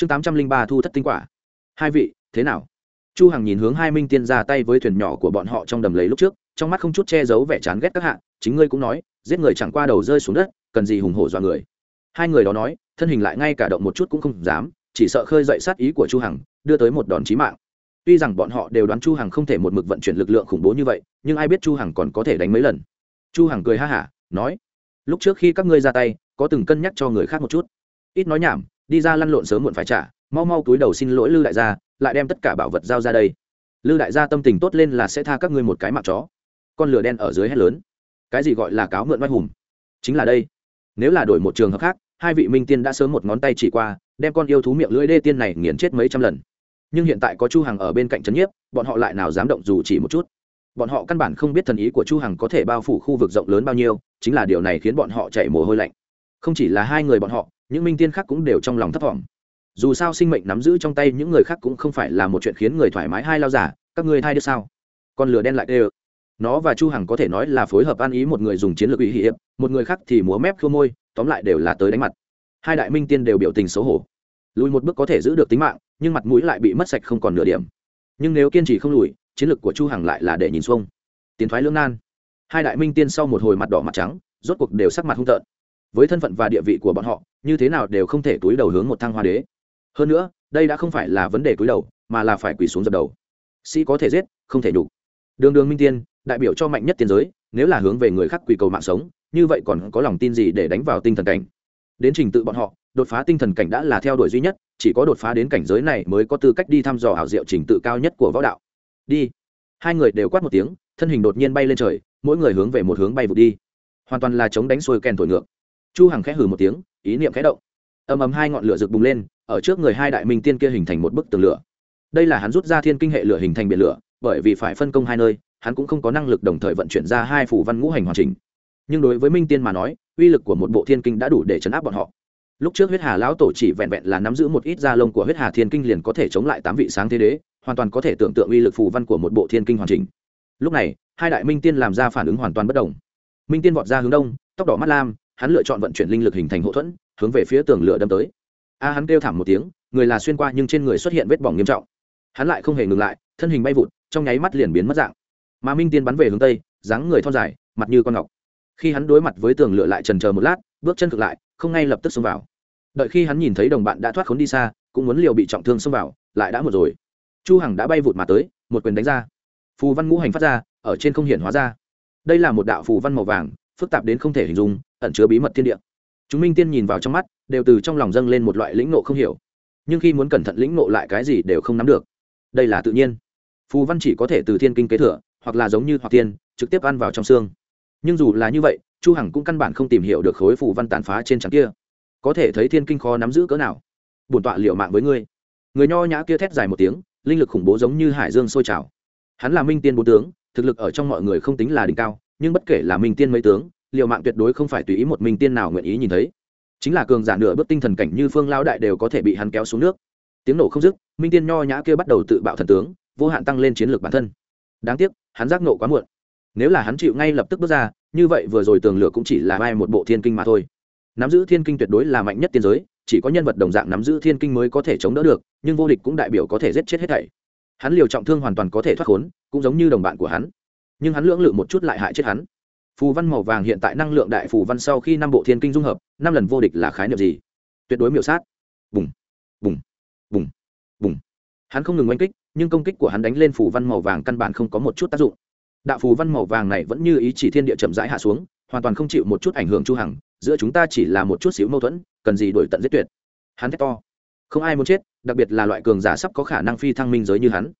chương tám trăm linh ba thu thất tinh quả. Hai vị, thế nào? Chu hằng nhìn hướng hai minh tiên ra tay với thuyền nhỏ của bọn họ trong đầm lấy lúc trước, trong mắt không chút che giấu vẻ chán ghét các hạ, chính ngươi cũng nói, giết người chẳng qua đầu rơi xuống đất, cần gì hùng hổ dọa người. Hai người đó nói, thân hình lại ngay cả động một chút cũng không dám, chỉ sợ khơi dậy sát ý của chu hằng, đưa tới một đòn chí mạng. Tuy rằng bọn họ đều đoán chu hằng không thể một mực vận chuyển lực lượng khủng bố như vậy, nhưng ai biết chu hằng còn có thể đánh mấy lần. Chu hằng cười ha hả, nói, lúc trước khi các ngươi ra tay, có từng cân nhắc cho người khác một chút. Ít nói nhảm đi ra lăn lộn sớm muộn phải trả, mau mau túi đầu xin lỗi lư đại gia, lại đem tất cả bảo vật giao ra đây. Lư đại gia tâm tình tốt lên là sẽ tha các ngươi một cái mạng chó. Con lửa đen ở dưới hét lớn. Cái gì gọi là cáo mượn oai hùng? Chính là đây. Nếu là đổi một trường hợp khác, hai vị minh tiên đã sớm một ngón tay chỉ qua, đem con yêu thú miệng lưỡi đê tiên này nghiền chết mấy trăm lần. Nhưng hiện tại có chu hằng ở bên cạnh trấn nhiếp, bọn họ lại nào dám động dù chỉ một chút. Bọn họ căn bản không biết thần ý của chu hằng có thể bao phủ khu vực rộng lớn bao nhiêu, chính là điều này khiến bọn họ chạy mồ hôi lạnh. Không chỉ là hai người bọn họ những minh tiên khác cũng đều trong lòng thấp thỏm. Dù sao sinh mệnh nắm giữ trong tay những người khác cũng không phải là một chuyện khiến người thoải mái hay lao giả, các ngươi thay được sao? Con lửa đen lại đê nó và chu hằng có thể nói là phối hợp ăn ý một người dùng chiến lược uy hiếp, một người khác thì múa mép khua môi, tóm lại đều là tới đánh mặt. Hai đại minh tiên đều biểu tình xấu hổ. Lùi một bước có thể giữ được tính mạng, nhưng mặt mũi lại bị mất sạch không còn nửa điểm. Nhưng nếu kiên trì không lùi, chiến lược của chu hằng lại là để nhìn xuông. Tiến thoái lưỡng nan. Hai đại minh tiên sau một hồi mặt đỏ mặt trắng, rốt cuộc đều sắc mặt hung tợn với thân phận và địa vị của bọn họ, như thế nào đều không thể túi đầu hướng một thăng hoa đế. Hơn nữa, đây đã không phải là vấn đề túi đầu, mà là phải quỳ xuống dập đầu. Sĩ có thể giết, không thể đủ đường đường minh tiên, đại biểu cho mạnh nhất tiên giới, nếu là hướng về người khác quỳ cầu mạng sống, như vậy còn có lòng tin gì để đánh vào tinh thần cảnh? Đến trình tự bọn họ, đột phá tinh thần cảnh đã là theo đuổi duy nhất, chỉ có đột phá đến cảnh giới này mới có tư cách đi thăm dò hảo diệu trình tự cao nhất của võ đạo. Đi. Hai người đều quát một tiếng, thân hình đột nhiên bay lên trời, mỗi người hướng về một hướng bay vụt đi. Hoàn toàn là chống đánh xuôi kèn thổi ngược chu hằng khẽ hừ một tiếng, ý niệm khẽ động. Ầm ầm hai ngọn lửa rực bùng lên, ở trước người hai đại minh tiên kia hình thành một bức tường lửa. Đây là hắn rút ra thiên kinh hệ lửa hình thành biển lửa, bởi vì phải phân công hai nơi, hắn cũng không có năng lực đồng thời vận chuyển ra hai phủ văn ngũ hành hoàn chỉnh. Nhưng đối với minh tiên mà nói, uy lực của một bộ thiên kinh đã đủ để chấn áp bọn họ. Lúc trước huyết hà lão tổ chỉ vẹn vẹn là nắm giữ một ít da lông của huyết hà thiên kinh liền có thể chống lại tám vị sáng thế đế, hoàn toàn có thể tưởng tượng uy lực phù văn của một bộ thiên kinh hoàn chỉnh. Lúc này, hai đại minh tiên làm ra phản ứng hoàn toàn bất đồng. Minh tiên vọt ra hướng đông, tóc đỏ mắt lam hắn lựa chọn vận chuyển linh lực hình thành hậu thuẫn, hướng về phía tường lửa đâm tới. A hắn kêu thảm một tiếng, người là xuyên qua nhưng trên người xuất hiện vết bỏng nghiêm trọng. Hắn lại không hề ngừng lại, thân hình bay vụt, trong nháy mắt liền biến mất dạng. Mà minh tiên bắn về hướng tây, dáng người thon dài, mặt như con ngọc. Khi hắn đối mặt với tường lửa lại trần chờ một lát, bước chân cực lại, không ngay lập tức xông vào. Đợi khi hắn nhìn thấy đồng bạn đã thoát khốn đi xa, cũng muốn liều bị trọng thương xông vào, lại đã một rồi. Chu hằng đã bay vụt mà tới, một quyền đánh ra. Phù văn ngũ hành phát ra, ở trên không hiển hóa ra. Đây là một đạo phù văn màu vàng, phức tạp đến không thể hình dung ẩn chứa bí mật thiên địa. Chúng minh tiên nhìn vào trong mắt, đều từ trong lòng dâng lên một loại lĩnh nộ không hiểu. Nhưng khi muốn cẩn thận lĩnh nộ lại cái gì đều không nắm được. Đây là tự nhiên. Phù văn chỉ có thể từ thiên kinh kế thừa, hoặc là giống như hoặc tiên, trực tiếp ăn vào trong xương. Nhưng dù là như vậy, chu hằng cũng căn bản không tìm hiểu được khối phù văn tàn phá trên trắng kia. Có thể thấy thiên kinh khó nắm giữ cỡ nào. Bổn tọa liệu mạng với ngươi. Người nho nhã kia thét dài một tiếng, linh lực khủng bố giống như hải dương sôi trào. Hắn là minh tiên bốn tướng, thực lực ở trong mọi người không tính là đỉnh cao, nhưng bất kể là minh tiên mấy tướng Liều mạng tuyệt đối không phải tùy ý một mình tiên nào nguyện ý nhìn thấy. Chính là cường giả nửa bước tinh thần cảnh như phương lao đại đều có thể bị hắn kéo xuống nước. Tiếng nổ không dứt, minh tiên nho nhã kia bắt đầu tự bạo thần tướng, vô hạn tăng lên chiến lược bản thân. Đáng tiếc, hắn giác nộ quá muộn. Nếu là hắn chịu ngay lập tức bước ra, như vậy vừa rồi tường lửa cũng chỉ là mai một bộ thiên kinh mà thôi. Nắm giữ thiên kinh tuyệt đối là mạnh nhất tiên giới, chỉ có nhân vật đồng dạng nắm giữ thiên kinh mới có thể chống đỡ được, nhưng vô địch cũng đại biểu có thể giết chết hết thảy. Hắn liều trọng thương hoàn toàn có thể thoát khốn, cũng giống như đồng bạn của hắn. Nhưng hắn lưỡng lự một chút lại hại chết hắn phù văn màu vàng hiện tại năng lượng đại phù văn sau khi năm bộ thiên kinh dung hợp, năm lần vô địch là khái niệm gì? Tuyệt đối miểu sát. Bùng bùng bùng bùng. Hắn không ngừng oanh kích, nhưng công kích của hắn đánh lên phù văn màu vàng căn bản không có một chút tác dụng. Đạo phù văn màu vàng này vẫn như ý chỉ thiên địa chậm rãi hạ xuống, hoàn toàn không chịu một chút ảnh hưởng chu hằng, giữa chúng ta chỉ là một chút xíu mâu thuẫn, cần gì đổi tận giết tuyệt. Hắn thét to. Không ai muốn chết, đặc biệt là loại cường giả sắp có khả năng phi thăng minh giới như hắn.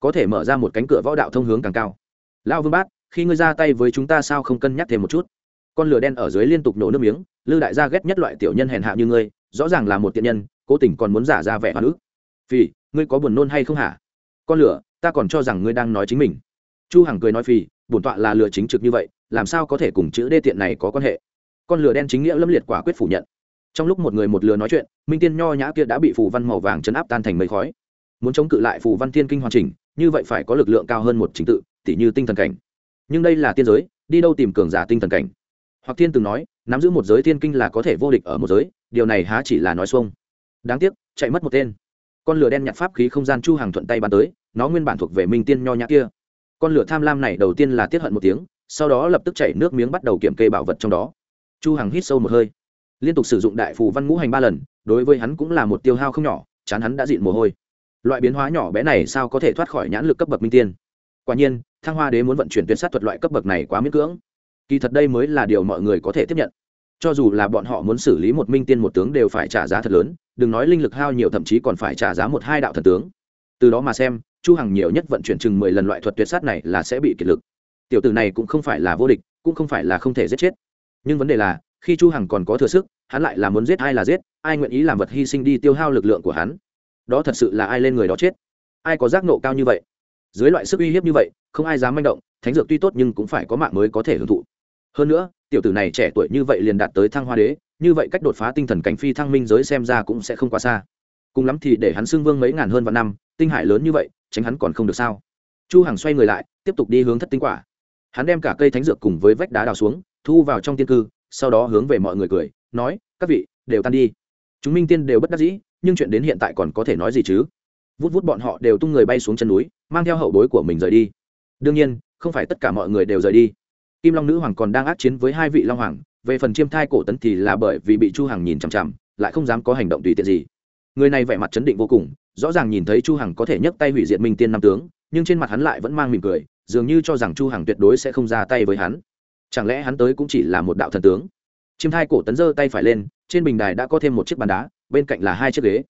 Có thể mở ra một cánh cửa võ đạo thông hướng càng cao. Lão vương bát khi ngươi ra tay với chúng ta sao không cân nhắc thêm một chút? Con lửa đen ở dưới liên tục nổ nước miếng, lư đại gia ghét nhất loại tiểu nhân hèn hạ như ngươi, rõ ràng là một tiện nhân, cố tình còn muốn giả ra vẻ hoa nữ phì, ngươi có buồn nôn hay không hả? Con lửa, ta còn cho rằng ngươi đang nói chính mình. Chu hằng cười nói phì, bổn tọa là lừa chính trực như vậy, làm sao có thể cùng chữ đê tiện này có quan hệ? Con lừa đen chính nghĩa lâm liệt quả quyết phủ nhận. Trong lúc một người một lừa nói chuyện, minh tiên nho nhã kia đã bị phù văn màu vàng chấn áp tan thành mây khói. Muốn chống cự lại phù văn thiên kinh hoàn chỉnh, như vậy phải có lực lượng cao hơn một trình tự tỷ như tinh thần cảnh nhưng đây là tiên giới, đi đâu tìm cường giả tinh thần cảnh? Hoặc thiên từng nói, nắm giữ một giới thiên kinh là có thể vô địch ở một giới, điều này há chỉ là nói xuông. Đáng tiếc, chạy mất một tên. Con lửa đen nhặt pháp khí không gian chu hàng thuận tay bắn tới, nó nguyên bản thuộc về minh tiên nho nhã kia. Con lửa tham lam này đầu tiên là tiết hận một tiếng, sau đó lập tức chảy nước miếng bắt đầu kiểm kê bảo vật trong đó. Chu hằng hít sâu một hơi. Liên tục sử dụng đại phù văn ngũ hành ba lần, đối với hắn cũng là một tiêu hao không nhỏ, chán hắn đã dịn mồ hôi. Loại biến hóa nhỏ bé này sao có thể thoát khỏi nhãn lực cấp bậc minh tiên? Quả nhiên, thăng hoa đế muốn vận chuyển tuyệt sát thuật loại cấp bậc này quá miễn cưỡng. Kỳ thật đây mới là điều mọi người có thể tiếp nhận. Cho dù là bọn họ muốn xử lý một minh tiên một tướng đều phải trả giá thật lớn, đừng nói linh lực hao nhiều thậm chí còn phải trả giá một hai đạo thần tướng. Từ đó mà xem, chu hằng nhiều nhất vận chuyển chừng mười lần loại thuật tuyệt sát này là sẽ bị kiệt lực. Tiểu tử này cũng không phải là vô địch, cũng không phải là không thể giết chết. Nhưng vấn đề là, khi chu hằng còn có thừa sức, hắn lại là muốn giết ai là giết, ai nguyện ý làm vật hy sinh đi tiêu hao lực lượng của hắn. Đó thật sự là ai lên người đó chết. Ai có giác nộ cao như vậy? Dưới loại sức uy hiếp như vậy, không ai dám manh động, thánh dược tuy tốt nhưng cũng phải có mạng mới có thể hưởng thụ. Hơn nữa, tiểu tử này trẻ tuổi như vậy liền đạt tới thăng hoa đế, như vậy cách đột phá tinh thần cảnh phi thăng minh giới xem ra cũng sẽ không quá xa. Cùng lắm thì để hắn xưng vương mấy ngàn hơn vạn năm, tinh hải lớn như vậy, tránh hắn còn không được sao? Chu hằng xoay người lại, tiếp tục đi hướng thất tinh quả. Hắn đem cả cây thánh dược cùng với vách đá đào xuống, thu vào trong tiên cư, sau đó hướng về mọi người cười, nói, các vị, đều tan đi. Chúng minh tiên đều bất đắc dĩ, nhưng chuyện đến hiện tại còn có thể nói gì chứ? Vút vút bọn họ đều tung người bay xuống chân núi, mang theo hậu bối của mình rời đi. Đương nhiên, không phải tất cả mọi người đều rời đi. Kim long nữ hoàng còn đang ác chiến với hai vị long hoàng, về phần chiêm thai cổ tấn thì là bởi vì bị chu hằng nhìn chằm chằm, lại không dám có hành động tùy tiện gì. Người này vẻ mặt chấn định vô cùng, rõ ràng nhìn thấy chu hằng có thể nhấc tay hủy diệt minh tiên năm tướng, nhưng trên mặt hắn lại vẫn mang mỉm cười, dường như cho rằng chu hằng tuyệt đối sẽ không ra tay với hắn. Chẳng lẽ hắn tới cũng chỉ là một đạo thần tướng? Chiêm thai cổ tấn giơ tay phải lên, trên bình đài đã có thêm một chiếc bàn đá, bên cạnh là hai chiếc ghế.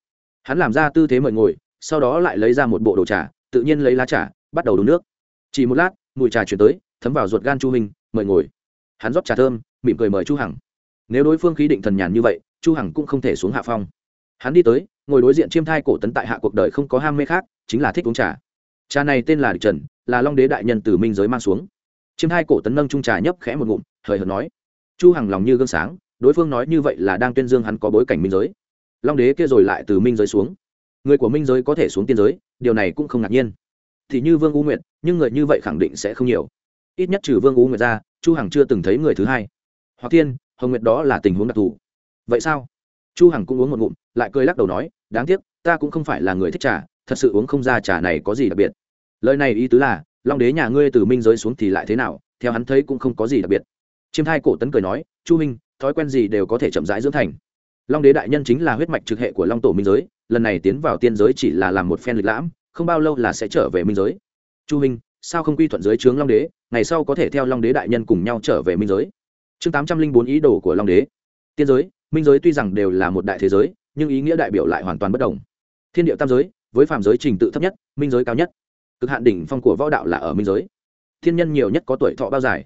Hắn làm ra tư thế mời ngồi sau đó lại lấy ra một bộ đồ trà, tự nhiên lấy lá trà, bắt đầu đun nước. Chỉ một lát, mùi trà chuyển tới, thấm vào ruột gan chu hình mời ngồi. Hắn rót trà thơm, mỉm cười mời chu hằng. Nếu đối phương khí định thần nhàn như vậy, chu hằng cũng không thể xuống hạ phong. Hắn đi tới, ngồi đối diện chiêm thai cổ tấn tại hạ cuộc đời không có ham mê khác, chính là thích uống trà. Trà này tên là địch trần, là long đế đại nhân từ minh giới mang xuống. Chiêm thai cổ tấn nâng trung trà nhấp khẽ một ngụm, hời hợt nói. Chu hằng lòng như gương sáng, đối phương nói như vậy là đang tuyên dương hắn có bối cảnh minh giới. Long đế kia rồi lại từ minh giới xuống người của minh giới có thể xuống tiên giới, điều này cũng không ngạc nhiên. Thì như vương u nguyệt, nhưng người như vậy khẳng định sẽ không nhiều. Ít nhất trừ vương u nguyệt ra, chu hằng chưa từng thấy người thứ hai. Hoặc tiên, hồng nguyệt đó là tình huống đặc thù. Vậy sao? Chu hằng cũng uống một ngụm, lại cười lắc đầu nói, đáng tiếc, ta cũng không phải là người thích trà, thật sự uống không ra trà này có gì đặc biệt. Lời này ý tứ là, long đế nhà ngươi từ minh giới xuống thì lại thế nào, theo hắn thấy cũng không có gì đặc biệt. Chiêm thai cổ tấn cười nói, chu minh thói quen gì đều có thể chậm rãi dưỡng thành long đế đại nhân chính là huyết mạch trực hệ của long tổ minh giới, lần này tiến vào tiên giới chỉ là làm một phen lịch lãm, không bao lâu là sẽ trở về minh giới. Chu minh, sao không quy thuận dưới trướng long đế, ngày sau có thể theo long đế đại nhân cùng nhau trở về minh giới? Chương tám trăm linh bốn ý đồ của long đế. Tiên giới, minh giới tuy rằng đều là một đại thế giới, nhưng ý nghĩa đại biểu lại hoàn toàn bất đồng. Thiên điệu tam giới, với phạm giới trình tự thấp nhất, minh giới cao nhất. Cực hạn đỉnh phong của võ đạo là ở minh giới. Thiên nhân nhiều nhất có tuổi thọ bao dài.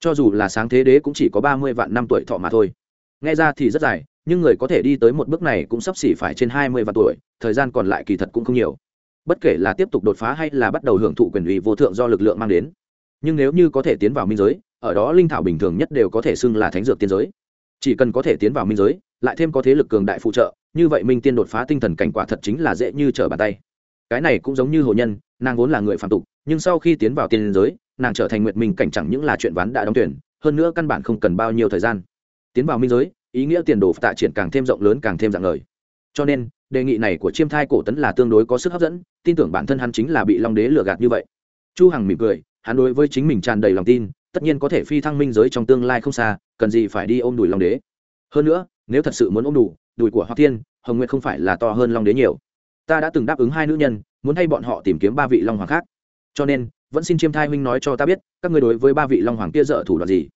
Cho dù là sáng thế đế cũng chỉ có ba mươi vạn năm tuổi thọ mà thôi. Nghe ra thì rất dài nhưng người có thể đi tới một bước này cũng sắp xỉ phải trên hai mươi vạn tuổi, thời gian còn lại kỳ thật cũng không nhiều. Bất kể là tiếp tục đột phá hay là bắt đầu hưởng thụ quyền ủy vô thượng do lực lượng mang đến, nhưng nếu như có thể tiến vào minh giới, ở đó linh thảo bình thường nhất đều có thể xưng là thánh dược tiên giới. Chỉ cần có thể tiến vào minh giới, lại thêm có thế lực cường đại phụ trợ, như vậy minh tiên đột phá tinh thần cảnh quả thật chính là dễ như trở bàn tay. Cái này cũng giống như hồ nhân, nàng vốn là người phạm tục, nhưng sau khi tiến vào tiên giới, nàng trở thành nguyệt minh cảnh chẳng những là chuyện ván đã đóng tuyển, hơn nữa căn bản không cần bao nhiêu thời gian. Tiến vào minh giới ý nghĩa tiền đồ tạ triển càng thêm rộng lớn, càng thêm dạng lời. Cho nên, đề nghị này của chiêm thai cổ tấn là tương đối có sức hấp dẫn, tin tưởng bản thân hắn chính là bị long đế lừa gạt như vậy. Chu hằng mỉm cười, hắn đối với chính mình tràn đầy lòng tin, tất nhiên có thể phi thăng minh giới trong tương lai không xa, cần gì phải đi ôm đùi long đế. Hơn nữa, nếu thật sự muốn ôm đủ đùi của hoa thiên, hồng nguyệt không phải là to hơn long đế nhiều. Ta đã từng đáp ứng hai nữ nhân, muốn thay bọn họ tìm kiếm ba vị long hoàng khác. Cho nên, vẫn xin chiêm thai huynh nói cho ta biết, các ngươi đối với ba vị long hoàng kia dở thủ đoạn gì?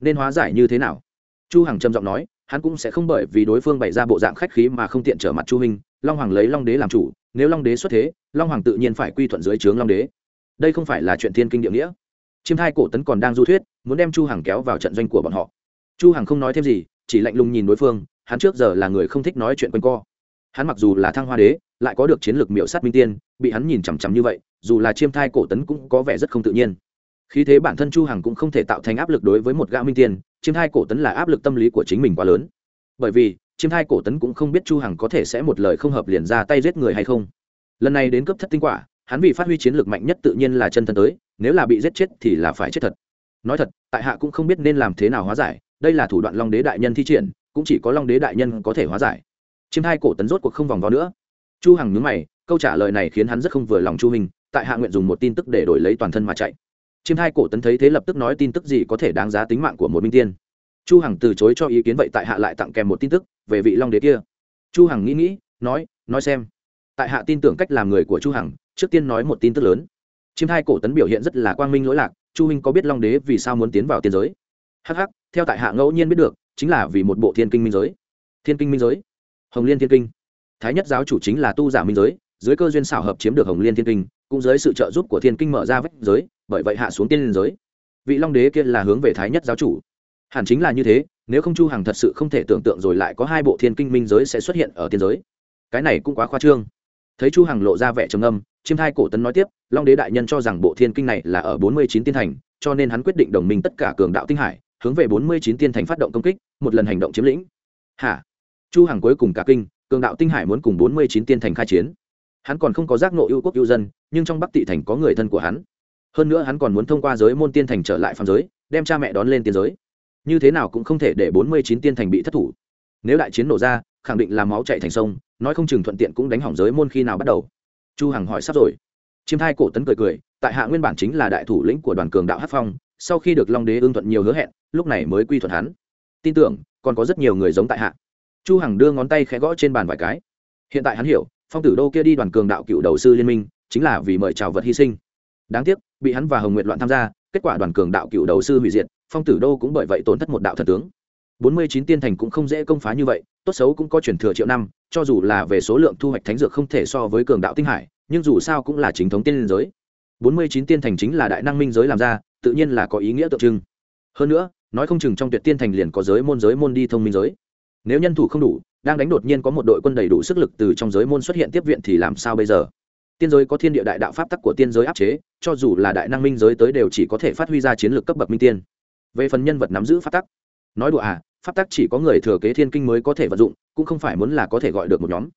Nên hóa giải như thế nào? Chu hằng trầm giọng nói hắn cũng sẽ không bởi vì đối phương bày ra bộ dạng khách khí mà không tiện trở mặt chu huynh long hoàng lấy long đế làm chủ, nếu long đế xuất thế, long hoàng tự nhiên phải quy thuận dưới trướng long đế. Đây không phải là chuyện thiên kinh địa nghĩa. Chiêm thai cổ tấn còn đang du thuyết, muốn đem chu hằng kéo vào trận doanh của bọn họ. Chu hằng không nói thêm gì, chỉ lạnh lùng nhìn đối phương, hắn trước giờ là người không thích nói chuyện quanh co. Hắn mặc dù là thăng hoa đế, lại có được chiến lược miểu sát minh tiên, bị hắn nhìn chằm chằm như vậy, dù là chiêm thai cổ tấn cũng có vẻ rất không tự nhiên. Khi thế bản thân chu hằng cũng không thể tạo thành áp lực đối với một gã minh tiên chiêm thai cổ tấn là áp lực tâm lý của chính mình quá lớn. Bởi vì, chiêm thai cổ tấn cũng không biết chu hằng có thể sẽ một lời không hợp liền ra tay giết người hay không. Lần này đến cấp thất tinh quả, hắn vì phát huy chiến lược mạnh nhất tự nhiên là chân thân tới, nếu là bị giết chết thì là phải chết thật. Nói thật, tại hạ cũng không biết nên làm thế nào hóa giải, đây là thủ đoạn long đế đại nhân thi triển, cũng chỉ có long đế đại nhân có thể hóa giải. Chiêm thai cổ tấn rốt cuộc không vòng vo nữa. Chu hằng nhướng mày, câu trả lời này khiến hắn rất không vừa lòng chu hình tại hạ nguyện dùng một tin tức để đổi lấy toàn thân mà chạy chiêm hai cổ tấn thấy thế lập tức nói tin tức gì có thể đáng giá tính mạng của một minh tiên. Chu hằng từ chối cho ý kiến vậy tại hạ lại tặng kèm một tin tức, về vị long đế kia. Chu hằng nghĩ nghĩ, nói nói xem. Tại hạ tin tưởng cách làm người của chu hằng, trước tiên nói một tin tức lớn. Chiêm hai cổ tấn biểu hiện rất là quang minh lỗi lạc, chu huynh có biết long đế vì sao muốn tiến vào tiên giới? Hắc hắc, theo tại hạ ngẫu nhiên biết được, chính là vì một bộ thiên kinh minh giới. Thiên kinh minh giới? Hồng liên thiên kinh. Thái nhất giáo chủ chính là tu giả minh giới, dưới cơ duyên xảo hợp chiếm được hồng liên thiên kinh, cũng dưới sự trợ giúp của thiên kinh mở ra vách giới bởi vậy hạ xuống tiên liên giới. Vị long đế kia là hướng về thái nhất giáo chủ. Hẳn chính là như thế, nếu không chu hằng thật sự không thể tưởng tượng rồi lại có hai bộ thiên kinh minh giới sẽ xuất hiện ở tiên giới. Cái này cũng quá khoa trương. Thấy chu hằng lộ ra vẻ trầm âm chiêm thai cổ tấn nói tiếp, long đế đại nhân cho rằng bộ thiên kinh này là ở 49 tiên thành, cho nên hắn quyết định đồng minh tất cả cường đạo tinh hải, hướng về 49 tiên thành phát động công kích, một lần hành động chiếm lĩnh. Hả? Chu hằng cuối cùng cả kinh, cường đạo tinh hải muốn cùng 49 tiên thành khai chiến. Hắn còn không có giác ngộ ưu quốc ưu dân, nhưng trong bắc tị thành có người thân của hắn hơn nữa hắn còn muốn thông qua giới môn tiên thành trở lại phàm giới, đem cha mẹ đón lên tiên giới. Như thế nào cũng không thể để 49 tiên thành bị thất thủ. Nếu đại chiến nổ ra, khẳng định là máu chạy thành sông, nói không chừng thuận tiện cũng đánh hỏng giới môn khi nào bắt đầu. Chu hằng hỏi sắp rồi. Chiêm thai cổ tấn cười cười, tại hạ nguyên bản chính là đại thủ lĩnh của đoàn cường đạo hát phong, sau khi được long đế ương thuận nhiều hứa hẹn, lúc này mới quy thuận hắn. Tin tưởng, còn có rất nhiều người giống tại hạ. Chu hằng đưa ngón tay khẽ gõ trên bàn vài cái. Hiện tại hắn hiểu, phong tử đô kia đi đoàn cường đạo cựu đầu sư liên minh, chính là vì mời chào vật hy sinh. Đáng tiếc bị hắn và hồng nguyện loạn tham gia, kết quả đoàn cường đạo cựu đầu sư hủy diệt, phong tử đô cũng bởi vậy tổn thất một đạo thần tướng. Bốn mươi chín tiên thành cũng không dễ công phá như vậy, tốt xấu cũng có chuyển thừa triệu năm, cho dù là về số lượng thu hoạch thánh dược không thể so với cường đạo tinh hải, nhưng dù sao cũng là chính thống tiên giới. Bốn mươi chín tiên thành chính là đại năng minh giới làm ra, tự nhiên là có ý nghĩa tượng trưng. Hơn nữa, nói không chừng trong tuyệt tiên thành liền có giới môn giới môn đi thông minh giới. Nếu nhân thủ không đủ, đang đánh đột nhiên có một đội quân đầy đủ sức lực từ trong giới môn xuất hiện tiếp viện thì làm sao bây giờ? Tiên giới có thiên địa đại đạo pháp tắc của tiên giới áp chế cho dù là đại năng minh giới tới đều chỉ có thể phát huy ra chiến lược cấp bậc minh tiên. Về phần nhân vật nắm giữ pháp tắc, nói đùa à pháp tắc chỉ có người thừa kế thiên kinh mới có thể vận dụng, cũng không phải muốn là có thể gọi được một nhóm.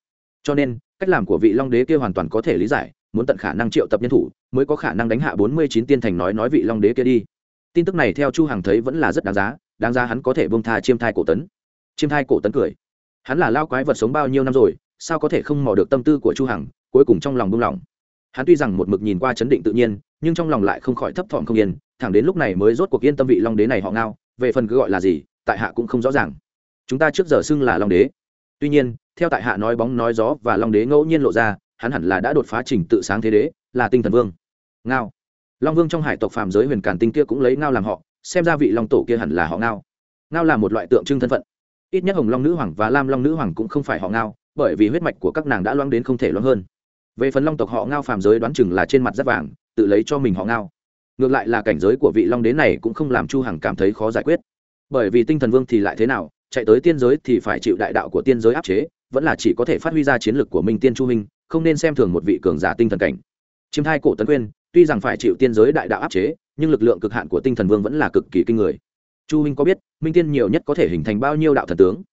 Cho nên, cách làm của vị long đế kia hoàn toàn có thể lý giải, muốn tận khả năng triệu tập nhân thủ, mới có khả năng đánh hạ bốn mươi chín tiên thành nói nói vị long đế kia đi. Tin tức này theo chu hằng thấy vẫn là rất đáng giá đáng giá hắn có thể bông tha chiêm thai cổ tấn. Chiêm thai cổ tấn cười. Hắn là lao quái vật sống bao nhiêu năm rồi, sao có thể không mò được tâm tư của chu hằng, cuối cùng trong lòng buông lỏng hắn tuy rằng một mực nhìn qua chấn định tự nhiên, nhưng trong lòng lại không khỏi thấp thỏm không yên, thẳng đến lúc này mới rốt cuộc yên tâm vị long đế này họ ngao, về phần cứ gọi là gì, tại hạ cũng không rõ ràng. Chúng ta trước giờ xưng là long đế. Tuy nhiên, theo tại hạ nói bóng nói gió và long đế ngẫu nhiên lộ ra, hắn hẳn là đã đột phá trình tự sáng thế đế, là tinh thần vương. Ngao. Long vương trong hải tộc phàm giới huyền càn tinh kia cũng lấy ngao làm họ, xem ra vị long tổ kia hẳn là họ ngao. Ngao là một loại tượng trưng thân phận. Ít nhất hồng long nữ hoàng và lam long nữ hoàng cũng không phải họ ngao, bởi vì huyết mạch của các nàng đã loang đến không thể loang hơn về phần long tộc họ ngao phàm giới đoán chừng là trên mặt rất vàng, tự lấy cho mình họ ngao. Ngược lại là cảnh giới của vị long đế này cũng không làm chu hằng cảm thấy khó giải quyết. Bởi vì tinh thần vương thì lại thế nào, chạy tới tiên giới thì phải chịu đại đạo của tiên giới áp chế, vẫn là chỉ có thể phát huy ra chiến lược của minh tiên chu minh không nên xem thường một vị cường giả tinh thần cảnh. Chiêm thai cổ tấn quyên, tuy rằng phải chịu tiên giới đại đạo áp chế, nhưng lực lượng cực hạn của tinh thần vương vẫn là cực kỳ kinh người. Chu minh có biết, minh tiên nhiều nhất có thể hình thành bao nhiêu đạo thần tướng?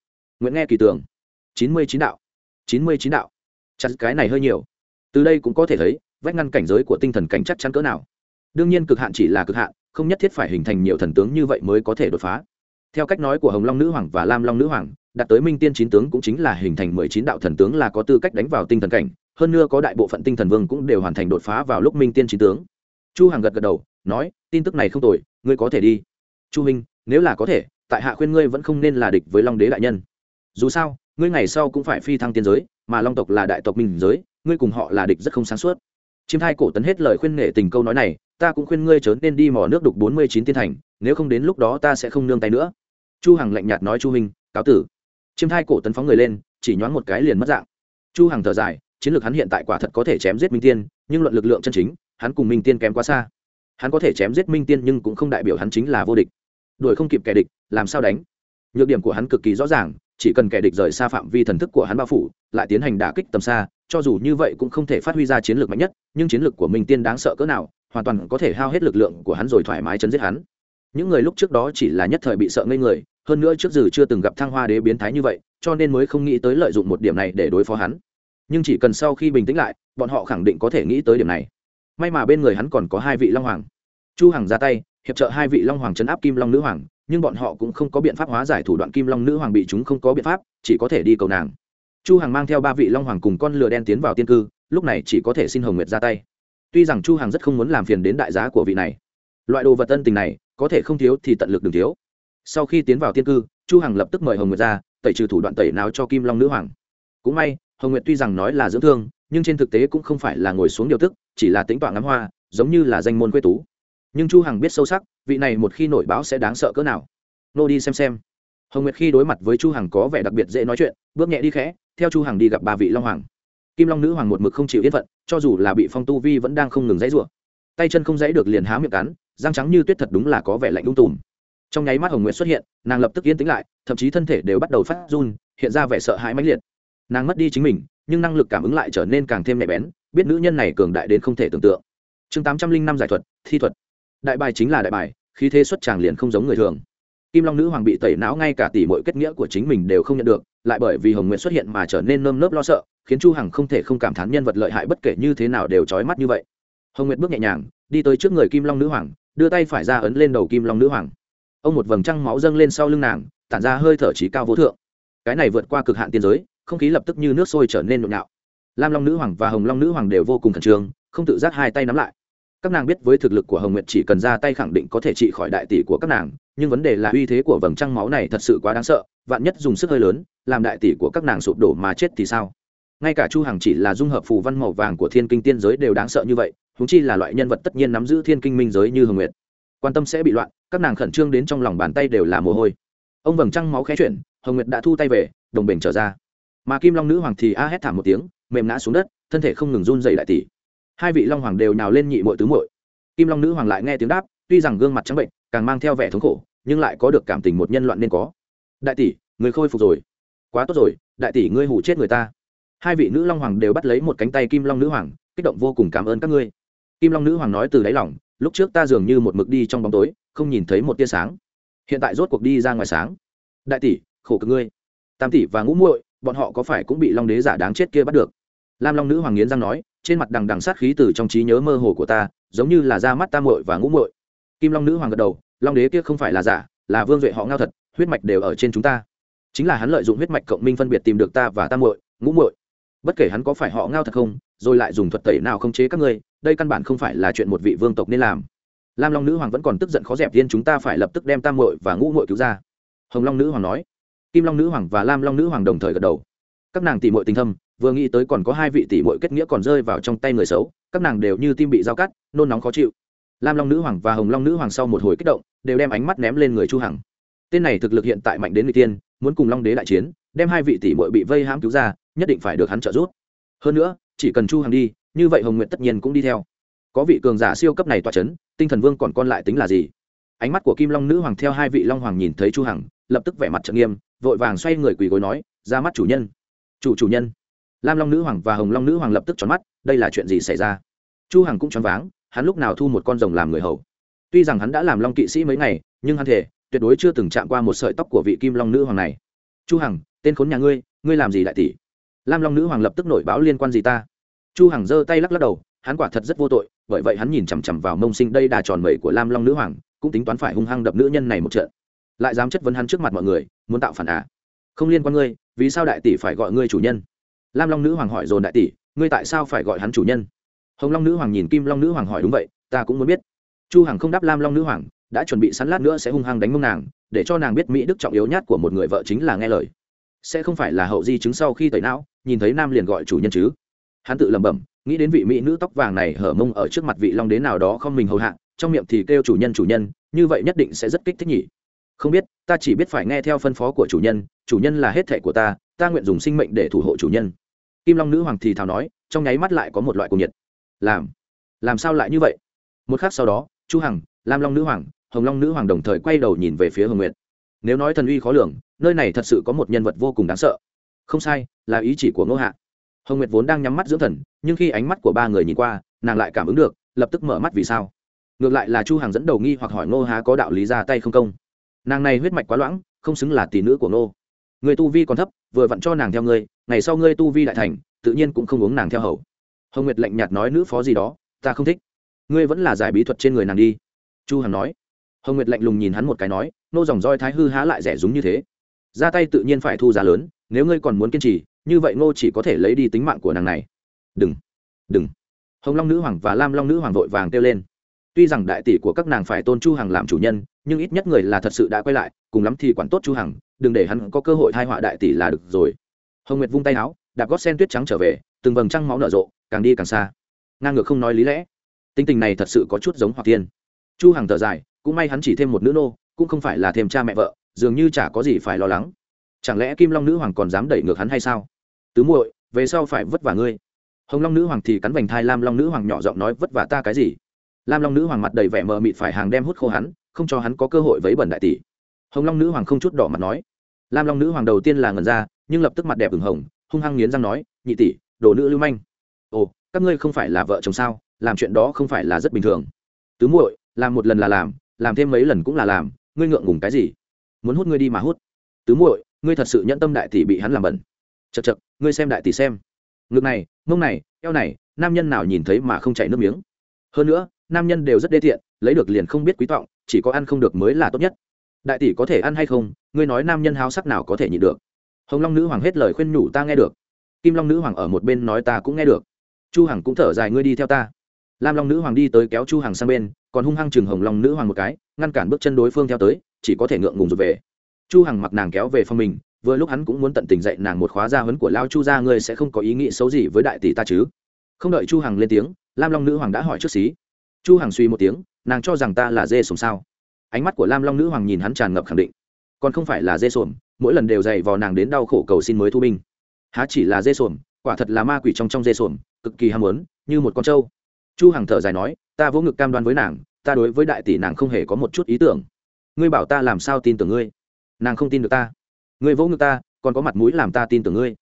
Nguyễn nghe kỳ tường. Chín mươi chín đạo. Chín mươi chín đạo. Chặt cái này hơi nhiều từ đây cũng có thể thấy, vách ngăn cảnh giới của tinh thần cảnh chắc chắn cỡ nào. Đương nhiên cực hạn chỉ là cực hạn, không nhất thiết phải hình thành nhiều thần tướng như vậy mới có thể đột phá. Theo cách nói của hồng long nữ hoàng và lam long nữ hoàng, đạt tới minh tiên chín tướng cũng chính là hình thành mười chín đạo thần tướng là có tư cách đánh vào tinh thần cảnh, hơn nữa có đại bộ phận tinh thần vương cũng đều hoàn thành đột phá vào lúc minh tiên chín tướng. Chu hằng gật gật đầu, nói, tin tức này không tồi, ngươi có thể đi. Chu minh nếu là có thể, tại hạ khuyên ngươi vẫn không nên là địch với long đế đại nhân. Dù sao, ngươi ngày sau cũng phải phi thăng tiên giới, mà long tộc là đại tộc minh giới ngươi cùng họ là địch rất không sáng suốt. Chiêm thai cổ tấn hết lời khuyên nghệ tình câu nói này, ta cũng khuyên ngươi chớ nên đi mò nước đục bốn mươi chín tiên thành, nếu không đến lúc đó ta sẽ không nương tay nữa. Chu hằng lạnh nhạt nói chu minh, cáo tử. Chiêm thai cổ tấn phóng người lên, chỉ nhoáng một cái liền mất dạng. Chu hằng thở dài, chiến lược hắn hiện tại quả thật có thể chém giết minh tiên, nhưng luận lực lượng chân chính, hắn cùng minh tiên kém quá xa. Hắn có thể chém giết minh tiên nhưng cũng không đại biểu hắn chính là vô địch. Đuổi không kịp kẻ địch, làm sao đánh? Nhược điểm của hắn cực kỳ rõ ràng, chỉ cần kẻ địch rời xa phạm vi thần thức của hắn bao phủ, lại tiến hành đả kích tầm xa cho dù như vậy cũng không thể phát huy ra chiến lược mạnh nhất, nhưng chiến lược của minh tiên đáng sợ cỡ nào, hoàn toàn có thể hao hết lực lượng của hắn rồi thoải mái chấn giết hắn. Những người lúc trước đó chỉ là nhất thời bị sợ ngây người, hơn nữa trước giờ chưa từng gặp thăng hoa đế biến thái như vậy, cho nên mới không nghĩ tới lợi dụng một điểm này để đối phó hắn. Nhưng chỉ cần sau khi bình tĩnh lại, bọn họ khẳng định có thể nghĩ tới điểm này. May mà bên người hắn còn có hai vị long hoàng. Chu hằng ra tay, hiệp trợ hai vị long hoàng chấn áp kim long nữ hoàng, nhưng bọn họ cũng không có biện pháp hóa giải thủ đoạn kim long nữ hoàng bị chúng không có biện pháp, chỉ có thể đi cầu nàng chu hằng mang theo ba vị long hoàng cùng con lừa đen tiến vào tiên cư, lúc này chỉ có thể xin hồng nguyệt ra tay. Tuy rằng chu hằng rất không muốn làm phiền đến đại giá của vị này, loại đồ vật tân tình này có thể không thiếu thì tận lực đừng thiếu. Sau khi tiến vào tiên cư, chu hằng lập tức mời hồng nguyệt ra, tẩy trừ thủ đoạn tẩy nào cho kim long nữ hoàng. Cũng may, hồng nguyệt tuy rằng nói là dưỡng thương, nhưng trên thực tế cũng không phải là ngồi xuống điều tức, chỉ là tính toán ngắm hoa, giống như là danh môn quê tú. Nhưng chu hằng biết sâu sắc, vị này một khi nổi báo sẽ đáng sợ cỡ nào. Nô đi xem xem hồng nguyệt khi đối mặt với chu hằng có vẻ đặc biệt dễ nói chuyện bước nhẹ đi khẽ theo chu hằng đi gặp ba vị long hoàng kim long nữ hoàng một mực không chịu yên phận cho dù là bị phong tu vi vẫn đang không ngừng dãy rủa tay chân không dãy được liền há miệng cắn răng trắng như tuyết thật đúng là có vẻ lạnh lung tùm trong nháy mắt hồng nguyệt xuất hiện nàng lập tức yên tĩnh lại thậm chí thân thể đều bắt đầu phát run hiện ra vẻ sợ hãi mãnh liệt nàng mất đi chính mình nhưng năng lực cảm ứng lại trở nên càng thêm nhạy bén biết nữ nhân này cường đại đến không thể tưởng tượng chương tám trăm linh năm giải thuật thi thuật đại bài chính là đại bài khi thế xuất tràng liền không giống người thường kim long nữ hoàng bị tẩy não ngay cả tỷ mọi kết nghĩa của chính mình đều không nhận được, lại bởi vì hồng nguyện xuất hiện mà trở nên nơm nớp lo sợ, khiến chu hằng không thể không cảm thán nhân vật lợi hại bất kể như thế nào đều trói mắt như vậy. Hồng nguyệt bước nhẹ nhàng, đi tới trước người kim long nữ hoàng, đưa tay phải ra ấn lên đầu kim long nữ hoàng. Ông một vầng trăng máu dâng lên sau lưng nàng, tản ra hơi thở trí cao vô thượng. Cái này vượt qua cực hạn tiên giới, không khí lập tức như nước sôi trở nên nhộn nhạo. Lam long nữ hoàng và hồng long nữ hoàng đều vô cùng khẩn trương, không tự giác hai tay nắm lại. Các nàng biết với thực lực của hồng nguyệt chỉ cần ra tay khẳng định có thể trị khỏi đại tỷ của các nàng nhưng vấn đề là uy thế của vầng trăng máu này thật sự quá đáng sợ, vạn nhất dùng sức hơi lớn, làm đại tỷ của các nàng sụp đổ mà chết thì sao? Ngay cả chu hằng chỉ là dung hợp phù văn màu vàng của thiên kinh tiên giới đều đáng sợ như vậy húng chi là loại nhân vật tất nhiên nắm giữ thiên kinh minh giới như hồng nguyệt. Quan tâm sẽ bị loạn, các nàng khẩn trương đến trong lòng bàn tay đều là mồ hôi. Ông vầng trăng máu khẽ chuyển hồng nguyệt đã thu tay về, đồng bình trở ra. Mà kim long nữ hoàng thì a hét thảm một tiếng, mềm ngã xuống đất, thân thể không ngừng run dày đại tỷ hai vị long hoàng đều nào lên nhị mội tứ mội kim long nữ hoàng lại nghe tiếng đáp, tuy rằng gương mặt trắng bệnh càng mang theo vẻ thống khổ, nhưng lại có được cảm tình một nhân loạn nên có. Đại tỷ, người khôi phục rồi. Quá tốt rồi, đại tỷ ngươi hủ chết người ta. Hai vị nữ long hoàng đều bắt lấy một cánh tay kim long nữ hoàng, kích động vô cùng cảm ơn các ngươi. Kim long nữ hoàng nói từ đáy lòng, lúc trước ta dường như một mực đi trong bóng tối, không nhìn thấy một tia sáng. Hiện tại rốt cuộc đi ra ngoài sáng. Đại tỷ, khổ cực ngươi. Tam tỷ và ngũ muội, bọn họ có phải cũng bị long đế giả đáng chết kia bắt được? Lam long nữ hoàng nghiến răng nói, trên mặt đằng đằng sát khí từ trong trí nhớ mơ hồ của ta, giống như là ra mắt ta muội và ngũ muội kim long nữ hoàng gật đầu, long đế kia không phải là giả, là vương duệ họ ngao thật, huyết mạch đều ở trên chúng ta. Chính là hắn lợi dụng huyết mạch cộng minh phân biệt tìm được ta và ta muội, ngũ muội. Bất kể hắn có phải họ ngao thật không, rồi lại dùng thuật tẩy nào không chế các ngươi, đây căn bản không phải là chuyện một vị vương tộc nên làm. Lam long nữ hoàng vẫn còn tức giận khó dẹp tiên chúng ta phải lập tức đem tam muội và ngũ muội cứu ra. Hồng long nữ hoàng nói. Kim long nữ hoàng và lam long nữ hoàng đồng thời gật đầu. Các nàng tỷ muội tình thâm, vừa nghĩ tới còn có hai vị tỷ muội kết nghĩa còn rơi vào trong tay người xấu, các nàng đều như tim bị dao cắt, nôn nóng khó chịu lam long nữ hoàng và hồng long nữ hoàng sau một hồi kích động, đều đem ánh mắt ném lên người chu hằng. Tên này thực lực hiện tại mạnh đến người tiên, muốn cùng long đế đại chiến, đem hai vị tỷ muội bị vây hãm cứu ra, nhất định phải được hắn trợ giúp. Hơn nữa, chỉ cần chu hằng đi, như vậy hồng nguyện tất nhiên cũng đi theo. Có vị cường giả siêu cấp này tỏa chấn, tinh thần vương còn còn lại tính là gì? Ánh mắt của kim long nữ hoàng theo hai vị long hoàng nhìn thấy chu hằng, lập tức vẻ mặt trợn nghiêm, vội vàng xoay người quỳ gối nói, ra mắt chủ nhân. Chủ chủ nhân. Lam long nữ hoàng và hồng long nữ hoàng lập tức tròn mắt, đây là chuyện gì xảy ra? Chu hằng cũng choáng váng hắn lúc nào thu một con rồng làm người hầu. Tuy rằng hắn đã làm long kỵ sĩ mấy ngày, nhưng hắn thể tuyệt đối chưa từng chạm qua một sợi tóc của vị kim long nữ hoàng này. Chu hằng, tên khốn nhà ngươi ngươi làm gì đại tỷ? Lam long nữ hoàng lập tức nổi báo liên quan gì ta? Chu hằng giơ tay lắc lắc đầu, hắn quả thật rất vô tội, bởi vậy hắn nhìn chằm chằm vào mông sinh đây đà tròn mẩy của lam long nữ hoàng, cũng tính toán phải hung hăng đập nữ nhân này một trận. Lại dám chất vấn hắn trước mặt mọi người, muốn tạo phản à? Không liên quan ngươi, vì sao đại tỷ phải gọi ngươi chủ nhân? Lam long nữ hoàng hỏi dồn đại tỷ, ngươi tại sao phải gọi hắn chủ nhân? Hồng long nữ hoàng nhìn kim long nữ hoàng hỏi đúng vậy, ta cũng muốn biết. Chu hằng không đáp lam long nữ hoàng, đã chuẩn bị sẵn lát nữa sẽ hung hăng đánh mông nàng, để cho nàng biết mỹ đức trọng yếu nhất của một người vợ chính là nghe lời. Sẽ không phải là hậu di chứng sau khi tẩy não, nhìn thấy nam liền gọi chủ nhân chứ. Hắn tự lẩm bẩm, nghĩ đến vị mỹ nữ tóc vàng này hở mông ở trước mặt vị long đế nào đó không mình hầu hạ, trong miệng thì kêu chủ nhân chủ nhân, như vậy nhất định sẽ rất kích thích nhỉ. Không biết, ta chỉ biết phải nghe theo phân phó của chủ nhân chủ nhân là hết thệ của ta ta nguyện dùng sinh mệnh để thủ hộ chủ nhân. Kim long nữ hoàng thì thào nói, trong nháy mắt lại có một loại cuồng nhiệt làm. Làm sao lại như vậy? Một khắc sau đó, chu hằng, lam long nữ hoàng, hồng long nữ hoàng đồng thời quay đầu nhìn về phía hồng nguyệt. Nếu nói thần uy khó lường, nơi này thật sự có một nhân vật vô cùng đáng sợ. Không sai, là ý chỉ của ngô hạ. Hồng nguyệt vốn đang nhắm mắt dưỡng thần, nhưng khi ánh mắt của ba người nhìn qua, nàng lại cảm ứng được, lập tức mở mắt vì sao. Ngược lại là chu Hằng dẫn đầu nghi hoặc hỏi ngô há có đạo lý ra tay không công. Nàng này huyết mạch quá loãng, không xứng là tỷ nữ của ngô. Người tu vi còn thấp, vừa vặn cho nàng theo ngươi, ngày sau ngươi tu vi đại thành, tự nhiên cũng không uống nàng theo hầu hồng nguyệt lạnh nhạt nói, nữ phó gì đó, ta không thích. Ngươi vẫn là giải bí thuật trên người nàng đi. Chu hằng nói. Hồng nguyệt lạnh lùng nhìn hắn một cái nói, nô dòng roi thái hư há lại rẻ rúng như thế. Ra tay tự nhiên phải thu giá lớn, nếu ngươi còn muốn kiên trì, như vậy ngô chỉ có thể lấy đi tính mạng của nàng này. Đừng đừng. Hồng long nữ hoàng và lam long nữ hoàng vội vàng kêu lên. Tuy rằng đại tỷ của các nàng phải tôn chu hằng làm chủ nhân, nhưng ít nhất người là thật sự đã quay lại, cùng lắm thì quản tốt chu hằng, đừng để hắn có cơ hội thai họa đại tỷ là được rồi. Hồng nguyệt vung tay áo, đạp gót sen tuyết trắng trở về, từng vầng trăng máu nở rộ càng đi càng xa. Ngang ngược không nói lý lẽ. Tính tình này thật sự có chút giống hoặc tiên chu hằng thở dài, cũng may hắn chỉ thêm một nữ nô, cũng không phải là thêm cha mẹ vợ, dường như chả có gì phải lo lắng. Chẳng lẽ kim long nữ hoàng còn dám đẩy ngược hắn hay sao? Tứ muội, về sau phải vất vả ngươi. Hồng long nữ hoàng thì cắn vành thai, lam long nữ hoàng nhỏ giọng nói, vất vả ta cái gì? Lam long nữ hoàng mặt đầy vẻ mờ mịt phải hàng đem hút khô hắn, không cho hắn có cơ hội vấy bẩn đại tỷ. Hồng long nữ hoàng không chút đỏ mặt nói. Lam long nữ hoàng đầu tiên là ngần ra, nhưng lập tức mặt đẹp ửng hồng, hung hăng nghiến răng nói, nhị tỷ, đồ nữ lưu manh các ngươi không phải là vợ chồng sao, làm chuyện đó không phải là rất bình thường. Tứ muội, làm một lần là làm làm thêm mấy lần cũng là làm, ngươi ngượng ngùng cái gì? Muốn hút ngươi đi mà hút. Tứ muội, ngươi thật sự nhẫn tâm đại tỷ bị hắn làm bẩn. Chật chật ngươi xem đại tỷ xem. Ngực này, mông này, eo này, nam nhân nào nhìn thấy mà không chảy nước miếng. Hơn nữa, nam nhân đều rất đê tiện, lấy được liền không biết quý tọng chỉ có ăn không được mới là tốt nhất. Đại tỷ có thể ăn hay không, ngươi nói nam nhân háo sắc nào có thể nhịn được. Hồng long nữ hoàng hết lời khuyên nhủ ta nghe được. Kim long nữ hoàng ở một bên nói ta cũng nghe được chu hằng cũng thở dài, ngươi đi theo ta. Lam long nữ hoàng đi tới kéo chu hằng sang bên, còn hung hăng chừng hồng long nữ hoàng một cái, ngăn cản bước chân đối phương theo tới, chỉ có thể ngượng ngùng rụt về. Chu hằng mặc nàng kéo về phòng mình, vừa lúc hắn cũng muốn tận tình dạy nàng một khóa gia huấn của lao chu gia, ngươi sẽ không có ý nghĩ xấu gì với đại tỷ ta chứ? Không đợi chu hằng lên tiếng, lam long nữ hoàng đã hỏi trước xí. Chu hằng suy một tiếng, nàng cho rằng ta là dê sồm sao? Ánh mắt của lam long nữ hoàng nhìn hắn tràn ngập khẳng định. Còn không phải là dê sồm, mỗi lần đều dày vò nàng đến đau khổ cầu xin mới thu binh. Há chỉ là dê sồm, quả thật là ma quỷ trong trong dê sồm cực kỳ ham muốn, như một con trâu. Chu hằng thở dài nói, ta vỗ ngực cam đoan với nàng, ta đối với đại tỷ nàng không hề có một chút ý tưởng. Ngươi bảo ta làm sao tin tưởng ngươi? Nàng không tin được ta. Ngươi vỗ ngực ta, còn có mặt mũi làm ta tin tưởng ngươi.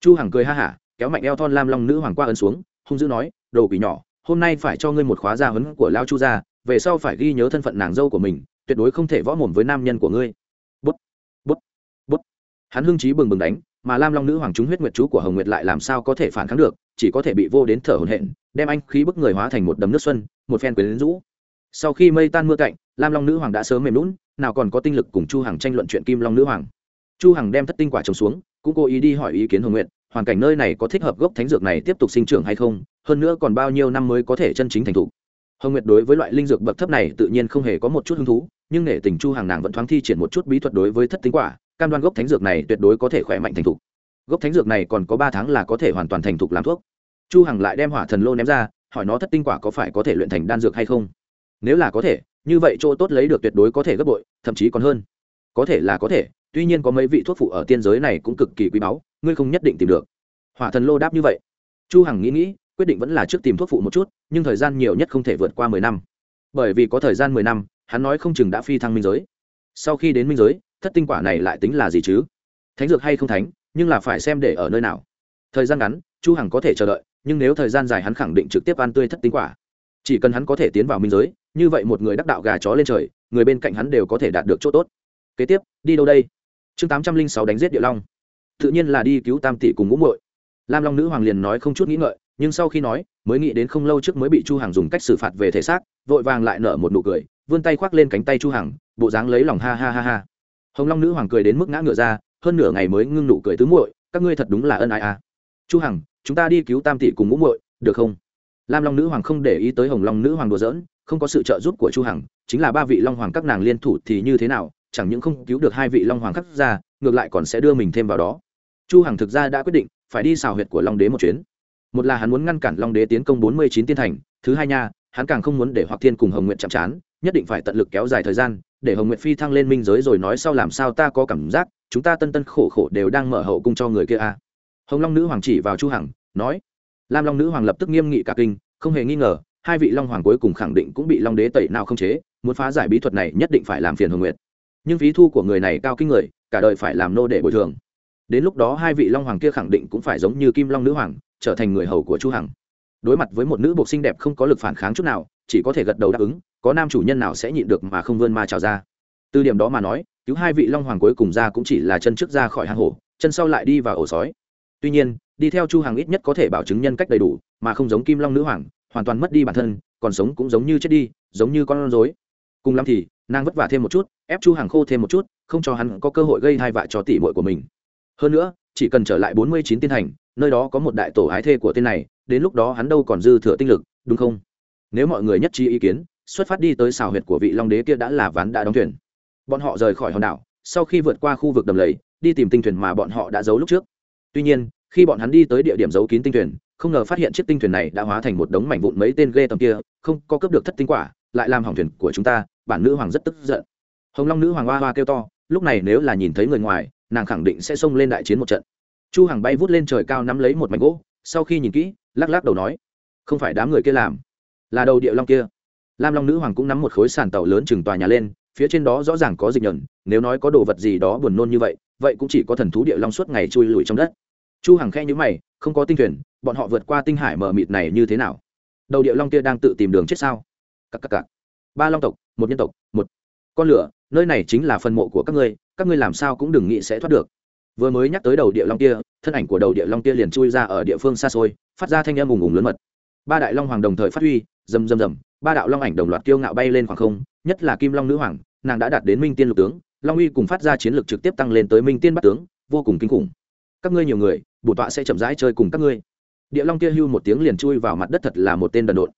Chu hằng cười ha hả, kéo mạnh eo thon lam long nữ hoàng qua ấn xuống, hung dữ nói, đồ quỷ nhỏ, hôm nay phải cho ngươi một khóa gia huấn của lao chu gia, về sau phải ghi nhớ thân phận nàng dâu của mình, tuyệt đối không thể võ mồm với nam nhân của ngươi. Bút bút bút. Hắn hưng trí bừng bừng đánh, mà lam long nữ hoàng chúng huyết nguyệt chú của hồng nguyệt lại làm sao có thể phản kháng được chỉ có thể bị vô đến thở hổn hển, đem anh khí bức người hóa thành một đầm nước xuân, một phen quyến rũ. Sau khi mây tan mưa cạnh, lam long nữ hoàng đã sớm mềm lún nào còn có tinh lực cùng chu hằng tranh luận chuyện kim long nữ hoàng. Chu hằng đem thất tinh quả trồng xuống, cũng cố ý đi hỏi ý kiến hồng nguyện hoàn cảnh nơi này có thích hợp gốc thánh dược này tiếp tục sinh trưởng hay không, hơn nữa còn bao nhiêu năm mới có thể chân chính thành thục. Hồng nguyệt đối với loại linh dược bậc thấp này tự nhiên không hề có một chút hứng thú, nhưng nể tình chu hàng nàng vẫn thoáng thi triển một chút bí thuật đối với thất tinh quả, cam đoan gốc thánh dược này tuyệt đối có thể khỏe mạnh thành thục gốc thánh dược này còn có ba tháng là có thể hoàn toàn thành thục làm thuốc. Chu hằng lại đem hỏa thần lô ném ra, hỏi nó thất tinh quả có phải có thể luyện thành đan dược hay không? Nếu là có thể, như vậy chỗ tốt lấy được tuyệt đối có thể gấp bội, thậm chí còn hơn. Có thể là có thể, tuy nhiên có mấy vị thuốc phụ ở tiên giới này cũng cực kỳ quý báu, ngươi không nhất định tìm được. Hỏa thần lô đáp như vậy. Chu hằng nghĩ nghĩ, quyết định vẫn là trước tìm thuốc phụ một chút, nhưng thời gian nhiều nhất không thể vượt qua mười năm. Bởi vì có thời gian mười năm, hắn nói không chừng đã phi thăng minh giới. Sau khi đến minh giới, thất tinh quả này lại tính là gì chứ? Thánh dược hay không thánh? Nhưng là phải xem để ở nơi nào. Thời gian ngắn, chu hằng có thể chờ đợi, nhưng nếu thời gian dài hắn khẳng định trực tiếp ăn tươi thất tinh quả. Chỉ cần hắn có thể tiến vào minh giới, như vậy một người đắc đạo gà chó lên trời, người bên cạnh hắn đều có thể đạt được chỗ tốt. Kế tiếp, đi đâu đây? Chương tám trăm linh sáu đánh giết địa long. Tự nhiên là đi cứu tam tỷ cùng ngũ muội. Lam long nữ hoàng liền nói không chút nghĩ ngợi, nhưng sau khi nói, mới nghĩ đến không lâu trước mới bị chu hằng dùng cách xử phạt về thể xác, vội vàng lại nở một nụ cười, vươn tay khoác lên cánh tay chu hằng, bộ dáng lấy lòng ha ha ha ha. Hồng long nữ hoàng cười đến mức ngã ngựa ra hơn nửa ngày mới ngưng nụ cười tứ muội, các ngươi thật đúng là ân ai à. Chu hằng, chúng ta đi cứu tam tỷ cùng ngũ muội, được không? Lam long nữ hoàng không để ý tới hồng long nữ hoàng đùa giỡn, không có sự trợ giúp của chu hằng, chính là ba vị long hoàng các nàng liên thủ thì như thế nào, chẳng những không cứu được hai vị long hoàng khắc ra, ngược lại còn sẽ đưa mình thêm vào đó. Chu hằng thực ra đã quyết định, phải đi xào huyệt của long đế một chuyến. Một là hắn muốn ngăn cản long đế tiến công bốn mươi chín tiên thành, thứ hai nha, hắn càng không muốn để hoặc thiên cùng hồng nguyện chạm chán, nhất định phải tận lực kéo dài thời gian, để hồng nguyện phi thăng lên minh giới rồi nói sau làm sao ta có cảm giác chúng ta tân tân khổ khổ đều đang mở hậu cung cho người kia a à. hồng long nữ hoàng chỉ vào chu hằng, nói. Lam long nữ hoàng lập tức nghiêm nghị cả kinh, không hề nghi ngờ, hai vị long hoàng cuối cùng khẳng định cũng bị long đế tẩy nào không chế, muốn phá giải bí thuật này nhất định phải làm phiền hồng nguyệt. Nhưng phí thu của người này cao kinh người, cả đời phải làm nô để bồi thường. Đến lúc đó hai vị long hoàng kia khẳng định cũng phải giống như kim long nữ hoàng, trở thành người hầu của chu hằng. Đối mặt với một nữ buộc xinh đẹp không có lực phản kháng chút nào, chỉ có thể gật đầu đáp ứng, có nam chủ nhân nào sẽ nhịn được mà không vươn ma trào ra. Từ điểm đó mà nói cứu hai vị long hoàng cuối cùng ra cũng chỉ là chân trước ra khỏi hang hổ, chân sau lại đi vào ổ sói. Tuy nhiên, đi theo chu hàng ít nhất có thể bảo chứng nhân cách đầy đủ, mà không giống kim long nữ hoàng, hoàn toàn mất đi bản thân, còn sống cũng giống như chết đi, giống như con rối. Cùng lắm thì, nàng vất vả thêm một chút, ép chu hàng khô thêm một chút, không cho hắn có cơ hội gây hai vạ cho tỷ muội của mình. Hơn nữa, chỉ cần trở lại bốn mươi chín tiên thành nơi đó có một đại tổ ái thê của tên này, đến lúc đó hắn đâu còn dư thừa tinh lực, đúng không? Nếu mọi người nhất trí ý kiến, xuất phát đi tới xào huyệt của vị long đế kia đã là ván đã đóng thuyền bọn họ rời khỏi hòn đảo, sau khi vượt qua khu vực đầm lầy, đi tìm tinh thuyền mà bọn họ đã giấu lúc trước. Tuy nhiên, khi bọn hắn đi tới địa điểm giấu kín tinh thuyền, không ngờ phát hiện chiếc tinh thuyền này đã hóa thành một đống mảnh vụn mấy tên ghê tầm kia, không có cướp được thất tinh quả, lại làm hỏng thuyền của chúng ta, bản nữ hoàng rất tức giận. Hồng long nữ hoàng hoa hoa kêu to, lúc này nếu là nhìn thấy người ngoài, nàng khẳng định sẽ xông lên đại chiến một trận. Chu Hằng bay vút lên trời cao nắm lấy một mảnh gỗ, sau khi nhìn kỹ, lắc lắc đầu nói, không phải đám người kia làm, là đầu địa long kia. Lam long nữ hoàng cũng nắm một khối sàn tàu lớn chừng tòa nhà lên phía trên đó rõ ràng có dịch nhẫn nếu nói có đồ vật gì đó buồn nôn như vậy vậy cũng chỉ có thần thú địa long suốt ngày chui lùi trong đất. Chu hằng khe nhíu mày, không có tinh thuyền, bọn họ vượt qua tinh hải mờ mịt này như thế nào? Đầu địa long kia đang tự tìm đường chết sao? Các các các ba long tộc, một nhân tộc, một con lửa, nơi này chính là phần mộ của các ngươi các ngươi làm sao cũng đừng nghĩ sẽ thoát được. Vừa mới nhắc tới đầu địa long kia, thân ảnh của đầu địa long kia liền chui ra ở địa phương xa xôi, phát ra thanh âm ùng ùng lớn mật. Ba đại long hoàng đồng thời phát huy, rầm rầm rầm, ba đạo long ảnh đồng loạt kiêu ngạo bay lên khoảng không, nhất là kim long nữ hoàng nàng đã đạt đến minh tiên lục tướng, long uy cùng phát ra chiến lược trực tiếp tăng lên tới minh tiên bắt tướng, vô cùng kinh khủng. Các ngươi nhiều người, bổ tọa sẽ chậm rãi chơi cùng các ngươi. Địa long kia hưu một tiếng liền chui vào mặt đất thật là một tên đần độn.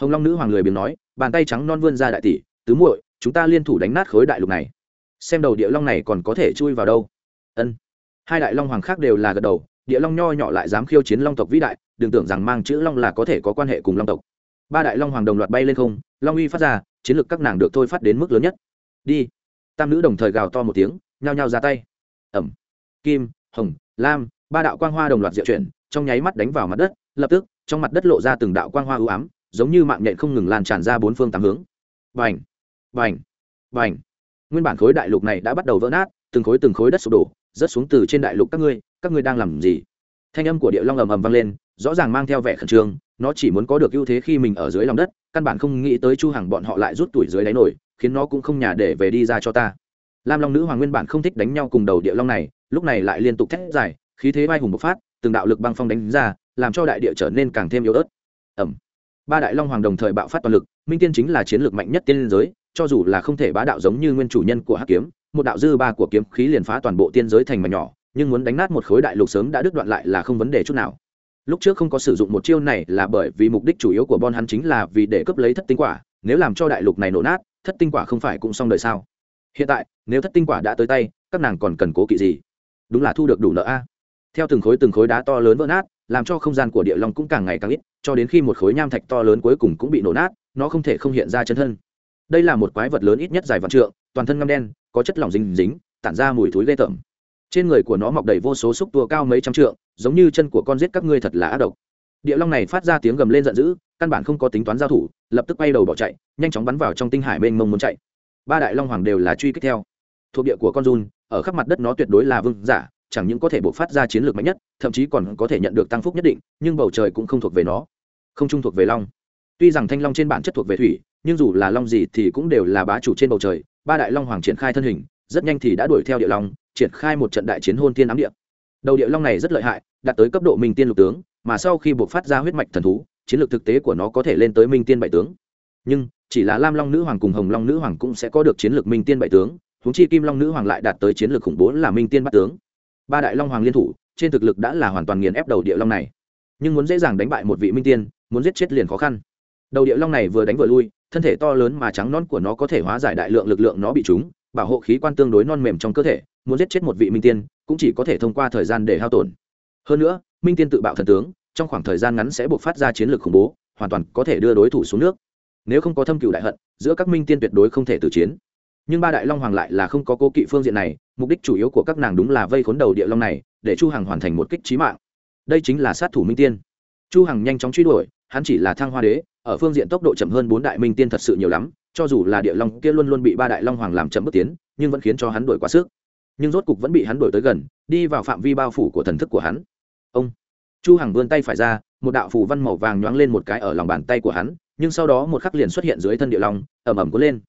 Hồng long nữ hoàng lười biếng nói, bàn tay trắng non vươn ra đại tỷ, tứ muội, chúng ta liên thủ đánh nát khối đại lục này. Xem đầu địa long này còn có thể chui vào đâu. Ân. Hai đại long hoàng khác đều là gật đầu, địa long nho nhỏ lại dám khiêu chiến long tộc vĩ đại, đừng tưởng rằng mang chữ long là có thể có quan hệ cùng long tộc. Ba đại long hoàng đồng loạt bay lên không, long uy phát ra, chiến lược các nàng được thôi phát đến mức lớn nhất đi. Tam nữ đồng thời gào to một tiếng, nhao nhao ra tay. Ẩm. Kim, hồng, lam, ba đạo quang hoa đồng loạt diệu chuyển, trong nháy mắt đánh vào mặt đất, lập tức, trong mặt đất lộ ra từng đạo quang hoa ưu ám, giống như mạng nhện không ngừng lan tràn ra bốn phương tám hướng. Vành vành vành nguyên bản khối đại lục này đã bắt đầu vỡ nát, từng khối từng khối đất sụp đổ, rớt xuống từ trên đại lục các ngươi các ngươi đang làm gì? Thanh âm của địa long ầm ầm vang lên, rõ ràng mang theo vẻ khẩn trương, nó chỉ muốn có được ưu thế khi mình ở dưới lòng đất, căn bản không nghĩ tới chu hàng bọn họ lại rút tuổi dưới đáy nổi khiến nó cũng không nhà để về đi ra cho ta. Lam long nữ hoàng nguyên bản không thích đánh nhau cùng đầu địa long này, lúc này lại liên tục thét dài, khí thế vai hùng bộc phát, từng đạo lực băng phong đánh ra, làm cho đại địa trở nên càng thêm yếu ớt. Ẩm ba đại long hoàng đồng thời bạo phát toàn lực, minh tiên chính là chiến lược mạnh nhất tiên giới, cho dù là không thể bá đạo giống như nguyên chủ nhân của hắc kiếm, một đạo dư ba của kiếm khí liền phá toàn bộ tiên giới thành mà nhỏ, nhưng muốn đánh nát một khối đại lục sớm đã đứt đoạn lại là không vấn đề chút nào. Lúc trước không có sử dụng một chiêu này là bởi vì mục đích chủ yếu của bon hắn chính là vì để cướp lấy thất tinh quả, nếu làm cho đại lục này nổ nát thất tinh quả không phải cũng xong đời sao? Hiện tại, nếu thất tinh quả đã tới tay, các nàng còn cần cố kỵ gì? Đúng là thu được đủ nợ a. Theo từng khối từng khối đá to lớn vỡ nát, làm cho không gian của địa long cũng càng ngày càng ít, cho đến khi một khối nham thạch to lớn cuối cùng cũng bị nổ nát, nó không thể không hiện ra chân thân. Đây là một quái vật lớn ít nhất dài vạn trượng, toàn thân ngâm đen, có chất lỏng dính dính, tản ra mùi thối ghê tởm. Trên người của nó mọc đầy vô số xúc tua cao mấy trăm trượng, giống như chân của con giết các ngươi thật là ác độc địa long này phát ra tiếng gầm lên giận dữ, căn bản không có tính toán giao thủ, lập tức bay đầu bỏ chạy, nhanh chóng bắn vào trong tinh hải mênh mông muốn chạy. Ba đại long hoàng đều là truy kích theo. Thuộc địa của con run ở khắp mặt đất nó tuyệt đối là vương giả, chẳng những có thể buộc phát ra chiến lược mạnh nhất, thậm chí còn có thể nhận được tăng phúc nhất định, nhưng bầu trời cũng không thuộc về nó. Không trung thuộc về long. Tuy rằng thanh long trên bản chất thuộc về thủy, nhưng dù là long gì thì cũng đều là bá chủ trên bầu trời, ba đại long hoàng triển khai thân hình, rất nhanh thì đã đuổi theo địa long, triển khai một trận đại chiến hôn tiên ám địa. Đầu địa long này rất lợi hại, đạt tới cấp độ minh tiên lục tướng mà sau khi buộc phát ra huyết mạch thần thú, chiến lược thực tế của nó có thể lên tới minh tiên bảy tướng. Nhưng, chỉ là lam long nữ hoàng cùng hồng long nữ hoàng cũng sẽ có được chiến lược minh tiên bảy tướng húng chi kim long nữ hoàng lại đạt tới chiến lược khủng bố là minh tiên bát tướng. Ba đại long hoàng liên thủ, trên thực lực đã là hoàn toàn nghiền ép đầu địa long này. Nhưng muốn dễ dàng đánh bại một vị minh tiên, muốn giết chết liền khó khăn. Đầu địa long này vừa đánh vừa lui, thân thể to lớn mà trắng non của nó có thể hóa giải đại lượng lực lượng nó bị trúng, bảo hộ khí quan tương đối non mềm trong cơ thể, muốn giết chết một vị minh tiên, cũng chỉ có thể thông qua thời gian để hao tổn hơn nữa, minh tiên tự bạo thần tướng, trong khoảng thời gian ngắn sẽ buộc phát ra chiến lược khủng bố, hoàn toàn có thể đưa đối thủ xuống nước. Nếu không có thâm cựu đại hận, giữa các minh tiên tuyệt đối không thể tử chiến. Nhưng ba đại long hoàng lại là không có cố kỵ phương diện này, mục đích chủ yếu của các nàng đúng là vây khốn đầu địa long này, để chu hằng hoàn thành một kích trí mạng. Đây chính là sát thủ minh tiên. Chu hằng nhanh chóng truy đuổi, hắn chỉ là thăng hoa đế, ở phương diện tốc độ chậm hơn bốn đại minh tiên thật sự nhiều lắm, cho dù là địa long kia luôn luôn bị ba đại long hoàng làm chậm bước tiến, nhưng vẫn khiến cho hắn đuổi quá sức. Nhưng rốt cục vẫn bị hắn đuổi tới gần, đi vào phạm vi bao phủ của thần thức của hắn ông. Chu hằng vươn tay phải ra, một đạo phù văn màu vàng nhoáng lên một cái ở lòng bàn tay của hắn, nhưng sau đó một khắc liền xuất hiện dưới thân địa long ẩm ẩm cuốn lên.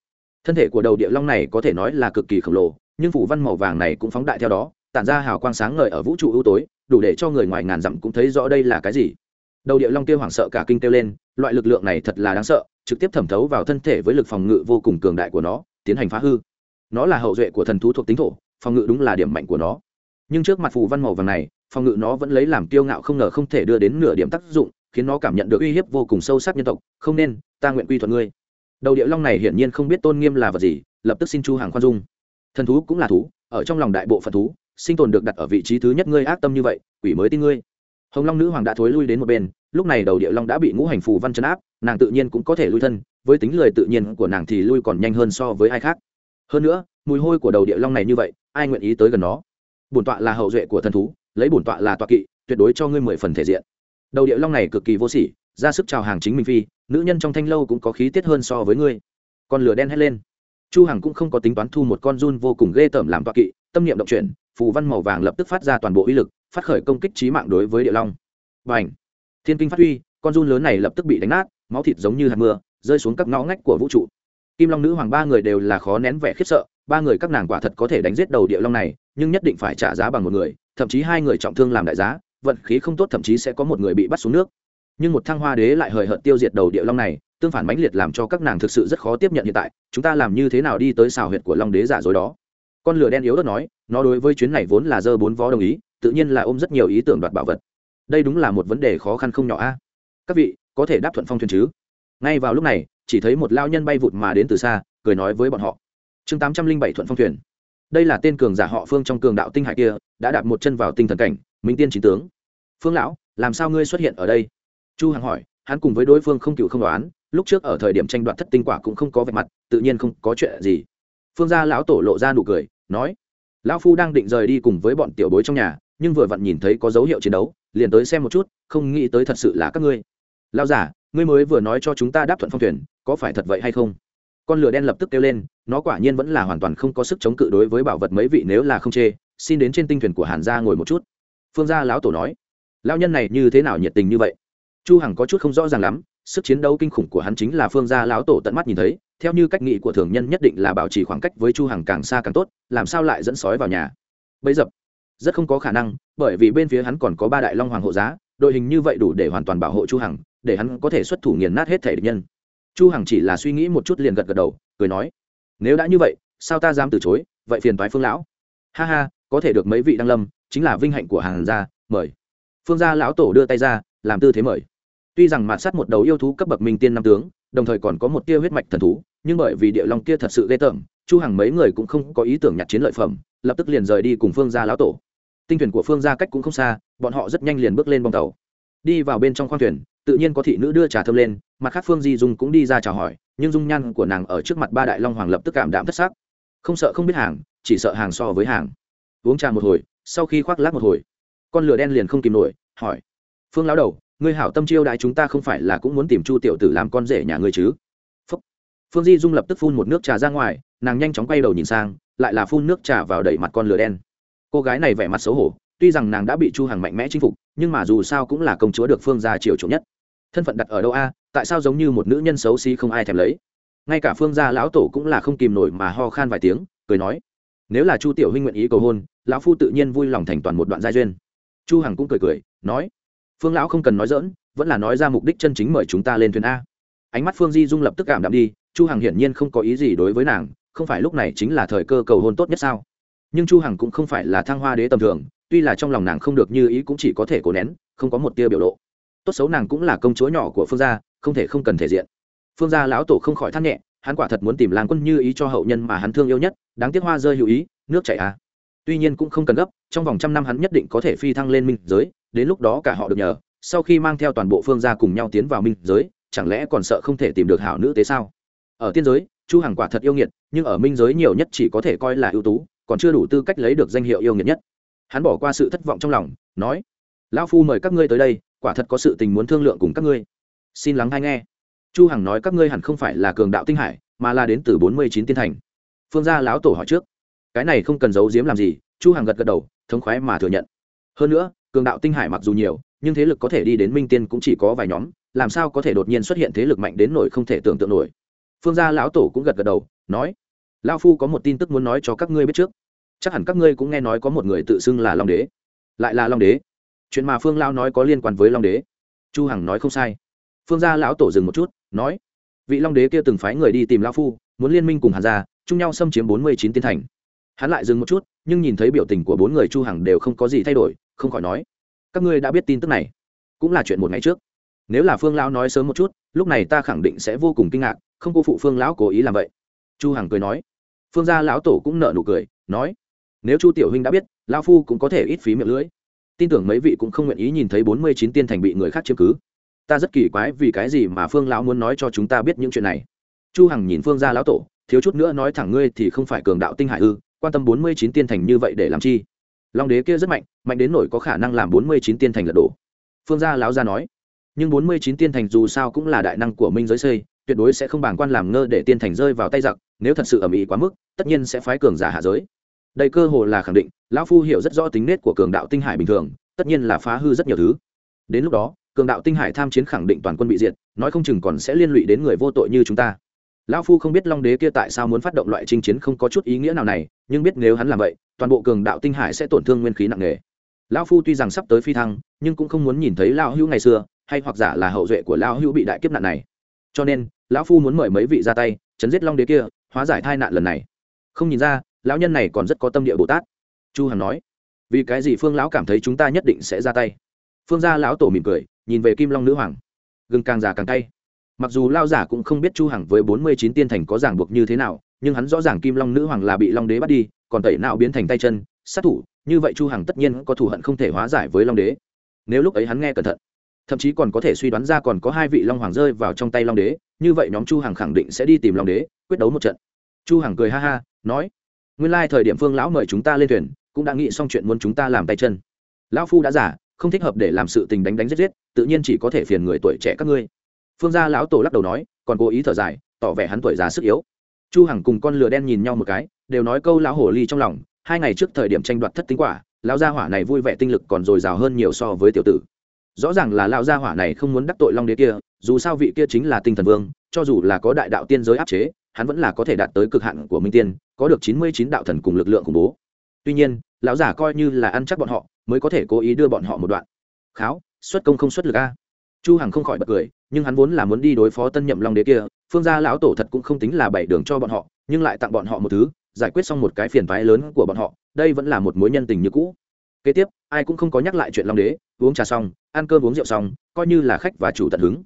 Thân thể của đầu địa long này có thể nói là cực kỳ khổng lồ, nhưng phù văn màu vàng này cũng phóng đại theo đó, tản ra hào quang sáng ngời ở vũ trụ ưu tối, đủ để cho người ngoài ngàn dặm cũng thấy rõ đây là cái gì. Đầu địa long kia hoảng sợ cả kinh kêu lên, loại lực lượng này thật là đáng sợ, trực tiếp thẩm thấu vào thân thể với lực phòng ngự vô cùng cường đại của nó, tiến hành phá hư. Nó là hậu duệ của thần thú thuộc tính thổ, phòng ngự đúng là điểm mạnh của nó. Nhưng trước mặt phù văn màu vàng này phòng ngự nó vẫn lấy làm kiêu ngạo không ngờ không thể đưa đến nửa điểm tác dụng, khiến nó cảm nhận được uy hiếp vô cùng sâu sắc nhân tộc. Không nên, ta nguyện quy thuận ngươi. Đầu địa long này hiển nhiên không biết tôn nghiêm là vật gì, lập tức xin chu hàng khoan dung. Thần thú cũng là thú, ở trong lòng đại bộ phận thú, sinh tồn được đặt ở vị trí thứ nhất ngươi ác tâm như vậy, quỷ mới tin ngươi. Hồng long nữ hoàng đã thối lui đến một bên, lúc này đầu địa long đã bị ngũ hành phù văn chấn áp, nàng tự nhiên cũng có thể lui thân, với tính lời tự nhiên của nàng thì lui còn nhanh hơn so với ai khác. Hơn nữa, mùi hôi của đầu địa long này như vậy, ai nguyện ý tới gần nó? Bổn tọa là hậu duệ của thần thú lấy bổn tọa là tọa kỵ, tuyệt đối cho ngươi mười phần thể diện. Đầu địa long này cực kỳ vô sỉ, ra sức chào hàng chính minh phi, nữ nhân trong thanh lâu cũng có khí tiết hơn so với ngươi. Con lửa đen hét lên. Chu hằng cũng không có tính toán thu một con run vô cùng ghê tởm làm tọa kỵ, tâm niệm động chuyển, phù văn màu vàng lập tức phát ra toàn bộ uy lực, phát khởi công kích chí mạng đối với địa long. Bành! Thiên kinh phát huy, con run lớn này lập tức bị đánh nát, máu thịt giống như hạt mưa, rơi xuống các ngõ ngách của vũ trụ. Kim long nữ hoàng ba người đều là khó nén vẻ khiếp sợ, ba người các nàng quả thật có thể đánh giết đầu địa long này, nhưng nhất định phải trả giá bằng một người thậm chí hai người trọng thương làm đại giá, vận khí không tốt thậm chí sẽ có một người bị bắt xuống nước. Nhưng một thăng hoa đế lại hời hợt tiêu diệt đầu địa long này, tương phản mãnh liệt làm cho các nàng thực sự rất khó tiếp nhận hiện tại, chúng ta làm như thế nào đi tới xào huyệt của long đế giả dối đó. Con lửa đen yếu đất nói, nó đối với chuyến này vốn là dơ bốn vó đồng ý, tự nhiên là ôm rất nhiều ý tưởng đoạt bảo vật. Đây đúng là một vấn đề khó khăn không nhỏ a. Các vị, có thể đáp thuận phong thuyền chứ? Ngay vào lúc này, chỉ thấy một lao nhân bay vụt mà đến từ xa, cười nói với bọn họ. Chương tám trăm linh bảy thuận phong thuyền. Đây là tên cường giả họ phương trong cường đạo tinh hải kia đã đạp một chân vào tinh thần cảnh, minh tiên chín tướng. Phương lão, làm sao ngươi xuất hiện ở đây? Chu hằng hỏi, hắn cùng với đối phương không cựu không đoán, lúc trước ở thời điểm tranh đoạt thất tinh quả cũng không có vẻ mặt, tự nhiên không có chuyện gì. Phương gia lão tổ lộ ra nụ cười, nói, lão phu đang định rời đi cùng với bọn tiểu bối trong nhà, nhưng vừa vặn nhìn thấy có dấu hiệu chiến đấu, liền tới xem một chút, không nghĩ tới thật sự là các ngươi. Lão giả, ngươi mới vừa nói cho chúng ta đáp thuận phong thuyền, có phải thật vậy hay không? Con lửa đen lập tức kêu lên, nó quả nhiên vẫn là hoàn toàn không có sức chống cự đối với bảo vật mấy vị nếu là không chê xin đến trên tinh thuyền của hàn gia ngồi một chút. Phương gia lão tổ nói. Lão nhân này như thế nào nhiệt tình như vậy? Chu hằng có chút không rõ ràng lắm, sức chiến đấu kinh khủng của hắn chính là phương gia lão tổ tận mắt nhìn thấy, theo như cách nghĩ của thường nhân nhất định là bảo trì khoảng cách với chu hằng càng xa càng tốt, làm sao lại dẫn sói vào nhà? Bấy dập rất không có khả năng, bởi vì bên phía hắn còn có ba đại long hoàng hộ giá, đội hình như vậy đủ để hoàn toàn bảo hộ chu hằng, để hắn có thể xuất thủ nghiền nát hết thể địch nhân. Chu hằng chỉ là suy nghĩ một chút liền gật gật đầu, cười nói, nếu đã như vậy, sao ta dám từ chối? Vậy phiền toái phương lão. Ha ha có thể được mấy vị đăng lâm, chính là vinh hạnh của hàng gia, mời. Phương gia lão tổ đưa tay ra, làm tư thế mời. Tuy rằng mạt sát một đầu yêu thú cấp bậc minh tiên năm tướng, đồng thời còn có một tia huyết mạch thần thú, nhưng bởi vì địa long kia thật sự ghê tởm, chu hàng mấy người cũng không có ý tưởng nhặt chiến lợi phẩm, lập tức liền rời đi cùng phương gia lão tổ. Tinh thuyền của phương gia cách cũng không xa, bọn họ rất nhanh liền bước lên bong tàu. Đi vào bên trong khoang thuyền, tự nhiên có thị nữ đưa trà thơm lên, mặt khác phương di dung cũng đi ra chào hỏi, nhưng dung nhan của nàng ở trước mặt ba đại long hoàng lập tức cảm đạm thất sắc. Không sợ không biết hàng, chỉ sợ hàng so với hàng uống trà một hồi, sau khi khoác lác một hồi. Con lửa đen liền không kìm nổi, hỏi. Phương lão đầu, ngươi hảo tâm chiêu đại chúng ta không phải là cũng muốn tìm chu tiểu tử làm con rể nhà ngươi chứ? Phúc. phương di dung lập tức phun một nước trà ra ngoài, nàng nhanh chóng quay đầu nhìn sang, lại là phun nước trà vào đẩy mặt con lửa đen. Cô gái này vẻ mặt xấu hổ, tuy rằng nàng đã bị chu Hằng mạnh mẽ chinh phục, nhưng mà dù sao cũng là công chúa được phương gia triều chuộng nhất. Thân phận đặt ở đâu a? Tại sao giống như một nữ nhân xấu xí không ai thèm lấy? Ngay cả phương gia lão tổ cũng là không kìm nổi mà ho khan vài tiếng, cười nói nếu là chu tiểu huynh nguyện ý cầu hôn, lão phu tự nhiên vui lòng thành toàn một đoạn gia duyên. Chu hằng cũng cười cười, nói, phương lão không cần nói dỡn vẫn là nói ra mục đích chân chính mời chúng ta lên thuyền a. Ánh mắt phương di dung lập tức cảm đạm đi, chu hằng hiển nhiên không có ý gì đối với nàng, không phải lúc này chính là thời cơ cầu hôn tốt nhất sao? Nhưng chu hằng cũng không phải là thăng hoa đế tầm thường, tuy là trong lòng nàng không được như ý cũng chỉ có thể cố nén, không có một tia biểu lộ. Tốt xấu nàng cũng là công chúa nhỏ của phương gia, không thể không cần thể diện. Phương gia lão tổ không khỏi than nhẹ hắn quả thật muốn tìm làng quân như ý cho hậu nhân mà hắn thương yêu nhất, đáng tiếc hoa rơi hữu ý, nước chảy à. Tuy nhiên cũng không cần gấp, trong vòng trăm năm hắn nhất định có thể phi thăng lên minh giới, đến lúc đó cả họ được nhờ, sau khi mang theo toàn bộ phương gia cùng nhau tiến vào minh giới, chẳng lẽ còn sợ không thể tìm được hảo nữ tế sao? Ở tiên giới, chu hằng quả thật yêu nghiệt, nhưng ở minh giới nhiều nhất chỉ có thể coi là ưu tú, còn chưa đủ tư cách lấy được danh hiệu yêu nghiệt nhất. Hắn bỏ qua sự thất vọng trong lòng, nói, lão phu mời các ngươi tới đây, quả thật có sự tình muốn thương lượng cùng các ngươi. Xin lắng hay nghe chu hằng nói các ngươi hẳn không phải là cường đạo tinh hải, mà là đến từ bốn mươi chín tiên thành. Phương gia lão tổ hỏi trước. Cái này không cần giấu giếm làm gì, chu hằng gật gật đầu, thống khoái mà thừa nhận. Hơn nữa, cường đạo tinh hải mặc dù nhiều, nhưng thế lực có thể đi đến minh tiên cũng chỉ có vài nhóm, làm sao có thể đột nhiên xuất hiện thế lực mạnh đến nổi không thể tưởng tượng nổi. Phương gia lão tổ cũng gật gật đầu, nói, lão phu có một tin tức muốn nói cho các ngươi biết trước. Chắc hẳn các ngươi cũng nghe nói có một người tự xưng là long đế. Lại là long đế? Chuyện mà phương lao nói có liên quan với long đế. Chu hằng nói không sai phương gia lão tổ dừng một chút, nói, vị long đế kia từng phái người đi tìm lão phu, muốn liên minh cùng hàn gia, chung nhau xâm chiếm bốn mươi chín tiên thành. Hắn lại dừng một chút, nhưng nhìn thấy biểu tình của bốn người chu hằng đều không có gì thay đổi, không khỏi nói, các ngươi đã biết tin tức này, cũng là chuyện một ngày trước. Nếu là phương lão nói sớm một chút, lúc này ta khẳng định sẽ vô cùng kinh ngạc, không cô phụ phương lão cố ý làm vậy. Chu hằng cười nói, phương gia lão tổ cũng nợ nụ cười, nói, nếu chu tiểu huynh đã biết, lão phu cũng có thể ít phí miệng lưỡi. Tin tưởng mấy vị cũng không nguyện ý nhìn thấy bốn mươi chín tiên thành bị người khác chiếm cứ ta rất kỳ quái vì cái gì mà phương lão muốn nói cho chúng ta biết những chuyện này. Chu hằng nhìn phương gia lão tổ, thiếu chút nữa nói thẳng ngươi thì không phải cường đạo tinh hải ư, quan tâm bốn mươi chín tiên thành như vậy để làm chi? Long đế kia rất mạnh mạnh đến nổi có khả năng làm bốn mươi chín tiên thành lật đổ. Phương gia lão gia nói, nhưng bốn mươi chín tiên thành dù sao cũng là đại năng của minh giới xây, tuyệt đối sẽ không bàng quan làm ngơ để tiên thành rơi vào tay giặc, nếu thật sự ầm ĩ quá mức, tất nhiên sẽ phái cường giả hạ giới. Đây cơ hồ là khẳng định, lão phu hiểu rất rõ tính nết của cường đạo tinh hải bình thường, tất nhiên là phá hư rất nhiều thứ. Đến lúc đó cường đạo tinh hải tham chiến khẳng định toàn quân bị diệt, nói không chừng còn sẽ liên lụy đến người vô tội như chúng ta. Lão phu không biết long đế kia tại sao muốn phát động loại chinh chiến không có chút ý nghĩa nào này, nhưng biết nếu hắn làm vậy, toàn bộ cường đạo tinh hải sẽ tổn thương nguyên khí nặng nề. Lão phu tuy rằng sắp tới phi thăng, nhưng cũng không muốn nhìn thấy lão hữu ngày xưa, hay hoặc giả là hậu duệ của lão hữu bị đại kiếp nạn này. Cho nên, lão phu muốn mời mấy vị ra tay, chấn giết long đế kia, hóa giải tai nạn lần này. Không nhìn ra, lão nhân này còn rất có tâm địa bồ tát. Chu hằng nói, vì cái gì phương lão cảm thấy chúng ta nhất định sẽ ra tay? Phương gia lão tổ mỉm cười nhìn về kim long nữ hoàng. Gừng càng già càng cay. Mặc dù lao giả cũng không biết chu hằng với bốn mươi chín tiên thành có ràng buộc như thế nào, nhưng hắn rõ ràng kim long nữ hoàng là bị long đế bắt đi, còn tẩy nào biến thành tay chân, sát thủ, như vậy chu hằng tất nhiên có thù hận không thể hóa giải với long đế. Nếu lúc ấy hắn nghe cẩn thận, thậm chí còn có thể suy đoán ra còn có hai vị long hoàng rơi vào trong tay long đế, như vậy nhóm chu hằng khẳng định sẽ đi tìm long đế, quyết đấu một trận. Chu hằng cười ha ha, nói, nguyên lai thời điểm phương lão mời chúng ta lên thuyền, cũng đã nghĩ xong chuyện muốn chúng ta làm tay chân. Lão phu đã giả không thích hợp để làm sự tình đánh đánh giết giết, tự nhiên chỉ có thể phiền người tuổi trẻ các ngươi. Phương gia lão tổ lắc đầu nói, còn cố ý thở dài, tỏ vẻ hắn tuổi già sức yếu. Chu hằng cùng con lừa đen nhìn nhau một cái, đều nói câu lão hổ ly trong lòng, hai ngày trước thời điểm tranh đoạt thất tính quả, lão gia hỏa này vui vẻ tinh lực còn dồi dào hơn nhiều so với tiểu tử. Rõ ràng là lão gia hỏa này không muốn đắc tội long đế kia, dù sao vị kia chính là tinh thần vương, cho dù là có đại đạo tiên giới áp chế, hắn vẫn là có thể đạt tới cực hạn của minh tiên, có được chín mươi chín đạo thần cùng lực lượng khủng bố. Tuy nhiên lão giả coi như là ăn chắc bọn họ, mới có thể cố ý đưa bọn họ một đoạn. Kháo, xuất công không xuất lực a. Chu hằng không khỏi bật cười, nhưng hắn vốn là muốn đi đối phó tân nhậm long đế kia, phương gia lão tổ thật cũng không tính là bảy đường cho bọn họ, nhưng lại tặng bọn họ một thứ, giải quyết xong một cái phiền toái lớn của bọn họ, đây vẫn là một mối nhân tình như cũ. Kế tiếp, ai cũng không có nhắc lại chuyện long đế, uống trà xong, ăn cơm uống rượu xong, coi như là khách và chủ tận hứng.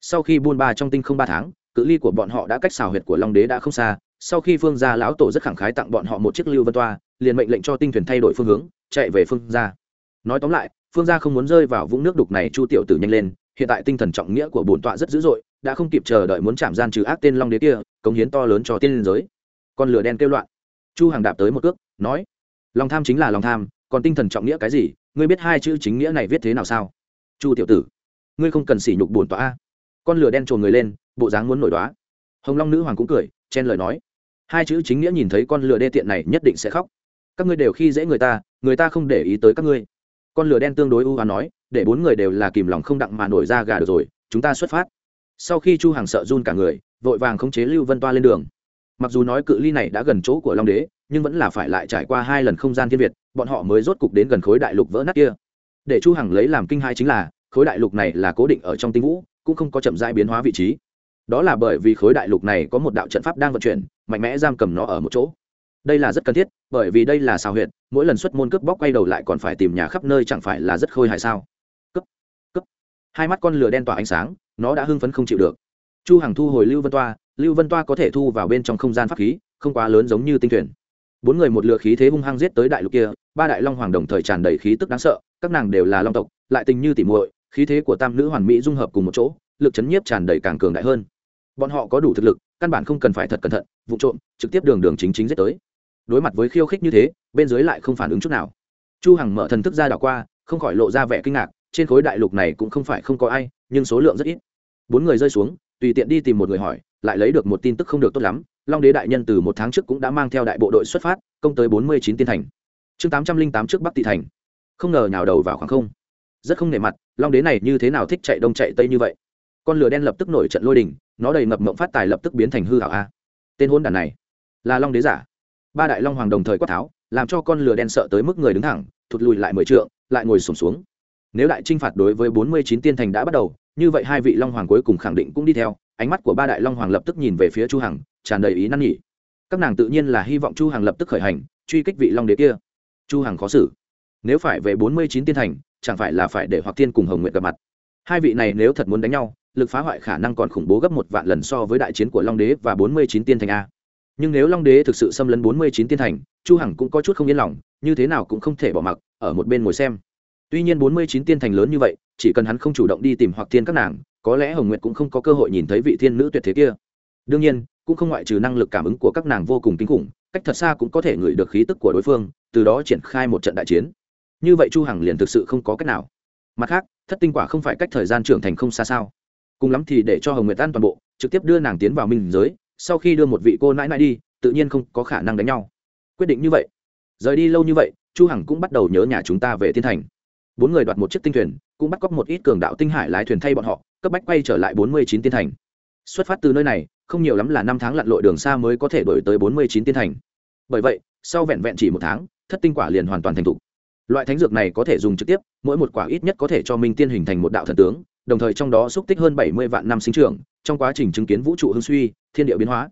Sau khi buôn ba trong tinh không ba tháng, cự ly của bọn họ đã cách xào huyệt của long đế đã không xa sau khi phương gia lão tổ rất khẳng khái tặng bọn họ một chiếc lưu vân toa, liền mệnh lệnh cho tinh thuyền thay đổi phương hướng, chạy về phương gia. Nói tóm lại, phương gia không muốn rơi vào vũng nước đục này chu tiểu tử nhanh lên, hiện tại tinh thần trọng nghĩa của bổn tọa rất dữ dội, đã không kịp chờ đợi muốn chạm gian trừ ác tên long đế kia, cống hiến to lớn cho tiên liên giới. Con lửa đen kêu loạn. Chu hàng đạp tới một cước, nói lòng tham chính là lòng tham, còn tinh thần trọng nghĩa cái gì? Ngươi biết hai chữ chính nghĩa này viết thế nào sao? Chu tiểu tử, ngươi không cần sỉ nhục bổn tọa a. Con lửa đen trồn người lên, bộ dáng muốn nổi đoá. Hồng long nữ hoàng cũng cười, chen lời nói hai chữ chính nghĩa nhìn thấy con lửa đê tiện này nhất định sẽ khóc. Các ngươi đều khi dễ người ta người ta không để ý tới các ngươi. Con lửa đen tương đối ưu hoán nói, để bốn người đều là kìm lòng không đặng mà nổi ra gà được rồi, chúng ta xuất phát. Sau khi chu hàng sợ run cả người, vội vàng khống chế lưu vân toa lên đường. Mặc dù nói cự ly này đã gần chỗ của long đế, nhưng vẫn là phải lại trải qua hai lần không gian thiên việt, bọn họ mới rốt cục đến gần khối đại lục vỡ nát kia. Để chu hằng lấy làm kinh hai chính là, khối đại lục này là cố định ở trong tinh vũ, cũng không có chậm rãi biến hóa vị trí. Đó là bởi vì khối đại lục này có một đạo trận pháp đang vận chuyển mạnh mẽ giam cầm nó ở một chỗ. Đây là rất cần thiết, bởi vì đây là xào huyệt, mỗi lần xuất môn cướp bóc quay đầu lại còn phải tìm nhà khắp nơi chẳng phải là rất khôi hài sao? Cướp cướp. Hai mắt con lửa đen tỏa ánh sáng, nó đã hưng phấn không chịu được. Chu hằng thu hồi lưu vân toa, lưu vân toa có thể thu vào bên trong không gian pháp khí, không quá lớn giống như tinh thuyền. Bốn người một lửa khí thế hung hăng giết tới đại lục kia, ba đại long hoàng đồng thời tràn đầy khí tức đáng sợ, các nàng đều là long tộc, lại tình như tỉ muội, khí thế của tam nữ hoàn mỹ dung hợp cùng một chỗ, lực chấn nhiếp tràn đầy càng cường đại hơn. Bọn họ có đủ thực lực, căn bản không cần phải thật cẩn thận vụ trộm, trực tiếp đường đường chính chính giết tới. Đối mặt với khiêu khích như thế, bên dưới lại không phản ứng chút nào. Chu hằng mở thần thức ra đảo qua, không khỏi lộ ra vẻ kinh ngạc, trên khối đại lục này cũng không phải không có ai, nhưng số lượng rất ít. Bốn người rơi xuống, tùy tiện đi tìm một người hỏi, lại lấy được một tin tức không được tốt lắm, long đế đại nhân từ một tháng trước cũng đã mang theo đại bộ đội xuất phát, công tới bốn mươi chín tiên thành. Chương tám trăm linh tám trước bắc tị thành. Không ngờ nhào đầu vào khoảng không. Rất không nể mặt, long đế này như thế nào thích chạy đông chạy tây như vậy? Con lửa đen lập tức nổi trận lôi đình, nó đầy ngập mộng phát tài lập tức biến thành hư hảo a tên hôn đàn này là long đế giả. Ba đại long hoàng đồng thời quát tháo làm cho con lửa đen sợ tới mức người đứng thẳng thụt lùi lại mười trượng lại ngồi sùng xuống, xuống nếu đại trinh phạt đối với bốn mươi chín tiên thành đã bắt đầu như vậy hai vị long hoàng cuối cùng khẳng định cũng đi theo. Ánh mắt của ba đại long hoàng lập tức nhìn về phía chu hằng tràn đầy ý năn nỉ. Các nàng tự nhiên là hy vọng chu hằng lập tức khởi hành truy kích vị long đế kia. Chu hằng khó xử. Nếu phải về bốn mươi chín tiên thành chẳng phải là phải để hoặc tiên cùng hồng nguyện gặp mặt. Hai vị này nếu thật muốn đánh nhau lực phá hoại khả năng còn khủng bố gấp một vạn lần so với đại chiến của long đế và bốn mươi chín tiên thành a. Nhưng nếu long đế thực sự xâm lấn bốn mươi chín tiên thành, chu hằng cũng có chút không yên lòng, như thế nào cũng không thể bỏ mặc, ở một bên ngồi xem. Tuy nhiên bốn mươi chín tiên thành lớn như vậy, chỉ cần hắn không chủ động đi tìm hoặc thiên các nàng, có lẽ hồng nguyệt cũng không có cơ hội nhìn thấy vị thiên nữ tuyệt thế kia. Đương nhiên, cũng không ngoại trừ năng lực cảm ứng của các nàng vô cùng kinh khủng, cách thật xa cũng có thể ngửi được khí tức của đối phương, từ đó triển khai một trận đại chiến. Như vậy chu hằng liền thực sự không có cách nào. Mặt khác, thất tinh quả không phải cách thời gian trưởng thành không xa sao cùng lắm thì để cho hồng nguyệt tan toàn bộ, trực tiếp đưa nàng tiến vào minh giới, sau khi đưa một vị cô nãi nãi đi, tự nhiên không có khả năng đánh nhau. Quyết định như vậy. Rời đi lâu như vậy, chu hằng cũng bắt đầu nhớ nhà chúng ta về thiên thành. Bốn người đoạt một chiếc tinh thuyền, cũng bắt cóc một ít cường đạo tinh hải lái thuyền thay bọn họ, cấp bách quay trở lại bốn mươi chín tiên thành. Xuất phát từ nơi này, không nhiều lắm là năm tháng lặn lội đường xa mới có thể đổi tới bốn mươi chín tiên thành. Bởi vậy, sau vẹn vẹn chỉ một tháng, thất tinh quả liền hoàn toàn thành thục. Loại thánh dược này có thể dùng trực tiếp, mỗi một quả ít nhất có thể cho minh tiên hình thành một đạo thần tướng đồng thời trong đó xúc tích hơn bảy mươi vạn năm sinh trưởng, trong quá trình chứng kiến vũ trụ hưng suy, thiên địa biến hóa.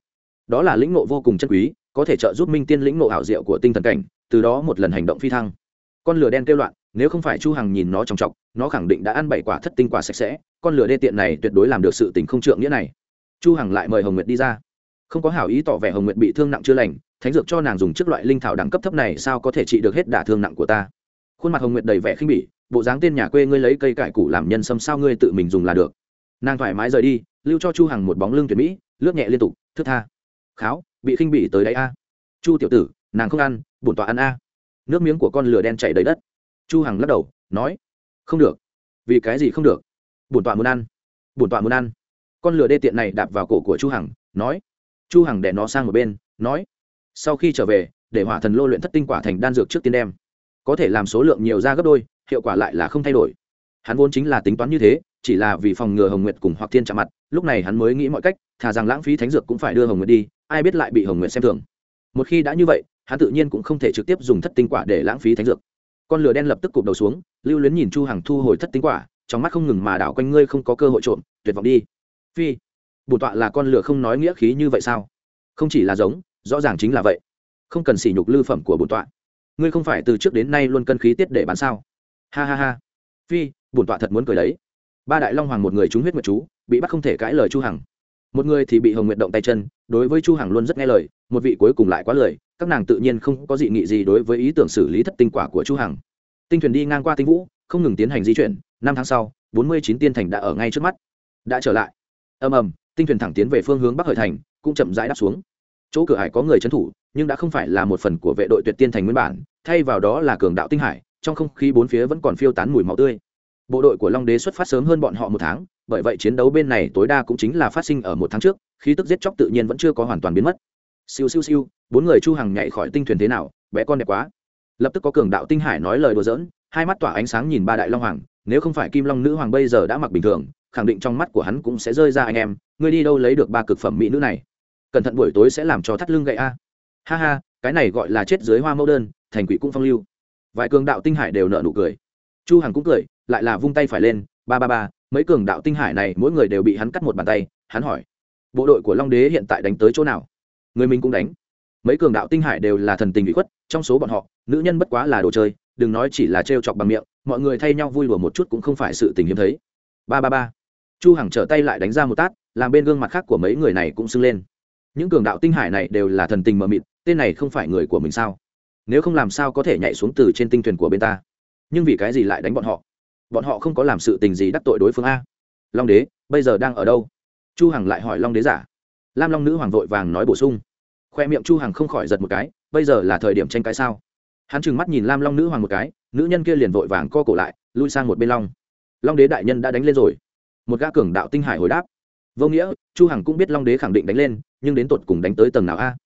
Đó là lĩnh ngộ vô cùng chân quý, có thể trợ giúp minh tiên lĩnh ngộ ảo diệu của tinh thần cảnh, từ đó một lần hành động phi thăng. Con lửa đen kêu loạn, nếu không phải chu hằng nhìn nó trọng trọng nó khẳng định đã ăn bảy quả thất tinh quả sạch sẽ, con lửa đê tiện này tuyệt đối làm được sự tình không trượng nghĩa này. Chu hằng lại mời hồng nguyệt đi ra. Không có hảo ý tỏ vẻ hồng nguyệt bị thương nặng chưa lành, thánh dược cho nàng dùng trước loại linh thảo đẳng cấp thấp này sao có thể trị được hết đả thương nặng của ta? Khuôn mặt hồng nguyệt đầy vẻ khinh bỉ, bộ dáng tên nhà quê ngươi lấy cây cải củ làm nhân sâm sao ngươi tự mình dùng là được. Nàng thoải mái rời đi, lưu cho chu hằng một bóng lưng tuyệt mỹ, lướt nhẹ liên tục, thức tha. Kháo, bị khinh bỉ tới đấy a. Chu tiểu tử, nàng không ăn, bổn tọa ăn a. Nước miếng của con lửa đen chảy đầy đất. Chu hằng lắc đầu, nói, không được. Vì cái gì không được? Bổn tọa muốn ăn. Bổn tọa muốn ăn. Con lửa đê tiện này đạp vào cổ của chu hằng, nói. Chu hằng để nó sang một bên, nói. Sau khi trở về, để hỏa thần lô luyện thất tinh quả thành đan dược trước tiên đem có thể làm số lượng nhiều ra gấp đôi, hiệu quả lại là không thay đổi. Hắn vốn chính là tính toán như thế, chỉ là vì phòng ngừa hồng nguyệt cùng hoặc thiên chạm mặt, lúc này hắn mới nghĩ mọi cách, thà rằng lãng phí thánh dược cũng phải đưa hồng nguyệt đi, ai biết lại bị hồng nguyệt xem thường. Một khi đã như vậy, hắn tự nhiên cũng không thể trực tiếp dùng thất tinh quả để lãng phí thánh dược. Con lửa đen lập tức cụp đầu xuống, lưu luyến nhìn chu hằng thu hồi thất tinh quả, trong mắt không ngừng mà đảo quanh ngươi không có cơ hội trộm, tuyệt vọng đi. Phi bổn tọa là con lửa không nói nghĩa khí như vậy sao? Không chỉ là giống, rõ ràng chính là vậy. Không cần sỉ nhục lưu phẩm của bổn tọa ngươi không phải từ trước đến nay luôn cân khí tiết để bán sao? Ha ha ha. Phi, bổn tọa thật muốn cười đấy. Ba đại long hoàng một người trúng huyết nguyệt chú, bị bắt không thể cãi lời chu hằng. Một người thì bị hồng nguyệt động tay chân, đối với chu hằng luôn rất nghe lời, một vị cuối cùng lại quá lời các nàng tự nhiên không có dị nghị gì đối với ý tưởng xử lý thất tinh quả của chu hằng. Tinh thuyền đi ngang qua tinh vũ, không ngừng tiến hành di chuyển, năm tháng sau, bốn mươi chín tiên thành đã ở ngay trước mắt. Đã trở lại. Ầm ầm, tinh thuyền thẳng tiến về phương hướng bắc hợi thành, cũng chậm rãi đáp xuống. Chỗ cửa hải có người trấn thủ, nhưng đã không phải là một phần của vệ đội tuyệt tiên thành nguyên bản thay vào đó là cường đạo tinh hải, trong không khí bốn phía vẫn còn phiêu tán mùi máu tươi. Bộ đội của long đế xuất phát sớm hơn bọn họ một tháng, bởi vậy chiến đấu bên này tối đa cũng chính là phát sinh ở một tháng trước khi tức giết chóc tự nhiên vẫn chưa có hoàn toàn biến mất. Siêu siêu siêu, bốn người chu hằng nhảy khỏi tinh thuyền thế nào, bé con đẹp quá. Lập tức có cường đạo tinh hải nói lời đùa giỡn, hai mắt tỏa ánh sáng nhìn ba đại long hoàng, nếu không phải kim long nữ hoàng bây giờ đã mặc bình thường, khẳng định trong mắt của hắn cũng sẽ rơi ra anh em, ngươi đi đâu lấy được ba cực phẩm mỹ nữ này? Cẩn thận buổi tối sẽ làm cho thắt lưng gậy a. Ha ha, cái này gọi là chết dưới hoa mẫu đơn thành quỷ cũng phong lưu. Vài cường đạo tinh hải đều nợ nụ cười. Chu hằng cũng cười, lại là vung tay phải lên, ba ba ba, mấy cường đạo tinh hải này mỗi người đều bị hắn cắt một bàn tay, hắn hỏi, bộ đội của long đế hiện tại đánh tới chỗ nào? Người mình cũng đánh. Mấy cường đạo tinh hải đều là thần tình bị khuất, trong số bọn họ, nữ nhân bất quá là đồ chơi, đừng nói chỉ là trêu chọc bằng miệng, mọi người thay nhau vui đùa một chút cũng không phải sự tình hiếm thấy. Ba ba ba. Chu hằng trở tay lại đánh ra một tát, làm bên gương mặt khác của mấy người này cũng sưng lên. Những cường đạo tinh hải này đều là thần tình mờ mịt, tên này không phải người của mình sao? Nếu không làm sao có thể nhảy xuống từ trên tinh thuyền của bên ta. Nhưng vì cái gì lại đánh bọn họ? Bọn họ không có làm sự tình gì đắc tội đối phương a. Long đế, bây giờ đang ở đâu? Chu hằng lại hỏi long đế giả. Lam long nữ hoàng vội vàng nói bổ sung. Khoe miệng chu hằng không khỏi giật một cái, bây giờ là thời điểm tranh cãi sao? Hắn trừng mắt nhìn lam long nữ hoàng một cái, nữ nhân kia liền vội vàng co cổ lại, lui sang một bên long. Long đế đại nhân đã đánh lên rồi. Một gã cường đạo tinh hải hồi đáp. Vô nghĩa, chu hằng cũng biết long đế khẳng định đánh lên, nhưng đến tột cùng đánh tới tầng nào a?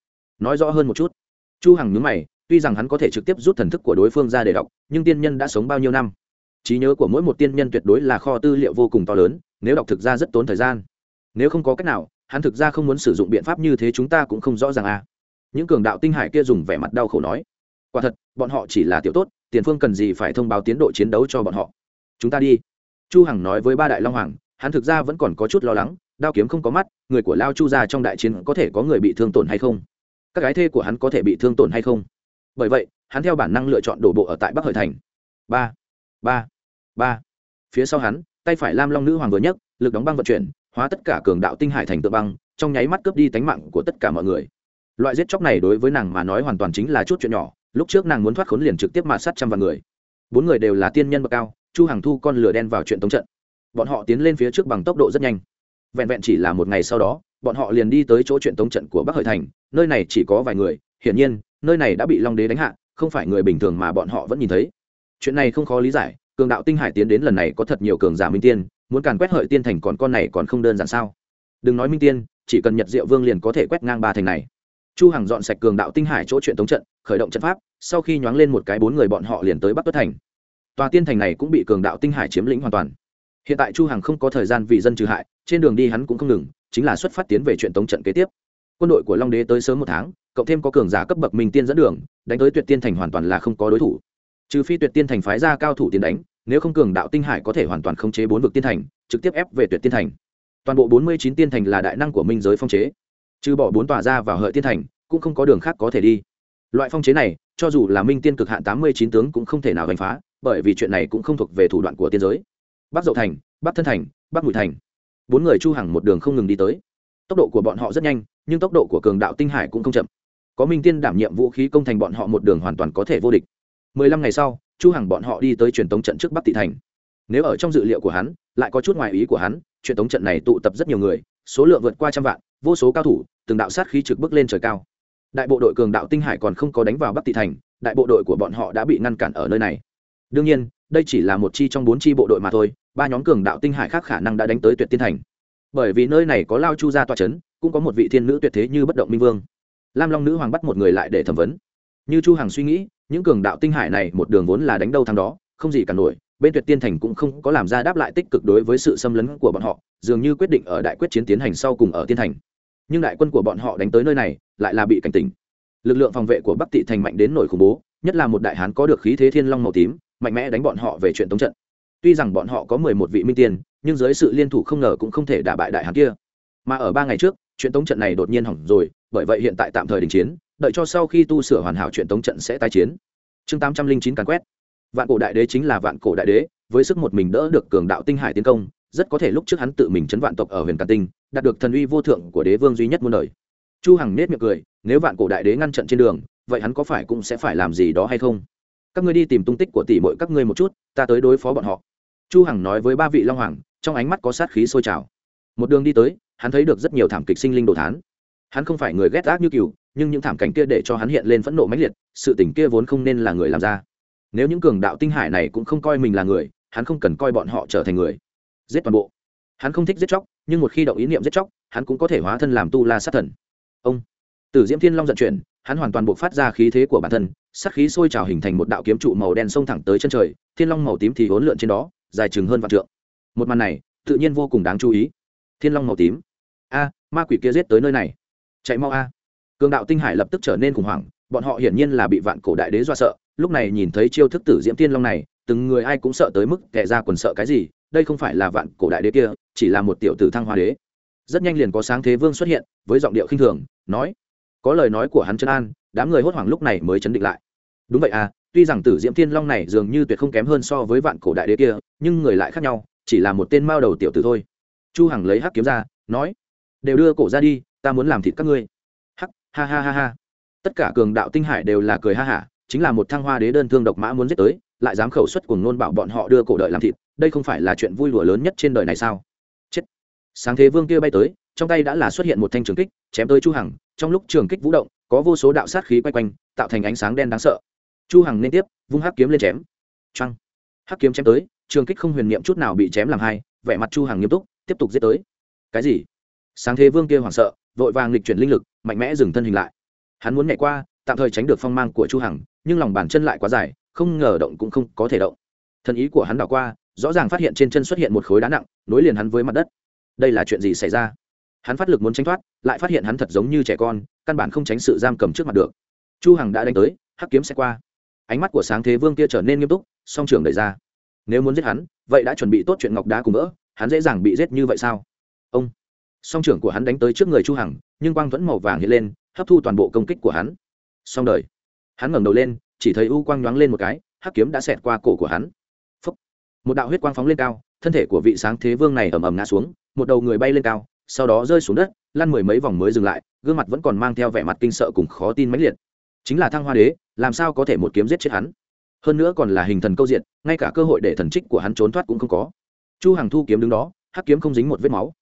Nói rõ hơn một chút. Chu hằng nhướng mày tuy rằng hắn có thể trực tiếp rút thần thức của đối phương ra để đọc, nhưng tiên nhân đã sống bao nhiêu năm? Trí nhớ của mỗi một tiên nhân tuyệt đối là kho tư liệu vô cùng to lớn, nếu đọc thực ra rất tốn thời gian. Nếu không có cách nào, hắn thực ra không muốn sử dụng biện pháp như thế chúng ta cũng không rõ ràng à. Những cường đạo tinh hải kia dùng vẻ mặt đau khổ nói, quả thật, bọn họ chỉ là tiểu tốt, tiền phương cần gì phải thông báo tiến độ chiến đấu cho bọn họ. Chúng ta đi. Chu hằng nói với ba đại long hoàng, hắn thực ra vẫn còn có chút lo lắng, đao kiếm không có mắt, người của lao chu ra trong đại chiến có thể có người bị thương tổn hay không? Các gái thê của hắn có thể bị thương tổn hay không? Bởi vậy, hắn theo bản năng lựa chọn đổ bộ ở tại bắc hợi thành. Ba ba ba. Phía sau hắn, tay phải lam long nữ hoàng vừa nhất lực đóng băng vận chuyển, hóa tất cả cường đạo tinh hải thành tự băng, trong nháy mắt cướp đi tánh mạng của tất cả mọi người. Loại giết chóc này đối với nàng mà nói hoàn toàn chính là chút chuyện nhỏ, lúc trước nàng muốn thoát khốn liền trực tiếp mạt sát trăm vạn người. Bốn người đều là tiên nhân bậc cao, chu hàng thu con lửa đen vào chuyện tống trận. Bọn họ tiến lên phía trước bằng tốc độ rất nhanh. Vẹn vẹn chỉ là một ngày sau đó, bọn họ liền đi tới chỗ chuyện tống trận của bắc hợi thành, nơi này chỉ có vài người, hiển nhiên nơi này đã bị long đế đánh hạ, không phải người bình thường mà bọn họ vẫn nhìn thấy. Chuyện này không khó lý giải, cường đạo tinh hải tiến đến lần này có thật nhiều cường giả minh tiên, muốn càn quét hợi tiên thành còn con này còn không đơn giản sao? Đừng nói minh tiên, chỉ cần nhật diệu vương liền có thể quét ngang ba thành này. Chu hằng dọn sạch cường đạo tinh hải chỗ chuyện tống trận, khởi động trận pháp, sau khi nhoáng lên một cái bốn người bọn họ liền tới bắc tuất thành. Tòa tiên thành này cũng bị cường đạo tinh hải chiếm lĩnh hoàn toàn. Hiện tại chu hằng không có thời gian vì dân trừ hại, trên đường đi hắn cũng không ngừng, chính là xuất phát tiến về chuyện tống trận kế tiếp. Quân đội của long đế tới sớm một tháng cộng thêm có cường giả cấp bậc minh tiên dẫn đường, đánh tới tuyệt tiên thành hoàn toàn là không có đối thủ. Trừ phi tuyệt tiên thành phái ra cao thủ tiến đánh, nếu không cường đạo tinh hải có thể hoàn toàn khống chế bốn vực tiên thành, trực tiếp ép về tuyệt tiên thành. Toàn bộ bốn mươi chín tiên thành là đại năng của minh giới phong chế. Trừ bỏ bốn tòa ra vào hợi tiên thành, cũng không có đường khác có thể đi. Loại phong chế này, cho dù là minh tiên cực hạn tám mươi chín tướng cũng không thể nào đánh phá, bởi vì chuyện này cũng không thuộc về thủ đoạn của tiên giới. Bắc dậu thành, bắc thân thành, bắc bụi thành. Bốn người chu hàng một đường không ngừng đi tới. Tốc độ của bọn họ rất nhanh, nhưng tốc độ của cường đạo tinh hải cũng không chậm có minh tiên đảm nhiệm vũ khí công thành bọn họ một đường hoàn toàn có thể vô địch. Mười lăm ngày sau, chu hằng bọn họ đi tới truyền tống trận trước bắc tị thành. Nếu ở trong dự liệu của hắn, lại có chút ngoài ý của hắn, truyền tống trận này tụ tập rất nhiều người, số lượng vượt qua trăm vạn, vô số cao thủ, từng đạo sát khí trực bước lên trời cao. Đại bộ đội cường đạo tinh hải còn không có đánh vào bắc tị thành, đại bộ đội của bọn họ đã bị ngăn cản ở nơi này. Đương nhiên, đây chỉ là một chi trong bốn chi bộ đội mà thôi, ba nhóm cường đạo tinh hải khác khả năng đã đánh tới tuyệt tiên thành. Bởi vì nơi này có lao chu gia tọa c h ấ n cũng có một vị thiên nữ tuyệt thế như bất động minh vương lam long nữ hoàng bắt một người lại để thẩm vấn. Như chu hằng suy nghĩ, những cường đạo tinh hải này một đường vốn là đánh đâu thắng đó, không gì cả nổi, bên tuyệt tiên thành cũng không có làm ra đáp lại tích cực đối với sự xâm lấn của bọn họ, dường như quyết định ở đại quyết chiến tiến hành sau cùng ở tiên thành. Nhưng đại quân của bọn họ đánh tới nơi này, lại là bị cảnh tỉnh. Lực lượng phòng vệ của bắc tị thành mạnh đến nổi khủng bố, nhất là một đại hán có được khí thế thiên long màu tím, mạnh mẽ đánh bọn họ về chuyện tống trận. Tuy rằng bọn họ có mười một vị minh tiên, nhưng dưới sự liên thủ không ngờ cũng không thể đả bại đại hán kia. Mà ở ba ngày trước, chuyện tống trận này đột nhiên hỏng rồi bởi vậy hiện tại tạm thời đình chiến, đợi cho sau khi tu sửa hoàn hảo chuyện tống trận sẽ tái chiến. Chương tám trăm linh chín càn quét. Vạn cổ đại đế chính là vạn cổ đại đế, với sức một mình đỡ được cường đạo tinh hải tiến công, rất có thể lúc trước hắn tự mình chấn vạn tộc ở huyền càn tinh, đạt được thần uy vô thượng của đế vương duy nhất muôn đời. Chu hằng nết miệng cười, nếu vạn cổ đại đế ngăn trận trên đường, vậy hắn có phải cũng sẽ phải làm gì đó hay không? Các ngươi đi tìm tung tích của tỷ muội các ngươi một chút, ta tới đối phó bọn họ. Chu hằng nói với ba vị long hoàng, trong ánh mắt có sát khí sôi trào. Một đường đi tới, hắn thấy được rất nhiều thảm kịch sinh linh đồ thán hắn không phải người ghét ác như cừu, nhưng những thảm cảnh kia để cho hắn hiện lên phẫn nộ mãnh liệt, sự tình kia vốn không nên là người làm ra. Nếu những cường đạo tinh hải này cũng không coi mình là người, hắn không cần coi bọn họ trở thành người. Giết toàn bộ. Hắn không thích giết chóc, nhưng một khi động ý niệm giết chóc, hắn cũng có thể hóa thân làm tu la sát thần. Ông. Tử diễm thiên long giận chuyển, hắn hoàn toàn buộc phát ra khí thế của bản thân, sát khí sôi trào hình thành một đạo kiếm trụ màu đen xông thẳng tới chân trời, thiên long màu tím thì hỗn lượn trên đó, dài chừng hơn vạn trượng. Một màn này, tự nhiên vô cùng đáng chú ý. Thiên long màu tím. A, ma quỷ kia giết tới nơi này chạy mau a. Cường đạo tinh hải lập tức trở nên khủng hoảng, bọn họ hiển nhiên là bị vạn cổ đại đế do sợ, lúc này nhìn thấy chiêu thức tử diễm thiên long này, từng người ai cũng sợ tới mức kẻ ra quần sợ cái gì, đây không phải là vạn cổ đại đế kia, chỉ là một tiểu tử thăng hoa đế. Rất nhanh liền có sáng thế vương xuất hiện, với giọng điệu khinh thường, nói, có lời nói của hắn chân an, đám người hốt hoảng lúc này mới chấn định lại. Đúng vậy à tuy rằng tử diễm thiên long này dường như tuyệt không kém hơn so với vạn cổ đại đế kia, nhưng người lại khác nhau, chỉ là một tên mao đầu tiểu tử thôi. Chu hằng lấy hắc kiếm ra, nói, đều đưa cổ ra đi ta muốn làm thịt các ngươi. Hắc, ha ha ha ha. Tất cả cường đạo tinh hải đều là cười ha hả, chính là một thăng hoa đế đơn thương độc mã muốn giết tới, lại dám khẩu xuất cùng nôn bảo bọn họ đưa cổ đợi làm thịt, đây không phải là chuyện vui đùa lớn nhất trên đời này sao? Chết. Sáng thế vương kia bay tới, trong tay đã là xuất hiện một thanh trường kích, chém tới chu hằng, trong lúc trường kích vũ động, có vô số đạo sát khí quay quanh, tạo thành ánh sáng đen đáng sợ. Chu hằng liên tiếp, vung hắc kiếm lên chém. Trăng hắc kiếm chém tới, trường kích không huyền niệm chút nào bị chém làm hai, vẻ mặt chu hằng nghiêm túc, tiếp tục giết tới. Cái gì? Sáng thế vương kia hoảng sợ vội vàng lịch chuyển linh lực, mạnh mẽ dừng thân hình lại. Hắn muốn nhảy qua, tạm thời tránh được phong mang của chu hằng, nhưng lòng bàn chân lại quá dài, không ngờ động cũng không có thể động. Thần ý của hắn đảo qua, rõ ràng phát hiện trên chân xuất hiện một khối đá nặng, nối liền hắn với mặt đất. Đây là chuyện gì xảy ra? Hắn phát lực muốn tránh thoát, lại phát hiện hắn thật giống như trẻ con, căn bản không tránh sự giam cầm trước mặt được. Chu hằng đã đánh tới, hắc kiếm sẽ qua. Ánh mắt của sáng thế vương kia trở nên nghiêm túc, song trường đẩy ra. Nếu muốn giết hắn, vậy đã chuẩn bị tốt chuyện ngọc đá cùng vỡ, hắn dễ dàng bị giết như vậy sao? Ông! Song trưởng của hắn đánh tới trước người chu hằng, nhưng quang thuẫn màu vàng hiện lên, hấp thu toàn bộ công kích của hắn. Song đời. Hắn ngẩng đầu lên, chỉ thấy u quang nhoáng lên một cái, hắc kiếm đã xẹt qua cổ của hắn. Phúc. một đạo huyết quang phóng lên cao, thân thể của vị sáng thế vương này ầm ầm ngã xuống, một đầu người bay lên cao, sau đó rơi xuống đất, lăn mười mấy vòng mới dừng lại, gương mặt vẫn còn mang theo vẻ mặt kinh sợ cùng khó tin mãnh liệt. Chính là thăng hoa đế, làm sao có thể một kiếm giết chết hắn? Hơn nữa còn là hình thần câu diện, ngay cả cơ hội để thần trích của hắn trốn thoát cũng không có. Chu hằng thu kiếm đứng đó, hắc kiếm không dính một vết máu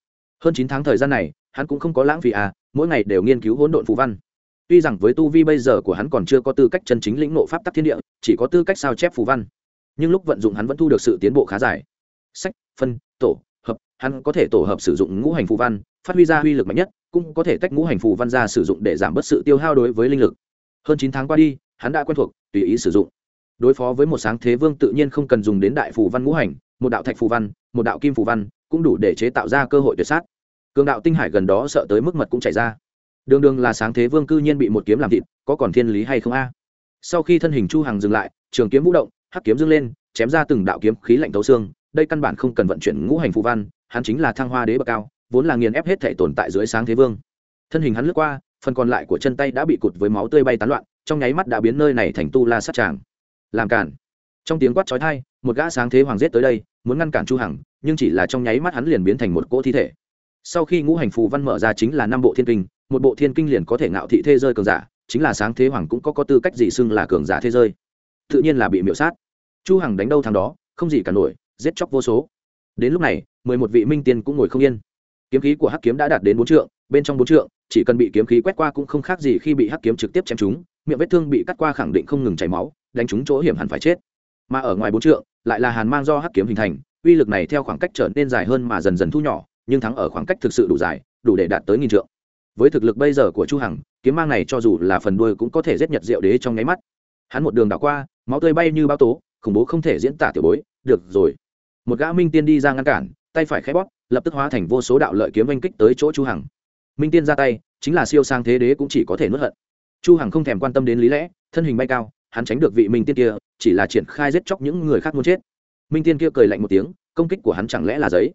hơn chín tháng thời gian này, hắn cũng không có lãng phí à mỗi ngày đều nghiên cứu hỗn độn phù văn. Tuy rằng với tu vi bây giờ của hắn còn chưa có tư cách chân chính lĩnh nộ pháp tắc thiên địa, chỉ có tư cách sao chép phù văn. Nhưng lúc vận dụng hắn vẫn thu được sự tiến bộ khá dài. Sách, phân, tổ, hợp, hắn có thể tổ hợp sử dụng ngũ hành phù văn, phát huy ra uy lực mạnh nhất, cũng có thể tách ngũ hành phù văn ra sử dụng để giảm bớt sự tiêu hao đối với linh lực. Hơn chín tháng qua đi, hắn đã quen thuộc, tùy ý sử dụng. Đối phó với một sáng thế vương tự nhiên không cần dùng đến đại phù văn ngũ hành, một đạo thạch phù văn, một đạo kim phù văn cũng đủ để chế tạo ra cơ hội tuyệt sát. Cường đạo tinh hải gần đó sợ tới mức mật cũng chảy ra. Đường đường là sáng thế vương cư nhiên bị một kiếm làm thịt, có còn thiên lý hay không a? Sau khi thân hình chu hằng dừng lại, trường kiếm vũ động, hắc kiếm dâng lên, chém ra từng đạo kiếm khí lạnh thấu xương, đây căn bản không cần vận chuyển ngũ hành phù văn, hắn chính là thăng hoa đế bậc cao, vốn là nghiền ép hết thể tồn tại dưới sáng thế vương. Thân hình hắn lướt qua, phần còn lại của chân tay đã bị cụt với máu tươi bay tán loạn, trong nháy mắt đã biến nơi này thành tu la sát tràng. Làm cản trong tiếng quát chói tai, một gã sáng thế hoàng giết tới đây, muốn ngăn cản chu hằng, nhưng chỉ là trong nháy mắt hắn liền biến thành một cỗ thi thể. Sau khi ngũ hành phù văn mở ra chính là năm bộ thiên kinh, một bộ thiên kinh liền có thể ngạo thị thế rơi cường giả, chính là sáng thế hoàng cũng có có tư cách gì xưng là cường giả thế rơi tự nhiên là bị miểu sát. Chu hằng đánh đâu thằng đó, không gì cả nổi, giết chóc vô số. Đến lúc này, mười một vị minh tiên cũng ngồi không yên. Kiếm khí của hắc kiếm đã đạt đến bốn trượng, bên trong bốn trượng, chỉ cần bị kiếm khí quét qua cũng không khác gì khi bị hắc kiếm trực tiếp chém trúng, miệng vết thương bị cắt qua khẳng định không ngừng chảy máu, đánh trúng chỗ hiểm hẳn phải chết mà ở ngoài bốn trượng, lại là hàn mang do hắc kiếm hình thành, uy lực này theo khoảng cách trở nên dài hơn mà dần dần thu nhỏ, nhưng thắng ở khoảng cách thực sự đủ dài, đủ để đạt tới nghìn trượng. Với thực lực bây giờ của chu hằng, kiếm mang này cho dù là phần đuôi cũng có thể giết nhật diệu đế trong nháy mắt. Hắn một đường đảo qua, máu tươi bay như bao tố, khủng bố không thể diễn tả tiểu bối, được rồi. Một gã minh tiên đi ra ngăn cản, tay phải khẽ bóp, lập tức hóa thành vô số đạo lợi kiếm oanh kích tới chỗ chu hằng. Minh tiên ra tay, chính là siêu sang thế đế cũng chỉ có thể nuốt hận. Chu hằng không thèm quan tâm đến lý lẽ, thân hình bay cao hắn tránh được vị minh tiên kia, chỉ là triển khai giết chóc những người khác muốn chết. Minh tiên kia cười lạnh một tiếng, công kích của hắn chẳng lẽ là giấy?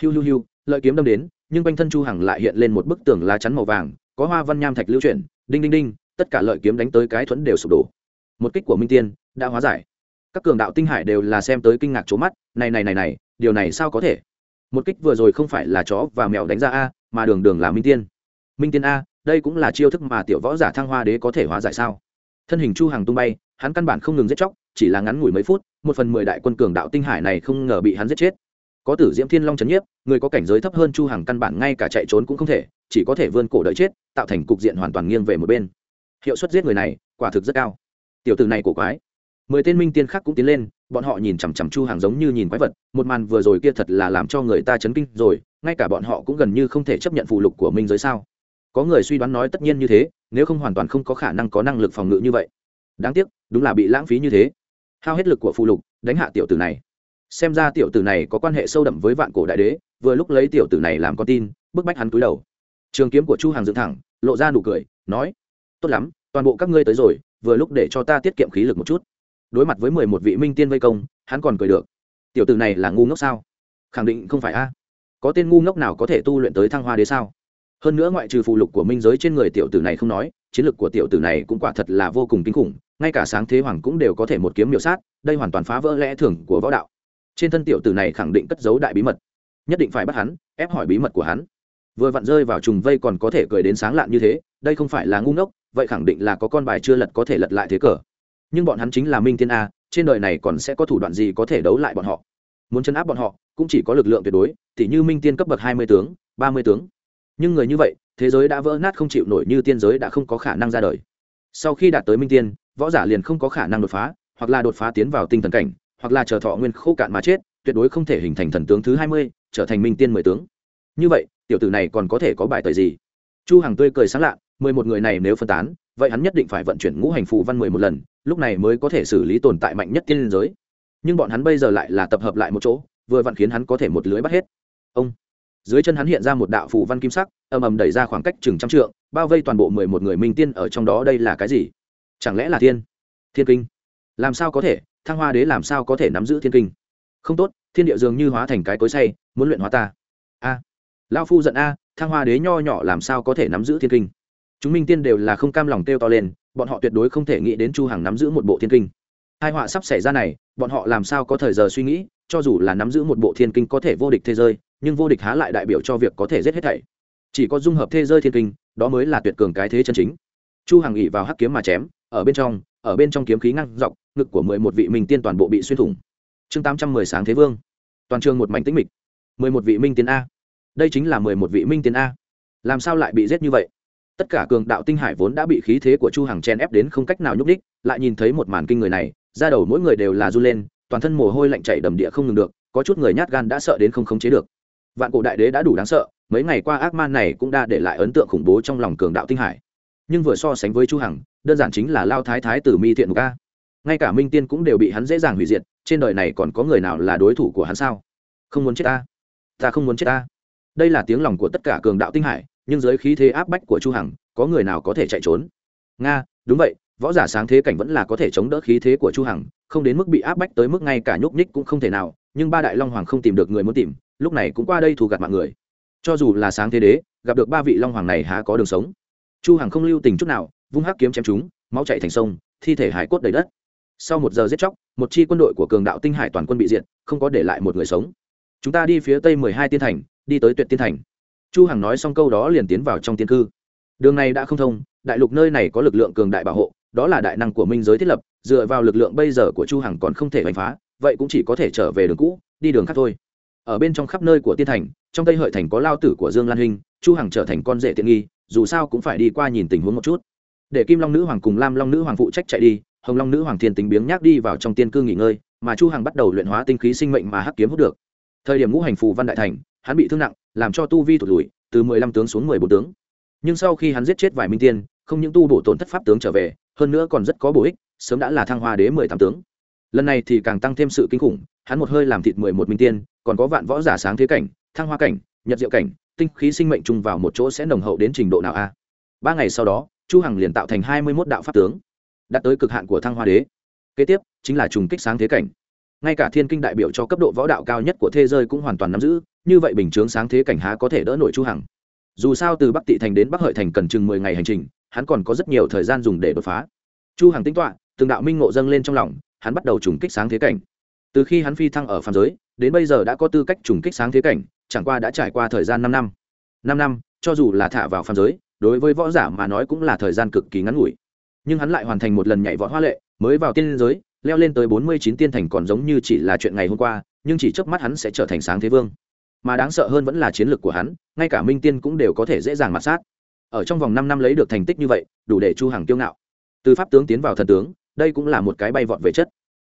Hiu hiu hiu, lợi kiếm đâm đến, nhưng quanh thân chu hằng lại hiện lên một bức tường lá chắn màu vàng, có hoa văn nham thạch lưu chuyển, đinh đinh đinh, tất cả lợi kiếm đánh tới cái thuẫn đều sụp đổ. Một kích của minh tiên đã hóa giải. Các cường đạo tinh hải đều là xem tới kinh ngạc trố mắt, này này này này, điều này sao có thể? Một kích vừa rồi không phải là chó và mèo đánh ra a, mà đường đường là minh tiên. Minh tiên a, đây cũng là chiêu thức mà tiểu võ giả thăng hoa đế có thể hóa giải sao? Thân hình chu hàng tung bay, hắn căn bản không ngừng giết chóc, chỉ là ngắn ngủi mấy phút, một phần mười đại quân cường đạo tinh hải này không ngờ bị hắn giết chết. Có tử diễm thiên long trấn nhiếp, người có cảnh giới thấp hơn chu hàng căn bản ngay cả chạy trốn cũng không thể, chỉ có thể vươn cổ đợi chết, tạo thành cục diện hoàn toàn nghiêng về một bên. Hiệu suất giết người này, quả thực rất cao. Tiểu tử này của quái. Mười tên minh tiên khác cũng tiến lên, bọn họ nhìn chằm chằm chu hàng giống như nhìn quái vật, một màn vừa rồi kia thật là làm cho người ta chấn kinh rồi, ngay cả bọn họ cũng gần như không thể chấp nhận phụ lục của minh giới sao có người suy đoán nói tất nhiên như thế, nếu không hoàn toàn không có khả năng có năng lực phòng ngự như vậy. Đáng tiếc, đúng là bị lãng phí như thế. Hao hết lực của phụ lục, đánh hạ tiểu tử này. Xem ra tiểu tử này có quan hệ sâu đậm với vạn cổ đại đế, vừa lúc lấy tiểu tử này làm con tin, bức bách hắn túi đầu. Trường kiếm của chu hàng dựng thẳng, lộ ra nụ cười, nói, tốt lắm, toàn bộ các ngươi tới rồi, vừa lúc để cho ta tiết kiệm khí lực một chút. Đối mặt với mười một vị minh tiên vây công, hắn còn cười được. Tiểu tử này là ngu ngốc sao? Khẳng định không phải a. Có tên ngu ngốc nào có thể tu luyện tới thăng hoa đế sao? Hơn nữa ngoại trừ phụ lục của minh giới trên người tiểu tử này không nói, chiến lược của tiểu tử này cũng quả thật là vô cùng kinh khủng, ngay cả sáng thế hoàng cũng đều có thể một kiếm miểu sát, đây hoàn toàn phá vỡ lẽ thường của võ đạo. Trên thân tiểu tử này khẳng định cất giấu đại bí mật. Nhất định phải bắt hắn, ép hỏi bí mật của hắn. Vừa vặn rơi vào trùng vây còn có thể cười đến sáng lạn như thế, đây không phải là ngu ngốc, vậy khẳng định là có con bài chưa lật có thể lật lại thế cờ. Nhưng bọn hắn chính là minh thiên a, trên đời này còn sẽ có thủ đoạn gì có thể đấu lại bọn họ? Muốn chấn áp bọn họ, cũng chỉ có lực lượng tuyệt đối t h như minh tiên cấp bậc hai mươi tướng, ba mươi tướng nhưng người như vậy, thế giới đã vỡ nát không chịu nổi như tiên giới đã không có khả năng ra đời. Sau khi đạt tới minh tiên, võ giả liền không có khả năng đột phá, hoặc là đột phá tiến vào tinh thần cảnh, hoặc là chờ thọ nguyên khô cạn mà chết, tuyệt đối không thể hình thành thần tướng thứ hai mươi, trở thành minh tiên mười tướng. Như vậy, tiểu tử này còn có thể có bài tời gì? Chu hằng tươi cười sáng lạ, mười một người này nếu phân tán, vậy hắn nhất định phải vận chuyển ngũ hành phù văn mười một lần, lúc này mới có thể xử lý tồn tại mạnh nhất tiên giới. Nhưng bọn hắn bây giờ lại là tập hợp lại một chỗ, vừa vặn khiến hắn có thể một lưới bắt hết. Ông! Dưới chân hắn hiện ra một đạo phù văn kim sắc ầm ầm đẩy ra khoảng cách chừng trăm trượng, bao vây toàn bộ mười một người minh tiên ở trong đó đây là cái gì? Chẳng lẽ là thiên? Thiên kinh. Làm sao có thể? Thăng hoa đế làm sao có thể nắm giữ thiên kinh? Không tốt, thiên địa dường như hóa thành cái cối say muốn luyện hóa ta. A. À. lao phu giận a, thăng hoa đế nho nhỏ làm sao có thể nắm giữ thiên kinh? Chúng minh tiên đều là không cam lòng kêu to lên, bọn họ tuyệt đối không thể nghĩ đến chu hằng nắm giữ một bộ thiên kinh. Hai họa sắp xảy ra này, bọn họ làm sao có thời giờ suy nghĩ? Cho dù là nắm giữ một bộ thiên kinh có thể vô địch thế giới, nhưng vô địch há lại đại biểu cho việc có thể giết hết thảy. Chỉ có dung hợp thế giới thiên kinh, đó mới là tuyệt cường cái thế chân chính. Chu hằng ỉ vào hắc kiếm mà chém, ở bên trong, ở bên trong kiếm khí ngăn dọc, ngực của mười một vị minh tiên toàn bộ bị xuyên thủng. Chương tám trăm mười sáng thế vương. Toàn trường một mảnh tĩnh mịch. mười một vị minh tiên a. Đây chính là mười một vị minh tiên a. Làm sao lại bị giết như vậy? Tất cả cường đạo tinh hải vốn đã bị khí thế của chu hằng chen ép đến không cách nào nhúc đích lại nhìn thấy một màn kinh người này ra đầu mỗi người đều là run lên toàn thân mồ hôi lạnh chảy đầm địa không ngừng được, có chút người nhát gan đã sợ đến không khống chế được. Vạn cổ đại đế đã đủ đáng sợ, mấy ngày qua ác man này cũng đã để lại ấn tượng khủng bố trong lòng cường đạo tinh hải. Nhưng vừa so sánh với chu hằng, đơn giản chính là lao thái thái tử mi thiện ca ngay cả minh tiên cũng đều bị hắn dễ dàng hủy diệt, trên đời này còn có người nào là đối thủ của hắn sao? Không muốn chết ta. Ta không muốn chết ta. Đây là tiếng lòng của tất cả cường đạo tinh hải, nhưng dưới khí thế áp bách của chu hằng, có người nào có thể chạy trốn? Nga, đúng vậy, võ giả sáng thế cảnh vẫn là có thể chống đỡ khí thế của chu hằng không đến mức bị áp bách tới mức ngay cả nhúc nhích cũng không thể nào, nhưng ba đại long hoàng không tìm được người muốn tìm, lúc này cũng qua đây thù gạt mạng người. Cho dù là sáng thế đế, gặp được ba vị long hoàng này há có đường sống. Chu hằng không lưu tình chút nào, vung hắc kiếm chém chúng, máu chảy thành sông, thi thể hải cốt đầy đất. Sau một giờ giết chóc, một chi quân đội của cường đạo tinh hải toàn quân bị diệt, không có để lại một người sống. Chúng ta đi phía tây mười hai tiên thành, đi tới tuyệt tiên thành. Chu hằng nói xong câu đó liền tiến vào trong tiên cư. Đường này đã không thông, đại lục nơi này có lực lượng cường đại bảo hộ đó là đại năng của minh giới thiết lập, dựa vào lực lượng bây giờ của chu hằng còn không thể đánh phá, vậy cũng chỉ có thể trở về đường cũ, đi đường khác thôi. Ở bên trong khắp nơi của tiên thành, trong tây hợi thành có lao tử của dương lan hinh chu hằng trở thành con rể tiện nghi, dù sao cũng phải đi qua nhìn tình huống một chút. Để kim long nữ hoàng cùng lam long nữ hoàng phụ trách chạy đi, hồng long nữ hoàng thiên tính biếng nhác đi vào trong tiên cư nghỉ ngơi, mà chu hằng bắt đầu luyện hóa tinh khí sinh mệnh mà hắc kiếm hút được. Thời điểm ngũ hành phù văn đại thành, hắn bị thương nặng, làm cho tu vi thụt lùi, từ mười lăm tướng xuống mười bốn tướng. Nhưng sau khi hắn giết chết vài minh tiên không những tu bổ tổn thất pháp tướng trở về, hơn nữa còn rất có bổ ích, sớm đã là thăng hoa đế mười tám tướng. Lần này thì càng tăng thêm sự kinh khủng, hắn một hơi làm thịt mười một minh tiên, còn có vạn võ giả sáng thế cảnh, thăng hoa cảnh, nhật diệu cảnh, tinh khí sinh mệnh chung vào một chỗ sẽ nồng hậu đến trình độ nào a? Ba ngày sau đó, chu hằng liền tạo thành hai mươi mốt đạo pháp tướng, đạt tới cực hạn của thăng hoa đế. Kế tiếp, chính là trùng kích sáng thế cảnh. Ngay cả thiên kinh đại biểu cho cấp độ võ đạo cao nhất của thế giới cũng hoàn toàn nắm giữ, như vậy bình chướng sáng thế cảnh há có thể đỡ nổi chu hằng. Dù sao từ bắc tị thành đến bắc hợi thành cần chừng mười ngày hành trình hắn còn có rất nhiều thời gian dùng để đột phá. Chu hằng tính toạ từng đạo minh ngộ dâng lên trong lòng, hắn bắt đầu trùng kích sáng thế cảnh. Từ khi hắn phi thăng ở phàm giới, đến bây giờ đã có tư cách trùng kích sáng thế cảnh, chẳng qua đã trải qua thời gian năm năm. Năm năm, cho dù là thả vào phàm giới, đối với võ giả mà nói cũng là thời gian cực kỳ ngắn ngủi. Nhưng hắn lại hoàn thành một lần nhảy võ hoa lệ, mới vào tiên giới, leo lên tới bốn mươi chín tiên thành còn giống như chỉ là chuyện ngày hôm qua, nhưng chỉ chớp mắt hắn sẽ trở thành sáng thế vương. Mà đáng sợ hơn vẫn là chiến lược của hắn, ngay cả minh tiên cũng đều có thể dễ dàng mặt sát ở trong vòng năm năm lấy được thành tích như vậy, đủ để chu hằng kiêu ngạo. Từ pháp tướng tiến vào thần tướng, đây cũng là một cái bay vọt về chất.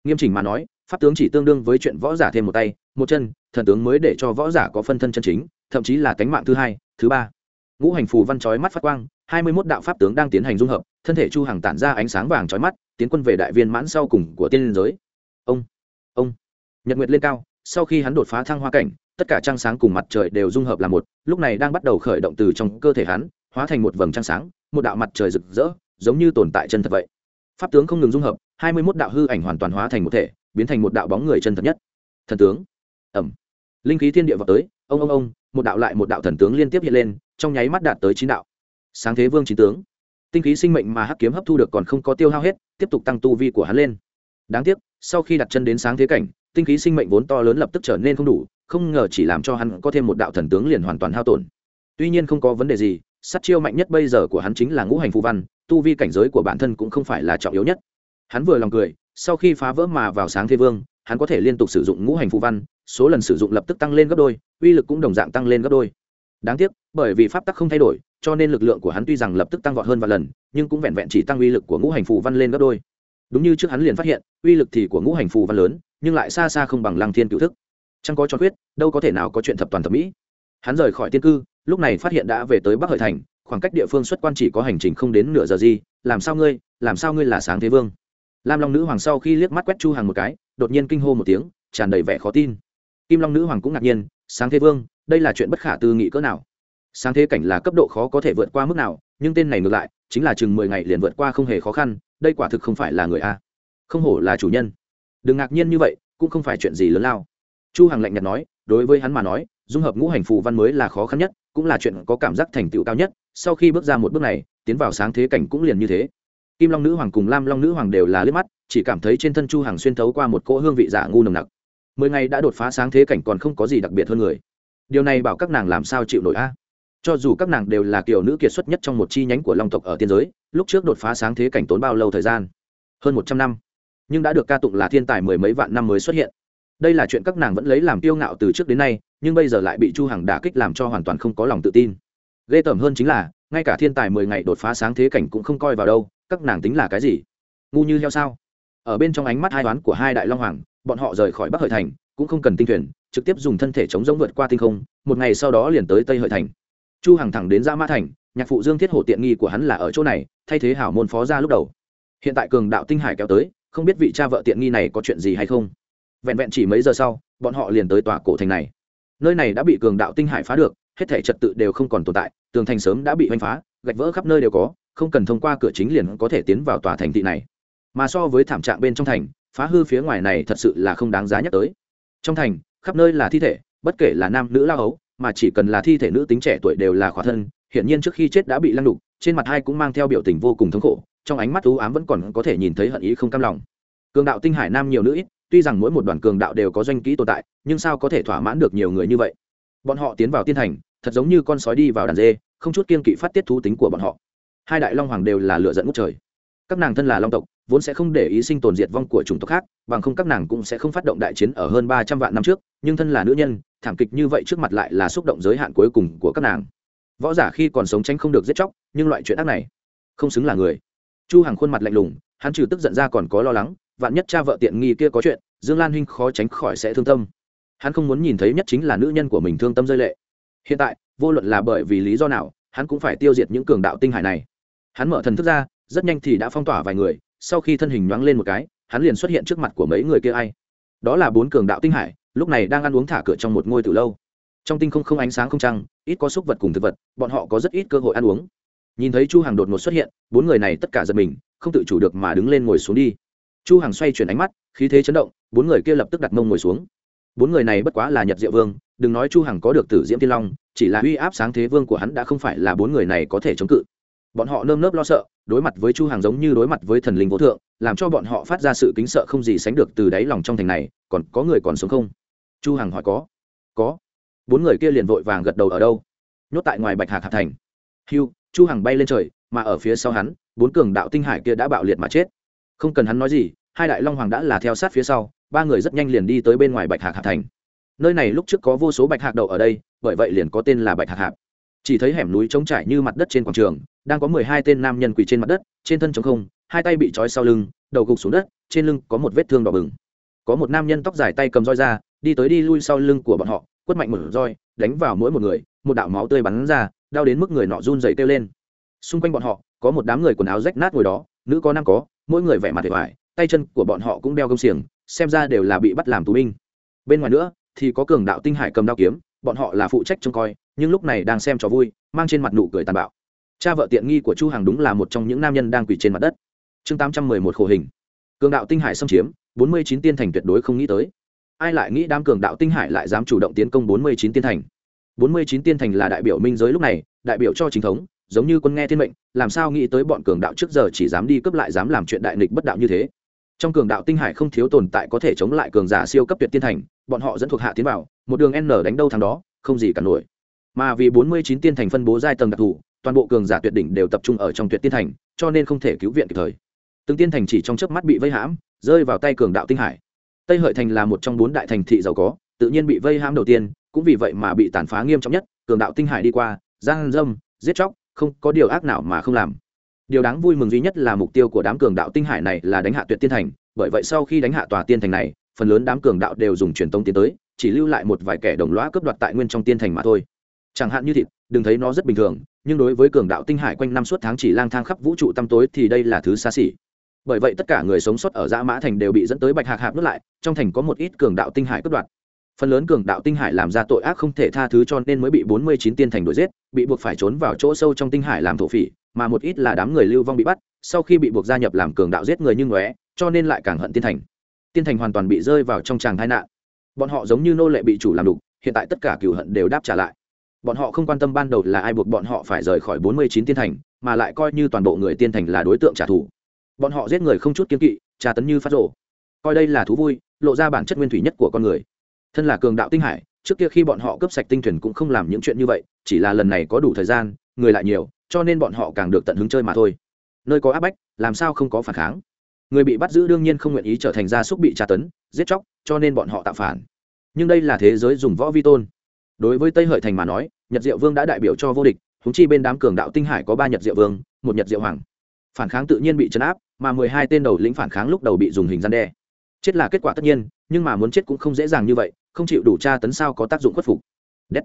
Nghiêm chỉnh mà nói, pháp tướng chỉ tương đương với chuyện võ giả thêm một tay, một chân, thần tướng mới để cho võ giả có phân thân chân chính, thậm chí là cánh mạng thứ hai, thứ ba. Ngũ hành phù văn chói mắt phát quang, hai mươi 21 đạo pháp tướng đang tiến hành dung hợp, thân thể chu hằng tản ra ánh sáng vàng chói mắt, tiến quân về đại viên mãn sau cùng của tiên giới. Ông ông. Nhật nguyệt lên cao, sau khi hắn đột phá thăng hoa cảnh, tất cả trăng sáng cùng mặt trời đều dung hợp là một, lúc này đang bắt đầu khởi động từ trong cơ thể hắn hóa thành một vầng trăng sáng, một đạo mặt trời rực rỡ, giống như tồn tại chân thật vậy. Pháp tướng không ngừng dung hợp, hai mươi mốt đạo hư ảnh hoàn toàn hóa thành một thể, biến thành một đạo bóng người chân thật nhất. Thần tướng. Ẩm linh khí thiên địa vào tới, ông ông ông, một đạo lại một đạo thần tướng liên tiếp hiện lên, trong nháy mắt đạt tới chín đạo. Sáng thế vương chín tướng. Tinh khí sinh mệnh mà hắc kiếm hấp thu được còn không có tiêu hao hết, tiếp tục tăng tu vi của hắn lên. Đáng tiếc, sau khi đặt chân đến sáng thế cảnh, tinh khí sinh mệnh vốn to lớn lập tức trở nên không đủ, không ngờ chỉ làm cho hắn có thêm một đạo thần tướng liền hoàn toàn hao tổn. Tuy nhiên không có vấn đề gì sát chiêu mạnh nhất bây giờ của hắn chính là ngũ hành phù văn, tu vi cảnh giới của bản thân cũng không phải là trọng yếu nhất. Hắn vừa lòng cười, sau khi phá vỡ mà vào sáng thế vương, hắn có thể liên tục sử dụng ngũ hành phù văn, số lần sử dụng lập tức tăng lên gấp đôi, uy lực cũng đồng dạng tăng lên gấp đôi. Đáng tiếc, bởi vì pháp tắc không thay đổi, cho nên lực lượng của hắn tuy rằng lập tức tăng vọt hơn vài lần, nhưng cũng vẹn vẹn chỉ tăng uy lực của ngũ hành phù văn lên gấp đôi. Đúng như trước hắn liền phát hiện, uy lực thì của ngũ hành phù văn lớn, nhưng lại xa xa không bằng lăng thiên cựu thức. Chẳng có cho khuyết, đâu có thể nào có chuyện thập toàn thập mỹ. Hắn rời khỏi tiên cư lúc này phát hiện đã về tới bắc hợi thành, khoảng cách địa phương xuất quan chỉ có hành trình không đến nửa giờ gì, làm sao ngươi, làm sao ngươi là sáng thế vương? Lam long nữ hoàng sau khi liếc mắt quét chu hàng một cái, đột nhiên kinh hô một tiếng, tràn đầy vẻ khó tin. Kim long nữ hoàng cũng ngạc nhiên, sáng thế vương, đây là chuyện bất khả tư nghị cỡ nào? Sáng thế cảnh là cấp độ khó có thể vượt qua mức nào, nhưng tên này ngược lại, chính là chừng mười ngày liền vượt qua không hề khó khăn, đây quả thực không phải là người a. Không hổ là chủ nhân. Đừng ngạc nhiên như vậy, cũng không phải chuyện gì lớn lao. Chu hằng lạnh nhạt nói, đối với hắn mà nói, dung hợp ngũ hành phù văn mới là khó khăn nhất cũng là chuyện có cảm giác thành tựu cao nhất, sau khi bước ra một bước này, tiến vào sáng thế cảnh cũng liền như thế. Kim long nữ hoàng cùng lam long nữ hoàng đều là liếc mắt, chỉ cảm thấy trên thân chu hằng xuyên thấu qua một cỗ hương vị giả ngu nồng nặc. Mười ngày đã đột phá sáng thế cảnh còn không có gì đặc biệt hơn người. Điều này bảo các nàng làm sao chịu nổi a? Cho dù các nàng đều là kiểu nữ kiệt xuất nhất trong một chi nhánh của long tộc ở tiên giới, lúc trước đột phá sáng thế cảnh tốn bao lâu thời gian? Hơn một trăm năm. Nhưng đã được ca tụng là thiên tài mười mấy vạn năm mới xuất hiện đây là chuyện các nàng vẫn lấy làm kiêu ngạo từ trước đến nay, nhưng bây giờ lại bị chu hằng đả kích làm cho hoàn toàn không có lòng tự tin. Ghê tởm hơn chính là, ngay cả thiên tài mười ngày đột phá sáng thế cảnh cũng không coi vào đâu, các nàng tính là cái gì? Ngu như heo sao? Ở bên trong ánh mắt hai đoán của hai đại long hoàng, bọn họ rời khỏi bắc hợi thành, cũng không cần tinh thuyền, trực tiếp dùng thân thể chống giống vượt qua tinh không, một ngày sau đó liền tới tây hợi thành. Chu hằng thẳng đến dạ ra mã thành, nhạc phụ dương thiết hổ tiện nghi của hắn là ở chỗ này, thay thế hảo môn phó ra lúc đầu. Hiện tại cường đạo tinh hải kéo tới, không biết vị cha vợ tiện nghi này có chuyện gì hay không? Vẹn vẹn chỉ mấy giờ sau, bọn họ liền tới tòa cổ thành này. Nơi này đã bị cường đạo tinh hải phá được, hết thể trật tự đều không còn tồn tại, tường thành sớm đã bị hoành phá, gạch vỡ khắp nơi đều có, không cần thông qua cửa chính liền có thể tiến vào tòa thành thị này. Mà so với thảm trạng bên trong thành, phá hư phía ngoài này thật sự là không đáng giá nhắc tới. Trong thành, khắp nơi là thi thể, bất kể là nam nữ lao ấu mà chỉ cần là thi thể nữ tính trẻ tuổi đều là khỏa thân, hiển nhiên trước khi chết đã bị lăng đục, trên mặt hai cũng mang theo biểu tình vô cùng thống khổ, trong ánh mắt u ám vẫn còn có thể nhìn thấy hận ý không cam lòng. Cường đạo tinh hải nam nhiều nữ ít tuy rằng mỗi một đoàn cường đạo đều có doanh kỹ tồn tại, nhưng sao có thể thỏa mãn được nhiều người như vậy? Bọn họ tiến vào tiên thành, thật giống như con sói đi vào đàn dê, không chút kiên kỵ phát tiết thú tính của bọn họ. Hai đại long hoàng đều là lựa dẫn ngút trời. Các nàng thân là long tộc, vốn sẽ không để ý sinh tồn diệt vong của chủng tộc khác, bằng không các nàng cũng sẽ không phát động đại chiến ở hơn ba trăm vạn năm trước, nhưng thân là nữ nhân, thảm kịch như vậy trước mặt lại là xúc động giới hạn cuối cùng của các nàng. Võ giả khi còn sống tránh không được giết chóc, nhưng loại chuyện ác này không xứng là người. Chu hằng khuôn mặt lạnh lùng, hắn trừ tức giận ra còn có lo lắng vạn nhất cha vợ tiện nghi kia có chuyện, dương lan huynh khó tránh khỏi sẽ thương tâm. Hắn không muốn nhìn thấy nhất chính là nữ nhân của mình thương tâm rơi lệ. Hiện tại, vô luận là bởi vì lý do nào, hắn cũng phải tiêu diệt những cường đạo tinh hải này. Hắn mở thần thức ra, rất nhanh thì đã phong tỏa vài người, sau khi thân hình nhoáng lên một cái, hắn liền xuất hiện trước mặt của mấy người kia ai. Đó là bốn cường đạo tinh hải, lúc này đang ăn uống thả cửa trong một ngôi từ lâu. Trong tinh không không ánh sáng không trăng, ít có súc vật cùng thực vật, bọn họ có rất ít cơ hội ăn uống. Nhìn thấy chu hàng đột ngột xuất hiện, bốn người này tất cả giật mình, không tự chủ được mà đứng lên ngồi xuống đi chu Hằng xoay chuyển ánh mắt, khí thế chấn động, bốn người kia lập tức đặt mông ngồi xuống. Bốn người này bất quá là nhật diệu vương, đừng nói chu hằng có được tử diễm thiên long, chỉ là uy áp sáng thế vương của hắn đã không phải là bốn người này có thể chống cự. Bọn họ nơm nớp lo sợ, đối mặt với chu hằng giống như đối mặt với thần linh vô thượng, làm cho bọn họ phát ra sự kính sợ không gì sánh được từ đáy lòng trong thành này, còn có người còn sống không? Chu hằng hỏi có. Có. Bốn người kia liền vội vàng gật đầu ở đâu? Nhốt tại ngoài bạch hạc hạ thành. Hưu, chu hằng bay lên trời, mà ở phía sau hắn, bốn cường đạo tinh hải kia đã bạo liệt mà chết không cần hắn nói gì, hai đại long hoàng đã là theo sát phía sau, ba người rất nhanh liền đi tới bên ngoài bạch hạc hạ thành. Nơi này lúc trước có vô số bạch hạc đậu ở đây, bởi vậy liền có tên là bạch hạc hạc chỉ thấy hẻm núi trống trải như mặt đất trên quảng trường, đang có mười hai tên nam nhân quỳ trên mặt đất, trên thân trống không, hai tay bị trói sau lưng, đầu gục xuống đất, trên lưng có một vết thương đỏ bừng. Có một nam nhân tóc dài tay cầm roi ra, đi tới đi lui sau lưng của bọn họ, quất mạnh một roi, đánh vào mỗi một người, một đạo máu tươi bắn ra, đau đến mức người nọ run dày kêu lên. Xung quanh bọn họ, có một đám người quần áo rách nát ngồi đó, nữ có nam có mỗi người vẻ mặt vẻ vải tay chân của bọn họ cũng đeo gông xiềng, xem ra đều là bị bắt làm tù binh. Bên ngoài nữa, thì có cường đạo tinh hải cầm đao kiếm, bọn họ là phụ trách trông coi, nhưng lúc này đang xem trò vui, mang trên mặt nụ cười tàn bạo. Cha vợ tiện nghi của chu hằng đúng là một trong những nam nhân đang quỳ trên mặt đất. Chương 811 khổ hình. Cường đạo tinh hải xâm chiếm 49 tiên thành tuyệt đối không nghĩ tới. Ai lại nghĩ đám cường đạo tinh hải lại dám chủ động tiến công 49 tiên thành? 49 tiên thành là đại biểu minh giới lúc này, đại biểu cho chính thống giống như quân nghe thiên mệnh, làm sao nghĩ tới bọn cường đạo trước giờ chỉ dám đi cướp lại, dám làm chuyện đại nghịch bất đạo như thế? Trong cường đạo tinh hải không thiếu tồn tại có thể chống lại cường giả siêu cấp tuyệt tiên thành, bọn họ dẫn thuộc hạ tiến vào, một đường n đánh đâu thằng đó, không gì cả nổi. Mà vì 49 tiên thành phân bố giai tầng đặc thù, toàn bộ cường giả tuyệt đỉnh đều tập trung ở trong tuyệt tiên thành, cho nên không thể cứu viện kịp thời. Từng tiên thành chỉ trong chớp mắt bị vây hãm, rơi vào tay cường đạo tinh hải. Tây hợi thành là một trong bốn đại thành thị giàu có, tự nhiên bị vây hãm đầu tiên, cũng vì vậy mà bị tàn phá nghiêm trọng nhất, cường đạo tinh hải đi qua, giang dâm, giết chóc không có điều ác nào mà không làm. Điều đáng vui mừng duy nhất là mục tiêu của đám cường đạo tinh hải này là đánh hạ tuyệt tiên thành, bởi vậy sau khi đánh hạ tòa tiên thành này, phần lớn đám cường đạo đều dùng truyền tông tiến tới, chỉ lưu lại một vài kẻ đồng lõa cướp đoạt tại nguyên trong tiên thành mà thôi. Chẳng hạn như thịt, đừng thấy nó rất bình thường, nhưng đối với cường đạo tinh hải quanh năm suốt tháng chỉ lang thang khắp vũ trụ tăm tối thì đây là thứ xa xỉ. Bởi vậy tất cả người sống sót ở dã mã thành đều bị dẫn tới bạch hạc hạp nút lại, trong thành có một ít cường đạo tinh hải cướp đoạt. Phần lớn cường đạo tinh hải làm ra tội ác không thể tha thứ cho nên mới bị bốn mươi chín tiên thành đuổi giết bị buộc phải trốn vào chỗ sâu trong tinh hải làm thổ phỉ, mà một ít là đám người lưu vong bị bắt, sau khi bị buộc gia nhập làm cường đạo giết người như ngóe, cho nên lại càng hận tiên thành. Tiên thành hoàn toàn bị rơi vào trong tràng tai nạn. Bọn họ giống như nô lệ bị chủ làm đục, hiện tại tất cả cửu hận đều đáp trả lại. Bọn họ không quan tâm ban đầu là ai buộc bọn họ phải rời khỏi bốn mươi chín tiên thành, mà lại coi như toàn bộ người tiên thành là đối tượng trả thù. Bọn họ giết người không chút kiếm kỵ, tra tấn như phát rổ coi đây là thú vui, lộ ra bản chất nguyên thủy nhất của con người. Thân là cường đạo tinh hải trước kia khi bọn họ cướp sạch tinh thuyền cũng không làm những chuyện như vậy, chỉ là lần này có đủ thời gian, người lại nhiều, cho nên bọn họ càng được tận hứng chơi mà thôi. Nơi có áp bách, làm sao không có phản kháng? Người bị bắt giữ đương nhiên không nguyện ý trở thành gia súc bị tra tấn, giết chóc, cho nên bọn họ tạo phản. Nhưng đây là thế giới dùng võ vi tôn. Đối với tây hợi thành mà nói, nhật diệu vương đã đại biểu cho vô địch húng chi bên đám cường đạo tinh hải có ba nhật diệu vương, một nhật diệu hoàng. Phản kháng tự nhiên bị chấn áp, mà mười hai tên đầu lĩnh phản kháng lúc đầu bị dùng hình gian đe. Chết là kết quả tất nhiên, nhưng mà muốn chết cũng không dễ dàng như vậy không chịu đủ tra tấn sao có tác dụng khuất phục. Đét.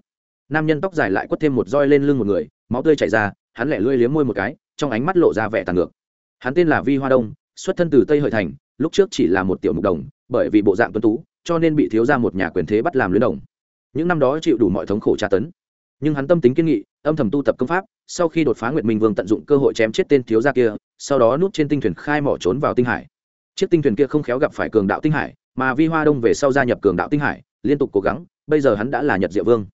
nam nhân tóc dài lại quất thêm một roi lên lưng một người, máu tươi chảy ra, hắn lẻ lươi liếm môi một cái, trong ánh mắt lộ ra vẻ tàn ngược. Hắn tên là vi hoa đông, xuất thân từ tây hợi thành, lúc trước chỉ là một tiểu mục đồng, bởi vì bộ dạng tuân tú, cho nên bị thiếu ra một nhà quyền thế bắt làm luyến đồng. Những năm đó chịu đủ mọi thống khổ tra tấn. Nhưng hắn tâm tính kiên nghị, âm thầm tu tập công pháp, sau khi đột phá nguyệt minh vương tận dụng cơ hội chém chết tên thiếu gia kia, sau đó núp trên tinh thuyền khai mỏ trốn vào tinh hải. Chiếc tinh thuyền kia không khéo gặp phải cường đạo tinh hải, mà vi hoa đông về sau gia nhập cường đạo tinh hải liên tục cố gắng, bây giờ hắn đã là nhật diệu vương.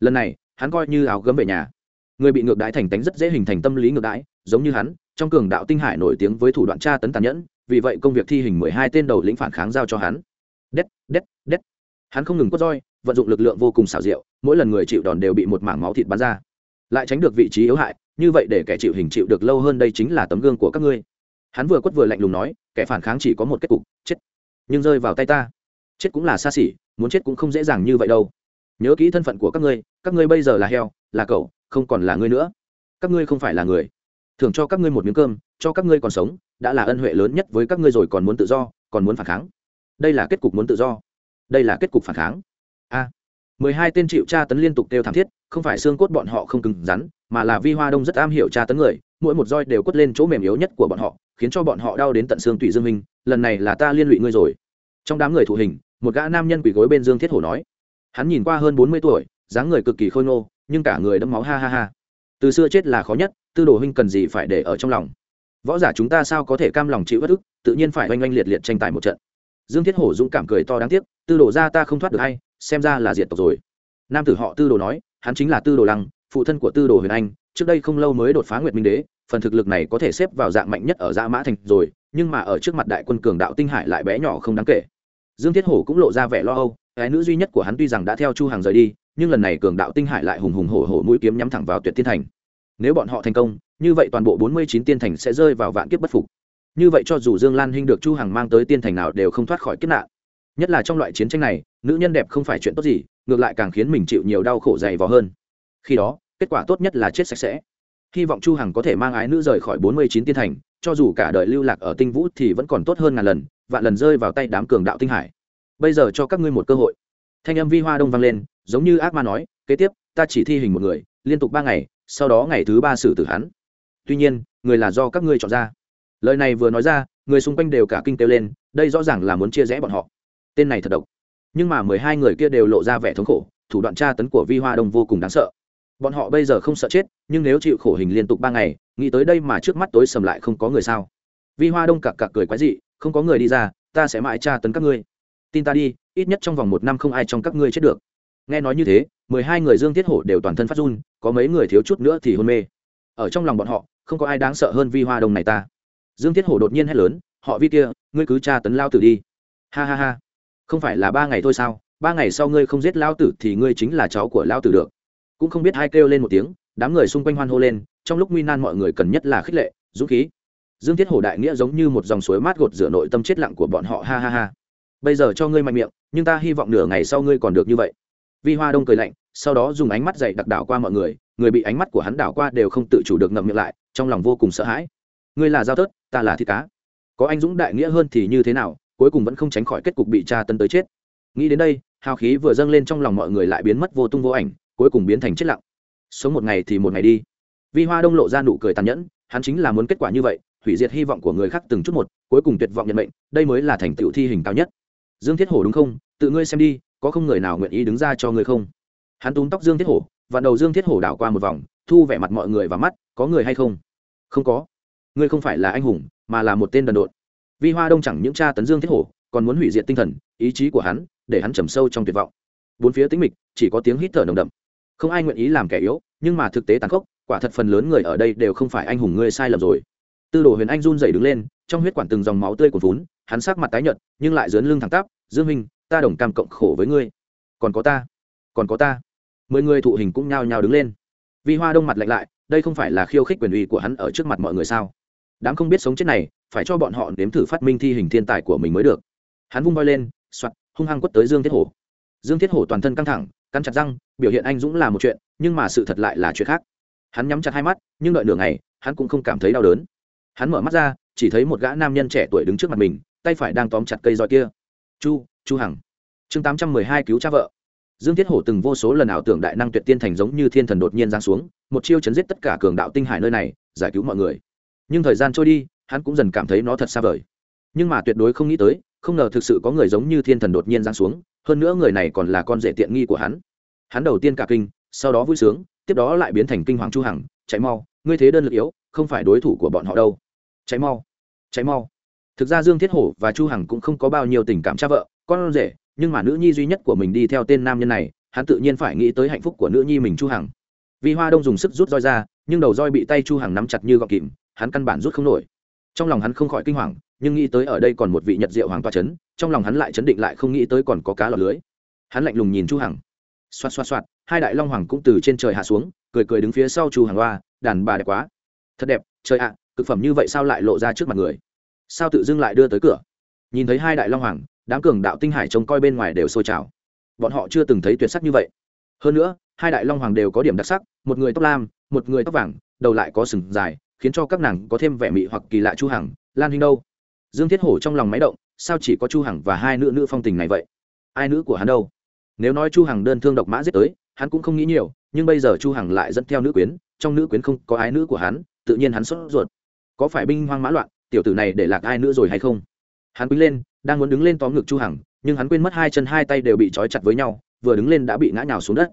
Lần này, hắn coi như áo gấm về nhà. Người bị ngược đãi thành tánh rất dễ hình thành tâm lý ngược đãi, giống như hắn, trong cường đạo tinh hải nổi tiếng với thủ đoạn tra tấn tàn nhẫn, vì vậy công việc thi hình mười hai tên đầu lĩnh phản kháng giao cho hắn. Đét đét đét. Hắn không ngừng quất roi, vận dụng lực lượng vô cùng xảo diệu, mỗi lần người chịu đòn đều bị một mảng máu thịt bắn ra. Lại tránh được vị trí yếu hại, như vậy để kẻ chịu hình chịu được lâu hơn đây chính là tấm gương của các ngươi. Hắn vừa quất vừa lạnh lùng nói, kẻ phản kháng chỉ có một kết cục, chết. Nhưng rơi vào tay ta, chết cũng là xa xỉ muốn chết cũng không dễ dàng như vậy đâu. Nhớ kỹ thân phận của các ngươi các ngươi bây giờ là heo, là cậu không còn là ngươi nữa. Các ngươi không phải là người. Thưởng cho các ngươi một miếng cơm, cho các ngươi còn sống, đã là ân huệ lớn nhất với các ngươi rồi còn muốn tự do, còn muốn phản kháng. Đây là kết cục muốn tự do. Đây là kết cục phản kháng. A. Mười hai tên chịu tra tấn liên tục đều thảm thiết, không phải xương cốt bọn họ không cứng rắn, mà là vi hoa đông rất am hiểu tra tấn người, mỗi một roi đều quất lên chỗ mềm yếu nhất của bọn họ, khiến cho bọn họ đau đến tận xương tủy dương minh, lần này là ta liên lụy ngươi rồi. Trong đám người thụ hình một gã nam nhân quỳ gối bên dương thiết hổ nói. Hắn nhìn qua hơn bốn mươi tuổi, dáng người cực kỳ khôi ngô, nhưng cả người đẫm máu ha ha ha. Từ xưa chết là khó nhất, tư đồ huynh cần gì phải để ở trong lòng. Võ giả chúng ta sao có thể cam lòng chịu bất ức, tự nhiên phải oanh oanh liệt liệt tranh tài một trận. Dương thiết hổ dũng cảm cười to đáng tiếc, tư đồ ra ta không thoát được hay xem ra là diệt tộc rồi. Nam tử họ tư đồ nói, hắn chính là tư đồ lăng, phụ thân của tư đồ huyền anh, trước đây không lâu mới đột phá nguyệt minh đế, phần thực lực này có thể xếp vào dạng mạnh nhất ở dạ mã thành rồi, nhưng mà ở trước mặt đại quân cường đạo tinh hải lại bé nhỏ không đáng kể dương thiết hổ cũng lộ ra vẻ lo âu, cái nữ duy nhất của hắn tuy rằng đã theo chu hàng rời đi, nhưng lần này cường đạo tinh hải lại hùng hùng hổ hổ mũi kiếm nhắm thẳng vào tuyệt tiên thành. Nếu bọn họ thành công, như vậy toàn bộ bốn mươi chín tiên thành sẽ rơi vào vạn kiếp bất phục. Như vậy cho dù dương lan hinh được chu hằng mang tới tiên thành nào đều không thoát khỏi kiếp nạn. Nhất là trong loại chiến tranh này, nữ nhân đẹp không phải chuyện tốt gì, ngược lại càng khiến mình chịu nhiều đau khổ dày vò hơn. Khi đó, kết quả tốt nhất là chết sạch sẽ. Hy vọng chu hằng có thể mang ái nữ rời khỏi bốn mươi chín tiên thành, cho dù cả đời lưu lạc ở tinh vũ thì vẫn còn tốt hơn ngàn lần vạn lần rơi vào tay đám cường đạo tinh hải. Bây giờ cho các ngươi một cơ hội. Thanh âm vi hoa đông vang lên, giống như ác ma nói, kế tiếp, ta chỉ thi hình một người, liên tục ba ngày, sau đó ngày thứ ba xử tử hắn. Tuy nhiên, người là do các ngươi chọn ra. Lời này vừa nói ra, người xung quanh đều cả kinh kêu lên, đây rõ ràng là muốn chia rẽ bọn họ. Tên này thật độc. Nhưng mà mười hai người kia đều lộ ra vẻ thống khổ, thủ đoạn tra tấn của vi hoa đông vô cùng đáng sợ. Bọn họ bây giờ không sợ chết, nhưng nếu chịu khổ hình liên tục ba ngày, nghĩ tới đây mà trước mắt tối sầm lại không có người sao? Vi hoa đông cặc cặc cười quái dị không có người đi ra, ta sẽ mãi tra tấn các ngươi. Tin ta đi, ít nhất trong vòng một năm không ai trong các ngươi chết được. Nghe nói như thế, mười hai người dương thiết hổ đều toàn thân phát run, có mấy người thiếu chút nữa thì hôn mê. Ở trong lòng bọn họ, không có ai đáng sợ hơn vi hoa Đồng này ta. Dương thiết hổ đột nhiên hét lớn, họ vi kia, ngươi cứ tra tấn lao tử đi. Ha ha ha. Không phải là ba ngày thôi sao? Ba ngày sau ngươi không giết lao tử thì ngươi chính là cháu của lao tử được. Cũng không biết ai kêu lên một tiếng, đám người xung quanh hoan hô lên, trong lúc nguy nan mọi người cần nhất là khích lệ, dũng khí dương thiết hổ đại nghĩa giống như một dòng suối mát gột rửa nội tâm chết lặng của bọn họ, ha ha ha. Bây giờ cho ngươi mạnh miệng, nhưng ta hy vọng nửa ngày sau ngươi còn được như vậy. Vi hoa đông cười lạnh, sau đó dùng ánh mắt dày đặc đảo qua mọi người người bị ánh mắt của hắn đảo qua đều không tự chủ được ngậm miệng lại, trong lòng vô cùng sợ hãi. Ngươi là dao tớt ta là thịt cá. Có anh dũng đại nghĩa hơn thì như thế nào, cuối cùng vẫn không tránh khỏi kết cục bị tra tấn tới chết. Nghĩ đến đây, hào khí vừa dâng lên trong lòng mọi người lại biến mất vô tung vô ảnh, cuối cùng biến thành chết lặng. Sống một ngày thì một ngày đi. Vi hoa đông lộ ra nụ cười tàn nhẫn, hắn chính là muốn kết quả như vậy hủy diệt hy vọng của người khác từng chút một, cuối cùng tuyệt vọng nhận mệnh, đây mới là thành tựu thi hình cao nhất. Dương thiết hổ đúng không? Tự ngươi xem đi, có không người nào nguyện ý đứng ra cho ngươi không? Hắn túm tóc dương thiết hổ và đầu dương thiết hổ đảo qua một vòng, thu vẻ mặt mọi người vào mắt, có người hay không? Không có. Ngươi không phải là anh hùng, mà là một tên đần độn. Vi hoa đông chẳng những cha tấn dương thiết hổ, còn muốn hủy diệt tinh thần, ý chí của hắn, để hắn trầm sâu trong tuyệt vọng. Bốn phía tính mịch, chỉ có tiếng hít thở nồng đậm. Không ai nguyện ý làm kẻ yếu, nhưng mà thực tế tàn khốc, quả thật phần lớn người ở đây đều không phải anh hùng ngươi sai lầm rồi tư đồ huyền anh run rẩy đứng lên, trong huyết quản từng dòng máu tươi cuồn vốn hắn sắc mặt tái nhợt, nhưng lại dướn lưng thẳng tắp, dương minh ta đồng cam cộng khổ với ngươi. Còn có ta, còn có ta. Mười người thụ hình cũng nhao nhao đứng lên. Vi hoa đông mặt lạnh lại, đây không phải là khiêu khích quyền uy của hắn ở trước mặt mọi người sao? Đám không biết sống chết này, phải cho bọn họ nếm thử phát minh thi hình thiên tài của mình mới được. Hắn vung voi lên, soạt, hung hăng quất tới dương thiết hổ. Dương thiết hổ toàn thân căng thẳng, cắn chặt răng, biểu hiện anh dũng là một chuyện, nhưng mà sự thật lại là chuyện khác. Hắn nhắm chặt hai mắt, nhưng đợi nửa ngày, hắn cũng không cảm thấy đau đớn hắn mở mắt ra, chỉ thấy một gã nam nhân trẻ tuổi đứng trước mặt mình, tay phải đang tóm chặt cây roi kia. Chu chu hằng. Chương tám trăm mười hai cứu cha vợ. Dương thiết hổ từng vô số lần ảo tưởng đại năng tuyệt tiên thành giống như thiên thần đột nhiên giáng xuống, một chiêu chấn giết tất cả cường đạo tinh hải nơi này, giải cứu mọi người. Nhưng thời gian trôi đi, hắn cũng dần cảm thấy nó thật xa vời. Nhưng mà tuyệt đối không nghĩ tới, không ngờ thực sự có người giống như thiên thần đột nhiên giáng xuống, hơn nữa người này còn là con rể tiện nghi của hắn. Hắn đầu tiên cả kinh, sau đó vui sướng, tiếp đó lại biến thành kinh hoàng chu hằng, chạy mau, ngươi thế đơn lực yếu, không phải đối thủ của bọn họ đâu cháy mau cháy mau. Thực ra dương thiết hổ và chu hằng cũng không có bao nhiêu tình cảm cha vợ, con rể, nhưng mà nữ nhi duy nhất của mình đi theo tên nam nhân này, hắn tự nhiên phải nghĩ tới hạnh phúc của nữ nhi mình chu hằng. Vi hoa đông dùng sức rút roi ra, nhưng đầu roi bị tay chu hằng nắm chặt như gọng kìm, hắn căn bản rút không nổi. Trong lòng hắn không khỏi kinh hoàng, nhưng nghĩ tới ở đây còn một vị nhật diệu hoàng toa chấn, trong lòng hắn lại chấn định lại không nghĩ tới còn có cá lọt lưới. Hắn lạnh lùng nhìn chu hằng. Xoát xoát xoát hai đại long hoàng cũng từ trên trời hạ xuống, cười cười đứng phía sau chu hằng hoa, đàn bà đẹp quá. Thật đẹp, trời ạ cực phẩm như vậy sao lại lộ ra trước mặt người? Sao tự dưng lại đưa tới cửa? Nhìn thấy hai đại long hoàng, đám cường đạo tinh hải trông coi bên ngoài đều sôi trào. Bọn họ chưa từng thấy tuyệt sắc như vậy. Hơn nữa, hai đại long hoàng đều có điểm đặc sắc, một người tóc lam, một người tóc vàng, đầu lại có sừng dài, khiến cho các nàng có thêm vẻ mị hoặc kỳ lạ chu hằng, lan hinh đâu? Dương thiết hổ trong lòng máy động, sao chỉ có chu hằng và hai nữ nữ phong tình này vậy? Ai nữ của hắn đâu? Nếu nói chu hằng đơn thương độc mã giết tới, hắn cũng không nghĩ nhiều, nhưng bây giờ chu hằng lại dẫn theo nữ quyến, trong nữ quyến không có ái nữ của hắn, tự nhiên hắn sốt ruột có phải binh hoang mã loạn, tiểu tử này để lạc ai nữa rồi hay không? Hắn quýnh lên, đang muốn đứng lên tóm ngực chu hằng, nhưng hắn quên mất hai chân hai tay đều bị trói chặt với nhau, vừa đứng lên đã bị ngã nhào xuống đất.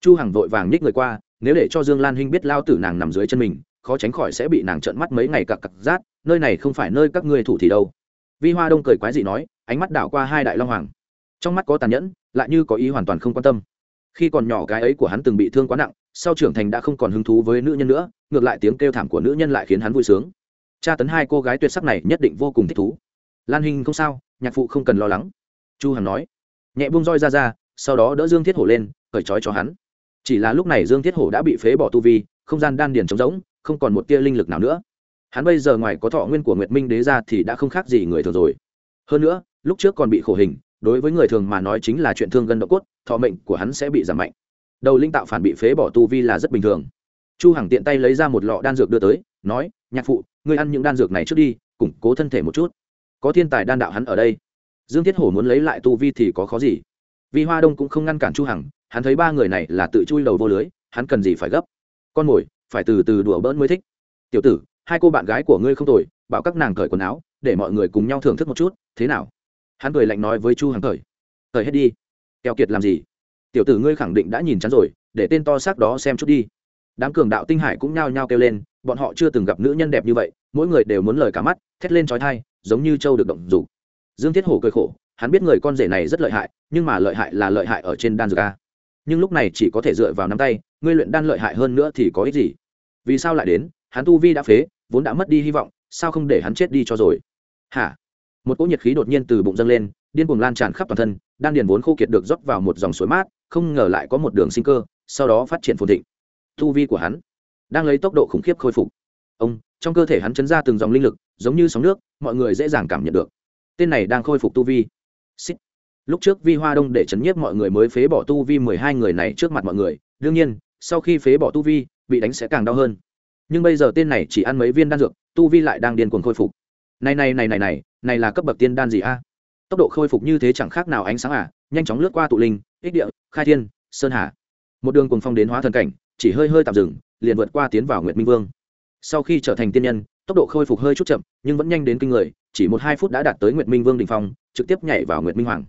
Chu hằng vội vàng nhích người qua, nếu để cho dương lan hinh biết lao tử nàng nằm dưới chân mình, khó tránh khỏi sẽ bị nàng trợn mắt mấy ngày cặc cặc rát, nơi này không phải nơi các ngươi thủ thì đâu. Vi hoa đông cười quái dị nói, ánh mắt đảo qua hai đại long hoàng. Trong mắt có tàn nhẫn, lại như có ý hoàn toàn không quan tâm. Khi còn nhỏ cái ấy của hắn từng bị thương quá nặng, sau trưởng thành đã không còn hứng thú với nữ nhân nữa, ngược lại tiếng kêu thảm của nữ nhân lại khiến hắn vui sướng cha tấn hai cô gái tuyệt sắc này nhất định vô cùng thích thú. Lan hình không sao, nhạc phụ không cần lo lắng. Chu hằng nói. Nhẹ buông roi ra ra, sau đó đỡ dương thiết hổ lên, cởi trói cho hắn. Chỉ là lúc này dương thiết hổ đã bị phế bỏ tu vi, không gian đan điền trống rỗng, không còn một tia linh lực nào nữa. Hắn bây giờ ngoài có thọ nguyên của nguyệt minh đế ra thì đã không khác gì người thường rồi. Hơn nữa, lúc trước còn bị khổ hình, đối với người thường mà nói chính là chuyện thương gân độ cốt, thọ mệnh của hắn sẽ bị giảm mạnh. Đầu linh tạo phản bị phế bỏ tu vi là rất bình thường. Chu hằng tiện tay lấy ra một lọ đan dược đưa tới, nói, nhạc phụ ngươi ăn những đan dược này trước đi, củng cố thân thể một chút. Có thiên tài đan đạo hắn ở đây. Dương thiết hổ muốn lấy lại tu vi thì có khó gì. Vì hoa đông cũng không ngăn cản chu hằng, hắn thấy ba người này là tự chui đầu vô lưới, hắn cần gì phải gấp? Con mồi, phải từ từ đùa bỡn mới thích. Tiểu tử, hai cô bạn gái của ngươi không tồi, bảo các nàng cởi quần áo, để mọi người cùng nhau thưởng thức một chút, thế nào? Hắn cười lạnh nói với chu hằng cởi cởi hết đi. Keo kiệt làm gì? Tiểu tử ngươi khẳng định đã nhìn chắn rồi, để tên to xác đó xem chút đi đám cường đạo tinh hải cũng nhao nhao kêu lên, bọn họ chưa từng gặp nữ nhân đẹp như vậy, mỗi người đều muốn lời cả mắt, thét lên trói thai, giống như châu được động dục. Dương thiết hổ cười khổ, hắn biết người con rể này rất lợi hại, nhưng mà lợi hại là lợi hại ở trên đan dược a. Nhưng lúc này chỉ có thể dựa vào nắm tay, ngươi luyện đan lợi hại hơn nữa thì có ích gì? Vì sao lại đến, hắn tu vi đã phế, vốn đã mất đi hy vọng, sao không để hắn chết đi cho rồi? Hả? Một cỗ nhiệt khí đột nhiên từ bụng dâng lên, điên cuồng lan tràn khắp toàn thân, đan điền vốn khô kiệt được rót vào một dòng suối mát, không ngờ lại có một đường sinh cơ, sau đó phát triển phồn thịnh tu vi của hắn, đang lấy tốc độ khủng khiếp khôi phục. Ông, trong cơ thể hắn chấn ra từng dòng linh lực, giống như sóng nước, mọi người dễ dàng cảm nhận được. Tên này đang khôi phục tu vi. Xích. lúc trước vi hoa đông để chấn nhiếp mọi người mới phế bỏ tu vi mười hai người này trước mặt mọi người. Đương nhiên, sau khi phế bỏ tu vi, bị đánh sẽ càng đau hơn. Nhưng bây giờ tên này chỉ ăn mấy viên đan dược, tu vi lại đang điên cuồng khôi phục. Này này này này này này là cấp bậc tiên đan gì a? Tốc độ khôi phục như thế chẳng khác nào ánh sáng à? Nhanh chóng lướt qua tụ linh, ích địa, khai thiên, sơn hà. Một đường cùng phong đến hóa thần cảnh chỉ hơi hơi tạm dừng, liền vượt qua tiến vào nguyệt minh vương. Sau khi trở thành tiên nhân, tốc độ khôi phục hơi chút chậm, nhưng vẫn nhanh đến kinh người, chỉ một hai phút đã đạt tới nguyệt minh vương đình phong, trực tiếp nhảy vào nguyệt minh hoàng.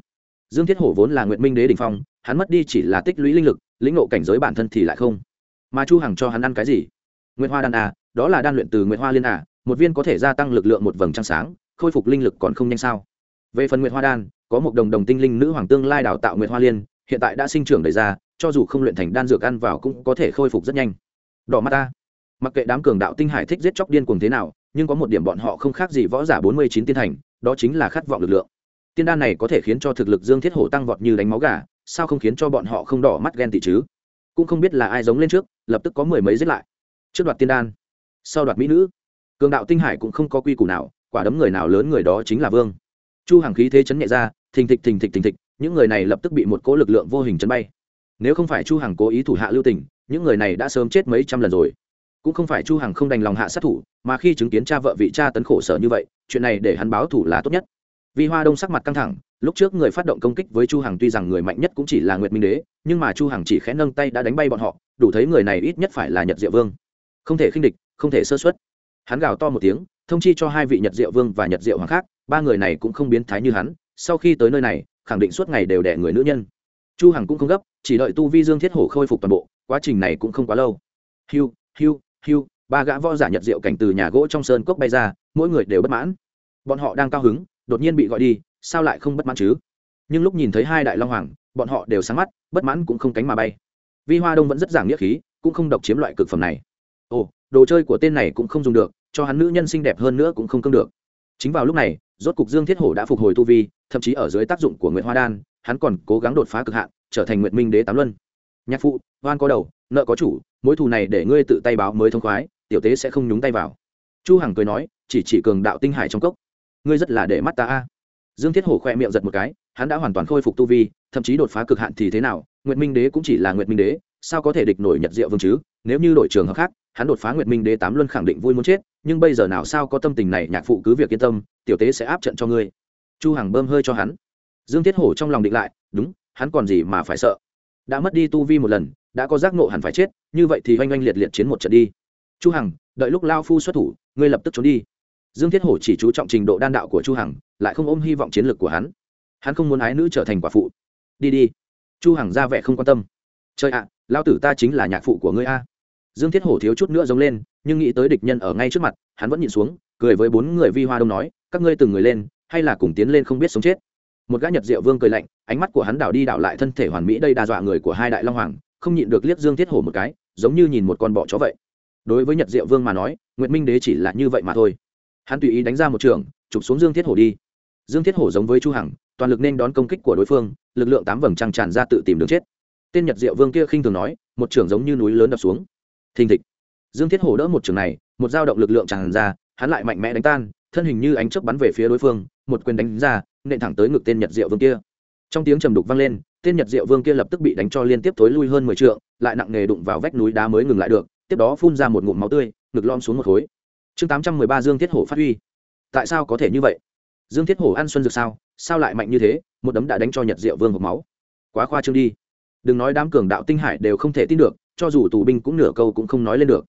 Dương thiết hổ vốn là nguyệt minh đế đình phong, hắn mất đi chỉ là tích lũy linh lực, lĩnh ngộ cảnh giới bản thân thì lại không. Mà chu hằng cho hắn ăn cái gì? Nguyệt hoa đan à đó là đan luyện từ nguyệt hoa liên à một viên có thể gia tăng lực lượng một vầng trăng sáng, khôi phục linh lực còn không nhanh sao? Về phần nguyệt hoa đan, có một đồng đồng tinh linh nữ hoàng tương lai đào tạo nguyệt hoa liên, hiện tại đã sinh trưởng đầy ra cho dù không luyện thành đan dược ăn vào cũng có thể khôi phục rất nhanh. Đỏ mắt ta. Mặc kệ đám cường đạo tinh hải thích giết chóc điên cuồng thế nào, nhưng có một điểm bọn họ không khác gì võ giả bốn mươi chín tiên thành, đó chính là khát vọng lực lượng. Tiên đan này có thể khiến cho thực lực dương thiết hổ tăng vọt như đánh máu gà, sao không khiến cho bọn họ không đỏ mắt ghen tị chứ? Cũng không biết là ai giống lên trước, lập tức có mười mấy giết lại. Trước đoạt tiên đan, sau đoạt mỹ nữ. Cường đạo tinh hải cũng không có quy củ nào, quả đấm người nào lớn người đó chính là vương. Chu hàng khí thế chấn nhẹ ra, thình thịch thình thịch thình thịch, những người này lập tức bị một cỗ lực lượng vô hình chấn bay nếu không phải chu hằng cố ý thủ hạ lưu tình, những người này đã sớm chết mấy trăm lần rồi. Cũng không phải chu hằng không đành lòng hạ sát thủ, mà khi chứng kiến cha vợ vị cha tấn khổ sở như vậy, chuyện này để hắn báo thủ là tốt nhất. Vi hoa đông sắc mặt căng thẳng, lúc trước người phát động công kích với chu hằng tuy rằng người mạnh nhất cũng chỉ là nguyệt minh đế, nhưng mà chu hằng chỉ khẽ nâng tay đã đánh bay bọn họ, đủ thấy người này ít nhất phải là nhật diệu vương. Không thể khinh địch, không thể sơ suất. Hắn gào to một tiếng, thông chi cho hai vị nhật diệu vương và nhật diệu hoàng khác, ba người này cũng không biến thái như hắn, sau khi tới nơi này, khẳng định suốt ngày đều đẻ người nữ nhân chu hằng cũng không gấp, chỉ đợi tu vi dương thiết hổ khôi phục toàn bộ, quá trình này cũng không quá lâu. Hiu hiu hiu, ba gã võ giả nhật diệu cảnh từ nhà gỗ trong sơn cốc bay ra, mỗi người đều bất mãn. Bọn họ đang cao hứng, đột nhiên bị gọi đi, sao lại không bất mãn chứ? Nhưng lúc nhìn thấy hai đại long hoàng, bọn họ đều sáng mắt, bất mãn cũng không cánh mà bay. Vi hoa đông vẫn rất giảng nghĩa khí, cũng không độc chiếm loại cực phẩm này. Ồ, đồ chơi của tên này cũng không dùng được, cho hắn nữ nhân xinh đẹp hơn nữa cũng không cưng được. Chính vào lúc này, rốt cục dương thiết hổ đã phục hồi tu vi, thậm chí ở dưới tác dụng của nguyễn hoa đan hắn còn cố gắng đột phá cực hạn, trở thành nguyệt minh đế tám luân. Nhạc phụ, oan có đầu, nợ có chủ, mối thù này để ngươi tự tay báo mới thông khoái, tiểu tế sẽ không nhúng tay vào. Chu hằng cười nói, chỉ chỉ cường đạo tinh hải trong cốc. Ngươi rất là để mắt ta a. Dương thiết hổ khoe miệng giật một cái, hắn đã hoàn toàn khôi phục tu vi, thậm chí đột phá cực hạn thì thế nào, nguyệt minh đế cũng chỉ là nguyệt minh đế, sao có thể địch nổi nhật diệu vương chứ? Nếu như đội trường hợp khác, hắn đột phá nguyệt minh đế tám luân khẳng định vui muốn chết, nhưng bây giờ nào sao có tâm tình này, nhạc phụ cứ việc yên tâm, tiểu tế sẽ áp trận cho ngươi. Chu hằng bơm hơi cho hắn dương thiết hổ trong lòng định lại, đúng, hắn còn gì mà phải sợ. Đã mất đi tu vi một lần, đã có giác nộ hẳn phải chết, như vậy thì oanh oanh liệt liệt chiến một trận đi. Chu hằng, đợi lúc lao phu xuất thủ, ngươi lập tức trốn đi. Dương thiết hổ chỉ chú trọng trình độ đan đạo của chu hằng, lại không ôm hy vọng chiến lược của hắn. Hắn không muốn ái nữ trở thành quả phụ. Đi đi. Chu hằng ra vẻ không quan tâm. Trời ạ, lao tử ta chính là nhạc phụ của ngươi a. Dương thiết hổ thiếu chút nữa giống lên, nhưng nghĩ tới địch nhân ở ngay trước mặt, hắn vẫn nhìn xuống, cười với bốn người vi hoa đông nói, các ngươi từng người lên, hay là cùng tiến lên không biết sống chết một gã nhật diệu vương cười lạnh, ánh mắt của hắn đảo đi đảo lại thân thể hoàn mỹ đây đa dọa người của hai đại long hoàng, không nhịn được liếc dương thiết hổ một cái, giống như nhìn một con bọ chó vậy. Đối với nhật diệu vương mà nói, nguyệt minh đế chỉ là như vậy mà thôi. Hắn tùy ý đánh ra một trường, chụp xuống dương thiết hổ đi. Dương thiết hổ giống với chu hằng, toàn lực nên đón công kích của đối phương, lực lượng tám vầng trăng tràn ra tự tìm đường chết. Tên nhật diệu vương kia khinh thường nói, một trường giống như núi lớn đập xuống. Thình thịch. Dương thiết hổ đỡ một trường này, một dao động lực lượng tràn ra, hắn lại mạnh mẽ đánh tan thân hình như ánh chớp bắn về phía đối phương, một quyền đánh ra, nện thẳng tới ngực tên nhật diệu vương kia. Trong tiếng trầm đục vang lên, tên nhật diệu vương kia lập tức bị đánh cho liên tiếp thối lui hơn mười trượng, lại nặng nề đụng vào vách núi đá mới ngừng lại được, tiếp đó phun ra một ngụm máu tươi, ngực lom xuống một khối. Chương tám trăm mười ba dương thiết hổ phát huy. Tại sao có thể như vậy? Dương thiết hổ ăn xuân dược sao sao lại mạnh như thế, một đấm đã đánh cho nhật diệu vương hộp máu. Quá khoa trương đi. Đừng nói đám cường đạo tinh hải đều không thể tin được, cho dù tù binh cũng nửa câu cũng không nói lên được.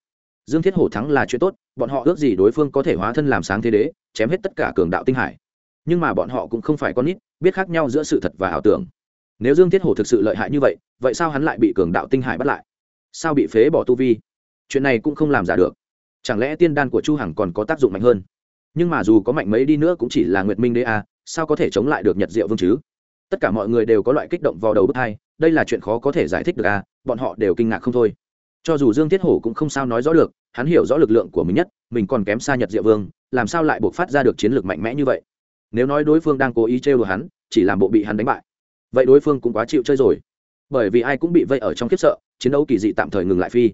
Dương thiết hổ thắng là chuyện tốt bọn họ ước gì đối phương có thể hóa thân làm sáng thế đế, chém hết tất cả cường đạo tinh hải. Nhưng mà bọn họ cũng không phải con nít, biết khác nhau giữa sự thật và ảo tưởng. Nếu dương thiết hổ thực sự lợi hại như vậy vậy sao hắn lại bị cường đạo tinh hải bắt lại? Sao bị phế bỏ tu vi? Chuyện này cũng không làm giả được. Chẳng lẽ tiên đan của chu hằng còn có tác dụng mạnh hơn? Nhưng mà dù có mạnh mấy đi nữa cũng chỉ là nguyệt minh đế à sao có thể chống lại được nhật diệu vương chứ? Tất cả mọi người đều có loại kích động vào đầu bước hai, đây là chuyện khó có thể giải thích được à bọn họ đều kinh ngạc không thôi. Cho dù dương thiết hổ cũng không sao nói rõ được hắn hiểu rõ lực lượng của mình nhất, mình còn kém xa nhật diệu vương, làm sao lại buộc phát ra được chiến lược mạnh mẽ như vậy? Nếu nói đối phương đang cố ý trêu đùa hắn, chỉ làm bộ bị hắn đánh bại, vậy đối phương cũng quá chịu chơi rồi. Bởi vì ai cũng bị vây ở trong khiếp sợ, chiến đấu kỳ dị tạm thời ngừng lại phi.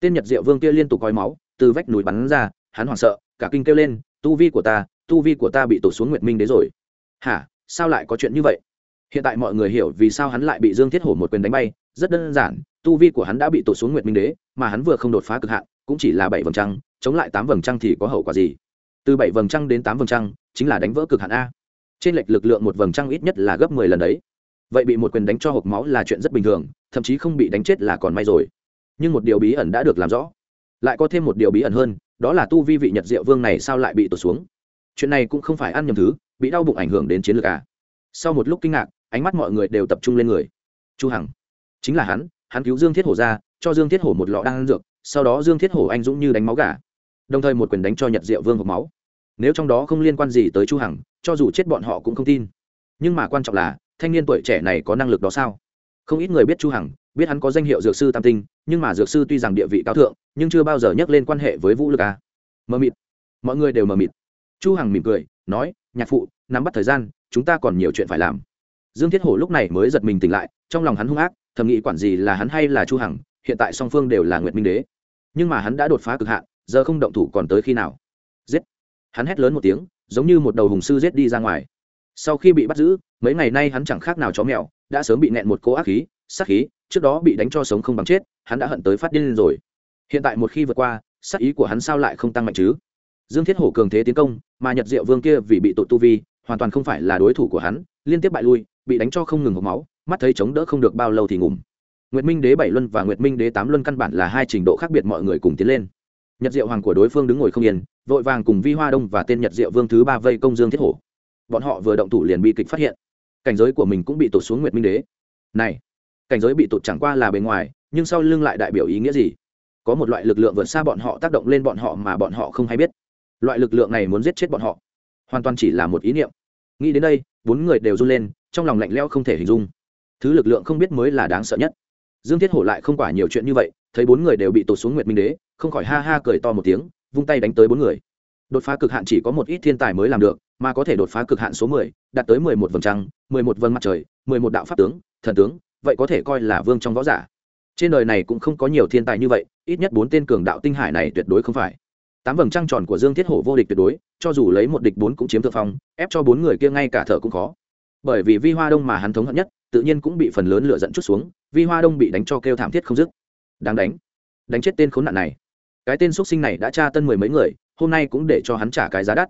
Tên nhật diệu vương kia liên tục coi máu, từ vách núi bắn ra, hắn hoảng sợ, cả kinh kêu lên, tu vi của ta, tu vi của ta bị tổ xuống nguyệt minh đế rồi. Hả? Sao lại có chuyện như vậy? Hiện tại mọi người hiểu vì sao hắn lại bị dương thiết hổ một quyền đánh bay, rất đơn giản, tu vi của hắn đã bị tổ xuống nguyệt minh đế, mà hắn vừa không đột phá cực hạn cũng chỉ là bảy vầng trăng, chống lại tám vầng trăng thì có hậu quả gì? Từ bảy vầng trăng đến tám vầng trăng, chính là đánh vỡ cực hạn a. Trên lệch lực lượng một vầng trăng ít nhất là gấp mười lần đấy. Vậy bị một quyền đánh cho hộp máu là chuyện rất bình thường, thậm chí không bị đánh chết là còn may rồi. Nhưng một điều bí ẩn đã được làm rõ. Lại có thêm một điều bí ẩn hơn, đó là tu vi vị nhật diệu vương này sao lại bị tụt xuống? Chuyện này cũng không phải ăn nhầm thứ, bị đau bụng ảnh hưởng đến chiến lược à sau một lúc kinh ngạc, ánh mắt mọi người đều tập trung lên người. Chu hằng. Chính là hắn hắn cứu dương thiết hổ ra cho dương thiết hổ một lọ đan dược, sau đó dương thiết hổ anh dũng như đánh máu gà, đồng thời một quyền đánh cho nhật diệu vương hộp máu. Nếu trong đó không liên quan gì tới chu hằng, cho dù chết bọn họ cũng không tin. Nhưng mà quan trọng là, thanh niên tuổi trẻ này có năng lực đó sao? Không ít người biết chu hằng, biết hắn có danh hiệu dược sư tam tinh, nhưng mà dược sư tuy rằng địa vị cao thượng, nhưng chưa bao giờ nhắc lên quan hệ với vũ lực a. Mờ mịt. Mọi người đều mờ mịt. Chu hằng mỉm cười, nói, nhạc phụ, nắm bắt thời gian, chúng ta còn nhiều chuyện phải làm. Dương thiết hổ lúc này mới giật mình tỉnh lại, trong lòng hắn hung ác, thầm nghĩ quản gì là hắn hay là chu hằng hiện tại song phương đều là nguyệt minh đế. Nhưng mà hắn đã đột phá cực hạn, giờ không động thủ còn tới khi nào? Giết! Hắn hét lớn một tiếng, giống như một đầu hùng sư giết đi ra ngoài. Sau khi bị bắt giữ, mấy ngày nay hắn chẳng khác nào chó mèo, đã sớm bị nẹn một cô ác khí, sát khí, trước đó bị đánh cho sống không bằng chết, hắn đã hận tới phát điên lên rồi. Hiện tại một khi vượt qua, sát ý của hắn sao lại không tăng mạnh chứ? Dương thiết hổ cường thế tiến công, mà nhật diệu vương kia vì bị tội tu vi, hoàn toàn không phải là đối thủ của hắn, liên tiếp bại lui, bị đánh cho không ngừng hộp máu, mắt thấy chống đỡ không được bao lâu thì ngủm nguyệt minh đế bảy luân và nguyệt minh đế tám luân căn bản là hai trình độ khác biệt mọi người cùng tiến lên. Nhật diệu hoàng của đối phương đứng ngồi không yên, vội vàng cùng vi hoa đông và tên nhật diệu vương thứ ba vây công dương thiết hổ. Bọn họ vừa động thủ liền bị kịch phát hiện. Cảnh giới của mình cũng bị tụt xuống nguyệt minh đế. Này, cảnh giới bị tụt chẳng qua là bề ngoài, nhưng sau lưng lại đại biểu ý nghĩa gì? Có một loại lực lượng vượt xa bọn họ tác động lên bọn họ mà bọn họ không hay biết. Loại lực lượng này muốn giết chết bọn họ. Hoàn toàn chỉ là một ý niệm. Nghĩ đến đây, bốn người đều run lên, trong lòng lạnh lẽo không thể hình dung. Thứ lực lượng không biết mới là đáng sợ nhất dương thiết hổ lại không quả nhiều chuyện như vậy, thấy bốn người đều bị tụt xuống nguyệt minh đế, không khỏi ha ha cười to một tiếng, vung tay đánh tới bốn người. Đột phá cực hạn chỉ có một ít thiên tài mới làm được, mà có thể đột phá cực hạn số mười, đạt tới mười một vầng trăng, mười một vầng mặt trời, mười một đạo pháp tướng, thần tướng, vậy có thể coi là vương trong võ giả. Trên đời này cũng không có nhiều thiên tài như vậy, ít nhất bốn tên cường đạo tinh hải này tuyệt đối không phải. Tám vầng trăng tròn của dương thiết hổ vô địch tuyệt đối, cho dù lấy một địch bốn cũng chiếm thượng phong, ép cho bốn người kia ngay cả thở cũng khó. Bởi vì vi hoa đông mà hắn thống hận nhất tự nhiên cũng bị phần lớn lửa dẫn chút xuống, vi hoa đông bị đánh cho kêu thảm thiết không dứt. Đáng đánh. Đánh chết tên khốn nạn này. Cái tên x sinh này đã tra tân mười mấy người, hôm nay cũng để cho hắn trả cái giá đắt.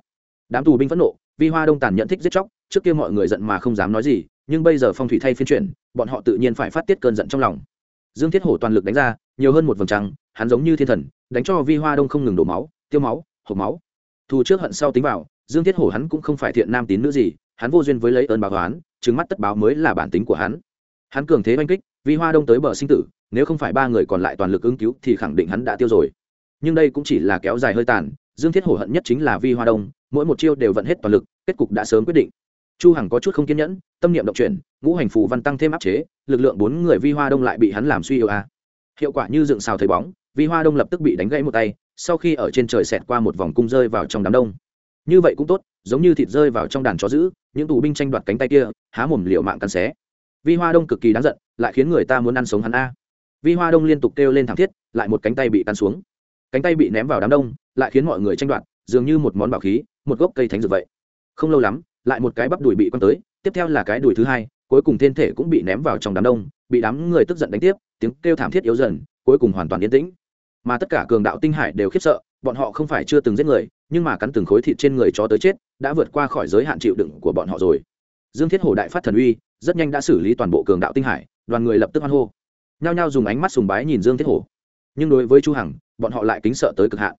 Đám tù binh phẫn nộ, vi hoa đông tàn nhận thích giết chóc, trước kia mọi người giận mà không dám nói gì, nhưng bây giờ phong thủy thay phiên chuyển, bọn họ tự nhiên phải phát tiết cơn giận trong lòng. Dương thiết hổ toàn lực đánh ra, nhiều hơn một vầng trăng, hắn giống như thiên thần, đánh cho vi hoa đông không ngừng đổ máu, tiêu máu hộp máu. Thù trước hận sau tính vào, dương thiết hổ hắn cũng không phải thiện nam tín nữ gì, hắn vô duyên với lấy ơn báo toán Trừng mắt tất báo mới là bản tính của hắn. Hắn cường thế oanh kích, vi hoa đông tới bờ sinh tử, nếu không phải ba người còn lại toàn lực ứng cứu thì khẳng định hắn đã tiêu rồi. Nhưng đây cũng chỉ là kéo dài hơi tàn, dương thiết hổ hận nhất chính là vi hoa đông, mỗi một chiêu đều vận hết toàn lực, kết cục đã sớm quyết định. Chu hằng có chút không kiên nhẫn, tâm niệm động chuyển, ngũ hành phù văn tăng thêm áp chế, lực lượng bốn người vi hoa đông lại bị hắn làm suy yếu a. Hiệu quả như dựng xào thấy bóng, vi hoa đông lập tức bị đánh gãy một tay, sau khi ở trên trời xẹt qua một vòng cung rơi vào trong đám đông. Như vậy cũng tốt giống như thịt rơi vào trong đàn chó dữ, những tù binh tranh đoạt cánh tay kia há mồm liệu mạng cắn xé. Vi hoa đông cực kỳ đáng giận lại khiến người ta muốn ăn sống hắn a. Vi hoa đông liên tục kêu lên thảm thiết lại một cánh tay bị cắn xuống. Cánh tay bị ném vào đám đông lại khiến mọi người tranh đoạt dường như một món bảo khí một gốc cây thánh dược vậy. Không lâu lắm lại một cái bắp đùi bị quăng tới tiếp theo là cái đùi thứ hai cuối cùng thiên thể cũng bị ném vào trong đám đông bị đám người tức giận đánh tiếp tiếng kêu thảm thiết yếu dần cuối cùng hoàn toàn yên tĩnh. Mà tất cả cường đạo tinh hải đều khiếp sợ bọn họ không phải chưa từng giết người nhưng mà cắn từng khối thịt trên người chó tới chết đã vượt qua khỏi giới hạn chịu đựng của bọn họ rồi. Dương thiết hổ đại phát thần uy, rất nhanh đã xử lý toàn bộ cường đạo tinh hải, đoàn người lập tức hoan hô. Nhao nhao dùng ánh mắt sùng bái nhìn dương thiết hổ. Nhưng đối với chu hằng, bọn họ lại kính sợ tới cực hạn.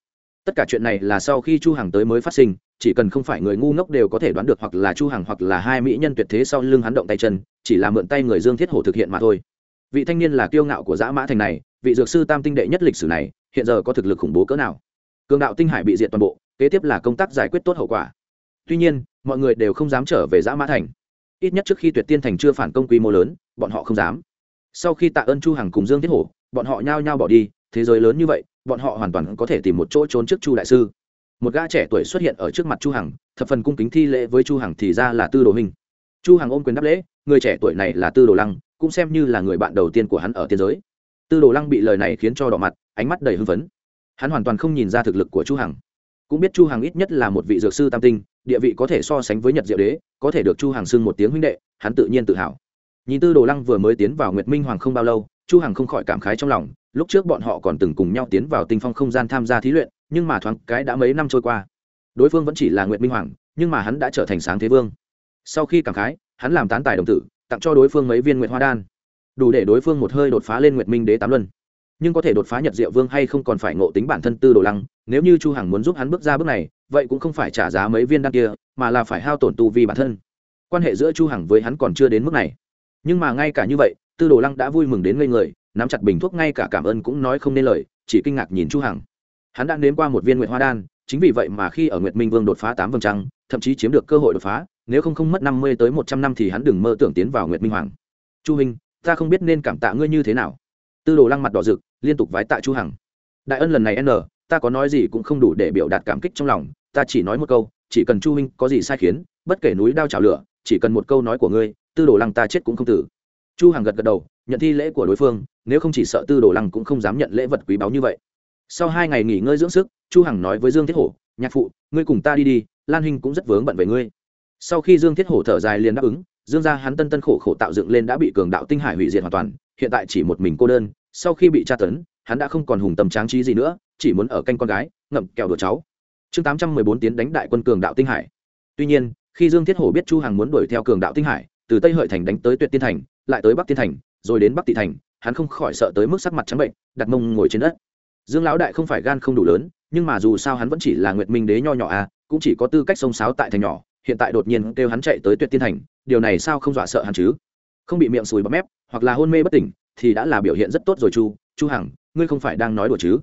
Tất cả chuyện này là sau khi chu hằng tới mới phát sinh, chỉ cần không phải người ngu ngốc đều có thể đoán được hoặc là chu hằng hoặc là hai mỹ nhân tuyệt thế sau lưng hắn động tay chân, chỉ là mượn tay người dương thiết hổ thực hiện mà thôi. Vị thanh niên là kiêu ngạo của dã mã thành này, vị dược sư tam tinh đệ nhất lịch sử này, hiện giờ có thực lực khủng bố cỡ nào? Cường đạo tinh hải bị diệt toàn bộ, kế tiếp là công tác giải quyết tốt hậu quả tuy nhiên, mọi người đều không dám trở về dã mã thành. Ít nhất trước khi tuyệt tiên thành chưa phản công quy mô lớn, bọn họ không dám. Sau khi tạ ơn chu hằng cùng dương thiết hổ, bọn họ nhao nhao bỏ đi, thế giới lớn như vậy, bọn họ hoàn toàn có thể tìm một chỗ trốn trước chu đại sư. Một gã trẻ tuổi xuất hiện ở trước mặt chu hằng, thập phần cung kính thi lễ với chu hằng thì ra là tư đồ hình. Chu hằng ôm quyền đáp lễ, người trẻ tuổi này là tư đồ lăng, cũng xem như là người bạn đầu tiên của hắn ở tiên giới. Tư đồ lăng bị lời này khiến cho đỏ mặt, ánh mắt đầy hưng phấn. Hắn hoàn toàn không nhìn ra thực lực của chu hằng cũng biết chu hằng ít nhất là một vị dược sư tam tinh, địa vị có thể so sánh với nhật diệu đế, có thể được chu hằng xưng một tiếng huynh đệ, hắn tự nhiên tự hào. Nhìn tư đồ lăng vừa mới tiến vào nguyệt minh hoàng không bao lâu, chu hằng không khỏi cảm khái trong lòng, lúc trước bọn họ còn từng cùng nhau tiến vào tinh phong không gian tham gia thí luyện, nhưng mà thoáng cái đã mấy năm trôi qua. Đối phương vẫn chỉ là nguyệt minh hoàng, nhưng mà hắn đã trở thành sáng thế vương. Sau khi cảm khái, hắn làm tán tài đồng tử, tặng cho đối phương mấy viên nguyệt hoa đan. Đủ để đối phương một hơi đột phá lên nguyệt minh đế tám luân nhưng có thể đột phá nhật diệu vương hay không còn phải ngộ tính bản thân tư đồ lăng, nếu như chu hằng muốn giúp hắn bước ra bước này, vậy cũng không phải trả giá mấy viên đan kia, mà là phải hao tổn tu vi bản thân. Quan hệ giữa chu hằng với hắn còn chưa đến mức này. Nhưng mà ngay cả như vậy, tư đồ lăng đã vui mừng đến ngây người, nắm chặt bình thuốc ngay cả cảm ơn cũng nói không nên lời, chỉ kinh ngạc nhìn chu hằng. Hắn đã nếm qua một viên nguyệt hoa đan, chính vì vậy mà khi ở nguyệt minh vương đột phá tám vầng trăng, thậm chí chiếm được cơ hội đột phá, nếu không không mất năm mươi tới một trăm năm thì hắn đừng mơ tưởng tiến vào nguyệt minh hoàng. Chu hình ta không biết nên cảm tạ ngươi như thế nào tư đồ lăng mặt đỏ rực, liên tục vái tạ chu hằng. Đại ân lần này n, ta có nói gì cũng không đủ để biểu đạt cảm kích trong lòng, ta chỉ nói một câu, chỉ cần chu huynh có gì sai khiến, bất kể núi đao chảo lửa, chỉ cần một câu nói của ngươi, tư đồ lăng ta chết cũng không tử. Chu hằng gật gật đầu, nhận thi lễ của đối phương, nếu không chỉ sợ tư đồ lăng cũng không dám nhận lễ vật quý báu như vậy. Sau hai ngày nghỉ ngơi dưỡng sức, chu hằng nói với dương thiết hổ, nhạc phụ, ngươi cùng ta đi đi, lan hinh cũng rất vướng bận về ngươi. Sau khi dương thiết hổ thở dài liền đáp ứng, dương gia hắn tân tân khổ khổ tạo dựng lên đã bị cường đạo tinh hải hủy diệt hoàn toàn hiện tại chỉ một mình cô đơn, sau khi bị tra tấn, hắn đã không còn hùng tầm tráng trí gì nữa, chỉ muốn ở canh con gái, ngậm kẹo đùa cháu. Chương 814 tiến đánh đại quân cường đạo tinh hải. Tuy nhiên, khi dương thiết hổ biết chu hằng muốn đuổi theo cường đạo tinh hải, từ tây hợi thành đánh tới tuyệt tiên thành, lại tới bắc tiên thành, rồi đến bắc tị thành, hắn không khỏi sợ tới mức sắc mặt trắng bệnh, đặt mông ngồi trên đất. Dương lão đại không phải gan không đủ lớn, nhưng mà dù sao hắn vẫn chỉ là nguyệt minh đế nho nhỏ à cũng chỉ có tư cách sông sáo tại thành nhỏ, hiện tại đột nhiên kêu hắn chạy tới tuyệt tiên thành, điều này sao không dọa sợ hắn chứ? Không bị miệng sùi bắp mép hoặc là hôn mê bất tỉnh, thì đã là biểu hiện rất tốt rồi chu chu hằng, ngươi không phải đang nói đùa chứ?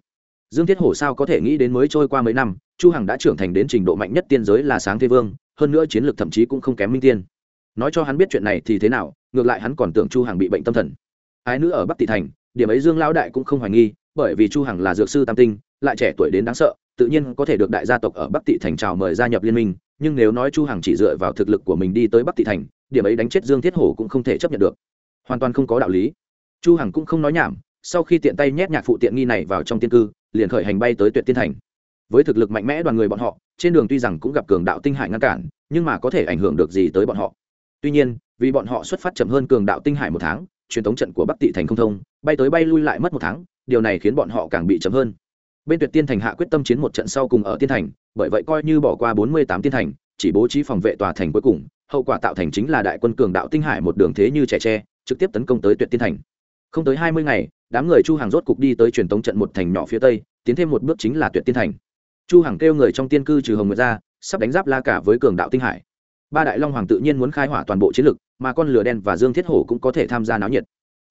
Dương thiết hổ sao có thể nghĩ đến mới trôi qua mấy năm, chu hằng đã trưởng thành đến trình độ mạnh nhất tiên giới là sáng thế vương, hơn nữa chiến lược thậm chí cũng không kém minh tiên. Nói cho hắn biết chuyện này thì thế nào, ngược lại hắn còn tưởng chu hằng bị bệnh tâm thần. Ái nữ ở bắc tị thành, điểm ấy dương lão đại cũng không hoài nghi, bởi vì chu hằng là dược sư tam tinh, lại trẻ tuổi đến đáng sợ, tự nhiên có thể được đại gia tộc ở bắc tị thành chào mời gia nhập liên minh, nhưng nếu nói chu hằng chỉ dựa vào thực lực của mình đi tới bắc tị thành, điểm ấy đánh chết dương thiết hổ cũng không thể chấp nhận được hoàn toàn không có đạo lý. Chu hằng cũng không nói nhảm, sau khi tiện tay nhét nhạc phụ tiện nghi này vào trong tiên cư, liền khởi hành bay tới tuyệt tiên thành. Với thực lực mạnh mẽ đoàn người bọn họ, trên đường tuy rằng cũng gặp cường đạo tinh hải ngăn cản, nhưng mà có thể ảnh hưởng được gì tới bọn họ. Tuy nhiên, vì bọn họ xuất phát chậm hơn cường đạo tinh hải một tháng, truyền thống trận của bắc tị thành không thông, bay tới bay lui lại mất một tháng, điều này khiến bọn họ càng bị chậm hơn. Bên tuyệt tiên thành hạ quyết tâm chiến một trận sau cùng ở tiên thành, bởi vậy coi như bỏ qua bốn mươi tám tiên thành, chỉ bố trí phòng vệ tòa thành cuối cùng, hậu quả tạo thành chính là đại quân cường đạo tinh hải một đường thế như trẻ tre trực tiếp tấn công tới tuyệt tiên thành. Không tới hai mươi ngày, đám người chu hàng rốt cục đi tới truyền tống trận một thành nhỏ phía tây, tiến thêm một bước chính là tuyệt tiên thành. Chu hàng kêu người trong tiên cư trừ hồng nguyệt ra, sắp đánh giáp la cả với cường đạo tinh hải. Ba đại long hoàng tự nhiên muốn khai hỏa toàn bộ chiến lực, mà con lửa đen và dương thiết hổ cũng có thể tham gia náo nhiệt.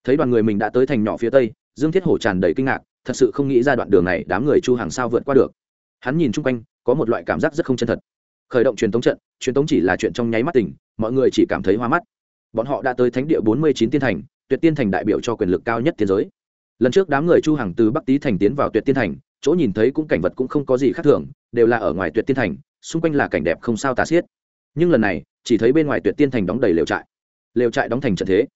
Thấy đoàn người mình đã tới thành nhỏ phía tây, dương thiết hổ tràn đầy kinh ngạc, thật sự không nghĩ ra đoạn đường này đám người chu hàng sao vượt qua được. Hắn nhìn chung quanh, có một loại cảm giác rất không chân thật. Khởi động truyền thống trận, truyền thống chỉ là chuyện trong nháy mắt tỉnh mọi người chỉ cảm thấy hoa mắt bọn họ đã tới thánh địa bốn mươi chín tiên thành, tuyệt tiên thành đại biểu cho quyền lực cao nhất thế giới. Lần trước đám người chu hàng từ bắc tý thành tiến vào tuyệt tiên thành, chỗ nhìn thấy cũng cảnh vật cũng không có gì khác thường, đều là ở ngoài tuyệt tiên thành, xung quanh là cảnh đẹp không sao tả xiết. Nhưng lần này, chỉ thấy bên ngoài tuyệt tiên thành đóng đầy lều trại. Lều trại đóng thành trận thế.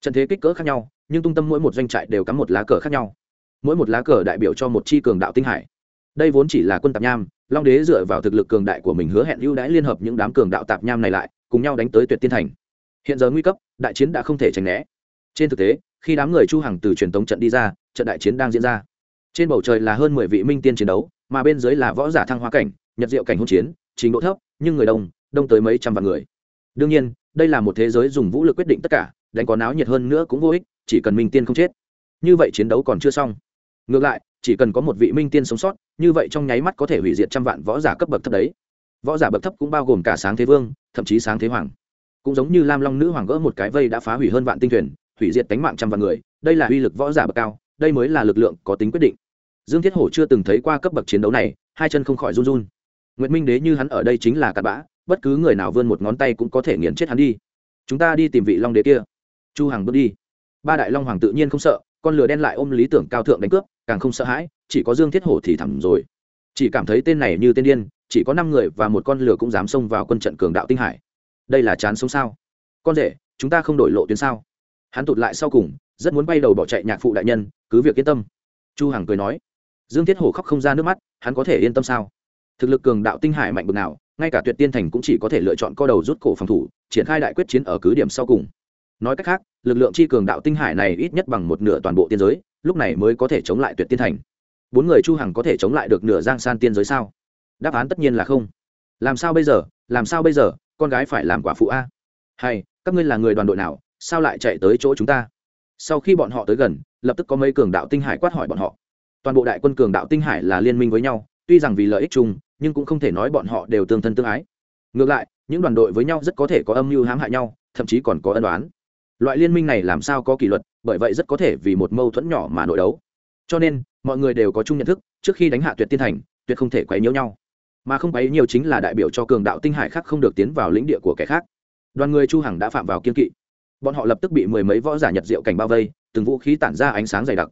Trận thế kích cỡ khác nhau, nhưng tung tâm mỗi một doanh trại đều cắm một lá cờ khác nhau. Mỗi một lá cờ đại biểu cho một chi cường đạo tinh hải. Đây vốn chỉ là quân tạp nham, long đế dựa vào thực lực cường đại của mình hứa hẹn ưu đãi liên hợp những đám cường đạo tạp nham này lại, cùng nhau đánh tới tuyệt tiên thành hiện giờ nguy cấp, đại chiến đã không thể tránh né. Trên thực tế, khi đám người chu hằng từ truyền tống trận đi ra, trận đại chiến đang diễn ra. Trên bầu trời là hơn mười vị minh tiên chiến đấu, mà bên dưới là võ giả thăng hoa cảnh, nhật diệu cảnh hôn chiến, trình độ thấp, nhưng người đông đông tới mấy trăm vạn người. Đương nhiên, đây là một thế giới dùng vũ lực quyết định tất cả, đánh có náo nhiệt hơn nữa cũng vô ích, chỉ cần minh tiên không chết. Như vậy chiến đấu còn chưa xong. Ngược lại, chỉ cần có một vị minh tiên sống sót, như vậy trong nháy mắt có thể hủy diệt trăm vạn võ giả cấp bậc thấp đấy. Võ giả bậc thấp cũng bao gồm cả sáng thế vương, thậm chí sáng thế hoàng cũng giống như lam long nữ hoàng gỡ một cái vây đã phá hủy hơn vạn tinh thuyền, hủy diệt tánh mạng trăm vạn người, đây là uy lực võ giả bậc cao, đây mới là lực lượng có tính quyết định. Dương thiết hổ chưa từng thấy qua cấp bậc chiến đấu này, hai chân không khỏi run run. Nguyệt minh đế như hắn ở đây chính là cặn bã, bất cứ người nào vươn một ngón tay cũng có thể nghiền chết hắn đi. Chúng ta đi tìm vị long đế kia. Chu hằng bước đi. Ba đại long hoàng tự nhiên không sợ, con lửa đen lại ôm lý tưởng cao thượng đánh cướp, càng không sợ hãi, chỉ có dương thiết hổ thì thẳng rồi. Chỉ cảm thấy tên này như tên điên, chỉ có năm người và một con lửa cũng dám xông vào quân trận cường đạo tinh hải đây là chán sống sao? Con rể, chúng ta không đổi lộ tuyến sao? Hắn tụt lại sau cùng, rất muốn bay đầu bỏ chạy nhạc phụ đại nhân, cứ việc yên tâm. Chu hằng cười nói. Dương thiết hổ khóc không ra nước mắt, hắn có thể yên tâm sao? Thực lực cường đạo tinh hải mạnh bực nào, ngay cả tuyệt tiên thành cũng chỉ có thể lựa chọn co đầu rút cổ phòng thủ, triển khai đại quyết chiến ở cứ điểm sau cùng. Nói cách khác, lực lượng chi cường đạo tinh hải này ít nhất bằng một nửa toàn bộ tiên giới, lúc này mới có thể chống lại tuyệt tiên thành. Bốn người chu hằng có thể chống lại được nửa giang san tiên giới sao? Đáp án tất nhiên là không. Làm sao bây giờ? Làm sao bây giờ? Con gái phải làm quả phụ a. Hay, các ngươi là người đoàn đội nào, sao lại chạy tới chỗ chúng ta? Sau khi bọn họ tới gần, lập tức có mấy cường đạo tinh hải quát hỏi bọn họ. Toàn bộ đại quân cường đạo tinh hải là liên minh với nhau, tuy rằng vì lợi ích chung, nhưng cũng không thể nói bọn họ đều tương thân tương ái. Ngược lại, những đoàn đội với nhau rất có thể có âm mưu hãm hại nhau, thậm chí còn có ân đoán loại liên minh này làm sao có kỷ luật, bởi vậy rất có thể vì một mâu thuẫn nhỏ mà nội đấu. Cho nên, mọi người đều có chung nhận thức, trước khi đánh hạ tuyệt tiên thành, tuyệt không thể quấy nhiễu nhau mà không ấy nhiều chính là đại biểu cho cường đạo tinh hải khác không được tiến vào lĩnh địa của kẻ khác. Đoàn người chu hằng đã phạm vào kiên kỵ. Bọn họ lập tức bị mười mấy võ giả nhật diệu cảnh bao vây, từng vũ khí tản ra ánh sáng dày đặc.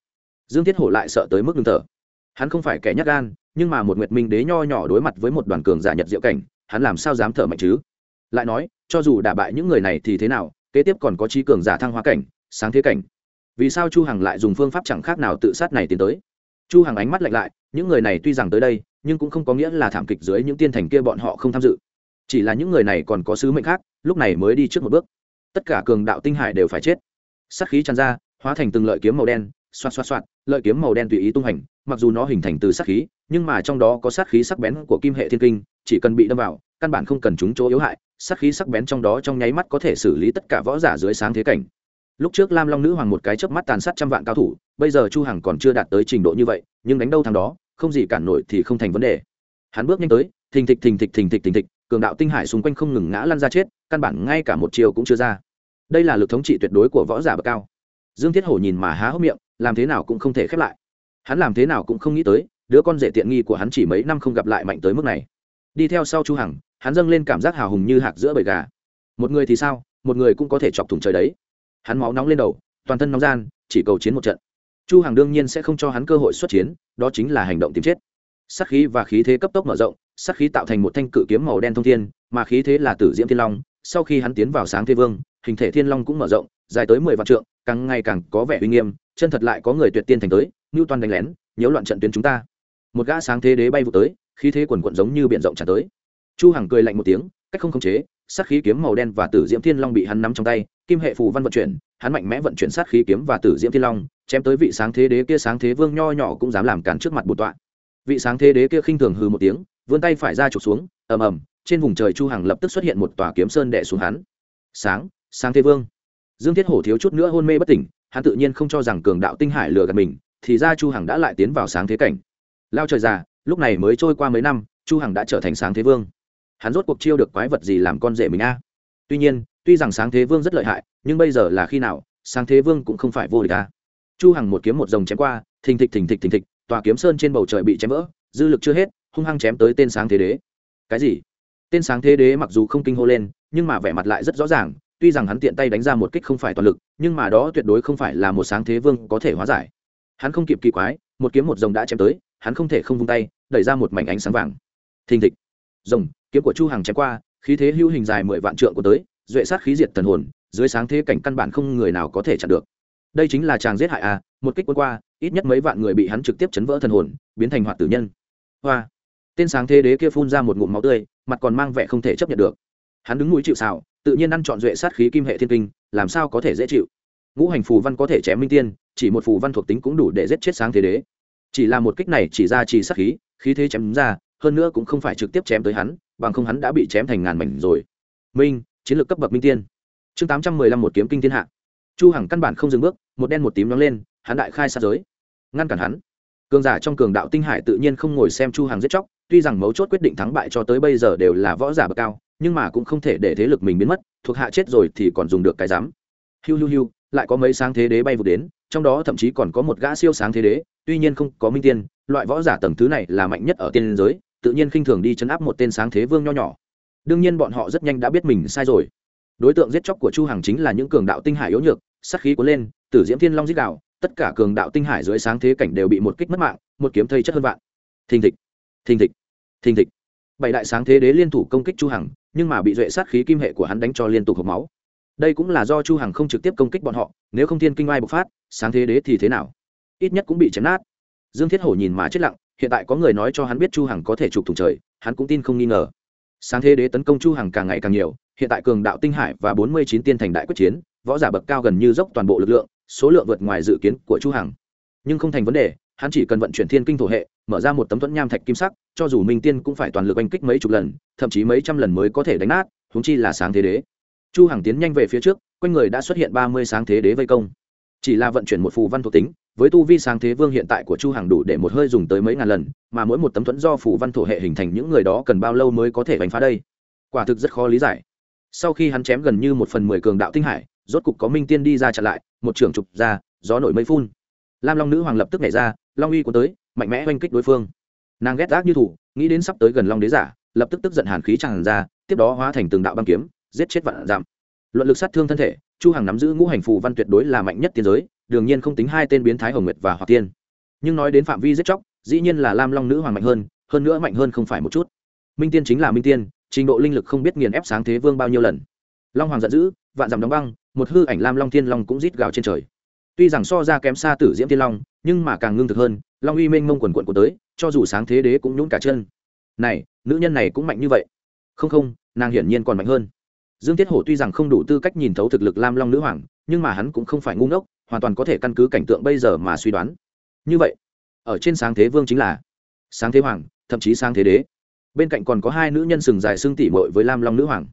Dương thiết hổ lại sợ tới mức ngưng thở. Hắn không phải kẻ nhát gan, nhưng mà một nguyệt minh đế nho nhỏ đối mặt với một đoàn cường giả nhật diệu cảnh, hắn làm sao dám thở mạnh chứ? Lại nói, cho dù đả bại những người này thì thế nào, kế tiếp còn có trí cường giả thăng hóa cảnh, sáng thế cảnh. Vì sao chu hằng lại dùng phương pháp chẳng khác nào tự sát này tiến tới? Chu hằng ánh mắt lạnh lại, những người này tuy rằng tới đây, nhưng cũng không có nghĩa là thảm kịch dưới những tiên thành kia bọn họ không tham dự. Chỉ là những người này còn có sứ mệnh khác, lúc này mới đi trước một bước. Tất cả cường đạo tinh hải đều phải chết. Sát khí tràn ra, hóa thành từng lợi kiếm màu đen, xoạt xoạt xoạt, lợi kiếm màu đen tùy ý tung hành, mặc dù nó hình thành từ sát khí, nhưng mà trong đó có sát khí sắc bén của kim hệ thiên kinh, chỉ cần bị đâm vào, căn bản không cần chúng chỗ yếu hại, sát khí sắc bén trong đó trong nháy mắt có thể xử lý tất cả võ giả dưới sáng thế cảnh. Lúc trước lam long nữ hoàng một cái chớp mắt tàn sát trăm vạn cao thủ bây giờ chu hằng còn chưa đạt tới trình độ như vậy, nhưng đánh đâu thằng đó, không gì cản nổi thì không thành vấn đề. Hắn bước nhanh tới, thình thịch thình thịch thình thịch thình thịch, cường đạo tinh hải xung quanh không ngừng ngã lăn ra chết, căn bản ngay cả một chiều cũng chưa ra. Đây là lực thống trị tuyệt đối của võ giả bậc cao. Dương thiết hổ nhìn mà há hốc miệng, làm thế nào cũng không thể khép lại. Hắn làm thế nào cũng không nghĩ tới, đứa con rể tiện nghi của hắn chỉ mấy năm không gặp lại mạnh tới mức này. Đi theo sau chu hằng, hắn dâng lên cảm giác hào hùng như hạc giữa bầy gà. Một người thì sao, một người cũng có thể chọc thủng trời đấy. Hắn máu nóng lên đầu, toàn thân nóng gian, chỉ cầu chiến một trận chu hằng đương nhiên sẽ không cho hắn cơ hội xuất chiến, đó chính là hành động tìm chết. Sát khí và khí thế cấp tốc mở rộng, sát khí tạo thành một thanh cự kiếm màu đen thông thiên, mà khí thế là tử diễm thiên long. Sau khi hắn tiến vào sáng thế vương, hình thể thiên long cũng mở rộng, dài tới mười vạn trượng, càng ngày càng có vẻ uy nghiêm, chân thật lại có người tuyệt tiên thành tới như toàn đánh lén, nhiễu loạn trận tuyến chúng ta. Một gã sáng thế đế bay vụ tới, khí thế quần quận giống như biển rộng tràn tới. Chu hằng cười lạnh một tiếng, cách không khống chế, sát khí kiếm màu đen và tử diễm thiên long bị hắn nắm trong tay, kim hệ phù văn vận chuyển hắn mạnh mẽ vận chuyển sát khí kiếm và tử diễm thiên long, chém tới vị sáng thế đế kia sáng thế vương nho nhỏ cũng dám làm cản trước mặt bột tọa. Vị sáng thế đế kia khinh thường hừ một tiếng, vươn tay phải ra chụp xuống, ầm ầm, trên vùng trời chu hằng lập tức xuất hiện một tòa kiếm sơn đè xuống hắn. Sáng sáng thế vương. Dương thiết hổ thiếu chút nữa hôn mê bất tỉnh, hắn tự nhiên không cho rằng cường đạo tinh hải lừa gạt mình, thì ra chu hằng đã lại tiến vào sáng thế cảnh. Lao trời già, lúc này mới trôi qua mấy năm, chu hằng đã trở thành sáng thế vương. Hắn rốt cuộc chiêu được quái vật gì làm con rể mình a? Tuy nhiên tuy rằng sáng thế vương rất lợi hại, nhưng bây giờ là khi nào, sáng thế vương cũng không phải vô địch ta. chu hằng một kiếm một rồng chém qua, thình thịch thình thịch thình thịch, tòa kiếm sơn trên bầu trời bị chém vỡ, dư lực chưa hết, hung hăng chém tới tên sáng thế đế. Cái gì? Tên sáng thế đế mặc dù không kinh hô lên, nhưng mà vẻ mặt lại rất rõ ràng, tuy rằng hắn tiện tay đánh ra một kích không phải toàn lực, nhưng mà đó tuyệt đối không phải là một sáng thế vương có thể hóa giải. Hắn không kịp kỳ quái, một kiếm một rồng đã chém tới, hắn không thể không vung tay, đẩy ra một mảnh ánh sáng vàng. Thình thịch. Rồng, kiếm của chu hằng chém qua, khí thế hữu hình dài mười vạn trượng của tới duệ sát khí diệt thần hồn, dưới sáng thế cảnh căn bản không người nào có thể chặn được. Đây chính là chàng giết hại à một kích quân qua, ít nhất mấy vạn người bị hắn trực tiếp chấn vỡ thần hồn, biến thành hoạt tử nhân. Hoa. Tên sáng thế đế kia phun ra một ngụm máu tươi, mặt còn mang vẻ không thể chấp nhận được. Hắn đứng mũi chịu xào tự nhiên ăn chọn duệ sát khí kim hệ thiên kinh, làm sao có thể dễ chịu? Ngũ hành phù văn có thể chém minh tiên, chỉ một phù văn thuộc tính cũng đủ để giết chết sáng thế đế. Chỉ là một kích này chỉ ra chỉ sát khí khí thế chém ra, hơn nữa cũng không phải trực tiếp chém tới hắn, bằng không hắn đã bị chém thành ngàn mảnh rồi. Minh chiến lược cấp bậc minh tiên. Chương tám trăm mười lăm một kiếm kinh thiên hạ. Chu hằng căn bản không dừng bước, một đen một tím nóng lên, hắn đại khai sát giới. Ngăn cản hắn. Cường giả trong cường đạo tinh hải tự nhiên không ngồi xem chu hằng giết chóc, tuy rằng mấu chốt quyết định thắng bại cho tới bây giờ đều là võ giả bậc cao, nhưng mà cũng không thể để thế lực mình biến mất, thuộc hạ chết rồi thì còn dùng được cái dám hiu hiu hiu, lại có mấy sáng thế đế bay vụt đến, trong đó thậm chí còn có một gã siêu sáng thế đế, tuy nhiên không có minh tiên, loại võ giả tầng thứ này là mạnh nhất ở tiên giới, tự nhiên khinh thường đi chấn áp một tên sáng thế vương nho nhỏ đương nhiên bọn họ rất nhanh đã biết mình sai rồi. Đối tượng giết chóc của chu hằng chính là những cường đạo tinh hải yếu nhược, sát khí cuốn lên, tử diễm thiên long giết đạo tất cả cường đạo tinh hải dưới sáng thế cảnh đều bị một kích mất mạng, một kiếm thây chất hơn vạn. Thình thịch thình thịch thình thịch. Bảy đại sáng thế đế liên thủ công kích chu hằng, nhưng mà bị duệ sát khí kim hệ của hắn đánh cho liên tục hộc máu. Đây cũng là do chu hằng không trực tiếp công kích bọn họ, nếu không thiên kinh oai bộc phát, sáng thế đế thì thế nào? Ít nhất cũng bị chém nát. Dương thiết hổ nhìn mà chết lặng, hiện tại có người nói cho hắn biết chu hằng có thể trục thủng trời, hắn cũng tin không nghi ngờ sáng thế đế tấn công chu hằng càng ngày càng nhiều, hiện tại cường đạo tinh hải và 49 tiên thành đại quyết chiến, võ giả bậc cao gần như dốc toàn bộ lực lượng, số lượng vượt ngoài dự kiến của chu hằng. Nhưng không thành vấn đề, hắn chỉ cần vận chuyển thiên kinh thổ hệ, mở ra một tấm thuẫn nham thạch kim sắc, cho dù minh tiên cũng phải toàn lực oanh kích mấy chục lần, thậm chí mấy trăm lần mới có thể đánh nát, huống chi là sáng thế đế. Chu hằng tiến nhanh về phía trước, quanh người đã xuất hiện ba mươi sáng thế đế vây công chỉ là vận chuyển một phù văn thuộc tính, với tu vi sáng thế vương hiện tại của chu hằng đủ để một hơi dùng tới mấy ngàn lần, mà mỗi một tấm thuẫn do phù văn thổ hệ hình thành những người đó cần bao lâu mới có thể đánh phá đây? Quả thực rất khó lý giải. Sau khi hắn chém gần như một phần mười cường đạo tinh hải, rốt cục có minh tiên đi ra chặn lại, một trường trục ra, gió nổi mây phun. Lam long nữ hoàng lập tức nhảy ra, long uy của tới, mạnh mẽ oanh kích đối phương. Nàng ghét ác như thủ, nghĩ đến sắp tới gần long đế giả, lập tức tức giận hàn khí tràn ra, tiếp đó hóa thành từng đạo băng kiếm, giết chết vạn giảm luận lực sát thương thân thể chu hằng nắm giữ ngũ hành phù văn tuyệt đối là mạnh nhất tiên giới, đương nhiên không tính hai tên biến thái hồng nguyệt và Hoa tiên. Nhưng nói đến phạm vi giết chóc, dĩ nhiên là lam long nữ hoàng mạnh hơn hơn nữa mạnh hơn không phải một chút. Minh tiên chính là minh tiên, trình độ linh lực không biết nghiền ép sáng thế vương bao nhiêu lần. Long hoàng giận dữ, vạn dặm đóng băng, một hư ảnh lam long thiên long cũng rít gào trên trời. Tuy rằng so ra kém xa tử diễm thiên long, nhưng mà càng ngưng thực hơn, long uy mênh mông quần quận của tới, cho dù sáng thế đế cũng nhún cả chân. Này, nữ nhân này cũng mạnh như vậy. Không không, nàng hiển nhiên còn mạnh hơn dương thiết hổ tuy rằng không đủ tư cách nhìn thấu thực lực lam long nữ hoàng, nhưng mà hắn cũng không phải ngu ngốc, hoàn toàn có thể căn cứ cảnh tượng bây giờ mà suy đoán. Như vậy, ở trên sáng thế vương chính là sáng thế hoàng, thậm chí sáng thế đế. Bên cạnh còn có hai nữ nhân sừng dài xương tỉ mội với lam long nữ hoàng.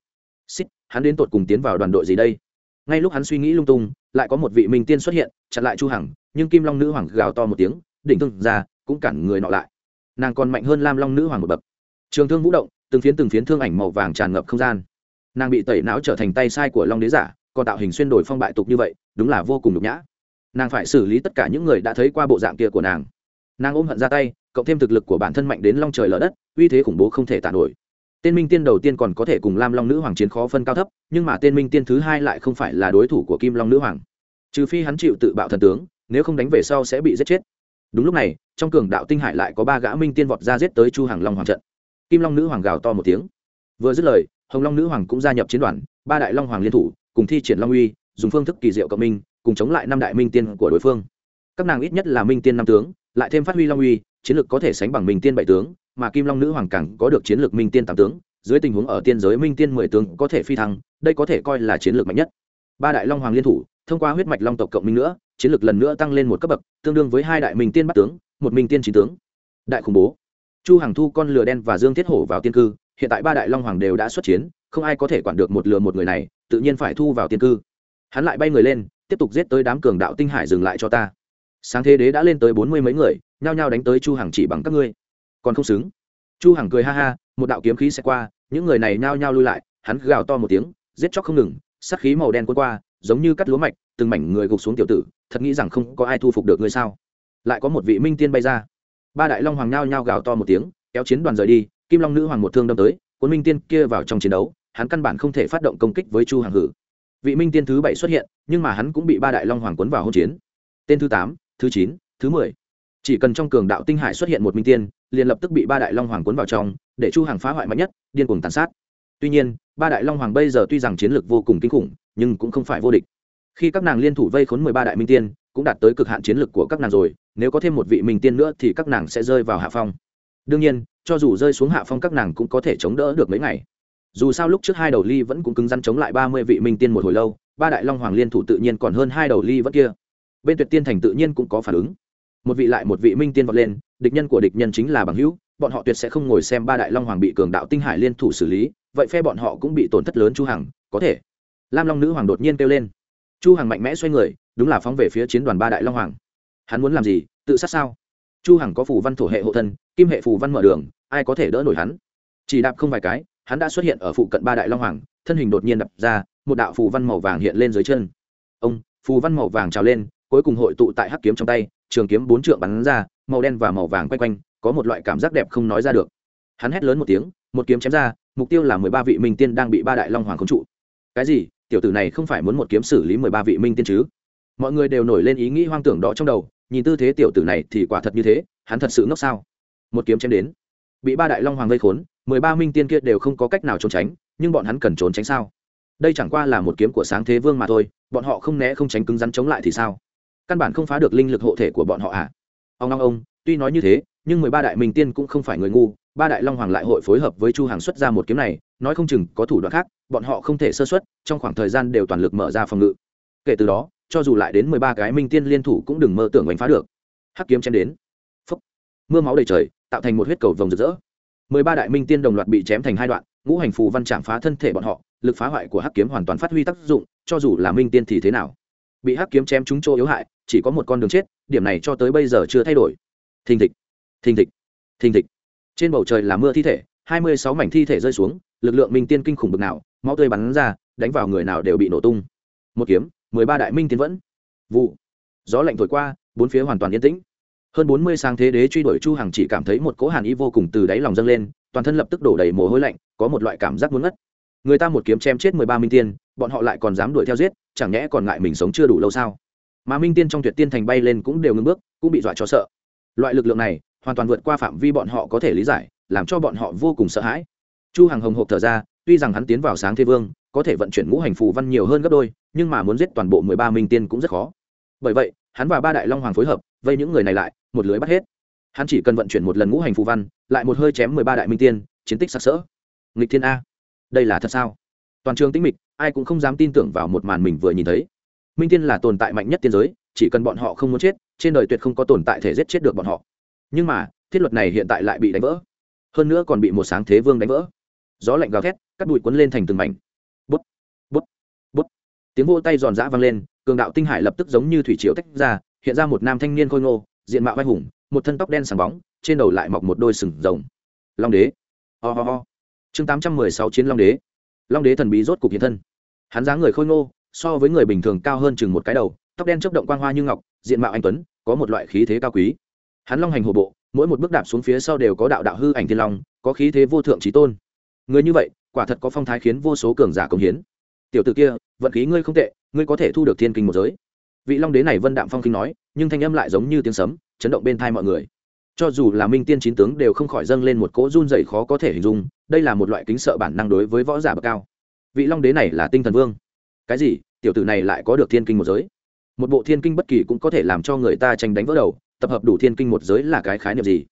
Xích, hắn đến tột cùng tiến vào đoàn đội gì đây? Ngay lúc hắn suy nghĩ lung tung, lại có một vị minh tiên xuất hiện, chặn lại chu hằng, nhưng kim long nữ hoàng gào to một tiếng, đỉnh thương ra, cũng cản người nọ lại. Nàng còn mạnh hơn lam long nữ hoàng một bậc. Trường thương vũ động, từng phiến từng phiến thương ảnh màu vàng tràn ngập không gian nàng bị tẩy não trở thành tay sai của long đế giả, còn tạo hình xuyên đổi phong bại tục như vậy, đúng là vô cùng nhục nhã. Nàng phải xử lý tất cả những người đã thấy qua bộ dạng kia của nàng. Nàng ôm hận ra tay, cộng thêm thực lực của bản thân mạnh đến long trời lở đất, uy thế khủng bố không thể tàn nổi. Tên minh tiên đầu tiên còn có thể cùng lam long nữ hoàng chiến khó phân cao thấp, nhưng mà tên minh tiên thứ hai lại không phải là đối thủ của kim long nữ hoàng. Trừ phi hắn chịu tự bạo thần tướng, nếu không đánh về sau sẽ bị giết chết. Đúng lúc này, trong cường đạo tinh hải lại có ba gã minh tiên vọt ra giết tới chu hàng long hoàng trận. Kim long nữ hoàng gào to một tiếng. Vừa dứt lời hồng long nữ hoàng cũng gia nhập chiến đoàn, ba đại long hoàng liên thủ, cùng thi triển long uy, dùng phương thức kỳ diệu cộng minh, cùng chống lại năm đại minh tiên của đối phương. Các nàng ít nhất là minh tiên năm tướng, lại thêm phát huy long uy, chiến lược có thể sánh bằng minh tiên bảy tướng, mà kim long nữ hoàng càng có được chiến lược minh tiên tám tướng, dưới tình huống ở tiên giới minh tiên mười tướng có thể phi thăng, đây có thể coi là chiến lược mạnh nhất. Ba đại long hoàng liên thủ, thông qua huyết mạch long tộc cộng minh nữa, chiến lược lần nữa tăng lên một cấp bậc, tương đương với hai đại minh tiên bắt tướng, một minh tiên chín tướng. Đại khủng bố. Chu hằng thu con lừa đen và dương thiết hổ vào tiên cư hiện tại ba đại long hoàng đều đã xuất chiến, không ai có thể quản được một lừa một người này, tự nhiên phải thu vào tiên cư. Hắn lại bay người lên, tiếp tục giết tới đám cường đạo tinh hải dừng lại cho ta. Sáng thế đế đã lên tới bốn mươi mấy người, nhao nhao đánh tới chu hằng chỉ bằng các ngươi. Còn không xứng. Chu hằng cười ha ha, một đạo kiếm khí sẽ qua, những người này nhao nhao lui lại, hắn gào to một tiếng, giết chóc không ngừng, sát khí màu đen cuốn qua, giống như cắt lúa mạch, từng mảnh người gục xuống tiểu tử, thật nghĩ rằng không có ai thu phục được ngươi sao? Lại có một vị minh tiên bay ra. Ba đại long hoàng nhao nhao gào to một tiếng, kéo chiến đoàn rời đi kim long nữ hoàng một thương đâm tới, cuốn minh tiên kia vào trong chiến đấu, hắn căn bản không thể phát động công kích với chu Hàng hử. Vị minh tiên thứ bảy xuất hiện, nhưng mà hắn cũng bị ba đại long hoàng cuốn vào hôn chiến. Tên thứ tám, thứ chín, thứ mười. Chỉ cần trong cường đạo tinh hải xuất hiện một minh tiên, liền lập tức bị ba đại long hoàng cuốn vào trong, để chu hàng phá hoại mạnh nhất, điên cuồng tàn sát. Tuy nhiên, ba đại long hoàng bây giờ tuy rằng chiến lược vô cùng kinh khủng, nhưng cũng không phải vô địch. Khi các nàng liên thủ vây khốn mười ba đại minh tiên, cũng đạt tới cực hạn chiến lược của các nàng rồi, nếu có thêm một vị minh tiên nữa thì các nàng sẽ rơi vào hạ phong đương nhiên, cho dù rơi xuống hạ phong các nàng cũng có thể chống đỡ được mấy ngày. Dù sao lúc trước hai đầu ly vẫn cũng cứng rắn chống lại ba mươi vị minh tiên một hồi lâu, ba đại long hoàng liên thủ tự nhiên còn hơn hai đầu ly vẫn kia. Bên tuyệt tiên thành tự nhiên cũng có phản ứng. Một vị lại một vị minh tiên vọt lên, địch nhân của địch nhân chính là bằng hữu, bọn họ tuyệt sẽ không ngồi xem ba đại long hoàng bị cường đạo tinh hải liên thủ xử lý, vậy phe bọn họ cũng bị tổn thất lớn chu hằng, có thể. Lam long nữ hoàng đột nhiên kêu lên. Chu hằng mạnh mẽ xoay người, đúng là phóng về phía chiến đoàn ba đại long hoàng. Hắn muốn làm gì, tự sát sao? Chu hằng có phù văn thổ hệ hộ thân, kim hệ phù văn mở đường, ai có thể đỡ nổi hắn? Chỉ đạp không vài cái, hắn đã xuất hiện ở phụ cận ba đại long hoàng, thân hình đột nhiên đập ra, một đạo phù văn màu vàng hiện lên dưới chân. Ông, phù văn màu vàng trào lên, cuối cùng hội tụ tại hắc kiếm trong tay, trường kiếm bốn trượng bắn ra, màu đen và màu vàng quay quanh, có một loại cảm giác đẹp không nói ra được. Hắn hét lớn một tiếng, một kiếm chém ra, mục tiêu là mười ba vị minh tiên đang bị ba đại long hoàng khống trụ. Cái gì? Tiểu tử này không phải muốn một kiếm xử lý mười ba vị minh tiên chứ? Mọi người đều nổi lên ý nghĩ hoang tưởng đó trong đầu nhìn tư thế tiểu tử này thì quả thật như thế, hắn thật sự ngốc sao? Một kiếm chém đến, bị ba đại long hoàng vây khốn, mười ba minh tiên kia đều không có cách nào trốn tránh, nhưng bọn hắn cần trốn tránh sao? Đây chẳng qua là một kiếm của sáng thế vương mà thôi, bọn họ không né không tránh cứng rắn chống lại thì sao? Căn bản không phá được linh lực hộ thể của bọn họ à? Ông ông ông, tuy nói như thế, nhưng mười ba đại minh tiên cũng không phải người ngu, ba đại long hoàng lại hội phối hợp với chu hàng xuất ra một kiếm này, nói không chừng có thủ đoạn khác, bọn họ không thể sơ xuất trong khoảng thời gian đều toàn lực mở ra phòng ngự. Kể từ đó cho dù lại đến mười ba cái minh tiên liên thủ cũng đừng mơ tưởng đánh phá được. Hắc kiếm chém đến. Phúc. mưa máu đầy trời, tạo thành một huyết cầu vồng rực rỡ. Mười ba đại minh tiên đồng loạt bị chém thành hai đoạn, ngũ hành phù văn chạm phá thân thể bọn họ, lực phá hoại của hắc kiếm hoàn toàn phát huy tác dụng, cho dù là minh tiên thì thế nào. Bị hắc kiếm chém trúng chỗ yếu hại, chỉ có một con đường chết, điểm này cho tới bây giờ chưa thay đổi. Thình thịch. Thình thịch. Thình thịch. Trên bầu trời là mưa thi thể, hai mươi sáu mảnh thi thể rơi xuống, lực lượng minh tiên kinh khủng bực nào, máu tươi bắn ra, đánh vào người nào đều bị nổ tung. Một kiếm mười ba đại minh tiến vẫn. Vụ. Gió lạnh thổi qua, bốn phía hoàn toàn yên tĩnh. Hơn bốn mươi sáng thế đế truy đuổi chu hằng chỉ cảm thấy một cỗ hàn ý vô cùng từ đáy lòng dâng lên, toàn thân lập tức đổ đầy mồ hôi lạnh, có một loại cảm giác muốn ngất. Người ta một kiếm chém chết mười ba minh tiên, bọn họ lại còn dám đuổi theo giết, chẳng nhẽ còn ngại mình sống chưa đủ lâu sao? Mà minh tiên trong tuyệt tiên thành bay lên cũng đều ngưng bước, cũng bị dọa cho sợ. Loại lực lượng này, hoàn toàn vượt qua phạm vi bọn họ có thể lý giải, làm cho bọn họ vô cùng sợ hãi. Chu hằng hồng hộp thở ra, tuy rằng hắn tiến vào sáng thế vương có thể vận chuyển ngũ hành phù văn nhiều hơn gấp đôi, nhưng mà muốn giết toàn bộ mười ba minh tiên cũng rất khó. Bởi vậy, hắn và ba đại long hoàng phối hợp, vây những người này lại, một lưới bắt hết. Hắn chỉ cần vận chuyển một lần ngũ hành phù văn, lại một hơi chém mười ba đại minh tiên, chiến tích sặc sỡ. Nghịch thiên a. Đây là thật sao? Toàn trường tĩnh mịch, ai cũng không dám tin tưởng vào một màn mình vừa nhìn thấy. Minh tiên là tồn tại mạnh nhất tiên giới, chỉ cần bọn họ không muốn chết, trên đời tuyệt không có tồn tại thể giết chết được bọn họ. Nhưng mà, thiết luật này hiện tại lại bị đánh vỡ. Hơn nữa còn bị một sáng thế vương đánh vỡ. Gió lạnh gào thét, cắt bụi cuốn lên thành từng mảnh tiếng vô tay giòn giã vang lên, cường đạo tinh hải lập tức giống như thủy triều tách ra, hiện ra một nam thanh niên khôi ngô, diện mạo vai hùng, một thân tóc đen sáng bóng, trên đầu lại mọc một đôi sừng rồng. Long đế. Ho、oh、ho、oh、ho、oh. chương tám trăm mười sáu chiến long đế. Long đế thần bí rốt cục hiện thân. Hắn dáng người khôi ngô, so với người bình thường cao hơn chừng một cái đầu, tóc đen chớp động quang hoa như ngọc, diện mạo anh tuấn, có một loại khí thế cao quý. Hắn long hành hồ bộ, mỗi một bước đạp xuống phía sau đều có đạo đạo hư ảnh thiên long, có khí thế vô thượng trí tôn. Người như vậy, quả thật có phong thái khiến vô số cường giả công hiến. Tiểu t ử kia vận khí ngươi không tệ, ngươi có thể thu được thiên kinh một giới. Vị long đế này vân đạm phong kinh nói, nhưng thanh âm lại giống như tiếng sấm, chấn động bên thai mọi người. Cho dù là minh tiên chín tướng đều không khỏi dâng lên một cỗ run dày khó có thể hình dung, đây là một loại kính sợ bản năng đối với võ giả bậc cao. Vị long đế này là tinh thần vương. Cái gì? Tiểu tử này lại có được thiên kinh một giới? Một bộ thiên kinh bất kỳ cũng có thể làm cho người ta tranh đánh vỡ đầu, tập hợp đủ thiên kinh một giới là cái khái niệm gì?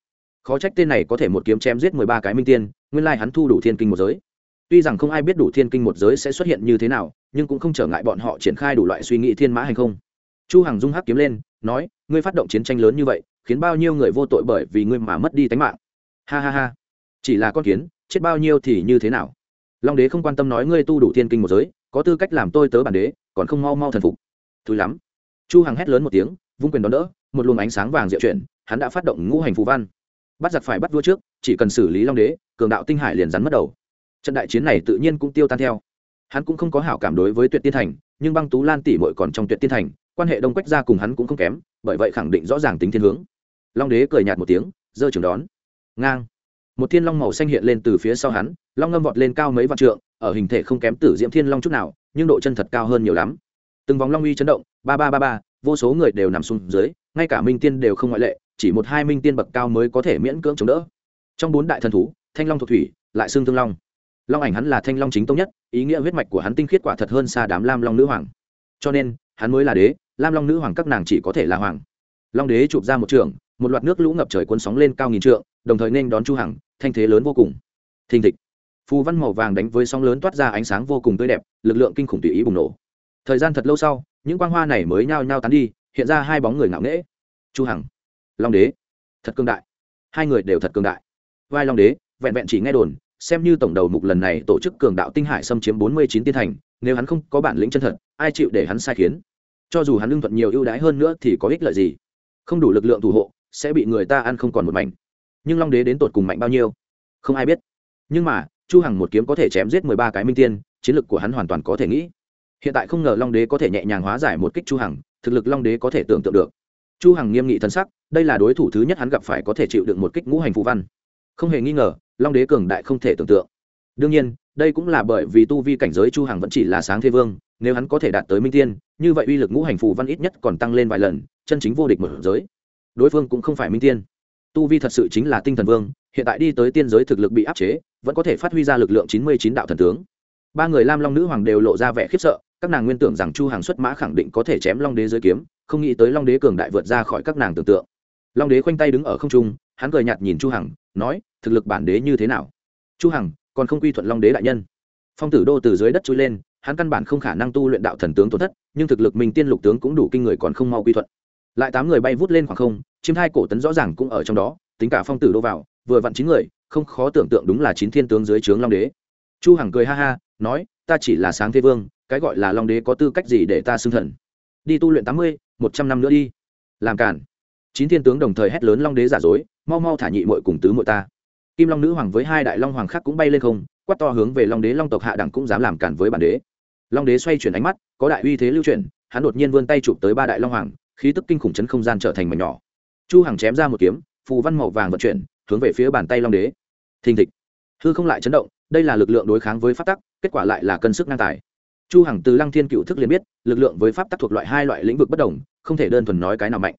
Khó trách tên này có thể một kiếm chém giết mười ba cái minh tiên, nguyên lai hắn thu đủ thiên kinh một giới. Tuy rằng không ai biết đủ thiên kinh một giới sẽ xuất hiện như thế nào nhưng cũng không trở ngại bọn họ triển khai đủ loại suy nghĩ thiên mã hành không. Chu hằng dung hắc kiếm lên, nói, ngươi phát động chiến tranh lớn như vậy, khiến bao nhiêu người vô tội bởi vì ngươi mà mất đi tính mạng? Ha ha ha. Chỉ là con kiến, chết bao nhiêu thì như thế nào? Long đế không quan tâm nói, ngươi tu đủ thiên kinh một giới, có tư cách làm tôi tớ bản đế, còn không mau mau thần phục. Thứ lắm. Chu hằng hét lớn một tiếng, vung quyền đón đỡ, một luồng ánh sáng vàng diệu chuyển, hắn đã phát động ngũ hành phù văn. Bắt giặc phải bắt vua trước, chỉ cần xử lý long đế, cường đạo tinh hải liền rắn mất đầu. Trận đại chiến này tự nhiên cũng tiêu tan theo hắn cũng không có hảo cảm đối với tuyệt tiên thành, nhưng băng tú lan tỷ mội còn trong tuyệt tiên thành, quan hệ đông quách ra cùng hắn cũng không kém, bởi vậy khẳng định rõ ràng tính thiên hướng. Long đế cười nhạt một tiếng, giơ trường đón. Ngang. Một thiên long màu xanh hiện lên từ phía sau hắn, long ngâm vọt lên cao mấy vạn trượng, ở hình thể không kém tử diễm thiên long chút nào, nhưng độ chân thật cao hơn nhiều lắm. Từng vòng long uy chấn động, ba ba ba ba, vô số người đều nằm xuống dưới, ngay cả minh tiên đều không ngoại lệ, chỉ một hai minh tiên bậc cao mới có thể miễn cưỡng chống đỡ. Trong bốn đại thần thú, thanh long thuộc thủy, lại xương thương long long ảnh hắn là thanh long chính tông nhất, ý nghĩa huyết mạch của hắn tinh khiết quả thật hơn xa đám lam long nữ hoàng. Cho nên, hắn mới là đế, lam long nữ hoàng các nàng chỉ có thể là hoàng. Long đế chụp ra một trường, một loạt nước lũ ngập trời cuốn sóng lên cao nghìn trượng, đồng thời nên đón chu hằng, thanh thế lớn vô cùng. Thình thịch. Phù văn màu vàng đánh với sóng lớn toát ra ánh sáng vô cùng tươi đẹp, lực lượng kinh khủng tùy ý bùng nổ. Thời gian thật lâu sau, những quang hoa này mới nhao nhao tán đi, hiện ra hai bóng người ngạo nghễ. Chu hằng. Long đế. Thật cương đại. Hai người đều thật cương đại. Vai long đế, vẹn vẹn chỉ nghe đồn xem như tổng đầu mục lần này tổ chức cường đạo tinh hải xâm chiếm bốn mươi chín tiên thành, nếu hắn không có bản lĩnh chân thật, ai chịu để hắn sai khiến? Cho dù hắn lương thuận nhiều ưu đãi hơn nữa thì có ích lợi gì? Không đủ lực lượng thủ hộ, sẽ bị người ta ăn không còn một mảnh. Nhưng long đế đến tột cùng mạnh bao nhiêu? Không ai biết. Nhưng mà, chu hằng một kiếm có thể chém giết mười ba cái minh tiên, chiến lực của hắn hoàn toàn có thể nghĩ. Hiện tại không ngờ long đế có thể nhẹ nhàng hóa giải một kích chu hằng, thực lực long đế có thể tưởng tượng được. Chu hằng nghiêm nghị thân sắc, đây là đối thủ thứ nhất hắn gặp phải có thể chịu được một kích ngũ hành phù văn. Không hề nghi ngờ long đế cường đại không thể tưởng tượng. Đương nhiên, đây cũng là bởi vì tu vi cảnh giới chu hằng vẫn chỉ là sáng thế vương, nếu hắn có thể đạt tới minh tiên, như vậy uy lực ngũ hành phù văn ít nhất còn tăng lên vài lần, chân chính vô địch một giới. Đối phương cũng không phải minh tiên. Tu vi thật sự chính là tinh thần vương, hiện tại đi tới tiên giới thực lực bị áp chế, vẫn có thể phát huy ra lực lượng chín mươi chín đạo thần tướng. Ba người lam long nữ hoàng đều lộ ra vẻ khiếp sợ, các nàng nguyên tưởng rằng chu hàng xuất mã khẳng định có thể chém long đế dưới kiếm, không nghĩ tới long đế cường đại vượt ra khỏi các nàng tưởng tượng. Long đế khoanh tay đứng ở không trung, hắn cười nhạt nhìn chu hằng, nói thực lực bản đế như thế nào? Chu hằng, còn không quy thuận long đế đại nhân. Phong tử đô từ dưới đất chui lên, hắn căn bản không khả năng tu luyện đạo thần tướng tổn thất, nhưng thực lực mình tiên lục tướng cũng đủ kinh người còn không mau quy thuận. Lại tám người bay vút lên khoảng không, chiêm hai cổ tấn rõ ràng cũng ở trong đó, tính cả phong tử đô vào, vừa vặn chín người, không khó tưởng tượng đúng là chín thiên tướng dưới trướng long đế. Chu hằng cười ha ha, nói, ta chỉ là sáng thế vương, cái gọi là long đế có tư cách gì để ta xưng thần? Đi tu luyện tám mươi, một trăm năm nữa đi. Làm cản chín thiên tướng đồng thời hét lớn long đế giả dối, mau mau thả nhị mội cùng tứ mội ta kim long nữ hoàng với hai đại long hoàng khác cũng bay lên không, quát to hướng về long đế long tộc hạ đẳng cũng dám làm cản với bản đế. Long đế xoay chuyển ánh mắt, có đại uy thế lưu chuyển, hắn đột nhiên vươn tay chụp tới ba đại long hoàng, khí tức kinh khủng chấn không gian trở thành mảnh nhỏ. Chu hằng chém ra một kiếm, phù văn màu vàng vận chuyển, hướng về phía bàn tay long đế. Thình thịch. Hư không lại chấn động, đây là lực lượng đối kháng với pháp tắc, kết quả lại là cân sức ngang tài. Chu hằng từ lăng thiên cựu thức liền biết, lực lượng với pháp tắc thuộc loại hai loại lĩnh vực bất đồng, không thể đơn thuần nói cái nào mạnh.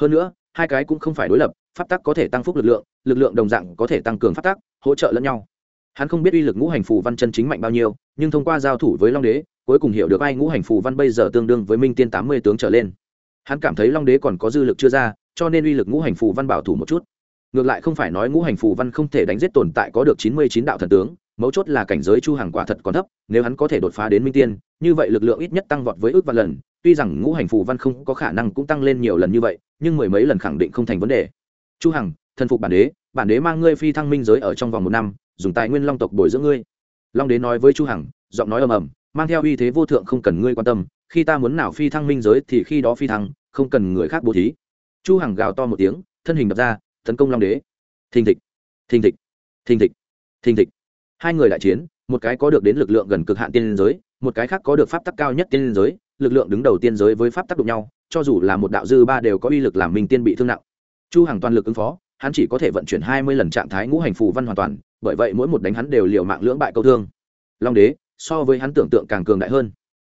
Hơn nữa, hai cái cũng không phải đối lập, pháp tắc có thể tăng phúc lực lượng lực lượng đồng dạng có thể tăng cường phát tác, hỗ trợ lẫn nhau. Hắn không biết uy lực ngũ hành phù văn chân chính mạnh bao nhiêu nhưng thông qua giao thủ với long đế cuối cùng hiểu được ai ngũ hành phù văn bây giờ tương đương với minh tiên tám mươi tướng trở lên. Hắn cảm thấy long đế còn có dư lực chưa ra cho nên uy lực ngũ hành phù văn bảo thủ một chút. Ngược lại không phải nói ngũ hành phù văn không thể đánh giết tồn tại có được chín mươi chín đạo thần tướng mấu chốt là cảnh giới chu hàng quả thật còn thấp nếu hắn có thể đột phá đến minh tiên như vậy lực lượng ít nhất tăng vọt với ước vạn lần tuy rằng ngũ hành phù văn không có khả năng cũng tăng lên nhiều lần như vậy nhưng mười mấy lần khẳng định không thành vấn đề. Chu hằng thần phục bản đế bản đế mang ngươi phi thăng minh giới ở trong vòng một năm, dùng tài nguyên long tộc bồi dưỡng ngươi. Long đế nói với chu hằng, giọng nói ầm ầm, mang theo uy thế vô thượng không cần ngươi quan tâm, khi ta muốn nào phi thăng minh giới thì khi đó phi thăng, không cần người khác bố thí. Chu hằng gào to một tiếng, thân hình đập ra, tấn công long đế. Thình thịch thình thịch thình thịch thình thịch. Hai người đại chiến, một cái có được đến lực lượng gần cực hạn tiên giới, một cái khác có được pháp tắc cao nhất tiên giới, lực lượng đứng đầu tiên giới với pháp tắc đụng nhau, cho dù là một đạo dư ba đều có uy lực làm minh tiên bị thương nặng. Chu hằng toàn lực ứng phó hắn chỉ có thể vận chuyển hai mươi lần trạng thái ngũ hành phù văn hoàn toàn, bởi vậy mỗi một đánh hắn đều liều mạng lưỡng bại câu thương. Long đế, so với hắn tưởng tượng càng cường đại hơn.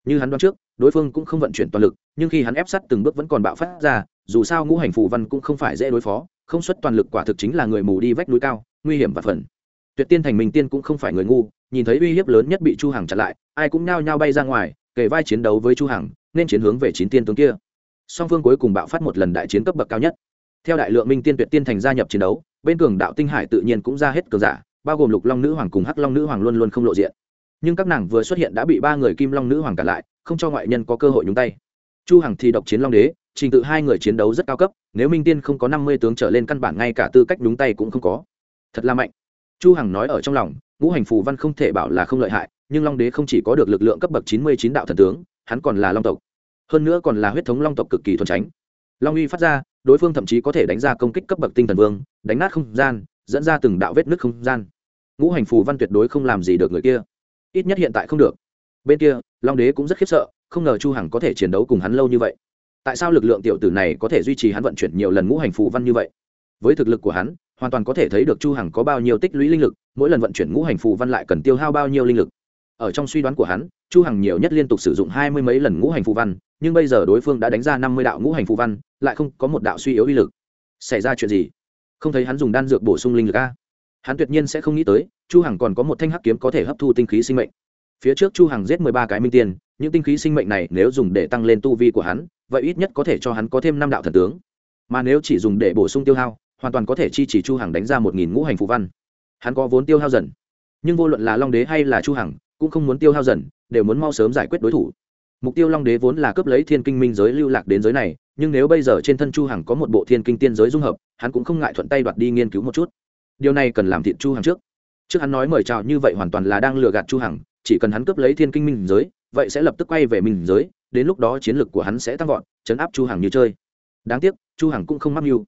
Như hắn đoán trước, đối phương cũng không vận chuyển toàn lực, nhưng khi hắn ép sát từng bước vẫn còn bạo phát ra, dù sao ngũ hành phù văn cũng không phải dễ đối phó, không xuất toàn lực quả thực chính là người mù đi vách núi cao, nguy hiểm và phần. Tuyệt tiên thành minh tiên cũng không phải người ngu, nhìn thấy uy hiếp lớn nhất bị chu hằng chặn lại, ai cũng nhao nhao bay ra ngoài, kề vai chiến đấu với chu hằng, nên chiến hướng về chín tiên tướng kia. Song phương cuối cùng bạo phát một lần đại chiến cấp bậc cao nhất theo đại lượng minh tiên tuyệt tiên thành gia nhập chiến đấu, bên cường đạo tinh hải tự nhiên cũng ra hết cường giả, bao gồm lục long nữ hoàng cùng hắc long nữ hoàng luôn luôn không lộ diện. Nhưng các nàng vừa xuất hiện đã bị ba người kim long nữ hoàng cả lại, không cho ngoại nhân có cơ hội nhúng tay. Chu hằng thì độc chiến long đế, trình tự hai người chiến đấu rất cao cấp, nếu minh tiên không có năm mươi tướng trở lên căn bản ngay cả tư cách nhúng tay cũng không có. Thật là mạnh. Chu hằng nói ở trong lòng, ngũ hành phù văn không thể bảo là không lợi hại, nhưng long đế không chỉ có được lực lượng cấp bậc chín mươi chín đạo thần tướng, hắn còn là long tộc. Hơn nữa còn là huyết thống long tộc cực kỳ thuần tránh long uy phát ra, đối phương thậm chí có thể đánh ra công kích cấp bậc tinh thần vương, đánh nát không gian, dẫn ra từng đạo vết nứt không gian. Ngũ hành phù văn tuyệt đối không làm gì được người kia. Ít nhất hiện tại không được. Bên kia, long đế cũng rất khiếp sợ, không ngờ chu hằng có thể chiến đấu cùng hắn lâu như vậy. Tại sao lực lượng tiểu tử này có thể duy trì hắn vận chuyển nhiều lần ngũ hành phù văn như vậy? Với thực lực của hắn, hoàn toàn có thể thấy được chu hằng có bao nhiêu tích lũy linh lực, mỗi lần vận chuyển ngũ hành phù văn lại cần tiêu hao bao nhiêu linh lực ở trong suy đoán của hắn, chu hằng nhiều nhất liên tục sử dụng hai mươi mấy lần ngũ hành phù văn, nhưng bây giờ đối phương đã đánh ra năm mươi đạo ngũ hành phù văn, lại không có một đạo suy yếu uy lực. Xảy ra chuyện gì? Không thấy hắn dùng đan dược bổ sung linh lực a hắn tuyệt nhiên sẽ không nghĩ tới, chu hằng còn có một thanh hắc kiếm có thể hấp thu tinh khí sinh mệnh. Phía trước chu hằng giết mười ba cái minh tiên, những tinh khí sinh mệnh này nếu dùng để tăng lên tu vi của hắn, vậy ít nhất có thể cho hắn có thêm năm đạo thần tướng. Mà nếu chỉ dùng để bổ sung tiêu hao, hoàn toàn có thể chi chỉ chu hằng đánh ra một nghìn ngũ hành phù văn. Hắn có vốn tiêu hao dần. Nhưng vô luận là long đế hay là chu hằng cũng không muốn tiêu hao dần, đều muốn mau sớm giải quyết đối thủ. Mục tiêu long đế vốn là cướp lấy thiên kinh minh giới lưu lạc đến giới này, nhưng nếu bây giờ trên thân chu hằng có một bộ thiên kinh tiên giới dung hợp, hắn cũng không ngại thuận tay đoạt đi nghiên cứu một chút. Điều này cần làm thiện chu hằng trước. Trước hắn nói mời chào như vậy hoàn toàn là đang lừa gạt chu hằng, chỉ cần hắn cướp lấy thiên kinh minh giới, vậy sẽ lập tức quay về minh giới, đến lúc đó chiến lực của hắn sẽ tăng vọt, chấn áp chu hằng như chơi. Đáng tiếc, chu hằng cũng không mắc mưu.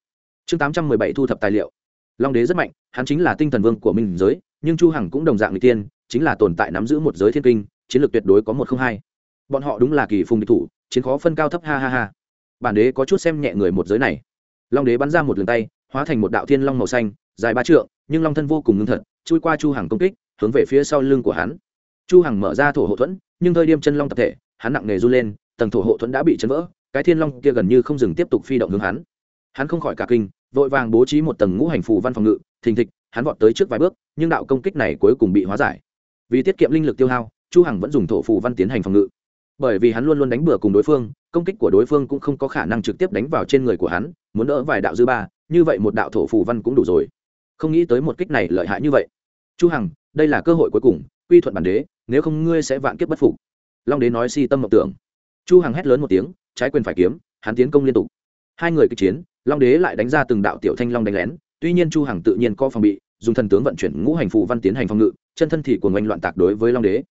Chương 817 thu thập tài liệu. Long đế rất mạnh, hắn chính là tinh thần vương của minh giới nhưng chu hằng cũng đồng dạng người tiên, chính là tồn tại nắm giữ một giới thiên kinh, chiến lược tuyệt đối có một không hai. Bọn họ đúng là kỳ phùng địch thủ, chiến khó phân cao thấp, ha ha ha. Bản đế có chút xem nhẹ người một giới này. Long đế bắn ra một đường tay, hóa thành một đạo thiên long màu xanh, dài ba trượng, nhưng long thân vô cùng ngưng thật, chui qua chu hằng công kích, hướng về phía sau lưng của hắn. Chu hằng mở ra thổ hộ thuẫn, nhưng thời điểm chân long tập thể, hắn nặng nề du lên, tầng thổ hộ thuẫn đã bị chấn vỡ, cái thiên long kia gần như không dừng tiếp tục phi động hướng hắn. Hắn không khỏi cả kinh, vội vàng bố trí một tầng ngũ hành phù văn phòng ngự, thình thịch hắn vọt tới trước vài bước, nhưng đạo công kích này cuối cùng bị hóa giải. Vì tiết kiệm linh lực tiêu hao, chu hằng vẫn dùng thổ phù văn tiến hành phòng ngự. Bởi vì hắn luôn luôn đánh bừa cùng đối phương, công kích của đối phương cũng không có khả năng trực tiếp đánh vào trên người của hắn, muốn đỡ vài đạo dư ba, như vậy một đạo thổ phù văn cũng đủ rồi. Không nghĩ tới một kích này lợi hại như vậy. Chu hằng, đây là cơ hội cuối cùng, quy thuận bản đế, nếu không ngươi sẽ vạn kiếp bất phục. Long đế nói si tâm mộng tưởng. Chu hằng hét lớn một tiếng, trái quyền phải kiếm, hắn tiến công liên tục. Hai người kịch chiến, long đế lại đánh ra từng đạo tiểu thanh long đánh lén tuy nhiên chu hằng tự nhiên có phòng bị, dùng thần tướng vận chuyển ngũ hành phù văn tiến hành phòng ngự, chân thân thì cuồng oanh loạn tạc đối với long đế.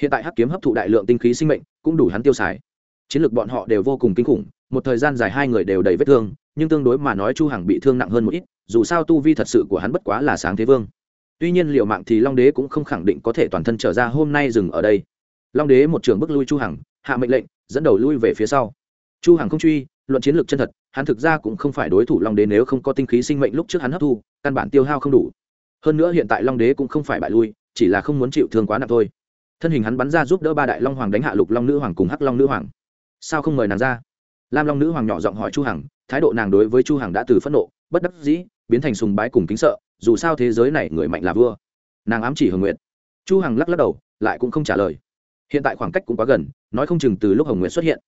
Hiện tại hắc kiếm hấp thụ đại lượng tinh khí sinh mệnh, cũng đủ hắn tiêu xài. Chiến lược bọn họ đều vô cùng kinh khủng, một thời gian dài hai người đều đầy vết thương, nhưng tương đối mà nói chu hằng bị thương nặng hơn một ít, dù sao tu vi thật sự của hắn bất quá là sáng thế vương. Tuy nhiên liệu mạng thì long đế cũng không khẳng định có thể toàn thân trở ra hôm nay dừng ở đây. Long đế một trường bức lui chu hằng, hạ mệnh lệnh, dẫn đầu lui về phía sau. Chu hằng không truy luận chiến lược chân thật, hắn thực ra cũng không phải đối thủ long đế nếu không có tinh khí sinh mệnh lúc trước hắn hấp thu, căn bản tiêu hao không đủ. Hơn nữa hiện tại long đế cũng không phải bại lui, chỉ là không muốn chịu thương quá nặng thôi. Thân hình hắn bắn ra giúp đỡ ba đại long hoàng đánh hạ lục long nữ hoàng cùng hắc long nữ hoàng. Sao không mời nàng ra? Lam long nữ hoàng nhỏ giọng hỏi chu hằng, thái độ nàng đối với chu hằng đã từ phẫn nộ, bất đắc dĩ, biến thành sùng bái cùng kính sợ, dù sao thế giới này người mạnh là vua. Nàng ám chỉ hồng nguyệt. Chu hằng lắc lắc đầu, lại cũng không trả lời. Hiện tại khoảng cách cũng quá gần, nói không chừng từ lúc hồng nguyệt xuất hiện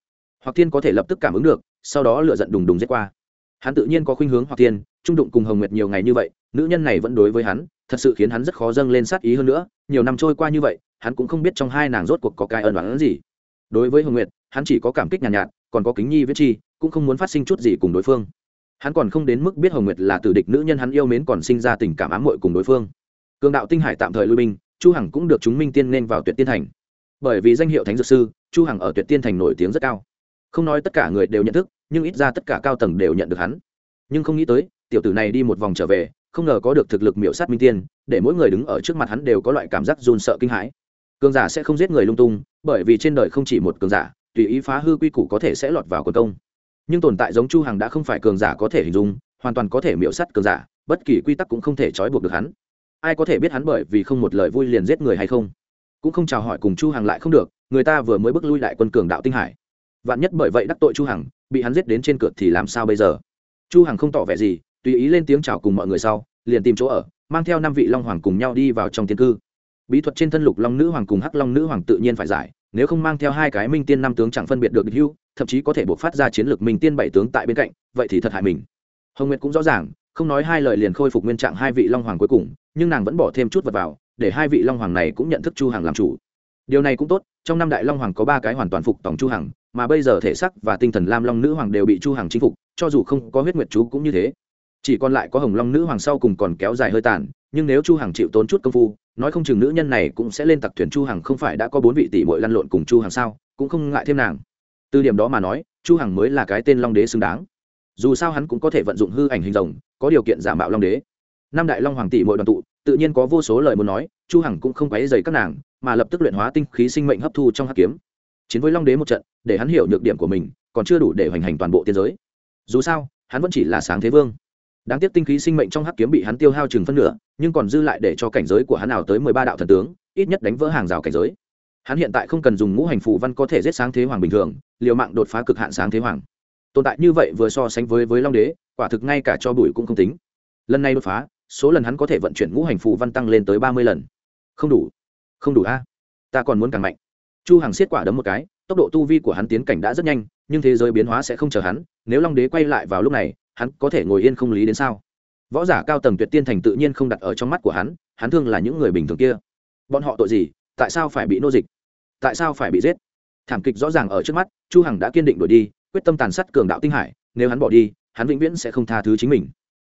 hoặc thiên có thể lập tức cảm ứng được sau đó lựa giận đùng đùng giết qua. Hắn tự nhiên có khuynh hướng hoặc thiên trung đụng cùng hồng nguyệt nhiều ngày như vậy nữ nhân này vẫn đối với hắn thật sự khiến hắn rất khó dâng lên sát ý hơn nữa nhiều năm trôi qua như vậy hắn cũng không biết trong hai nàng rốt cuộc có cái ân oán gì. Đối với hồng nguyệt hắn chỉ có cảm kích nhàn nhạt, nhạt còn có kính nhi viết chi cũng không muốn phát sinh chút gì cùng đối phương. Hắn còn không đến mức biết hồng nguyệt là tử địch nữ nhân hắn yêu mến còn sinh ra tình cảm ám muội cùng đối phương. Cường đạo tinh hải tạm thời lui binh chu hằng cũng được chúng minh tiên nên vào tuyệt tiên thành. Bởi vì danh hiệu thánh dược sư chu hằng ở tuyệt tiên thành nổi tiếng rất cao không nói tất cả người đều nhận thức, nhưng ít ra tất cả cao tầng đều nhận được hắn. Nhưng không nghĩ tới, tiểu tử này đi một vòng trở về, không ngờ có được thực lực miểu sát minh tiên, để mỗi người đứng ở trước mặt hắn đều có loại cảm giác run sợ kinh hãi. Cường giả sẽ không giết người lung tung, bởi vì trên đời không chỉ một cường giả, tùy ý phá hư quy củ có thể sẽ lọt vào quân công. Nhưng tồn tại giống chu hằng đã không phải cường giả có thể hình dung, hoàn toàn có thể miểu sát cường giả, bất kỳ quy tắc cũng không thể trói buộc được hắn. Ai có thể biết hắn bởi vì không một lời vui liền giết người hay không? Cũng không chào hỏi cùng chu hằng lại không được, người ta vừa mới bước lui lại quân cường đạo tinh hải vạn nhất bởi vậy đắc tội chu hằng, bị hắn giết đến trên cửa thì làm sao bây giờ? Chu hằng không tỏ vẻ gì, tùy ý lên tiếng chào cùng mọi người sau, liền tìm chỗ ở, mang theo năm vị long hoàng cùng nhau đi vào trong tiên cư. Bí thuật trên thân lục long nữ hoàng cùng hắc long nữ hoàng tự nhiên phải giải, nếu không mang theo hai cái minh tiên năm tướng chẳng phân biệt được địch hưu, thậm chí có thể buộc phát ra chiến lược minh tiên bảy tướng tại bên cạnh, vậy thì thật hại mình. Hồng nguyệt cũng rõ ràng, không nói hai lời liền khôi phục nguyên trạng hai vị long hoàng cuối cùng, nhưng nàng vẫn bỏ thêm chút vật vào, để hai vị long hoàng này cũng nhận thức chu hằng làm chủ. Điều này cũng tốt, trong năm đại long hoàng có ba cái hoàn toàn phục tổng chu hằng mà bây giờ thể sắc và tinh thần lam long nữ hoàng đều bị chu hằng chinh phục, cho dù không có huyết nguyệt chú cũng như thế. Chỉ còn lại có hồng long nữ hoàng sau cùng còn kéo dài hơi tàn, nhưng nếu chu hằng chịu tốn chút công phu, nói không chừng nữ nhân này cũng sẽ lên tặc thuyền chu hằng không phải đã có bốn vị tỷ muội lăn lộn cùng chu hằng sao, cũng không ngại thêm nàng. Từ điểm đó mà nói, chu hằng mới là cái tên long đế xứng đáng. Dù sao hắn cũng có thể vận dụng hư ảnh hình rồng, có điều kiện giả mạo long đế. Năm đại long hoàng tỷ muội đoàn tụ, tự nhiên có vô số lời muốn nói, chu hằng cũng không quấy dày các nàng, mà lập tức luyện hóa tinh khí sinh mệnh hấp thu trong hắc kiếm chiến với long đế một trận, để hắn hiểu nhược điểm của mình, còn chưa đủ để hoành hành toàn bộ tiên giới. Dù sao, hắn vẫn chỉ là sáng thế vương. Đáng tiếc tinh khí sinh mệnh trong hắc kiếm bị hắn tiêu hao chừng phân nửa, nhưng còn dư lại để cho cảnh giới của hắn nào tới mười ba đạo thần tướng, ít nhất đánh vỡ hàng rào cảnh giới. Hắn hiện tại không cần dùng ngũ hành phù văn có thể giết sáng thế hoàng bình thường, liều mạng đột phá cực hạn sáng thế hoàng. Tồn tại như vậy vừa so sánh với với long đế, quả thực ngay cả cho bùi cũng không tính. Lần này đột phá, số lần hắn có thể vận chuyển ngũ hành phù văn tăng lên tới ba mươi lần. Không đủ. Không đủ a. Ta còn muốn càng mạnh chu hằng xiết quả đấm một cái, tốc độ tu vi của hắn tiến cảnh đã rất nhanh, nhưng thế giới biến hóa sẽ không chờ hắn, nếu long đế quay lại vào lúc này, hắn có thể ngồi yên không lý đến sao? Võ giả cao tầng tuyệt tiên thành tự nhiên không đặt ở trong mắt của hắn hắn thương là những người bình thường kia. Bọn họ tội gì? Tại sao phải bị nô dịch? Tại sao phải bị giết? Thảm kịch rõ ràng ở trước mắt, chu hằng đã kiên định đuổi đi, quyết tâm tàn sát cường đạo tinh hải, nếu hắn bỏ đi, hắn vĩnh viễn sẽ không tha thứ chính mình.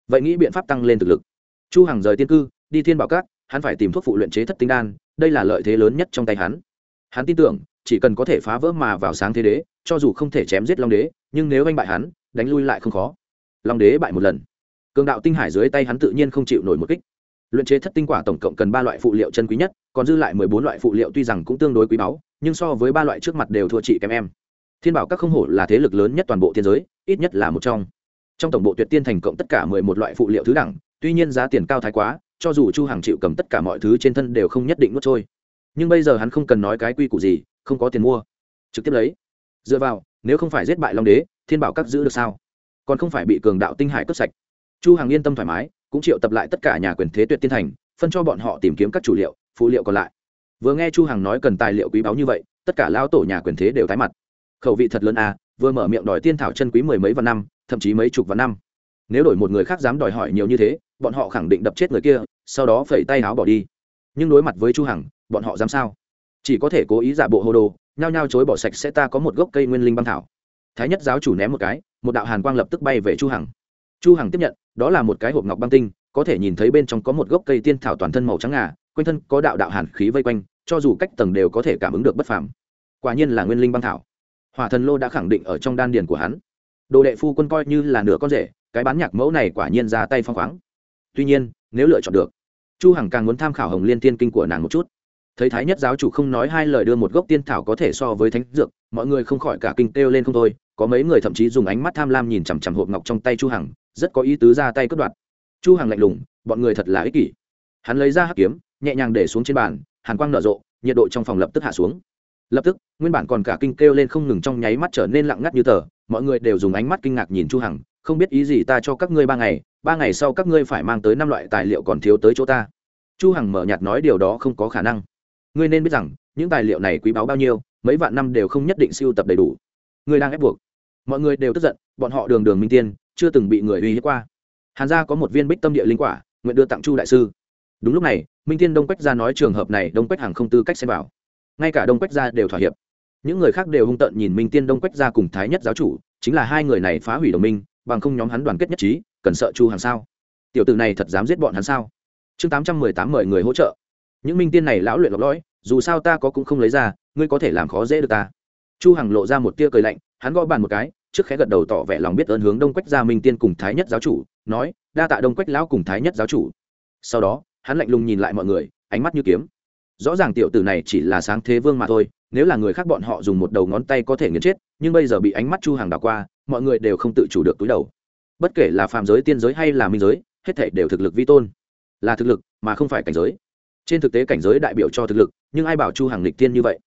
Vậy nghĩ biện pháp tăng lên thực lực. Chu hằng rời tiên cư, đi thiên bảo cát hắn phải tìm thuốc phụ luyện chế thất tinh đan, đây là lợi thế lớn nhất trong tay hắn hắn tin tưởng, chỉ cần có thể phá vỡ mà vào sáng thế đế, cho dù không thể chém giết long đế, nhưng nếu anh bại hắn, đánh lui lại không khó. Long đế bại một lần. Cường đạo tinh hải dưới tay hắn tự nhiên không chịu nổi một kích. Luyện chế thất tinh quả tổng cộng cần ba loại phụ liệu chân quý nhất, còn dư lại mười bốn loại phụ liệu tuy rằng cũng tương đối quý báu, nhưng so với ba loại trước mặt đều thua chị kém em. Thiên bảo các không hổ là thế lực lớn nhất toàn bộ thiên giới, ít nhất là một trong. Trong tổng bộ tuyệt tiên thành cộng tất cả mười một loại phụ liệu thứ đẳng, tuy nhiên giá tiền cao thái quá, cho dù chu hàng chịu cầm tất cả mọi thứ trên thân đều không nhất định nuốt trôi nhưng bây giờ hắn không cần nói cái quy củ gì, không có tiền mua. Trực tiếp lấy. Dựa vào, nếu không phải giết bại long đế, thiên bảo các giữ được sao? Còn không phải bị cường đạo tinh hải cướp sạch. Chu hằng yên tâm thoải mái, cũng triệu tập lại tất cả nhà quyền thế tuyệt tiên thành, phân cho bọn họ tìm kiếm các chủ liệu phụ liệu còn lại. Vừa nghe chu hằng nói cần tài liệu quý báu như vậy, tất cả lao tổ nhà quyền thế đều tái mặt. Khẩu vị thật lớn à vừa mở miệng đòi tiên thảo chân quý mười mấy vạn năm, thậm chí mấy chục vạn năm. Nếu đổi một người khác dám đòi hỏi nhiều như thế, bọn họ khẳng định đập chết người kia, sau đó phẩy tay áo bỏ đi. Nhưng đối mặt với chu hằng bọn họ dám sao? Chỉ có thể cố ý giả bộ hồ đồ, nhao nhao chối bỏ sạch sẽ ta có một gốc cây nguyên linh băng thảo. Thái nhất giáo chủ ném một cái, một đạo hàn quang lập tức bay về chu hằng. Chu hằng tiếp nhận, đó là một cái hộp ngọc băng tinh, có thể nhìn thấy bên trong có một gốc cây tiên thảo toàn thân màu trắng ngà, quanh thân có đạo đạo hàn khí vây quanh, cho dù cách tầng đều có thể cảm ứng được bất phàm. Quả nhiên là nguyên linh băng thảo. Hỏa thần lô đã khẳng định ở trong đan điền của hắn. Đồ đệ phu quân coi như là nửa con rể, cái bán nhạc mẫu này quả nhiên ra tay phong khoáng. Tuy nhiên, nếu lựa chọn được, chu hằng càng muốn tham khảo hồng liên tiên kinh của nàng một chút thấy thái nhất giáo chủ không nói hai lời đưa một gốc tiên thảo có thể so với thánh dược, mọi người không khỏi cả kinh kêu lên không thôi, có mấy người thậm chí dùng ánh mắt tham lam nhìn chằm chằm hộp ngọc trong tay chu hằng, rất có ý tứ ra tay cướp đoạt. Chu hằng lạnh lùng, bọn người thật là ích kỷ. Hắn lấy ra hắc kiếm, nhẹ nhàng để xuống trên bàn, hàn quang nở rộ, nhiệt độ trong phòng lập tức hạ xuống. Lập tức, nguyên bản còn cả kinh kêu lên không ngừng trong nháy mắt trở nên lặng ngắt như tờ, mọi người đều dùng ánh mắt kinh ngạc nhìn chu hằng, không biết ý gì ta cho các ngươi ba ngày ba ngày sau các ngươi phải mang tới năm loại tài liệu còn thiếu tới chỗ ta. Chu hằng mở nhạt nói điều đó không có khả năng ngươi nên biết rằng, những tài liệu này quý báu bao nhiêu, mấy vạn năm đều không nhất định siêu tập đầy đủ. Ngươi đang ép buộc. Mọi người đều tức giận, bọn họ đường đường minh tiên, chưa từng bị người uy hiếp qua. Hàn gia có một viên bích tâm địa linh quả, nguyện đưa tặng chu đại sư. Đúng lúc này, minh tiên đông quách gia nói trường hợp này, đông quách hàng không tư cách xem vào. Ngay cả đông quách gia đều thỏa hiệp. Những người khác đều hung tợn nhìn minh tiên đông quách gia cùng thái nhất giáo chủ, chính là hai người này phá hủy đồng minh, bằng không nhóm hắn đoàn kết nhất trí, cần sợ chu hàng sao? Tiểu tử này thật dám giết bọn hắn sao? Chương tám trăm mười tám mời người hỗ trợ những minh tiên này lão luyện lọc lõi, dù sao ta có cũng không lấy ra, ngươi có thể làm khó dễ được ta. Chu hằng lộ ra một tia cười lạnh, hắn gõ bàn một cái, trước khẽ gật đầu tỏ vẻ lòng biết ơn hướng đông quách gia minh tiên cùng thái nhất giáo chủ, nói, đa tạ đông quách lão cùng thái nhất giáo chủ. Sau đó, hắn lạnh lùng nhìn lại mọi người, ánh mắt như kiếm. Rõ ràng tiểu tử này chỉ là sáng thế vương mà thôi, nếu là người khác bọn họ dùng một đầu ngón tay có thể nghiền chết, nhưng bây giờ bị ánh mắt chu hàng đảo qua, mọi người đều không tự chủ được túi đầu. Bất kể là phàm giới, tiên giới hay là minh giới, hết thể đều thực lực vi tôn. Là thực lực, mà không phải cảnh giới trên thực tế cảnh giới đại biểu cho thực lực, nhưng ai bảo chu hàng lịch tiên như vậy?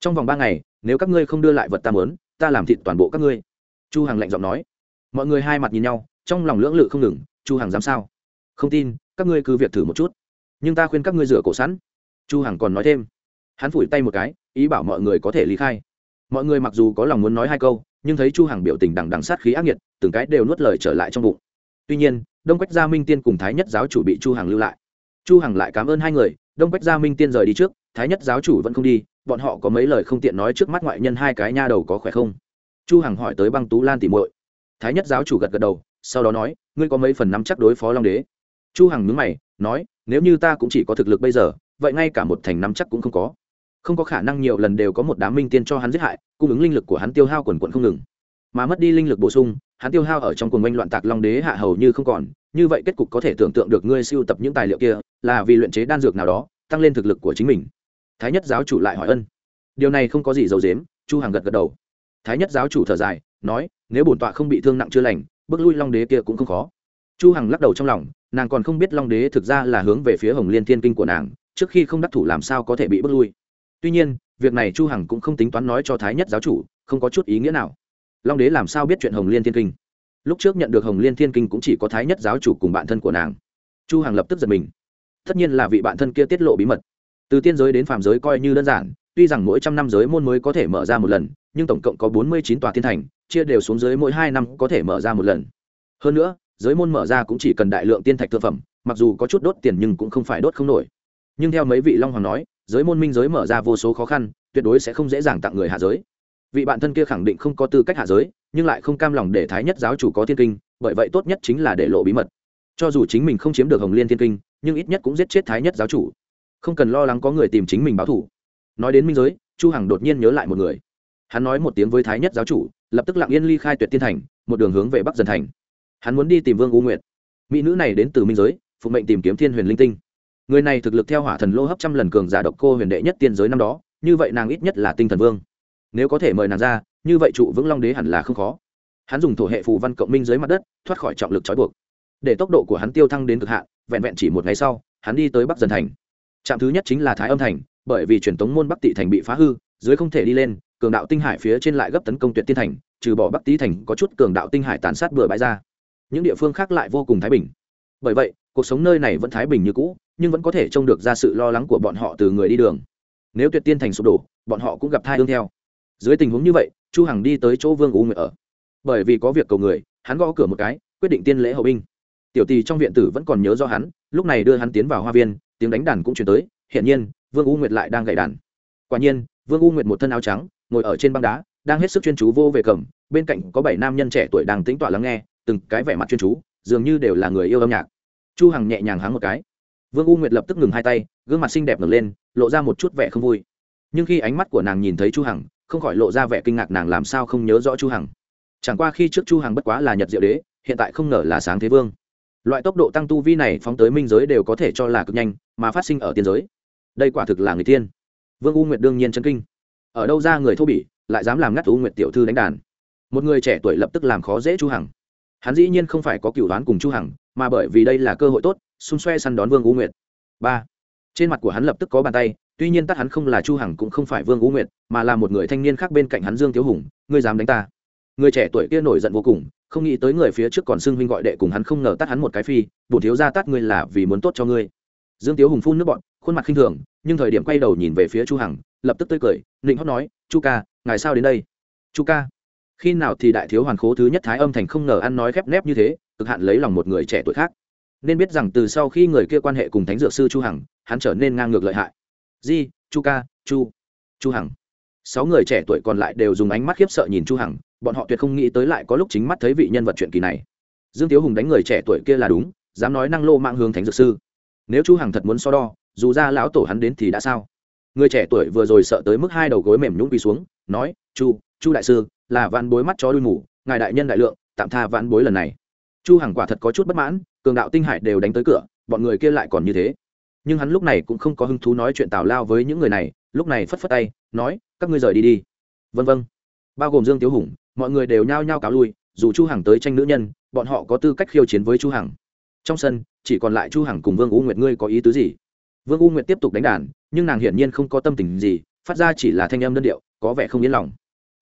Trong vòng ba ngày, nếu các ngươi không đưa lại vật ta mớn ta làm thịt toàn bộ các ngươi. Chu hàng lạnh giọng nói. Mọi người hai mặt nhìn nhau, trong lòng lưỡng lự không ngừng, chu hàng dám sao? Không tin, các ngươi cứ việc thử một chút. Nhưng ta khuyên các ngươi rửa cổ sẵn. Chu hằng còn nói thêm. Hắn phủi tay một cái, ý bảo mọi người có thể lý khai. Mọi người mặc dù có lòng muốn nói hai câu, nhưng thấy chu hằng biểu tình đằng đằng sát khí ác nghiệt, từng cái đều nuốt lời trở lại trong bụng. Tuy nhiên, đông quách gia minh tiên cùng thái nhất giáo chủ bị chu hằng lưu lại. Chu hằng lại cảm ơn hai người đông quách gia minh tiên rời đi trước, thái nhất giáo chủ vẫn không đi, bọn họ có mấy lời không tiện nói trước mắt ngoại nhân hai cái nha đầu có khỏe không? Chu hằng hỏi tới băng tú lan tỉ muội. Thái nhất giáo chủ gật gật đầu, sau đó nói, ngươi có mấy phần nắm chắc đối phó long đế? Chu hằng nhướng mày, nói, nếu như ta cũng chỉ có thực lực bây giờ, vậy ngay cả một thành nắm chắc cũng không có. Không có khả năng nhiều lần đều có một đám minh tiên cho hắn giết hại, cung ứng linh lực của hắn tiêu hao quần quận không ngừng. Mà mất đi linh lực bổ sung, hắn tiêu hao ở trong cuồng oanh loạn tạc long đế hạ hầu như không còn, như vậy kết cục có thể tưởng tượng được ngươi siêu tập những tài liệu kia là vì luyện chế đan dược nào đó, tăng lên thực lực của chính mình. Thái nhất giáo chủ lại hỏi ân. Điều này không có gì dầu dếm chu Hằng gật gật đầu. Thái nhất giáo chủ thở dài, nói, nếu bổn tọa không bị thương nặng chưa lành, bước lui long đế kia cũng không khó. Chu hằng lắc đầu trong lòng, nàng còn không biết long đế thực ra là hướng về phía hồng liên thiên kinh của nàng, trước khi không đắc thủ làm sao có thể bị bước lui. Tuy nhiên, việc này chu hằng cũng không tính toán nói cho thái nhất giáo chủ, không có chút ý nghĩa nào. Long đế làm sao biết chuyện hồng liên thiên kinh? Lúc trước nhận được hồng liên thiên kinh cũng chỉ có thái nhất giáo chủ cùng bạn thân của nàng. Chu hằng lập tức giật mình tất nhiên là vị bạn thân kia tiết lộ bí mật. Từ tiên giới đến phàm giới coi như đơn giản, tuy rằng mỗi trăm năm giới môn mới có thể mở ra một lần, nhưng tổng cộng có bốn mươi chín tòa thiên thành, chia đều xuống dưới mỗi hai năm có thể mở ra một lần. Hơn nữa, giới môn mở ra cũng chỉ cần đại lượng tiên thạch thực phẩm, mặc dù có chút đốt tiền nhưng cũng không phải đốt không nổi. Nhưng theo mấy vị long hoàng nói, giới môn minh giới mở ra vô số khó khăn, tuyệt đối sẽ không dễ dàng tặng người hạ giới. Vị bạn thân kia khẳng định không có tư cách hạ giới, nhưng lại không cam lòng để thái nhất giáo chủ có thiên kinh, bởi vậy tốt nhất chính là để lộ bí mật. Cho dù chính mình không chiếm được hồng liên thiên kinh nhưng ít nhất cũng giết chết thái nhất giáo chủ. Không cần lo lắng có người tìm chính mình báo thủ nói đến minh giới, chu hằng đột nhiên nhớ lại một người. Hắn nói một tiếng với thái nhất giáo chủ, lập tức lặng yên ly khai tuyệt tiên thành, một đường hướng về bắc dần thành. Hắn muốn đi tìm vương u nguyệt. Mỹ nữ này đến từ minh giới, phụ mệnh tìm kiếm thiên huyền linh tinh. Người này thực lực theo hỏa thần lô hấp trăm lần cường giả độc cô huyền đệ nhất tiên giới năm đó, như vậy nàng ít nhất là tinh thần vương. Nếu có thể mời nàng ra, như vậy trụ vững long đế hẳn là không khó. Hắn dùng thổ hệ phù văn cộng minh dưới mặt đất, thoát khỏi trọng lực trói buộc. Để tốc độ của hắn tiêu thăng đến cực hạn vẹn vẹn chỉ một ngày sau, hắn đi tới bắc dần thành. Trạm thứ nhất chính là thái âm thành, bởi vì truyền tống môn bắc tị thành bị phá hư, dưới không thể đi lên, cường đạo tinh hải phía trên lại gấp tấn công tuyệt tiên thành, trừ bỏ bắc tý thành có chút cường đạo tinh hải tàn sát bừa bãi ra. Những địa phương khác lại vô cùng thái bình. Bởi vậy, cuộc sống nơi này vẫn thái bình như cũ, nhưng vẫn có thể trông được ra sự lo lắng của bọn họ từ người đi đường. Nếu tuyệt tiên thành sụp đổ, bọn họ cũng gặp thai hương theo. Dưới tình huống như vậy, chu hằng đi tới chỗ vương u nguyệt ở. Bởi vì có việc cầu người, hắn gõ cửa một cái, quyết định tiên lễ hậu binh tiểu tỳ trong viện tử vẫn còn nhớ do hắn, lúc này đưa hắn tiến vào hoa viên, tiếng đánh đàn cũng chuyển tới hiện nhiên, vương u nguyệt lại đang gậy đàn. Quả nhiên, vương u nguyệt một thân áo trắng, ngồi ở trên băng đá, đang hết sức chuyên chú vô về cầm, bên cạnh có bảy nam nhân trẻ tuổi đang tính tọa lắng nghe, từng cái vẻ mặt chuyên chú, dường như đều là người yêu âm nhạc. Chu hằng nhẹ nhàng háng một cái. Vương u nguyệt lập tức ngừng hai tay, gương mặt xinh đẹp ngẩng lên, lộ ra một chút vẻ không vui. Nhưng khi ánh mắt của nàng nhìn thấy chu hằng, không khỏi lộ ra vẻ kinh ngạc nàng làm sao không nhớ rõ chu hằng. Chẳng qua khi trước chu hằng bất quá là nhật diệu đế, hiện tại không ngờ là sáng thế vương loại tốc độ tăng tu vi này phóng tới minh giới đều có thể cho là cực nhanh, mà phát sinh ở tiên giới. Đây quả thực là người tiên vương u nguyệt đương nhiên chân kinh. Ở đâu ra người thô bỉ, lại dám làm ngắt u nguyệt tiểu thư đánh đàn. Một người trẻ tuổi lập tức làm khó dễ chu hằng. Hắn dĩ nhiên không phải có cựu đoán cùng chu hằng, mà bởi vì đây là cơ hội tốt, xung xoe săn đón vương u nguyệt. Ba. Trên mặt của hắn lập tức có bàn tay, tuy nhiên tắt hắn không là chu hằng cũng không phải vương u nguyệt, mà là một người thanh niên khác bên cạnh hắn dương thiếu hùng, ngươi dám đánh ta người trẻ tuổi kia nổi giận vô cùng, không nghĩ tới người phía trước còn xưng huynh gọi đệ cùng hắn không ngờ tắt hắn một cái phi, bổn thiếu ra tắt ngươi là vì muốn tốt cho ngươi. Dương tiếu hùng phun nước bọn khuôn mặt khinh thường, nhưng thời điểm quay đầu nhìn về phía chu hằng, lập tức tươi cười, nịnh hót nói, chu ca, ngài sao đến đây? Chu ca. Khi nào thì đại thiếu hoàn khố thứ nhất thái âm thành không ngờ ăn nói khép nép như thế, cực hạn lấy lòng một người trẻ tuổi khác. Nên biết rằng từ sau khi người kia quan hệ cùng thánh dược sư chu hằng, hắn trở nên ngang ngược lợi hại. Di, chu ca, chu. Chu hằng sáu người trẻ tuổi còn lại đều dùng ánh mắt khiếp sợ nhìn chu hằng, bọn họ tuyệt không nghĩ tới lại có lúc chính mắt thấy vị nhân vật chuyện kỳ này. Dương tiếu hùng đánh người trẻ tuổi kia là đúng, dám nói năng lô mạng hướng thánh dược sư. Nếu chu hằng thật muốn so đo, dù ra lão tổ hắn đến thì đã sao? Người trẻ tuổi vừa rồi sợ tới mức hai đầu gối mềm nhũn quỳ xuống, nói, chu chu đại sư, là vạn bối mắt chó đuôi mù, ngài đại nhân đại lượng, tạm tha vạn bối lần này. Chu hằng quả thật có chút bất mãn, cường đạo tinh hải đều đánh tới cửa, bọn người kia lại còn như thế. Nhưng hắn lúc này cũng không có hứng thú nói chuyện tào lao với những người này lúc này phất phất tay, nói, các ngươi rời đi đi. Vân vân bao gồm dương tiếu hùng, mọi người đều nhao nhao cáo lui, dù chu hằng tới tranh nữ nhân, bọn họ có tư cách khiêu chiến với chu hằng. Trong sân, chỉ còn lại chu hằng cùng vương u nguyệt, ngươi có ý tứ gì? Vương u nguyệt tiếp tục đánh đàn, nhưng nàng hiển nhiên không có tâm tình gì, phát ra chỉ là thanh âm đơn điệu, có vẻ không yên lòng.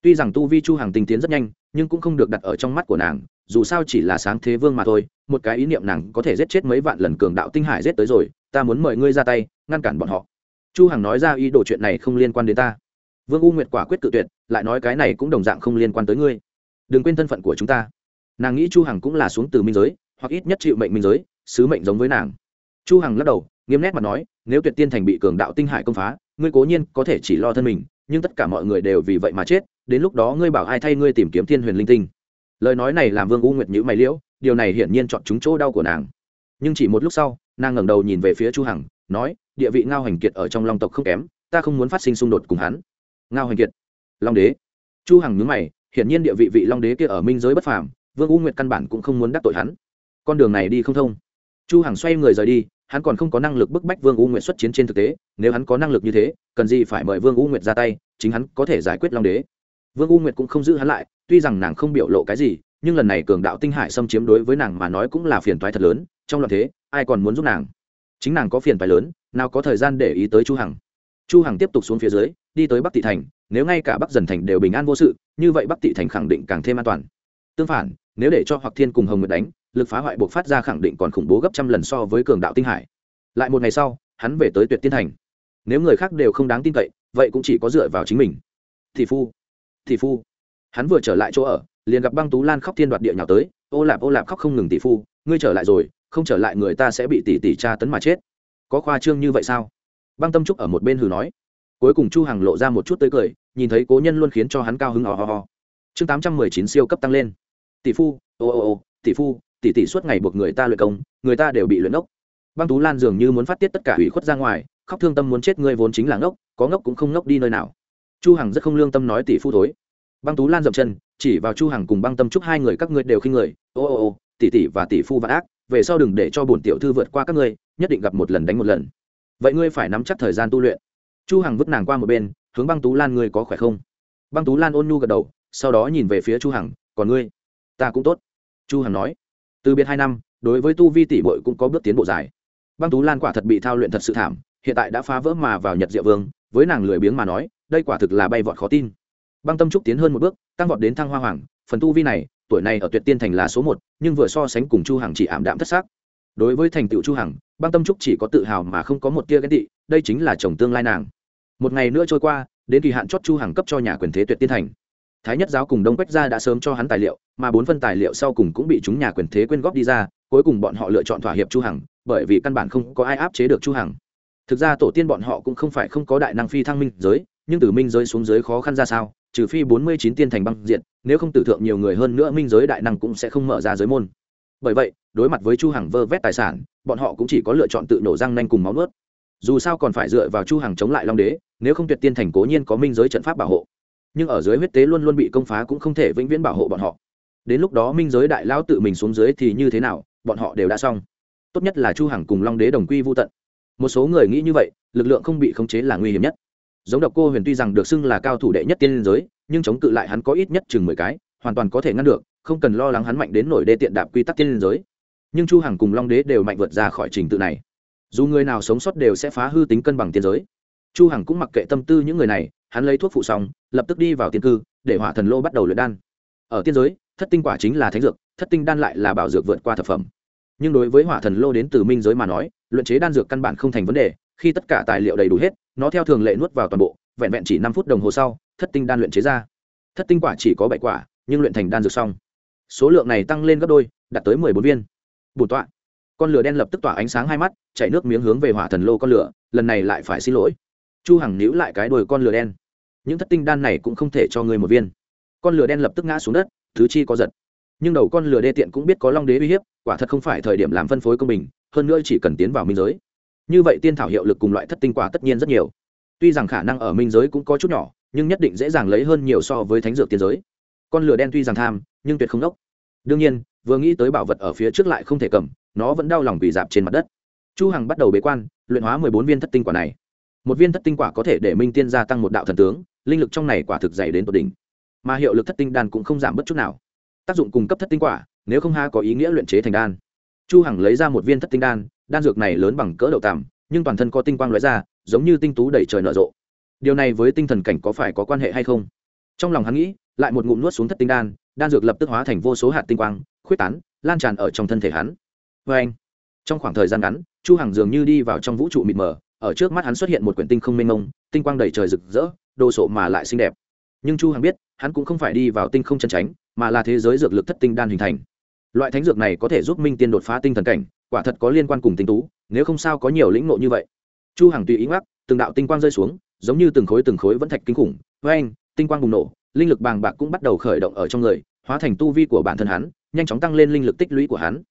Tuy rằng tu vi chu hằng tình tiến rất nhanh, nhưng cũng không được đặt ở trong mắt của nàng, dù sao chỉ là sáng thế vương mà thôi, một cái ý niệm nàng có thể giết chết mấy vạn lần cường đạo tinh hải giết tới rồi, ta muốn mời ngươi ra tay, ngăn cản bọn họ chu hằng nói ra ý đồ chuyện này không liên quan đến ta. Vương u nguyệt quả quyết tự tuyệt, lại nói cái này cũng đồng dạng không liên quan tới ngươi. Đừng quên thân phận của chúng ta. Nàng nghĩ chu hằng cũng là xuống từ minh giới, hoặc ít nhất chịu mệnh minh giới, sứ mệnh giống với nàng. Chu hằng lắc đầu, nghiêm nét mà nói, nếu tuyệt tiên thành bị cường đạo tinh hải công phá, ngươi cố nhiên có thể chỉ lo thân mình, nhưng tất cả mọi người đều vì vậy mà chết, đến lúc đó ngươi bảo ai thay ngươi tìm kiếm thiên huyền linh tinh. Lời nói này làm vương u nguyệt nhữ mày liễu, điều này hiển nhiên chọn chúng chỗ đau của nàng. Nhưng chỉ một lúc sau, nàng ngẩng đầu nhìn về phía chu hằng, nói địa vị ngao hành kiệt ở trong long tộc không kém, ta không muốn phát sinh xung đột cùng hắn. Ngao hành kiệt, long đế. Chu hằng nhướng mày, hiển nhiên địa vị vị long đế kia ở minh giới bất phàm, vương u nguyệt căn bản cũng không muốn đắc tội hắn. Con đường này đi không thông. Chu hằng xoay người rời đi, hắn còn không có năng lực bức bách vương u nguyệt xuất chiến trên thực tế, nếu hắn có năng lực như thế, cần gì phải mời vương u nguyệt ra tay, chính hắn có thể giải quyết long đế. Vương u nguyệt cũng không giữ hắn lại, tuy rằng nàng không biểu lộ cái gì, nhưng lần này cường đạo tinh hải xâm chiếm đối với nàng mà nói cũng là phiền toái thật lớn, trong loạn thế, ai còn muốn giúp nàng? Chính nàng có phiền toái lớn nào có thời gian để ý tới chu hằng. Chu hằng tiếp tục xuống phía dưới, đi tới bắc thị thành, nếu ngay cả bắc dần thành đều bình an vô sự, như vậy bắc thị thành khẳng định càng thêm an toàn. Tương phản, nếu để cho hoặc thiên cùng hồng nguyệt đánh, lực phá hoại buộc phát ra khẳng định còn khủng bố gấp trăm lần so với cường đạo tinh hải. Lại một ngày sau, hắn về tới tuyệt tiên thành. Nếu người khác đều không đáng tin cậy, vậy cũng chỉ có dựa vào chính mình. Thì phu thì phu. Hắn vừa trở lại chỗ ở, liền gặp băng tú lan khóc thiên đoạt địa nhào tới, ô lạp ô lạp khóc không ngừng tỷ phu, ngươi trở lại rồi, không trở lại người ta sẽ bị tỷ tỷ tra tấn mà chết có khoa trương như vậy sao? Băng tâm trúc ở một bên hừ nói. Cuối cùng chu hằng lộ ra một chút tươi cười, nhìn thấy cố nhân luôn khiến cho hắn cao hứng ò ho ho. Chương tám trăm mười chín siêu cấp tăng lên. Tỷ phu, ô ô ô, tỷ phu, tỷ tỷ suốt ngày buộc người ta luyện công, người ta đều bị luyện ốc băng tú lan dường như muốn phát tiết tất cả ủy khuất ra ngoài, khóc thương tâm muốn chết ngươi vốn chính là ngốc, có ngốc cũng không ngốc đi nơi nào. Chu hằng rất không lương tâm nói tỷ phu thối. Băng tú lan dậm chân, chỉ vào chu hằng cùng băng tâm trúc hai người, các ngươi đều khinh người. Ô ô ô, tỷ tỷ và tỷ phu vạn ác về sau đừng để cho bổn tiểu thư vượt qua các ngươi, nhất định gặp một lần đánh một lần. Vậy ngươi phải nắm chắc thời gian tu luyện. Chu hằng vứt nàng qua một bên, hướng băng tú lan ngươi có khỏe không? Băng tú lan ôn nhu gật đầu, sau đó nhìn về phía chu hằng, còn ngươi? Ta cũng tốt. Chu hằng nói. Từ biệt hai năm, đối với tu vi tỷ bội cũng có bước tiến bộ dài. Băng tú lan quả thật bị thao luyện thật sự thảm, hiện tại đã phá vỡ mà vào nhật diệu vương, với nàng lười biếng mà nói, đây quả thực là bay vọt khó tin. Băng tâm trúc tiến hơn một bước, tăng vọt đến thăng hoa hoàng, phần tu vi này tuổi này ở tuyệt tiên thành là số một, nhưng vừa so sánh cùng chu hằng chỉ ảm đạm thất xác. Đối với thành tựu chu hằng, băng tâm trúc chỉ có tự hào mà không có một tia ghen tị, đây chính là chồng tương lai nàng. Một ngày nữa trôi qua, đến kỳ hạn chót chu hằng cấp cho nhà quyền thế tuyệt tiên thành. Thái nhất giáo cùng đông quách gia đã sớm cho hắn tài liệu, mà bốn phân tài liệu sau cùng cũng bị chúng nhà quyền thế quyên góp đi ra, cuối cùng bọn họ lựa chọn thỏa hiệp chu hằng, bởi vì căn bản không có ai áp chế được chu hằng. Thực ra tổ tiên bọn họ cũng không phải không có đại năng phi thăng minh giới, nhưng từ minh giới xuống giới khó khăn ra sao, trừ phi bốn mươi chín tiên thành băng diện nếu không tử thượng nhiều người hơn nữa minh giới đại năng cũng sẽ không mở ra giới môn. Bởi vậy, đối mặt với chu hằng vơ vét tài sản, bọn họ cũng chỉ có lựa chọn tự nổ răng nanh cùng máu nuốt. Dù sao còn phải dựa vào chu hằng chống lại long đế, nếu không tuyệt tiên thành cố nhiên có minh giới trận pháp bảo hộ. Nhưng ở dưới huyết tế luôn luôn bị công phá cũng không thể vĩnh viễn bảo hộ bọn họ. Đến lúc đó minh giới đại lão tự mình xuống dưới thì như thế nào, bọn họ đều đã xong. Tốt nhất là chu hằng cùng long đế đồng quy vu tận. Một số người nghĩ như vậy, lực lượng không bị khống chế là nguy hiểm nhất giống độc cô huyền tuy rằng được xưng là cao thủ đệ nhất tiên giới, nhưng chống cự lại hắn có ít nhất chừng mười cái, hoàn toàn có thể ngăn được, không cần lo lắng hắn mạnh đến nổi đê tiện đạp quy tắc tiên giới. Nhưng chu hằng cùng long đế đều mạnh vượt ra khỏi trình tự này. Dù người nào sống sót đều sẽ phá hư tính cân bằng tiên giới. Chu hằng cũng mặc kệ tâm tư những người này, hắn lấy thuốc phụ xong, lập tức đi vào tiên cư, để hỏa thần lô bắt đầu luyện đan. Ở tiên giới, thất tinh quả chính là thánh dược, thất tinh đan lại là bảo dược vượt qua thập phẩm. Nhưng đối với hỏa thần lô đến từ minh giới mà nói, luyện chế đan dược căn bản không thành vấn đề, khi tất cả tài liệu đầy đủ hết nó theo thường lệ nuốt vào toàn bộ, vẹn vẹn chỉ năm phút đồng hồ sau, thất tinh đan luyện chế ra. Thất tinh quả chỉ có bảy quả, nhưng luyện thành đan dược xong. Số lượng này tăng lên gấp đôi, đạt tới mười bốn viên. Bổn tọa. Con lửa đen lập tức tỏa ánh sáng hai mắt chạy nước miếng hướng về hỏa thần lô con lửa, lần này lại phải xin lỗi. Chu hằng níu lại cái đuôi con lửa đen. Những thất tinh đan này cũng không thể cho ngươi một viên. Con lửa đen lập tức ngã xuống đất, thứ chi có giật. Nhưng đầu con lửa đê tiện cũng biết có long đế uy hiếp, quả thật không phải thời điểm làm phân phối công bình, hơn nữa chỉ cần tiến vào minh giới như vậy tiên thảo hiệu lực cùng loại thất tinh quả tất nhiên rất nhiều. Tuy rằng khả năng ở minh giới cũng có chút nhỏ, nhưng nhất định dễ dàng lấy hơn nhiều so với thánh dược tiên giới. Con lửa đen tuy rằng tham, nhưng tuyệt không đốc. Đương nhiên, vừa nghĩ tới bảo vật ở phía trước lại không thể cầm, nó vẫn đau lòng vì dạp trên mặt đất. Chu hằng bắt đầu bế quan, luyện hóa mười bốn viên thất tinh quả này. Một viên thất tinh quả có thể để minh tiên gia tăng một đạo thần tướng, linh lực trong này quả thực dày đến tột đỉnh. Mà hiệu lực thất tinh đan cũng không giảm bất chút nào. Tác dụng cung cấp thất tinh quả, nếu không ha có ý nghĩa luyện chế thành đan. Chu hằng lấy ra một viên thất tinh đan đan dược này lớn bằng cỡ đậu tằm, nhưng toàn thân có tinh quang lóe ra, giống như tinh tú đẩy trời nở rộ. Điều này với tinh thần cảnh có phải có quan hệ hay không? Trong lòng hắn nghĩ, lại một ngụm nuốt xuống thất tinh đan đan dược lập tức hóa thành vô số hạt tinh quang, khuyết tán, lan tràn ở trong thân thể hắn. Vê anh, trong khoảng thời gian ngắn, chu hằng dường như đi vào trong vũ trụ mịt mờ, ở trước mắt hắn xuất hiện một quyển tinh không mênh mông, tinh quang đầy trời rực rỡ, đồ sộ mà lại xinh đẹp. Nhưng chu hằng biết, hắn cũng không phải đi vào tinh không chân tránh mà là thế giới dược lực thất tinh đan hình thành. Loại thánh dược này có thể giúp minh tiên đột phá tinh thần cảnh quả thật có liên quan cùng tinh tú, nếu không sao có nhiều lĩnh ngộ như vậy. Chu hằng tùy ý ngoắc, từng đạo tinh quang rơi xuống, giống như từng khối từng khối vẫn thạch kinh khủng với anh tinh quang bùng nổ, linh lực bàng bạc cũng bắt đầu khởi động ở trong người, hóa thành tu vi của bản thân hắn, nhanh chóng tăng lên linh lực tích lũy của hắn.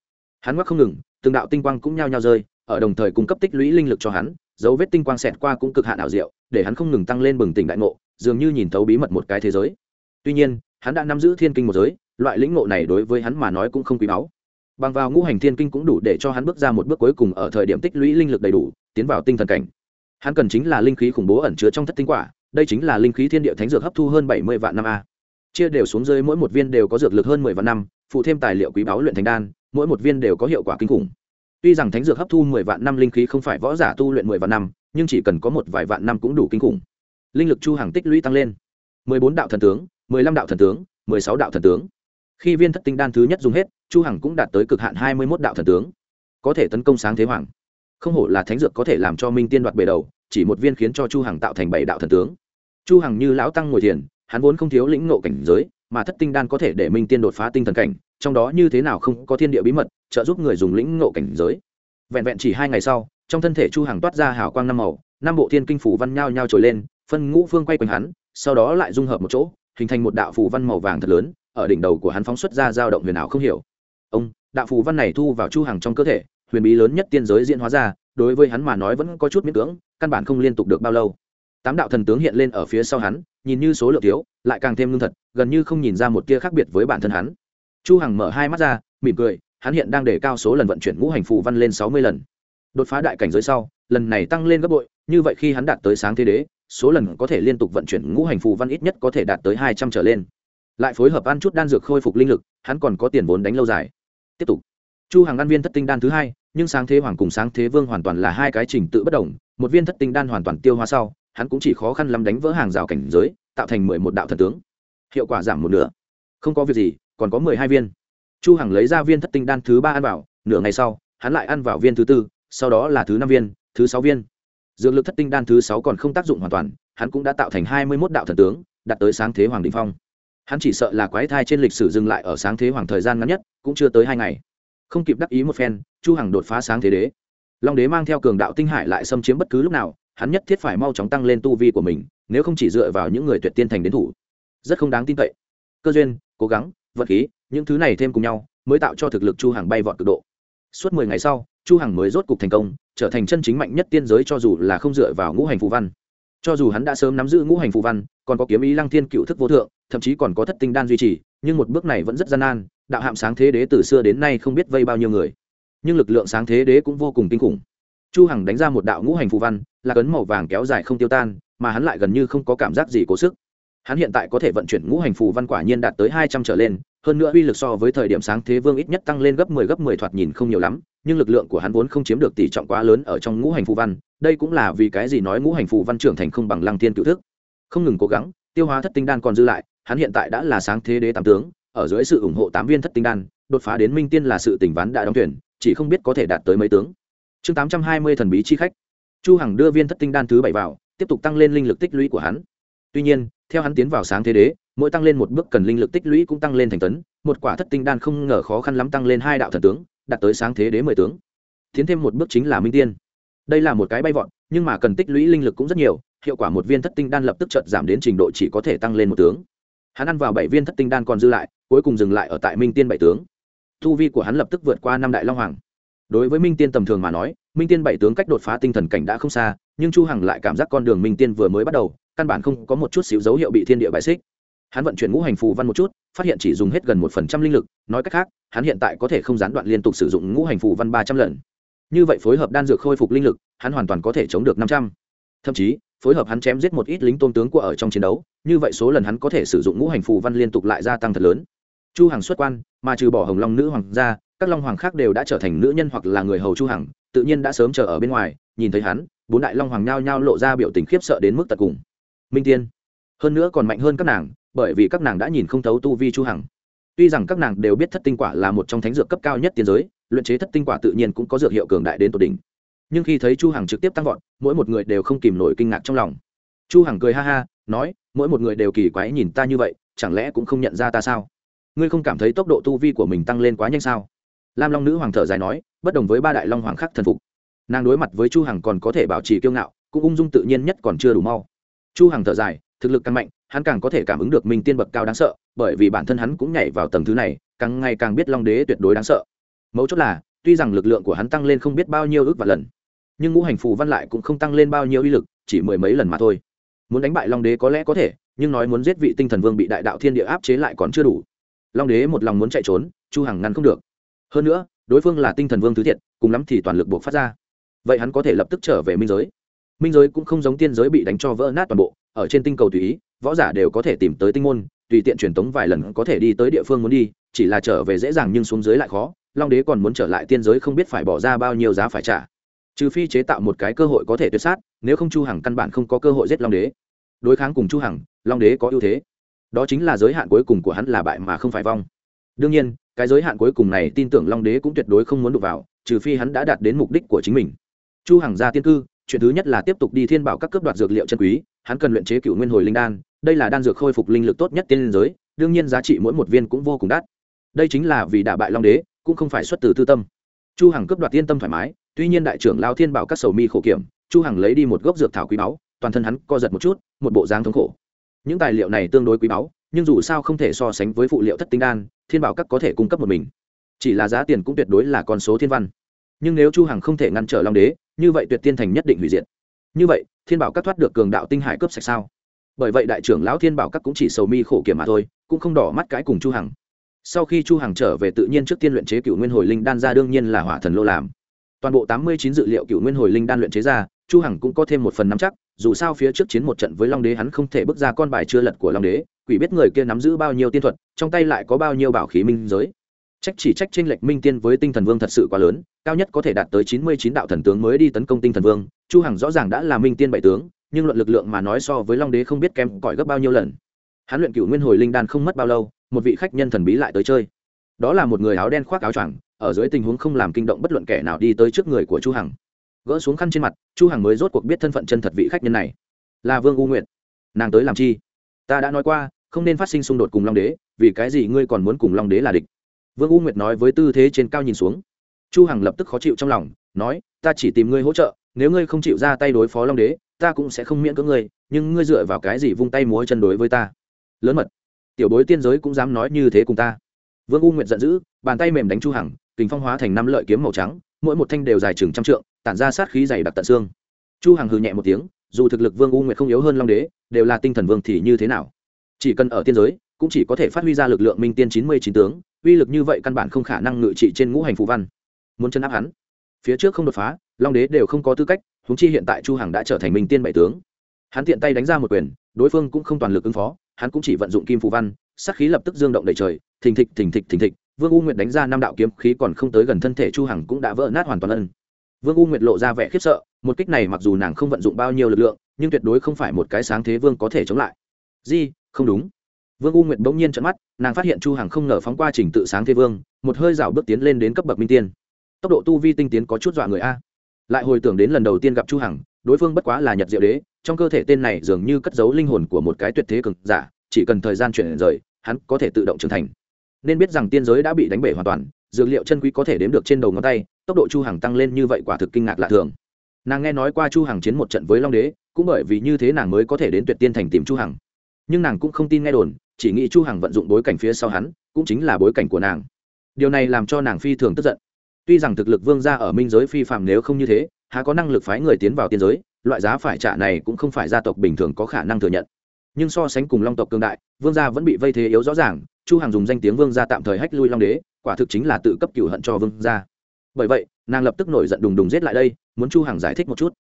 Hắn ngoắc không ngừng, từng đạo tinh quang cũng nhao nhao rơi, ở đồng thời cung cấp tích lũy linh lực cho hắn, dấu vết tinh quang xẹt qua cũng cực hạn ảo diệu, để hắn không ngừng tăng lên bừng tỉnh đại ngộ, dường như nhìn thấu bí mật một cái thế giới. Tuy nhiên, hắn đã nắm giữ thiên kinh một giới, loại lĩnh ngộ này đối với hắn mà nói cũng không quý báu bằng vào ngũ hành thiên kinh cũng đủ để cho hắn bước ra một bước cuối cùng ở thời điểm tích lũy linh lực đầy đủ, tiến vào tinh thần cảnh. Hắn cần chính là linh khí khủng bố ẩn chứa trong thất tinh quả, đây chính là linh khí thiên địa thánh dược hấp thu hơn bảy mươi vạn năm a. Chia đều xuống dưới mỗi một viên đều có dược lực hơn mười vạn năm, phụ thêm tài liệu quý báu luyện thành đan, mỗi một viên đều có hiệu quả kinh khủng. Tuy rằng thánh dược hấp thu mười vạn năm linh khí không phải võ giả tu luyện mười vạn năm, nhưng chỉ cần có một vài vạn năm cũng đủ kinh khủng. Linh lực chu hàng tích lũy tăng lên. mười bốn đạo thần tướng, mười lăm đạo thần tướng, mười sáu đạo thần tướng khi viên thất tinh đan thứ nhất dùng hết, chu hằng cũng đạt tới cực hạn hai mươi mốt đạo thần tướng. Có thể tấn công sáng thế hoàng. Không hổ là thánh dược có thể làm cho minh tiên đoạt bề đầu, chỉ một viên khiến cho chu hằng tạo thành bảy đạo thần tướng. Chu hằng như lão tăng ngồi thiền, hắn vốn không thiếu lĩnh ngộ cảnh giới, mà thất tinh đan có thể để minh tiên đột phá tinh thần cảnh, trong đó như thế nào không có thiên địa bí mật, trợ giúp người dùng lĩnh ngộ cảnh giới. Vẹn vẹn chỉ hai ngày sau, trong thân thể chu hằng toát ra hào quang năm màu, năm bộ thiên kinh phủ văn nhao nhao trồi lên, phân ngũ phương quay quanh hắn, sau đó lại dung hợp một chỗ, hình thành một đạo phù văn màu vàng thật lớn ở đỉnh đầu của hắn phóng xuất ra dao động huyền ảo không hiểu. Ông, đạo phù văn này thu vào chu hằng trong cơ thể, huyền bí lớn nhất tiên giới diễn hóa ra, đối với hắn mà nói vẫn có chút miễn cưỡng, căn bản không liên tục được bao lâu. Tám đạo thần tướng hiện lên ở phía sau hắn, nhìn như số lượng thiếu, lại càng thêm lương thật, gần như không nhìn ra một tia khác biệt với bản thân hắn. Chu hằng mở hai mắt ra, mỉm cười, hắn hiện đang để cao số lần vận chuyển ngũ hành phù văn lên sáu mươi lần. Đột phá đại cảnh giới sau, lần này tăng lên gấp bội, như vậy khi hắn đạt tới sáng thế đế, số lần có thể liên tục vận chuyển ngũ hành phù văn ít nhất có thể đạt tới hai trăm trở lên lại phối hợp ăn chút đan dược khôi phục linh lực, hắn còn có tiền vốn đánh lâu dài. Tiếp tục. Chu hàng ăn viên thất tinh đan thứ hai, nhưng sáng thế hoàng cùng sáng thế vương hoàn toàn là hai cái trình tự bất đồng, một viên thất tinh đan hoàn toàn tiêu hóa sau, hắn cũng chỉ khó khăn lắm đánh vỡ hàng rào cảnh giới, tạo thành mười một đạo thần tướng. Hiệu quả giảm một nửa. Không có việc gì, còn có mười hai viên. Chu hằng lấy ra viên thất tinh đan thứ ba ăn vào, nửa ngày sau, hắn lại ăn vào viên thứ tư, sau đó là thứ năm viên, thứ sáu viên. Dược lực thất tinh đan thứ sáu còn không tác dụng hoàn toàn, hắn cũng đã tạo thành hai mươi một đạo thần tướng, đạt tới sáng thế hoàng đình phong hắn chỉ sợ là quái thai trên lịch sử dừng lại ở sáng thế hoàng thời gian ngắn nhất, cũng chưa tới hai ngày. Không kịp đắc ý một phen, chu hằng đột phá sáng thế đế. Long đế mang theo cường đạo tinh hải lại xâm chiếm bất cứ lúc nào, hắn nhất thiết phải mau chóng tăng lên tu vi của mình, nếu không chỉ dựa vào những người tuyệt tiên thành đến thủ. Rất không đáng tin cậy. Cơ duyên, cố gắng vật khí, những thứ này thêm cùng nhau, mới tạo cho thực lực chu hằng bay vọt cực độ. Suốt mười ngày sau, chu hằng mới rốt cục thành công, trở thành chân chính mạnh nhất tiên giới cho dù là không dựa vào ngũ hành phù văn cho dù hắn đã sớm nắm giữ ngũ hành phù văn, còn có kiếm ý lăng thiên cựu thức vô thượng, thậm chí còn có thất tinh đan duy trì, nhưng một bước này vẫn rất gian nan, đạo hạm sáng thế đế từ xưa đến nay không biết vây bao nhiêu người. Nhưng lực lượng sáng thế đế cũng vô cùng kinh khủng. Chu hằng đánh ra một đạo ngũ hành phù văn, là cấn màu vàng kéo dài không tiêu tan, mà hắn lại gần như không có cảm giác gì cố sức. Hắn hiện tại có thể vận chuyển ngũ hành phù văn quả nhiên đạt tới hai trăm trở lên hơn nữa uy lực so với thời điểm sáng thế vương ít nhất tăng lên gấp 10 gấp 10 thoạt nhìn không nhiều lắm nhưng lực lượng của hắn vốn không chiếm được tỷ trọng quá lớn ở trong ngũ hành phù văn đây cũng là vì cái gì nói ngũ hành phù văn trưởng thành không bằng lăng thiên cự thức. Không ngừng cố gắng tiêu hóa thất tinh đan còn dư lại hắn hiện tại đã là sáng thế đế tam tướng ở dưới sự ủng hộ tám viên thất tinh đan đột phá đến minh tiên là sự tình ván đã đóng thuyền, chỉ không biết có thể đạt tới mấy tướng. Chương tám trăm hai mươi thần bí chi khách. Chu hằng đưa viên thất tinh đan thứ bảy vào tiếp tục tăng lên linh lực tích lũy của hắn. Tuy nhiên theo hắn tiến vào sáng thế đế mỗi tăng lên một bước cần linh lực tích lũy cũng tăng lên thành tấn, một quả thất tinh đan không ngờ khó khăn lắm tăng lên hai đạo thần tướng, đạt tới sáng thế đế mười tướng. Tiến thêm một bước chính là minh tiên. Đây là một cái bay vọt, nhưng mà cần tích lũy linh lực cũng rất nhiều, hiệu quả một viên thất tinh đan lập tức chợt giảm đến trình độ chỉ có thể tăng lên một tướng. Hắn ăn vào bảy viên thất tinh đan còn dư lại, cuối cùng dừng lại ở tại minh tiên bảy tướng. Thu vi của hắn lập tức vượt qua năm đại long hoàng. Đối với minh tiên tầm thường mà nói, minh tiên bảy tướng cách đột phá tinh thần cảnh đã không xa, nhưng chu hằng lại cảm giác con đường minh tiên vừa mới bắt đầu, căn bản không có một chút xíu dấu hiệu bị thiên địa bại xích hắn vận chuyển ngũ hành phù văn một chút phát hiện chỉ dùng hết gần một phần trăm linh lực nói cách khác hắn hiện tại có thể không gián đoạn liên tục sử dụng ngũ hành phù văn ba trăm lần. Như vậy phối hợp đan dược khôi phục linh lực hắn hoàn toàn có thể chống được năm trăm. Thậm chí phối hợp hắn chém giết một ít lính tôn tướng của ở trong chiến đấu như vậy số lần hắn có thể sử dụng ngũ hành phù văn liên tục lại gia tăng thật lớn. Chu hằng xuất quan mà trừ bỏ hồng long nữ hoàng gia, các long hoàng khác đều đã trở thành nữ nhân hoặc là người hầu chu hằng tự nhiên đã sớm chờ ở bên ngoài nhìn thấy hắn bốn đại long hoàng nhao nhao lộ ra biểu tình khiếp sợ đến mức tận cùng. Minh tiên hơn nữa còn mạnh hơn các nàng bởi vì các nàng đã nhìn không thấu tu vi chu hằng. Tuy rằng các nàng đều biết thất tinh quả là một trong thánh dược cấp cao nhất tiên giới, luyện chế thất tinh quả tự nhiên cũng có dược hiệu cường đại đến tột đỉnh. Nhưng khi thấy chu hằng trực tiếp tăng vọt, mỗi một người đều không kìm nổi kinh ngạc trong lòng. Chu hằng cười ha ha, nói, mỗi một người đều kỳ quái nhìn ta như vậy, chẳng lẽ cũng không nhận ra ta sao? Ngươi không cảm thấy tốc độ tu vi của mình tăng lên quá nhanh sao? Lam long nữ hoàng thở dài nói, bất đồng với ba đại long hoàng khác thần phục. Nàng đối mặt với chu hằng còn có thể bảo trì kiêu ngạo, cũng ung dung tự nhiên nhất còn chưa đủ mau. Chu hằng thở dài, thực lực càng mạnh hắn càng có thể cảm ứng được minh tiên bậc cao đáng sợ, bởi vì bản thân hắn cũng nhảy vào tầng thứ này, càng ngày càng biết long đế tuyệt đối đáng sợ. Mấu chốt là, tuy rằng lực lượng của hắn tăng lên không biết bao nhiêu ước và lần, nhưng ngũ hành phù văn lại cũng không tăng lên bao nhiêu uy lực, chỉ mười mấy lần mà thôi. Muốn đánh bại long đế có lẽ có thể, nhưng nói muốn giết vị tinh thần vương bị đại đạo thiên địa áp chế lại còn chưa đủ. Long đế một lòng muốn chạy trốn, chu hằng ngăn không được. Hơn nữa, đối phương là tinh thần vương thứ thiệt, cùng lắm thì toàn lực buộc phát ra. Vậy hắn có thể lập tức trở về minh giới. Minh giới cũng không giống tiên giới bị đánh cho vỡ nát toàn bộ, ở trên tinh cầu tùy ý võ giả đều có thể tìm tới tinh môn, tùy tiện truyền tống vài lần có thể đi tới địa phương muốn đi, chỉ là trở về dễ dàng nhưng xuống dưới lại khó, long đế còn muốn trở lại tiên giới không biết phải bỏ ra bao nhiêu giá phải trả. Trừ phi chế tạo một cái cơ hội có thể tuyệt sát, nếu không chu hằng căn bản không có cơ hội giết long đế. Đối kháng cùng chu hằng, long đế có ưu thế. Đó chính là giới hạn cuối cùng của hắn là bại mà không phải vong. Đương nhiên, cái giới hạn cuối cùng này tin tưởng long đế cũng tuyệt đối không muốn đụng vào, trừ phi hắn đã đạt đến mục đích của chính mình. Chu hằng ra tiên cư, chuyện thứ nhất là tiếp tục đi thiên bảo các cấp đoạt dược liệu chân quý hắn cần luyện chế cựu nguyên hồi linh đan, đây là đan dược khôi phục linh lực tốt nhất tiên giới, đương nhiên giá trị mỗi một viên cũng vô cùng đắt. Đây chính là vì đả bại long đế, cũng không phải xuất từ tư tâm. Chu hằng cướp đoạt tiên tâm thoải mái, tuy nhiên đại trưởng lao thiên bảo các sầu mi khổ kiểm, chu hằng lấy đi một gốc dược thảo quý báu, toàn thân hắn co giật một chút, một bộ dáng thống khổ. Những tài liệu này tương đối quý báu, nhưng dù sao không thể so sánh với phụ liệu thất tinh đan, thiên bảo các có thể cung cấp một mình. Chỉ là giá tiền cũng tuyệt đối là con số thiên văn. Nhưng nếu chu hằng không thể ngăn trở long đế, như vậy tuyệt tiên thành nhất định hủy diệt như vậy, thiên bảo các thoát được cường đạo tinh hải cướp sạch sao? Bởi vậy đại trưởng lão thiên bảo các cũng chỉ sầu mi khổ kiểm mà thôi, cũng không đỏ mắt cái cùng chu hằng. Sau khi chu hằng trở về tự nhiên trước tiên luyện chế cựu nguyên hồi linh đan ra đương nhiên là hỏa thần lô làm. Toàn bộ tám mươi chín dự liệu cựu nguyên hồi linh đan luyện chế ra, chu hằng cũng có thêm một phần nắm chắc, dù sao phía trước chiến một trận với long đế hắn không thể bước ra con bài chưa lật của long đế, quỷ biết người kia nắm giữ bao nhiêu tiên thuật, trong tay lại có bao nhiêu bảo khí minh giới trách chỉ trách trên lệch minh tiên với tinh thần vương thật sự quá lớn, cao nhất có thể đạt tới chín mươi chín đạo thần tướng mới đi tấn công tinh thần vương. Chu hằng rõ ràng đã là minh tiên bảy tướng, nhưng luận lực lượng mà nói so với long đế không biết kém cỏi gấp bao nhiêu lần. Hắn luyện cửu nguyên hồi linh đan không mất bao lâu, một vị khách nhân thần bí lại tới chơi. Đó là một người áo đen khoác áo choàng, ở dưới tình huống không làm kinh động bất luận kẻ nào đi tới trước người của chu hằng. Gỡ xuống khăn trên mặt, chu hằng mới rốt cuộc biết thân phận chân thật vị khách nhân này. Là vương u nguyệt. Nàng tới làm chi? Ta đã nói qua, không nên phát sinh xung đột cùng long đế, vì cái gì ngươi còn muốn cùng long đế là địch? Vương u nguyệt nói với tư thế trên cao nhìn xuống. Chu hằng lập tức khó chịu trong lòng, nói, ta chỉ tìm ngươi hỗ trợ, nếu ngươi không chịu ra tay đối phó long đế, ta cũng sẽ không miễn cưỡng ngươi, nhưng ngươi dựa vào cái gì vung tay múa chân đối với ta? Lớn mật, tiểu bối tiên giới cũng dám nói như thế cùng ta. Vương u nguyệt giận dữ, bàn tay mềm đánh chu hằng, kình phong hóa thành năm lợi kiếm màu trắng, mỗi một thanh đều dài chừng trăm trượng, tản ra sát khí dày đặc tận xương. Chu hằng hừ nhẹ một tiếng, dù thực lực vương u nguyệt không yếu hơn long đế, đều là tinh thần vương thì như thế nào? Chỉ cần ở tiên giới, cũng chỉ có thể phát huy ra lực lượng minh tiên chín mươi chín tướng uy lực như vậy căn bản không khả năng ngự trị trên ngũ hành phù văn. Muốn chấn áp hắn, phía trước không đột phá, long đế đều không có tư cách húng chi hiện tại chu hằng đã trở thành minh tiên bảy tướng. Hắn tiện tay đánh ra một quyền, đối phương cũng không toàn lực ứng phó, hắn cũng chỉ vận dụng kim phù văn, sát khí lập tức dương động đầy trời, thình thịch thình thịch thình thịch. Vương u nguyệt đánh ra năm đạo kiếm khí còn không tới gần thân thể chu hằng cũng đã vỡ nát hoàn toàn ân. Vương u nguyệt lộ ra vẻ khiếp sợ, một kích này mặc dù nàng không vận dụng bao nhiêu lực lượng, nhưng tuyệt đối không phải một cái sáng thế vương có thể chống lại. Di, không đúng vương u nguyệt bỗng nhiên trận mắt, nàng phát hiện chu hằng không ngờ phóng qua trình tự sáng thế vương, một hơi dạo bước tiến lên đến cấp bậc minh tiên. Tốc độ tu vi tinh tiến có chút dọa người a. Lại hồi tưởng đến lần đầu tiên gặp chu hằng, đối phương bất quá là nhật diệu đế, trong cơ thể tên này dường như cất giấu linh hồn của một cái tuyệt thế cực giả, chỉ cần thời gian chuyển rời, hắn có thể tự động trưởng thành. Nên biết rằng tiên giới đã bị đánh bể hoàn toàn, dược liệu chân quý có thể đếm được trên đầu ngón tay, tốc độ chu hằng tăng lên như vậy quả thực kinh ngạc lạ thường. Nàng nghe nói qua chu hằng chiến một trận với long đế, cũng bởi vì như thế nàng mới có thể đến tuyệt tiên thành tìm chu hằng. Nhưng nàng cũng không tin nghe đồn chỉ nghĩ chu hằng vận dụng bối cảnh phía sau hắn, cũng chính là bối cảnh của nàng. Điều này làm cho nàng phi thường tức giận. Tuy rằng thực lực vương gia ở minh giới phi phạm nếu không như thế, há có năng lực phái người tiến vào tiên giới, loại giá phải trả này cũng không phải gia tộc bình thường có khả năng thừa nhận. Nhưng so sánh cùng long tộc cương đại, vương gia vẫn bị vây thế yếu rõ ràng, chu hằng dùng danh tiếng vương gia tạm thời hách lui long đế, quả thực chính là tự cấp cửu hận cho vương gia. Bởi vậy, nàng lập tức nổi giận đùng đùng giết lại đây, muốn chu hằng giải thích một chút.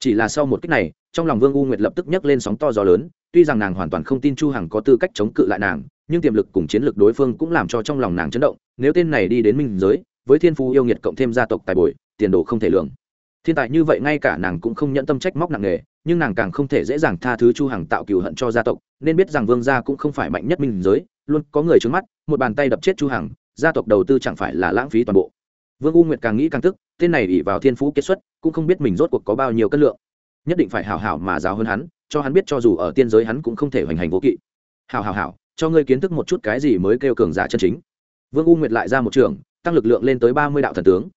Chỉ là sau một cách này, trong lòng vương u nguyệt lập tức nhấc lên sóng to gió lớn tuy rằng nàng hoàn toàn không tin chu hằng có tư cách chống cự lại nàng, nhưng tiềm lực cùng chiến lược đối phương cũng làm cho trong lòng nàng chấn động, nếu tên này đi đến minh giới, với thiên phú yêu nghiệt cộng thêm gia tộc tài bồi, tiền đồ không thể lường. Thiên tài như vậy ngay cả nàng cũng không nhận tâm trách móc nặng nề, nhưng nàng càng không thể dễ dàng tha thứ chu hằng tạo cừu hận cho gia tộc, nên biết rằng vương gia cũng không phải mạnh nhất minh giới, luôn có người trướng mắt, một bàn tay đập chết chu hằng, gia tộc đầu tư chẳng phải là lãng phí toàn bộ. Vương u nguyệt càng nghĩ càng tức, tên này ỉ vào thiên phú kết xuất, cũng không biết mình rốt cuộc có bao nhiêu cân lượng. Nhất định phải hảo hảo mà giáo hơn hắn cho hắn biết cho dù ở tiên giới hắn cũng không thể hoành hành vô kỵ. Hảo hảo hào cho ngươi kiến thức một chút cái gì mới kêu cường giả chân chính. Vương u nguyệt lại ra một trường, tăng lực lượng lên tới ba mươi đạo thần tướng.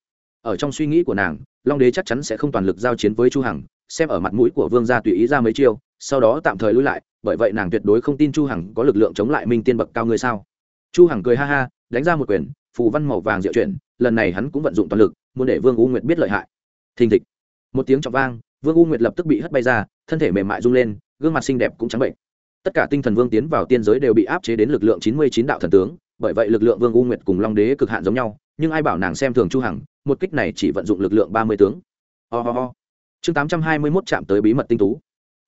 Ở trong suy nghĩ của nàng, long đế chắc chắn sẽ không toàn lực giao chiến với chu hằng, xem ở mặt mũi của vương gia tùy ý ra mấy chiêu, sau đó tạm thời lui lại, bởi vậy nàng tuyệt đối không tin chu hằng có lực lượng chống lại minh tiên bậc cao ngươi sao. Chu hằng cười ha ha, đánh ra một quyền, phù văn màu vàng diệu chuyển, lần này hắn cũng vận dụng toàn lực, muốn để vương u nguyệt biết lợi hại. Thình thịch. Một tiếng trọng vang, vương u nguyệt lập tức bị hất bay ra thân thể mềm mại rung lên, gương mặt xinh đẹp cũng trắng bệnh. Tất cả tinh thần vương tiến vào tiên giới đều bị áp chế đến lực lượng chín mươi chín đạo thần tướng, bởi vậy lực lượng vương u nguyệt cùng long đế cực hạn giống nhau, nhưng ai bảo nàng xem thường chu hằng, một kích này chỉ vận dụng lực lượng ba mươi tướng. Ho、oh、ho、oh. chương tám trăm hai mươi 821 chạm tới bí mật tinh tú.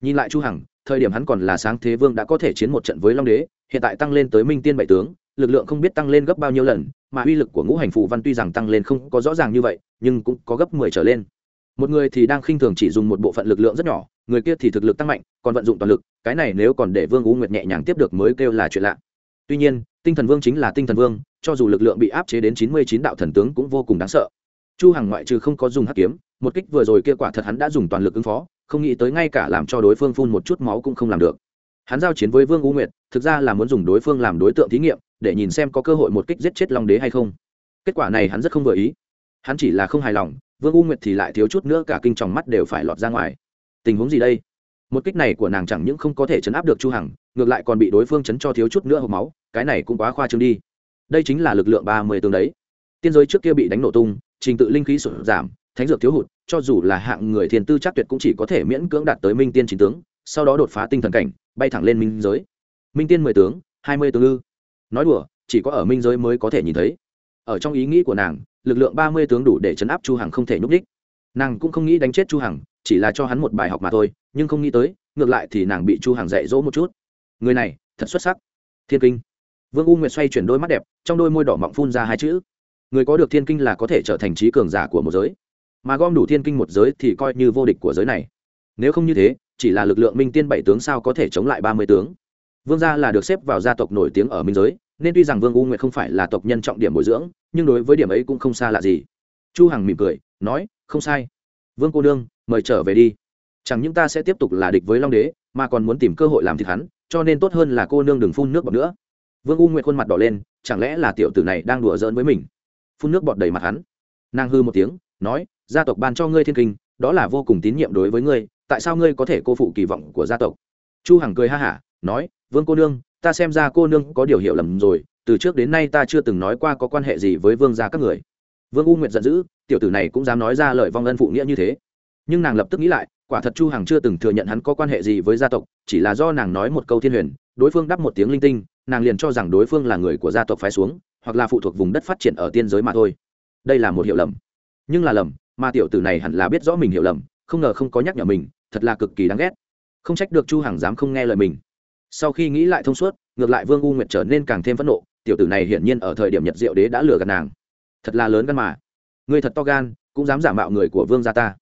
Nhìn lại chu hằng, thời điểm hắn còn là sáng thế vương đã có thể chiến một trận với long đế, hiện tại tăng lên tới minh tiên bảy tướng, lực lượng không biết tăng lên gấp bao nhiêu lần, mà uy lực của ngũ hành phù văn tuy rằng tăng lên không có rõ ràng như vậy, nhưng cũng có gấp mười trở lên một người thì đang khinh thường chỉ dùng một bộ phận lực lượng rất nhỏ, người kia thì thực lực tăng mạnh, còn vận dụng toàn lực, cái này nếu còn để vương u nguyệt nhẹ nhàng tiếp được mới kêu là chuyện lạ. Tuy nhiên, tinh thần vương chính là tinh thần vương, cho dù lực lượng bị áp chế đến chín mươi chín đạo thần tướng cũng vô cùng đáng sợ. Chu hằng ngoại trừ không có dùng hắc kiếm, một kích vừa rồi kia quả thật hắn đã dùng toàn lực ứng phó, không nghĩ tới ngay cả làm cho đối phương phun một chút máu cũng không làm được. Hắn giao chiến với vương u nguyệt, thực ra là muốn dùng đối phương làm đối tượng thí nghiệm, để nhìn xem có cơ hội một kích giết chết long đế hay không. Kết quả này hắn rất không vừa ý. Hắn chỉ là không hài lòng vương u nguyệt thì lại thiếu chút nữa cả kinh tròng mắt đều phải lọt ra ngoài. Tình huống gì đây? Một kích này của nàng chẳng những không có thể chấn áp được chu hằng, ngược lại còn bị đối phương chấn cho thiếu chút nữa hộp máu, cái này cũng quá khoa trương đi. Đây chính là lực lượng ba mươi tương đấy. Tiên giới trước kia bị đánh nổ tung, trình tự linh khí sụt giảm, thánh dược thiếu hụt, cho dù là hạng người thiên tư chắc tuyệt cũng chỉ có thể miễn cưỡng đạt tới minh tiên chính tướng, sau đó đột phá tinh thần cảnh, bay thẳng lên minh giới. Minh tiên mười tướng, hai mươi tướng ư. Nói đùa, chỉ có ở minh giới mới có thể nhìn thấy. Ở trong ý nghĩ của nàng lực lượng ba mươi tướng đủ để chấn áp chu hằng không thể nhúc đích nàng cũng không nghĩ đánh chết chu hằng, chỉ là cho hắn một bài học mà thôi, nhưng không nghĩ tới, ngược lại thì nàng bị chu hằng dạy dỗ một chút. Người này, thật xuất sắc. Thiên kinh. Vương u nguyệt xoay chuyển đôi mắt đẹp, trong đôi môi đỏ mọng phun ra hai chữ. Người có được thiên kinh là có thể trở thành trí cường giả của một giới. Mà gom đủ thiên kinh một giới thì coi như vô địch của giới này. Nếu không như thế, chỉ là lực lượng minh tiên bảy tướng sao có thể chống lại ba mươi tướng? Vương gia là được xếp vào gia tộc nổi tiếng ở minh giới nên tuy rằng vương u nguyệt không phải là tộc nhân trọng điểm bồi dưỡng, nhưng đối với điểm ấy cũng không xa lạ gì. Chu hằng mỉm cười, nói, không sai. Vương cô nương, mời trở về đi. Chẳng những ta sẽ tiếp tục là địch với long đế, mà còn muốn tìm cơ hội làm thịt hắn, cho nên tốt hơn là cô nương đừng phun nước bọt nữa. Vương u nguyệt khuôn mặt đỏ lên, chẳng lẽ là tiểu tử này đang đùa giỡn với mình? Phun nước bọt đầy mặt hắn. Nàng hư một tiếng, nói, gia tộc ban cho ngươi thiên kinh, đó là vô cùng tín nhiệm đối với ngươi, tại sao ngươi có thể cô phụ kỳ vọng của gia tộc? Chu hằng cười ha hả, nói, vương cô nương ta xem ra cô nương có điều hiểu lầm rồi, từ trước đến nay ta chưa từng nói qua có quan hệ gì với vương gia các người. Vương u nguyệt giận dữ, tiểu tử này cũng dám nói ra lời vong ân phụ nghĩa như thế. Nhưng nàng lập tức nghĩ lại, quả thật chu hằng chưa từng thừa nhận hắn có quan hệ gì với gia tộc, chỉ là do nàng nói một câu thiên huyền, đối phương đáp một tiếng linh tinh, nàng liền cho rằng đối phương là người của gia tộc phái xuống, hoặc là phụ thuộc vùng đất phát triển ở tiên giới mà thôi. Đây là một hiểu lầm. Nhưng là lầm, mà tiểu tử này hẳn là biết rõ mình hiểu lầm, không ngờ không có nhắc nhở mình, thật là cực kỳ đáng ghét. Không trách được chu hằng dám không nghe lời mình sau khi nghĩ lại thông suốt, ngược lại vương u nguyệt trở nên càng thêm phẫn nộ, tiểu tử này hiển nhiên ở thời điểm nhật diệu đế đã lừa gạt nàng. Thật là lớn gan mà. Ngươi thật to gan, cũng dám giả mạo người của vương gia ta.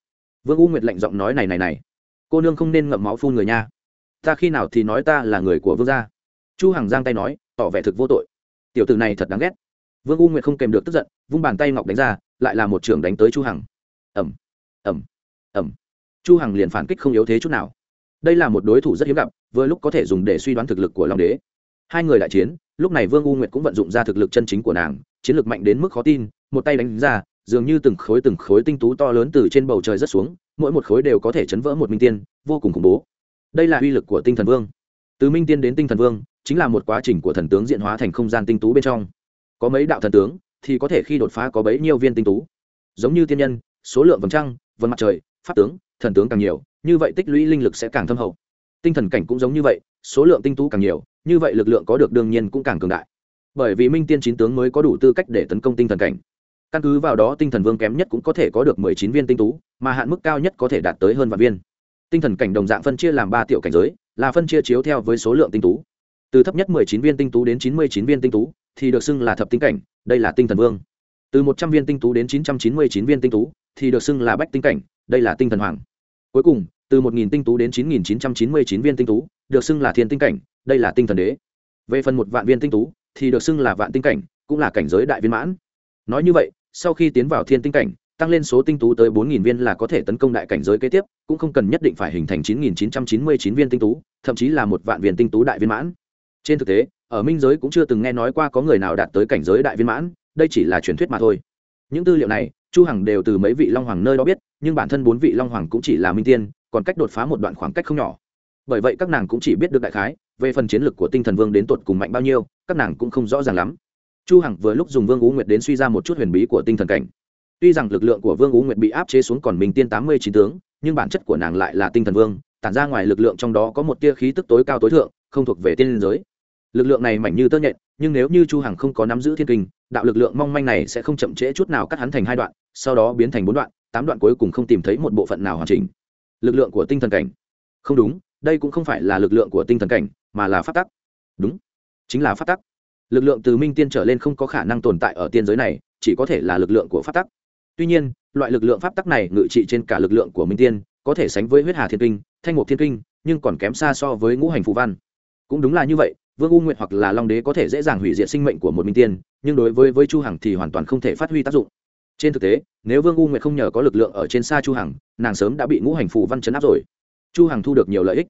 Vương u nguyệt lạnh giọng nói này này này. Cô nương không nên ngậm máu phun người nha. Ta khi nào thì nói ta là người của vương gia? Chu hằng giang tay nói, tỏ vẻ thực vô tội. Tiểu tử này thật đáng ghét. Vương u nguyệt không kèm được tức giận, vung bàn tay ngọc đánh ra, lại là một trường đánh tới chu hằng. Ẩm ẩm ẩm chu hằng liền phản kích không yếu thế chút nào đây là một đối thủ rất hiếm gặp, vừa lúc có thể dùng để suy đoán thực lực của long đế. Hai người đại chiến, lúc này vương u nguyệt cũng vận dụng ra thực lực chân chính của nàng, chiến lược mạnh đến mức khó tin, một tay đánh ra, dường như từng khối từng khối tinh tú to lớn từ trên bầu trời rất xuống, mỗi một khối đều có thể chấn vỡ một minh tiên, vô cùng khủng bố. Đây là uy lực của tinh thần vương. Từ minh tiên đến tinh thần vương, chính là một quá trình của thần tướng diện hóa thành không gian tinh tú bên trong. Có mấy đạo thần tướng, thì có thể khi đột phá có bấy nhiêu viên tinh tú. Giống như tiên nhân, số lượng vầng trăng, vầng mặt trời, pháp tướng thần tướng càng nhiều, như vậy tích lũy linh lực sẽ càng thâm hậu. Tinh thần cảnh cũng giống như vậy, số lượng tinh tú càng nhiều, như vậy lực lượng có được đương nhiên cũng càng cường đại. Bởi vì minh tiên chín tướng mới có đủ tư cách để tấn công tinh thần cảnh. Căn cứ vào đó, tinh thần vương kém nhất cũng có thể có được mười chín viên tinh tú, mà hạn mức cao nhất có thể đạt tới hơn vạn viên. Tinh thần cảnh đồng dạng phân chia làm ba tiểu cảnh giới, là phân chia chiếu theo với số lượng tinh tú. Từ thấp nhất mười chín viên tinh tú đến chín mươi chín viên tinh tú, thì được xưng là thập tinh cảnh, đây là tinh thần vương. Từ một trăm viên tinh tú đến chín trăm chín mươi chín viên tinh tú, thì được xưng là bách tinh cảnh, đây là tinh thần hoàng cuối cùng, từ một nghìn tinh tú đến chín nghìn chín trăm chín mươi chín viên tinh tú, được xưng là thiên tinh cảnh, đây là tinh thần đế. Về phần một vạn viên tinh tú, thì được xưng là vạn tinh cảnh, cũng là cảnh giới đại viên mãn. Nói như vậy, sau khi tiến vào thiên tinh cảnh, tăng lên số tinh tú tới bốn nghìn viên là có thể tấn công đại cảnh giới kế tiếp, cũng không cần nhất định phải hình thành chín nghìn chín trăm chín mươi chín viên tinh tú, thậm chí là một vạn viên tinh tú đại viên mãn. Trên thực tế, ở minh giới cũng chưa từng nghe nói qua có người nào đạt tới cảnh giới đại viên mãn, đây chỉ là truyền thuyết mà thôi. Những tư liệu này, chu hằng đều từ mấy vị long hoàng nơi đó biết nhưng bản thân bốn vị long hoàng cũng chỉ là minh tiên, còn cách đột phá một đoạn khoảng cách không nhỏ. Bởi vậy các nàng cũng chỉ biết được đại khái, về phần chiến lược của tinh thần vương đến tột cùng mạnh bao nhiêu, các nàng cũng không rõ ràng lắm. Chu hằng vừa lúc dùng vương ú nguyệt đến suy ra một chút huyền bí của tinh thần cảnh. Tuy rằng lực lượng của vương ú nguyệt bị áp chế xuống còn minh tiên tám mươi chín tướng, nhưng bản chất của nàng lại là tinh thần vương, tản ra ngoài lực lượng trong đó có một tia khí tức tối cao tối thượng, không thuộc về tiên giới. Lực lượng này mạnh như tơ nhện, nhưng nếu như chu hằng không có nắm giữ thiên kinh, đạo lực lượng mong manh này sẽ không chậm trễ chút nào cắt hắn thành hai đoạn, sau đó biến thành bốn đoạn tám đoạn cuối cùng không tìm thấy một bộ phận nào hoàn chỉnh. Lực lượng của tinh thần cảnh. Không đúng, đây cũng không phải là lực lượng của tinh thần cảnh, mà là phát tắc. Đúng, chính là phát tắc. Lực lượng từ minh tiên trở lên không có khả năng tồn tại ở tiên giới này, chỉ có thể là lực lượng của pháp tắc. Tuy nhiên, loại lực lượng pháp tắc này ngự trị trên cả lực lượng của minh tiên, có thể sánh với huyết hà thiên kinh, thanh mục thiên kinh, nhưng còn kém xa so với ngũ hành phù văn. Cũng đúng là như vậy, vương u nguyệt hoặc là long đế có thể dễ dàng hủy diệt sinh mệnh của một minh tiên, nhưng đối với với chu hằng thì hoàn toàn không thể phát huy tác dụng trên thực tế, nếu vương u nguyệt không nhờ có lực lượng ở trên xa chu hằng, nàng sớm đã bị ngũ hành phù văn chấn áp rồi. Chu hằng thu được nhiều lợi ích.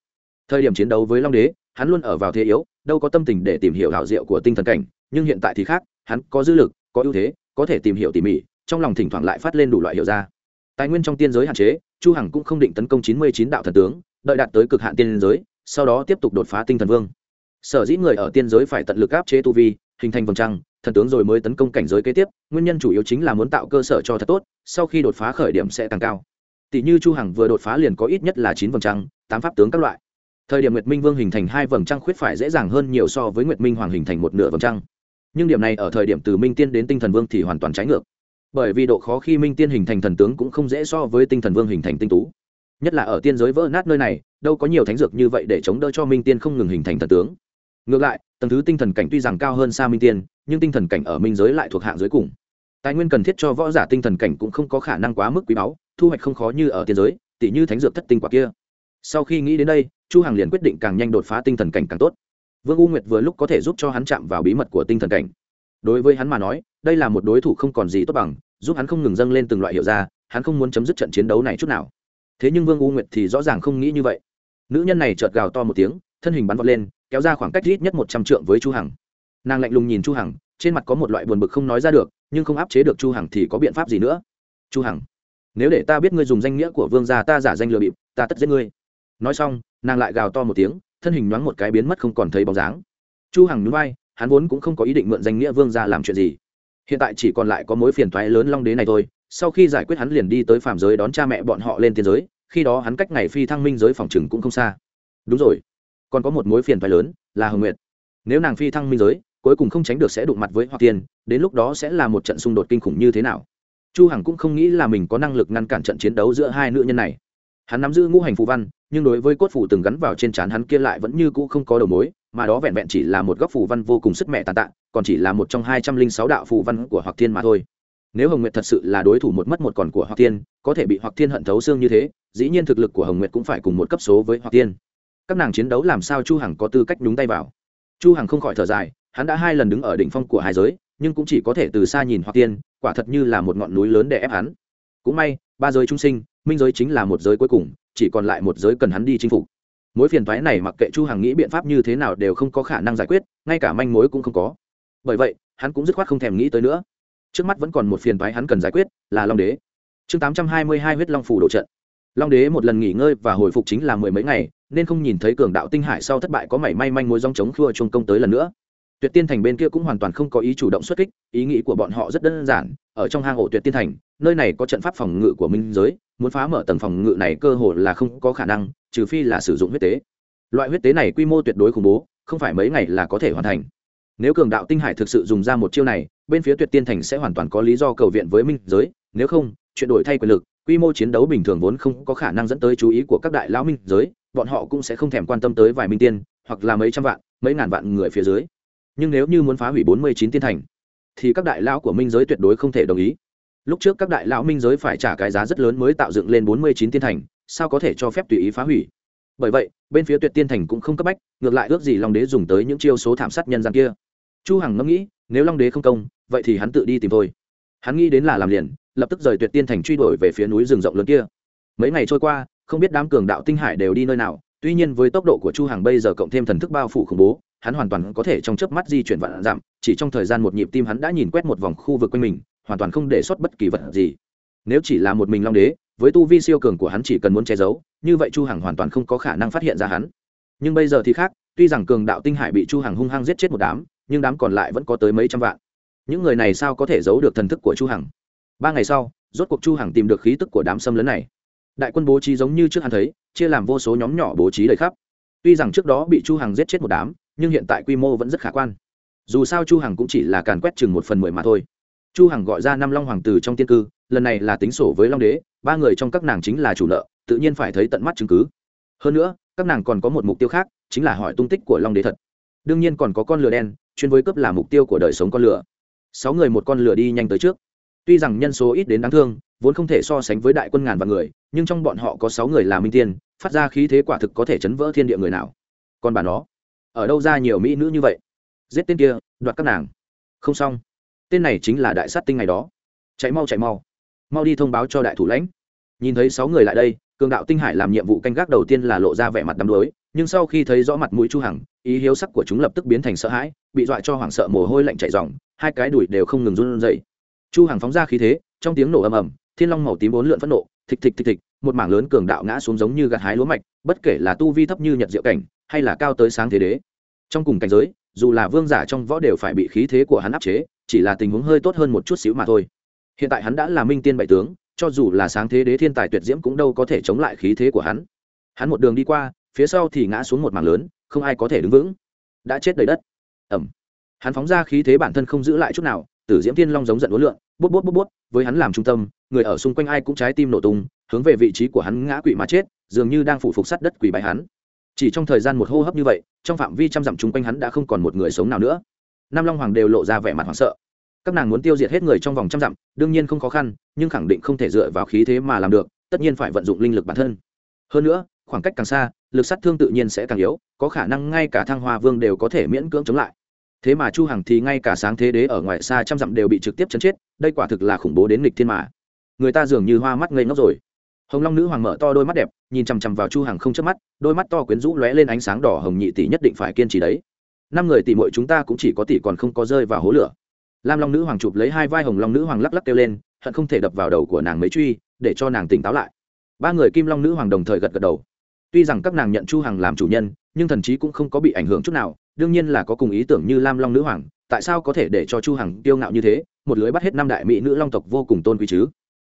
Thời điểm chiến đấu với long đế, hắn luôn ở vào thế yếu, đâu có tâm tình để tìm hiểu hảo diệu của tinh thần cảnh, nhưng hiện tại thì khác, hắn có dư lực, có ưu thế, có thể tìm hiểu tỉ mỉ, trong lòng thỉnh thoảng lại phát lên đủ loại hiểu ra. Tài nguyên trong tiên giới hạn chế, chu hằng cũng không định tấn công chín mươi chín đạo thần tướng, đợi đạt tới cực hạn tiên giới, sau đó tiếp tục đột phá tinh thần vương. Sở dĩ người ở tiên giới phải tận lực áp chế tu vi, hình thành vòng trăng thần tướng rồi mới tấn công cảnh giới kế tiếp, nguyên nhân chủ yếu chính là muốn tạo cơ sở cho thật tốt, sau khi đột phá khởi điểm sẽ càng cao. Tỷ như chu hằng vừa đột phá liền có ít nhất là chín vầng trăng, tám pháp tướng các loại. Thời điểm nguyệt minh vương hình thành hai vầng trăng khuyết phải dễ dàng hơn nhiều so với nguyệt minh hoàng hình thành một nửa vầng trăng. Nhưng điểm này ở thời điểm từ minh tiên đến tinh thần vương thì hoàn toàn trái ngược. Bởi vì độ khó khi minh tiên hình thành thần tướng cũng không dễ so với tinh thần vương hình thành tinh tú. Nhất là ở tiên giới vỡ nát nơi này, đâu có nhiều thánh dược như vậy để chống đỡ cho minh tiên không ngừng hình thành thần tướng. Ngược lại tầng thứ tinh thần cảnh tuy rằng cao hơn xa minh tiên, nhưng tinh thần cảnh ở minh giới lại thuộc hạng giới cùng. Tài nguyên cần thiết cho võ giả tinh thần cảnh cũng không có khả năng quá mức quý báu, thu hoạch không khó như ở tiên giới tỷ như thánh dược thất tinh quả kia. Sau khi nghĩ đến đây, chu hằng liền quyết định càng nhanh đột phá tinh thần cảnh càng tốt. Vương u nguyệt vừa lúc có thể giúp cho hắn chạm vào bí mật của tinh thần cảnh. Đối với hắn mà nói, đây là một đối thủ không còn gì tốt bằng, giúp hắn không ngừng dâng lên từng loại hiệu ra, hắn không muốn chấm dứt trận chiến đấu này chút nào. Thế nhưng vương u nguyệt thì rõ ràng không nghĩ như vậy. Nữ nhân này chợt gào to một tiếng, thân hình bắn vọt lên kéo ra khoảng cách ít nhất một trăm trượng với chu hằng. Nàng lạnh lùng nhìn chu hằng, trên mặt có một loại buồn bực không nói ra được, nhưng không áp chế được chu hằng thì có biện pháp gì nữa? Chu hằng, nếu để ta biết ngươi dùng danh nghĩa của vương gia ta giả danh lừa bịp, ta tất giết ngươi. Nói xong, nàng lại gào to một tiếng, thân hình nhoáng một cái biến mất không còn thấy bóng dáng. Chu hằng nhún vai, hắn vốn cũng không có ý định mượn danh nghĩa vương gia làm chuyện gì. Hiện tại chỉ còn lại có mối phiền toái lớn long đế này thôi, sau khi giải quyết hắn liền đi tới phàm giới đón cha mẹ bọn họ lên tiên giới, khi đó hắn cách ngày phi thăng minh giới phòng trừng cũng không xa. Đúng rồi còn có một mối phiền toái lớn, là hồng nguyệt. Nếu nàng phi thăng minh giới, cuối cùng không tránh được sẽ đụng mặt với hoặc tiên, đến lúc đó sẽ là một trận xung đột kinh khủng như thế nào? Chu hằng cũng không nghĩ là mình có năng lực ngăn cản trận chiến đấu giữa hai nữ nhân này. Hắn nắm giữ ngũ hành phù văn, nhưng đối với cốt phù từng gắn vào trên trán hắn kia lại vẫn như cũ không có đầu mối, mà đó vẹn vẹn chỉ là một góc phù văn vô cùng sức mẹ tàn tạ, còn chỉ là một trong hai trăm linh sáu đạo phù văn của hoặc thiên mà thôi. Nếu hồng nguyệt thật sự là đối thủ một mất một còn của hoặc thiên có thể bị hoặc thiên hận thấu xương như thế, dĩ nhiên thực lực của hồng nguyệt cũng phải cùng một cấp số với hoặc thiên các nàng chiến đấu làm sao chu hằng có tư cách đúng tay vào chu hằng không khỏi thở dài hắn đã hai lần đứng ở đỉnh phong của hai giới nhưng cũng chỉ có thể từ xa nhìn hoặc tiên quả thật như là một ngọn núi lớn để ép hắn cũng may ba giới trung sinh minh giới chính là một giới cuối cùng chỉ còn lại một giới cần hắn đi chinh phục mối phiền toái này mặc kệ chu hằng nghĩ biện pháp như thế nào đều không có khả năng giải quyết ngay cả manh mối cũng không có bởi vậy hắn cũng dứt khoát không thèm nghĩ tới nữa trước mắt vẫn còn một phiền toái hắn cần giải quyết là long đế chương 822 huyết long phủ đổ trận long đế một lần nghỉ ngơi và hồi phục chính là mười mấy ngày nên không nhìn thấy cường đạo tinh hải sau thất bại có mảy may manh mối dòng chống khua chung công tới lần nữa. Tuyệt tiên thành bên kia cũng hoàn toàn không có ý chủ động xuất kích, ý nghĩ của bọn họ rất đơn giản, ở trong hang ổ tuyệt tiên thành, nơi này có trận pháp phòng ngự của minh giới, muốn phá mở tầng phòng ngự này cơ hội là không có khả năng, trừ phi là sử dụng huyết tế. Loại huyết tế này quy mô tuyệt đối khủng bố, không phải mấy ngày là có thể hoàn thành. Nếu cường đạo tinh hải thực sự dùng ra một chiêu này, bên phía tuyệt tiên thành sẽ hoàn toàn có lý do cầu viện với minh giới, nếu không chuyển đổi thay quyền lực, quy mô chiến đấu bình thường vốn không có khả năng dẫn tới chú ý của các đại lão minh giới bọn họ cũng sẽ không thèm quan tâm tới vài minh tiên, hoặc là mấy trăm vạn, mấy ngàn vạn người phía dưới. Nhưng nếu như muốn phá hủy bốn mươi chín tiên thành, thì các đại lão của minh giới tuyệt đối không thể đồng ý. Lúc trước các đại lão minh giới phải trả cái giá rất lớn mới tạo dựng lên bốn mươi chín tiên thành, sao có thể cho phép tùy ý phá hủy? Bởi vậy, bên phía tuyệt tiên thành cũng không cấp bách, ngược lại ước gì long đế dùng tới những chiêu số thảm sát nhân gian kia. Chu hằng ngẫm nghĩ, nếu long đế không công, vậy thì hắn tự đi tìm thôi. Hắn nghĩ đến là làm liền, lập tức rời tuyệt tiên thành truy đuổi về phía núi rừng rộng lớn kia. Mấy ngày trôi qua không biết đám cường đạo tinh hải đều đi nơi nào, tuy nhiên với tốc độ của chu hàng bây giờ cộng thêm thần thức bao phủ khủng bố, hắn hoàn toàn có thể trong chớp mắt di chuyển vạn giảm chỉ trong thời gian một nhịp tim hắn đã nhìn quét một vòng khu vực quanh mình, hoàn toàn không để sót bất kỳ vật gì. Nếu chỉ là một mình long đế, với tu vi siêu cường của hắn chỉ cần muốn che giấu, như vậy chu hằng hoàn toàn không có khả năng phát hiện ra hắn. Nhưng bây giờ thì khác, tuy rằng cường đạo tinh hải bị chu hằng hung hăng giết chết một đám, nhưng đám còn lại vẫn có tới mấy trăm vạn. Những người này sao có thể giấu được thần thức của chu hằng? Ba ngày sau, rốt cuộc chu hằng tìm được khí tức của đám xâm lấn này đại quân bố trí giống như trước hắn thấy, chia làm vô số nhóm nhỏ bố trí đầy khắp. Tuy rằng trước đó bị chu hằng giết chết một đám, nhưng hiện tại quy mô vẫn rất khả quan. Dù sao chu hằng cũng chỉ là càn quét chừng một phần mười mà thôi. Chu hằng gọi ra năm long hoàng tử trong tiên cư, lần này là tính sổ với long đế, ba người trong các nàng chính là chủ nợ, tự nhiên phải thấy tận mắt chứng cứ. Hơn nữa, các nàng còn có một mục tiêu khác, chính là hỏi tung tích của long đế thật. Đương nhiên còn có con lửa đen, chuyên với cướp là mục tiêu của đời sống con lửa. Sáu người một con lửa đi nhanh tới trước. Tuy rằng nhân số ít đến đáng thương, vốn không thể so sánh với đại quân ngàn vạn người nhưng trong bọn họ có sáu người là minh tiên, phát ra khí thế quả thực có thể chấn vỡ thiên địa người nào. Còn bà nó, ở đâu ra nhiều mỹ nữ như vậy? Giết tên kia, đoạt các nàng. Không xong. Tên này chính là đại sát tinh ngày đó. Chạy mau chạy mau. Mau đi thông báo cho đại thủ lãnh. Nhìn thấy sáu người lại đây, cường đạo tinh hải làm nhiệm vụ canh gác đầu tiên là lộ ra vẻ mặt đắm đuối, nhưng sau khi thấy rõ mặt mũi chu hằng, ý hiếu sắc của chúng lập tức biến thành sợ hãi, bị dọa cho hoảng sợ mồ hôi lạnh chảy ròng, hai cái đùi đều không ngừng run rẩy. Chu hằng phóng ra khí thế, trong tiếng nổ ầm ầm, thiên long màu tím bốn lượn phẫn nộ thịch thịch thịch thịch, một mảng lớn cường đạo ngã xuống giống như gặt hái lúa mạch, bất kể là tu vi thấp như nhật diệu cảnh, hay là cao tới sáng thế đế. Trong cùng cảnh giới, dù là vương giả trong võ đều phải bị khí thế của hắn áp chế, chỉ là tình huống hơi tốt hơn một chút xíu mà thôi. Hiện tại hắn đã là minh tiên bảy tướng, cho dù là sáng thế đế thiên tài tuyệt diễm cũng đâu có thể chống lại khí thế của hắn. Hắn một đường đi qua, phía sau thì ngã xuống một mảng lớn, không ai có thể đứng vững. Đã chết đầy đất. Ẩm hắn phóng ra khí thế bản thân không giữ lại chút nào tử diễm thiên long giống giận uốn lượn, bút bút bút bút, với hắn làm trung tâm, người ở xung quanh ai cũng trái tim nổ tung, hướng về vị trí của hắn ngã quỵ mà chết, dường như đang phủ phục sắt đất quỷ bái hắn. Chỉ trong thời gian một hô hấp như vậy, trong phạm vi trăm dặm chung quanh hắn đã không còn một người sống nào nữa. Nam long hoàng đều lộ ra vẻ mặt hoảng sợ. Các nàng muốn tiêu diệt hết người trong vòng trăm dặm, đương nhiên không khó khăn, nhưng khẳng định không thể dựa vào khí thế mà làm được, tất nhiên phải vận dụng linh lực bản thân. Hơn nữa, khoảng cách càng xa, lực sát thương tự nhiên sẽ càng yếu, có khả năng ngay cả thăng hoa vương đều có thể miễn cưỡng chống lại thế mà chu hằng thì ngay cả sáng thế đế ở ngoài xa trăm dặm đều bị trực tiếp chấn chết, đây quả thực là khủng bố đến nghịch thiên mà. Người ta dường như hoa mắt ngây ngốc rồi. Hồng long nữ hoàng mở to đôi mắt đẹp, nhìn chằm chằm vào chu hằng không chớp mắt, đôi mắt to quyến rũ lóe lên ánh sáng đỏ hồng nhị tỷ nhất định phải kiên trì đấy. Năm người tỷ muội chúng ta cũng chỉ có tỷ còn không có rơi vào hố lửa. Lam long nữ hoàng chụp lấy hai vai hồng long nữ hoàng lắc lắc kêu lên, hận không thể đập vào đầu của nàng mấy truy, để cho nàng tỉnh táo lại. Ba người kim long nữ hoàng đồng thời gật gật đầu. Tuy rằng các nàng nhận chu hằng làm chủ nhân, nhưng thần chí cũng không có bị ảnh hưởng chút nào đương nhiên là có cùng ý tưởng như lam long nữ hoàng, tại sao có thể để cho chu hằng tiêu ngạo như thế, một lưới bắt hết năm đại mỹ nữ long tộc vô cùng tôn quý chứ?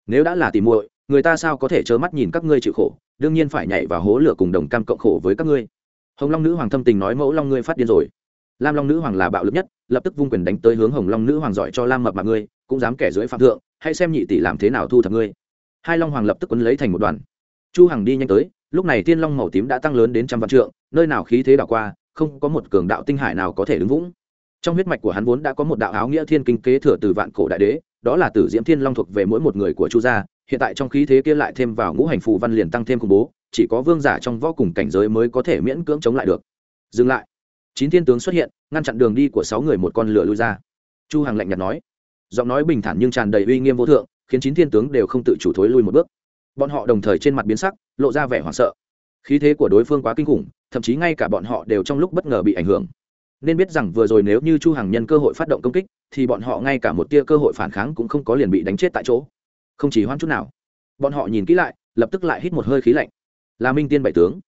Nếu đã là tìm muội, người ta sao có thể trơ mắt nhìn các ngươi chịu khổ, đương nhiên phải nhảy vào hố lửa cùng đồng cam cộng khổ với các ngươi. Hồng long nữ hoàng thâm tình nói mẫu long ngươi phát điên rồi. Lam long nữ hoàng là bạo lực nhất, lập tức vung quyền đánh tới hướng hồng long nữ hoàng giỏi cho lam mập mạp ngươi, cũng dám kẻ dưới phạm thượng, hãy xem nhị tỷ làm thế nào thu thập ngươi. Hai long hoàng lập tức quấn lấy thành một đoàn. Chu hằng đi nhanh tới, lúc này tiên long màu tím đã tăng lớn đến trăm vạn trượng, nơi nào khí thế đảo qua không có một cường đạo tinh hải nào có thể đứng vững trong huyết mạch của hắn vốn đã có một đạo áo nghĩa thiên kinh kế thừa từ vạn cổ đại đế, đó là tử diễm thiên long thuộc về mỗi một người của chu gia, hiện tại trong khí thế kia lại thêm vào ngũ hành phù văn liền tăng thêm khủng bố, chỉ có vương giả trong võ cùng cảnh giới mới có thể miễn cưỡng chống lại được. Dừng lại. Chín thiên tướng xuất hiện, ngăn chặn đường đi của sáu người một con lửa lui ra. Chu hằng lạnh nhạt nói. Giọng nói bình thản nhưng tràn đầy uy nghiêm vô thượng, khiến chín thiên tướng đều không tự chủ thối lui một bước. Bọn họ đồng thời trên mặt biến sắc, lộ ra vẻ hoảng sợ khí thế của đối phương quá kinh khủng, thậm chí ngay cả bọn họ đều trong lúc bất ngờ bị ảnh hưởng. Nên biết rằng vừa rồi nếu như chu hằng nhân cơ hội phát động công kích, thì bọn họ ngay cả một tia cơ hội phản kháng cũng không có liền bị đánh chết tại chỗ. Không chỉ hoan chút nào, bọn họ nhìn kỹ lại, lập tức lại hít một hơi khí lạnh. Là minh tiên bảy tướng.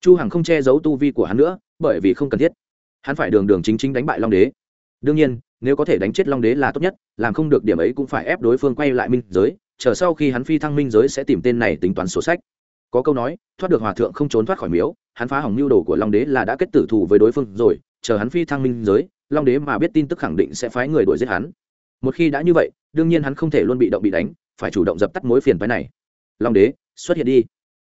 Chu hằng không che giấu tu vi của hắn nữa, bởi vì không cần thiết. Hắn phải đường đường chính chính đánh bại long đế. Đương nhiên, nếu có thể đánh chết long đế là tốt nhất, làm không được điểm ấy cũng phải ép đối phương quay lại minh giới, chờ sau khi hắn phi thăng minh giới sẽ tìm tên này tính toán sổ sách có câu nói, thoát được hòa thượng không trốn thoát khỏi miếu, hắn phá hỏng mưu đồ của long đế là đã kết tử thù với đối phương rồi, chờ hắn phi thăng minh giới, long đế mà biết tin tức khẳng định sẽ phái người đuổi giết hắn. Một khi đã như vậy, đương nhiên hắn không thể luôn bị động bị đánh, phải chủ động dập tắt mối phiền phái này. Long đế, xuất hiện đi.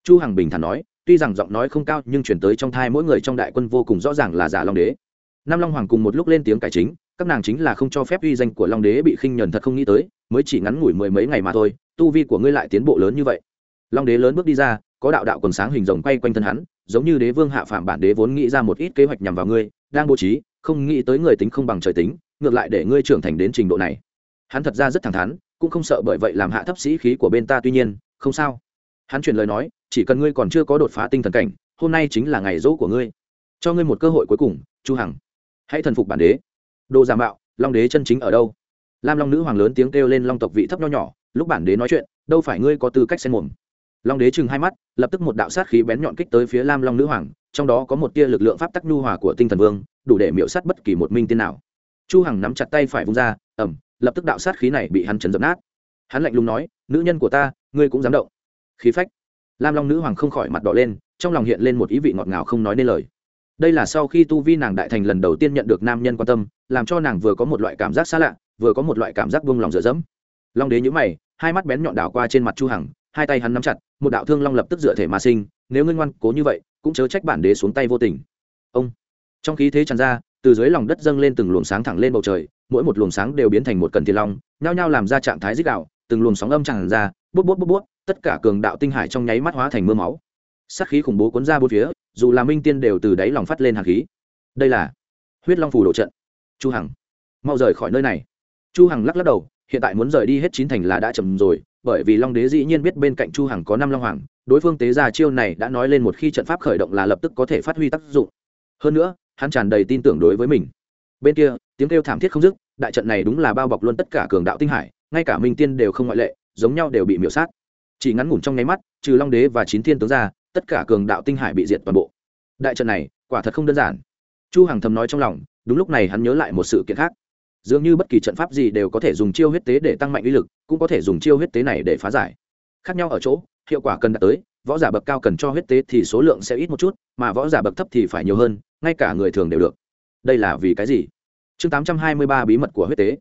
Chu hằng bình thản nói, tuy rằng giọng nói không cao nhưng chuyển tới trong thai mỗi người trong đại quân vô cùng rõ ràng là giả long đế. Nam long hoàng cùng một lúc lên tiếng cải chính, các nàng chính là không cho phép uy danh của long đế bị khinh nhẫn thật không nghĩ tới, mới chỉ ngắn ngủi mười mấy ngày mà thôi, tu vi của ngươi lại tiến bộ lớn như vậy long đế lớn bước đi ra, có đạo đạo quần sáng hình rồng quay quanh thân hắn, giống như đế vương hạ phạm bản đế vốn nghĩ ra một ít kế hoạch nhằm vào ngươi, đang bố trí, không nghĩ tới người tính không bằng trời tính, ngược lại để ngươi trưởng thành đến trình độ này. Hắn thật ra rất thẳng thắn, cũng không sợ bởi vậy làm hạ thấp sĩ khí của bên ta, tuy nhiên, không sao. Hắn truyền lời nói, chỉ cần ngươi còn chưa có đột phá tinh thần cảnh, hôm nay chính là ngày dỗ của ngươi. Cho ngươi một cơ hội cuối cùng, chu hằng. Hãy thần phục bản đế. Đồ giả mạo, long đế chân chính ở đâu? Lam long nữ hoàng lớn tiếng kêu lên long tộc vị thấp nho nhỏ, lúc bản đế nói chuyện, đâu phải ngươi có tư cách xen mồm long đế chừng hai mắt, lập tức một đạo sát khí bén nhọn kích tới phía lam long nữ hoàng, trong đó có một tia lực lượng pháp tắc nhu hòa của tinh thần vương, đủ để miễu sát bất kỳ một minh tiên nào. Chu hằng nắm chặt tay phải vung ra ẩm lập tức đạo sát khí này bị hắn chấn dập nát. Hắn lạnh lùng nói, nữ nhân của ta, ngươi cũng dám động. Khí phách. Lam long nữ hoàng không khỏi mặt đỏ lên, trong lòng hiện lên một ý vị ngọt ngào không nói nên lời. Đây là sau khi tu vi nàng đại thành lần đầu tiên nhận được nam nhân quan tâm, làm cho nàng vừa có một loại cảm giác xa lạ, vừa có một loại cảm giác buông lòng dựa dẫm. Long đế nhíu mày, hai mắt bén nhọn đảo qua trên mặt chu hằng hai tay hắn nắm chặt, một đạo thương long lập tức dựa thể mà sinh, nếu ngươi ngoan cố như vậy, cũng chớ trách bản đế xuống tay vô tình. Ông. Trong khí thế tràn ra, từ dưới lòng đất dâng lên từng luồng sáng thẳng lên bầu trời, mỗi một luồng sáng đều biến thành một cần thiên long, nhao nhao làm ra trạng thái dích đạo, từng luồng sóng âm tràn ra, bút bút bút bút, tất cả cường đạo tinh hải trong nháy mắt hóa thành mưa máu. Sát khí khủng bố cuốn ra bốn phía, dù là minh tiên đều từ đáy lòng phát lên hàn khí. Đây là huyết long phù đổ trận. Chu hằng. Mau rời khỏi nơi này. Chu hằng lắc lắc đầu, hiện tại muốn rời đi hết chín thành là đã chậm rồi bởi vì long đế dĩ nhiên biết bên cạnh chu hằng có năm long hoàng, đối phương tế gia chiêu này đã nói lên một khi trận pháp khởi động là lập tức có thể phát huy tác dụng. Hơn nữa, hắn tràn đầy tin tưởng đối với mình. Bên kia, tiếng kêu thảm thiết không dứt, đại trận này đúng là bao bọc luôn tất cả cường đạo tinh hải, ngay cả minh tiên đều không ngoại lệ, giống nhau đều bị miểu sát. Chỉ ngắn ngủn trong nháy mắt, trừ long đế và chín thiên tướng ra, tất cả cường đạo tinh hải bị diệt toàn bộ. Đại trận này, quả thật không đơn giản. Chu hằng thầm nói trong lòng, đúng lúc này hắn nhớ lại một sự kiện khác dường như bất kỳ trận pháp gì đều có thể dùng chiêu huyết tế để tăng mạnh uy lực, cũng có thể dùng chiêu huyết tế này để phá giải. Khác nhau ở chỗ, hiệu quả cần đạt tới, võ giả bậc cao cần cho huyết tế thì số lượng sẽ ít một chút, mà võ giả bậc thấp thì phải nhiều hơn, ngay cả người thường đều được. Đây là vì cái gì? Chương 823 bí mật của huyết tế.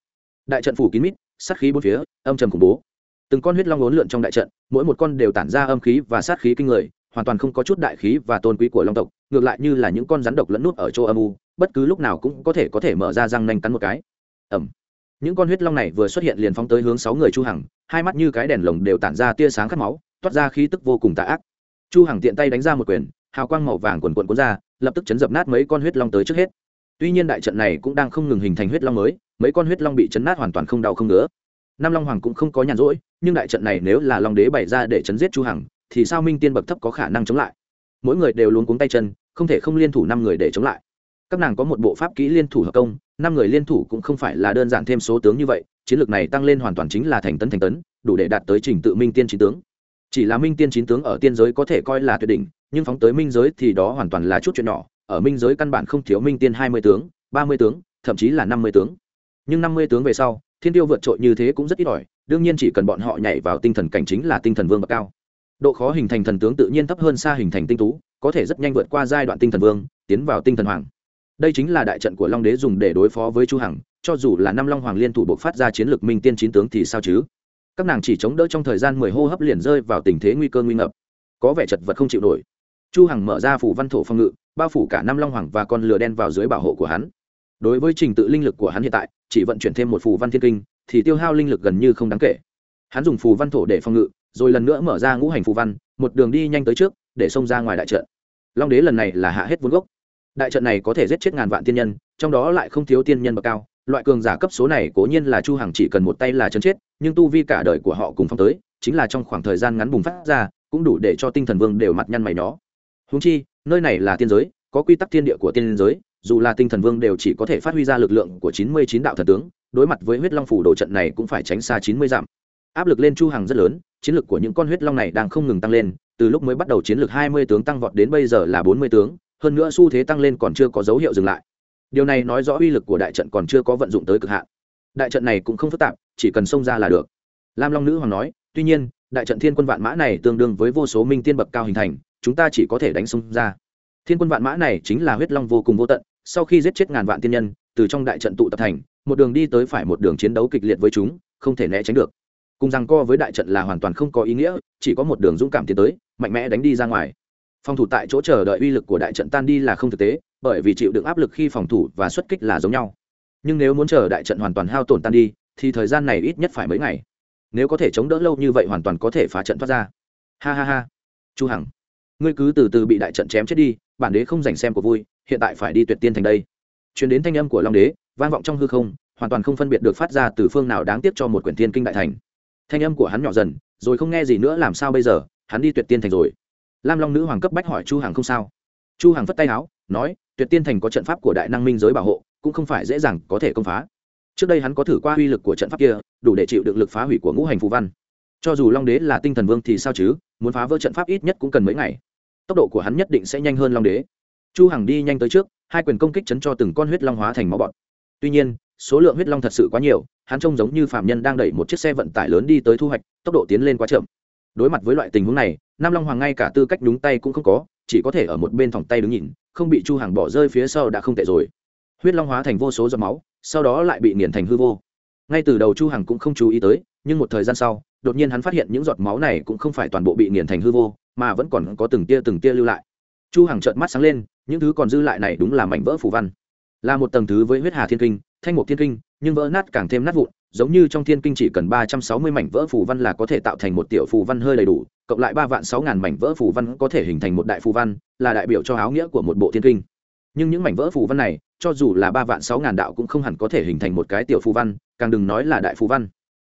Đại trận phủ kín mít, sát khí bốn phía, âm trầm khủng bố. Từng con huyết long ốn lượn trong đại trận, mỗi một con đều tản ra âm khí và sát khí kinh người, hoàn toàn không có chút đại khí và tôn quý của long tộc, ngược lại như là những con rắn độc lẫn nút ở chỗ âm u, bất cứ lúc nào cũng có thể có thể mở ra răng nanh cắn một cái ẩm. Những con huyết long này vừa xuất hiện liền phóng tới hướng sáu người chu hằng, hai mắt như cái đèn lồng đều tản ra tia sáng khát máu, toát ra khí tức vô cùng tà ác. Chu hằng tiện tay đánh ra một quyền, hào quang màu vàng quần quần cuốn ra, lập tức chấn dập nát mấy con huyết long tới trước hết. Tuy nhiên đại trận này cũng đang không ngừng hình thành huyết long mới, mấy con huyết long bị chấn nát hoàn toàn không đau không ngứa. Nam long hoàng cũng không có nhàn rỗi, nhưng đại trận này nếu là long đế bày ra để chấn giết chu hằng, thì sao minh tiên bậc thấp có khả năng chống lại? Mỗi người đều luôn cuống tay chân, không thể không liên thủ năm người để chống lại các nàng có một bộ pháp kỹ liên thủ hợp công, năm người liên thủ cũng không phải là đơn giản thêm số tướng như vậy, chiến lược này tăng lên hoàn toàn chính là thành tấn thành tấn, đủ để đạt tới trình tự minh tiên chín tướng. Chỉ là minh tiên chín tướng ở tiên giới có thể coi là tuyệt đỉnh, nhưng phóng tới minh giới thì đó hoàn toàn là chút chuyện nhỏ, ở minh giới căn bản không thiếu minh tiên hai mươi tướng, ba mươi tướng, thậm chí là năm mươi tướng. Nhưng năm mươi tướng về sau, thiên tiêu vượt trội như thế cũng rất ít ỏi, đương nhiên chỉ cần bọn họ nhảy vào tinh thần cảnh chính là tinh thần vương bậc cao. Độ khó hình thành thần tướng tự nhiên thấp hơn xa hình thành tinh tú, có thể rất nhanh vượt qua giai đoạn tinh thần vương, tiến vào tinh thần hoàng đây chính là đại trận của long đế dùng để đối phó với chu hằng, cho dù là năm long hoàng liên thủ buộc phát ra chiến lược minh tiên chín tướng thì sao chứ? Các nàng chỉ chống đỡ trong thời gian mười hô hấp liền rơi vào tình thế nguy cơ nguy ngập. Có vẻ chật vật không chịu nổi. Chu hằng mở ra phủ văn thổ phong ngự, bao phủ cả năm long hoàng và con lừa đen vào dưới bảo hộ của hắn. Đối với trình tự linh lực của hắn hiện tại, chỉ vận chuyển thêm một phù văn thiên kinh, thì tiêu hao linh lực gần như không đáng kể. Hắn dùng phù văn thổ để phòng ngự, rồi lần nữa mở ra ngũ hành phù văn, một đường đi nhanh tới trước, để xông ra ngoài đại trận. Long đế lần này là hạ hết vốn gốc đại trận này có thể giết chết ngàn vạn tiên nhân, trong đó lại không thiếu tiên nhân bậc cao. Loại cường giả cấp số này cố nhiên là chu hằng chỉ cần một tay là chấn chết, nhưng tu vi cả đời của họ cùng phong tới, chính là trong khoảng thời gian ngắn bùng phát ra, cũng đủ để cho tinh thần vương đều mặt nhăn mày nó húng chi, nơi này là tiên giới, có quy tắc thiên địa của tiên giới, dù là tinh thần vương đều chỉ có thể phát huy ra lực lượng của chín mươi chín đạo thần tướng, đối mặt với huyết long phủ đồ trận này cũng phải tránh xa chín mươi dặm. Áp lực lên chu hằng rất lớn, chiến lực của những con huyết long này đang không ngừng tăng lên, từ lúc mới bắt đầu chiến lực hai mươi tướng tăng vọt đến bây giờ là bốn mươi tướng hơn nữa xu thế tăng lên còn chưa có dấu hiệu dừng lại. Điều này nói rõ uy lực của đại trận còn chưa có vận dụng tới cực hạn. Đại trận này cũng không phức tạp, chỉ cần xông ra là được. Lam long nữ hoàng nói, tuy nhiên, đại trận thiên quân vạn mã này tương đương với vô số minh tiên bậc cao hình thành, chúng ta chỉ có thể đánh xông ra. Thiên quân vạn mã này chính là huyết long vô cùng vô tận, sau khi giết chết ngàn vạn tiên nhân, từ trong đại trận tụ tập thành, một đường đi tới phải một đường chiến đấu kịch liệt với chúng, không thể né tránh được. Cùng rằng co với đại trận là hoàn toàn không có ý nghĩa, chỉ có một đường dũng cảm tiến tới, mạnh mẽ đánh đi ra ngoài phòng thủ tại chỗ chờ đợi uy lực của đại trận tan đi là không thực tế, bởi vì chịu đựng áp lực khi phòng thủ và xuất kích là giống nhau. Nhưng nếu muốn chờ đại trận hoàn toàn hao tổn tan đi, thì thời gian này ít nhất phải mấy ngày. Nếu có thể chống đỡ lâu như vậy hoàn toàn có thể phá trận thoát ra. Ha ha ha. Chu hằng, ngươi cứ từ từ bị đại trận chém chết đi, bản đế không dành xem của vui, hiện tại phải đi tuyệt tiên thành đây. Truyền đến thanh âm của long đế, vang vọng trong hư không, hoàn toàn không phân biệt được phát ra từ phương nào đáng tiếc cho một quyển tiên kinh đại thành. Thanh âm của hắn nhỏ dần, rồi không nghe gì nữa, làm sao bây giờ? Hắn đi tuyệt tiên thành rồi lam long nữ hoàng cấp bách hỏi chu hằng không sao. Chu hằng vất tay áo, nói, tuyệt tiên thành có trận pháp của đại năng minh giới bảo hộ, cũng không phải dễ dàng có thể công phá. Trước đây hắn có thử qua uy lực của trận pháp kia, đủ để chịu được lực phá hủy của ngũ hành phù văn. Cho dù long đế là tinh thần vương thì sao chứ, muốn phá vỡ trận pháp ít nhất cũng cần mấy ngày. Tốc độ của hắn nhất định sẽ nhanh hơn long đế. Chu hằng đi nhanh tới trước, hai quyền công kích chấn cho từng con huyết long hóa thành máu bọt. Tuy nhiên, số lượng huyết long thật sự quá nhiều, hắn trông giống như phạm nhân đang đẩy một chiếc xe vận tải lớn đi tới thu hoạch, tốc độ tiến lên quá chậm. Đối mặt với loại tình huống này nam long hoàng ngay cả tư cách đúng tay cũng không có, chỉ có thể ở một bên thòng tay đứng nhìn, không bị chu hàng bỏ rơi phía sau đã không tệ rồi. Huyết long hóa thành vô số giọt máu, sau đó lại bị nghiền thành hư vô. Ngay từ đầu chu hằng cũng không chú ý tới, nhưng một thời gian sau, đột nhiên hắn phát hiện những giọt máu này cũng không phải toàn bộ bị nghiền thành hư vô, mà vẫn còn có từng tia từng tia lưu lại. Chu hằng trợn mắt sáng lên, những thứ còn dư lại này đúng là mảnh vỡ phù văn. Là một tầng thứ với huyết hà thiên kinh, thanh mục thiên kinh, nhưng vỡ nát càng thêm nát vụn, giống như trong thiên kinh chỉ cần ba trăm sáu mươi mảnh vỡ phù văn là có thể tạo thành một tiểu phù văn hơi đầy đủ cộng lại ba vạn sáu ngàn mảnh vỡ phù văn có thể hình thành một đại phù văn, là đại biểu cho áo nghĩa của một bộ thiên kinh. Nhưng những mảnh vỡ phù văn này, cho dù là ba vạn sáu ngàn đạo cũng không hẳn có thể hình thành một cái tiểu phù văn, càng đừng nói là đại phù văn.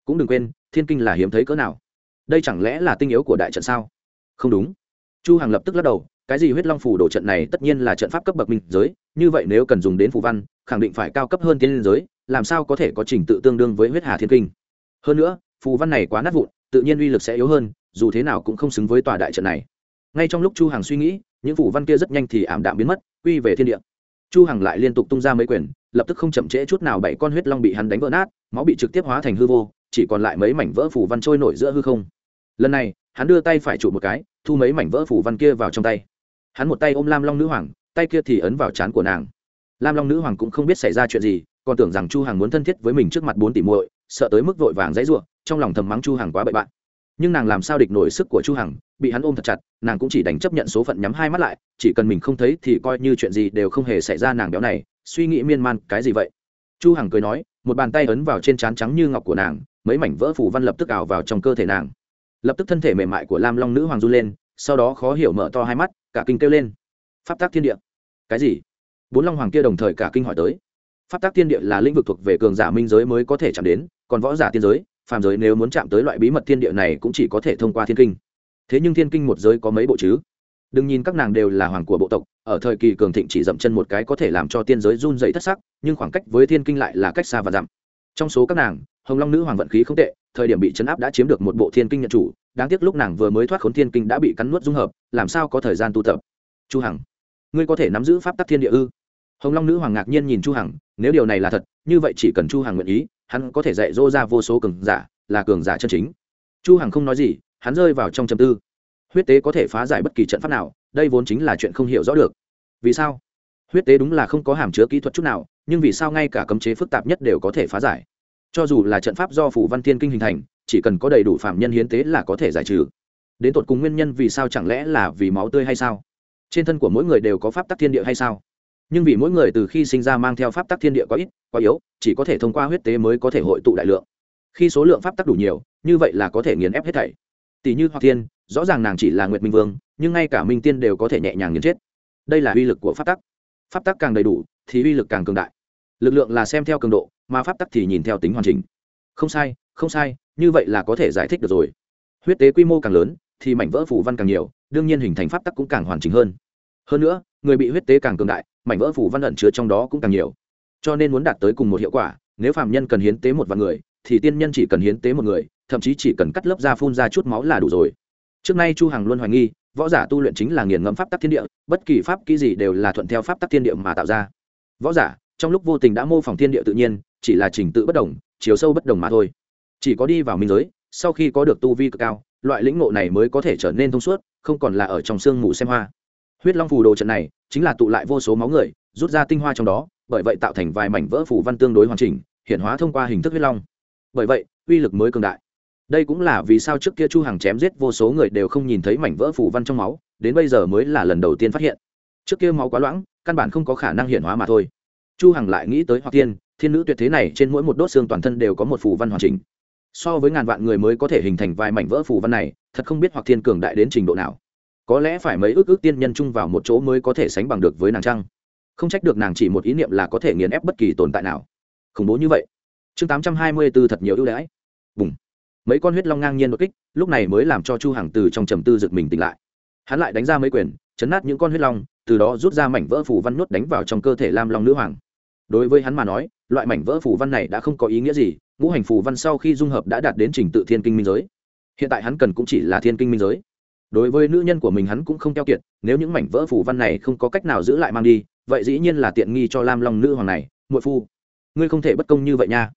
Cũng đừng quên, thiên kinh là hiếm thấy cỡ nào. Đây chẳng lẽ là tinh yếu của đại trận sao? Không đúng. Chu hằng lập tức lắc đầu, cái gì huyết long phù đồ trận này tất nhiên là trận pháp cấp bậc minh giới, như vậy nếu cần dùng đến phù văn, khẳng định phải cao cấp hơn tiên giới, làm sao có thể có trình tự tương đương với huyết hà thiên kinh? Hơn nữa, phù văn này quá nát vụn, tự nhiên uy lực sẽ yếu hơn dù thế nào cũng không xứng với tòa đại trận này. Ngay trong lúc chu hằng suy nghĩ, những phù văn kia rất nhanh thì ảm đạm biến mất, quy về thiên địa. Chu hằng lại liên tục tung ra mấy quyền, lập tức không chậm trễ chút nào bảy con huyết long bị hắn đánh vỡ nát, máu bị trực tiếp hóa thành hư vô, chỉ còn lại mấy mảnh vỡ phù văn trôi nổi giữa hư không. Lần này, hắn đưa tay phải trụ một cái, thu mấy mảnh vỡ phù văn kia vào trong tay. Hắn một tay ôm lam long nữ hoàng, tay kia thì ấn vào trán của nàng. Lam long nữ hoàng cũng không biết xảy ra chuyện gì, còn tưởng rằng chu hằng muốn thân thiết với mình trước mặt bốn tỷ muội, sợ tới mức vội vàng dãy ruộng, trong lòng thầm mắng chu hằng quá bậy bạn nhưng nàng làm sao địch nổi sức của chu hằng bị hắn ôm thật chặt nàng cũng chỉ đành chấp nhận số phận nhắm hai mắt lại chỉ cần mình không thấy thì coi như chuyện gì đều không hề xảy ra nàng béo này suy nghĩ miên man cái gì vậy chu hằng cười nói một bàn tay ấn vào trên trán trắng như ngọc của nàng mấy mảnh vỡ phủ văn lập tức ảo vào trong cơ thể nàng lập tức thân thể mềm mại của lam long nữ hoàng run lên sau đó khó hiểu mở to hai mắt cả kinh kêu lên pháp tác thiên địa cái gì bốn long hoàng kia đồng thời cả kinh hỏi tới pháp tác thiên địa là lĩnh vực thuộc về cường giả minh giới mới có thể chạm đến còn võ giả tiên giới phàm giới nếu muốn chạm tới loại bí mật thiên địa này cũng chỉ có thể thông qua thiên kinh. Thế nhưng thiên kinh một giới có mấy bộ chứ? Đừng nhìn các nàng đều là hoàng của bộ tộc, ở thời kỳ cường thịnh chỉ dậm chân một cái có thể làm cho tiên giới run rẩy thất sắc, nhưng khoảng cách với thiên kinh lại là cách xa và dặm. Trong số các nàng, hồng long nữ hoàng vận khí không tệ, thời điểm bị chấn áp đã chiếm được một bộ thiên kinh nhận chủ, đáng tiếc lúc nàng vừa mới thoát khốn thiên kinh đã bị cắn nuốt dung hợp, làm sao có thời gian tu tập? Chu hằng, ngươi có thể nắm giữ pháp tắc thiên địa ư? Hồng long nữ hoàng ngạc nhiên nhìn chu hằng, nếu điều này là thật, như vậy chỉ cần chu hằng nguyện ý, hắn có thể dạy dỗ ra vô số cường giả, là cường giả chân chính. Chu hằng không nói gì, hắn rơi vào trong trầm tư. Huyết tế có thể phá giải bất kỳ trận pháp nào, đây vốn chính là chuyện không hiểu rõ được. Vì sao? Huyết tế đúng là không có hàm chứa kỹ thuật chút nào, nhưng vì sao ngay cả cấm chế phức tạp nhất đều có thể phá giải? Cho dù là trận pháp do phủ văn tiên kinh hình thành, chỉ cần có đầy đủ phạm nhân hiến tế là có thể giải trừ. Đến tột cùng nguyên nhân vì sao chẳng lẽ là vì máu tươi hay sao? Trên thân của mỗi người đều có pháp tắc thiên địa hay sao? Nhưng vì mỗi người từ khi sinh ra mang theo pháp tắc thiên địa quá ít, quá yếu, chỉ có thể thông qua huyết tế mới có thể hội tụ đại lượng. Khi số lượng pháp tắc đủ nhiều, như vậy là có thể nghiền ép hết thảy. Tỷ như hoặc thiên, rõ ràng nàng chỉ là nguyệt minh vương, nhưng ngay cả minh tiên đều có thể nhẹ nhàng nghiền chết. Đây là uy lực của pháp tắc. Pháp tắc càng đầy đủ, thì uy lực càng cường đại. Lực lượng là xem theo cường độ, mà pháp tắc thì nhìn theo tính hoàn chỉnh. Không sai không sai, như vậy là có thể giải thích được rồi. Huyết tế quy mô càng lớn, thì mảnh vỡ phủ văn càng nhiều, đương nhiên hình thành pháp tắc cũng càng hoàn chỉnh hơn hơn nữa, người bị huyết tế càng cường đại, mảnh vỡ phủ văn ẩn chứa trong đó cũng càng nhiều. Cho nên muốn đạt tới cùng một hiệu quả, nếu phạm nhân cần hiến tế một vạn người, thì tiên nhân chỉ cần hiến tế một người, thậm chí chỉ cần cắt lớp da phun ra chút máu là đủ rồi. Trước nay chu hằng luôn hoài nghi, võ giả tu luyện chính là nghiền ngẫm pháp tắc thiên địa, bất kỳ pháp kỹ gì đều là thuận theo pháp tắc thiên địa mà tạo ra. Võ giả, trong lúc vô tình đã mô phỏng thiên địa tự nhiên, chỉ là trình tự bất đồng, chiều sâu bất đồng mà thôi. Chỉ có đi vào minh giới, sau khi có được tu vi cực cao, loại lĩnh ngộ này mới có thể trở nên thông suốt, không còn là ở trong sương mù xem hoa huyết long phù đồ trận này chính là tụ lại vô số máu người, rút ra tinh hoa trong đó, bởi vậy tạo thành vài mảnh vỡ phù văn tương đối hoàn chỉnh, hiện hóa thông qua hình thức huyết long. Bởi vậy, uy lực mới cường đại. Đây cũng là vì sao trước kia chu hằng chém giết vô số người đều không nhìn thấy mảnh vỡ phù văn trong máu, đến bây giờ mới là lần đầu tiên phát hiện. Trước kia máu quá loãng, căn bản không có khả năng hiện hóa mà thôi. Chu hằng lại nghĩ tới hoặc tiên, thiên nữ tuyệt thế này trên mỗi một đốt xương toàn thân đều có một phù văn hoàn chỉnh. So với ngàn vạn người mới có thể hình thành vài mảnh vỡ phù văn này, thật không biết hoặc thiên cường đại đến trình độ nào có lẽ phải mấy ước ước tiên nhân chung vào một chỗ mới có thể sánh bằng được với nàng trăng không trách được nàng chỉ một ý niệm là có thể nghiền ép bất kỳ tồn tại nào. Khủng bố như vậy. Chương tám trăm hai mươi 824 thật nhiều ưu đãi. Bùng. Mấy con huyết long ngang nhiên đột kích, lúc này mới làm cho chu hằng từ trong trầm tư giật mình tỉnh lại. Hắn lại đánh ra mấy quyền, chấn nát những con huyết long, từ đó rút ra mảnh vỡ phù văn nhốt đánh vào trong cơ thể lam long nữ hoàng. Đối với hắn mà nói, loại mảnh vỡ phù văn này đã không có ý nghĩa gì, ngũ hành phù văn sau khi dung hợp đã đạt đến trình tự thiên kinh minh giới. Hiện tại hắn cần cũng chỉ là thiên kinh minh giới đối với nữ nhân của mình hắn cũng không keo kiệt, nếu những mảnh vỡ phủ văn này không có cách nào giữ lại mang đi, vậy dĩ nhiên là tiện nghi cho lam long nữ hoàng này, muội phu. Ngươi không thể bất công như vậy nha.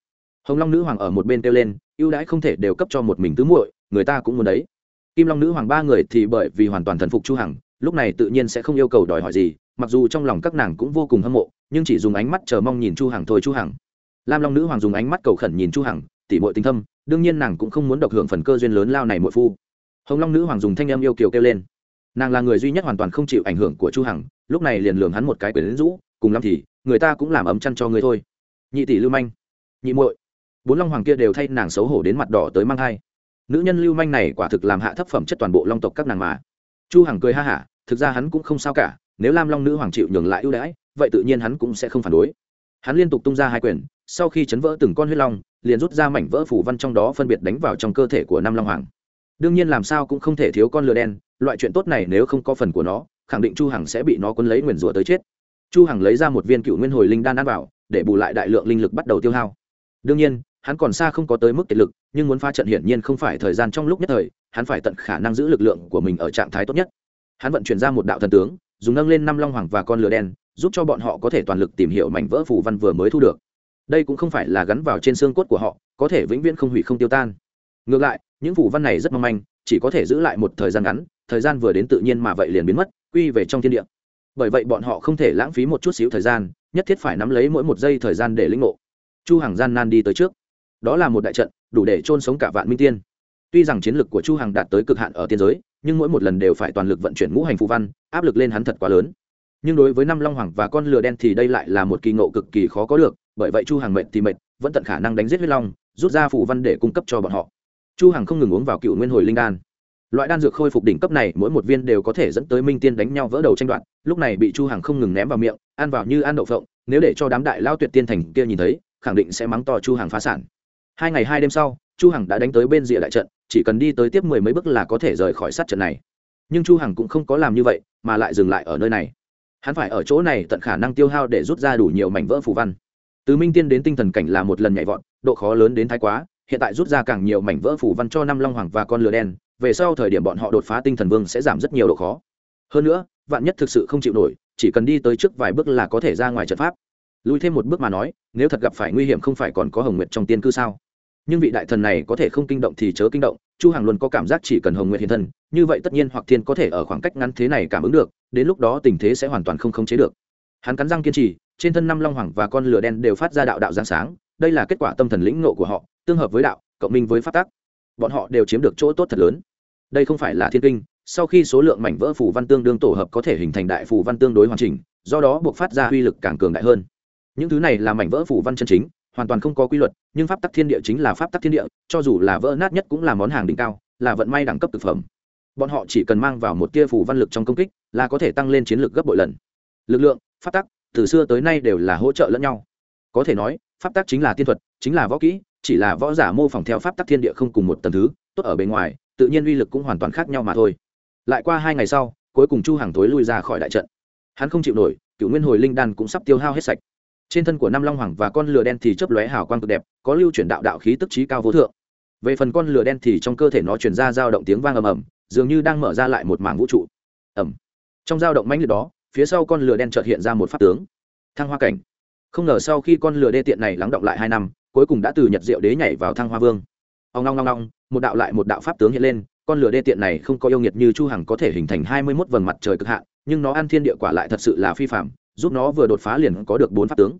Hồng long nữ hoàng ở một bên kêu lên, ưu đãi không thể đều cấp cho một mình tứ muội, người ta cũng muốn đấy. Kim long nữ hoàng ba người thì bởi vì hoàn toàn thần phục chu hằng, lúc này tự nhiên sẽ không yêu cầu đòi hỏi gì, mặc dù trong lòng các nàng cũng vô cùng hâm mộ, nhưng chỉ dùng ánh mắt chờ mong nhìn chu hằng thôi chu hằng. Lam long nữ hoàng dùng ánh mắt cầu khẩn nhìn chu hằng tỉ muội tinh thâm, đương nhiên nàng cũng không muốn độc hưởng phần cơ duyên lớn lao này muội phu hồng long nữ hoàng dùng thanh âm yêu kiều kêu lên. Nàng là người duy nhất hoàn toàn không chịu ảnh hưởng của chu hằng, lúc này liền lường hắn một cái quyển rũ, cùng lắm thì, người ta cũng làm ấm chăn cho ngươi thôi. Nhị tỷ lưu manh, nhị muội. Bốn long hoàng kia đều thay nàng xấu hổ đến mặt đỏ tới mang hai nữ nhân lưu manh này quả thực làm hạ thấp phẩm chất toàn bộ long tộc các nàng mà. Chu hằng cười ha hả, thực ra hắn cũng không sao cả, nếu lam long nữ hoàng chịu nhường lại ưu đãi, vậy tự nhiên hắn cũng sẽ không phản đối. Hắn liên tục tung ra hai quyền, sau khi chấn vỡ từng con huyết long, liền rút ra mảnh vỡ phủ văn trong đó phân biệt đánh vào trong cơ thể của năm long hoàng đương nhiên làm sao cũng không thể thiếu con lừa đen, loại chuyện tốt này nếu không có phần của nó, khẳng định chu hằng sẽ bị nó quấn lấy nguyền rủa tới chết. Chu hằng lấy ra một viên cựu nguyên hồi linh đan ăn vào, để bù lại đại lượng linh lực bắt đầu tiêu hao. Đương nhiên, hắn còn xa không có tới mức kiệt lực, nhưng muốn phá trận hiển nhiên không phải thời gian trong lúc nhất thời, hắn phải tận khả năng giữ lực lượng của mình ở trạng thái tốt nhất. Hắn vận chuyển ra một đạo thần tướng, dùng nâng lên năm long hoàng và con lửa đen, giúp cho bọn họ có thể toàn lực tìm hiểu mảnh vỡ phù văn vừa mới thu được. Đây cũng không phải là gắn vào trên xương cốt của họ, có thể vĩnh viễn không hủy không tiêu tan. Ngược lại những phủ văn này rất mong manh, chỉ có thể giữ lại một thời gian ngắn, thời gian vừa đến tự nhiên mà vậy liền biến mất, quy về trong thiên địa. Bởi vậy bọn họ không thể lãng phí một chút xíu thời gian, nhất thiết phải nắm lấy mỗi một giây thời gian để lĩnh ngộ. Chu hằng gian nan đi tới trước. Đó là một đại trận, đủ để chôn sống cả vạn minh tiên. Tuy rằng chiến lực của chu hằng đạt tới cực hạn ở tiên giới, nhưng mỗi một lần đều phải toàn lực vận chuyển ngũ hành phù văn, áp lực lên hắn thật quá lớn. Nhưng đối với năm long hoàng và con lừa đen thì đây lại là một kỳ ngộ cực kỳ khó có được, bởi vậy chu hằng mệnh thì mệnh vẫn tận khả năng đánh giết huyết long, rút ra phù văn để cung cấp cho bọn họ chu hằng không ngừng uống vào cựu nguyên hồi linh đan. Loại đan dược khôi phục đỉnh cấp này mỗi một viên đều có thể dẫn tới minh tiên đánh nhau vỡ đầu tranh đoạt, lúc này bị chu hằng không ngừng ném vào miệng, ăn vào như ăn đậu phộng, nếu để cho đám đại lao tuyệt tiên thành kia nhìn thấy, khẳng định sẽ mắng to chu hằng phá sản. Hai ngày hai đêm sau, chu hằng đã đánh tới bên rìa đại trận, chỉ cần đi tới tiếp mười mấy bước là có thể rời khỏi sát trận này. Nhưng chu hằng cũng không có làm như vậy, mà lại dừng lại ở nơi này. Hắn phải ở chỗ này tận khả năng tiêu hao để rút ra đủ nhiều mảnh vỡ phù văn. Từ minh tiên đến tinh thần cảnh là một lần nhảy vọt, độ khó lớn đến thái quá hiện tại rút ra càng nhiều mảnh vỡ phủ văn cho năm long hoàng và con lửa đen, về sau thời điểm bọn họ đột phá tinh thần vương sẽ giảm rất nhiều độ khó. Hơn nữa, vạn nhất thực sự không chịu nổi, chỉ cần đi tới trước vài bước là có thể ra ngoài trận pháp. Lùi thêm một bước mà nói, nếu thật gặp phải nguy hiểm không phải còn có hồng nguyệt trong tiên cư sao? Nhưng vị đại thần này có thể không kinh động thì chớ kinh động, chu hằng luôn có cảm giác chỉ cần hồng nguyệt hiện thân, như vậy tất nhiên hoặc thiên có thể ở khoảng cách ngắn thế này cảm ứng được, đến lúc đó tình thế sẽ hoàn toàn không khống chế được. Hắn cắn răng kiên trì, trên thân năm long hoàng và con lửa đen đều phát ra đạo đạo giáng sáng, đây là kết quả tâm thần lĩnh ngộ của họ tương hợp với đạo, cộng minh với pháp tắc. Bọn họ đều chiếm được chỗ tốt thật lớn. Đây không phải là thiên kinh, sau khi số lượng mảnh vỡ phù văn tương đương tổ hợp có thể hình thành đại phù văn tương đối hoàn chỉnh, do đó buộc phát ra uy lực càng cường đại hơn. Những thứ này là mảnh vỡ phù văn chân chính, hoàn toàn không có quy luật, nhưng pháp tắc thiên địa chính là pháp tắc thiên địa, cho dù là vỡ nát nhất cũng là món hàng đỉnh cao, là vận may đẳng cấp thực phẩm. Bọn họ chỉ cần mang vào một tia phù văn lực trong công kích, là có thể tăng lên chiến lược gấp bội lần. Lực lượng, pháp tắc, từ xưa tới nay đều là hỗ trợ lẫn nhau. Có thể nói, pháp tắc chính là tiên thuật, chính là võ kỹ chỉ là võ giả mô phỏng theo pháp tắc thiên địa không cùng một tầng thứ, tốt ở bên ngoài, tự nhiên uy lực cũng hoàn toàn khác nhau mà thôi. Lại qua hai ngày sau, cuối cùng chu hàng Thối lui ra khỏi đại trận. Hắn không chịu nổi cựu nguyên hồi linh đan cũng sắp tiêu hao hết sạch. Trên thân của năm long hoàng và con lửa đen thì chớp lóe hào quang cực đẹp, có lưu chuyển đạo đạo khí tức trí cao vô thượng. Về phần con lửa đen thì trong cơ thể nó chuyển ra dao động tiếng vang ầm ầm, dường như đang mở ra lại một mảng vũ trụ. Ầm. Trong dao động mãnh liệt đó, phía sau con lửa đen chợt hiện ra một pháp tướng. Thăng hoa cảnh. Không ngờ sau khi con lửa đê tiện này lắng động lại hai năm cuối cùng đã từ nhật diệu đế nhảy vào thăng hoa vương. Ông long long long, một đạo lại một đạo pháp tướng hiện lên, con lửa đê tiện này không có yêu nghiệt như chu hằng có thể hình thành hai mươi 21 vầng mặt trời cực hạn, nhưng nó ăn thiên địa quả lại thật sự là phi phạm giúp nó vừa đột phá liền có được bốn pháp tướng.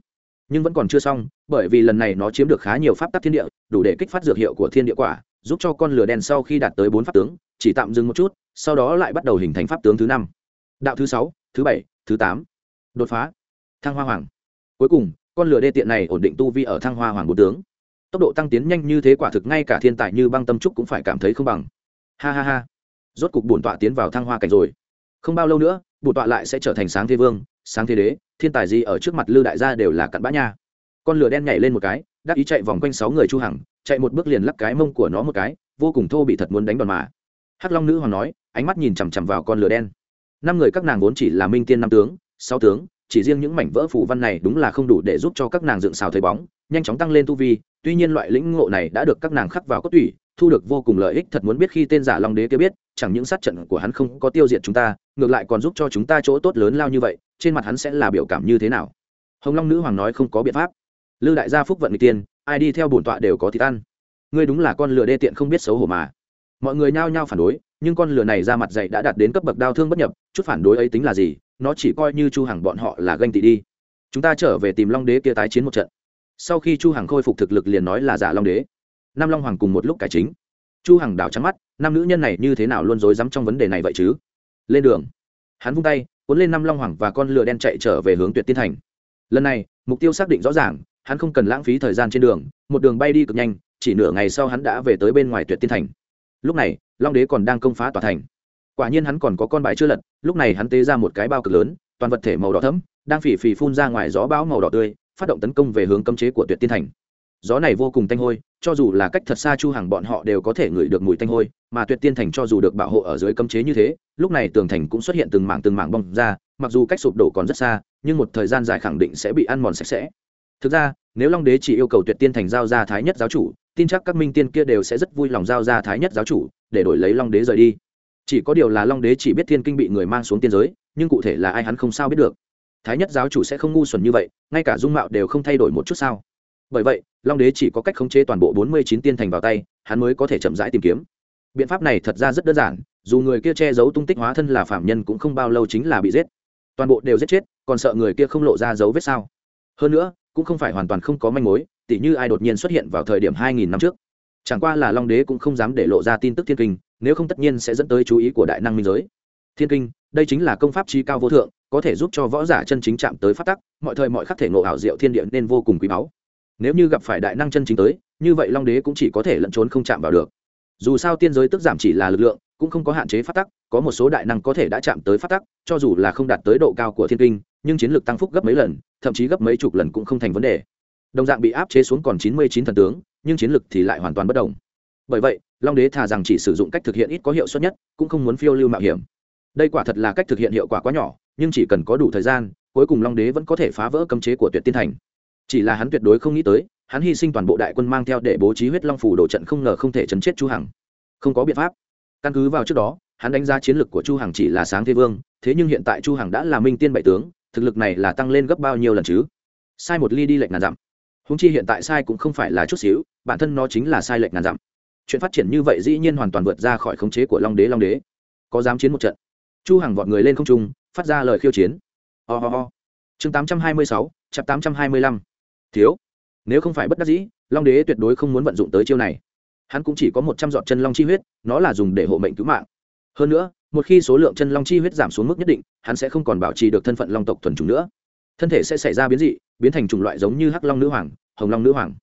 Nhưng vẫn còn chưa xong, bởi vì lần này nó chiếm được khá nhiều pháp tắc thiên địa, đủ để kích phát dược hiệu của thiên địa quả, giúp cho con lửa đen sau khi đạt tới bốn pháp tướng, chỉ tạm dừng một chút, sau đó lại bắt đầu hình thành pháp tướng thứ năm. Đạo thứ sáu, thứ bảy, thứ tám. Đột phá. Thăng hoa hoàng. Cuối cùng con lửa đê tiện này ổn định tu vi ở thăng hoa hoàng bốn tướng. Tốc độ tăng tiến nhanh như thế quả thực ngay cả thiên tài như băng tâm trúc cũng phải cảm thấy không bằng. Ha ha ha. Rốt cục bổn tọa tiến vào thăng hoa cảnh rồi. Không bao lâu nữa bổn tọa lại sẽ trở thành sáng thế vương, sáng thế đế, thiên tài gì ở trước mặt lư đại gia đều là cặn bã nha. Con lửa đen nhảy lên một cái, đắc ý chạy vòng quanh sáu người chu hằng, chạy một bước liền lắc cái mông của nó một cái, vô cùng thô bị thật muốn đánh đòn mà. Hắc long nữ hoàng nói, ánh mắt nhìn chằm chằm vào con lửa đen. Năm người các nàng vốn chỉ là minh tiên năm tướng, sáu tướng chỉ riêng những mảnh vỡ phù văn này đúng là không đủ để giúp cho các nàng dựng xào thấy bóng, nhanh chóng tăng lên tu vi, tuy nhiên loại lĩnh ngộ này đã được các nàng khắc vào cốt tủy, thu được vô cùng lợi ích thật muốn biết khi tên giả long đế kia biết, chẳng những sát trận của hắn không có tiêu diệt chúng ta, ngược lại còn giúp cho chúng ta chỗ tốt lớn lao như vậy, trên mặt hắn sẽ là biểu cảm như thế nào? Hồng long nữ hoàng nói không có biện pháp. Lư đại gia phúc vận người tiên, ai đi theo bổn tọa đều có thịt ăn ngươi đúng là con lừa đê tiện không biết xấu hổ mà mọi người nhao nhao phản đối, nhưng con lừa này ra mặt dạy đã đạt đến cấp bậc đau thương bất nhập, chút phản đối ấy tính là gì? Nó chỉ coi như chu hằng bọn họ là ganh tị đi. Chúng ta trở về tìm long đế kia tái chiến một trận. Sau khi chu hằng khôi phục thực lực liền nói là giả long đế. Nam long hoàng cùng một lúc cải chính. Chu hằng đảo trắng mắt, nam nữ nhân này như thế nào luôn rối rắm trong vấn đề này vậy chứ? Lên đường. Hắn vung tay, cuốn lên năm long hoàng và con lừa đen chạy trở về hướng tuyệt tiên thành. Lần này, mục tiêu xác định rõ ràng, hắn không cần lãng phí thời gian trên đường, một đường bay đi cực nhanh, chỉ nửa ngày sau hắn đã về tới bên ngoài tuyệt tiên thành lúc này, long đế còn đang công phá tòa thành. Quả nhiên hắn còn có con bãi chưa lật, lúc này hắn tế ra một cái bao cực lớn, toàn vật thể màu đỏ thấm đang phỉ phỉ phun ra ngoài gió bão màu đỏ tươi, phát động tấn công về hướng cấm chế của tuyệt tiên thành. Gió này vô cùng tanh hôi, cho dù là cách thật xa chu hàng bọn họ đều có thể ngửi được mùi tanh hôi, mà tuyệt tiên thành cho dù được bảo hộ ở dưới cấm chế như thế, lúc này tường thành cũng xuất hiện từng mảng từng mảng bong ra, mặc dù cách sụp đổ còn rất xa, nhưng một thời gian dài khẳng định sẽ bị ăn mòn sạch sẽ. Thực ra, nếu long đế chỉ yêu cầu tuyệt tiên thành giao ra thái nhất giáo chủ tin chắc các minh tiên kia đều sẽ rất vui lòng giao ra thái nhất giáo chủ, để đổi lấy long đế rời đi. Chỉ có điều là long đế chỉ biết thiên kinh bị người mang xuống tiên giới, nhưng cụ thể là ai hắn không sao biết được. Thái nhất giáo chủ sẽ không ngu xuẩn như vậy, ngay cả dung mạo đều không thay đổi một chút sao? Bởi vậy, long đế chỉ có cách khống chế toàn bộ bốn mươi chín tiên thành vào tay, hắn mới có thể chậm rãi tìm kiếm. Biện pháp này thật ra rất đơn giản, dù người kia che giấu tung tích hóa thân là phạm nhân cũng không bao lâu chính là bị giết. Toàn bộ đều giết chết, còn sợ người kia không lộ ra dấu vết sao? Hơn nữa, cũng không phải hoàn toàn không có manh mối tỉ như ai đột nhiên xuất hiện vào thời điểm hai nghìn năm trước. Chẳng qua là long đế cũng không dám để lộ ra tin tức thiên kinh, nếu không tất nhiên sẽ dẫn tới chú ý của đại năng minh giới. Thiên kinh, đây chính là công pháp chi cao vô thượng, có thể giúp cho võ giả chân chính chạm tới phát tắc, mọi thời mọi khắc thể ngộ ảo diệu thiên địa nên vô cùng quý báu. Nếu như gặp phải đại năng chân chính tới, như vậy long đế cũng chỉ có thể lẩn trốn không chạm vào được. Dù sao tiên giới tức giảm chỉ là lực lượng, cũng không có hạn chế phát tắc, có một số đại năng có thể đã chạm tới phát tắc, cho dù là không đạt tới độ cao của thiên kinh, nhưng chiến lược tăng phúc gấp mấy lần, thậm chí gấp mấy chục lần cũng không thành vấn đề đồng dạng bị áp chế xuống còn chín mươi chín thần tướng, nhưng chiến lược thì lại hoàn toàn bất đồng. Bởi vậy, long đế thà rằng chỉ sử dụng cách thực hiện ít có hiệu suất nhất, cũng không muốn phiêu lưu mạo hiểm. Đây quả thật là cách thực hiện hiệu quả quá nhỏ, nhưng chỉ cần có đủ thời gian, cuối cùng long đế vẫn có thể phá vỡ cấm chế của tuyệt tiên thành. Chỉ là hắn tuyệt đối không nghĩ tới, hắn hy sinh toàn bộ đại quân mang theo để bố trí huyết long phủ đổ trận không ngờ không thể chấn chết chu hằng. Không có biện pháp. Căn cứ vào trước đó, hắn đánh giá chiến lược của chu hằng chỉ là sáng thế vương, thế nhưng hiện tại chu hằng đã là minh tiên bảy tướng, thực lực này là tăng lên gấp bao nhiêu lần chứ? Sai một ly đi lệnh là giảm húng chi hiện tại sai cũng không phải là chút xíu bản thân nó chính là sai lệch ngàn dặm. Chuyện phát triển như vậy dĩ nhiên hoàn toàn vượt ra khỏi khống chế của long đế long đế. Có dám chiến một trận? Chu hằng vọt người lên không trung phát ra lời khiêu chiến. Ho、oh oh chương 826, chapter 825. thiếu nếu không phải bất đắc dĩ long đế tuyệt đối không muốn vận dụng tới chiêu này. Hắn cũng chỉ có một trăm giọt chân long chi huyết nó là dùng để hộ mệnh cứu mạng. Hơn nữa một khi số lượng chân long chi huyết giảm xuống mức nhất định hắn sẽ không còn bảo trì được thân phận long tộc thuần chủng nữa thân thể sẽ xảy ra biến dị, biến thành chủng loại giống như hắc long nữ hoàng, hồng long nữ hoàng.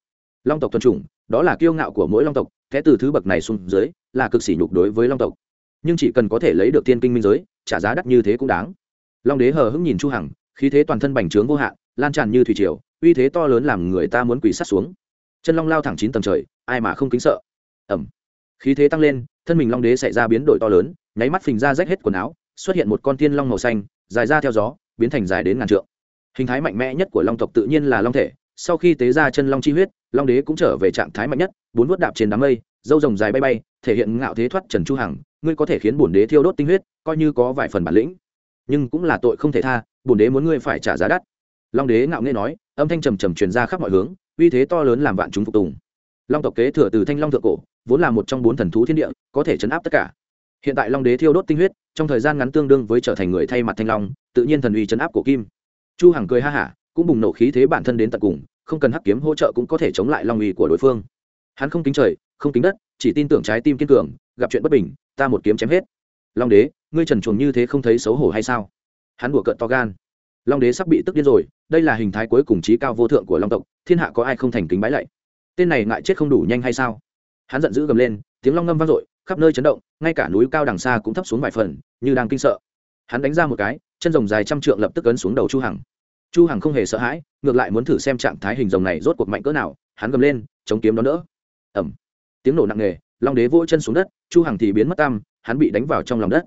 Long tộc thuần chủng, đó là kiêu ngạo của mỗi long tộc thế từ thứ bậc này xuống dưới, là cực sỉ nhục đối với long tộc. Nhưng chỉ cần có thể lấy được tiên kinh minh giới, trả giá đắt như thế cũng đáng. Long đế hờ hững nhìn chu hằng, khí thế toàn thân bành trướng vô hạn, lan tràn như thủy triều, uy thế to lớn làm người ta muốn quỳ sát xuống. Chân long lao thẳng chín tầng trời, ai mà không kính sợ. Ẩm. Khí thế tăng lên, thân mình long đế xảy ra biến đổi to lớn, nháy mắt phình ra rách hết quần áo, xuất hiện một con tiên long màu xanh, dài ra theo gió, biến thành dài đến ngàn trượng hình thái mạnh mẽ nhất của long tộc tự nhiên là long thể, sau khi tế ra chân long chi huyết, long đế cũng trở về trạng thái mạnh nhất, bốn vuốt đạp trên đám mây, dâu rồng dài bay bay, thể hiện ngạo thế thoát trần chu hằng, ngươi có thể khiến bổn đế thiêu đốt tinh huyết, coi như có vài phần bản lĩnh. Nhưng cũng là tội không thể tha, bổn đế muốn ngươi phải trả giá đắt. Long đế ngạo nghễ nói, âm thanh trầm trầm truyền ra khắp mọi hướng, uy thế to lớn làm vạn chúng phục tùng. Long tộc kế thừa từ thanh long thượng cổ, vốn là một trong bốn thần thú thiên địa, có thể chấn áp tất cả. Hiện tại long đế thiêu đốt tinh huyết, trong thời gian ngắn tương đương với trở thành người thay mặt thanh long, tự nhiên thần uy chấn áp cổ kim chu hằng cười ha hả, cũng bùng nổ khí thế bản thân đến tận cùng, không cần hắc kiếm hỗ trợ cũng có thể chống lại long uy của đối phương. Hắn không kính trời, không kính đất, chỉ tin tưởng trái tim kiên cường, gặp chuyện bất bình, ta một kiếm chém hết. Long đế, ngươi trần chuồng như thế không thấy xấu hổ hay sao? Hắn đùa cợt to gan. Long đế sắp bị tức điên rồi, đây là hình thái cuối cùng trí cao vô thượng của long tộc, thiên hạ có ai không thành kính bái lạy? Tên này ngại chết không đủ nhanh hay sao? Hắn giận dữ gầm lên, tiếng long ngâm vang dội, khắp nơi chấn động, ngay cả núi cao đằng xa cũng thấp xuống vài phần, như đang kinh sợ. Hắn đánh ra một cái chân rồng dài trăm trượng lập tức ấn xuống đầu chu hằng. Chu hằng không hề sợ hãi ngược lại muốn thử xem trạng thái hình rồng này rốt cuộc mạnh cỡ nào hắn gầm lên chống kiếm đón đỡ. Ầm, tiếng nổ nặng nề long đế vỗ chân xuống đất chu hằng thì biến mất tam hắn bị đánh vào trong lòng đất.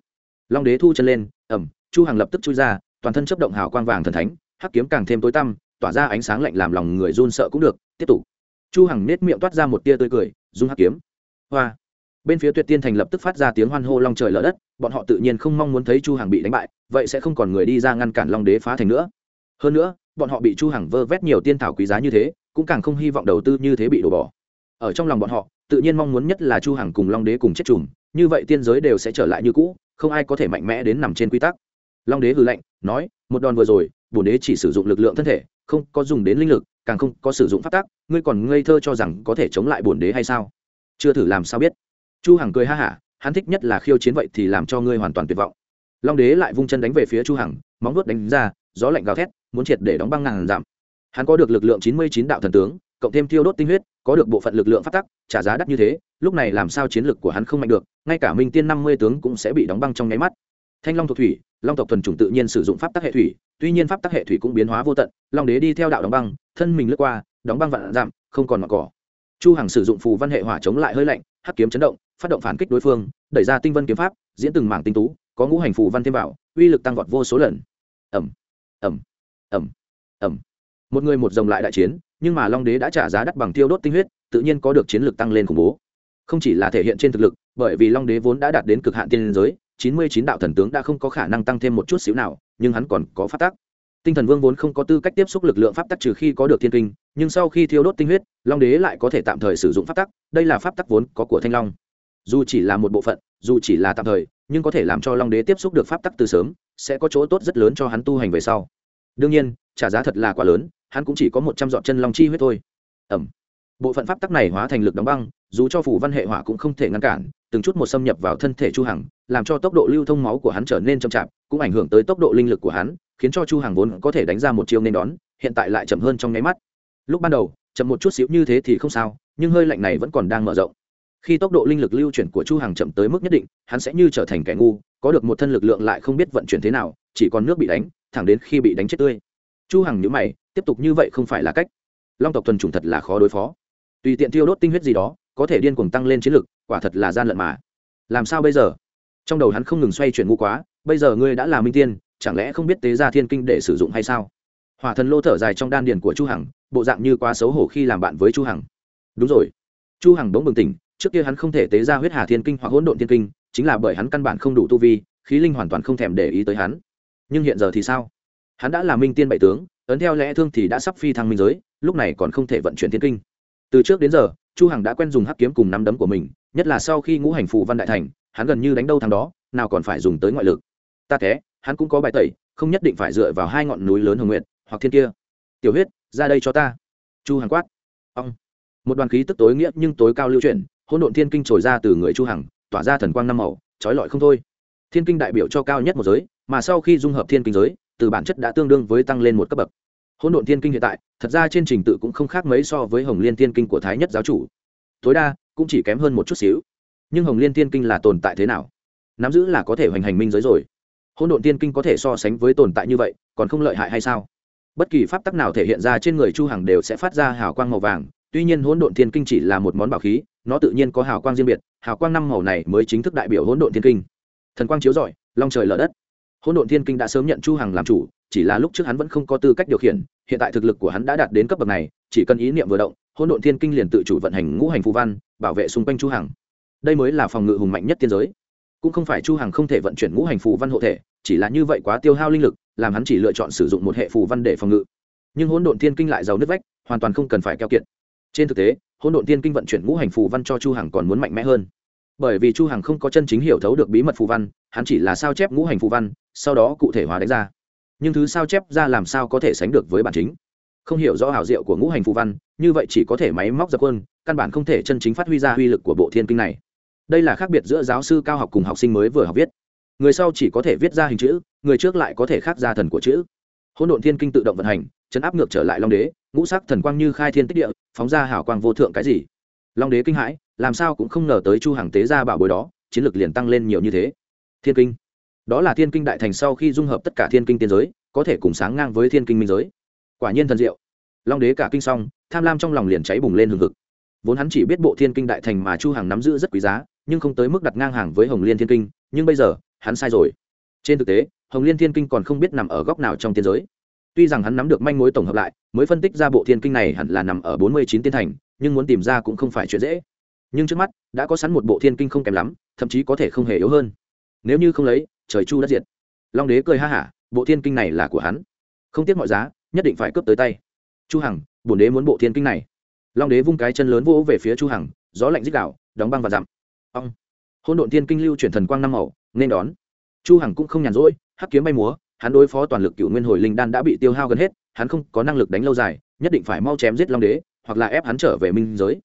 Long đế thu chân lên ầm, chu hằng lập tức chui ra toàn thân chấp động hào quang vàng thần thánh hắc kiếm càng thêm tối tăm tỏa ra ánh sáng lạnh làm lòng người run sợ cũng được tiếp tục. Chu hằng nết miệng toát ra một tia tươi cười dung hắc kiếm. Hoa bên phía tuyệt tiên thành lập tức phát ra tiếng hoan hô long trời lở đất, bọn họ tự nhiên không mong muốn thấy chu hằng bị đánh bại, vậy sẽ không còn người đi ra ngăn cản long đế phá thành nữa. Hơn nữa, bọn họ bị chu hằng vơ vét nhiều tiên thảo quý giá như thế, cũng càng không hy vọng đầu tư như thế bị đổ bỏ. Ở trong lòng bọn họ, tự nhiên mong muốn nhất là chu hằng cùng long đế cùng chết chùm như vậy tiên giới đều sẽ trở lại như cũ, không ai có thể mạnh mẽ đến nằm trên quy tắc. Long đế hừ lạnh, nói, một đòn vừa rồi bổn đế chỉ sử dụng lực lượng thân thể, không có dùng đến linh lực, càng không có sử dụng pháp tắc, ngươi còn ngây thơ cho rằng có thể chống lại bổn đế hay sao? Chưa thử làm sao biết chu hằng cười ha hả, hắn thích nhất là khiêu chiến vậy thì làm cho ngươi hoàn toàn tuyệt vọng. Long đế lại vung chân đánh về phía chu hằng, móng vuốt đánh ra, gió lạnh gào thét, muốn triệt để đóng băng ngàn giảm hắn có được lực lượng chín mươi chín đạo thần tướng, cộng thêm thiêu đốt tinh huyết, có được bộ phận lực lượng phát tắc, trả giá đắt như thế, lúc này làm sao chiến lực của hắn không mạnh được, ngay cả minh tiên năm mươi tướng cũng sẽ bị đóng băng trong nháy mắt. Thanh long thuộc thủy, long tộc thuần chủng tự nhiên sử dụng pháp tắc hệ thủy, tuy nhiên pháp tắc hệ thủy cũng biến hóa vô tận, long đế đi theo đạo đóng băng, thân mình lướt qua, đóng băng vạn giảm không còn mặc cỏ. Chu hằng sử dụng phù văn hệ hỏa chống lại hơi lạnh hắc kiếm chấn động, phát động phản kích đối phương, đẩy ra tinh vân kiếm pháp, diễn từng mảng tinh tú, có ngũ hành phù văn thêm vào, uy lực tăng vọt vô số lần. Ẩm ẩm ẩm ẩm một người một dòng lại đại chiến, nhưng mà long đế đã trả giá đắt bằng tiêu đốt tinh huyết, tự nhiên có được chiến lược tăng lên khủng bố. Không chỉ là thể hiện trên thực lực, bởi vì long đế vốn đã đạt đến cực hạn tiên giới, chín mươi chín đạo thần tướng đã không có khả năng tăng thêm một chút xíu nào, nhưng hắn còn có phát tác tinh thần vương vốn không có tư cách tiếp xúc lực lượng pháp tắc trừ khi có được thiên kinh, nhưng sau khi thiêu đốt tinh huyết, long đế lại có thể tạm thời sử dụng pháp tắc, đây là pháp tắc vốn có của thanh long. Dù chỉ là một bộ phận, dù chỉ là tạm thời, nhưng có thể làm cho long đế tiếp xúc được pháp tắc từ sớm, sẽ có chỗ tốt rất lớn cho hắn tu hành về sau. Đương nhiên, trả giá thật là quá lớn, hắn cũng chỉ có một trăm dọn chân long chi huyết thôi. Ẩm. Bộ phận pháp tắc này hóa thành lực đóng băng, dù cho phủ văn hệ hỏa cũng không thể ngăn cản, từng chút một xâm nhập vào thân thể chu hằng, làm cho tốc độ lưu thông máu của hắn trở nên chậm chạp, cũng ảnh hưởng tới tốc độ linh lực của hắn khiến cho chu hằng vốn có thể đánh ra một chiêu nên đón, hiện tại lại chậm hơn trong nháy mắt. Lúc ban đầu, chậm một chút xíu như thế thì không sao, nhưng hơi lạnh này vẫn còn đang mở rộng. Khi tốc độ linh lực lưu chuyển của chu hằng chậm tới mức nhất định, hắn sẽ như trở thành kẻ ngu, có được một thân lực lượng lại không biết vận chuyển thế nào, chỉ còn nước bị đánh, thẳng đến khi bị đánh chết tươi. Chu hằng nhíu mày, tiếp tục như vậy không phải là cách. Long tộc thuần chủng thật là khó đối phó. Tùy tiện tiêu đốt tinh huyết gì đó, có thể điên cuồng tăng lên chiến lực, quả thật là gian lận mà. Làm sao bây giờ? Trong đầu hắn không ngừng xoay chuyển ngu quá, bây giờ ngươi đã là minh tiên chẳng lẽ không biết tế ra thiên kinh để sử dụng hay sao? Hỏa thần lô thở dài trong đan điền của chu hằng, bộ dạng như quá xấu hổ khi làm bạn với chu hằng. Đúng rồi. Chu hằng bỗng bừng tỉnh, trước kia hắn không thể tế ra huyết hà thiên kinh hoặc hỗn độn thiên kinh, chính là bởi hắn căn bản không đủ tu vi, khí linh hoàn toàn không thèm để ý tới hắn. Nhưng hiện giờ thì sao? Hắn đã là minh tiên bảy tướng, ấn theo lẽ thương thì đã sắp phi thăng minh giới, lúc này còn không thể vận chuyển thiên kinh. Từ trước đến giờ, chu hằng đã quen dùng hắc kiếm cùng nắm đấm của mình, nhất là sau khi ngũ hành phù văn đại thành, hắn gần như đánh đâu thằng đó, nào còn phải dùng tới ngoại lực. Ta thế hắn cũng có bài tẩy, không nhất định phải dựa vào hai ngọn núi lớn hồng nguyện hoặc thiên kia. Tiểu huyết, ra đây cho ta. Chu hằng quát. Ông một đoàn khí tức tối nghĩa nhưng tối cao lưu chuyển, hỗn độn thiên kinh trồi ra từ người chu hằng, tỏa ra thần quang năm màu, trói lọi không thôi. Thiên kinh đại biểu cho cao nhất một giới, mà sau khi dung hợp thiên kinh giới, từ bản chất đã tương đương với tăng lên một cấp bậc. Hỗn độn thiên kinh hiện tại, thật ra trên trình tự cũng không khác mấy so với hồng liên thiên kinh của thái nhất giáo chủ. Tối đa, cũng chỉ kém hơn một chút xíu. Nhưng hồng liên thiên kinh là tồn tại thế nào? Nắm giữ là có thể hoành hành minh giới rồi hỗn độn tiên kinh có thể so sánh với tồn tại như vậy, còn không lợi hại hay sao? Bất kỳ pháp tắc nào thể hiện ra trên người chu hằng đều sẽ phát ra hào quang màu vàng, tuy nhiên hỗn độn tiên kinh chỉ là một món bảo khí, nó tự nhiên có hào quang riêng biệt, hào quang năm màu này mới chính thức đại biểu hỗn độn tiên kinh. Thần quang chiếu rọi, long trời lở đất. Hỗn độn tiên kinh đã sớm nhận chu hằng làm chủ, chỉ là lúc trước hắn vẫn không có tư cách điều khiển, hiện tại thực lực của hắn đã đạt đến cấp bậc này, chỉ cần ý niệm vừa động, hỗn độn thiên kinh liền tự chủ vận hành ngũ hành phù văn, bảo vệ xung quanh chu hằng. Đây mới là phòng ngự hùng mạnh nhất tiên giới cũng không phải chu hằng không thể vận chuyển ngũ hành phù văn hộ thể, chỉ là như vậy quá tiêu hao linh lực, làm hắn chỉ lựa chọn sử dụng một hệ phù văn để phòng ngự. Nhưng hỗn độn thiên kinh lại giàu nứt vách, hoàn toàn không cần phải keo kiệt. Trên thực tế, hỗn độn thiên kinh vận chuyển ngũ hành phù văn cho chu hằng còn muốn mạnh mẽ hơn. Bởi vì chu hằng không có chân chính hiểu thấu được bí mật phù văn, hắn chỉ là sao chép ngũ hành phù văn, sau đó cụ thể hóa đánh ra. Nhưng thứ sao chép ra làm sao có thể sánh được với bản chính? Không hiểu rõ hảo diệu của ngũ hành phù văn, như vậy chỉ có thể máy móc dập quân căn bản không thể chân chính phát huy ra uy lực của bộ thiên kinh này đây là khác biệt giữa giáo sư cao học cùng học sinh mới vừa học viết. Người sau chỉ có thể viết ra hình chữ, người trước lại có thể khác ra thần của chữ. Hỗn độn thiên kinh tự động vận hành, chấn áp ngược trở lại long đế, ngũ sắc thần quang như khai thiên tích địa, phóng ra hảo quang vô thượng cái gì? Long đế kinh hãi, làm sao cũng không ngờ tới chu hàng tế ra bảo bối đó, chiến lược liền tăng lên nhiều như thế. Thiên kinh. Đó là thiên kinh đại thành sau khi dung hợp tất cả thiên kinh tiên giới, có thể cùng sáng ngang với thiên kinh minh giới. Quả nhiên thần diệu. Long đế cả kinh xong, tham lam trong lòng liền cháy bùng lên hừng hực. Vốn hắn chỉ biết bộ thiên kinh đại thành mà chu hàng nắm giữ rất quý giá nhưng không tới mức đặt ngang hàng với hồng liên thiên kinh, nhưng bây giờ, hắn sai rồi. Trên thực tế, hồng liên thiên kinh còn không biết nằm ở góc nào trong tiên giới. Tuy rằng hắn nắm được manh mối tổng hợp lại, mới phân tích ra bộ thiên kinh này hẳn là nằm ở bốn mươi chín tiên thành, nhưng muốn tìm ra cũng không phải chuyện dễ. Nhưng trước mắt, đã có sẵn một bộ thiên kinh không kém lắm, thậm chí có thể không hề yếu hơn. Nếu như không lấy, trời chu đất diệt. Long đế cười ha hả, bộ thiên kinh này là của hắn. Không tiếc mọi giá, nhất định phải cướp tới tay. Chu hằng, bổn đế muốn bộ thiên kinh này. Long đế vung cái chân lớn vỗ về phía chu hằng, gió lạnh dích đạo đóng băng và dặm ông hôn độn thiên kinh lưu chuyển thần quang năm màu, nên đón. Chu hằng cũng không nhàn rỗi, hắc kiếm bay múa, hắn đối phó toàn lực cựu nguyên hồi linh đan đã bị tiêu hao gần hết, hắn không có năng lực đánh lâu dài, nhất định phải mau chém giết long đế, hoặc là ép hắn trở về minh giới.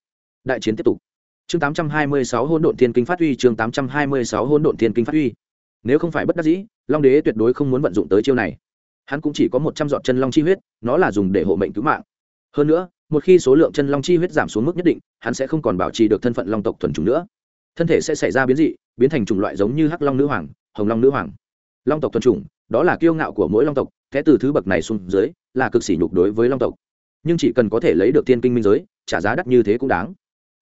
Đại chiến tiếp tục. Chương 826 hôn độn thiên kinh phát huy, chương 826 hôn độn thiên kinh phát huy. Nếu không phải bất đắc dĩ, long đế tuyệt đối không muốn vận dụng tới chiêu này. Hắn cũng chỉ có một trăm giọt chân long chi huyết, nó là dùng để hộ mệnh cứu mạng. Hơn nữa, một khi số lượng chân long chi huyết giảm xuống mức nhất định, hắn sẽ không còn bảo trì được thân phận long tộc thuần chủng nữa thân thể sẽ xảy ra biến dị, biến thành chủng loại giống như hắc long nữ hoàng, hồng long nữ hoàng. Long tộc thuần chủng, đó là kiêu ngạo của mỗi long tộc thế từ thứ bậc này xuống dưới là cực sỉ nhục đối với long tộc. Nhưng chỉ cần có thể lấy được tiên kinh minh giới, trả giá đắt như thế cũng đáng.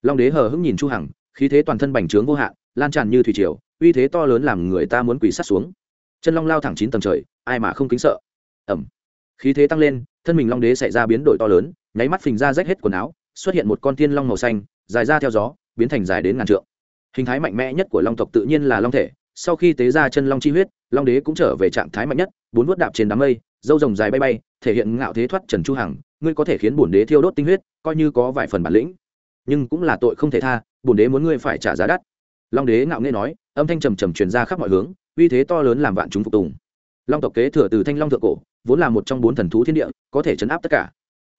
Long đế hờ hững nhìn chu hằng, khí thế toàn thân bành trướng vô hạn, lan tràn như thủy triều, uy thế to lớn làm người ta muốn quỳ sát xuống. Chân long lao thẳng chín tầng trời, ai mà không kính sợ. Ẩm. Khí thế tăng lên, thân mình long đế xảy ra biến đổi to lớn, nháy mắt phình ra rách hết quần áo, xuất hiện một con tiên long màu xanh, dài ra theo gió, biến thành dài đến ngàn trượng hình thái mạnh mẽ nhất của long tộc tự nhiên là long thể, sau khi tế ra chân long chi huyết, long đế cũng trở về trạng thái mạnh nhất, bốn vuốt đạp trên đám mây, dâu rồng dài bay bay, thể hiện ngạo thế thoát trần chu hằng, ngươi có thể khiến bổn đế thiêu đốt tinh huyết, coi như có vài phần bản lĩnh. Nhưng cũng là tội không thể tha, bổn đế muốn ngươi phải trả giá đắt. Long đế ngạo nghễ nói, âm thanh trầm trầm truyền ra khắp mọi hướng, uy thế to lớn làm vạn chúng phục tùng. Long tộc kế thừa từ thanh long thượng cổ, vốn là một trong bốn thần thú thiên địa, có thể chấn áp tất cả.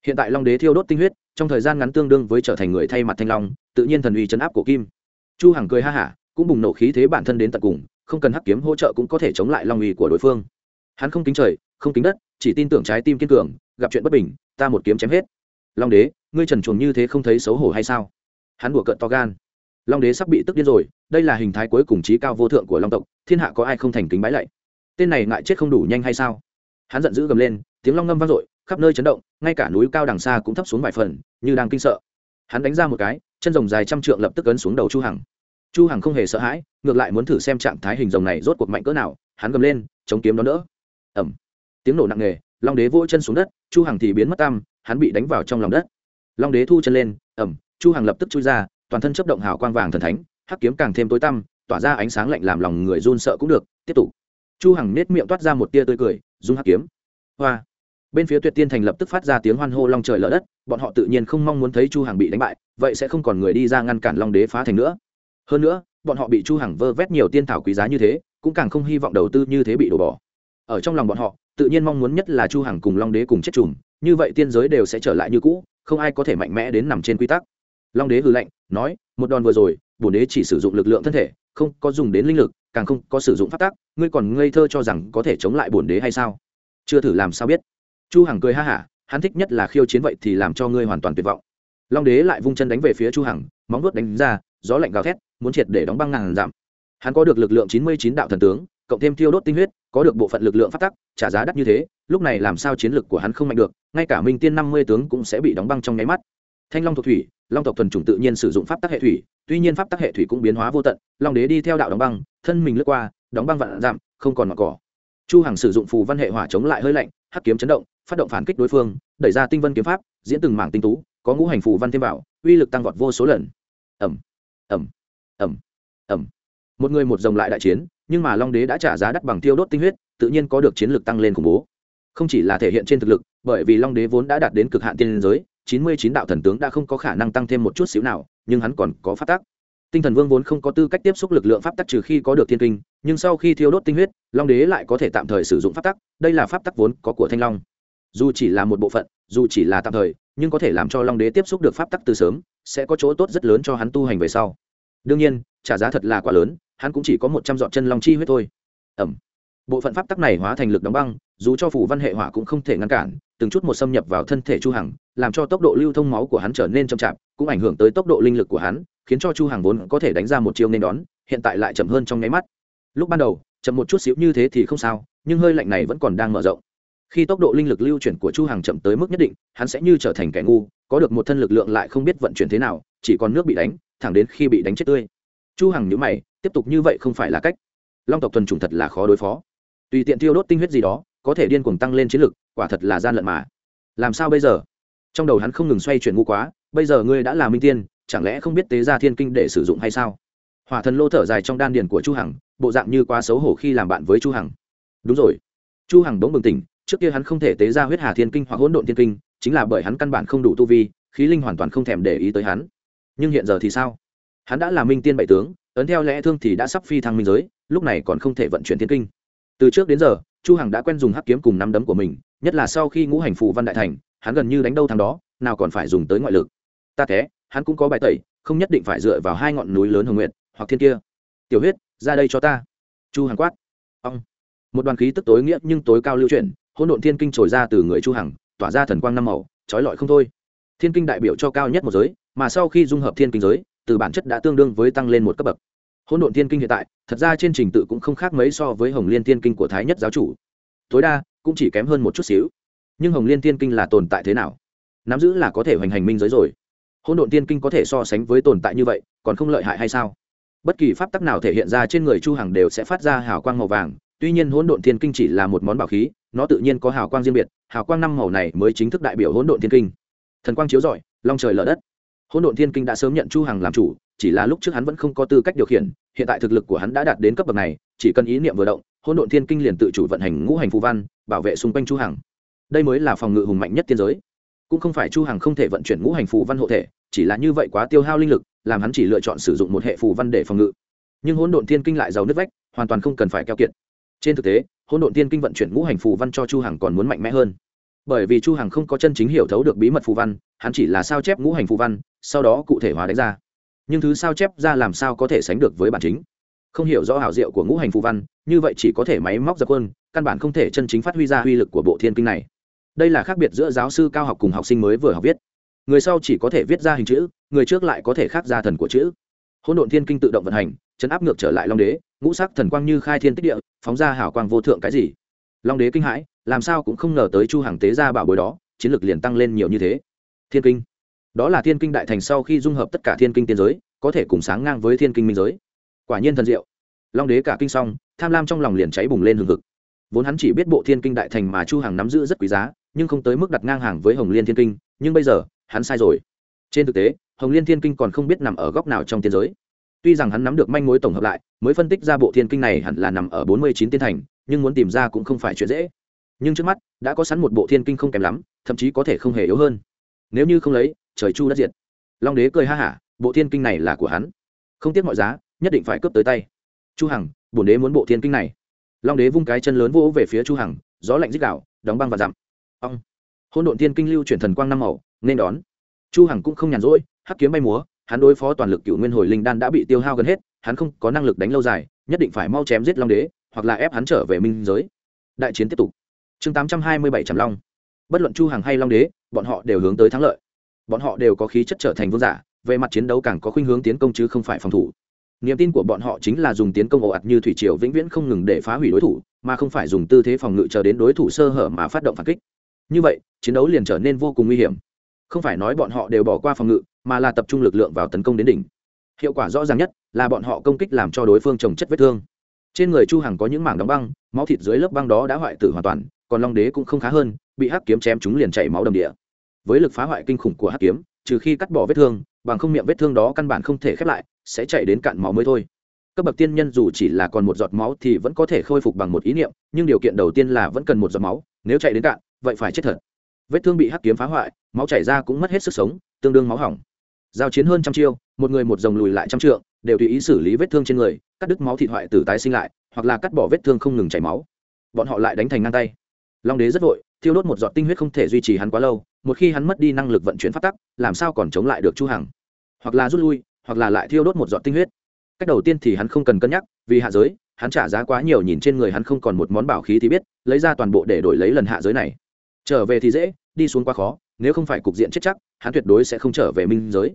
Hiện tại long đế thiêu đốt tinh huyết, trong thời gian ngắn tương đương với trở thành người thay mặt thanh long, tự nhiên thần uy chấn áp của kim chu hằng cười ha hả, cũng bùng nổ khí thế bản thân đến tận cùng, không cần hắc kiếm hỗ trợ cũng có thể chống lại long uy của đối phương. Hắn không kính trời, không kính đất, chỉ tin tưởng trái tim kiên cường, gặp chuyện bất bình, ta một kiếm chém hết. Long đế, ngươi trần chuồng như thế không thấy xấu hổ hay sao? Hắn đùa cợt to gan. Long đế sắp bị tức điên rồi, đây là hình thái cuối cùng trí cao vô thượng của long tộc, thiên hạ có ai không thành kính bái lạy? Tên này ngại chết không đủ nhanh hay sao? Hắn giận dữ gầm lên, tiếng long ngâm vang dội, khắp nơi chấn động, ngay cả núi cao đằng xa cũng thấp xuống vài phần, như đang kinh sợ. Hắn đánh ra một cái chân rồng dài trăm trượng lập tức ấn xuống đầu chu hằng. Chu hằng không hề sợ hãi ngược lại muốn thử xem trạng thái hình rồng này rốt cuộc mạnh cỡ nào hắn gầm lên chống kiếm đón đỡ. Ầm, tiếng nổ nặng nề long đế vỗ chân xuống đất chu hằng thì biến mất tăm, hắn bị đánh vào trong lòng đất. Long đế thu chân lên ầm, chu hằng lập tức chui ra toàn thân chớp động hào quang vàng thần thánh hắc kiếm càng thêm tối tăm tỏa ra ánh sáng lạnh làm lòng người run sợ cũng được tiếp tục. Chu hằng nết miệng toát ra một tia tươi cười dung hắc kiếm. Hoa bên phía tuyệt tiên thành lập tức phát ra tiếng hoan hô long trời lở đất, bọn họ tự nhiên không mong muốn thấy chu hằng bị đánh bại, vậy sẽ không còn người đi ra ngăn cản long đế phá thành nữa. Hơn nữa, bọn họ bị chu hằng vơ vét nhiều tiên thảo quý giá như thế, cũng càng không hy vọng đầu tư như thế bị đổ bỏ. Ở trong lòng bọn họ, tự nhiên mong muốn nhất là chu hằng cùng long đế cùng chết chùm như vậy tiên giới đều sẽ trở lại như cũ, không ai có thể mạnh mẽ đến nằm trên quy tắc. Long đế hừ lạnh, nói, một đòn vừa rồi, bổn đế chỉ sử dụng lực lượng thân thể, không có dùng đến linh lực, càng không có sử dụng pháp tắc, ngươi còn ngây thơ cho rằng có thể chống lại bổn đế hay sao? Chưa thử làm sao biết chu hằng cười ha hả hắn thích nhất là khiêu chiến vậy thì làm cho ngươi hoàn toàn tuyệt vọng. Long đế lại vung chân đánh về phía chu hằng móng vuốt đánh ra gió lạnh gào thét muốn triệt để đóng băng ngàn giảm hắn có được lực lượng chín mươi chín đạo thần tướng cộng thêm thiêu đốt tinh huyết có được bộ phận lực lượng phát tắc trả giá đắt như thế lúc này làm sao chiến lực của hắn không mạnh được ngay cả minh tiên năm mươi tướng cũng sẽ bị đóng băng trong nháy mắt. Thanh long thuộc thủy long tộc thuần chủng tự nhiên sử dụng pháp tắc hệ thủy tuy nhiên pháp tắc hệ thủy cũng biến hóa vô tận long đế đi theo đạo đóng băng thân mình lướt qua đóng băng vạn giảm, không còn mặc cỏ. Chu hằng sử dụng phù văn hệ hỏa chống lại hơi lạnh hắc kiếm chấn động, phát động phản kích đối phương, đẩy ra tinh vân kiếm pháp, diễn từng mảng tinh tú, có ngũ hành phù văn thêm vào, uy lực tăng vọt vô số lần. Ẩm ẩm ẩm ẩm một người một dòng lại đại chiến, nhưng mà long đế đã trả giá đắt bằng tiêu đốt tinh huyết, tự nhiên có được chiến lực tăng lên khủng bố. Không chỉ là thể hiện trên thực lực, bởi vì long đế vốn đã đạt đến cực hạn tiên giới, chín mươi chín đạo thần tướng đã không có khả năng tăng thêm một chút xíu nào, nhưng hắn còn có phát tác tinh thần vương vốn không có tư cách tiếp xúc lực lượng pháp tắc trừ khi có được thiên kinh, nhưng sau khi thiêu đốt tinh huyết, long đế lại có thể tạm thời sử dụng pháp tắc, đây là pháp tắc vốn có của thanh long. Dù chỉ là một bộ phận, dù chỉ là tạm thời, nhưng có thể làm cho long đế tiếp xúc được pháp tắc từ sớm, sẽ có chỗ tốt rất lớn cho hắn tu hành về sau. Đương nhiên, trả giá thật là quá lớn, hắn cũng chỉ có một trăm dọn chân long chi huyết thôi. Ẩm. Bộ phận pháp tắc này hóa thành lực đóng băng, dù cho phủ văn hệ hỏa cũng không thể ngăn cản, từng chút một xâm nhập vào thân thể chu hằng, làm cho tốc độ lưu thông máu của hắn trở nên chậm chạp, cũng ảnh hưởng tới tốc độ linh lực của hắn khiến cho chu hằng vốn có thể đánh ra một chiêu nên đón, hiện tại lại chậm hơn trong nháy mắt. Lúc ban đầu, chậm một chút xíu như thế thì không sao, nhưng hơi lạnh này vẫn còn đang mở rộng. Khi tốc độ linh lực lưu chuyển của chu hằng chậm tới mức nhất định, hắn sẽ như trở thành kẻ ngu, có được một thân lực lượng lại không biết vận chuyển thế nào, chỉ còn nước bị đánh, thẳng đến khi bị đánh chết tươi. Chu hằng nhíu mày, tiếp tục như vậy không phải là cách. Long tộc thuần chủng thật là khó đối phó. Tùy tiện tiêu đốt tinh huyết gì đó, có thể điên cuồng tăng lên chiến lực, quả thật là gian lận mà. Làm sao bây giờ? Trong đầu hắn không ngừng xoay chuyển ngu quá, bây giờ ngươi đã là minh tiên chẳng lẽ không biết tế ra thiên kinh để sử dụng hay sao? Hỏa thần lô thở dài trong đan điền của chu hằng, bộ dạng như quá xấu hổ khi làm bạn với chu hằng. Đúng rồi. Chu hằng bỗng bừng tỉnh, trước kia hắn không thể tế ra huyết hà thiên kinh hoặc hỗn độn thiên kinh, chính là bởi hắn căn bản không đủ tu vi, khí linh hoàn toàn không thèm để ý tới hắn. Nhưng hiện giờ thì sao? Hắn đã là minh tiên bảy tướng, ấn theo lẽ thương thì đã sắp phi thăng minh giới, lúc này còn không thể vận chuyển thiên kinh. Từ trước đến giờ, chu hằng đã quen dùng hắc kiếm cùng nắm đấm của mình, nhất là sau khi ngũ hành phù văn đại thành, hắn gần như đánh đâu thằng đó, nào còn phải dùng tới ngoại lực. Ta thế hắn cũng có bài tẩy, không nhất định phải dựa vào hai ngọn núi lớn hồng nguyện hoặc thiên kia. Tiểu huyết, ra đây cho ta. Chu hằng quát. Ông. Một đoàn khí tức tối nghĩa nhưng tối cao lưu chuyển, hỗn độn thiên kinh trồi ra từ người chu hằng, tỏa ra thần quang năm màu, trói lọi không thôi. Thiên kinh đại biểu cho cao nhất một giới, mà sau khi dung hợp thiên kinh giới, từ bản chất đã tương đương với tăng lên một cấp bậc. Hỗn độn thiên kinh hiện tại, thật ra trên trình tự cũng không khác mấy so với hồng liên thiên kinh của thái nhất giáo chủ. Tối đa, cũng chỉ kém hơn một chút xíu. Nhưng hồng liên thiên kinh là tồn tại thế nào? Nắm giữ là có thể hoành hành minh giới rồi hỗn độn thiên kinh có thể so sánh với tồn tại như vậy, còn không lợi hại hay sao? Bất kỳ pháp tắc nào thể hiện ra trên người chu hằng đều sẽ phát ra hào quang màu vàng, tuy nhiên hỗn độn thiên kinh chỉ là một món bảo khí, nó tự nhiên có hào quang riêng biệt, hào quang năm màu này mới chính thức đại biểu hỗn độn thiên kinh. Thần quang chiếu rọi, long trời lở đất. Hỗn độn thiên kinh đã sớm nhận chu hằng làm chủ, chỉ là lúc trước hắn vẫn không có tư cách điều khiển, hiện tại thực lực của hắn đã đạt đến cấp bậc này, chỉ cần ý niệm vừa động, hỗn độn thiên kinh liền tự chủ vận hành ngũ hành phù văn, bảo vệ xung quanh chu hằng. Đây mới là phòng ngự hùng mạnh nhất tiên giới cũng không phải chu hằng không thể vận chuyển ngũ hành phù văn hộ thể, chỉ là như vậy quá tiêu hao linh lực, làm hắn chỉ lựa chọn sử dụng một hệ phù văn để phòng ngự. Nhưng hỗn độn thiên kinh lại giàu nứt vách, hoàn toàn không cần phải keo kiệt. Trên thực tế, hỗn độn thiên kinh vận chuyển ngũ hành phù văn cho chu hằng còn muốn mạnh mẽ hơn. Bởi vì chu hằng không có chân chính hiểu thấu được bí mật phù văn, hắn chỉ là sao chép ngũ hành phù văn, sau đó cụ thể hóa đánh ra. Nhưng thứ sao chép ra làm sao có thể sánh được với bản chính? Không hiểu rõ hảo diệu của ngũ hành phù văn, như vậy chỉ có thể máy móc dập quân, căn bản không thể chân chính phát huy ra uy lực của bộ thiên kinh này đây là khác biệt giữa giáo sư cao học cùng học sinh mới vừa học viết. Người sau chỉ có thể viết ra hình chữ, người trước lại có thể khắc ra thần của chữ. Hỗn độn thiên kinh tự động vận hành, chấn áp ngược trở lại long đế, ngũ sắc thần quang như khai thiên tích địa, phóng ra hảo quang vô thượng cái gì? Long đế kinh hãi, làm sao cũng không ngờ tới chu hàng tế ra bảo bối đó, chiến lược liền tăng lên nhiều như thế. Thiên kinh. Đó là thiên kinh đại thành sau khi dung hợp tất cả thiên kinh tiên giới, có thể cùng sáng ngang với thiên kinh minh giới. Quả nhiên thần diệu. Long đế cả kinh xong, tham lam trong lòng liền cháy bùng lên hừng hực. Vốn hắn chỉ biết bộ thiên kinh đại thành mà chu hàng nắm giữ rất quý giá nhưng không tới mức đặt ngang hàng với hồng liên thiên kinh, nhưng bây giờ, hắn sai rồi. Trên thực tế, hồng liên thiên kinh còn không biết nằm ở góc nào trong tiên giới. Tuy rằng hắn nắm được manh mối tổng hợp lại, mới phân tích ra bộ thiên kinh này hẳn là nằm ở bốn mươi chín tiên thành, nhưng muốn tìm ra cũng không phải chuyện dễ. Nhưng trước mắt, đã có sẵn một bộ thiên kinh không kém lắm, thậm chí có thể không hề yếu hơn. Nếu như không lấy, trời chu đất diệt. Long đế cười ha hả, bộ thiên kinh này là của hắn. Không tiếc mọi giá, nhất định phải cướp tới tay. Chu hằng, bổn đế muốn bộ thiên kinh này. Long đế vung cái chân lớn vỗ về phía chu hằng, gió lạnh dích đạo đóng băng và dặm ông hôn độn thiên kinh lưu chuyển thần quang năm màu, nên đón. Chu hằng cũng không nhàn rỗi, hắc kiếm bay múa, hắn đối phó toàn lực cựu nguyên hồi linh đan đã bị tiêu hao gần hết, hắn không có năng lực đánh lâu dài, nhất định phải mau chém giết long đế, hoặc là ép hắn trở về minh giới. Đại chiến tiếp tục. Chương 827 trầm long. Bất luận chu hằng hay long đế, bọn họ đều hướng tới thắng lợi. Bọn họ đều có khí chất trở thành vương giả, về mặt chiến đấu càng có khuynh hướng tiến công chứ không phải phòng thủ. Niềm tin của bọn họ chính là dùng tiến công ồ ạt như thủy triều vĩnh viễn không ngừng để phá hủy đối thủ, mà không phải dùng tư thế phòng ngự chờ đến đối thủ sơ hở mà phát động phản kích như vậy, chiến đấu liền trở nên vô cùng nguy hiểm. Không phải nói bọn họ đều bỏ qua phòng ngự, mà là tập trung lực lượng vào tấn công đến đỉnh. Hiệu quả rõ ràng nhất là bọn họ công kích làm cho đối phương trồng chất vết thương. Trên người chu hằng có những mảng đóng băng, máu thịt dưới lớp băng đó đã hoại tử hoàn toàn, còn long đế cũng không khá hơn, bị hắc kiếm chém chúng liền chảy máu đầm địa. Với lực phá hoại kinh khủng của hắc kiếm, trừ khi cắt bỏ vết thương, bằng không miệng vết thương đó căn bản không thể khép lại, sẽ chảy đến cạn máu mới thôi. Cấp bậc tiên nhân dù chỉ là còn một giọt máu thì vẫn có thể khôi phục bằng một ý niệm, nhưng điều kiện đầu tiên là vẫn cần một giọt máu, nếu chạy đến cạn vậy phải chết thật. Vết thương bị hắc kiếm phá hoại, máu chảy ra cũng mất hết sức sống, tương đương máu hỏng. Giao chiến hơn trăm chiêu, một người một dòng lùi lại trăm trượng, đều tùy ý xử lý vết thương trên người, cắt đứt máu thịt hoại tử tái sinh lại, hoặc là cắt bỏ vết thương không ngừng chảy máu. Bọn họ lại đánh thành ngang tay. Long đế rất vội, thiêu đốt một giọt tinh huyết không thể duy trì hắn quá lâu, một khi hắn mất đi năng lực vận chuyển phát tắc, làm sao còn chống lại được chu hằng? Hoặc là rút lui, hoặc là lại thiêu đốt một giọt tinh huyết. Cách đầu tiên thì hắn không cần cân nhắc, vì hạ giới, hắn trả giá quá nhiều nhìn trên người hắn không còn một món bảo khí thì biết, lấy ra toàn bộ để đổi lấy lần hạ giới này trở về thì dễ, đi xuống quá khó, nếu không phải cục diện chết chắc, hắn tuyệt đối sẽ không trở về minh giới.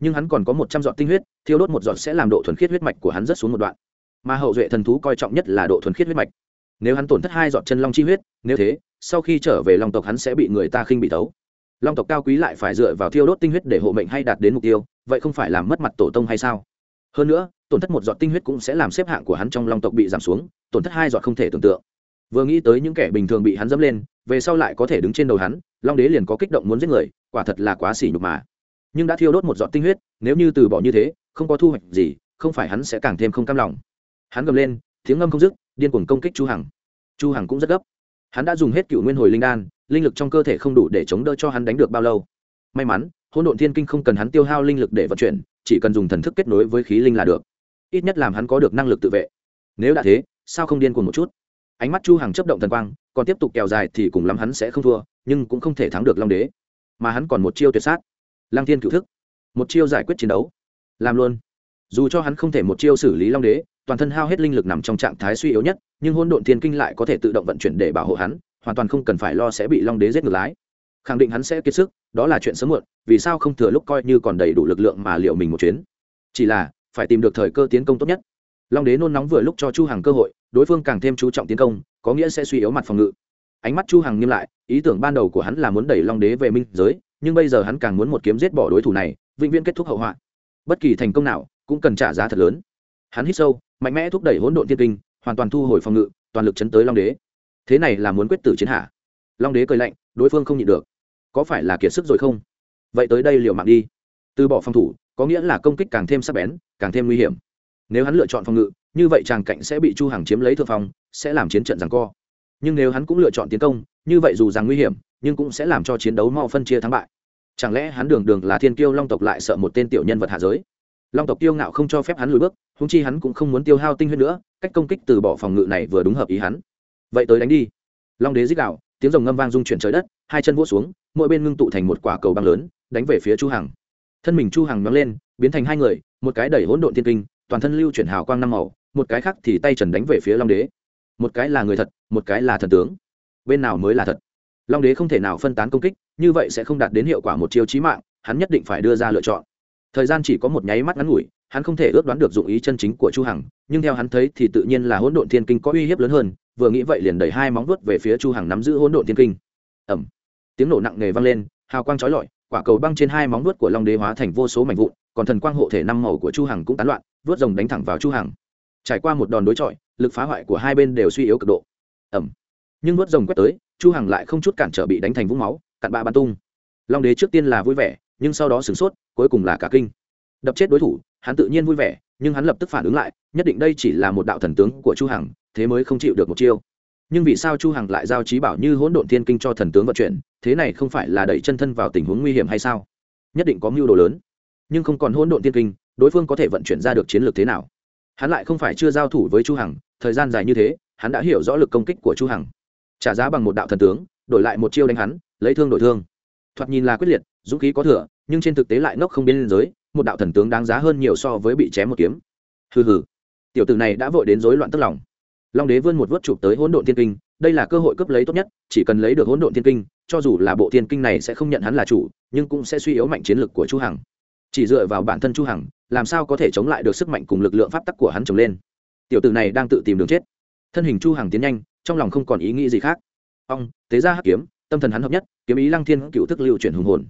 Nhưng hắn còn có một trăm giọt tinh huyết, thiêu đốt một giọt sẽ làm độ thuần khiết huyết mạch của hắn rất xuống một đoạn. Mà hậu duệ thần thú coi trọng nhất là độ thuần khiết huyết mạch. Nếu hắn tổn thất hai giọt chân long chi huyết, nếu thế, sau khi trở về long tộc hắn sẽ bị người ta khinh bị tấu long tộc cao quý lại phải dựa vào thiêu đốt tinh huyết để hộ mệnh hay đạt đến mục tiêu, vậy không phải làm mất mặt tổ tông hay sao? Hơn nữa, tổn thất một giọt tinh huyết cũng sẽ làm xếp hạng của hắn trong long tộc bị giảm xuống, tổn thất hai giọt không thể tưởng tượng vừa nghĩ tới những kẻ bình thường bị hắn dẫm lên, về sau lại có thể đứng trên đầu hắn, long đế liền có kích động muốn giết người, quả thật là quá xỉ nhục mà. Nhưng đã thiêu đốt một giọt tinh huyết, nếu như từ bỏ như thế, không có thu hoạch gì, không phải hắn sẽ càng thêm không cam lòng. Hắn gầm lên, tiếng ngâm không dứt, điên cuồng công kích chu hằng. Chu hằng cũng rất gấp. Hắn đã dùng hết cựu nguyên hồi linh đan, linh lực trong cơ thể không đủ để chống đỡ cho hắn đánh được bao lâu. May mắn, hỗn độn thiên kinh không cần hắn tiêu hao linh lực để vận chuyển, chỉ cần dùng thần thức kết nối với khí linh là được. Ít nhất làm hắn có được năng lực tự vệ. Nếu đã thế, sao không điên cuồng một chút? Ánh mắt chu hằng chấp động thần quang, còn tiếp tục kéo dài thì cùng lắm hắn sẽ không thua, nhưng cũng không thể thắng được long đế. Mà hắn còn một chiêu tuyệt sát. Lang thiên cửu thức. Một chiêu giải quyết chiến đấu. Làm luôn. Dù cho hắn không thể một chiêu xử lý long đế, toàn thân hao hết linh lực nằm trong trạng thái suy yếu nhất, nhưng hôn độn thiên kinh lại có thể tự động vận chuyển để bảo hộ hắn, hoàn toàn không cần phải lo sẽ bị long đế giết ngược lái. Khẳng định hắn sẽ kiệt sức, đó là chuyện sớm muộn, vì sao không thừa lúc coi như còn đầy đủ lực lượng mà liệu mình một chuyến. Chỉ là, phải tìm được thời cơ tiến công tốt nhất long đế nôn nóng vừa lúc cho chu hằng cơ hội, đối phương càng thêm chú trọng tiến công, có nghĩa sẽ suy yếu mặt phòng ngự. Ánh mắt chu hằng nghiêm lại, ý tưởng ban đầu của hắn là muốn đẩy long đế về minh giới, nhưng bây giờ hắn càng muốn một kiếm giết bỏ đối thủ này, vĩnh viễn kết thúc hậu họa. Bất kỳ thành công nào cũng cần trả giá thật lớn. Hắn hít sâu, mạnh mẽ thúc đẩy hỗn độn thiên kinh, hoàn toàn thu hồi phòng ngự, toàn lực chấn tới long đế. Thế này là muốn quyết tử chiến hạ. Long đế cười lạnh, đối phương không nhịn được. Có phải là kiệt sức rồi không? Vậy tới đây liều mạng đi. Từ bỏ phòng thủ, có nghĩa là công kích càng thêm sắc bén, càng thêm nguy hiểm nếu hắn lựa chọn phòng ngự, như vậy tràng cạnh sẽ bị chu hằng chiếm lấy thượng phòng sẽ làm chiến trận giằng co. Nhưng nếu hắn cũng lựa chọn tiến công, như vậy dù rằng nguy hiểm, nhưng cũng sẽ làm cho chiến đấu mau phân chia thắng bại. Chẳng lẽ hắn đường đường là thiên kiêu long tộc lại sợ một tên tiểu nhân vật hạ giới? Long tộc tiêu ngạo không cho phép hắn lùi bước húng chi hắn cũng không muốn tiêu hao tinh huyết nữa, cách công kích từ bỏ phòng ngự này vừa đúng hợp ý hắn. Vậy tới đánh đi. Long đế dích đạo tiếng rồng ngâm vang rung chuyển trời đất, hai chân vỗ xuống, mỗi bên ngưng tụ thành một quả cầu băng lớn, đánh về phía chu hằng. Thân mình chu hằng nhóng lên, biến thành hai người, một cái đẩy hỗn độn thiên kinh toàn thân lưu chuyển hào quang năm màu, một cái khác thì tay trần đánh về phía long đế. Một cái là người thật, một cái là thần tướng. Bên nào mới là thật? Long đế không thể nào phân tán công kích, như vậy sẽ không đạt đến hiệu quả một chiêu chí mạng, hắn nhất định phải đưa ra lựa chọn. Thời gian chỉ có một nháy mắt ngắn ngủi, hắn không thể ước đoán được dụng ý chân chính của chu hằng, nhưng theo hắn thấy thì tự nhiên là hỗn độn thiên kinh có uy hiếp lớn hơn, vừa nghĩ vậy liền đẩy hai móng vuốt về phía chu hằng nắm giữ hỗn độn thiên kinh. Ầm. Tiếng nổ nặng nề vang lên, hào quang chói lọi, quả cầu băng trên hai móng vuốt của long đế hóa thành vô số mảnh vụn còn thần quang hộ thể năm màu của chu hằng cũng tán loạn, vuốt rồng đánh thẳng vào chu hằng. Trải qua một đòn đối chọi, lực phá hoại của hai bên đều suy yếu cực độ. Ầm. Nhưng vuốt rồng quét tới, chu hằng lại không chút cản trở bị đánh thành vũng máu cặn bã bắn tung. Long đế trước tiên là vui vẻ, nhưng sau đó sửng sốt, cuối cùng là cả kinh. Đập chết đối thủ, hắn tự nhiên vui vẻ, nhưng hắn lập tức phản ứng lại, nhất định đây chỉ là một đạo thần tướng của chu hằng, thế mới không chịu được một chiêu. Nhưng vì sao chu hằng lại giao trí bảo như hỗn độn thiên kinh cho thần tướng vận chuyển, thế này không phải là đẩy chân thân vào tình huống nguy hiểm hay sao? Nhất định có mưu đồ lớn nhưng không còn hỗn độn thiên kinh, đối phương có thể vận chuyển ra được chiến lược thế nào? Hắn lại không phải chưa giao thủ với chu hằng, thời gian dài như thế, hắn đã hiểu rõ lực công kích của chu hằng. Trả giá bằng một đạo thần tướng, đổi lại một chiêu đánh hắn, lấy thương đổi thương. Thoạt nhìn là quyết liệt, dũng khí có thừa, nhưng trên thực tế lại ngốc không biên giới, một đạo thần tướng đáng giá hơn nhiều so với bị chém một kiếm. Hừ hừ. Tiểu tử này đã vội đến rối loạn tức lòng. Long đế vươn một vớt chụp tới hỗn độn thiên kinh, đây là cơ hội cấp lấy tốt nhất, chỉ cần lấy được hỗn độn thiên kinh, cho dù là bộ thiên kinh này sẽ không nhận hắn là chủ, nhưng cũng sẽ suy yếu mạnh chiến lực của chu hằng chỉ dựa vào bản thân chu hằng, làm sao có thể chống lại được sức mạnh cùng lực lượng pháp tắc của hắn trồng lên? Tiểu tử này đang tự tìm đường chết. Thân hình chu hằng tiến nhanh, trong lòng không còn ý nghĩ gì khác. Ông, tế ra hắc kiếm, tâm thần hắn hợp nhất, kiếm ý lăng thiên cựu thức lưu chuyển hùng hồn.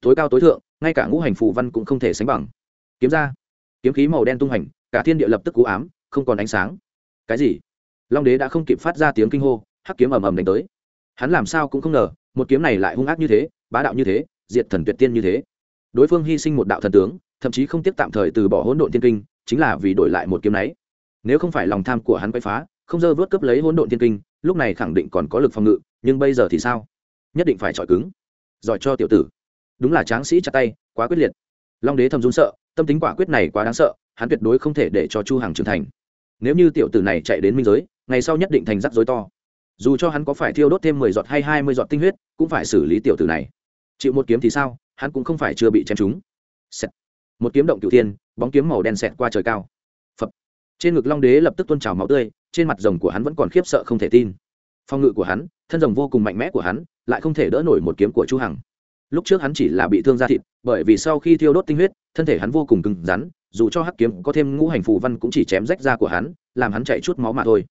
Tối cao tối thượng, ngay cả ngũ hành phù văn cũng không thể sánh bằng. Kiếm ra. Kiếm khí màu đen tung hành cả thiên địa lập tức cú ám, không còn ánh sáng. Cái gì? Long đế đã không kịp phát ra tiếng kinh hô, hắc kiếm ầm ầm đánh tới. Hắn làm sao cũng không ngờ, một kiếm này lại hung ác như thế, bá đạo như thế, diệt thần tuyệt tiên như thế đối phương hy sinh một đạo thần tướng, thậm chí không tiếp tạm thời từ bỏ hỗn độn thiên kinh, chính là vì đổi lại một kiếm này. Nếu không phải lòng tham của hắn quay phá, không dơ vớt cướp lấy hỗn độn thiên kinh, lúc này khẳng định còn có lực phòng ngự, nhưng bây giờ thì sao? Nhất định phải chọi cứng. Giỏi cho tiểu tử. Đúng là tráng sĩ chặt tay, quá quyết liệt. Long đế thầm run sợ, tâm tính quả quyết này quá đáng sợ, hắn tuyệt đối không thể để cho chu Hằng trưởng thành. Nếu như tiểu tử này chạy đến minh giới, ngày sau nhất định thành rắc rối to. Dù cho hắn có phải thiêu đốt thêm mười giọt hay hai mươi giọt tinh huyết, cũng phải xử lý tiểu tử này. Chịu một kiếm thì sao? Hắn cũng không phải chưa bị chém trúng. Xẹt. một kiếm động cửu tiên bóng kiếm màu đen xẹt qua trời cao. Phập. trên ngực long đế lập tức tuôn trào máu tươi, trên mặt rồng của hắn vẫn còn khiếp sợ không thể tin. Phong ngự của hắn, thân rồng vô cùng mạnh mẽ của hắn, lại không thể đỡ nổi một kiếm của chu hằng. Lúc trước hắn chỉ là bị thương da thịt, bởi vì sau khi thiêu đốt tinh huyết, thân thể hắn vô cùng cứng rắn, dù cho hắc kiếm có thêm ngũ hành phù văn cũng chỉ chém rách da của hắn, làm hắn chạy chút máu mà thôi.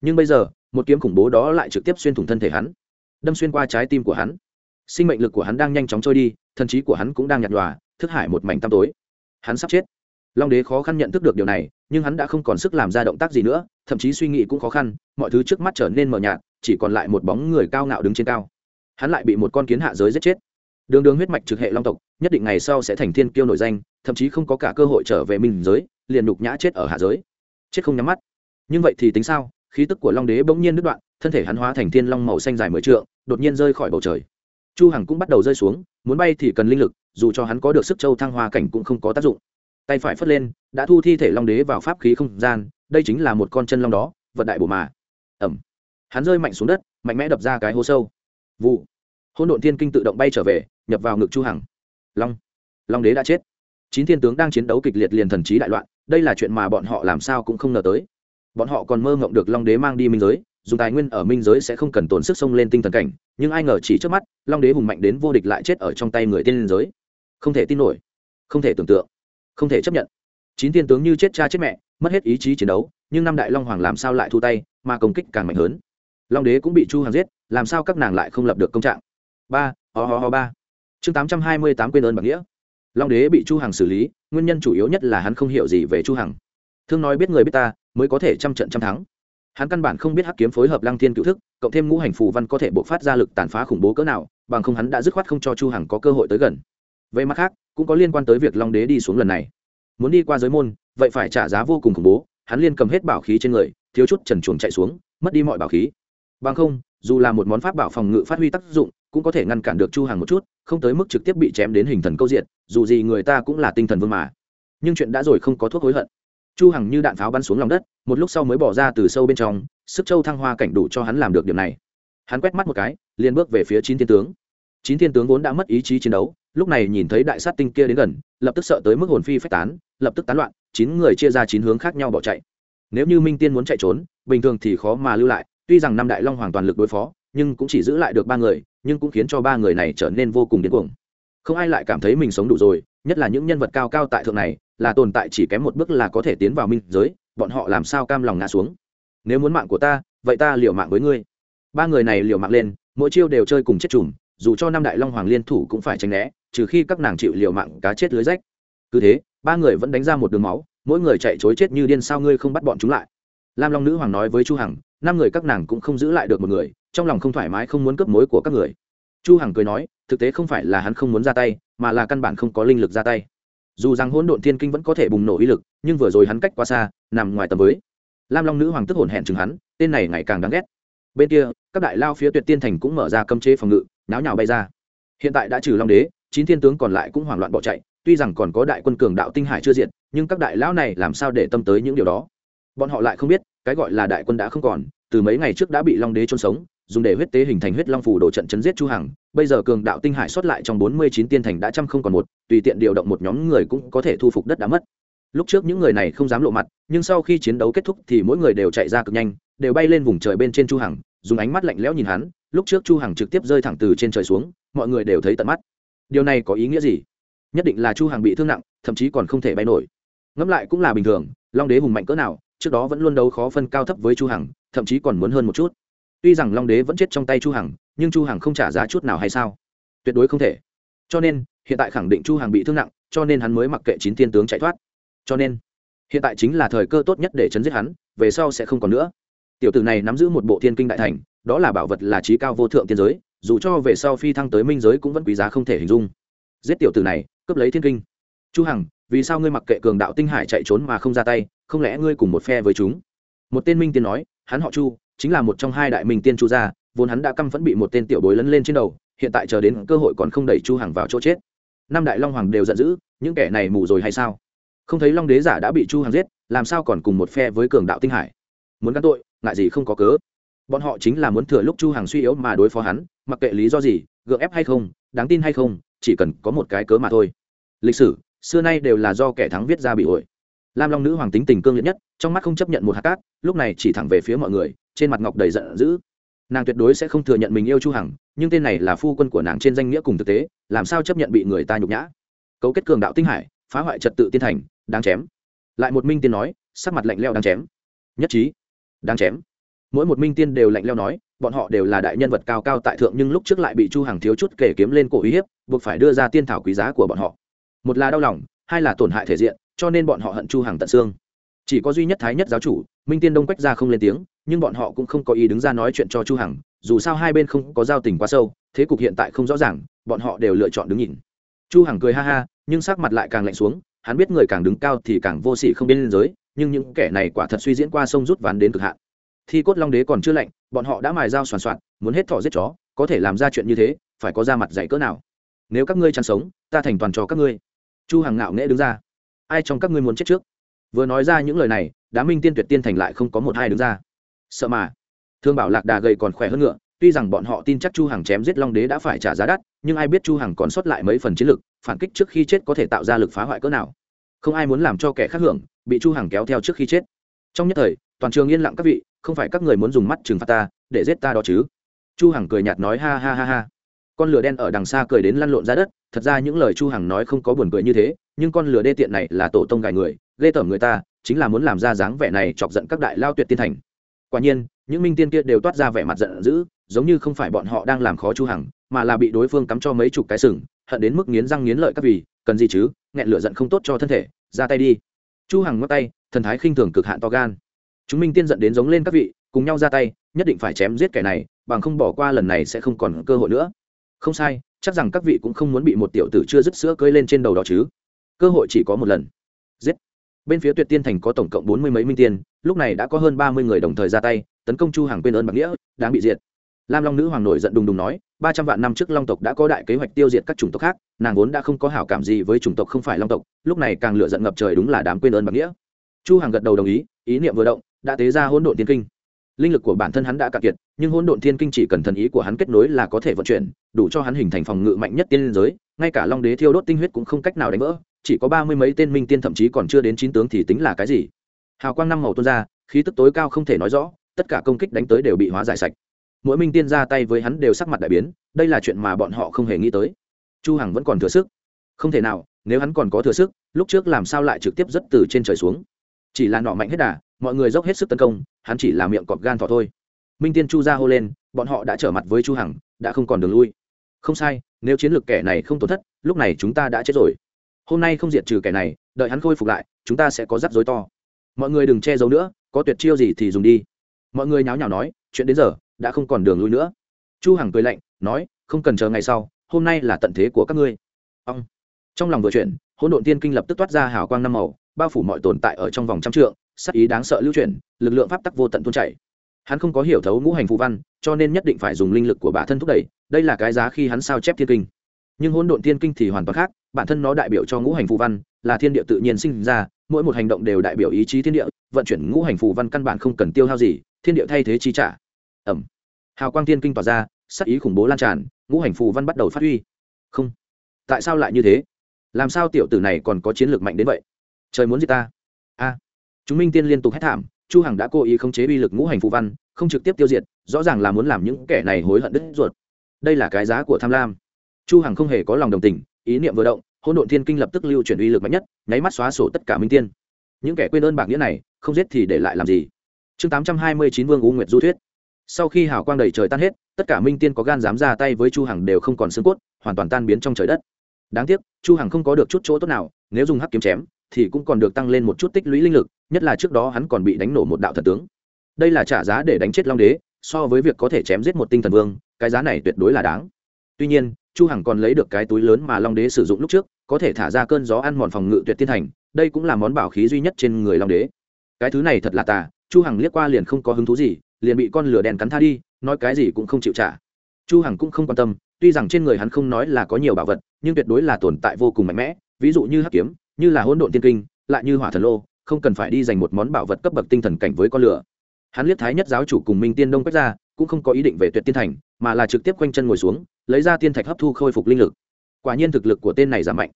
Nhưng bây giờ, một kiếm khủng bố đó lại trực tiếp xuyên thủng thân thể hắn. Đâm xuyên qua trái tim của hắn sinh mệnh lực của hắn đang nhanh chóng trôi đi, thần trí của hắn cũng đang nhạt nhòa, thức hải một mảnh tăm tối. Hắn sắp chết. Long đế khó khăn nhận thức được điều này, nhưng hắn đã không còn sức làm ra động tác gì nữa, thậm chí suy nghĩ cũng khó khăn, mọi thứ trước mắt trở nên mờ nhạt, chỉ còn lại một bóng người cao ngạo đứng trên cao. Hắn lại bị một con kiến hạ giới giết chết. Đường đường huyết mạch trực hệ long tộc, nhất định ngày sau sẽ thành thiên kiêu nổi danh, thậm chí không có cả cơ hội trở về minh giới, liền đục nhã chết ở hạ giới. Chết không nhắm mắt. Nhưng vậy thì tính sao? Khí tức của long đế bỗng nhiên đứt đoạn, thân thể hắn hóa thành thiên long màu xanh dài mười trượng, đột nhiên rơi khỏi bầu trời chu hằng cũng bắt đầu rơi xuống, muốn bay thì cần linh lực, dù cho hắn có được sức châu thăng hoa cảnh cũng không có tác dụng. Tay phải phất lên, đã thu thi thể long đế vào pháp khí không gian, đây chính là một con chân long đó vận đại bổ mà. Ẩm hắn rơi mạnh xuống đất, mạnh mẽ đập ra cái hố sâu. Vụ. Hỗn độn thiên kinh tự động bay trở về, nhập vào ngực chu hằng. Long. Long đế đã chết. Chín thiên tướng đang chiến đấu kịch liệt liền thần trí đại loạn, đây là chuyện mà bọn họ làm sao cũng không ngờ tới. Bọn họ còn mơ ngộng được long đế mang đi minh giới dùng tài nguyên ở minh giới sẽ không cần tổn sức xông lên tinh thần cảnh, nhưng ai ngờ chỉ trước mắt long đế hùng mạnh đến vô địch lại chết ở trong tay người tiên liên giới. Không thể tin nổi, không thể tưởng tượng, không thể chấp nhận. Chín tiên tướng như chết cha chết mẹ, mất hết ý chí chiến đấu, nhưng năm đại long hoàng làm sao lại thu tay, mà công kích càng mạnh hơn. Long đế cũng bị chu hàng giết, làm sao các nàng lại không lập được công trạng? Ba, ho ho ho ba. Chương tám trăm hai mươi tám quên ơn bằng nghĩa. Long đế bị chu hằng xử lý, nguyên nhân chủ yếu nhất là hắn không hiểu gì về chu hằng. Thương nói biết người biết ta, mới có thể trăm trận trăm thắng. Hắn căn bản không biết hắc kiếm phối hợp lăng thiên cựu thức, cộng thêm ngũ hành phù văn có thể bộc phát ra lực tàn phá khủng bố cỡ nào bằng không hắn đã dứt khoát không cho chu hằng có cơ hội tới gần. Về mặt khác, cũng có liên quan tới việc long đế đi xuống lần này. Muốn đi qua giới môn, vậy phải trả giá vô cùng khủng bố, hắn liên cầm hết bảo khí trên người, thiếu chút trần chuồng chạy xuống, mất đi mọi bảo khí. Bằng không, dù là một món pháp bảo phòng ngự phát huy tác dụng, cũng có thể ngăn cản được chu hàng một chút, không tới mức trực tiếp bị chém đến hình thần câu diện, dù gì người ta cũng là tinh thần vương mà. Nhưng chuyện đã rồi không có thuốc hối hận. Chu hằng như đạn pháo bắn xuống lòng đất, một lúc sau mới bỏ ra từ sâu bên trong, sức châu thăng hoa cảnh đủ cho hắn làm được điều này. Hắn quét mắt một cái liền bước về phía chín thiên tướng. Chín thiên tướng vốn đã mất ý chí chiến đấu, lúc này nhìn thấy đại sát tinh kia đến gần, lập tức sợ tới mức hồn phi phách tán, lập tức tán loạn, chín người chia ra chín hướng khác nhau bỏ chạy. Nếu như minh tiên muốn chạy trốn, bình thường thì khó mà lưu lại, tuy rằng năm đại long hoàn toàn lực đối phó, nhưng cũng chỉ giữ lại được ba người, nhưng cũng khiến cho ba người này trở nên vô cùng điên cuồng. Không ai lại cảm thấy mình sống đủ rồi, nhất là những nhân vật cao cao tại thượng này, là tồn tại chỉ kém một bước là có thể tiến vào minh giới, bọn họ làm sao cam lòng ngã xuống. Nếu muốn mạng của ta, vậy ta liều mạng với ngươi. Ba người này liều mạng lên mỗi chiêu đều chơi cùng chết chùm, dù cho năm đại long hoàng liên thủ cũng phải tránh né, trừ khi các nàng chịu liều mạng cá chết lưới rách. Cứ thế, ba người vẫn đánh ra một đường máu, mỗi người chạy chối chết như điên sao ngươi không bắt bọn chúng lại? Lam long nữ hoàng nói với chu hằng, năm người các nàng cũng không giữ lại được một người, trong lòng không thoải mái không muốn cướp mối của các người. Chu hằng cười nói, thực tế không phải là hắn không muốn ra tay, mà là căn bản không có linh lực ra tay. Dù rằng hỗn độn thiên kinh vẫn có thể bùng nổ uy lực, nhưng vừa rồi hắn cách quá xa, nằm ngoài tầm với. Lam long nữ hoàng tức hồn hẹn chừng hắn, tên này ngày càng đáng ghét bên kia, các đại lao phía tuyệt tiên thành cũng mở ra cấm chế phòng ngự náo nhào bay ra. Hiện tại đã trừ long đế, chín thiên tướng còn lại cũng hoảng loạn bỏ chạy, tuy rằng còn có đại quân cường đạo tinh hải chưa diện nhưng các đại lão này làm sao để tâm tới những điều đó? Bọn họ lại không biết, cái gọi là đại quân đã không còn, từ mấy ngày trước đã bị long đế trôn sống, dùng để huyết tế hình thành huyết long phủ đổ trận chấn giết chu hằng, bây giờ cường đạo tinh hải xuất lại trong 49 tiên thành đã trăm không còn một, tùy tiện điều động một nhóm người cũng có thể thu phục đất đã mất. Lúc trước những người này không dám lộ mặt, nhưng sau khi chiến đấu kết thúc thì mỗi người đều chạy ra cực nhanh đều bay lên vùng trời bên trên chu hằng, dùng ánh mắt lạnh lẽo nhìn hắn, lúc trước chu hằng trực tiếp rơi thẳng từ trên trời xuống, mọi người đều thấy tận mắt. Điều này có ý nghĩa gì? Nhất định là chu hằng bị thương nặng, thậm chí còn không thể bay nổi. Ngẫm lại cũng là bình thường, long đế hùng mạnh cỡ nào, trước đó vẫn luôn đấu khó phân cao thấp với chu hằng, thậm chí còn muốn hơn một chút. Tuy rằng long đế vẫn chết trong tay chu hằng, nhưng chu hằng không trả giá chút nào hay sao? Tuyệt đối không thể. Cho nên, hiện tại khẳng định chu hằng bị thương nặng, cho nên hắn mới mặc kệ chín thiên tướng chạy thoát. Cho nên, hiện tại chính là thời cơ tốt nhất để chấn giết hắn, về sau sẽ không còn nữa tiểu tử này nắm giữ một bộ thiên kinh đại thành, đó là bảo vật là trí cao vô thượng tiên giới, dù cho về sau phi thăng tới minh giới cũng vẫn quý giá không thể hình dung. Giết tiểu tử này, cướp lấy thiên kinh. Chu hằng, vì sao ngươi mặc kệ cường đạo tinh hải chạy trốn mà không ra tay, không lẽ ngươi cùng một phe với chúng? Một tên minh tiên nói, hắn họ chu, chính là một trong hai đại minh tiên chu gia, vốn hắn đã căm phẫn bị một tên tiểu bối lấn lên trên đầu, hiện tại chờ đến cơ hội còn không đẩy chu hằng vào chỗ chết. Năm đại long hoàng đều giận dữ, những kẻ này mù rồi hay sao? Không thấy long đế giả đã bị chu hằng giết, làm sao còn cùng một phe với cường đạo tinh hải? Muốn gắn tội ngại gì không có cớ. Bọn họ chính là muốn thừa lúc chu hằng suy yếu mà đối phó hắn, mặc kệ lý do gì, gượng ép hay không, đáng tin hay không, chỉ cần có một cái cớ mà thôi. Lịch sử, xưa nay đều là do kẻ thắng viết ra bị ổi lam long nữ hoàng tính tình cương liệt nhất, trong mắt không chấp nhận một hạt cát, lúc này chỉ thẳng về phía mọi người, trên mặt ngọc đầy giận dữ. Nàng tuyệt đối sẽ không thừa nhận mình yêu chu hằng, nhưng tên này là phu quân của nàng trên danh nghĩa cùng thực tế, làm sao chấp nhận bị người ta nhục nhã? Cấu kết cường đạo tinh hải, phá hoại trật tự tiên thành, đáng chém. Lại một minh tiên nói, sắc mặt lạnh leo đáng chém. Nhất trí đáng chém. Mỗi một minh tiên đều lạnh leo nói, bọn họ đều là đại nhân vật cao cao tại thượng nhưng lúc trước lại bị chu hằng thiếu chút kể kiếm lên cổ uy hiếp, buộc phải đưa ra tiên thảo quý giá của bọn họ. Một là đau lòng, hai là tổn hại thể diện, cho nên bọn họ hận chu hằng tận xương. Chỉ có duy nhất thái nhất giáo chủ, minh tiên đông quách ra không lên tiếng, nhưng bọn họ cũng không có ý đứng ra nói chuyện cho chu hằng, dù sao hai bên không có giao tình quá sâu, thế cục hiện tại không rõ ràng, bọn họ đều lựa chọn đứng nhìn. Chu hằng cười ha ha, nhưng sắc mặt lại càng lạnh xuống, hắn biết người càng đứng cao thì càng vô sỉ không biên giới nhưng những kẻ này quả thật suy diễn qua sông rút ván đến cực hạn. Thi cốt long đế còn chưa lạnh, bọn họ đã mài dao soàn soạn, muốn hết thỏ giết chó, có thể làm ra chuyện như thế, phải có ra mặt dạy cỡ nào? Nếu các ngươi chăn sống, ta thành toàn cho các ngươi. Chu hằng ngạo nghễ đứng ra. Ai trong các ngươi muốn chết trước? Vừa nói ra những lời này đá minh tiên tuyệt tiên thành lại không có một hai đứng ra. Sợ mà. Thương bảo lạc đà gầy còn khỏe hơn ngựa, tuy rằng bọn họ tin chắc chu hằng chém giết long đế đã phải trả giá đắt, nhưng ai biết chu hằng còn sót lại mấy phần chiến lực, phản kích trước khi chết có thể tạo ra lực phá hoại cỡ nào. Không ai muốn làm cho kẻ khác hưởng bị chu hằng kéo theo trước khi chết. Trong nhất thời, toàn trường yên lặng các vị, không phải các người muốn dùng mắt trừng phạt ta, để giết ta đó chứ? Chu hằng cười nhạt nói ha ha ha ha. Con lửa đen ở đằng xa cười đến lăn lộn ra đất, thật ra những lời chu hằng nói không có buồn cười như thế, nhưng con lửa đê tiện này là tổ tông gài người, ghê tởm người ta, chính là muốn làm ra dáng vẻ này chọc giận các đại lao tuyệt tiên thành. Quả nhiên, những minh tiên kia đều toát ra vẻ mặt giận dữ, giống như không phải bọn họ đang làm khó chu hằng, mà là bị đối phương cắm cho mấy chục cái sừng, hận đến mức nghiến răng nghiến lợi các vì cần gì chứ? Nghẹn lửa giận không tốt cho thân thể, ra tay đi chu hằng ngắt tay, thần thái khinh thường cực hạn to gan. Chúng minh tiên giận đến giống lên các vị, cùng nhau ra tay, nhất định phải chém giết kẻ này, bằng không bỏ qua lần này sẽ không còn cơ hội nữa. Không sai, chắc rằng các vị cũng không muốn bị một tiểu tử chưa dứt sữa cưỡi lên trên đầu đó chứ. Cơ hội chỉ có một lần. Giết. Bên phía tuyệt tiên thành có tổng cộng bốn mươi mấy minh tiên, lúc này đã có hơn ba mươi người đồng thời ra tay, tấn công chu hàng quên ơn bạc nghĩa, đáng bị diệt lam long nữ hoàng nổi giận đùng đùng nói, ba trăm vạn năm trước long tộc đã có đại kế hoạch tiêu diệt các chủng tộc khác, nàng vốn đã không có hảo cảm gì với chủng tộc không phải long tộc, lúc này càng lựa giận ngập trời đúng là đám quên ơn bạc nghĩa. Chu Hằng gật đầu đồng ý ý niệm vừa động, đã tế ra hỗn độn tiên kinh. Linh lực của bản thân hắn đã cạn kiệt, nhưng hỗn độn thiên kinh chỉ cần thần ý của hắn kết nối là có thể vận chuyển, đủ cho hắn hình thành phòng ngự mạnh nhất tiên giới, ngay cả long đế thiêu đốt tinh huyết cũng không cách nào đánh vỡ, chỉ có ba mươi mấy tên minh tiên thậm chí còn chưa đến chín tướng thì tính là cái gì? Hào quang năm màu tuôn ra, khí tức tối cao không thể nói rõ, tất cả công kích đánh tới đều bị hóa giải sạch mỗi minh tiên ra tay với hắn đều sắc mặt đại biến, đây là chuyện mà bọn họ không hề nghĩ tới. Chu hằng vẫn còn thừa sức. Không thể nào, nếu hắn còn có thừa sức, lúc trước làm sao lại trực tiếp rất từ trên trời xuống? Chỉ là nọ mạnh hết đà, mọi người dốc hết sức tấn công, hắn chỉ là miệng cọp gan thỏ thôi. Minh tiên chu ra hô lên, bọn họ đã trở mặt với chu hằng, đã không còn đường lui. Không sai, nếu chiến lược kẻ này không tổn thất, lúc này chúng ta đã chết rồi. Hôm nay không diệt trừ kẻ này, đợi hắn khôi phục lại, chúng ta sẽ có rắc rối to. Mọi người đừng che giấu nữa, có tuyệt chiêu gì thì dùng đi. Mọi người nháo nhào nói, chuyện đến giờ đã không còn đường lui nữa. Chu hằng cười lạnh nói không cần chờ ngày sau hôm nay là tận thế của các ngươi. Ông. Trong lòng vừa chuyển, hỗn độn tiên kinh lập tức toát ra hào quang năm màu bao phủ mọi tồn tại ở trong vòng trăm trượng sắc ý đáng sợ lưu chuyển lực lượng pháp tắc vô tận tuôn chảy. Hắn không có hiểu thấu ngũ hành phù văn cho nên nhất định phải dùng linh lực của bản thân thúc đẩy đây là cái giá khi hắn sao chép thiên kinh. Nhưng hỗn độn thiên kinh thì hoàn toàn khác bản thân nó đại biểu cho ngũ hành phù văn là thiên địa tự nhiên sinh ra mỗi một hành động đều đại biểu ý chí thiên địa vận chuyển ngũ hành phù văn căn bản không cần tiêu hao gì thiên địa thay thế chi trả ẩm. Hào quang thiên kinh tỏa ra, sắc ý khủng bố lan tràn, ngũ hành phù văn bắt đầu phát huy. Không. Tại sao lại như thế? Làm sao tiểu tử này còn có chiến lược mạnh đến vậy? Trời muốn giết ta. A. Chúng minh tiên liên tục hét thảm, chu hằng đã cố ý khống chế uy lực ngũ hành phù văn, không trực tiếp tiêu diệt, rõ ràng là muốn làm những kẻ này hối hận đứt ruột. Đây là cái giá của tham lam. Chu hằng không hề có lòng đồng tình, ý niệm vừa động, hỗn độn thiên kinh lập tức lưu chuyển uy lực mạnh nhất, nháy mắt xóa sổ tất cả minh tiên. Những kẻ quên ơn bạc nghĩa này, không giết thì để lại làm gì? Chương tám trăm hai mươi chín vương u nguyệt du thuyết sau khi hào quang đầy trời tan hết, tất cả minh tiên có gan dám ra tay với chu hằng đều không còn xương cốt, hoàn toàn tan biến trong trời đất. Đáng tiếc, chu hằng không có được chút chỗ tốt nào, nếu dùng hắc kiếm chém, thì cũng còn được tăng lên một chút tích lũy linh lực, nhất là trước đó hắn còn bị đánh nổ một đạo thần tướng. Đây là trả giá để đánh chết long đế, so với việc có thể chém giết một tinh thần vương, cái giá này tuyệt đối là đáng. Tuy nhiên, chu hằng còn lấy được cái túi lớn mà long đế sử dụng lúc trước, có thể thả ra cơn gió ăn mòn phòng ngự tuyệt tiên thành, đây cũng là món bảo khí duy nhất trên người long đế. Cái thứ này thật là tà, chu hằng liếc qua liền không có hứng thú gì liền bị con lửa đèn cắn tha đi, nói cái gì cũng không chịu trả. Chu hằng cũng không quan tâm, tuy rằng trên người hắn không nói là có nhiều bảo vật, nhưng tuyệt đối là tồn tại vô cùng mạnh mẽ, ví dụ như hắc kiếm, như là hỗn độn tiên kinh, lại như hỏa thần lô, không cần phải đi giành một món bảo vật cấp bậc tinh thần cảnh với con lửa. Hắn liếc thái nhất giáo chủ cùng minh tiên đông quách ra, cũng không có ý định về tuyệt tiên thành, mà là trực tiếp quanh chân ngồi xuống, lấy ra tiên thạch hấp thu khôi phục linh lực. Quả nhiên thực lực của tên này giảm mạnh.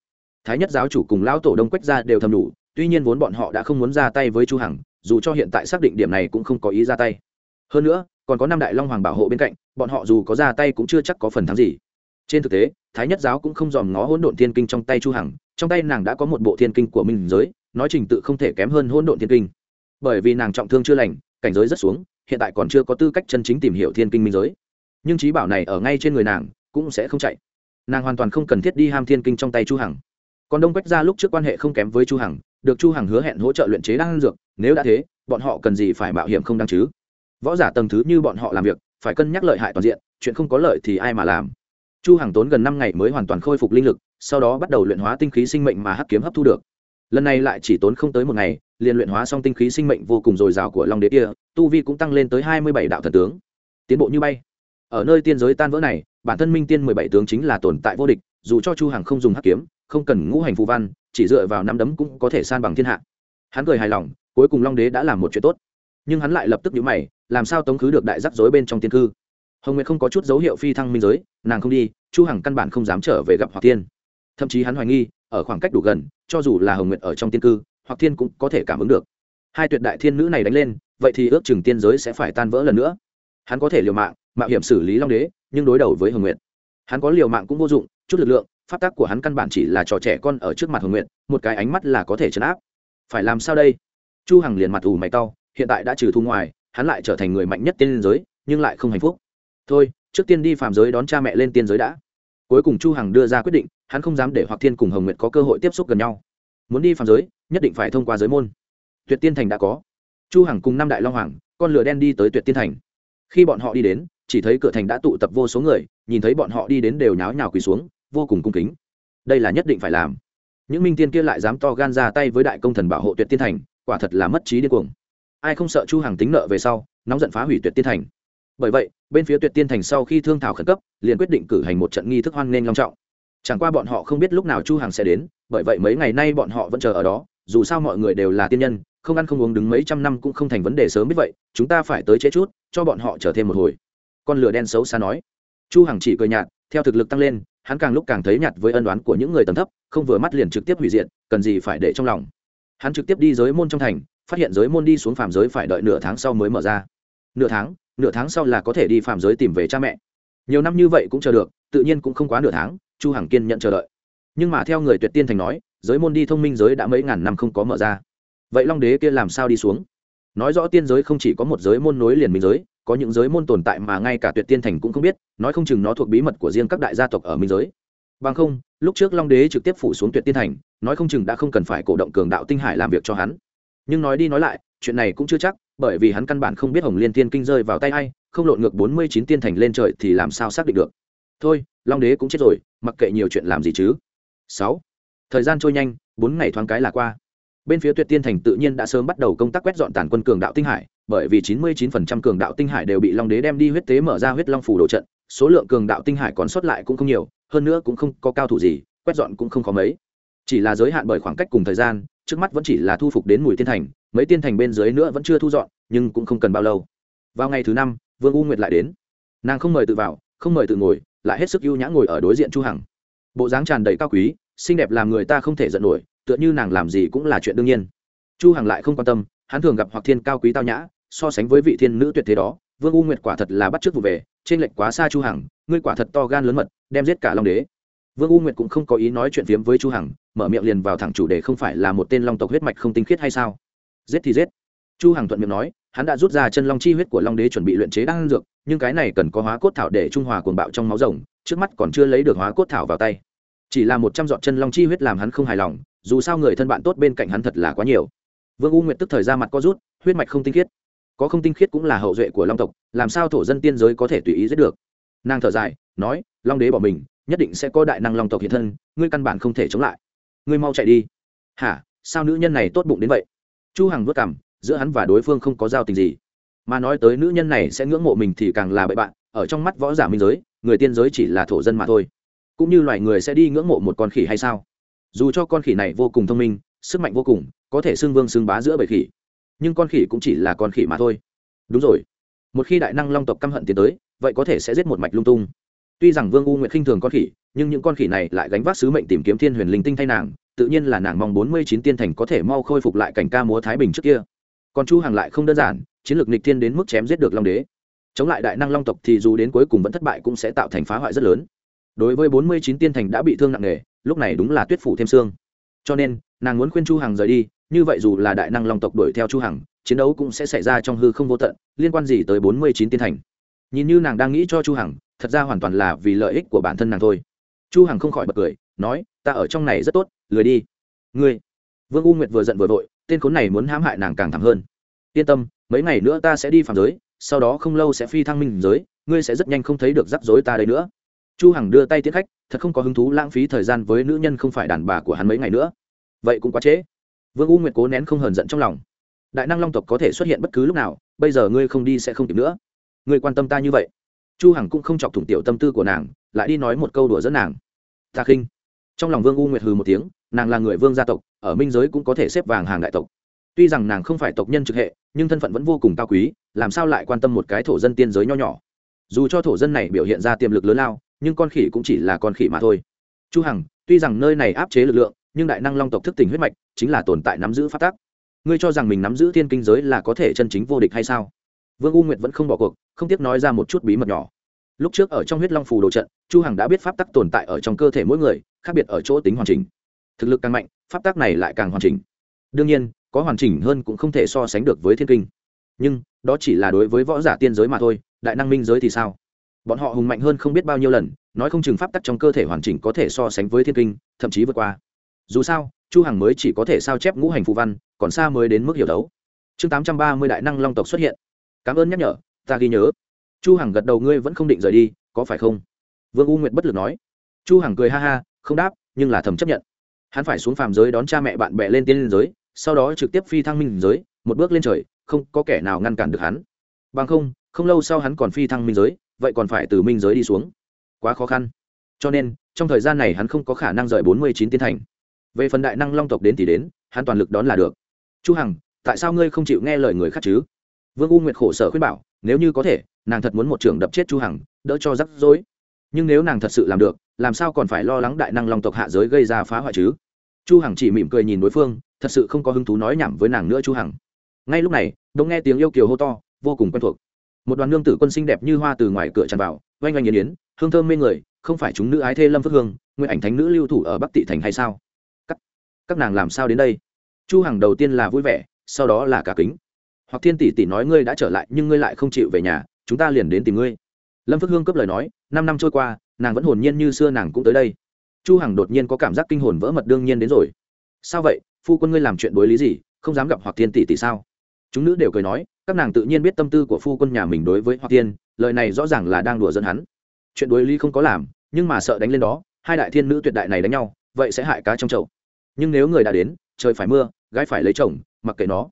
Thái nhất giáo chủ cùng lão tổ đông quách ra đều thầm đủ, tuy nhiên vốn bọn họ đã không muốn ra tay với chu hằng, dù cho hiện tại xác định điểm này cũng không có ý ra tay hơn nữa, còn có năm đại long hoàng bảo hộ bên cạnh, bọn họ dù có ra tay cũng chưa chắc có phần thắng gì. Trên thực tế, thái nhất giáo cũng không dòm ngó hỗn độn thiên kinh trong tay chu hằng, trong tay nàng đã có một bộ thiên kinh của minh giới, nói trình tự không thể kém hơn hỗn độn thiên kinh. Bởi vì nàng trọng thương chưa lành, cảnh giới rất xuống, hiện tại còn chưa có tư cách chân chính tìm hiểu thiên kinh minh giới. Nhưng trí bảo này ở ngay trên người nàng, cũng sẽ không chạy. Nàng hoàn toàn không cần thiết đi ham thiên kinh trong tay chu hằng. Còn đông quách gia lúc trước quan hệ không kém với chu hằng, được chu hằng hứa hẹn hỗ trợ luyện chế đan dược, nếu đã thế, bọn họ cần gì phải mạo hiểm không đáng chứ? Võ giả tầng thứ như bọn họ làm việc, phải cân nhắc lợi hại toàn diện, chuyện không có lợi thì ai mà làm. Chu hàng tốn gần năm ngày mới hoàn toàn khôi phục linh lực, sau đó bắt đầu luyện hóa tinh khí sinh mệnh mà hắc kiếm hấp thu được. Lần này lại chỉ tốn không tới một ngày, liền luyện hóa xong tinh khí sinh mệnh vô cùng dồi dào của long đế kia, tu vi cũng tăng lên tới hai mươi bảy đạo thần tướng. Tiến bộ như bay. Ở nơi tiên giới tan vỡ này, bản thân minh tiên mười bảy tướng chính là tồn tại vô địch, dù cho chu hằng không dùng hắc kiếm, không cần ngũ hành phù văn, chỉ dựa vào năm đấm cũng có thể san bằng thiên hạ. Hắn cười hài lòng, cuối cùng long đế đã làm một chuyện tốt. Nhưng hắn lại lập tức nhíu mày làm sao tống khứ được đại rắc rối bên trong tiên cư? Hồng nguyệt không có chút dấu hiệu phi thăng minh giới, nàng không đi, chu hằng căn bản không dám trở về gặp hoặc tiên thậm chí hắn hoài nghi, ở khoảng cách đủ gần, cho dù là hồng nguyệt ở trong tiên cư hoặc thiên cũng có thể cảm ứng được. Hai tuyệt đại thiên nữ này đánh lên, vậy thì ước chừng tiên giới sẽ phải tan vỡ lần nữa. Hắn có thể liều mạng, mạo hiểm xử lý long đế, nhưng đối đầu với hồng nguyệt, hắn có liều mạng cũng vô dụng, chút lực lượng, pháp tác của hắn căn bản chỉ là trò trẻ con ở trước mặt hồng nguyệt, một cái ánh mắt là có thể chấn áp. Phải làm sao đây? Chu hằng liền mặt ủ mày cau, hiện tại đã trừ thu ngoài hắn lại trở thành người mạnh nhất tiên giới, nhưng lại không hạnh phúc. Thôi, trước tiên đi phàm giới đón cha mẹ lên tiên giới đã. Cuối cùng chu hằng đưa ra quyết định, hắn không dám để hoặc thiên cùng hồng nguyệt có cơ hội tiếp xúc gần nhau. Muốn đi phàm giới, nhất định phải thông qua giới môn. Tuyệt tiên thành đã có. Chu hằng cùng năm đại long hoàng, con lửa đen đi tới tuyệt tiên thành. Khi bọn họ đi đến, chỉ thấy cửa thành đã tụ tập vô số người, nhìn thấy bọn họ đi đến đều nháo nhào quỳ xuống, vô cùng cung kính. Đây là nhất định phải làm. Những minh tiên kia lại dám to gan ra tay với đại công thần bảo hộ tuyệt tiên thành, quả thật là mất trí điên cuồng ai không sợ chu hàng tính nợ về sau, nóng giận phá hủy tuyệt tiên thành. Bởi vậy, bên phía tuyệt tiên thành sau khi thương thảo khẩn cấp, liền quyết định cử hành một trận nghi thức hoan nghênh long trọng. Chẳng qua bọn họ không biết lúc nào chu hàng sẽ đến, bởi vậy mấy ngày nay bọn họ vẫn chờ ở đó, dù sao mọi người đều là tiên nhân, không ăn không uống đứng mấy trăm năm cũng không thành vấn đề sớm biết vậy, chúng ta phải tới chế chút, cho bọn họ chờ thêm một hồi. Con lửa đen xấu xa nói. Chu hằng chỉ cười nhạt, theo thực lực tăng lên, hắn càng lúc càng thấy nhạt với ân đoán của những người tầm thấp, không vừa mắt liền trực tiếp hủy diệt, cần gì phải để trong lòng. Hắn trực tiếp đi giới môn trong thành phát hiện giới môn đi xuống phàm giới phải đợi nửa tháng sau mới mở ra. Nửa tháng nửa tháng sau là có thể đi phàm giới tìm về cha mẹ. Nhiều năm như vậy cũng chờ được, tự nhiên cũng không quá nửa tháng, chu hằng kiên nhận chờ đợi. Nhưng mà theo người tuyệt tiên thành nói, giới môn đi thông minh giới đã mấy ngàn năm không có mở ra. Vậy long đế kia làm sao đi xuống? Nói rõ tiên giới không chỉ có một giới môn nối liền minh giới, có những giới môn tồn tại mà ngay cả tuyệt tiên thành cũng không biết, nói không chừng nó thuộc bí mật của riêng các đại gia tộc ở minh giới. Bằng không, lúc trước long đế trực tiếp phủ xuống tuyệt tiên thành, nói không chừng đã không cần phải cổ động cường đạo tinh hải làm việc cho hắn nhưng nói đi nói lại, chuyện này cũng chưa chắc, bởi vì hắn căn bản không biết hồng liên tiên kinh rơi vào tay a i không lộn ngược bốn mươi chín tiên thành lên trời thì làm sao xác định được. Thôi, long đế cũng chết rồi, mặc kệ nhiều chuyện làm gì chứ. Sáu, thời gian trôi nhanh, bốn ngày thoáng cái là qua. Bên phía tuyệt tiên thành tự nhiên đã sớm bắt đầu công tác quét dọn tàn quân cường đạo tinh hải, bởi vì 99% cường đạo tinh hải đều bị long đế đem đi huyết tế mở ra huyết long phủ đồ trận, số lượng cường đạo tinh hải còn sót lại cũng không nhiều, hơn nữa cũng không có cao thủ gì, quét dọn cũng không có mấy. Chỉ là giới hạn bởi khoảng cách cùng thời gian trước mắt vẫn chỉ là thu phục đến mùi tiên thành, mấy tiên thành bên dưới nữa vẫn chưa thu dọn, nhưng cũng không cần bao lâu. Vào ngày thứ năm, vương u nguyệt lại đến. Nàng không mời tự vào, không mời tự ngồi, lại hết sức ưu nhã ngồi ở đối diện chu hằng. Bộ dáng tràn đầy cao quý, xinh đẹp làm người ta không thể giận nổi, tựa như nàng làm gì cũng là chuyện đương nhiên. Chu hằng lại không quan tâm, hắn thường gặp hoặc thiên cao quý tao nhã, so sánh với vị thiên nữ tuyệt thế đó, vương u nguyệt quả thật là bắt trước vụ về trên lệnh quá xa chu hằng, ngươi quả thật to gan lớn mật, đem giết cả long đế vương u nguyệt cũng không có ý nói chuyện phiếm với chu hằng, mở miệng liền vào thẳng chủ đề không phải là một tên long tộc huyết mạch không tinh khiết hay sao? Giết thì giết. Chu hằng thuận miệng nói, hắn đã rút ra chân long chi huyết của long đế chuẩn bị luyện chế đan dược, nhưng cái này cần có hóa cốt thảo để trung hòa cuồng bạo trong máu rồng, trước mắt còn chưa lấy được hóa cốt thảo vào tay. Chỉ là một trăm giọt chân long chi huyết làm hắn không hài lòng, dù sao người thân bạn tốt bên cạnh hắn thật là quá nhiều. Vương u nguyệt tức thời ra mặt có rút, huyết mạch không tinh khiết. Có không tinh khiết cũng là hậu duệ của long tộc, làm sao thổ dân tiên giới có thể tùy ý giết được? Nàng thở dài, nói, long đế bỏ mình nhất định sẽ có đại năng long tộc hiện thân, ngươi căn bản không thể chống lại. Ngươi mau chạy đi. Hả? Sao nữ nhân này tốt bụng đến vậy? Chu hằng vất cảm giữa hắn và đối phương không có giao tình gì. Mà nói tới nữ nhân này sẽ ngưỡng mộ mình thì càng là bậy bạn, ở trong mắt võ giả minh giới, người tiên giới chỉ là thổ dân mà thôi. Cũng như loài người sẽ đi ngưỡng mộ một con khỉ hay sao? Dù cho con khỉ này vô cùng thông minh, sức mạnh vô cùng, có thể xưng vương xưng bá giữa bầy khỉ, nhưng con khỉ cũng chỉ là con khỉ mà thôi. Đúng rồi. Một khi đại năng long tộc căm hận tiến tới, vậy có thể sẽ giết một mạch lung tung tuy rằng vương u Nguyệt khinh thường con khỉ, nhưng những con khỉ này lại gánh vác sứ mệnh tìm kiếm thiên huyền linh tinh thay nàng, tự nhiên là nàng mong bốn mươi chín tiên thành có thể mau khôi phục lại cảnh ca múa thái bình trước kia. Còn chu Hằng lại không đơn giản, chiến lược nịch thiên đến mức chém giết được long đế. Chống lại đại năng long tộc thì dù đến cuối cùng vẫn thất bại cũng sẽ tạo thành phá hoại rất lớn. Đối với bốn mươi chín tiên thành đã bị thương nặng nề, lúc này đúng là tuyết phủ thêm xương. Cho nên, nàng muốn khuyên chu hằng rời đi, như vậy dù là đại năng long tộc đuổi theo chu hằng, chiến đấu cũng sẽ xảy ra trong hư không vô tận, liên quan gì tới bốn mươi chín tiên thành. Nhìn như nàng đang nghĩ cho chu hằng thật ra hoàn toàn là vì lợi ích của bản thân nàng thôi. Chu hằng không khỏi bật cười, nói, ta ở trong này rất tốt, lười đi. Ngươi? Vương u nguyệt vừa giận vừa vội, tên khốn này muốn hãm hại nàng càng thẳng hơn. Yên tâm, mấy ngày nữa ta sẽ đi phạm giới, sau đó không lâu sẽ phi thăng minh giới, ngươi sẽ rất nhanh không thấy được rắc rối ta đây nữa. Chu hằng đưa tay tiến khách, thật không có hứng thú lãng phí thời gian với nữ nhân không phải đàn bà của hắn mấy ngày nữa. Vậy cũng quá trễ. Vương u nguyệt cố nén không hờn giận trong lòng. Đại năng long tộc có thể xuất hiện bất cứ lúc nào, bây giờ ngươi không đi sẽ không kịp nữa. Ngươi quan tâm ta như vậy chu hằng cũng không chọc thủng tiểu tâm tư của nàng, lại đi nói một câu đùa dẫn nàng. Ta khinh. Trong lòng vương u nguyệt hừ một tiếng, nàng là người vương gia tộc, ở minh giới cũng có thể xếp vàng hàng đại tộc. Tuy rằng nàng không phải tộc nhân trực hệ, nhưng thân phận vẫn vô cùng cao quý, làm sao lại quan tâm một cái thổ dân tiên giới nho nhỏ? Dù cho thổ dân này biểu hiện ra tiềm lực lớn lao, nhưng con khỉ cũng chỉ là con khỉ mà thôi. Chu hằng, tuy rằng nơi này áp chế lực lượng, nhưng đại năng long tộc thức tỉnh huyết mạch, chính là tồn tại nắm giữ phát tác ngươi cho rằng mình nắm giữ thiên kinh giới là có thể chân chính vô địch hay sao? Vương u nguyệt vẫn không bỏ cuộc, không tiếc nói ra một chút bí mật nhỏ. Lúc trước ở trong huyết long phù đồ trận, chu hằng đã biết pháp tắc tồn tại ở trong cơ thể mỗi người, khác biệt ở chỗ tính hoàn chỉnh. Thực lực càng mạnh, pháp tắc này lại càng hoàn chỉnh. Đương nhiên, có hoàn chỉnh hơn cũng không thể so sánh được với thiên kinh. Nhưng, đó chỉ là đối với võ giả tiên giới mà thôi, đại năng minh giới thì sao? Bọn họ hùng mạnh hơn không biết bao nhiêu lần, nói không chừng pháp tắc trong cơ thể hoàn chỉnh có thể so sánh với thiên kinh, thậm chí vượt qua. Dù sao, chu hằng mới chỉ có thể sao chép ngũ hành phù văn, còn xa mới đến mức hiểu đấu. Chương 830 đại năng long tộc xuất hiện cảm ơn nhắc nhở, ta ghi nhớ. Chu hằng gật đầu, ngươi vẫn không định rời đi, có phải không? Vương u nguyệt bất lực nói. Chu hằng cười ha ha, không đáp, nhưng là thầm chấp nhận. Hắn phải xuống phàm giới đón cha mẹ bạn bè lên tiên giới, sau đó trực tiếp phi thăng minh giới, một bước lên trời, không có kẻ nào ngăn cản được hắn. Bằng không không lâu sau hắn còn phi thăng minh giới, vậy còn phải từ minh giới đi xuống. Quá khó khăn. Cho nên, trong thời gian này hắn không có khả năng rời bốn mươi chín tiến thành. Về phần đại năng long tộc đến thì đến, hắn toàn lực đón là được. Chu hằng, tại sao ngươi không chịu nghe lời người khác chứ? Vương u nguyệt khổ sở khuyên bảo nếu như có thể nàng thật muốn một trường đập chết chu hằng đỡ cho rắc rối. Nhưng nếu nàng thật sự làm được làm sao còn phải lo lắng đại năng long tộc hạ giới gây ra phá hoại chứ? Chu hằng chỉ mỉm cười nhìn đối phương thật sự không có hứng thú nói nhảm với nàng nữa chu hằng. Ngay lúc này đông nghe tiếng yêu kiều hô to vô cùng quen thuộc. Một đoàn nương tử quân xinh đẹp như hoa từ ngoài cửa tràn vào oanh oanh yến yến hương thơm mê người không phải chúng nữ ái thê lâm phước hương nguyên ảnh thánh nữ lưu thủ ở bắc tị thành hay sao? Các, các nàng làm sao đến đây? Chu hằng đầu tiên là vui vẻ sau đó là cả kính hoặc thiên tỷ tỷ nói ngươi đã trở lại nhưng ngươi lại không chịu về nhà chúng ta liền đến tìm ngươi. Lâm phước hương cấp lời nói năm năm trôi qua nàng vẫn hồn nhiên như xưa nàng cũng tới đây. Chu hằng đột nhiên có cảm giác kinh hồn vỡ mật đương nhiên đến rồi. Sao vậy? Phu quân ngươi làm chuyện đối lý gì? Không dám gặp hoặc thiên tỷ tỷ sao? Chúng nữ đều cười nói các nàng tự nhiên biết tâm tư của phu quân nhà mình đối với hoặc Thiên, lời này rõ ràng là đang đùa dẫn hắn. Chuyện đối lý không có làm nhưng mà sợ đánh lên đó hai đại thiên nữ tuyệt đại này đánh nhau vậy sẽ hại cá trong chậu. Nhưng nếu người đã đến trời phải mưa gái phải lấy chồng mặc kệ nó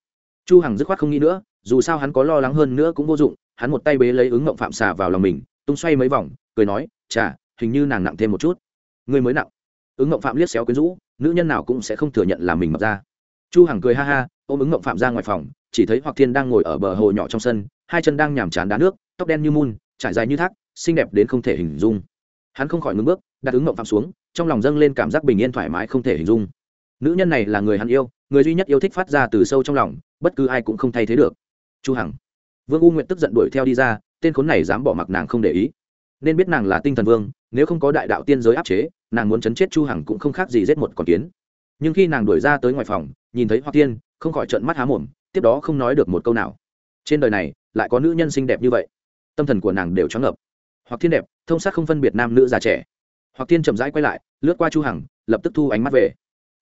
chu hằng dứt khoát không nghĩ nữa, dù sao hắn có lo lắng hơn nữa cũng vô dụng, hắn một tay bế lấy ứng ngộng phạm xà vào lòng mình, tung xoay mấy vòng, cười nói, chà, hình như nàng nặng thêm một chút. Ngươi mới nặng. Ứng ngộng phạm liếc xéo quyến rũ, nữ nhân nào cũng sẽ không thừa nhận là mình mập ra. Chu hằng cười ha ha, ôm ứng ngộng phạm ra ngoài phòng, chỉ thấy hoặc thiên đang ngồi ở bờ hồ nhỏ trong sân, hai chân đang nhàm chán đá nước, tóc đen như mun, trải dài như thác, xinh đẹp đến không thể hình dung. Hắn không khỏi ngưng bước, đặt ứng ngộng phạm xuống, trong lòng dâng lên cảm giác bình yên thoải mái không thể hình dung. Nữ nhân này là người hắn yêu người duy nhất yêu thích phát ra từ sâu trong lòng, bất cứ ai cũng không thay thế được. Chu hằng. Vương u nguyện tức giận đuổi theo đi ra, tên khốn này dám bỏ mặc nàng không để ý. Nên biết nàng là tinh thần vương, nếu không có đại đạo tiên giới áp chế, nàng muốn chấn chết chu hằng cũng không khác gì giết một con kiến. Nhưng khi nàng đuổi ra tới ngoài phòng, nhìn thấy Hoa tiên, không khỏi trợn mắt há mồm, tiếp đó không nói được một câu nào. Trên đời này, lại có nữ nhân xinh đẹp như vậy. Tâm thần của nàng đều choáng ngập hoặc thiên đẹp, thông sát không phân biệt nam nữ già trẻ. Hoặc Thiên chậm rãi quay lại, lướt qua chu hằng, lập tức thu ánh mắt về.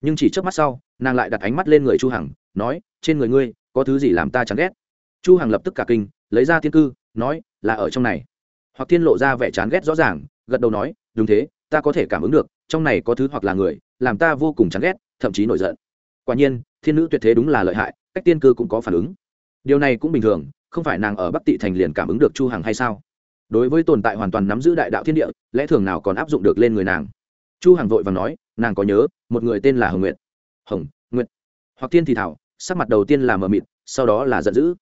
Nhưng chỉ trước mắt sau nàng lại đặt ánh mắt lên người chu hằng, nói, trên người ngươi, có thứ gì làm ta chán ghét? Chu hằng lập tức cả kinh, lấy ra Thiên cư, nói, là ở trong này. Hoặc Thiên lộ ra vẻ chán ghét rõ ràng, gật đầu nói, đúng thế, ta có thể cảm ứng được, trong này có thứ hoặc là người, làm ta vô cùng chán ghét, thậm chí nổi giận. Quả nhiên, thiên nữ tuyệt thế đúng là lợi hại, cách tiên cư cũng có phản ứng. Điều này cũng bình thường, không phải nàng ở bắc tị thành liền cảm ứng được chu hằng hay sao? Đối với tồn tại hoàn toàn nắm giữ đại đạo thiên địa, lẽ thường nào còn áp dụng được lên người nàng? Chu hằng vội và nói, nàng có nhớ, một người tên là hồng nguyệt hồng, nguyệt. Hoặc tiên thì thảo, sắc mặt đầu tiên là mờ mịt, sau đó là giận dữ.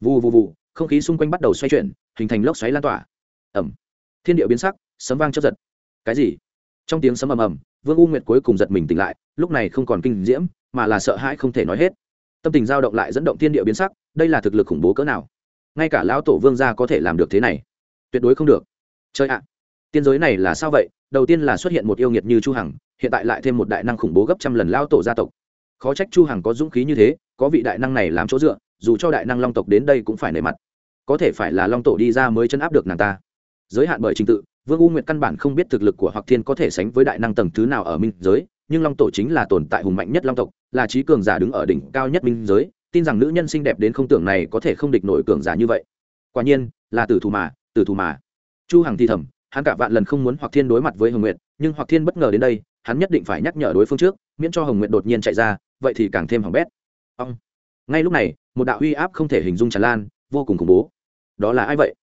Vù vù vù, không khí xung quanh bắt đầu xoay chuyển, hình thành lốc xoáy lan tỏa. Ẩm. Thiên địa biến sắc, sấm vang chấp giật. Cái gì? Trong tiếng sấm ầm ầm, vương u nguyệt cuối cùng giật mình tỉnh lại, lúc này không còn kinh diễm, mà là sợ hãi không thể nói hết. Tâm tình dao động lại dẫn động thiên địa biến sắc, đây là thực lực khủng bố cỡ nào? Ngay cả lão tổ vương gia có thể làm được thế này, tuyệt đối không được. Chơi ạ tiên giới này là sao vậy? Đầu tiên là xuất hiện một yêu nghiệt như chu hằng, hiện tại lại thêm một đại năng khủng bố gấp trăm lần Lao tổ gia tộc. Khó trách chu hằng có dũng khí như thế, có vị đại năng này làm chỗ dựa, dù cho đại năng long tộc đến đây cũng phải nể mặt. Có thể phải là long tổ đi ra mới chân áp được nàng ta. Giới hạn bởi trình tự, vương u nguyệt căn bản không biết thực lực của hoặc thiên có thể sánh với đại năng tầng thứ nào ở minh giới, nhưng long tổ chính là tồn tại hùng mạnh nhất long tộc, là trí cường giả đứng ở đỉnh cao nhất minh giới, tin rằng nữ nhân xinh đẹp đến không tưởng này có thể không địch nổi cường giả như vậy. Quả nhiên, là tử thù mà, tử thù mà. Chu hằng thi thầm hắn cả vạn lần không muốn hoặc thiên đối mặt với hồng nguyệt, nhưng hoặc thiên bất ngờ đến đây, hắn nhất định phải nhắc nhở đối phương trước, miễn cho hồng nguyệt đột nhiên chạy ra, vậy thì càng thêm hỏng bét. Ông. Ngay lúc này, một đạo uy áp không thể hình dung tràn lan, vô cùng khủng bố. Đó là ai vậy?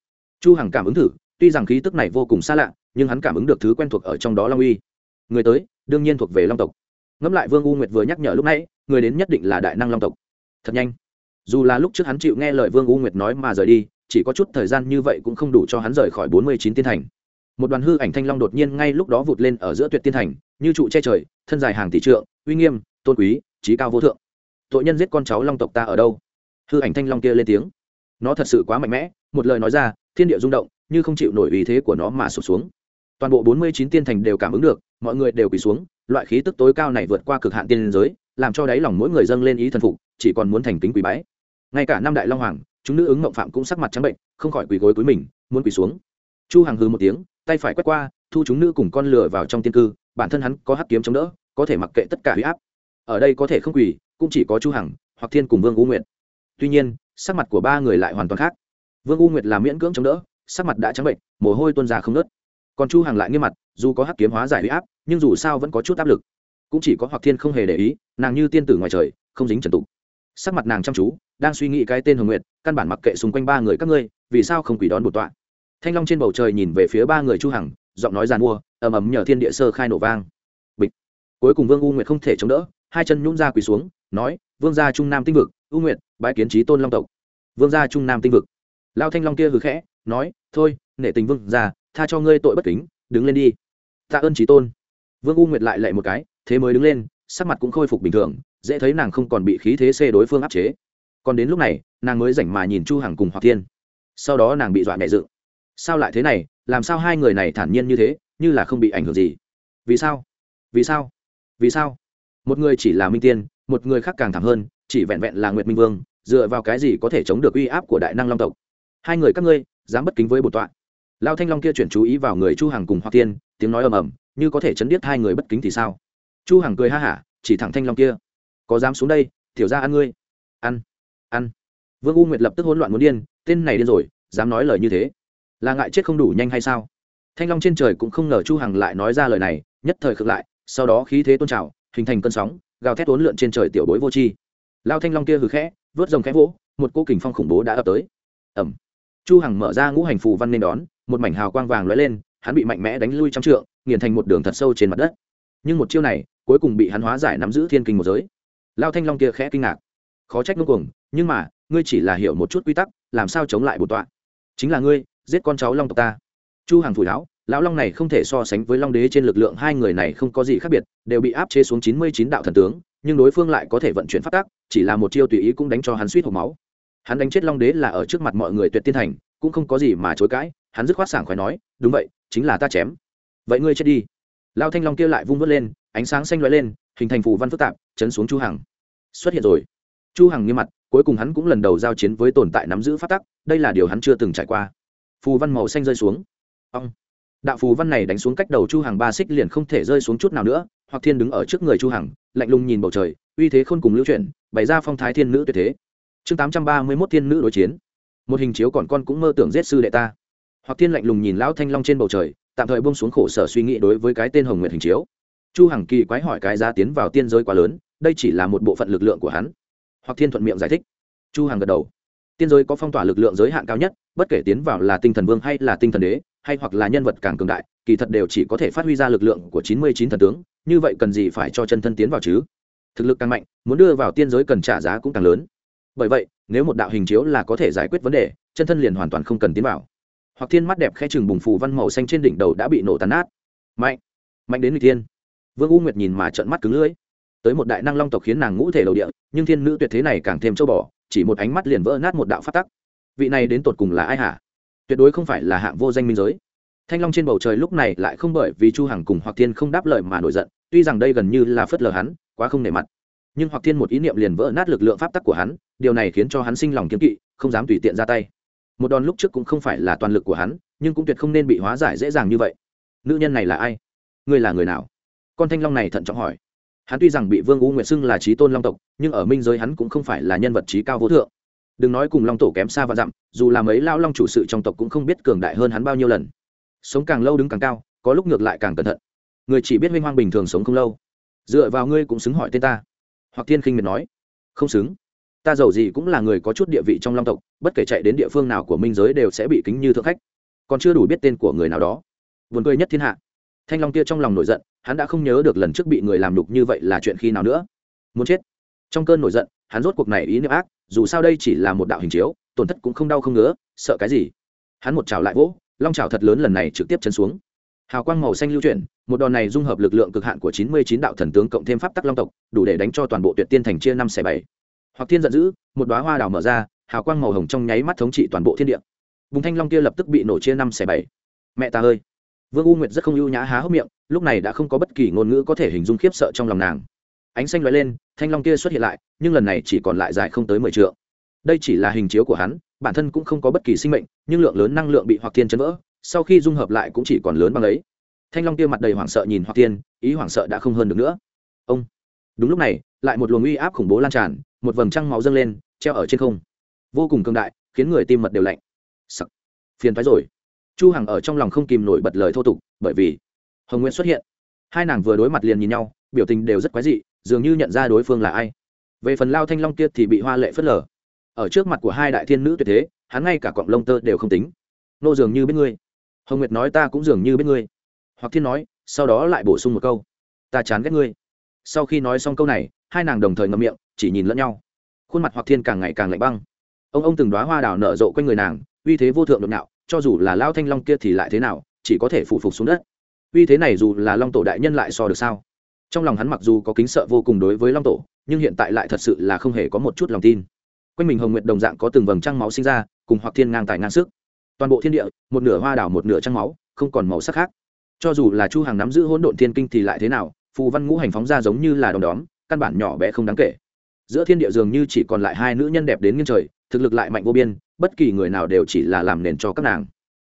Chu hằng cảm ứng thử, tuy rằng khí tức này vô cùng xa lạ, nhưng hắn cảm ứng được thứ quen thuộc ở trong đó long uy. Người tới, đương nhiên thuộc về long tộc. Ngẫm lại vương u nguyệt vừa nhắc nhở lúc nãy, người đến nhất định là đại năng long tộc. Thật nhanh. Dù là lúc trước hắn chịu nghe lời vương u nguyệt nói mà rời đi, chỉ có chút thời gian như vậy cũng không đủ cho hắn rời khỏi bốn mươi chín tiên thành một đoàn hư ảnh thanh long đột nhiên ngay lúc đó vụt lên ở giữa tuyệt tiên thành, như trụ che trời, thân dài hàng tỷ trượng, uy nghiêm, tôn quý trí cao vô thượng. Tội nhân giết con cháu long tộc ta ở đâu? Hư ảnh thanh long kia lên tiếng. Nó thật sự quá mạnh mẽ, một lời nói ra, thiên địa rung động, như không chịu nổi ý thế của nó mà sụp xuống. Toàn bộ bốn mươi chín tiên thành đều cảm ứng được, mọi người đều quỳ xuống, loại khí tức tối cao này vượt qua cực hạn tiên giới, làm cho đáy lòng mỗi người dâng lên ý thần phục, chỉ còn muốn thành kính quỳ bái. Ngay cả năm đại long hoàng, chúng nữ ứng mộng phạm cũng sắc mặt trắng bệnh, không khỏi quỳ gối cuối mình, muốn quỳ xuống. Chu hàng hư một tiếng tay phải quét qua, thu chúng nữ cùng con lửa vào trong tiên cư, bản thân hắn có hắc kiếm chống đỡ, có thể mặc kệ tất cả huy áp. Ở đây có thể không quỳ, cũng chỉ có chu hằng, hoặc thiên cùng vương u nguyệt. Tuy nhiên, sắc mặt của ba người lại hoàn toàn khác. Vương u nguyệt là miễn cưỡng chống đỡ, sắc mặt đã trắng bệnh, mồ hôi tuôn ra không nớt còn chu hằng lại nghiêm mặt, dù có hắc kiếm hóa giải huy áp, nhưng dù sao vẫn có chút áp lực. Cũng chỉ có hoặc thiên không hề để ý, nàng như tiên tử ngoài trời, không dính trần tục. Sắc mặt nàng chăm chú, đang suy nghĩ cái tên hồng nguyệt, căn bản mặc kệ xung quanh ba người các ngươi, vì sao không quỷ đón bột tọa thanh long trên bầu trời nhìn về phía ba người chu hằng, giọng nói giàn mua, ầm ầm nhờ thiên địa sơ khai nổ vang. Bịch. Cuối cùng vương u nguyệt không thể chống đỡ, hai chân nhún ra quỳ xuống, nói, vương gia trung nam tinh vực, u nguyệt, bái kiến trí tôn long tộc. Vương gia trung nam tinh vực. Lao thanh long kia hừ khẽ, nói, thôi, nể tình vương gia, tha cho ngươi tội bất kính, đứng lên đi. Tạ ơn trí tôn. Vương u nguyệt lại lạy một cái, thế mới đứng lên, sắc mặt cũng khôi phục bình thường, dễ thấy nàng không còn bị khí thế xê đối phương áp chế. Còn đến lúc này, nàng mới rảnh mà nhìn chu hằng cùng hoặc thiên. Sau đó nàng bị dọa nhẹ dự sao lại thế này, làm sao hai người này thản nhiên như thế, như là không bị ảnh hưởng gì? Vì sao? Vì sao? Vì sao? Một người chỉ là minh tiên, một người khác càng thảm hơn, chỉ vẹn vẹn là nguyệt minh vương, dựa vào cái gì có thể chống được uy áp của đại năng long tộc? Hai người các ngươi, dám bất kính với bổn tọa. Lao thanh long kia chuyển chú ý vào người chu hằng cùng hoa tiên, tiếng nói ầm ầm, như có thể chấn điếc hai người bất kính thì sao? Chu hằng cười ha hả, chỉ thẳng thanh long kia. Có dám xuống đây, tiểu ra ăn ngươi. Ăn ăn. Vương u nguyệt lập tức hỗn loạn muốn điên, tên này điên rồi, dám nói lời như thế là ngại chết không đủ nhanh hay sao? Thanh long trên trời cũng không ngờ chu hằng lại nói ra lời này, nhất thời khực lại, sau đó khí thế tôn trào, hình thành cơn sóng, gào thét uốn lượn trên trời tiểu bối vô chi lao thanh long kia hừ khẽ, vớt rồng khẽ vỗ, một cỗ kình phong khủng bố đã ập tới. Ầm! chu hằng mở ra ngũ hành phù văn nên đón, một mảnh hào quang vàng lóe lên, hắn bị mạnh mẽ đánh lui trong trượng, nghiền thành một đường thật sâu trên mặt đất. Nhưng một chiêu này, cuối cùng bị hắn hóa giải nắm giữ thiên kinh một giới. Lao thanh long kia khẽ kinh ngạc. Khó trách ngông cuồng, nhưng mà, ngươi chỉ là hiểu một chút quy tắc, làm sao chống lại bổn tọa? Chính là ngươi giết con cháu long tộc ta. Chu hằng phủi lão, lão long này không thể so sánh với long đế trên lực lượng hai người này không có gì khác biệt đều bị áp chế xuống chín mươi chín đạo thần tướng nhưng đối phương lại có thể vận chuyển phát tác chỉ là một chiêu tùy ý cũng đánh cho hắn suýt hộc máu. Hắn đánh chết long đế là ở trước mặt mọi người tuyệt tiên thành cũng không có gì mà chối cãi hắn dứt khoát sảng khoái nói đúng vậy chính là ta chém. Vậy ngươi chết đi. Lao thanh long kia lại vung vớt lên ánh sáng xanh lóe lên hình thành phù văn phức tạp chấn xuống chu hằng. Xuất hiện rồi. Chu hằng nghiêm mặt cuối cùng hắn cũng lần đầu giao chiến với tồn tại nắm giữ phát tắc đây là điều hắn chưa từng trải qua phù văn màu xanh rơi xuống. Ông đạo phù văn này đánh xuống cách đầu chu hằng ba xích liền không thể rơi xuống chút nào nữa, hoặc thiên đứng ở trước người chu hằng, lạnh lùng nhìn bầu trời, uy thế khôn cùng lưu chuyển, bày ra phong thái thiên nữ tuyệt thế. Chương 831 thiên nữ đối chiến. Một hình chiếu còn con cũng mơ tưởng giết sư đệ ta. Hoặc thiên lạnh lùng nhìn lão thanh long trên bầu trời, tạm thời buông xuống khổ sở suy nghĩ đối với cái tên hồng nguyệt hình chiếu. Chu hằng kỳ quái hỏi cái giá tiến vào tiên giới quá lớn, đây chỉ là một bộ phận lực lượng của hắn. Hoặc thiên thuận miệng giải thích. Chu hằng gật đầu tiên giới có phong tỏa lực lượng giới hạn cao nhất, bất kể tiến vào là tinh thần vương hay là tinh thần đế, hay hoặc là nhân vật càng cường đại, kỳ thật đều chỉ có thể phát huy ra lực lượng của 99 thần tướng, như vậy cần gì phải cho chân thân tiến vào chứ? Thực lực càng mạnh, muốn đưa vào tiên giới cần trả giá cũng càng lớn. Bởi vậy, nếu một đạo hình chiếu là có thể giải quyết vấn đề, chân thân liền hoàn toàn không cần tiến vào. Hoặc thiên mắt đẹp khe chừng bùng phù văn màu xanh trên đỉnh đầu đã bị nổ tàn nát. Mạnh mạnh đến người thiên. Vương u nguyệt nhìn mà trợn mắt cứng lưỡi. Tới một đại năng long tộc khiến nàng ngũ thể đầu địa, nhưng thiên nữ tuyệt thế này càng thêm châu bò chỉ một ánh mắt liền vỡ nát một đạo phát tắc. Vị này đến tột cùng là ai hả? Tuyệt đối không phải là hạng vô danh minh giới. Thanh long trên bầu trời lúc này lại không bởi vì chu hằng cùng hoặc thiên không đáp lời mà nổi giận, tuy rằng đây gần như là phớt lờ hắn, quá không nể mặt. Nhưng hoặc thiên một ý niệm liền vỡ nát lực lượng pháp tắc của hắn, điều này khiến cho hắn sinh lòng kiếm kỵ, không dám tùy tiện ra tay. Một đòn lúc trước cũng không phải là toàn lực của hắn, nhưng cũng tuyệt không nên bị hóa giải dễ dàng như vậy. Nữ nhân này là ai? Ngươi là người nào? Con thanh long này thận trọng hỏi hắn tuy rằng bị vương u nguyệt xưng là trí tôn long tộc, nhưng ở minh giới hắn cũng không phải là nhân vật trí cao vô thượng. Đừng nói cùng long tổ kém xa và dặm, dù là mấy lao long chủ sự trong tộc cũng không biết cường đại hơn hắn bao nhiêu lần. Sống càng lâu đứng càng cao, có lúc ngược lại càng cẩn thận. Người chỉ biết minh hoang bình thường sống không lâu. Dựa vào ngươi cũng xứng hỏi tên ta. Hoặc thiên khinh miệt nói. Không xứng. Ta giàu gì cũng là người có chút địa vị trong long tộc, bất kể chạy đến địa phương nào của minh giới đều sẽ bị kính như thượng khách. Còn chưa đủ biết tên của người nào đó. Vườn cười nhất thiên hạ thanh long kia trong lòng nổi giận, hắn đã không nhớ được lần trước bị người làm đục như vậy là chuyện khi nào nữa. Muốn chết. Trong cơn nổi giận, hắn rốt cuộc này ý niệm ác, dù sao đây chỉ là một đạo hình chiếu, tổn thất cũng không đau không ngứa, sợ cái gì? Hắn một trào lại vỗ, long trào thật lớn lần này trực tiếp chân xuống. Hào quang màu xanh lưu chuyển, một đòn này dung hợp lực lượng cực hạn của chín mươi chín đạo thần tướng cộng thêm pháp tắc long tộc, đủ để đánh cho toàn bộ tuyệt tiên thành chia năm xẻ bảy. Hoặc thiên giận dữ, một đoá hoa đào mở ra, hào quang màu hồng trong nháy mắt thống trị toàn bộ thiên địa. Vùng thanh long kia lập tức bị nổ chia năm xẻ bảy. Mẹ ta ơi! Vương u nguyệt rất không ưu nhã há hốc miệng, lúc này đã không có bất kỳ ngôn ngữ có thể hình dung khiếp sợ trong lòng nàng. Ánh xanh lóe lên, thanh long kia xuất hiện lại, nhưng lần này chỉ còn lại dài không tới mười t đây chỉ là hình chiếu của hắn, bản thân cũng không có bất kỳ sinh mệnh, nhưng lượng lớn năng lượng bị hoặc thiên chấn vỡ, sau khi dung hợp lại cũng chỉ còn lớn bằng ấy. Thanh long kia mặt đầy hoảng sợ nhìn hoặc thiên, ý hoảng sợ đã không hơn được nữa. Ông! Đúng lúc này, lại một luồng uy áp khủng bố lan tràn, một vầng trăng máu dâng lên, treo ở trên không. Vô cùng cường đại, khiến người tim mật đều lạnh. Sặc! Phiền thoái rồi chu hằng ở trong lòng không kìm nổi bật lời thô tục, bởi vì hồng nguyễn xuất hiện. Hai nàng vừa đối mặt liền nhìn nhau, biểu tình đều rất quái dị, dường như nhận ra đối phương là ai. Về phần lao thanh long kia thì bị hoa lệ phớt lờ. Ở trước mặt của hai đại thiên nữ tuyệt thế, hắn ngay cả cọng lông tơ đều không tính. Nô dường như biết ngươi. Hồng nguyệt nói ta cũng dường như biết ngươi. Hoặc thiên nói, sau đó lại bổ sung một câu. Ta chán ghét ngươi. Sau khi nói xong câu này, hai nàng đồng thời ngậm miệng, chỉ nhìn lẫn nhau. Khuôn mặt hoặc thiên càng ngày càng lạnh băng. Ông ông từng đoá hoa đào nở rộ quanh người nàng, uy thế vô thượng đột ngạo cho dù là lao thanh long kia thì lại thế nào, chỉ có thể phụ phục xuống đất. Uy thế này dù là long tổ đại nhân lại so được sao? Trong lòng hắn mặc dù có kính sợ vô cùng đối với long tổ, nhưng hiện tại lại thật sự là không hề có một chút lòng tin. Quanh mình hồng nguyệt đồng dạng có từng vầng trăng máu sinh ra, cùng hoặc thiên ngang tài ngang sức. Toàn bộ thiên địa, một nửa hoa đảo một nửa trăng máu, không còn màu sắc khác. Cho dù là chu hàng nắm giữ hỗn độn thiên kinh thì lại thế nào, phù văn ngũ hành phóng ra giống như là đom đóm, căn bản nhỏ bé không đáng kể. Giữa thiên địa dường như chỉ còn lại hai nữ nhân đẹp đến nghiêng trời, thực lực lại mạnh vô biên bất kỳ người nào đều chỉ là làm nền cho các nàng.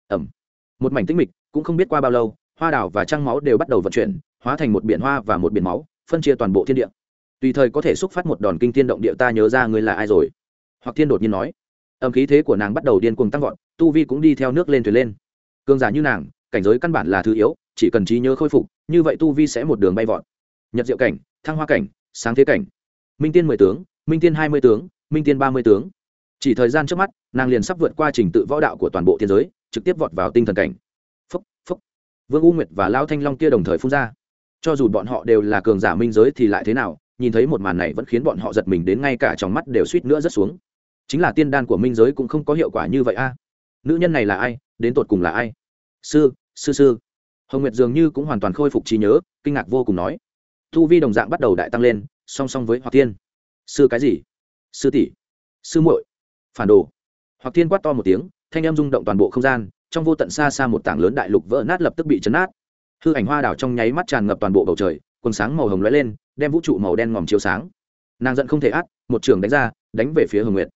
Ẩm. Một mảnh tĩnh mịch, cũng không biết qua bao lâu, hoa đào và trăng máu đều bắt đầu vận chuyển, hóa thành một biển hoa và một biển máu, phân chia toàn bộ thiên địa. Tùy thời có thể xúc phát một đòn kinh thiên động địa, ta nhớ ra ngươi là ai rồi. Hoặc thiên đột nhiên nói. Âm khí thế của nàng bắt đầu điên cuồng tăng vọt, tu vi cũng đi theo nước lên thuyền lên. Cương giả như nàng, cảnh giới căn bản là thứ yếu, chỉ cần trí nhớ khôi phục, như vậy tu vi sẽ một đường bay vọt. Nhật diệu cảnh, thăng hoa cảnh, sáng thế cảnh. Minh tiên mười tướng, minh tiên hai mươi tướng, minh tiên ba mươi tướng chỉ thời gian trước mắt, nàng liền sắp vượt qua trình tự võ đạo của toàn bộ thiên giới, trực tiếp vọt vào tinh thần cảnh. Phúc phúc. Vương u nguyệt và lao thanh long kia đồng thời phun ra. Cho dù bọn họ đều là cường giả minh giới thì lại thế nào, nhìn thấy một màn này vẫn khiến bọn họ giật mình đến ngay cả trong mắt đều suýt nữa rất xuống. Chính là tiên đan của minh giới cũng không có hiệu quả như vậy a. Nữ nhân này là ai, đến tột cùng là ai? Sư sư sư. Hồng nguyệt dường như cũng hoàn toàn khôi phục trí nhớ, kinh ngạc vô cùng nói. Thu vi đồng dạng bắt đầu đại tăng lên, song song với hoặc tiên. Sư cái gì? Sư tỷ. Sư muội phản đồ. Hoặc thiên quát to một tiếng, thanh em rung động toàn bộ không gian, trong vô tận xa xa một tảng lớn đại lục vỡ nát lập tức bị chấn nát. Hư ảnh hoa đảo trong nháy mắt tràn ngập toàn bộ bầu trời, quần sáng màu hồng lóe lên, đem vũ trụ màu đen ngòm chiếu sáng. Nàng giận không thể át, một trường đánh ra, đánh về phía hồng nguyệt.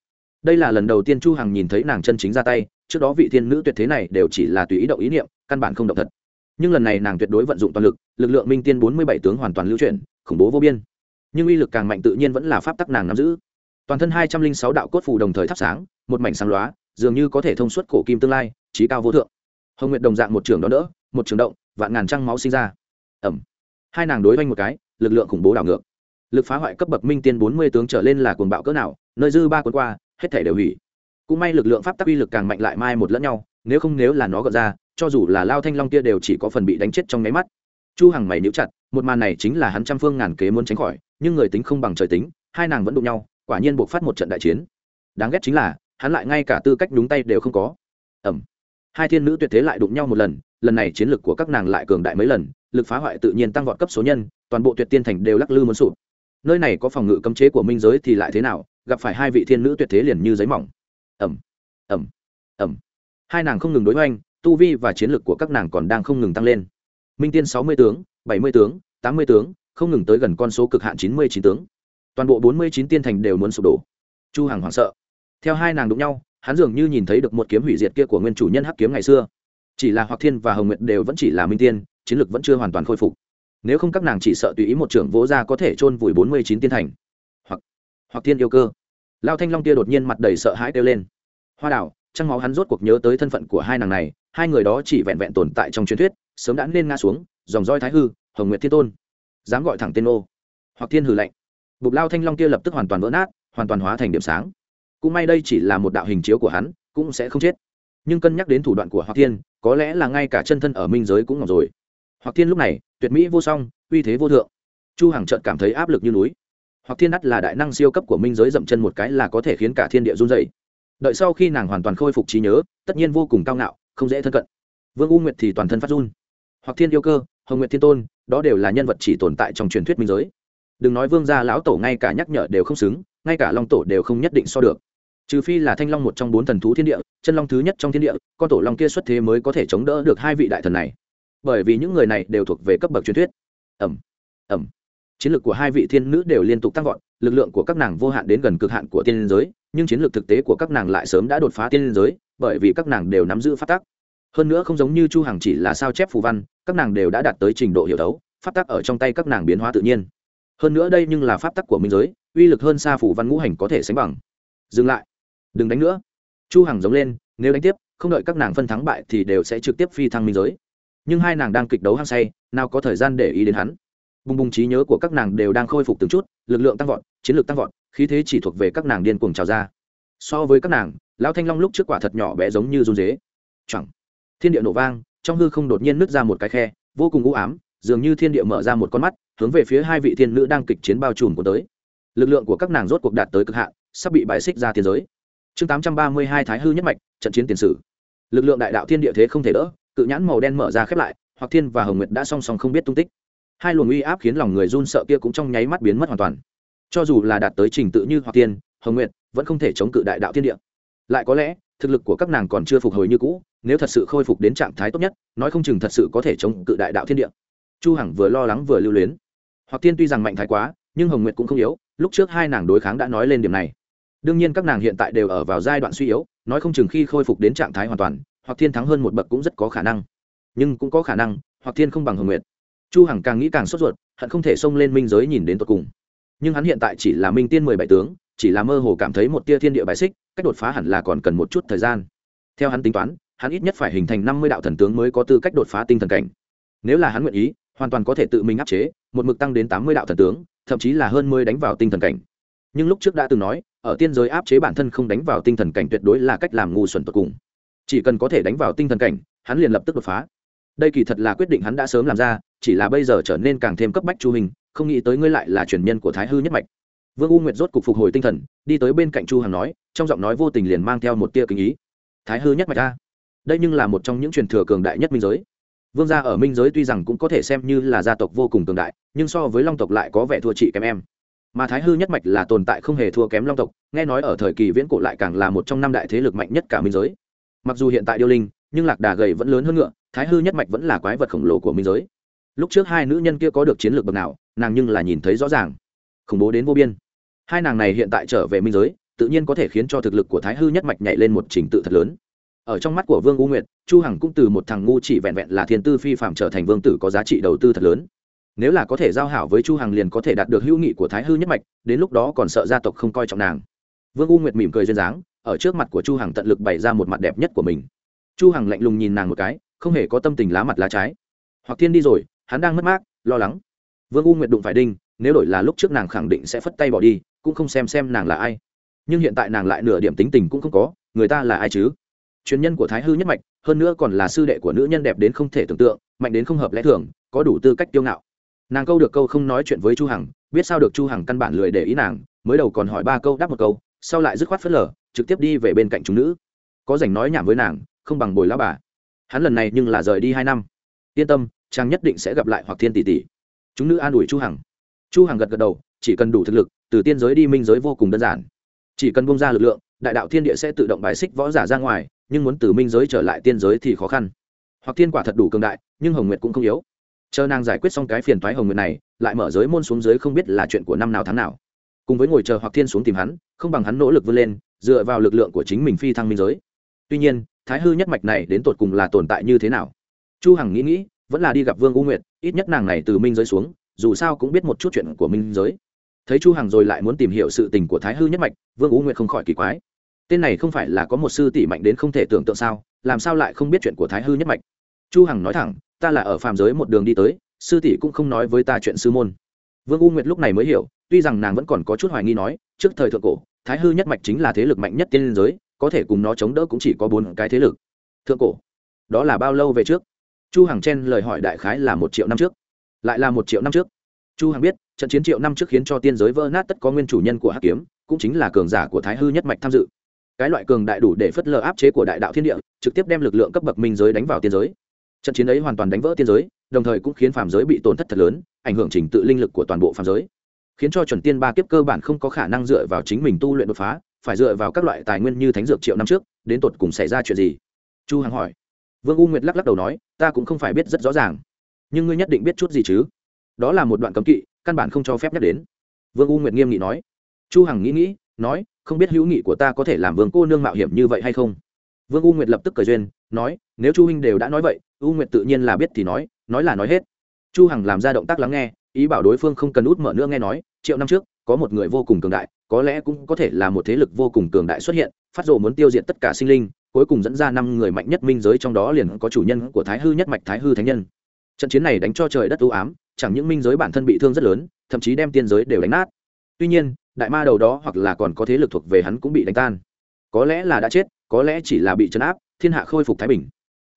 Đây là lần đầu tiên chu hằng nhìn thấy nàng chân chính ra tay, trước đó vị thiên nữ tuyệt thế này đều chỉ là tùy ý động ý niệm, căn bản không động thật. Nhưng lần này nàng tuyệt đối vận dụng toàn lực lực lượng minh tiên bốn mươi bảy tướng hoàn toàn lưu chuyển, khủng bố vô biên. Nhưng uy lực càng mạnh tự nhiên vẫn là pháp tắc nàng nắm giữ toàn thân hai trăm linh sáu đạo cốt phù đồng thời thắp sáng, một mảnh sáng lóa, dường như có thể thông suốt cổ kim tương lai, trí cao vô thượng. Hồng nguyệt đồng dạng một trường đó đỡ, một trường động, vạn ngàn trăng máu sinh ra. Ẩm. Hai nàng đối với một cái, lực lượng khủng bố đảo ngược. Lực phá hoại cấp bậc minh tiên bốn mươi tướng trở lên là cuồng bạo cỡ nào, nơi dư ba cuốn qua, hết thể đều hủy. Cũng may lực lượng pháp tắc uy lực càng mạnh lại mai một lẫn nhau, nếu không nếu là nó gợn ra, cho dù là lao thanh long kia đều chỉ có phần bị đánh chết trong nháy mắt. Chu hằng mày níu chặt, một màn này chính là hắn trăm phương ngàn kế muốn tránh khỏi, nhưng người tính không bằng trời tính, hai nàng vẫn đụng nhau quả nhiên buộc phát một trận đại chiến. Đáng ghét chính là, hắn lại ngay cả tư cách đúng tay đều không có. Ẩm hai thiên nữ tuyệt thế lại đụng nhau một lần lần này chiến lực của các nàng lại cường đại mấy lần, lực phá hoại tự nhiên tăng vọt cấp số nhân, toàn bộ tuyệt tiên thành đều lắc lư muốn sụp. Nơi này có phòng ngự cấm chế của minh giới thì lại thế nào, gặp phải hai vị thiên nữ tuyệt thế liền như giấy mỏng. Ẩm ẩm ẩm hai nàng không ngừng đối hoành, tu vi và chiến lực của các nàng còn đang không ngừng tăng lên. Minh tiên sáu mươi tướng, bảy mươi tướng, tám mươi tướng, không ngừng tới gần con số cực hạn chín mươi chín tướng toàn bộ bốn mươi chín tiên thành đều muốn sụp đổ. Chu hằng hoảng sợ. Theo hai nàng đụng nhau, hắn dường như nhìn thấy được một kiếm hủy diệt kia của nguyên chủ nhân hắc kiếm ngày xưa. Chỉ là hoặc thiên và hồng nguyệt đều vẫn chỉ là minh tiên, chiến lực vẫn chưa hoàn toàn khôi phục. Nếu không các nàng chỉ sợ tùy ý một trưởng vỗ ra có thể chôn vùi bốn mươi chín tiên thành. Hoặc hoặc thiên yêu cơ. Lao thanh long tia đột nhiên mặt đầy sợ hãi kêu lên. Hoa đảo, trăng máu hắn rốt cuộc nhớ tới thân phận của hai nàng này, hai người đó chỉ vẹn vẹn tồn tại trong truyền thuyết, sớm đã nên ngã xuống, dòng roi thái hư, hồng nguyệt thiên tôn. Dám gọi thẳng tên ô. Hoặc thiên hử lạnh bục lao thanh long kia lập tức hoàn toàn vỡ nát, hoàn toàn hóa thành điểm sáng. Cũng may đây chỉ là một đạo hình chiếu của hắn, cũng sẽ không chết. Nhưng cân nhắc đến thủ đoạn của hoặc thiên, có lẽ là ngay cả chân thân ở minh giới cũng ngọc rồi. Hoặc thiên lúc này, tuyệt mỹ vô song, uy thế vô thượng. Chu hằng trợt cảm thấy áp lực như núi. Hoặc thiên đắt là đại năng siêu cấp của minh giới dậm chân một cái là có thể khiến cả thiên địa run dày đợi sau khi nàng hoàn toàn khôi phục trí nhớ, tất nhiên vô cùng cao ngạo, không dễ thân cận. Vương u nguyệt thì toàn thân phát run. Hoặc thiên yêu cơ, hồng nguyệt thiên tôn, đó đều là nhân vật chỉ tồn tại trong truyền thuyết minh giới đừng nói vương gia lão tổ ngay cả nhắc nhở đều không xứng ngay cả long tổ đều không nhất định so được. Trừ phi là thanh long một trong bốn thần thú thiên địa chân long thứ nhất trong thiên địa con tổ long kia xuất thế mới có thể chống đỡ được hai vị đại thần này. Bởi vì những người này đều thuộc về cấp bậc truyền thuyết. Ẩm ẩm chiến lược của hai vị thiên nữ đều liên tục tăng vọt lực lượng của các nàng vô hạn đến gần cực hạn của tiên giới nhưng chiến lược thực tế của các nàng lại sớm đã đột phá tiên giới bởi vì các nàng đều nắm giữ phát tắc. Hơn nữa không giống như chu hằng chỉ là sao chép phù văn các nàng đều đã đạt tới trình độ hiểu đấu, pháp tắc ở trong tay các nàng biến hóa tự nhiên hơn nữa đây nhưng là pháp tắc của minh giới, uy lực hơn xa phủ văn ngũ hành có thể sánh bằng. Dừng lại. Đừng đánh nữa. Chu hằng giống lên, nếu đánh tiếp, không đợi các nàng phân thắng bại thì đều sẽ trực tiếp phi thăng minh giới. Nhưng hai nàng đang kịch đấu hăng say, nào có thời gian để ý đến hắn. Bùng bùng trí nhớ của các nàng đều đang khôi phục từng chút, lực lượng tăng vọt, chiến lược tăng vọt, khí thế chỉ thuộc về các nàng điên cuồng trào ra. So với các nàng, lão thanh long lúc trước quả thật nhỏ bé giống như run dế chẳng thiên địa nổ vang, trong hư không đột nhiên nứt ra một cái khe, vô cùng u ám, dường như thiên địa mở ra một con mắt hướng về phía hai vị thiên nữ đang kịch chiến bao trùm của tới. Lực lượng của các nàng rốt cuộc đạt tới cực hạn, sắp bị bài xích ra thiên giới. Chương tám trăm ba mươi hai thái hư nhất mạch, trận chiến tiền sử. Lực lượng đại đạo thiên địa thế không thể đỡ, cự nhãn màu đen mở ra khép lại, hoặc thiên và hồng nguyệt đã song song không biết tung tích. Hai luồng uy áp khiến lòng người run sợ kia cũng trong nháy mắt biến mất hoàn toàn. Cho dù là đạt tới trình tự như hoặc tiên hồng nguyệt, vẫn không thể chống cự đại đạo thiên địa. Lại có lẽ, thực lực của các nàng còn chưa phục hồi như cũ, nếu thật sự khôi phục đến trạng thái tốt nhất, nói không chừng thật sự có thể chống cự đại đạo thiên địa. Chu hằng vừa lo lắng vừa lưu luyến hoặc tiên tuy rằng mạnh thái quá, nhưng hồng nguyệt cũng không yếu, lúc trước hai nàng đối kháng đã nói lên điểm này. Đương nhiên các nàng hiện tại đều ở vào giai đoạn suy yếu, nói không chừng khi khôi phục đến trạng thái hoàn toàn, hoặc thiên thắng hơn một bậc cũng rất có khả năng. Nhưng cũng có khả năng, hoặc thiên không bằng hồng nguyệt. Chu hằng càng nghĩ càng sốt ruột, hận không thể xông lên minh giới nhìn đến tận cùng. Nhưng hắn hiện tại chỉ là minh tiên mười bảy tướng, chỉ là mơ hồ cảm thấy một tia thiên địa bài xích, cách đột phá hẳn là còn cần một chút thời gian. Theo hắn tính toán, hắn ít nhất phải hình thành năm mươi đạo thần tướng mới có tư cách đột phá tinh thần cảnh. Nếu là hắn nguyện ý hoàn toàn có thể tự mình áp chế, một mực tăng đến tám mươi đạo thần tướng, thậm chí là hơn mươi đánh vào tinh thần cảnh. Nhưng lúc trước đã từng nói, ở tiên giới áp chế bản thân không đánh vào tinh thần cảnh tuyệt đối là cách làm ngu xuẩn tột cùng. Chỉ cần có thể đánh vào tinh thần cảnh, hắn liền lập tức đột phá. Đây kỳ thật là quyết định hắn đã sớm làm ra, chỉ là bây giờ trở nên càng thêm cấp bách chu hình, không nghĩ tới ngươi lại là truyền nhân của thái hư nhất mạch. Vương u nguyệt rốt cục phục hồi tinh thần, đi tới bên cạnh chu hằng nói, trong giọng nói vô tình liền mang theo một tia kinh ý. Thái hư nhất mạch a, đây nhưng là một trong những truyền thừa cường đại nhất minh giới vương gia ở minh giới tuy rằng cũng có thể xem như là gia tộc vô cùng cường đại, nhưng so với long tộc lại có vẻ thua chị kém em. Mà thái hư nhất mạch là tồn tại không hề thua kém long tộc, nghe nói ở thời kỳ viễn cổ lại càng là một trong năm đại thế lực mạnh nhất cả minh giới. Mặc dù hiện tại điêu linh, nhưng lạc đà gầy vẫn lớn hơn ngựa, thái hư nhất mạch vẫn là quái vật khổng lồ của minh giới. Lúc trước hai nữ nhân kia có được chiến lược bậc nào, nàng nhưng là nhìn thấy rõ ràng. Khủng bố đến vô biên. Hai nàng này hiện tại trở về minh giới, tự nhiên có thể khiến cho thực lực của thái hư nhất mạch nhảy lên một trình tự thật lớn ở trong mắt của vương u nguyệt, chu hằng cũng từ một thằng ngu chỉ vẹn vẹn là thiên tư phi phạm trở thành vương tử có giá trị đầu tư thật lớn. Nếu là có thể giao hảo với chu hằng liền có thể đạt được hữu nghị của thái hư nhất mạch, đến lúc đó còn sợ gia tộc không coi trọng nàng. Vương u nguyệt mỉm cười duyên dáng, ở trước mặt của chu hằng tận lực bày ra một mặt đẹp nhất của mình. Chu hằng lạnh lùng nhìn nàng một cái, không hề có tâm tình lá mặt lá trái. Hoặc thiên đi rồi, hắn đang mất mát, lo lắng. Vương u nguyệt đụng phải đinh, nếu đổi là lúc trước nàng khẳng định sẽ phất tay bỏ đi, cũng không xem xem nàng là ai. Nhưng hiện tại nàng lại nửa điểm tính tình cũng không có, người ta là ai chứ? Truyền nhân của thái hư nhất mạch, hơn nữa còn là sư đệ của nữ nhân đẹp đến không thể tưởng tượng, mạnh đến không hợp lẽ thường, có đủ tư cách tiêu ngạo. Nàng câu được câu không nói chuyện với chu hằng, biết sao được chu hằng căn bản lười để ý nàng, mới đầu còn hỏi ba câu đáp một câu, sau lại dứt khoát phớt lờ, trực tiếp đi về bên cạnh chúng nữ. Có rảnh nói nhảm với nàng, không bằng bồi lão bà. Hắn lần này nhưng là rời đi hai năm. Yên tâm, chàng nhất định sẽ gặp lại hoặc thiên tỷ tỷ. Chúng nữ an ủi chu hằng. Chu hằng gật gật đầu, chỉ cần đủ thực lực, từ tiên giới đi minh giới vô cùng đơn giản. Chỉ cần bung ra lực lượng, đại đạo thiên địa sẽ tự động bài xích võ giả ra ngoài nhưng muốn từ minh giới trở lại tiên giới thì khó khăn. Hoặc thiên quả thật đủ cường đại, nhưng hồng nguyệt cũng không yếu. Chờ nàng giải quyết xong cái phiền thoái hồng nguyệt này, lại mở giới môn xuống giới không biết là chuyện của năm nào tháng nào. Cùng với ngồi chờ hoặc thiên xuống tìm hắn, không bằng hắn nỗ lực vươn lên, dựa vào lực lượng của chính mình phi thăng minh giới. Tuy nhiên, thái hư nhất mạch này đến tột cùng là tồn tại như thế nào? Chu hằng nghĩ nghĩ, vẫn là đi gặp vương u nguyệt, ít nhất nàng này từ minh giới xuống, dù sao cũng biết một chút chuyện của minh giới. Thấy chu hằng rồi lại muốn tìm hiểu sự tình của thái hư nhất mạch, vương u nguyệt không khỏi kỳ quái tên này không phải là có một sư tỷ mạnh đến không thể tưởng tượng sao, làm sao lại không biết chuyện của thái hư nhất mạch? Chu hằng nói thẳng, ta là ở phàm giới một đường đi tới, sư tỷ cũng không nói với ta chuyện sư môn. Vương u nguyệt lúc này mới hiểu, tuy rằng nàng vẫn còn có chút hoài nghi nói, trước thời thượng cổ, thái hư nhất mạch chính là thế lực mạnh nhất tiên giới, có thể cùng nó chống đỡ cũng chỉ có bốn cái thế lực. Thượng cổ? Đó là bao lâu về trước? Chu hằng chen lời hỏi đại khái là một triệu năm trước. Lại là một triệu năm trước. Chu hằng biết, trận chiến triệu năm trước khiến cho tiên giới vỡ nát tất có nguyên chủ nhân của hắc kiếm, cũng chính là cường giả của thái hư nhất mạch tham dự cái loại cường đại đủ để phất lờ áp chế của đại đạo thiên địa, trực tiếp đem lực lượng cấp bậc minh giới đánh vào tiên giới. Trận chiến ấy hoàn toàn đánh vỡ tiên giới, đồng thời cũng khiến phàm giới bị tổn thất thật lớn, ảnh hưởng trình tự linh lực của toàn bộ phàm giới. Khiến cho chuẩn tiên ba kiếp cơ bản không có khả năng dựa vào chính mình tu luyện đột phá, phải dựa vào các loại tài nguyên như thánh dược triệu năm trước, đến tột cùng xảy ra chuyện gì? Chu hằng hỏi. Vương u nguyệt lắc lắc đầu nói, ta cũng không phải biết rất rõ ràng, nhưng ngươi nhất định biết chút gì chứ? Đó là một đoạn cấm kỵ, căn bản không cho phép nhắc đến. Vương u nguyệt nghiêm nghị nói. Chu hằng nghĩ nghĩ, nói không biết hữu nghị của ta có thể làm vương cô nương mạo hiểm như vậy hay không? Vương u nguyệt lập tức cười duyên, nói, nếu chu huynh đều đã nói vậy, u nguyệt tự nhiên là biết thì nói nói là nói hết. Chu hằng làm ra động tác lắng nghe, ý bảo đối phương không cần út mở nữa nghe nói, triệu năm trước, có một người vô cùng cường đại, có lẽ cũng có thể là một thế lực vô cùng cường đại xuất hiện, phát rồ muốn tiêu diệt tất cả sinh linh, cuối cùng dẫn ra năm người mạnh nhất minh giới trong đó liền có chủ nhân của thái hư nhất mạch thái hư thánh nhân. Trận chiến này đánh cho trời đất ưu ám, chẳng những minh giới bản thân bị thương rất lớn, thậm chí đem tiên giới đều đánh nát. Tuy nhiên đại ma đầu đó hoặc là còn có thế lực thuộc về hắn cũng bị đánh tan. Có lẽ là đã chết, có lẽ chỉ là bị chấn áp, thiên hạ khôi phục thái bình.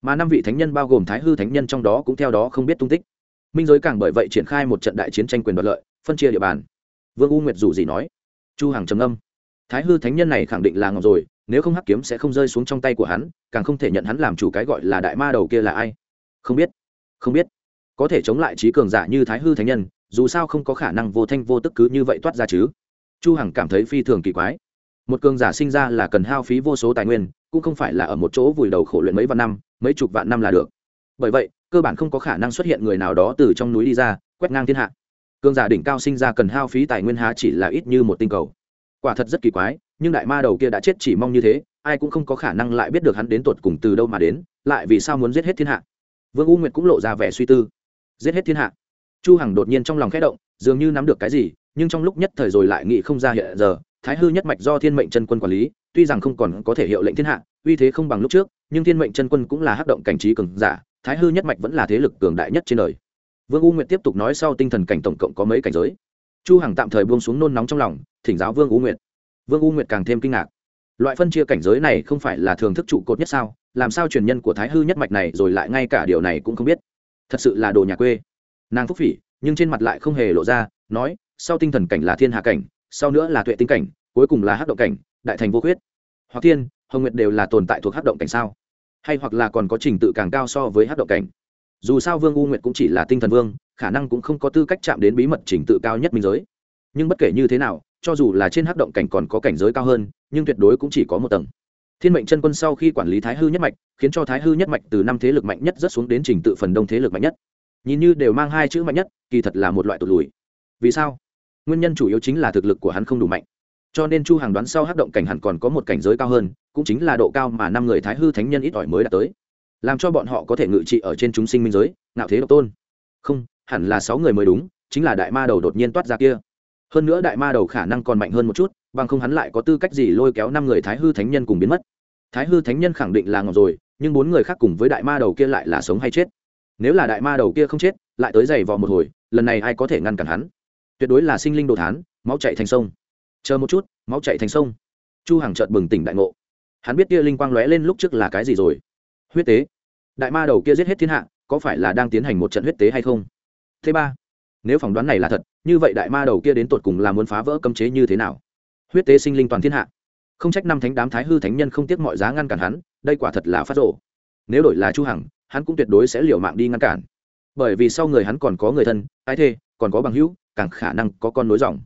Mà năm vị thánh nhân bao gồm thái hư thánh nhân trong đó cũng theo đó không biết tung tích. Minh giới càng bởi vậy triển khai một trận đại chiến tranh quyền đoạt lợi, phân chia địa bàn. Vương u nguyệt dù gì nói, chu hằng trầm âm thái hư thánh nhân này khẳng định là ngọc rồi, nếu không hắc kiếm sẽ không rơi xuống trong tay của hắn, càng không thể nhận hắn làm chủ cái gọi là đại ma đầu kia là ai. Không biết không biết. Có thể chống lại trí cường giả như thái hư thánh nhân, dù sao không có khả năng vô thanh vô tức cứ như vậy toát ra chứ chu hằng cảm thấy phi thường kỳ quái. Một cường giả sinh ra là cần hao phí vô số tài nguyên, cũng không phải là ở một chỗ vùi đầu khổ luyện mấy vạn năm, mấy chục vạn năm là được. Bởi vậy, cơ bản không có khả năng xuất hiện người nào đó từ trong núi đi ra, quét ngang thiên hạ. Cường giả đỉnh cao sinh ra cần hao phí tài nguyên há chỉ là ít như một tinh cầu. Quả thật rất kỳ quái, nhưng đại ma đầu kia đã chết chỉ mong như thế, ai cũng không có khả năng lại biết được hắn đến tuột cùng từ đâu mà đến, lại vì sao muốn giết hết thiên hạ. Vương u nguyệt cũng lộ ra vẻ suy tư. Giết hết thiên hạ. Chu hằng đột nhiên trong lòng khẽ động, dường như nắm được cái gì nhưng trong lúc nhất thời rồi lại nghĩ không ra hiện giờ, thái hư nhất mạch do thiên mệnh chân quân quản lý, tuy rằng không còn có thể hiệu lệnh thiên hạ, uy thế không bằng lúc trước, nhưng thiên mệnh chân quân cũng là hắc động cảnh trí cường giả, thái hư nhất mạch vẫn là thế lực cường đại nhất trên đời. Vương u nguyệt tiếp tục nói sau tinh thần cảnh tổng cộng có mấy cảnh giới. Chu hằng tạm thời buông xuống nôn nóng trong lòng, thỉnh giáo vương u nguyệt. Vương u nguyệt càng thêm kinh ngạc. Loại phân chia cảnh giới này không phải là thường thức trụ cột nhất sao? Làm sao truyền nhân của thái hư nhất mạch này rồi lại ngay cả điều này cũng không biết? Thật sự là đồ nhà quê. Nàng phúc phỉ, nhưng trên mặt lại không hề lộ ra, nói sau tinh thần cảnh là thiên hạ cảnh, sau nữa là tuệ tinh cảnh, cuối cùng là hắc động cảnh, đại thành vô khuyết. Hoặc thiên, hồng nguyệt đều là tồn tại thuộc hắc động cảnh sao? Hay hoặc là còn có trình tự càng cao so với hắc động cảnh? Dù sao vương u nguyệt cũng chỉ là tinh thần vương, khả năng cũng không có tư cách chạm đến bí mật trình tự cao nhất minh giới. Nhưng bất kể như thế nào, cho dù là trên hắc động cảnh còn có cảnh giới cao hơn, nhưng tuyệt đối cũng chỉ có một tầng. Thiên mệnh chân quân sau khi quản lý thái hư nhất mạch, khiến cho thái hư nhất mạch từ năm thế lực mạnh nhất rất xuống đến trình tự phần đông thế lực mạnh nhất. Nhìn như đều mang hai chữ mạnh nhất, kỳ thật là một loại tụt lùi. Vì sao? Nguyên nhân chủ yếu chính là thực lực của hắn không đủ mạnh. Cho nên chu hàng đoán sau hát động cảnh hẳn còn có một cảnh giới cao hơn, cũng chính là độ cao mà năm người thái hư thánh nhân ít ỏi mới đạt tới. Làm cho bọn họ có thể ngự trị ở trên chúng sinh minh giới, ngạo thế độc tôn. Không, hẳn là sáu người mới đúng, chính là đại ma đầu đột nhiên toát ra kia. Hơn nữa đại ma đầu khả năng còn mạnh hơn một chút, bằng không hắn lại có tư cách gì lôi kéo năm người thái hư thánh nhân cùng biến mất. Thái hư thánh nhân khẳng định là ngọc rồi, nhưng bốn người khác cùng với đại ma đầu kia lại là sống hay chết. Nếu là đại ma đầu kia không chết, lại tới giày vò một hồi, lần này ai có thể ngăn cản hắn? Tuyệt đối là sinh linh đồ thán, máu chạy thành sông. Chờ một chút, máu chạy thành sông. Chu hằng chợt bừng tỉnh đại ngộ. Hắn biết kia linh quang lóe lên lúc trước là cái gì rồi. Huyết tế. Đại ma đầu kia giết hết thiên hạ, có phải là đang tiến hành một trận huyết tế hay không? Thứ ba, nếu phỏng đoán này là thật, như vậy đại ma đầu kia đến tột cùng là muốn phá vỡ cấm chế như thế nào? Huyết tế sinh linh toàn thiên hạ. Không trách năm thánh đám thái hư thánh nhân không tiếc mọi giá ngăn cản hắn, đây quả thật là phát rộ nếu đổi là chu hằng, hắn cũng tuyệt đối sẽ liều mạng đi ngăn cản. Bởi vì sau người hắn còn có người thân ái thê còn có bằng hữu càng khả năng có con nối dòng.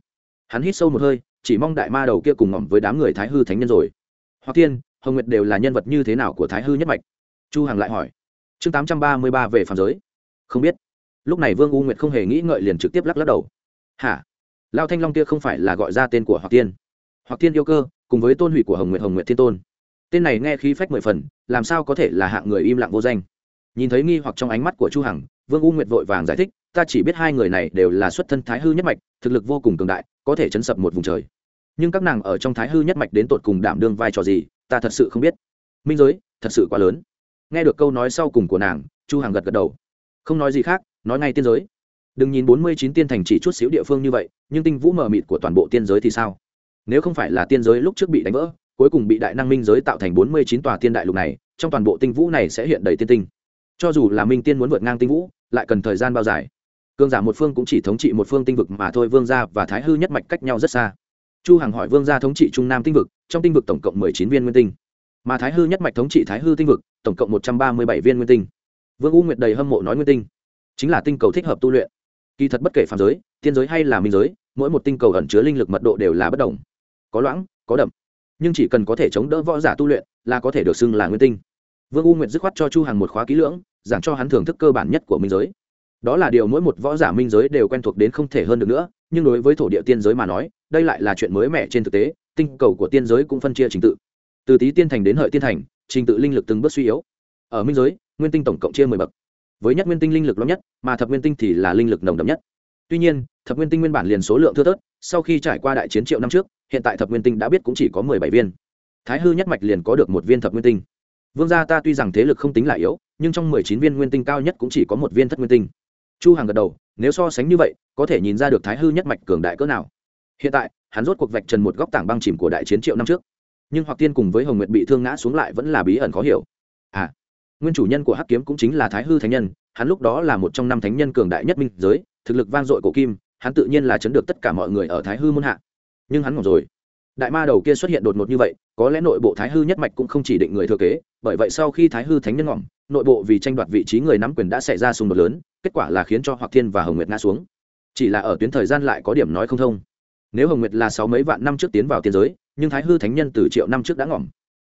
Hắn hít sâu một hơi, chỉ mong đại ma đầu kia cùng ngỏm với đám người thái hư thánh nhân rồi. Hoặc tiên, hồng nguyệt đều là nhân vật như thế nào của thái hư nhất mạch? Chu hằng lại hỏi. Chương 833 về phàm giới. Không biết. Lúc này vương u nguyệt không hề nghĩ ngợi liền trực tiếp lắc lắc đầu. Hả? Lao thanh long kia không phải là gọi ra tên của hoặc tiên. Hoặc tiên yêu cơ, cùng với tôn hủy của hồng nguyệt hồng nguyệt thiên tôn. Tên này nghe khí phách mười phần, làm sao có thể là hạng người im lặng vô danh? Nhìn thấy nghi hoặc trong ánh mắt của chu hằng, vương u nguyệt vội vàng giải thích ta chỉ biết hai người này đều là xuất thân thái hư nhất mạch, thực lực vô cùng cường đại, có thể chấn sập một vùng trời. Nhưng các nàng ở trong thái hư nhất mạch đến tột cùng đảm đương vai trò gì, ta thật sự không biết. Minh giới, thật sự quá lớn. Nghe được câu nói sau cùng của nàng, chu hằng gật gật đầu. Không nói gì khác, nói ngay tiên giới. Đừng nhìn bốn mươi chín tiên thành chỉ chút xíu địa phương như vậy, nhưng tinh vũ mờ mịt của toàn bộ tiên giới thì sao? Nếu không phải là tiên giới lúc trước bị đánh vỡ, cuối cùng bị đại năng minh giới tạo thành bốn mươi chín tòa tiên đại lục này, trong toàn bộ tinh vũ này sẽ hiện đầy tiên tinh. Cho dù là minh tiên muốn vượt ngang tinh vũ, lại cần thời gian bao dài? Cương giả một phương cũng chỉ thống trị một phương tinh vực mà thôi, vương gia và thái hư nhất mạch cách nhau rất xa. Chu hằng hỏi vương gia thống trị trung nam tinh vực, trong tinh vực tổng cộng mười chín viên nguyên tinh. Mà thái hư nhất mạch thống trị thái hư tinh vực, tổng cộng một trăm ba mươi bảy viên nguyên tinh. Vương u nguyệt đầy hâm mộ nói nguyên tinh. Chính là tinh cầu thích hợp tu luyện. Kỳ thật bất kể phàm giới tiên giới hay là minh giới, mỗi một tinh cầu ẩn chứa linh lực mật độ đều là bất đồng. Có loãng, có đậm. Nhưng chỉ cần có thể chống đỡ võ giả tu luyện, là có thể được xưng là nguyên tinh. Vương u nguyệt dứt khoát cho chu hằng một khóa kỹ lưỡng, giảng cho hắn thưởng thức cơ bản nhất của minh giới đó là điều mỗi một võ giả minh giới đều quen thuộc đến không thể hơn được nữa, nhưng đối với thổ địa tiên giới mà nói, đây lại là chuyện mới mẻ trên thực tế, tinh cầu của tiên giới cũng phân chia trình tự. Từ tý tiên thành đến hợi tiên thành, trình tự linh lực từng bước suy yếu. Ở minh giới, nguyên tinh tổng cộng chia mười bậc. Với nhất nguyên tinh linh lực lớn nhất, mà thập nguyên tinh thì là linh lực nồng đậm nhất. Tuy nhiên, thập nguyên tinh nguyên bản liền số lượng thưa thớt, sau khi trải qua đại chiến triệu năm trước, hiện tại thập nguyên tinh đã biết cũng chỉ có mười bảy viên. Thái hư nhất mạch liền có được một viên thập nguyên tinh. Vương gia ta tuy rằng thế lực không tính là yếu, nhưng trong mười chín viên nguyên tinh cao nhất cũng chỉ có một viên thất nguyên tinh chu hàng gật đầu, nếu so sánh như vậy, có thể nhìn ra được thái hư nhất mạch cường đại cỡ nào. Hiện tại, hắn rốt cuộc vạch trần một góc tảng băng chìm của đại chiến triệu năm trước. Nhưng hoặc tiên cùng với hồng nguyệt bị thương ngã xuống lại vẫn là bí ẩn khó hiểu. À nguyên chủ nhân của hắc kiếm cũng chính là thái hư thánh nhân, hắn lúc đó là một trong năm thánh nhân cường đại nhất minh giới, thực lực vang dội cổ kim, hắn tự nhiên là chấn được tất cả mọi người ở thái hư muôn hạ. Nhưng hắn ngọc rồi đại ma đầu kia xuất hiện đột ngột như vậy, có lẽ nội bộ thái hư nhất mạch cũng không chỉ định người thừa kế, bởi vậy sau khi thái hư thánh nhân ngỏm nội bộ vì tranh đoạt vị trí người nắm quyền đã xảy ra xung đột lớn, kết quả là khiến cho hoặc thiên và hồng nguyệt ngã xuống. Chỉ là ở tuyến thời gian lại có điểm nói không thông. Nếu hồng nguyệt là sáu mấy vạn năm trước tiến vào tiên giới, nhưng thái hư thánh nhân từ triệu năm trước đã ngỏm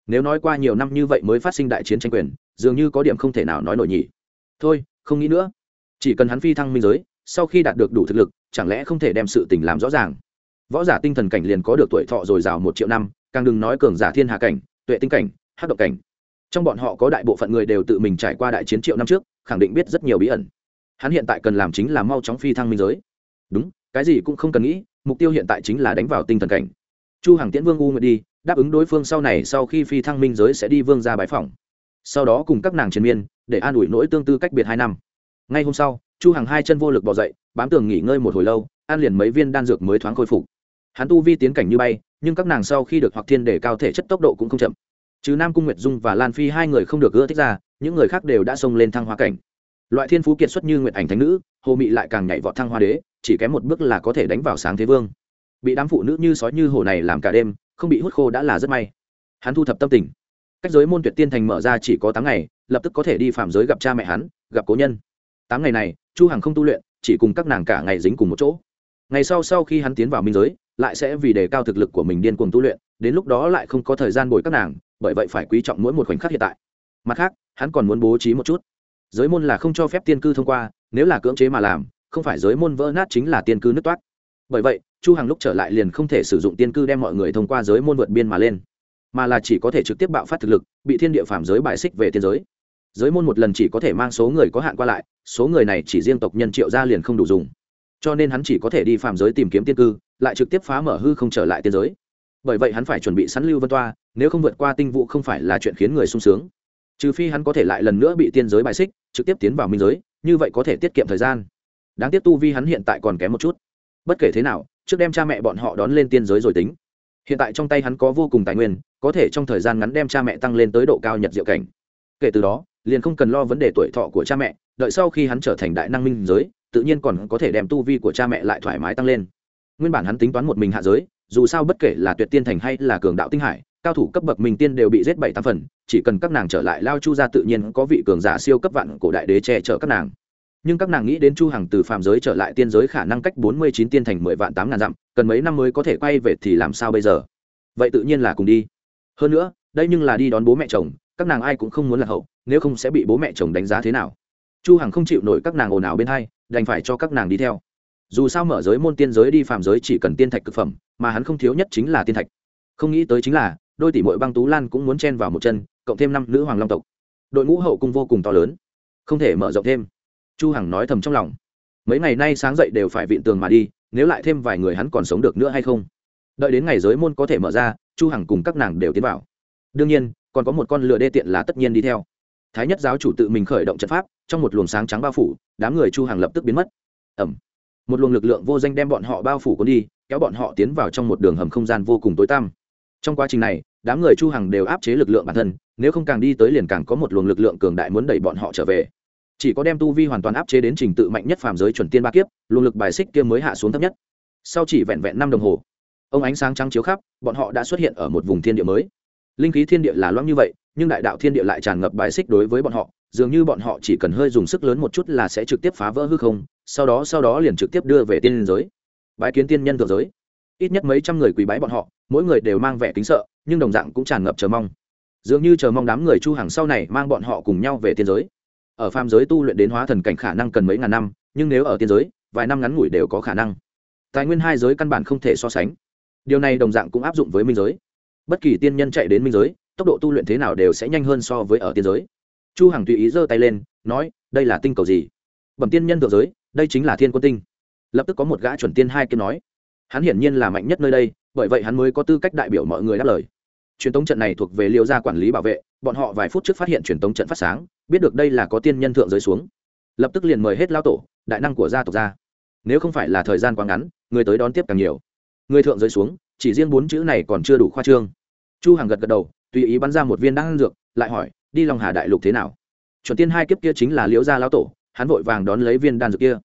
nếu nói qua nhiều năm như vậy mới phát sinh đại chiến tranh quyền, dường như có điểm không thể nào nói nổi nhỉ. Thôi, không nghĩ nữa. Chỉ cần hắn phi thăng minh giới, sau khi đạt được đủ thực lực, chẳng lẽ không thể đem sự tình làm rõ ràng? Võ giả tinh thần cảnh liền có được tuổi thọ dồi dào một triệu năm, càng đừng nói cường giả thiên hạ cảnh, tuệ tinh cảnh hát động cảnh. Trong bọn họ có đại bộ phận người đều tự mình trải qua đại chiến triệu năm trước, khẳng định biết rất nhiều bí ẩn. Hắn hiện tại cần làm chính là mau chóng phi thăng minh giới. Đúng, cái gì cũng không cần nghĩ, mục tiêu hiện tại chính là đánh vào tinh thần cảnh. Chu hàng tiễn vương u nguyệt đi, đáp ứng đối phương sau này sau khi phi thăng minh giới sẽ đi vương ra bái phòng sau đó cùng các nàng triền miên, để an ủi nỗi tương tư cách biệt hai năm. Ngay hôm sau, chu hàng hai chân vô lực bỏ dậy, bám tường nghỉ ngơi một hồi lâu an liền mấy viên đan dược mới thoáng khôi phục hắn tu vi tiến cảnh như bay, nhưng các nàng sau khi được hoặc thiên để cao thể chất tốc độ cũng không chậm. Chứ nam cung nguyệt dung và lan phi hai người không được ưa thích ra, những người khác đều đã xông lên thăng hoa cảnh. Loại thiên phú kiệt xuất như nguyệt ảnh thánh nữ, hồ mị lại càng nhảy vọt thăng hoa đế, chỉ kém một bước là có thể đánh vào sáng thế vương. Bị đám phụ nữ như sói như hổ này làm cả đêm, không bị hút khô đã là rất may. Hắn thu thập tâm tình. Cách giới môn tuyệt tiên thành mở ra chỉ có tám ngày, lập tức có thể đi phạm giới gặp cha mẹ hắn, gặp cố nhân. Tám ngày này, chu hằng không tu luyện, chỉ cùng các nàng cả ngày dính cùng một chỗ. Ngày sau sau khi hắn tiến vào minh giới lại sẽ vì đề cao thực lực của mình điên cuồng tu luyện, đến lúc đó lại không có thời gian bồi các nàng, bởi vậy phải quý trọng mỗi một khoảnh khắc hiện tại. Mặt khác, hắn còn muốn bố trí một chút. Giới môn là không cho phép tiên cư thông qua, nếu là cưỡng chế mà làm, không phải giới môn vỡ nát chính là tiên cư nứt toát. Bởi vậy, chu hằng lúc trở lại liền không thể sử dụng tiên cư đem mọi người thông qua giới môn vượt biên mà lên, mà là chỉ có thể trực tiếp bạo phát thực lực, bị thiên địa phạm giới bại xích về tiên giới. Giới môn một lần chỉ có thể mang số người có hạn qua lại, số người này chỉ riêng tộc nhân triệu gia liền không đủ dùng cho nên hắn chỉ có thể đi phạm giới tìm kiếm tiên cư, lại trực tiếp phá mở hư không trở lại tiên giới. Bởi vậy hắn phải chuẩn bị sẵn lưu vân toa, nếu không vượt qua tinh vụ không phải là chuyện khiến người sung sướng. Trừ phi hắn có thể lại lần nữa bị tiên giới bài xích, trực tiếp tiến vào minh giới, như vậy có thể tiết kiệm thời gian. Đáng tiếc tu vi hắn hiện tại còn kém một chút. Bất kể thế nào, trước đem cha mẹ bọn họ đón lên tiên giới rồi tính. Hiện tại trong tay hắn có vô cùng tài nguyên, có thể trong thời gian ngắn đem cha mẹ tăng lên tới độ cao nhật diệu cảnh. Kể từ đó, liền không cần lo vấn đề tuổi thọ của cha mẹ, đợi sau khi hắn trở thành đại năng minh giới tự nhiên còn có thể đem tu vi của cha mẹ lại thoải mái tăng lên. Nguyên bản hắn tính toán một mình hạ giới, dù sao bất kể là tuyệt tiên thành hay là cường đạo tinh hải, cao thủ cấp bậc minh tiên đều bị giết bảy tám phần, chỉ cần các nàng trở lại lao chu ra tự nhiên có vị cường giả siêu cấp vạn cổ đại đế che chở các nàng. Nhưng các nàng nghĩ đến chu hằng từ phàm giới trở lại tiên giới khả năng cách bốn mươi chín tiên thành mười vạn tám ngàn dặm, cần mấy năm mới có thể quay về thì làm sao bây giờ? Vậy tự nhiên là cùng đi. Hơn nữa, đây nhưng là đi đón bố mẹ chồng, các nàng ai cũng không muốn là hậu, nếu không sẽ bị bố mẹ chồng đánh giá thế nào. Chu hằng không chịu nổi các nàng ồn ào bên hai đành phải cho các nàng đi theo. Dù sao mở giới môn tiên giới đi phàm giới chỉ cần tiên thạch cực phẩm, mà hắn không thiếu nhất chính là tiên thạch. Không nghĩ tới chính là, đôi tỷ muội băng tú lan cũng muốn chen vào một chân, cộng thêm năm nữ hoàng long tộc. Đội ngũ hậu cung vô cùng to lớn, không thể mở rộng thêm. Chu hằng nói thầm trong lòng. Mấy ngày nay sáng dậy đều phải vịn tường mà đi, nếu lại thêm vài người hắn còn sống được nữa hay không? Đợi đến ngày giới môn có thể mở ra, chu hằng cùng các nàng đều tiến vào. Đương nhiên, còn có một con lừa đê tiện là tất nhiên đi theo. Thái nhất giáo chủ tự mình khởi động trận pháp, trong một luồng sáng trắng bao phủ đám người chu hàng lập tức biến mất. Ẩm. Một luồng lực lượng vô danh đem bọn họ bao phủ cuốn đi, kéo bọn họ tiến vào trong một đường hầm không gian vô cùng tối tăm. Trong quá trình này, đám người chu hằng đều áp chế lực lượng bản thân, nếu không càng đi tới liền càng có một luồng lực lượng cường đại muốn đẩy bọn họ trở về. Chỉ có đem tu vi hoàn toàn áp chế đến trình tự mạnh nhất phàm giới chuẩn tiên ba kiếp, luồng lực bài xích kia mới hạ xuống thấp nhất. Sau chỉ vẹn vẹn năm đồng hồ, ông ánh sáng trắng chiếu khắp, bọn họ đã xuất hiện ở một vùng thiên địa mới. Linh khí thiên địa là loãng như vậy, nhưng đại đạo thiên địa lại tràn ngập bài xích đối với bọn họ dường như bọn họ chỉ cần hơi dùng sức lớn một chút là sẽ trực tiếp phá vỡ hư không, sau đó sau đó liền trực tiếp đưa về tiên giới. Bái kiến tiên nhân thượng giới. Ít nhất mấy trăm người quỳ bái bọn họ, mỗi người đều mang vẻ kính sợ, nhưng đồng dạng cũng tràn ngập chờ mong. Dường như chờ mong đám người chu hàng sau này mang bọn họ cùng nhau về tiên giới. Ở phàm giới tu luyện đến hóa thần cảnh khả năng cần mấy ngàn năm, nhưng nếu ở tiên giới, vài năm ngắn ngủi đều có khả năng. Tài nguyên hai giới căn bản không thể so sánh. Điều này đồng dạng cũng áp dụng với minh giới. Bất kỳ tiên nhân chạy đến minh giới, tốc độ tu luyện thế nào đều sẽ nhanh hơn so với ở tiên giới chu hằng tùy ý giơ tay lên, nói, đây là tinh cầu gì? Bẩm tiên nhân thượng giới, đây chính là thiên quân tinh. Lập tức có một gã chuẩn tiên hai kiếm nói, hắn hiển nhiên là mạnh nhất nơi đây, bởi vậy hắn mới có tư cách đại biểu mọi người đáp lời. Truyền tống trận này thuộc về liêu gia quản lý bảo vệ, bọn họ vài phút trước phát hiện truyền tống trận phát sáng, biết được đây là có tiên nhân thượng giới xuống. Lập tức liền mời hết lao tổ, đại năng của gia tộc ra. Nếu không phải là thời gian quá ngắn, người tới đón tiếp càng nhiều. Người thượng giới xuống, chỉ riêng bốn chữ này còn chưa đủ khoa trương. Chu hàng gật gật đầu, tùy ý bắn ra một viên đan dược, lại hỏi đi long hà đại lục thế nào? Chuẩn tiên hai kiếp kia chính là liễu gia lão tổ, hắn vội vàng đón lấy viên đan dược kia.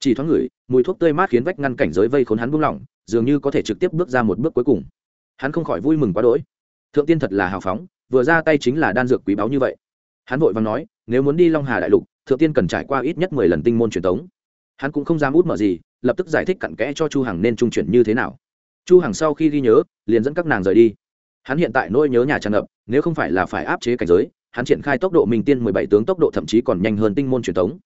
Chỉ thoáng ngửi, mùi thuốc tươi mát khiến vách ngăn cảnh giới vây khốn hắn buông lỏng, dường như có thể trực tiếp bước ra một bước cuối cùng. Hắn không khỏi vui mừng quá đỗi. Thượng tiên thật là hào phóng, vừa ra tay chính là đan dược quý báu như vậy. Hắn vội vàng nói, nếu muốn đi long hà đại lục, thượng tiên cần trải qua ít nhất mười lần tinh môn truyền thống hắn cũng không dám út mở gì, lập tức giải thích cặn kẽ cho chu hằng nên trung chuyển như thế nào. Chu hằng sau khi ghi nhớ, liền dẫn các nàng rời đi. Hắn hiện tại nỗi nhớ nhà tràn ngập, nếu không phải là phải áp chế cảnh giới hắn triển khai tốc độ minh tiên mười bảy tướng tốc độ thậm chí còn nhanh hơn tinh môn truyền thống.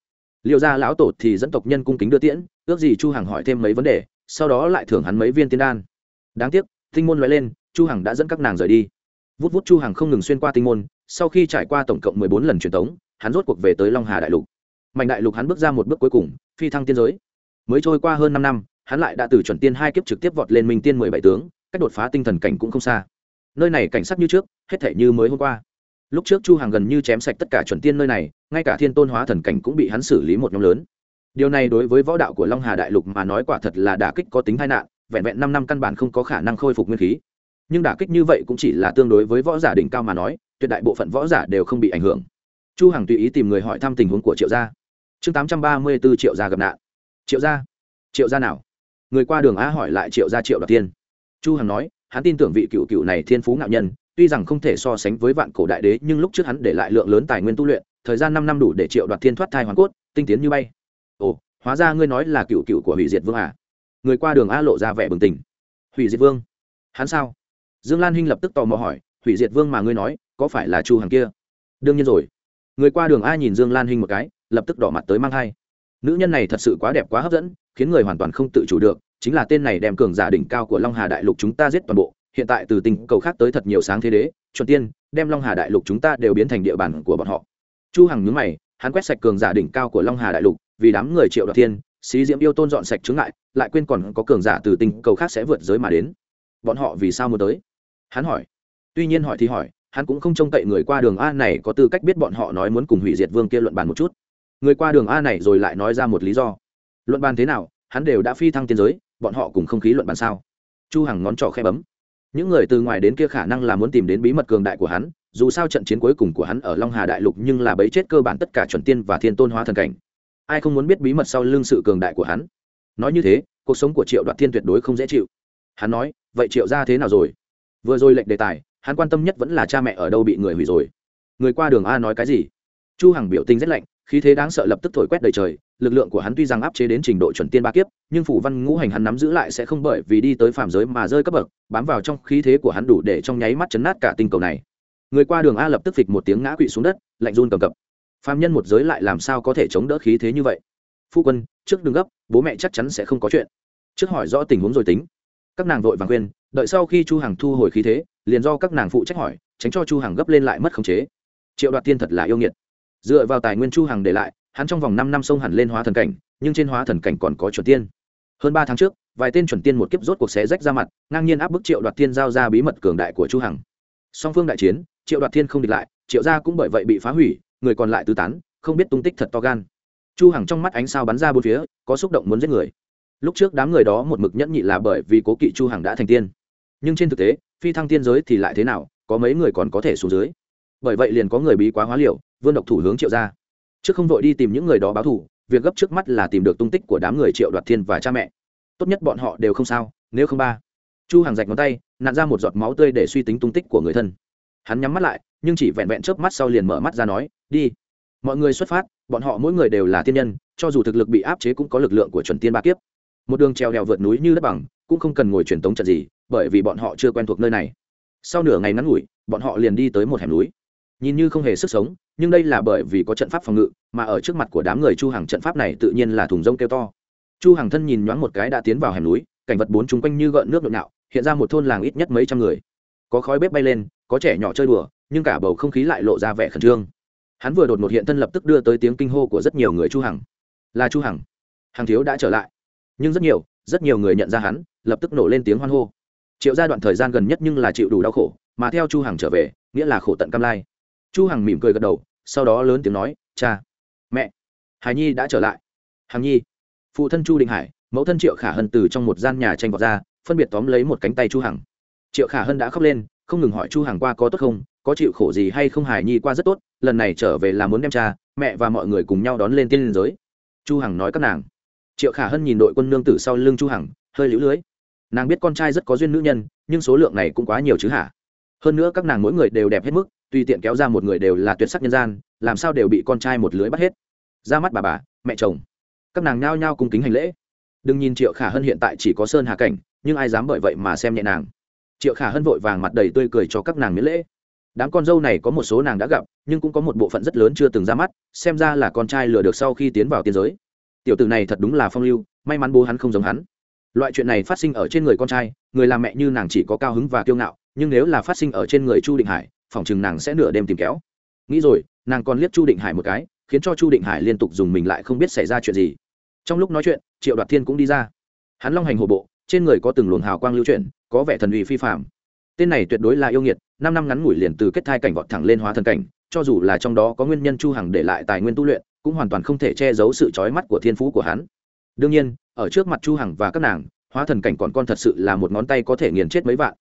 Liệu ra lão tổ thì dẫn tộc nhân cung kính đưa tiễn, ước gì chu hằng hỏi thêm mấy vấn đề, sau đó lại thưởng hắn mấy viên tiên đan. Đáng tiếc, tinh môn loại lên, chu hằng đã dẫn các nàng rời đi. Vút vút chu hằng không ngừng xuyên qua tinh môn, sau khi trải qua tổng cộng mười bốn lần truyền thống, hắn rốt cuộc về tới long hà đại lục. Mạnh đại lục hắn bước ra một bước cuối cùng, phi thăng tiên giới. Mới trôi qua hơn năm năm, hắn lại đã từ chuẩn tiên hai kiếp trực tiếp vọt lên minh tiên mười bảy tướng, cách đột phá tinh thần cảnh cũng không xa. Nơi này cảnh sắc như trước, hết thể như mới hôm qua lúc trước chu hàng gần như chém sạch tất cả chuẩn tiên nơi này, ngay cả thiên tôn hóa thần cảnh cũng bị hắn xử lý một nhóm lớn. Điều này đối với võ đạo của long hà đại lục mà nói quả thật là đả kích có tính tai nạn, vẹn vẹn năm năm căn bản không có khả năng khôi phục nguyên khí. Nhưng đả kích như vậy cũng chỉ là tương đối với võ giả đỉnh cao mà nói, tuyệt đại bộ phận võ giả đều không bị ảnh hưởng. Chu hằng tùy ý tìm người hỏi thăm tình huống của triệu gia. Chương 834 triệu gia gặp nạn. Triệu gia triệu gia nào? Người qua đường a hỏi lại triệu gia triệu đoạt tiên. Chu hằng nói, hắn tin tưởng vị cựu cựu này thiên phú ngạo nhân tuy rằng không thể so sánh với vạn cổ đại đế, nhưng lúc trước hắn để lại lượng lớn tài nguyên tu luyện, thời gian năm năm đủ để triệu đoạt thiên thoát thai hoàn cốt, tinh tiến như bay. Ồ, hóa ra ngươi nói là cựu cựu của hủy diệt vương à? Người qua đường a lộ ra vẻ bừng tỉnh. Hủy diệt vương? Hắn sao? Dương lan hinh lập tức tò mò hỏi, hủy diệt vương mà ngươi nói, có phải là chu Hằng kia? Đương nhiên rồi. Người qua đường a nhìn dương lan hinh một cái, lập tức đỏ mặt tới mang thai. Nữ nhân này thật sự quá đẹp quá hấp dẫn, khiến người hoàn toàn không tự chủ được, chính là tên này đem cường giả đỉnh cao của long hà đại lục chúng ta giết toàn bộ hiện tại từ tình cầu khác tới thật nhiều sáng thế đế, chuẩn tiên, đem long hà đại lục chúng ta đều biến thành địa bàn của bọn họ. Chu hằng nhướng mày, hắn quét sạch cường giả đỉnh cao của long hà đại lục, vì đám người triệu đoạt thiên, xí diễm yêu tôn dọn sạch chứng ngại, lại quên còn có cường giả từ tình cầu khác sẽ vượt giới mà đến. Bọn họ vì sao muốn tới? Hắn hỏi. Tuy nhiên hỏi thì hỏi, hắn cũng không trông cậy người qua đường a này có tư cách biết bọn họ nói muốn cùng hủy diệt vương kia luận bàn một chút. Người qua đường a này rồi lại nói ra một lý do. Luận bàn thế nào, hắn đều đã phi thăng tiên giới, bọn họ cùng không khí luận bàn sao? Chu hằng ngón trỏ khe bấm những người từ ngoài đến kia khả năng là muốn tìm đến bí mật cường đại của hắn, dù sao trận chiến cuối cùng của hắn ở long hà đại lục nhưng là bấy chết cơ bản tất cả chuẩn tiên và thiên tôn hóa thần cảnh. Ai không muốn biết bí mật sau lưng sự cường đại của hắn? Nói như thế, cuộc sống của triệu đoạt thiên tuyệt đối không dễ chịu. Hắn nói, vậy triệu ra thế nào rồi? Vừa rồi lệnh đề tài, hắn quan tâm nhất vẫn là cha mẹ ở đâu bị người hủy rồi. Người qua đường a nói cái gì? Chu hằng biểu tình rất lạnh, khí thế đáng sợ lập tức thổi quét đầy trời lực lượng của hắn tuy rằng áp chế đến trình độ chuẩn tiên ba kiếp, nhưng phủ văn ngũ hành hắn nắm giữ lại sẽ không bởi vì đi tới phạm giới mà rơi cấp bậc, bám vào trong khí thế của hắn đủ để trong nháy mắt chấn nát cả tinh cầu này. Người qua đường a lập tức phịch một tiếng ngã quỵ xuống đất, lạnh run cầm cập. Phàm nhân một giới lại làm sao có thể chống đỡ khí thế như vậy? Phu quân, trước đừng gấp, bố mẹ chắc chắn sẽ không có chuyện. Trước hỏi rõ tình huống rồi tính. Các nàng vội vàng khuyên, đợi sau khi chu hằng thu hồi khí thế, liền do các nàng phụ trách hỏi, tránh cho chu hằng gấp lên lại mất khống chế. Triệu đoạt tiên thật là yêu nghiệt. Dựa vào tài nguyên chu hằng để lại hắn trong vòng 5 năm sông hẳn lên hóa thần cảnh, nhưng trên hóa thần cảnh còn có chuẩn tiên. Hơn ba tháng trước, vài tên chuẩn tiên một kiếp rốt cuộc xé rách ra mặt, ngang nhiên áp bức triệu đoạt tiên giao ra bí mật cường đại của chu hằng. Song phương đại chiến, triệu đoạt thiên không địch lại, triệu gia cũng bởi vậy bị phá hủy, người còn lại tứ tán, không biết tung tích thật to gan. Chu hằng trong mắt ánh sao bắn ra bốn phía, có xúc động muốn giết người. Lúc trước đám người đó một mực nhẫn nhị là bởi vì cố kỵ chu hằng đã thành tiên. Nhưng trên thực tế, phi thăng tiên giới thì lại thế nào, có mấy người còn có thể xuống dưới. Bởi vậy liền có người bí quá hóa liệu vươn độc thủ hướng triệu ra trước không vội đi tìm những người đó báo thù, việc gấp trước mắt là tìm được tung tích của đám người triệu đoạt thiên và cha mẹ. Tốt nhất bọn họ đều không sao, nếu không ba. Chu hàng rạch ngón tay nạn ra một giọt máu tươi để suy tính tung tích của người thân. Hắn nhắm mắt lại, nhưng chỉ vẹn vẹn chớp mắt sau liền mở mắt ra nói, đi. Mọi người xuất phát, bọn họ mỗi người đều là tiên nhân, cho dù thực lực bị áp chế cũng có lực lượng của chuẩn tiên ba kiếp. Một đường treo đèo vượt núi như đất bằng, cũng không cần ngồi truyền tống trận gì, bởi vì bọn họ chưa quen thuộc nơi này. Sau nửa ngày ngắn ngủi, bọn họ liền đi tới một hẻm núi nhìn như không hề sức sống, nhưng đây là bởi vì có trận pháp phòng ngự, mà ở trước mặt của đám người chu hàng trận pháp này tự nhiên là thùng rông kêu to. Chu hàng thân nhìn nhoáng một cái đã tiến vào hẻm núi, cảnh vật bốn chung quanh như gợn nước nội nhạo, hiện ra một thôn làng ít nhất mấy trăm người. Có khói bếp bay lên, có trẻ nhỏ chơi đùa, nhưng cả bầu không khí lại lộ ra vẻ khẩn trương. Hắn vừa đột một hiện thân lập tức đưa tới tiếng kinh hô của rất nhiều người chu hằng. Là chu hằng. Hàng thiếu đã trở lại. Nhưng rất nhiều rất nhiều người nhận ra hắn, lập tức nổ lên tiếng hoan hô. Triệu gia đoạn thời gian gần nhất nhưng là chịu đủ đau khổ, mà theo chu hằng trở về, nghĩa là khổ tận cam lai chu hằng mỉm cười gật đầu, sau đó lớn tiếng nói, cha, mẹ, hải nhi đã trở lại. Hằng nhi? Phụ thân chu định hải, mẫu thân triệu khả hân từ trong một gian nhà tranh vọt ra, phân biệt tóm lấy một cánh tay chu hằng. Triệu khả hân đã khóc lên, không ngừng hỏi chu hằng qua có tốt không, có chịu khổ gì hay không hải nhi qua rất tốt, lần này trở về là muốn đem cha, mẹ và mọi người cùng nhau đón lên tiên liên giới. Chu hằng nói các nàng. Triệu khả hân nhìn đội quân nương tử sau lưng chu hằng, hơi liễu lưới nàng biết con trai rất có duyên nữ nhân, nhưng số lượng này cũng quá nhiều chứ hả? Hơn nữa các nàng mỗi người đều đẹp hết mức tùy tiện kéo ra một người đều là tuyệt sắc nhân gian, làm sao đều bị con trai một lưới bắt hết. Ra mắt bà bà, mẹ chồng. Các nàng nhao nhao cung kính hành lễ. Đừng nhìn triệu khả hân hiện tại chỉ có sơn hà cảnh, nhưng ai dám bởi vậy mà xem nhẹ nàng. Triệu khả hân vội vàng mặt đầy tươi cười cho các nàng miễn lễ. Đám con dâu này có một số nàng đã gặp, nhưng cũng có một bộ phận rất lớn chưa từng ra mắt, xem ra là con trai lừa được sau khi tiến vào tiên giới. Tiểu tử này thật đúng là phong lưu, may mắn bố hắn không giống hắn. Loại chuyện này phát sinh ở trên người con trai, người làm mẹ như nàng chỉ có cao hứng và kiêu ngạo, nhưng nếu là phát sinh ở trên người chu định hải phỏng chừng nàng sẽ nửa đêm tìm kéo. Nghĩ rồi, nàng còn liếc chu định hải một cái, khiến cho chu định hải liên tục dùng mình lại không biết xảy ra chuyện gì. Trong lúc nói chuyện, triệu đoạt thiên cũng đi ra. Hắn long hành hồ bộ, trên người có từng luồng hào quang lưu chuyển, có vẻ thần uy phi phạm tên này tuyệt đối là yêu nghiệt, năm năm ngắn ngủi liền từ kết thai cảnh vọt thẳng lên hóa thần cảnh, cho dù là trong đó có nguyên nhân chu hằng để lại tài nguyên tu luyện, cũng hoàn toàn không thể che giấu sự chói mắt của thiên phú của hắn. Đương nhiên, ở trước mặt chu hằng và các nàng, hóa thần cảnh còn con thật sự là một ngón tay có thể nghiền chết mấy vạn.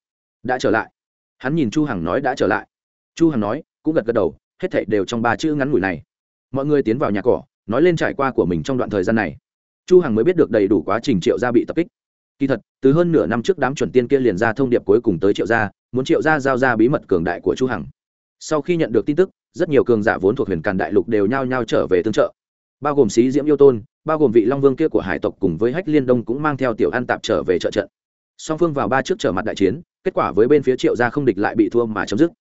Đã trở lại. Hắn nhìn chu hằng nói đã trở lại chu hằng nói, cũng gật gật đầu, hết thảy đều trong ba chữ ngắn ngủi này. Mọi người tiến vào nhà cỏ, nói lên trải qua của mình trong đoạn thời gian này. Chu hằng mới biết được đầy đủ quá trình triệu gia bị tập kích. Kỳ thật, từ hơn nửa năm trước đám chuẩn tiên kia liền ra thông điệp cuối cùng tới triệu gia, muốn triệu gia giao ra bí mật cường đại của chu hằng. Sau khi nhận được tin tức, rất nhiều cường giả vốn thuộc huyền càn đại lục đều nhao nhao trở về tương trợ. Bao gồm sĩ diễm yêu tôn, bao gồm vị long vương kia của hải tộc cùng với hách liên đông cũng mang theo tiểu an tạp trở về trợ trận. Song phương vào ba trước trở mặt đại chiến, kết quả với bên phía triệu gia không địch lại bị thua mà chấm dứt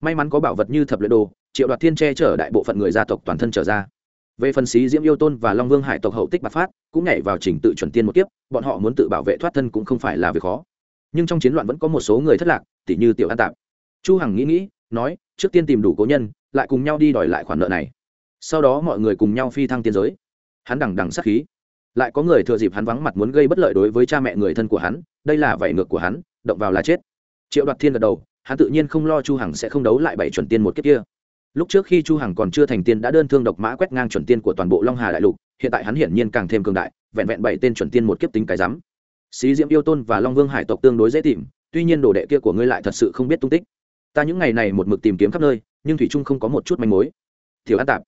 may mắn có bảo vật như thập luyện đồ, triệu đoạt thiên che chở đại bộ phận người gia tộc toàn thân trở ra. Về phần xí diễm yêu tôn và long vương hải tộc hậu tích bạc phát, cũng nhảy vào trình tự chuẩn tiên một kiếp, bọn họ muốn tự bảo vệ thoát thân cũng không phải là việc khó. Nhưng trong chiến loạn vẫn có một số người thất lạc tỷ như tiểu an tạp. Chu hằng nghĩ nghĩ, nói, trước tiên tìm đủ cố nhân, lại cùng nhau đi đòi lại khoản nợ này. Sau đó mọi người cùng nhau phi thăng tiên giới. Hắn đằng đằng sát khí. Lại có người thừa dịp hắn vắng mặt muốn gây bất lợi đối với cha mẹ người thân của hắn, đây là vảy ngược của hắn, động vào là chết. Triệu đoạt thiên gật đầu hắn tự nhiên không lo chu hằng sẽ không đấu lại bảy chuẩn tiên một kiếp kia. Lúc trước khi chu hằng còn chưa thành tiên đã đơn thương độc mã quét ngang chuẩn tiên của toàn bộ long hà đại lục, hiện tại hắn hiển nhiên càng thêm cường đại, vẹn vẹn bảy tên chuẩn tiên một kiếp tính cái rắm. Xí diễm yêu tôn và long vương hải tộc tương đối dễ tìm, tuy nhiên đồ đệ kia của ngươi lại thật sự không biết tung tích. Ta những ngày này một mực tìm kiếm khắp nơi, nhưng thủy trung không có một chút manh mối. Tiểu an tạp.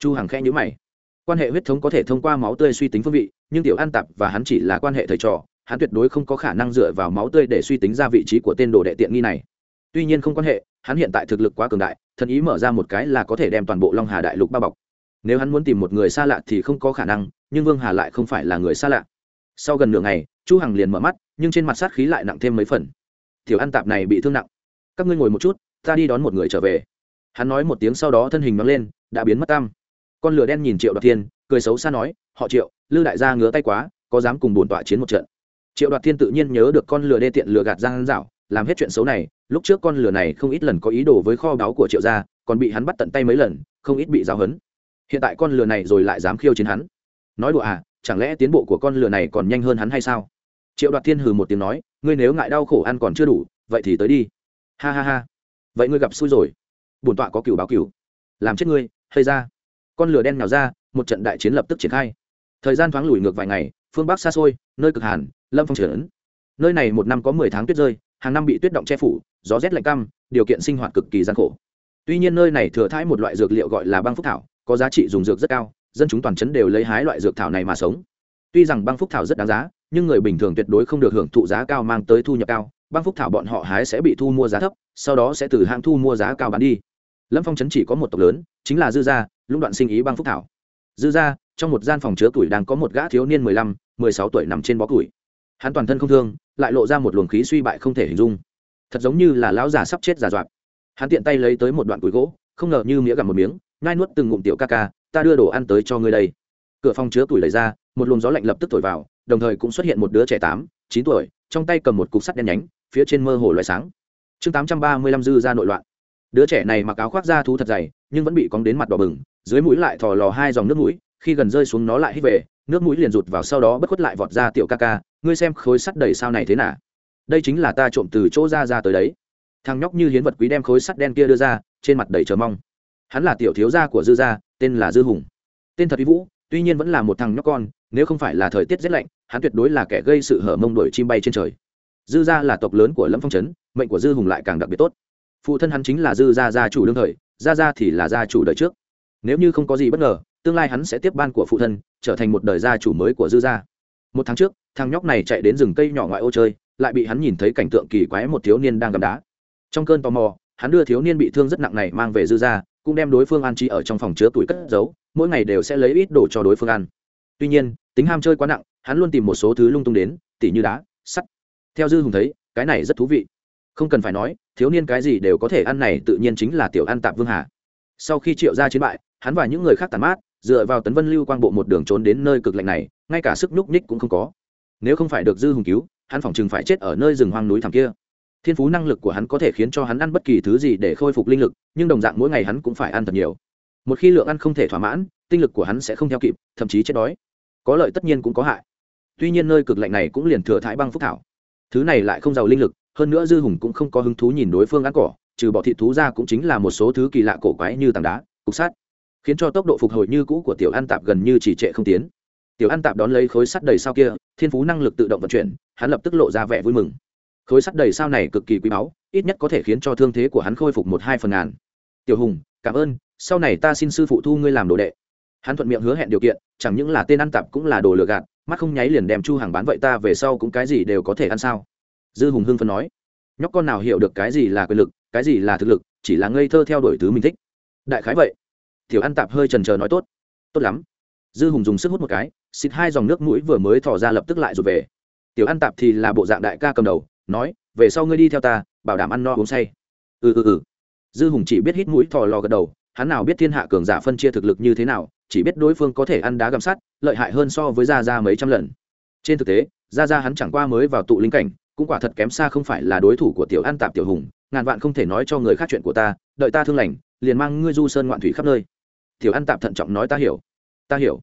Chu hằng khẽ nhíu mày. Quan hệ huyết thống có thể thông qua máu tươi suy tính phương vị, nhưng tiểu an tạp và hắn chỉ là quan hệ thầy trò, hắn tuyệt đối không có khả năng dựa vào máu tươi để suy tính ra vị trí của tên đồ đệ tiện nghi này tuy nhiên không quan hệ, hắn hiện tại thực lực quá cường đại, thần ý mở ra một cái là có thể đem toàn bộ long hà đại lục bao bọc. Nếu hắn muốn tìm một người xa lạ thì không có khả năng, nhưng vương hà lại không phải là người xa lạ. Sau gần nửa ngày, chu hằng liền mở mắt, nhưng trên mặt sát khí lại nặng thêm mấy phần. Tiểu an tạp này bị thương nặng. Các ngươi ngồi một chút, ta đi đón một người trở về. Hắn nói một tiếng sau đó thân hình nóng lên, đã biến mất tam con lửa đen nhìn triệu đoạt thiên, cười xấu xa nói, họ triệu, lư đại gia ngứa tay quá, có dám cùng bổn tọa chiến một trận? Triệu đoạt thiên tự nhiên nhớ được con lửa đê tiện lừa gạt giang dạo làm hết chuyện xấu này, lúc trước con lửa này không ít lần có ý đồ với kho báu của triệu gia, còn bị hắn bắt tận tay mấy lần, không ít bị giáo hấn hiện tại con lửa này rồi lại dám khiêu chiến hắn. Nói đùa à chẳng lẽ tiến bộ của con lửa này còn nhanh hơn hắn hay sao? Triệu đoạt thiên hừ một tiếng nói, ngươi nếu ngại đau khổ ăn còn chưa đủ, vậy thì tới đi. Ha ha ha. Vậy ngươi gặp xui rồi. Bổn tọa có cửu báo cửu. Làm chết ngươi, hay ra. Con lửa đen nhào ra, một trận đại chiến lập tức triển khai. Thời gian thoáng lùi ngược vài ngày, phương bắc xa xôi, nơi cực hàn, lâm phong trưởng nơi này một năm có mười tháng tuyết rơi hàng năm bị tuyết động che phủ, gió rét lạnh căm, điều kiện sinh hoạt cực kỳ gian khổ. Tuy nhiên nơi này thừa thãi một loại dược liệu gọi là băng phúc thảo, có giá trị dùng dược rất cao, dân chúng toàn chấn đều lấy hái loại dược thảo này mà sống. Tuy rằng băng phúc thảo rất đáng giá, nhưng người bình thường tuyệt đối không được hưởng thụ giá cao mang tới thu nhập cao, băng phúc thảo bọn họ hái sẽ bị thu mua giá thấp, sau đó sẽ từ hãng thu mua giá cao bán đi. Lâm phong chấn chỉ có một tộc lớn, chính là dư gia, lũng đoạn sinh ý băng phúc thảo. Dư gia, trong một gian phòng chứa tuổi đang có một gã thiếu niên mười lăm, mười sáu tuổi nằm trên bó củi. Hắn toàn thân không thương lại lộ ra một luồng khí suy bại không thể hình dung. Thật giống như là lão già sắp chết giả dọa. Hắn tiện tay lấy tới một đoạn củi gỗ, không ngờ như mía gặm một miếng ngai nuốt từng ngụm tiểu ca ca, ta đưa đồ ăn tới cho ngươi đây. Cửa phòng chứa tuổi lấy ra, một luồng gió lạnh lập tức thổi vào, đồng thời cũng xuất hiện một đứa trẻ tám, chín tuổi, trong tay cầm một cục sắt đen nhánh, phía trên mơ hồ loại sáng. Chương tám trăm ba mươi lăm dư ra nội loạn. Đứa trẻ này mặc áo khoác da thú thật dày, nhưng vẫn bị cóng đến mặt đỏ bừng, dưới mũi lại thò lò hai dòng nước mũi khi gần rơi xuống nó lại hít về, nước mũi liền rụt vào sau đó bất khuất lại vọt ra tiểu ca ca, ngươi xem khối sắt đầy sao này thế nào? Đây chính là ta trộm từ chỗ ra ra tới đấy. Thằng nhóc như hiến vật quý đem khối sắt đen kia đưa ra, trên mặt đầy chờ mong. Hắn là tiểu thiếu gia của dư gia, tên là dư hùng. Tên thật uy vũ, tuy nhiên vẫn là một thằng nhóc con, nếu không phải là thời tiết rét lạnh, hắn tuyệt đối là kẻ gây sự hở mông đổi chim bay trên trời. Dư gia là tộc lớn của lâm phong trấn, mệnh của dư hùng lại càng đặc biệt tốt. Phụ thân hắn chính là dư gia gia chủ đương thời, gia gia thì là gia chủ đời trước. Nếu như không có gì bất ngờ tương lai hắn sẽ tiếp ban của phụ thân, trở thành một đời gia chủ mới của dư gia. Một tháng trước, thằng nhóc này chạy đến rừng cây nhỏ ngoại ô chơi, lại bị hắn nhìn thấy cảnh tượng kỳ quái một thiếu niên đang gầm đá. Trong cơn tò mò, hắn đưa thiếu niên bị thương rất nặng này mang về dư gia, cũng đem đối phương an trí ở trong phòng chứa tuổi cất giấu, mỗi ngày đều sẽ lấy ít đồ cho đối phương ăn. Tuy nhiên, tính ham chơi quá nặng, hắn luôn tìm một số thứ lung tung đến, tỉ như đá, sắt. Theo dư hùng thấy, cái này rất thú vị. Không cần phải nói, thiếu niên cái gì đều có thể ăn này tự nhiên chính là tiểu ăn tạp vương hà. Sau khi triệu ra chiến bại, hắn và những người khác tàn mát dựa vào tấn vân lưu quang bộ một đường trốn đến nơi cực lạnh này, ngay cả sức nhúc nhích cũng không có. Nếu không phải được dư hùng cứu, hắn phỏng chừng phải chết ở nơi rừng hoang núi thẳm kia. Thiên phú năng lực của hắn có thể khiến cho hắn ăn bất kỳ thứ gì để khôi phục linh lực, nhưng đồng dạng mỗi ngày hắn cũng phải ăn thật nhiều. Một khi lượng ăn không thể thỏa mãn, tinh lực của hắn sẽ không theo kịp, thậm chí chết đói. Có lợi tất nhiên cũng có hại. Tuy nhiên nơi cực lạnh này cũng liền thừa thái băng phúc thảo. Thứ này lại không giàu linh lực, hơn nữa dư hùng cũng không có hứng thú nhìn đối phương ăn cỏ, trừ bỏ thị thú ra cũng chính là một số thứ kỳ lạ cổ quái như tảng đá, cục sắt khiến cho tốc độ phục hồi như cũ của tiểu ăn tạp gần như chỉ trệ không tiến. Tiểu ăn tạp đón lấy khối sắt đầy sao kia, thiên phú năng lực tự động vận chuyển, hắn lập tức lộ ra vẻ vui mừng. Khối sắt đầy sao này cực kỳ quý báu, ít nhất có thể khiến cho thương thế của hắn khôi phục một hai phần ngàn. Tiểu hùng, cảm ơn, sau này ta xin sư phụ thu ngươi làm đồ đệ. Hắn thuận miệng hứa hẹn điều kiện, chẳng những là tên ăn tạp cũng là đồ lừa gạt, mắt không nháy liền đem chu hàng bán vậy ta về sau cũng cái gì đều có thể ăn sao? Dư hùng hưng phân nói. Nhóc con nào hiểu được cái gì là quyền lực, cái gì là thực lực, chỉ là ngây thơ theo đuổi thứ mình thích. Đại khái vậy tiểu ăn tạp hơi trần trờ nói tốt. Tốt lắm. Dư hùng dùng sức hút một cái, xịt hai dòng nước mũi vừa mới thò ra lập tức lại rụt về. Tiểu ăn tạp thì là bộ dạng đại ca cầm đầu, nói, về sau ngươi đi theo ta, bảo đảm ăn no uống say. Ừ ừ ừ. Dư hùng chỉ biết hít mũi thò lò gật đầu, hắn nào biết thiên hạ cường giả phân chia thực lực như thế nào, chỉ biết đối phương có thể ăn đá găm sắt, lợi hại hơn so với Gia Gia mấy trăm lần. Trên thực tế, Gia Gia hắn chẳng qua mới vào tụ linh cảnh, cũng quả thật kém xa không phải là đối thủ của tiểu an tạp tiểu hùng, ngàn vạn không thể nói cho người khác chuyện của ta, đợi ta thương lành, liền mang ngươi du sơn ngoạn thủy khắp nơi tiểu an tạm thận trọng nói ta hiểu. Ta hiểu.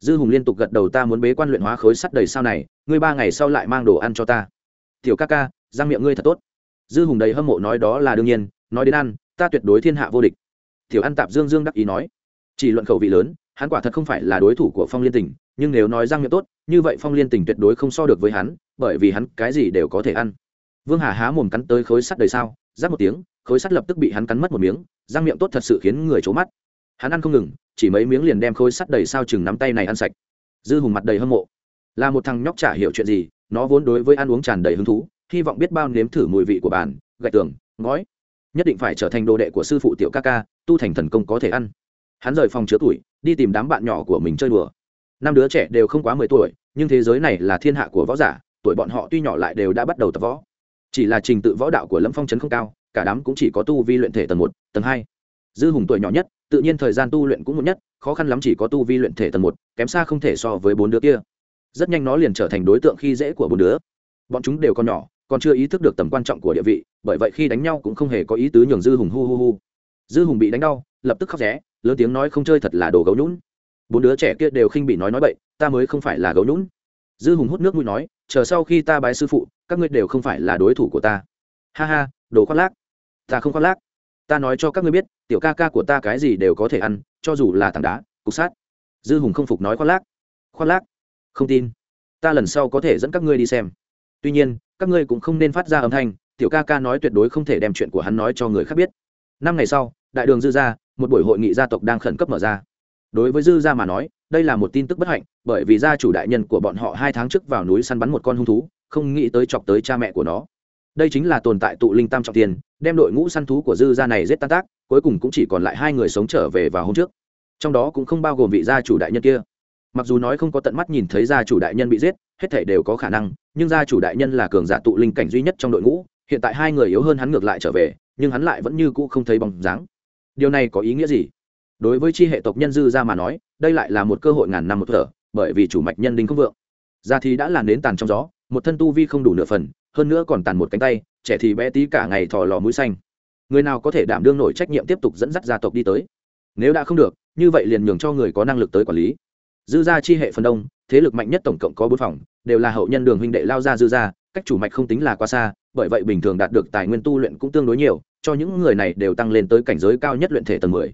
Dư hùng liên tục gật đầu ta muốn bế quan luyện hóa khối sắt đầy sau này, ngươi ba ngày sau lại mang đồ ăn cho ta. Tiểu ca ca, răng miệng ngươi thật tốt. Dư hùng đầy hâm mộ nói đó là đương nhiên, nói đến ăn, ta tuyệt đối thiên hạ vô địch. Tiểu an tạp dương dương đắc ý nói. Chỉ luận khẩu vị lớn, hắn quả thật không phải là đối thủ của phong liên tình, nhưng nếu nói răng miệng tốt, như vậy phong liên tình tuyệt đối không so được với hắn, bởi vì hắn cái gì đều có thể ăn. Vương hà há mồm cắn tới khối sắt đầy sao giáp một tiếng, khối sắt lập tức bị hắn cắn mất một miếng, răng miệng tốt thật sự khiến người trố mắt hắn ăn không ngừng, chỉ mấy miếng liền đem khối sắt đầy sao chừng nắm tay này ăn sạch. Dư hùng mặt đầy hâm mộ. Là một thằng nhóc chả hiểu chuyện gì, nó vốn đối với ăn uống tràn đầy hứng thú, hy vọng biết bao nếm thử mùi vị của bàn, gạch tường, ngói. Nhất định phải trở thành đồ đệ của sư phụ tiểu ca ca, tu thành thần công có thể ăn. Hắn rời phòng chứa tuổi, đi tìm đám bạn nhỏ của mình chơi đùa. Năm đứa trẻ đều không quá mười tuổi, nhưng thế giới này là thiên hạ của võ giả, tuổi bọn họ tuy nhỏ lại đều đã bắt đầu tập võ. Chỉ là trình tự võ đạo của lâm phong trấn không cao, cả đám cũng chỉ có tu vi luyện thể tầng một, tầng hai. Dư hùng tuổi nhỏ nhất tự nhiên thời gian tu luyện cũng muộn nhất, khó khăn lắm chỉ có tu vi luyện thể tầng một, kém xa không thể so với bốn đứa kia. Rất nhanh nó liền trở thành đối tượng khi dễ của bốn đứa. Bọn chúng đều còn nhỏ, còn chưa ý thức được tầm quan trọng của địa vị, bởi vậy khi đánh nhau cũng không hề có ý tứ nhường dư hùng hu hu hu. Dư hùng bị đánh đau, lập tức khóc ré lớn tiếng nói không chơi thật là đồ gấu nhũn bốn đứa trẻ kia đều khinh bị nói nói bậy, ta mới không phải là gấu nhũn dư hùng hút nước mũi nói, chờ sau khi ta bái sư phụ, các ngươi đều không phải là đối thủ của ta. Ha ha, đồ khoác lác. Ta không khoác lác ta nói cho các ngươi biết, tiểu ca ca của ta cái gì đều có thể ăn, cho dù là tảng đá, cục sát dư hùng không phục nói khoác lác. Khoác lác? Không tin. Ta lần sau có thể dẫn các ngươi đi xem. Tuy nhiên, các ngươi cũng không nên phát ra âm thanh, tiểu ca ca nói tuyệt đối không thể đem chuyện của hắn nói cho người khác biết. Năm ngày sau, đại đường dư gia, một buổi hội nghị gia tộc đang khẩn cấp mở ra. Đối với dư gia mà nói, đây là một tin tức bất hạnh, bởi vì gia chủ đại nhân của bọn họ hai tháng trước vào núi săn bắn một con hung thú, không nghĩ tới chọc tới cha mẹ của nó. Đây chính là tồn tại tụ linh tam trọng tiền đem đội ngũ săn thú của dư gia này giết tan tác, cuối cùng cũng chỉ còn lại hai người sống trở về vào hôm trước. Trong đó cũng không bao gồm vị gia chủ đại nhân kia. Mặc dù nói không có tận mắt nhìn thấy gia chủ đại nhân bị giết, hết thể đều có khả năng, nhưng gia chủ đại nhân là cường giả tụ linh cảnh duy nhất trong đội ngũ, hiện tại hai người yếu hơn hắn ngược lại trở về, nhưng hắn lại vẫn như cũ không thấy bóng dáng. Điều này có ý nghĩa gì? Đối với chi hệ tộc nhân dư ra mà nói, đây lại là một cơ hội ngàn năm một thở, bởi vì chủ mạch nhân đinh không vượng. Gia thì đã làn đến tàn trong gió, một thân tu vi không đủ nửa phần hơn nữa còn tàn một cánh tay, trẻ thì bé tí cả ngày thò lò mũi xanh. Người nào có thể đảm đương nổi trách nhiệm tiếp tục dẫn dắt gia tộc đi tới? Nếu đã không được, như vậy liền nhường cho người có năng lực tới quản lý. Dư gia chi hệ phần đông, thế lực mạnh nhất tổng cộng có bốn phòng, đều là hậu nhân đường huynh đệ lao ra dư gia, cách chủ mạch không tính là quá xa, bởi vậy bình thường đạt được tài nguyên tu luyện cũng tương đối nhiều, cho những người này đều tăng lên tới cảnh giới cao nhất luyện thể tầng mười.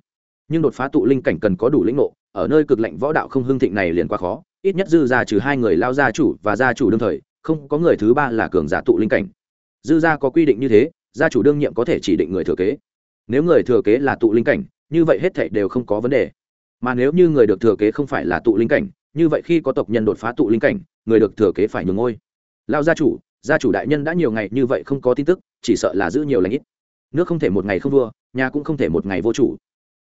Nhưng đột phá tụ linh cảnh cần có đủ lĩnh ngộ, ở nơi cực lạnh võ đạo không hưng thịnh này liền quá khó, ít nhất dư gia trừ hai người lao gia chủ và gia chủ đương thời không có người thứ ba là cường giả tụ linh cảnh. Dư gia có quy định như thế, gia chủ đương nhiệm có thể chỉ định người thừa kế. Nếu người thừa kế là tụ linh cảnh, như vậy hết thảy đều không có vấn đề. Mà nếu như người được thừa kế không phải là tụ linh cảnh, như vậy khi có tộc nhân đột phá tụ linh cảnh, người được thừa kế phải nhường ngôi. Lao gia chủ gia chủ đại nhân đã nhiều ngày như vậy không có tin tức, chỉ sợ là giữ nhiều lãnh ít. Nước không thể một ngày không vua, nhà cũng không thể một ngày vô chủ.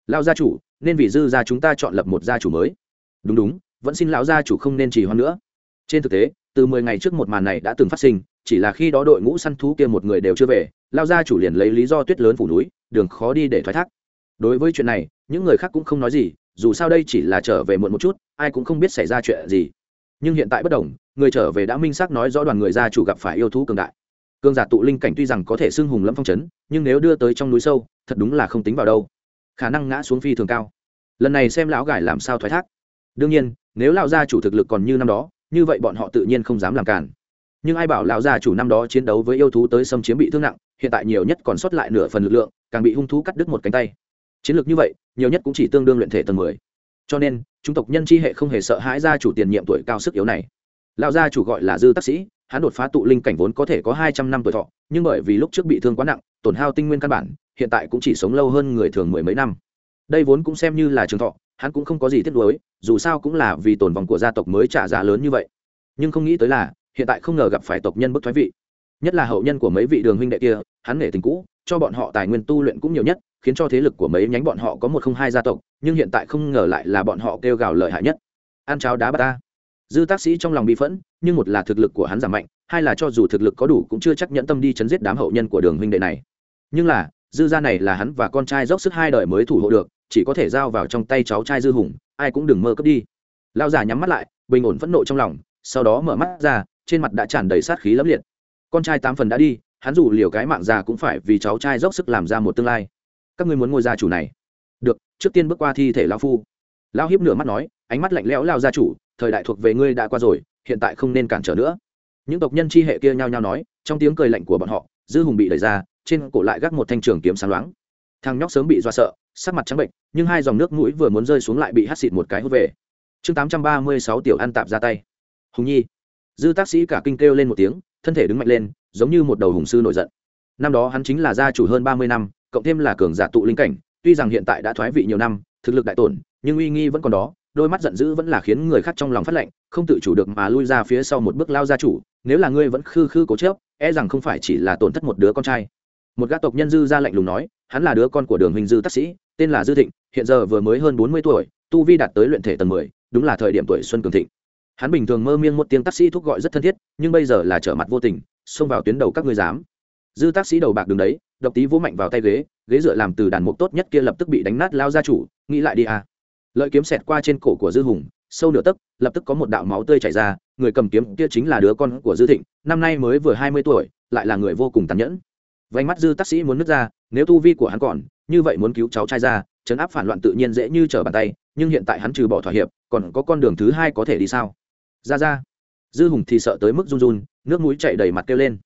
Lao gia chủ, nên vì dư gia chúng ta chọn lập một gia chủ mới. Đúng đúng, vẫn xin lão gia chủ không nên trì hoãn nữa. Trên thực tế từ mười ngày trước một màn này đã từng phát sinh, chỉ là khi đó đội ngũ săn thú kia một người đều chưa về, lao ra chủ liền lấy lý do tuyết lớn phủ núi, đường khó đi để thoái thác. Đối với chuyện này, những người khác cũng không nói gì, dù sao đây chỉ là trở về muộn một chút, ai cũng không biết xảy ra chuyện gì. Nhưng hiện tại bất đồng, người trở về đã minh xác nói rõ đoàn người gia chủ gặp phải yêu thú cường đại. Cường giả tụ linh cảnh tuy rằng có thể xưng hùng lâm phong chấn, nhưng nếu đưa tới trong núi sâu, thật đúng là không tính vào đâu. Khả năng ngã xuống phi thường cao. Lần này xem lão gải làm sao thoái thác. Đương nhiên, nếu lão gia chủ thực lực còn như năm đó như vậy bọn họ tự nhiên không dám làm cản nhưng ai bảo lão gia chủ năm đó chiến đấu với yêu thú tới xâm chiếm bị thương nặng, hiện tại nhiều nhất còn sót lại nửa phần lực lượng, càng bị hung thú cắt đứt một cánh tay. Chiến lược như vậy, nhiều nhất cũng chỉ tương đương luyện thể tầng mười. Cho nên, chúng tộc nhân chi hệ không hề sợ hãi gia chủ tiền nhiệm tuổi cao sức yếu này. Lão gia chủ gọi là dư tác sĩ, hắn đột phá tụ linh cảnh vốn có thể có hai trăm năm tuổi thọ, nhưng bởi vì lúc trước bị thương quá nặng, tổn hao tinh nguyên căn bản, hiện tại cũng chỉ sống lâu hơn người thường mười mấy năm. Đây vốn cũng xem như là trường thọ hắn cũng không có gì tiếc nuối, dù sao cũng là vì tồn vòng của gia tộc mới trả giá lớn như vậy. Nhưng không nghĩ tới là, hiện tại không ngờ gặp phải tộc nhân bức thoái vị. Nhất là hậu nhân của mấy vị đường huynh đệ kia, hắn nể tình cũ, cho bọn họ tài nguyên tu luyện cũng nhiều nhất, khiến cho thế lực của mấy nhánh bọn họ có một không hai gia tộc, nhưng hiện tại không ngờ lại là bọn họ kêu gào lợi hại nhất. Ăn cháo đá bà ta. Dư tác sĩ trong lòng bị phẫn, nhưng một là thực lực của hắn giảm mạnh, hai là cho dù thực lực có đủ cũng chưa chắc nhẫn tâm đi chấn giết đám hậu nhân của đường huynh đệ này. Nhưng là, dư gia này là hắn và con trai dốc sức hai đời mới thủ hộ được chỉ có thể giao vào trong tay cháu trai dư hùng, ai cũng đừng mơ cướp đi. Lao già nhắm mắt lại, bình ổn phẫn nộ trong lòng, sau đó mở mắt ra, trên mặt đã tràn đầy sát khí lẫm liệt. Con trai tám phần đã đi, hắn dù liều cái mạng già cũng phải vì cháu trai dốc sức làm ra một tương lai. Các ngươi muốn ngôi gia chủ này. Được, trước tiên bước qua thi thể lao phu. Lao hiếp nửa mắt nói, ánh mắt lạnh lẽo lao gia chủ, thời đại thuộc về ngươi đã qua rồi, hiện tại không nên cản trở nữa. Những tộc nhân chi hệ kia nhao nhao nói, trong tiếng cười lạnh của bọn họ, dư hùng bị đẩy ra, trên cổ lại gác một thanh trường kiếm sáng loáng thằng nhóc sớm bị do sợ, sắc mặt trắng bệnh, nhưng hai dòng nước mũi vừa muốn rơi xuống lại bị hắt xịt một cái hút về. Chương tám trăm ba mươi sáu tiểu ăn tạp ra tay. Hùng nhi. Dư tác sĩ cả kinh kêu lên một tiếng, thân thể đứng mạnh lên, giống như một đầu hùng sư nổi giận. Năm đó hắn chính là gia chủ hơn ba mươi năm, cộng thêm là cường giả tụ linh cảnh, tuy rằng hiện tại đã thoái vị nhiều năm, thực lực đại tổn, nhưng uy nghi vẫn còn đó, đôi mắt giận dữ vẫn là khiến người khác trong lòng phát lệnh không tự chủ được mà lui ra phía sau một bước lao gia chủ, nếu là ngươi vẫn khư khư cố chớp e rằng không phải chỉ là tổn thất một đứa con trai một gã tộc nhân dư ra lạnh lùng nói, hắn là đứa con của đường hình dư tác sĩ, tên là dư thịnh, hiện giờ vừa mới hơn bốn mươi tuổi, tu vi đạt tới luyện thể tầng mười, đúng là thời điểm tuổi xuân cường thịnh. Hắn bình thường mơ miên một tiếng tác sĩ thúc gọi rất thân thiết, nhưng bây giờ là trở mặt vô tình, xông vào tuyến đầu các ngươi dám. Dư tác sĩ đầu bạc đường đấy, độc tí vỗ mạnh vào tay ghế ghế dựa làm từ đàn mục tốt nhất kia lập tức bị đánh nát lao ra chủ, nghĩ lại đi à. Lợi kiếm xẹt qua trên cổ của dư hùng, sâu nửa tấc, lập tức có một đạo máu tươi chảy ra, người cầm kiếm kia chính là đứa con của dư thịnh, năm nay mới vừa hai mươi tuổi, lại là người vô cùng tàn nhẫn vánh mắt dư tác sĩ muốn nứt ra, nếu tu vi của hắn còn, như vậy muốn cứu cháu trai ra chấn áp phản loạn tự nhiên dễ như trở bàn tay, nhưng hiện tại hắn trừ bỏ thỏa hiệp, còn có con đường thứ hai có thể đi sao? Ra ra. Dư hùng thì sợ tới mức run run, nước mũi chạy đầy mặt kêu lên.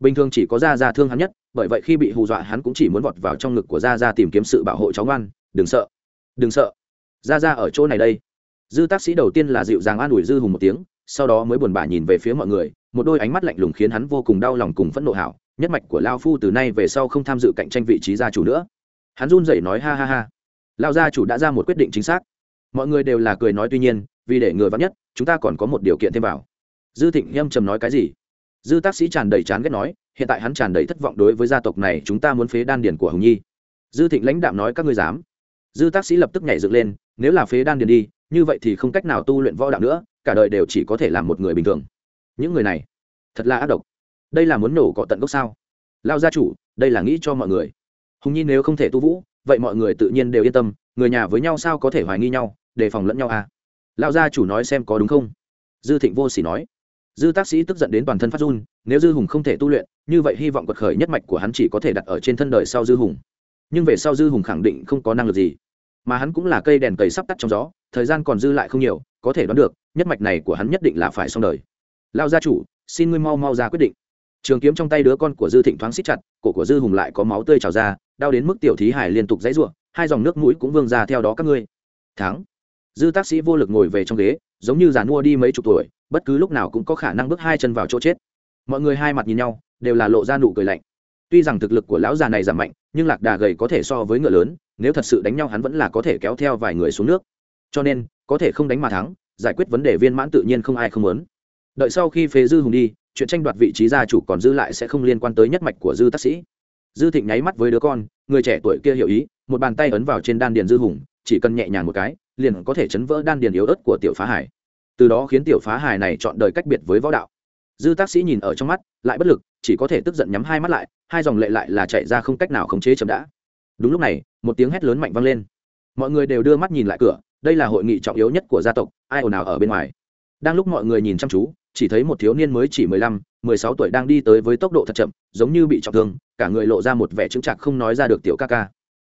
Bình thường chỉ có ra ra thương hắn nhất, bởi vậy khi bị hù dọa hắn cũng chỉ muốn vọt vào trong ngực của ra ra tìm kiếm sự bảo hộ cháu ngoan, đừng sợ. Đừng sợ. Ra ra ở chỗ này đây. Dư tác sĩ đầu tiên là dịu dàng an ủi dư hùng một tiếng, sau đó mới buồn bã nhìn về phía mọi người, một đôi ánh mắt lạnh lùng khiến hắn vô cùng đau lòng cùng phẫn nộ hảo nhất mạch của lao phu từ nay về sau không tham dự cạnh tranh vị trí gia chủ nữa. Hắn run rẩy nói ha ha ha. Lao gia chủ đã ra một quyết định chính xác. Mọi người đều là cười nói tuy nhiên, vì để người vắng nhất, chúng ta còn có một điều kiện thêm vào. Dư thịnh nhâm trầm nói cái gì? Dư tác sĩ tràn đầy chán ghét nói, hiện tại hắn tràn đầy thất vọng đối với gia tộc này, chúng ta muốn phế đan điền của hồng nhi. Dư thịnh lãnh đạm nói, các ngươi dám. Dư tác sĩ lập tức nhảy dựng lên, nếu là phế đan điền đi, như vậy thì không cách nào tu luyện võ đạo nữa, cả đời đều chỉ có thể làm một người bình thường. Những người này, thật là ác độc đây là muốn nổ cọ tận gốc sao? Lao gia chủ, đây là nghĩ cho mọi người. Hùng nhi nếu không thể tu vũ, vậy mọi người tự nhiên đều yên tâm, người nhà với nhau sao có thể hoài nghi nhau, đề phòng lẫn nhau à? Lao gia chủ nói xem có đúng không? Dư thịnh vô s ỉ nói. Dư tác sĩ tức giận đến toàn thân phát run, nếu dư hùng không thể tu luyện, như vậy hy vọng quật khởi nhất mạch của hắn chỉ có thể đặt ở trên thân đời sau dư hùng. Nhưng về sau dư hùng khẳng định không có năng lực gì. Mà hắn cũng là cây đèn cầy sắp tắt trong gió, thời gian còn dư lại không nhiều, có thể đoán được, nhất mạch này của hắn nhất định là phải xong đời. Lao gia chủ, xin ngươi mau mau ra quyết định trường kiếm trong tay đứa con của dư thịnh thoáng xích chặt, cổ của dư hùng lại có máu tươi trào ra, đau đến mức tiểu thí hải liên tục dãy r u ộ n hai dòng nước mũi cũng vương ra theo đó các ngươi. Thắng. Dư tác sĩ vô lực ngồi về trong ghế, giống như giàn mua đi mấy chục tuổi, bất cứ lúc nào cũng có khả năng bước hai chân vào chỗ chết. Mọi người hai mặt nhìn nhau, đều là lộ ra nụ cười lạnh. Tuy rằng thực lực của lão già này giảm mạnh, nhưng lạc đà gầy có thể so với ngựa lớn, nếu thật sự đánh nhau hắn vẫn là có thể kéo theo vài người xuống nước. Cho nên, có thể không đánh mà thắng, giải quyết vấn đề viên mãn tự nhiên không ai không muốn đợi sau khi phế dư hùng đi, chuyện tranh đoạt vị trí gia chủ còn dư lại sẽ không liên quan tới nhất mạch của dư tác sĩ. Dư thịnh nháy mắt với đứa con, người trẻ tuổi kia hiểu ý, một bàn tay ấn vào trên đan điền dư hùng, chỉ cần nhẹ nhàng một cái, liền có thể chấn vỡ đan điền yếu ớt của tiểu phá hải. Từ đó khiến tiểu phá hải này chọn đời cách biệt với võ đạo. Dư tác sĩ nhìn ở trong mắt, lại bất lực, chỉ có thể tức giận nhắm hai mắt lại, hai dòng lệ lại là chạy ra không cách nào khống chế chậm đã. Đúng lúc này, một tiếng hét lớn mạnh vang lên. Mọi người đều đưa mắt nhìn lại cửa, đây là hội nghị trọng yếu nhất của gia tộc, ai ồn ào ở bên ngoài. Đang lúc mọi người nhìn chăm chú chỉ thấy một thiếu niên mới chỉ mười lăm, mười sáu tuổi đang đi tới với tốc độ thật chậm, giống như bị trọng thương, cả người lộ ra một vẻ chững chạc không nói ra được tiểu ca ca.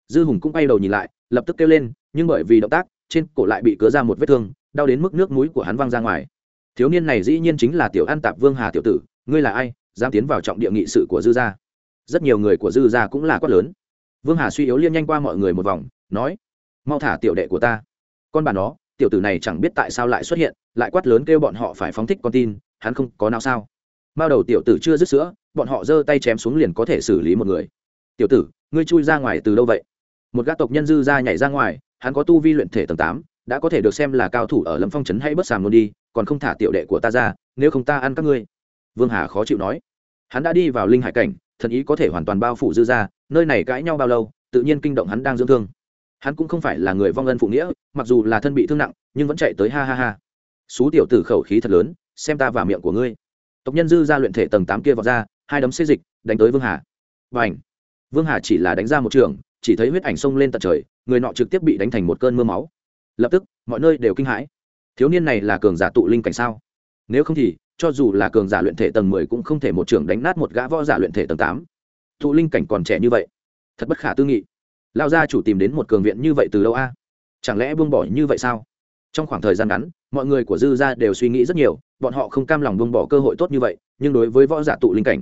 Dư hùng cũng bay đầu nhìn lại, lập tức kêu lên, nhưng bởi vì động tác, trên cổ lại bị cứa ra một vết thương, đau đến mức nước mũi của hắn văng ra ngoài. Thiếu niên này dĩ nhiên chính là tiểu an tạp vương hà tiểu tử, ngươi là ai, dám tiến vào trọng địa nghị sự của dư gia? Rất nhiều người của dư gia cũng là quát lớn. Vương hà suy yếu liên nhanh qua mọi người một vòng, nói, mau thả tiểu đệ của ta. Con bà nó tiểu tử này chẳng biết tại sao lại xuất hiện, lại quát lớn kêu bọn họ phải phóng thích con tin, hắn không có nào sao? Bao đầu tiểu tử chưa dứt sữa, bọn họ giơ tay chém xuống liền có thể xử lý một người. Tiểu tử, ngươi chui ra ngoài từ đâu vậy? Một gã tộc nhân dư ra nhảy ra ngoài, hắn có tu vi luyện thể tầng tám, đã có thể được xem là cao thủ ở lâm phong trấn hay bớt sàm luôn đi, còn không thả tiểu đệ của ta ra, nếu không ta ăn các ngươi. Vương hà khó chịu nói. Hắn đã đi vào linh hải cảnh, thần ý có thể hoàn toàn bao phủ dư ra, nơi này cãi nhau bao lâu, tự nhiên kinh động hắn đang dưỡng thương hắn cũng không phải là người vong ân phụ nghĩa, mặc dù là thân bị thương nặng, nhưng vẫn chạy tới ha ha ha. Xú tiểu tử khẩu khí thật lớn, xem ta vào miệng của ngươi. Tộc nhân dư ra luyện thể tầng tám kia vào ra, hai đấm xê dịch, đánh tới vương hà. Và ảnh vương hà chỉ là đánh ra một trường, chỉ thấy huyết ảnh xông lên tận trời, người nọ trực tiếp bị đánh thành một cơn mưa máu. Lập tức, mọi nơi đều kinh hãi. Thiếu niên này là cường giả tụ linh cảnh sao? Nếu không thì, cho dù là cường giả luyện thể tầng mười cũng không thể một trường đánh nát một gã võ giả luyện thể tầng tám. Tụ linh cảnh còn trẻ như vậy, thật bất khả tư nghị lao gia chủ tìm đến một cường viện như vậy từ đâu a? Chẳng lẽ buông bỏ như vậy sao? Trong khoảng thời gian ngắn, mọi người của dư gia đều suy nghĩ rất nhiều, bọn họ không cam lòng buông bỏ cơ hội tốt như vậy, nhưng đối với võ giả tụ linh cảnh,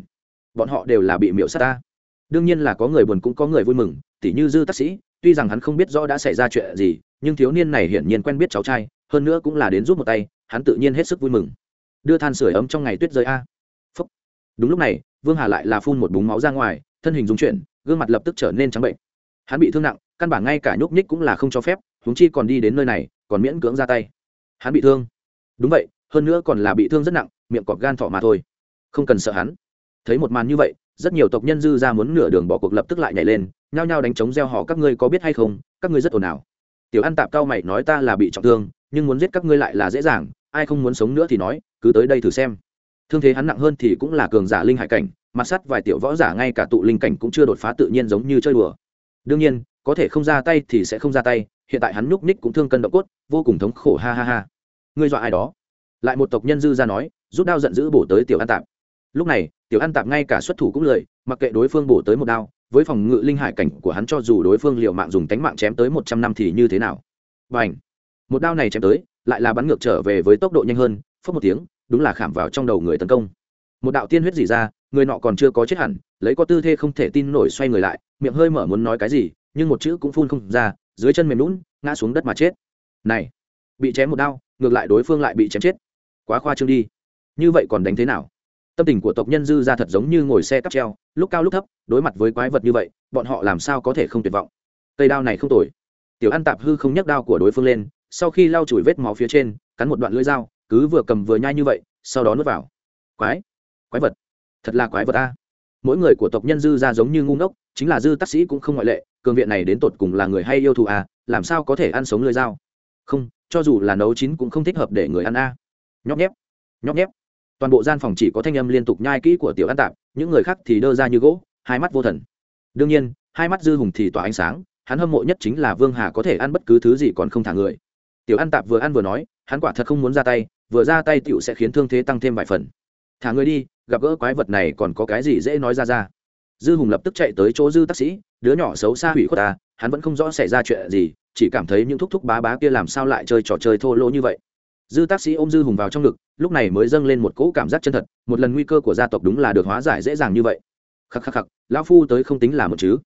bọn họ đều là bị miễu sát ta. Đương nhiên là có người buồn cũng có người vui mừng, tỉ như dư tác sĩ, tuy rằng hắn không biết rõ đã xảy ra chuyện gì, nhưng thiếu niên này hiển nhiên quen biết cháu trai, hơn nữa cũng là đến giúp một tay, hắn tự nhiên hết sức vui mừng. Đưa than sửa ấm trong ngày tuyết rơi a. Phúc. đúng lúc này, vương hà lại là phun một búng máu ra ngoài, thân hình dung chuyển, gương mặt lập tức trở nên trắng bệnh hắn bị thương nặng, căn bản ngay cả nhúc nhích cũng là không cho phép, huống chi còn đi đến nơi này, còn miễn cưỡng ra tay. Hắn bị thương. Đúng vậy, hơn nữa còn là bị thương rất nặng, miệng cọp gan thọ mà thôi. Không cần sợ hắn. Thấy một màn như vậy, rất nhiều tộc nhân dư ra muốn nửa đường bỏ cuộc lập tức lại nhảy lên, nhao nhao đánh trống gieo họ các ngươi có biết hay không, các ngươi rất ồn ào. Tiểu ăn tạp cao mày nói ta là bị trọng thương, nhưng muốn giết các ngươi lại là dễ dàng, ai không muốn sống nữa thì nói, cứ tới đây thử xem. Thương thế hắn nặng hơn thì cũng là cường giả linh hải cảnh, mặt sắt vài tiểu võ giả ngay cả tụ linh cảnh cũng chưa đột phá tự nhiên giống như chơi đùa đương nhiên, có thể không ra tay thì sẽ không ra tay, hiện tại hắn nhúc ních cũng thương cân động cốt, vô cùng thống khổ, ha ha ha. Ngươi dọa ai đó? Lại một tộc nhân dư ra nói, rút đao giận dữ bổ tới tiểu an tạp. Lúc này, tiểu an tạp ngay cả xuất thủ cũng lười, mặc kệ đối phương bổ tới một đao, với phòng ngự linh hải cảnh của hắn cho dù đối phương liệu mạng dùng tánh mạng chém tới một trăm năm thì như thế nào? B à n h một đao này chém tới, lại là bắn ngược trở về với tốc độ nhanh hơn phớt một tiếng, đúng là khảm vào trong đầu người tấn công. Một đạo tiên huyết dỉ ra, người nọ còn chưa có chết hẳn, lấy có tư thế không thể tin nổi xoay người lại miệng hơi mở muốn nói cái gì, nhưng một chữ cũng phun không ra, dưới chân mềm lún ngã xuống đất mà chết. Này, bị chém một đao ngược lại đối phương lại bị chém chết. Quá khoa trương đi. Như vậy còn đánh thế nào? Tâm tình của tộc nhân dư ra thật giống như ngồi xe cắp treo, lúc cao lúc thấp, đối mặt với quái vật như vậy, bọn họ làm sao có thể không tuyệt vọng? Cây đao này không tồi. Tiểu ăn tạp hư không nhấc đao của đối phương lên, sau khi lau chùi vết máu phía trên, cắn một đoạn lưỡi dao, cứ vừa cầm vừa nhai như vậy, sau đó nuốt vào. Quái quái vật. Thật là quái vật a mỗi người của tộc nhân dư ra giống như ngu ngốc chính là dư tác sĩ cũng không ngoại lệ cường viện này đến tột cùng là người hay yêu thù à, làm sao có thể ăn sống lưỡi dao? Không cho dù là nấu chín cũng không thích hợp để người ăn a. Nhóc nhép nhóc nhép. Toàn bộ gian phòng chỉ có thanh âm liên tục nhai kỹ của tiểu ăn tạp những người khác thì đơ ra như gỗ hai mắt vô thần. Đương nhiên hai mắt dư hùng thì tỏa ánh sáng hắn hâm mộ nhất chính là vương hà có thể ăn bất cứ thứ gì còn không thả người. Tiểu ăn tạp vừa ăn vừa nói hắn quả thật không muốn ra tay vừa ra tay tiểu sẽ khiến thương thế tăng thêm vài phần thả người đi, gặp gỡ quái vật này còn có cái gì dễ nói ra ra. Dư hùng lập tức chạy tới chỗ dư tác sĩ đứa nhỏ xấu xa hủy khuất ta hắn vẫn không rõ xảy ra chuyện gì, chỉ cảm thấy những thúc thúc bá bá kia làm sao lại chơi trò chơi thô lỗ như vậy. Dư tác sĩ ôm dư hùng vào trong ngực, lúc này mới dâng lên một cỗ cảm giác chân thật, một lần nguy cơ của gia tộc đúng là được hóa giải dễ dàng như vậy. Khắc khắc khắc, lão phu tới không tính là một chứ.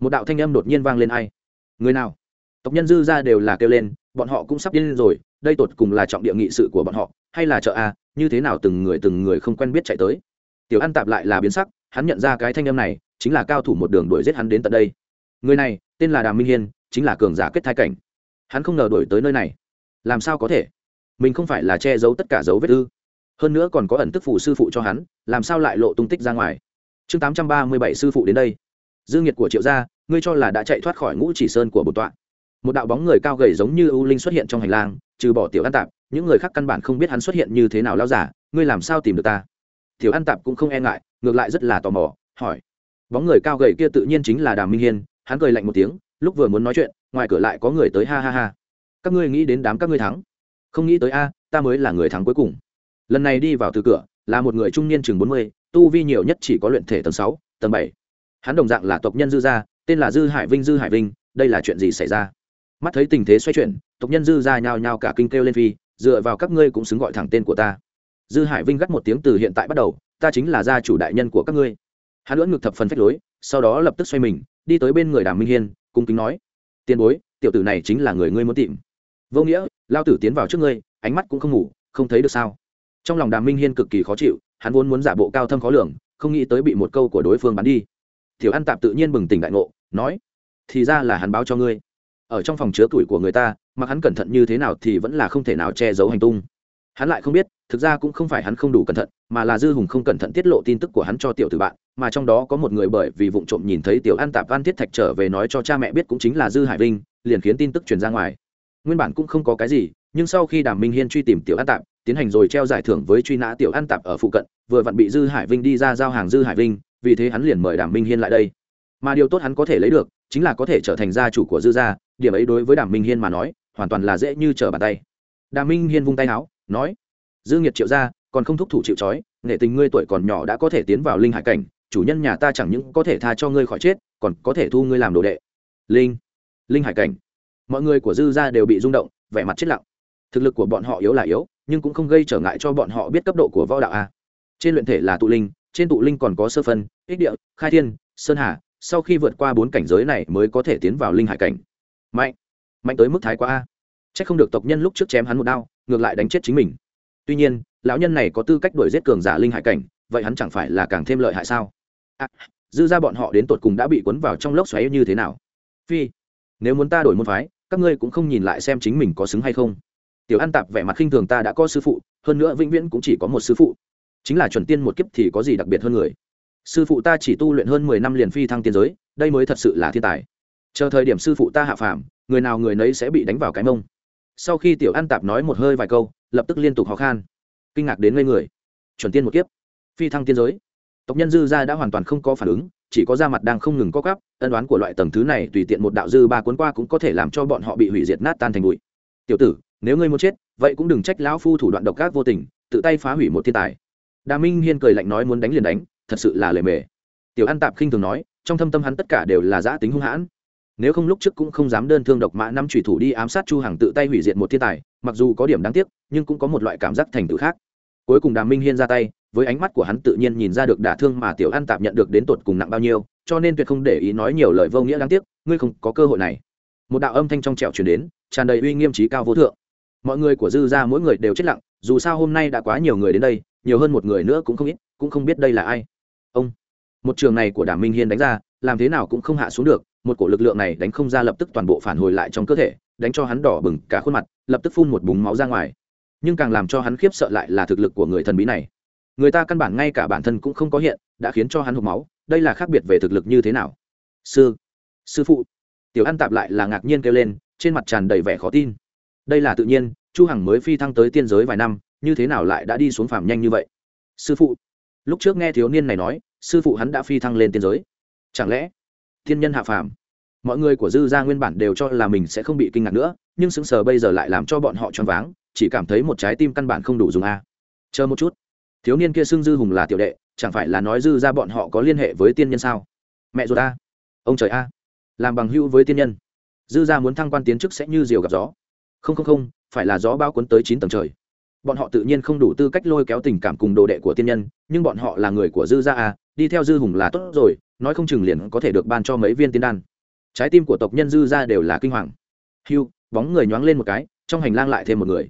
Một đạo thanh âm đột nhiên vang lên ai? Người nào? Tộc nhân dư ra đều là kêu lên, bọn họ cũng sắp điên rồi, đây tột cùng là trọng địa nghị sự của bọn họ, hay là chợ a như thế nào từng người từng người không quen biết chạy tới. Tiểu ăn tạp lại là biến sắc, hắn nhận ra cái thanh âm này, chính là cao thủ một đường đuổi giết hắn đến tận đây. Người này, tên là đàm minh hiên, chính là cường giả kết thai cảnh. Hắn không ngờ đuổi tới nơi này. Làm sao có thể? Mình không phải là che giấu tất cả dấu vết ư? Hơn nữa còn có ẩn tức phủ sư phụ cho hắn, làm sao lại lộ tung tích ra ngoài? Chương tám trăm ba mươi bảy sư phụ đến đây. Dương nhiệt của triệu gia, ngươi cho là đã chạy thoát khỏi ngũ chỉ sơn của bột tọa. Một đạo bóng người cao gầy giống như ưu linh xuất hiện trong hành lang trừ bỏ tiểu an tạp, những người khác căn bản không biết hắn xuất hiện như thế nào lao giả ngươi làm sao tìm được ta? Tiểu an tạp cũng không e ngại, ngược lại rất là tò mò, hỏi. Bóng người cao gầy kia tự nhiên chính là đàm minh hiên, hắn cười lạnh một tiếng, lúc vừa muốn nói chuyện, ngoài cửa lại có người tới ha ha ha. Các ngươi nghĩ đến đám các ngươi thắng? Không nghĩ tới a, ta mới là người thắng cuối cùng. Lần này đi vào từ cửa, là một người trung niên chừng bốn mươi, tu vi nhiều nhất chỉ có luyện thể tầng sáu, tầng bảy. Hắn đồng dạng là tộc nhân dư gia, tên là dư hải vinh, dư hải vinh, đây là chuyện gì xảy ra? Mắt thấy tình thế xoay chuyển, tộc nhân dư ra nhao nhao cả kinh kêu lên phi, dựa vào các ngươi cũng xứng gọi thẳng tên của ta. Dư hải vinh gắt một tiếng từ hiện tại bắt đầu, ta chính là gia chủ đại nhân của các ngươi. Hắn lưỡng ngực thập phần phách lối, sau đó lập tức xoay mình, đi tới bên người đàm minh hiên, cung kính nói, tiền bối, tiểu tử này chính là người ngươi muốn tìm. Vô nghĩa, lao tử tiến vào trước ngươi, ánh mắt cũng không ngủ, không thấy được sao? Trong lòng đàm minh hiên cực kỳ khó chịu, hắn vốn muốn giả bộ cao thâm khó lường, không nghĩ tới bị một câu của đối phương bắn đi. Thiểu ăn tạp tự nhiên bừng tỉnh đại ngộ, nói, thì ra là hắn báo cho ngươi ở trong phòng chứa tuổi của người ta mà hắn cẩn thận như thế nào thì vẫn là không thể nào che giấu hành tung. Hắn lại không biết, thực ra cũng không phải hắn không đủ cẩn thận, mà là dư hùng không cẩn thận tiết lộ tin tức của hắn cho tiểu tử bạn, mà trong đó có một người bởi vì vụ trộm nhìn thấy tiểu an tạp văn thiết thạch trở về nói cho cha mẹ biết cũng chính là dư hải vinh, liền khiến tin tức truyền ra ngoài. Nguyên bản cũng không có cái gì, nhưng sau khi đàm minh hiên truy tìm tiểu an tạp, tiến hành rồi treo giải thưởng với truy nã tiểu an tạp ở phụ cận, vừa vặn bị dư hải vinh đi ra giao hàng dư hải vinh, vì thế hắn liền mời đàm minh hiên lại đây mà điều tốt hắn có thể lấy được, chính là có thể trở thành gia chủ của dư gia, điểm ấy đối với đàm minh hiên mà nói, hoàn toàn là dễ như trở bàn tay. Đàm minh hiên vung tay áo, nói, dư nghiệt triệu gia, còn không thúc thủ chịu trói, nghệ tình ngươi tuổi còn nhỏ đã có thể tiến vào linh hải cảnh, chủ nhân nhà ta chẳng những có thể tha cho ngươi khỏi chết, còn có thể thu ngươi làm đồ đệ. Linh linh hải cảnh. Mọi người của dư gia đều bị rung động, vẻ mặt chết lặng. Thực lực của bọn họ yếu là yếu, nhưng cũng không gây trở ngại cho bọn họ biết cấp độ của võ đạo a. Trên luyện thể là tụ linh, trên tụ linh còn có sơ phân, ích địa, khai thiên, sơn hà sau khi vượt qua bốn cảnh giới này mới có thể tiến vào linh hải cảnh. Mạnh mạnh tới mức thái quá a. C h ắ c không được tộc nhân lúc trước chém hắn một đao ngược lại đánh chết chính mình. Tuy nhiên lão nhân này có tư cách đuổi giết cường giả linh hải cảnh vậy hắn chẳng phải là càng thêm lợi hại sao? À, dư ra bọn họ đến tột cùng đã bị cuốn vào trong lốc xoáy như thế nào? Phi nếu muốn ta đổi môn phái các ngươi cũng không nhìn lại xem chính mình có xứng hay không. Tiểu an tạp vẻ mặt khinh thường ta đã có sư phụ hơn nữa vĩnh viễn cũng chỉ có một sư phụ. Chính là chuẩn tiên một kiếp thì có gì đặc biệt hơn người? Sư phụ ta chỉ tu luyện hơn mười năm liền phi thăng tiên giới, đây mới thật sự là thiên tài. Chờ thời điểm sư phụ ta hạ phàm, người nào người nấy sẽ bị đánh vào cái mông. Sau khi tiểu an tạp nói một hơi vài câu, lập tức liên tục ho khan. Kinh ngạc đến ngây người. Chuẩn tiên một kiếp. Phi thăng tiên giới. Tộc nhân dư gia đã hoàn toàn không có phản ứng, chỉ có da mặt đang không ngừng co cắp ân đoán của loại tầng thứ này tùy tiện một đạo dư ba cuốn qua cũng có thể làm cho bọn họ bị hủy diệt nát tan thành bụi. Tiểu tử, nếu ngươi muốn chết, vậy cũng đừng trách lão phu thủ đoạn độc ác vô tình, tự tay phá hủy một thiên tài. Đà minh hiên cười lạnh nói muốn đánh liền đánh thật sự là lề mề. Tiểu an tạp khinh thường nói, trong thâm tâm hắn tất cả đều là giã tính hung hãn. Nếu không lúc trước cũng không dám đơn thương độc mã năm thủy thủ đi ám sát chu hằng tự tay hủy diệt một thiên tài, mặc dù có điểm đáng tiếc, nhưng cũng có một loại cảm giác thành tựu khác. Cuối cùng Đàm minh hiên ra tay, với ánh mắt của hắn tự nhiên nhìn ra được đả thương mà tiểu an tạp nhận được đến tột cùng nặng bao nhiêu, cho nên tuyệt không để ý nói nhiều lời vô nghĩa đáng tiếc, ngươi không có cơ hội này. Một đạo âm thanh trong trẻo truyền đến, tràn đầy uy nghiêm trí cao vô thượng. Mọi người của dư gia mỗi người đều chết lặng, dù sao hôm nay đã quá nhiều người đến đây, nhiều hơn một người nữa cũng không ít, cũng không biết đây là ai ông, một trường này của đàm minh hiên đánh ra, làm thế nào cũng không hạ xuống được, một cổ lực lượng này đánh không ra lập tức toàn bộ phản hồi lại trong cơ thể, đánh cho hắn đỏ bừng cả khuôn mặt, lập tức phun một búng máu ra ngoài. Nhưng càng làm cho hắn khiếp sợ lại là thực lực của người thần bí này. Người ta căn bản ngay cả bản thân cũng không có hiện, đã khiến cho hắn hộp máu, đây là khác biệt về thực lực như thế nào? Sư sư phụ. Tiểu an tạp lại là ngạc nhiên kêu lên, trên mặt tràn đầy vẻ khó tin. Đây là tự nhiên, chu hằng mới phi thăng tới tiên giới vài năm, như thế nào lại đã đi xuống phàm nhanh như vậy? Sư phụ. Lúc trước nghe thiếu niên này nói sư phụ hắn đã phi thăng lên tiên giới. Chẳng lẽ, thiên nhân hạ phàm, mọi người của dư gia nguyên bản đều cho là mình sẽ không bị kinh ngạc nữa, nhưng sững sờ bây giờ lại làm cho bọn họ choáng váng, chỉ cảm thấy một trái tim căn bản không đủ dùng a. Chờ một chút. Thiếu niên kia xưng dư hùng là tiểu đệ, chẳng phải là nói dư ra bọn họ có liên hệ với tiên nhân sao? Mẹ ruột a. Ông trời a. Làm bằng hữu với tiên nhân. Dư ra muốn thăng quan tiến chức sẽ như diều gặp gió. Không không không, phải là gió bao cuốn tới chín tầng trời bọn họ tự nhiên không đủ tư cách lôi kéo tình cảm cùng đồ đệ của tiên nhân, nhưng bọn họ là người của dư gia à? đi theo dư hùng là tốt rồi, nói không chừng liền có thể được ban cho mấy viên tiên đan. Trái tim của tộc nhân dư gia đều là kinh hoàng. Hiu bóng người nhoáng lên một cái, trong hành lang lại thêm một người.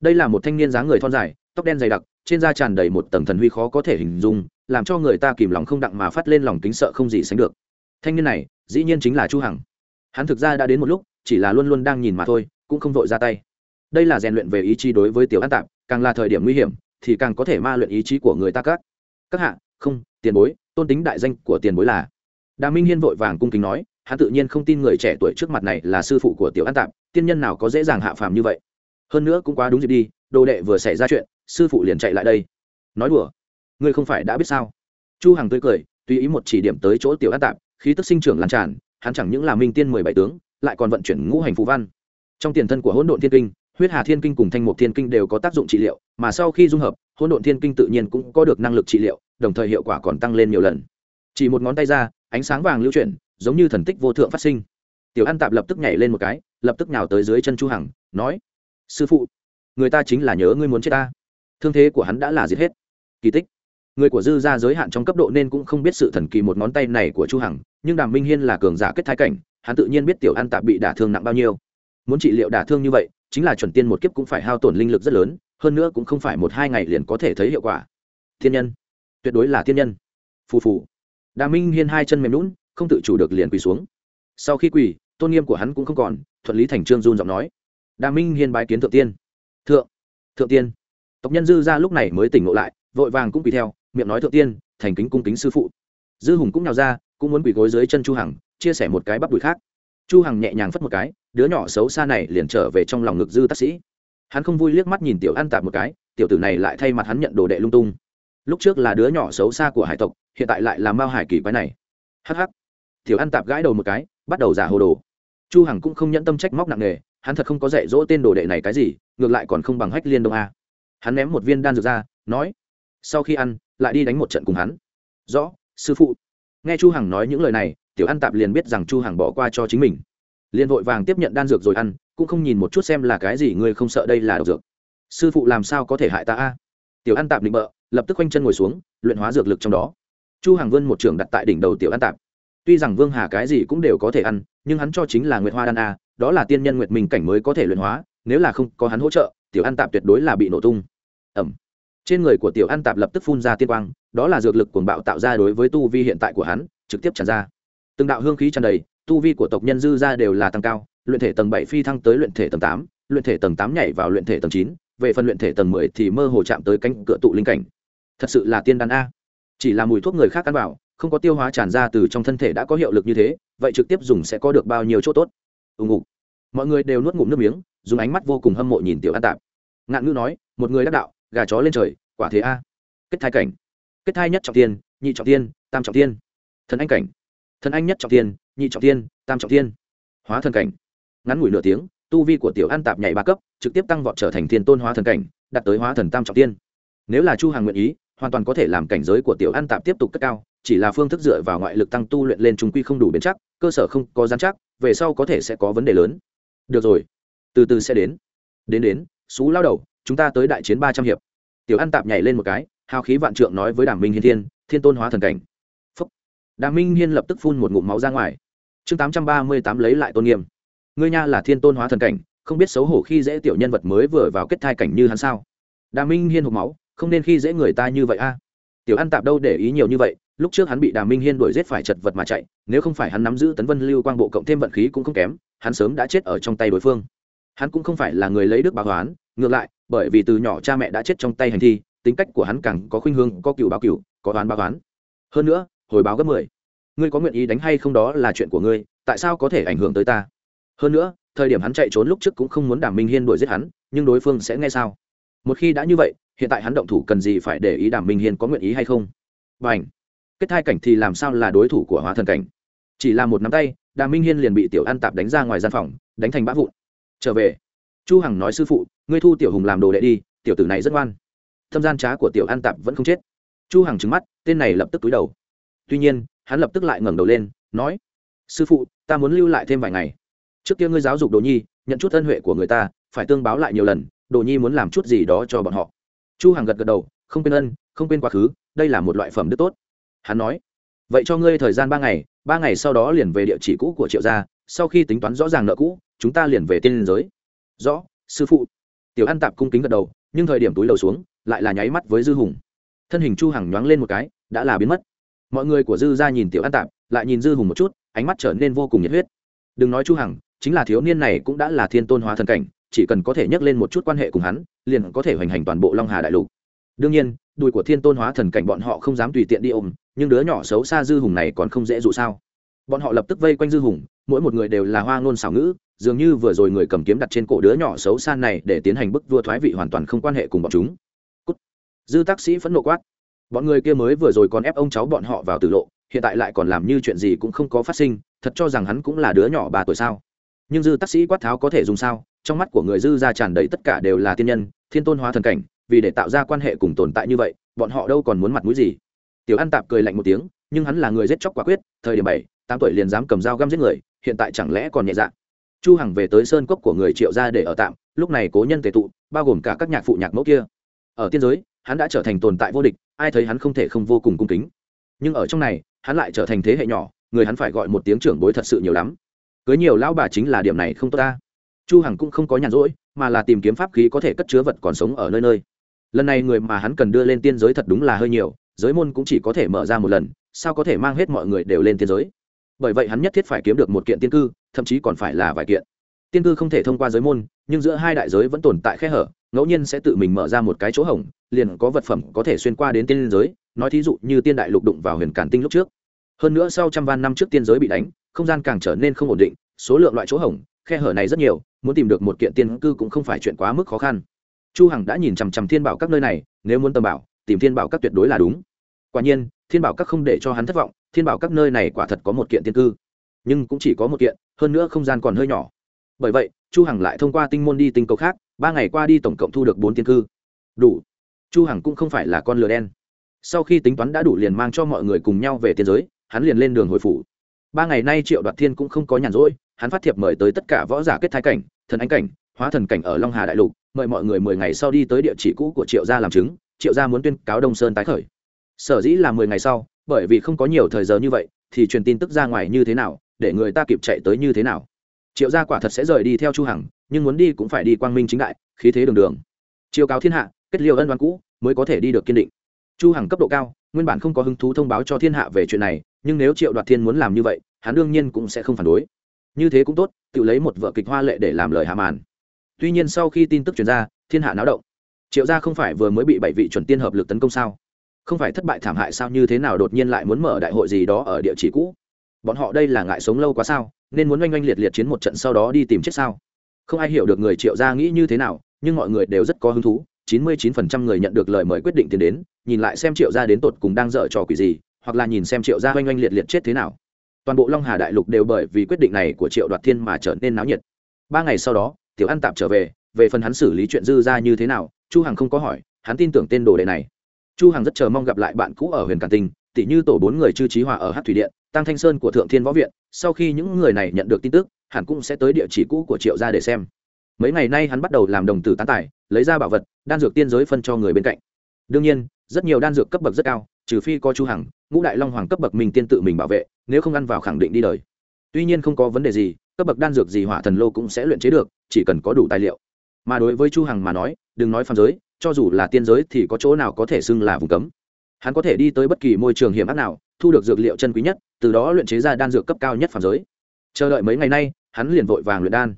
Đây là một thanh niên dáng người thon dài, tóc đen dày đặc, trên da tràn đầy một tầng thần huy khó có thể hình dung, làm cho người ta kìm lòng không đặng mà phát lên lòng kính sợ không gì sánh được. Thanh niên này, dĩ nhiên chính là chu hằng. Hắn thực ra đã đến một lúc, chỉ là luôn luôn đang nhìn mà thôi, cũng không vội ra tay đây là rèn luyện về ý chí đối với tiểu an tạp, càng là thời điểm nguy hiểm, thì càng có thể ma luyện ý chí của người ta các. Các hạ, không, tiền bối, tôn tính đại danh của tiền bối là. Đà minh hiên vội vàng cung kính nói, hắn tự nhiên không tin người trẻ tuổi trước mặt này là sư phụ của tiểu an tạp, tiên nhân nào có dễ dàng hạ phàm như vậy. Hơn nữa cũng quá đúng dịp đi, đồ đệ vừa xảy ra chuyện, sư phụ liền chạy lại đây. Nói đùa, ngươi không phải đã biết sao? Chu hằng tươi cười, tùy ý một chỉ điểm tới chỗ tiểu an tạp, khí tức sinh trưởng lan tràn, hắn chẳng những là minh tiên mười bảy tướng, lại còn vận chuyển ngũ hành phù văn. Trong tiền thân của hỗn độn thiên kinh huyết hà thiên kinh cùng thanh mục thiên kinh đều có tác dụng trị liệu, mà sau khi dung hợp, hỗn độn thiên kinh tự nhiên cũng có được năng lực trị liệu, đồng thời hiệu quả còn tăng lên nhiều lần. Chỉ một ngón tay ra, ánh sáng vàng lưu chuyển, giống như thần tích vô thượng phát sinh. Tiểu an tạp lập tức nhảy lên một cái, lập tức nhào tới dưới chân chu hằng, nói, sư phụ, người ta chính là nhớ ngươi muốn chết ta. Thương thế của hắn đã là giết hết. Kỳ tích. Người của dư ra giới hạn trong cấp độ nên cũng không biết sự thần kỳ một ngón tay này của chu hằng, nhưng đàm minh hiên là cường giả kết thái cảnh, hắn tự nhiên biết tiểu an tạp bị đả thương nặng bao nhiêu. Muốn trị liệu đả thương như vậy chính là chuẩn tiên một kiếp cũng phải hao tổn linh lực rất lớn, hơn nữa cũng không phải một hai ngày liền có thể thấy hiệu quả. Thiên nhân. Tuyệt đối là thiên nhân. Phù phù. Đà minh hiên hai chân mềm lún không tự chủ được liền quỳ xuống. Sau khi quỳ, tôn nghiêm của hắn cũng không còn, thuận lý thành trương run giọng nói. Đà minh hiên bái kiến thượng tiên. Thượng. Thượng tiên. Tộc nhân dư ra lúc này mới tỉnh ngộ lại, vội vàng cũng quỳ theo, miệng nói thượng tiên, thành kính cung kính sư phụ. Dư hùng cũng nhào ra, cũng muốn quỳ gối dưới chân chu hằng, chia sẻ một cái bắp đùi khác chu hằng nhẹ nhàng phất một cái, đứa nhỏ xấu xa này liền trở về trong lòng ngực dư tác sĩ. Hắn không vui liếc mắt nhìn tiểu an tạp một cái, tiểu tử này lại thay mặt hắn nhận đồ đệ lung tung. Lúc trước là đứa nhỏ xấu xa của hải tộc, hiện tại lại là mao hải kỳ quái này. Hắc hắc. Tiểu an tạp gãi đầu một cái, bắt đầu giả hồ đồ. Chu hằng cũng không nhẫn tâm trách móc nặng nề, hắn thật không có dạy dỗ tên đồ đệ này cái gì, ngược lại còn không bằng hách liên đông a. Hắn ném một viên đan dược ra, nói, sau khi ăn, lại đi đánh một trận cùng hắn. Rõ, sư phụ. Nghe chu hằng nói những lời này tiểu ăn tạp liền biết rằng chu hằng bỏ qua cho chính mình. Liền vội vàng tiếp nhận đan dược rồi ăn, cũng không nhìn một chút xem là cái gì, ngươi không sợ đây là độc dược. Sư phụ làm sao có thể hại ta a? Tiểu ăn tạp định bợ, lập tức quanh chân ngồi xuống, luyện hóa dược lực trong đó. Chu hàng vươn một trường đặt tại đỉnh đầu tiểu ăn tạp. Tuy rằng vương hà cái gì cũng đều có thể ăn, nhưng hắn cho chính là nguyệt hoa đan a, đó là tiên nhân nguyệt minh cảnh mới có thể luyện hóa, nếu là không có hắn hỗ trợ, tiểu ăn tạp tuyệt đối là bị nổ tung. Ẩm trên người của tiểu ăn tạp lập tức phun ra tiên quang, đó là dược lực cuồng bạo tạo ra đối với tu vi hiện tại của hắn, trực tiếp tràn ra từng đạo hương khí tràn đầy, tu vi của tộc nhân dư ra đều là tăng cao, luyện thể tầng bảy phi thăng tới luyện thể tầng tám, luyện thể tầng tám nhảy vào luyện thể tầng chín, về phần luyện thể tầng mười thì mơ hồ chạm tới cánh cửa tụ linh cảnh. Thật sự là tiên đan a. Chỉ là mùi thuốc người khác ăn vào, không có tiêu hóa tràn ra từ trong thân thể đã có hiệu lực như thế, vậy trực tiếp dùng sẽ có được bao nhiêu chỗ tốt? Ù ngục. Mọi người đều nuốt ngụm nước miếng, dùng ánh mắt vô cùng hâm mộ nhìn tiểu an tạp. Ngạn ngữ nói, một người đắc đạo, gà chó lên trời, quả thế a. Kết thai cảnh. Kết thai nhất trọng tiên, nhị trọng tiên, tam trọng tiên. Thần anh cảnh thần anh nhất trọng tiên nhị trọng tiên tam trọng tiên hóa thần cảnh. Ngắn ngủi nửa tiếng, tu vi của tiểu an tạp nhảy ba cấp, trực tiếp tăng vọt trở thành thiên tôn hóa thần cảnh, đạt tới hóa thần tam trọng tiên nếu là chu hàng nguyện ý, hoàn toàn có thể làm cảnh giới của tiểu an tạp tiếp tục cất cao, chỉ là phương thức dựa vào ngoại lực tăng tu luyện lên trung quy không đủ bền chắc, cơ sở không có giám chắc, về sau có thể sẽ có vấn đề lớn. Được rồi, từ từ sẽ đến. Đến đến, xú lao đầu, chúng ta tới đại chiến ba trăm hiệp. Tiểu an tạp nhảy lên một cái, hào khí vạn trượng nói với đảng minh hiên thiên thiên tôn hóa thần cảnh đàm minh hiên lập tức phun một ngụm máu ra ngoài. Chương tám trăm ba mươi tám lấy lại tôn nghiêm. Ngươi nha là thiên tôn hóa thần cảnh, không biết xấu hổ khi dễ tiểu nhân vật mới vừa vào kết thai cảnh như hắn sao? Đàm minh hiên hộp máu, không nên khi dễ người ta như vậy a. Tiểu an tạp đâu để ý nhiều như vậy, lúc trước hắn bị đàm minh hiên đuổi giết phải chật vật mà chạy, nếu không phải hắn nắm giữ tấn vân lưu quang bộ cộng thêm vận khí cũng không kém, hắn sớm đã chết ở trong tay đối phương. Hắn cũng không phải là người lấy đức báo toán ngược lại, bởi vì từ nhỏ cha mẹ đã chết trong tay hành thi, tính cách của hắn càng có khuynh hướng, có cựu báo cựu, có toán báo toán hơn nữa hồi báo gấp mười. Ngươi có nguyện ý đánh hay không đó là chuyện của ngươi, tại sao có thể ảnh hưởng tới ta? Hơn nữa, thời điểm hắn chạy trốn lúc trước cũng không muốn đàm minh hiên đuổi giết hắn, nhưng đối phương sẽ nghe sao? Một khi đã như vậy, hiện tại hắn động thủ cần gì phải để ý đàm minh hiên có nguyện ý hay không? B à kết thai cảnh thì làm sao là đối thủ của hóa thần cảnh? Chỉ là một nắm tay, đàm minh hiên liền bị tiểu an tạp đánh ra ngoài gian phòng, đánh thành bã vụn. Trở về. Chu hằng nói sư phụ, ngươi thu tiểu hùng làm đồ đệ đi, tiểu tử này rất ngoan. Thâm gian trá của tiểu an tạp vẫn không chết. Chu hằng trừng mắt, tên này lập tức túi đầu tuy nhiên, hắn lập tức lại ngẩng đầu lên, nói, sư phụ, ta muốn lưu lại thêm vài ngày. Trước kia ngươi giáo dục đồ nhi, nhận chút ân huệ của người ta, phải tương báo lại nhiều lần, đồ nhi muốn làm chút gì đó cho bọn họ. Chu hằng gật gật đầu, không quên ân, không quên quá khứ, đây là một loại phẩm đức tốt. Hắn nói, vậy cho ngươi thời gian ba ngày ba ngày sau đó liền về địa chỉ cũ của triệu gia, sau khi tính toán rõ ràng nợ cũ, chúng ta liền về tiên liên giới. Rõ, sư phụ. Tiểu an tạp cung kính gật đầu, nhưng thời điểm túi đầu xuống, lại là nháy mắt với dư hùng. Thân hình chu hằng nhoáng lên một cái, đã là biến mất mọi người của dư ra nhìn tiểu an tạp, lại nhìn dư hùng một chút, ánh mắt trở nên vô cùng nhiệt huyết. Đừng nói chu hằng, chính là thiếu niên này cũng đã là thiên tôn hóa thần cảnh, chỉ cần có thể nhắc lên một chút quan hệ cùng hắn, liền có thể hoành hành toàn bộ long hà đại lục. Đương nhiên, đùi của thiên tôn hóa thần cảnh bọn họ không dám tùy tiện đi ôm, nhưng đứa nhỏ xấu xa dư hùng này còn không dễ dụ sao? Bọn họ lập tức vây quanh dư hùng, mỗi một người đều là hoa ngôn xảo ngữ, dường như vừa rồi người cầm kiếm đặt trên cổ đứa nhỏ xấu xa này để tiến hành bức vua thoái vị hoàn toàn không quan hệ cùng bọn chúng. Cút. dư tác sĩ phẫn nộ quát bọn người kia mới vừa rồi còn ép ông cháu bọn họ vào tử lộ, hiện tại lại còn làm như chuyện gì cũng không có phát sinh, thật cho rằng hắn cũng là đứa nhỏ ba tuổi sao? Nhưng dư tác sĩ quát tháo có thể dùng sao? Trong mắt của người dư ra tràn đầy tất cả đều là tiên nhân, thiên tôn hóa thần cảnh, vì để tạo ra quan hệ cùng tồn tại như vậy, bọn họ đâu còn muốn mặt mũi gì? Tiểu an tạp cười lạnh một tiếng, nhưng hắn là người giết chóc quả quyết, thời điểm bảy, tám tuổi liền dám cầm dao găm giết người, hiện tại chẳng lẽ còn nhẹ dạ? Chu hằng về tới sơn cốc của người triệu gia để ở tạm, lúc này cố nhân tề tụ, bao gồm cả các nhạc phụ nhạc mẫu kia. Ở tiên giới hắn đã trở thành tồn tại vô địch, ai thấy hắn không thể không vô cùng cung kính. Nhưng ở trong này, hắn lại trở thành thế hệ nhỏ, người hắn phải gọi một tiếng trưởng bối thật sự nhiều lắm. Cưới nhiều lão bà chính là điểm này không tốt ta. Chu hằng cũng không có nhàn rỗi, mà là tìm kiếm pháp khí có thể cất chứa vật còn sống ở nơi nơi. Lần này người mà hắn cần đưa lên tiên giới thật đúng là hơi nhiều, giới môn cũng chỉ có thể mở ra một lần, sao có thể mang hết mọi người đều lên tiên giới? Bởi vậy hắn nhất thiết phải kiếm được một kiện tiên cư, thậm chí còn phải là vài kiện tiên cư không thể thông qua giới môn, nhưng giữa hai đại giới vẫn tồn tại khe hở, ngẫu nhiên sẽ tự mình mở ra một cái chỗ hổng, liền có vật phẩm có thể xuyên qua đến tiên giới, nói thí dụ như tiên đại lục đụng vào huyền cản tinh lúc trước. Hơn nữa sau trăm van năm trước tiên giới bị đánh, không gian càng trở nên không ổn định, số lượng loại chỗ hổng, khe hở này rất nhiều, muốn tìm được một kiện tiên cư cũng không phải chuyện quá mức khó khăn. Chu hằng đã nhìn chằm chằm thiên bảo các nơi này, nếu muốn tầm bảo, tìm thiên bảo các tuyệt đối là đúng. Quả nhiên, thiên bảo các không để cho hắn thất vọng, thiên bảo các nơi này quả thật có một kiện tiên cư. Nhưng cũng chỉ có một kiện, hơn nữa không gian còn hơi nhỏ bởi vậy, chu hằng lại thông qua tinh môn đi tinh cầu khác, ba ngày qua đi tổng cộng thu được bốn tiên cư. Đủ. Chu hằng cũng không phải là con lừa đen. Sau khi tính toán đã đủ liền mang cho mọi người cùng nhau về tiên giới, hắn liền lên đường hồi phủ. Ba ngày nay triệu đoạt thiên cũng không có nhàn rỗi, hắn phát thiệp mời tới tất cả võ giả kết thái cảnh, thần ánh cảnh, hóa thần cảnh ở long hà đại lục, mời mọi người mười ngày sau đi tới địa chỉ cũ của triệu gia làm chứng, triệu gia muốn tuyên cáo đông sơn tái khởi. Sở dĩ là mười ngày sau, bởi vì không có nhiều thời giờ như vậy, thì truyền tin tức ra ngoài như thế nào, để người ta kịp chạy tới như thế nào triệu gia quả thật sẽ rời đi theo chu hằng, nhưng muốn đi cũng phải đi quang minh chính đại, khí thế đường đường. Chiêu cáo thiên hạ, kết liêu ân đoán cũ, mới có thể đi được kiên định. Chu hằng cấp độ cao, nguyên bản không có hứng thú thông báo cho thiên hạ về chuyện này, nhưng nếu triệu đoạt thiên muốn làm như vậy, hắn đương nhiên cũng sẽ không phản đối. Như thế cũng tốt, tự lấy một vợ kịch hoa lệ để làm lời hạ màn. Tuy nhiên sau khi tin tức truyền ra, thiên hạ náo động. Triệu gia không phải vừa mới bị bảy vị chuẩn tiên hợp lực tấn công sao? Không phải thất bại thảm hại sao? Như thế nào đột nhiên lại muốn mở đại hội gì đó ở địa chỉ cũ? Bọn họ đây là ngại sống lâu quá sao? Nên muốn oanh oanh liệt liệt chiến một trận sau đó đi tìm chết sao? Không ai hiểu được người triệu gia nghĩ như thế nào, nhưng mọi người đều rất có hứng thú. Chín mươi chín phần trăm người nhận được lời mời quyết định tiến đến, nhìn lại xem triệu gia đến tột cùng đang dở trò quỷ gì, hoặc là nhìn xem triệu gia oanh oanh liệt liệt chết thế nào. Toàn bộ long hà đại lục đều bởi vì quyết định này của triệu đoạt thiên mà trở nên náo nhiệt. Ba ngày sau đó, tiểu an tạp trở về về phần hắn xử lý chuyện dư ra như thế nào, chu hằng không có hỏi, hắn tin tưởng tên đồ đệ này. Chu hằng rất chờ mong gặp lại bạn cũ ở huyền càn tinh tỷ như tổ bốn người chư trí hòa ở hát thủy điện tăng thanh sơn của thượng thiên võ viện, sau khi những người này nhận được tin tức, hẳn cũng sẽ tới địa chỉ cũ của triệu gia để xem. Mấy ngày nay hắn bắt đầu làm đồng tử tán tài lấy ra bảo vật, đan dược tiên giới phân cho người bên cạnh. Đương nhiên, rất nhiều đan dược cấp bậc rất cao, trừ phi có chu hằng, ngũ đại long hoàng cấp bậc mình tiên tự mình bảo vệ, nếu không ăn vào khẳng định đi đời. Tuy nhiên không có vấn đề gì, cấp bậc đan dược gì hỏa thần lô cũng sẽ luyện chế được, chỉ cần có đủ tài liệu. Mà đối với chu hằng mà nói, đừng nói phàm giới, cho dù là tiên giới thì có chỗ nào có thể xưng là vùng cấm hắn có thể đi tới bất kỳ môi trường hiểm ác nào, thu được dược liệu chân quý nhất, từ đó luyện chế ra đan dược cấp cao nhất phàm giới. Chờ đợi mấy ngày nay, hắn liền vội vàng luyện đan.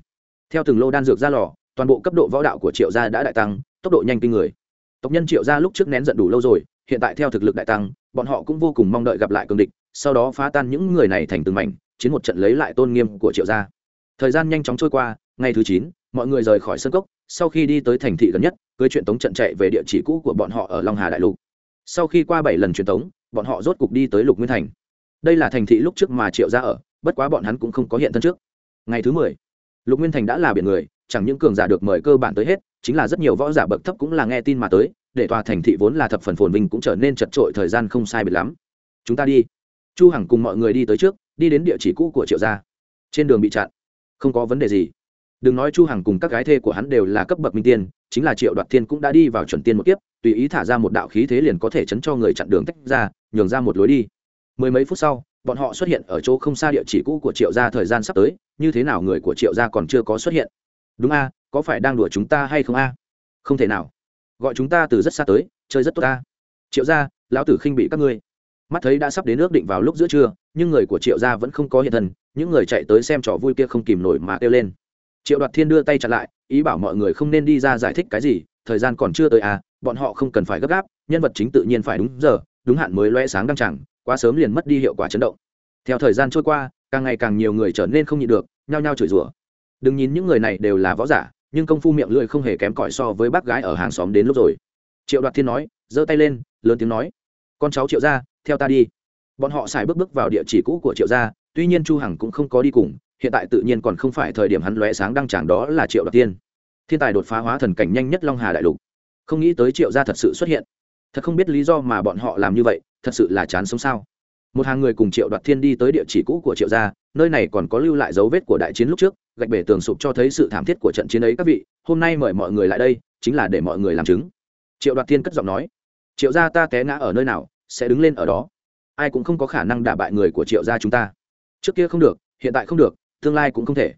Theo từng lô đan dược ra lò, toàn bộ cấp độ võ đạo của triệu gia đã đại tăng, tốc độ nhanh kinh người. Tộc nhân triệu gia lúc trước nén giận đủ lâu rồi, hiện tại theo thực lực đại tăng, bọn họ cũng vô cùng mong đợi gặp lại cường địch, sau đó phá tan những người này thành từng mảnh, chiến một trận lấy lại tôn nghiêm của triệu gia. Thời gian nhanh chóng trôi qua, ngày thứ chín, mọi người rời khỏi sân cốc, sau khi đi tới thành thị gần nhất, cưới chuyện tống trận chạy về địa chỉ cũ của bọn họ ở long hà đại lục sau khi qua bảy lần truyền tống, bọn họ rốt cục đi tới lục nguyên thành. Đây là thành thị lúc trước mà triệu gia ở, bất quá bọn hắn cũng không có hiện thân trước. Ngày thứ mười, lục nguyên thành đã là biển người, chẳng những cường giả được mời cơ bản tới hết, chính là rất nhiều võ giả bậc thấp cũng là nghe tin mà tới, để tòa thành thị vốn là thập phần phồn vinh cũng trở nên chật trội thời gian không sai biệt lắm. Chúng ta đi. Chu hằng cùng mọi người đi tới trước, đi đến địa chỉ cũ của triệu gia. Trên đường bị chặn. Không có vấn đề gì đừng nói chu hằng cùng các gái thê của hắn đều là cấp bậc minh tiên, chính là triệu đoạt thiên cũng đã đi vào chuẩn tiên một kiếp, tùy ý thả ra một đạo khí thế liền có thể chấn cho người chặn đường tách ra, nhường ra một lối đi. Mười mấy phút sau, bọn họ xuất hiện ở chỗ không xa địa chỉ cũ của triệu gia thời gian sắp tới, như thế nào người của triệu gia còn chưa có xuất hiện? Đúng a, có phải đang đùa chúng ta hay không a? Không thể nào. Gọi chúng ta từ rất xa tới, chơi rất tốt ta triệu gia, lão tử khinh bị các ngươi. Mắt thấy đã sắp đến nước định vào lúc giữa trưa, nhưng người của triệu gia vẫn không có hiện thân, những người chạy tới xem trò vui kia không kìm nổi mà kêu lên triệu đoạt thiên đưa tay chặn lại, ý bảo mọi người không nên đi ra giải thích cái gì, thời gian còn chưa tới à bọn họ không cần phải gấp gáp, nhân vật chính tự nhiên phải đúng giờ, đúng hạn mới loe sáng đăng chẳng, quá sớm liền mất đi hiệu quả chấn động. Theo thời gian trôi qua, càng ngày càng nhiều người trở nên không nhịn được, nhao nhao chửi rủa. Đừng nhìn những người này đều là võ giả, nhưng công phu miệng lưỡi không hề kém cỏi so với bác gái ở hàng xóm đến lúc rồi. Triệu đoạt thiên nói, giơ tay lên, lớn tiếng nói, con cháu triệu gia, theo ta đi. Bọn họ xài bước bước vào địa chỉ cũ của triệu gia, tuy nhiên chu hằng cũng không có đi cùng hiện tại tự nhiên còn không phải thời điểm hắn lóe sáng đăng tràng đó là triệu đoạt tiên. Thiên tài đột phá hóa thần cảnh nhanh nhất long hà đại lục. Không nghĩ tới triệu gia thật sự xuất hiện. Thật không biết lý do mà bọn họ làm như vậy, thật sự là chán sống sao. Một hàng người cùng triệu đoạt thiên đi tới địa chỉ cũ của triệu gia, nơi này còn có lưu lại dấu vết của đại chiến lúc trước, gạch bể tường sụp cho thấy sự thảm thiết của trận chiến ấy các vị, hôm nay mời mọi người lại đây, chính là để mọi người làm chứng. Triệu đoạt thiên cất giọng nói, triệu gia ta té ngã ở nơi nào, sẽ đứng lên ở đó. Ai cũng không có khả năng đả bại người của triệu gia chúng ta. Trước kia không được, hiện tại không được tương lai cũng không thể.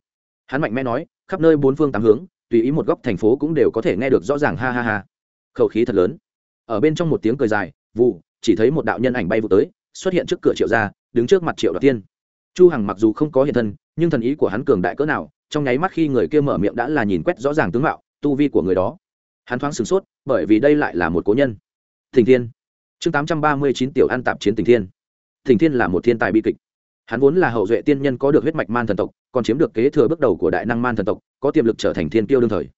Hắn mạnh mẽ nói, khắp nơi bốn phương tám hướng, tùy ý một góc thành phố cũng đều có thể nghe được rõ ràng ha ha ha. Khẩu khí thật lớn. Ở bên trong một tiếng cười dài vụ chỉ thấy một đạo nhân ảnh bay vụ tới, xuất hiện trước cửa triệu gia, đứng trước mặt triệu đoạt tiên. Chu hằng mặc dù không có hiện thân, nhưng thần ý của hắn cường đại cỡ nào, trong nháy mắt khi người kia mở miệng đã là nhìn quét rõ ràng tướng mạo, tu vi của người đó. Hắn thoáng sửng sốt, bởi vì đây lại là một cố nhân. Thỉnh thiên. Chương 839 tiểu an tạp chiến tình thiên. Thỉnh thiên là một thiên tài bi kịch hắn vốn là hậu duệ tiên nhân có được huyết mạch man thần tộc, còn chiếm được kế thừa bước đầu của đại năng man thần tộc, có tiềm lực trở thành thiên tiêu đương thời.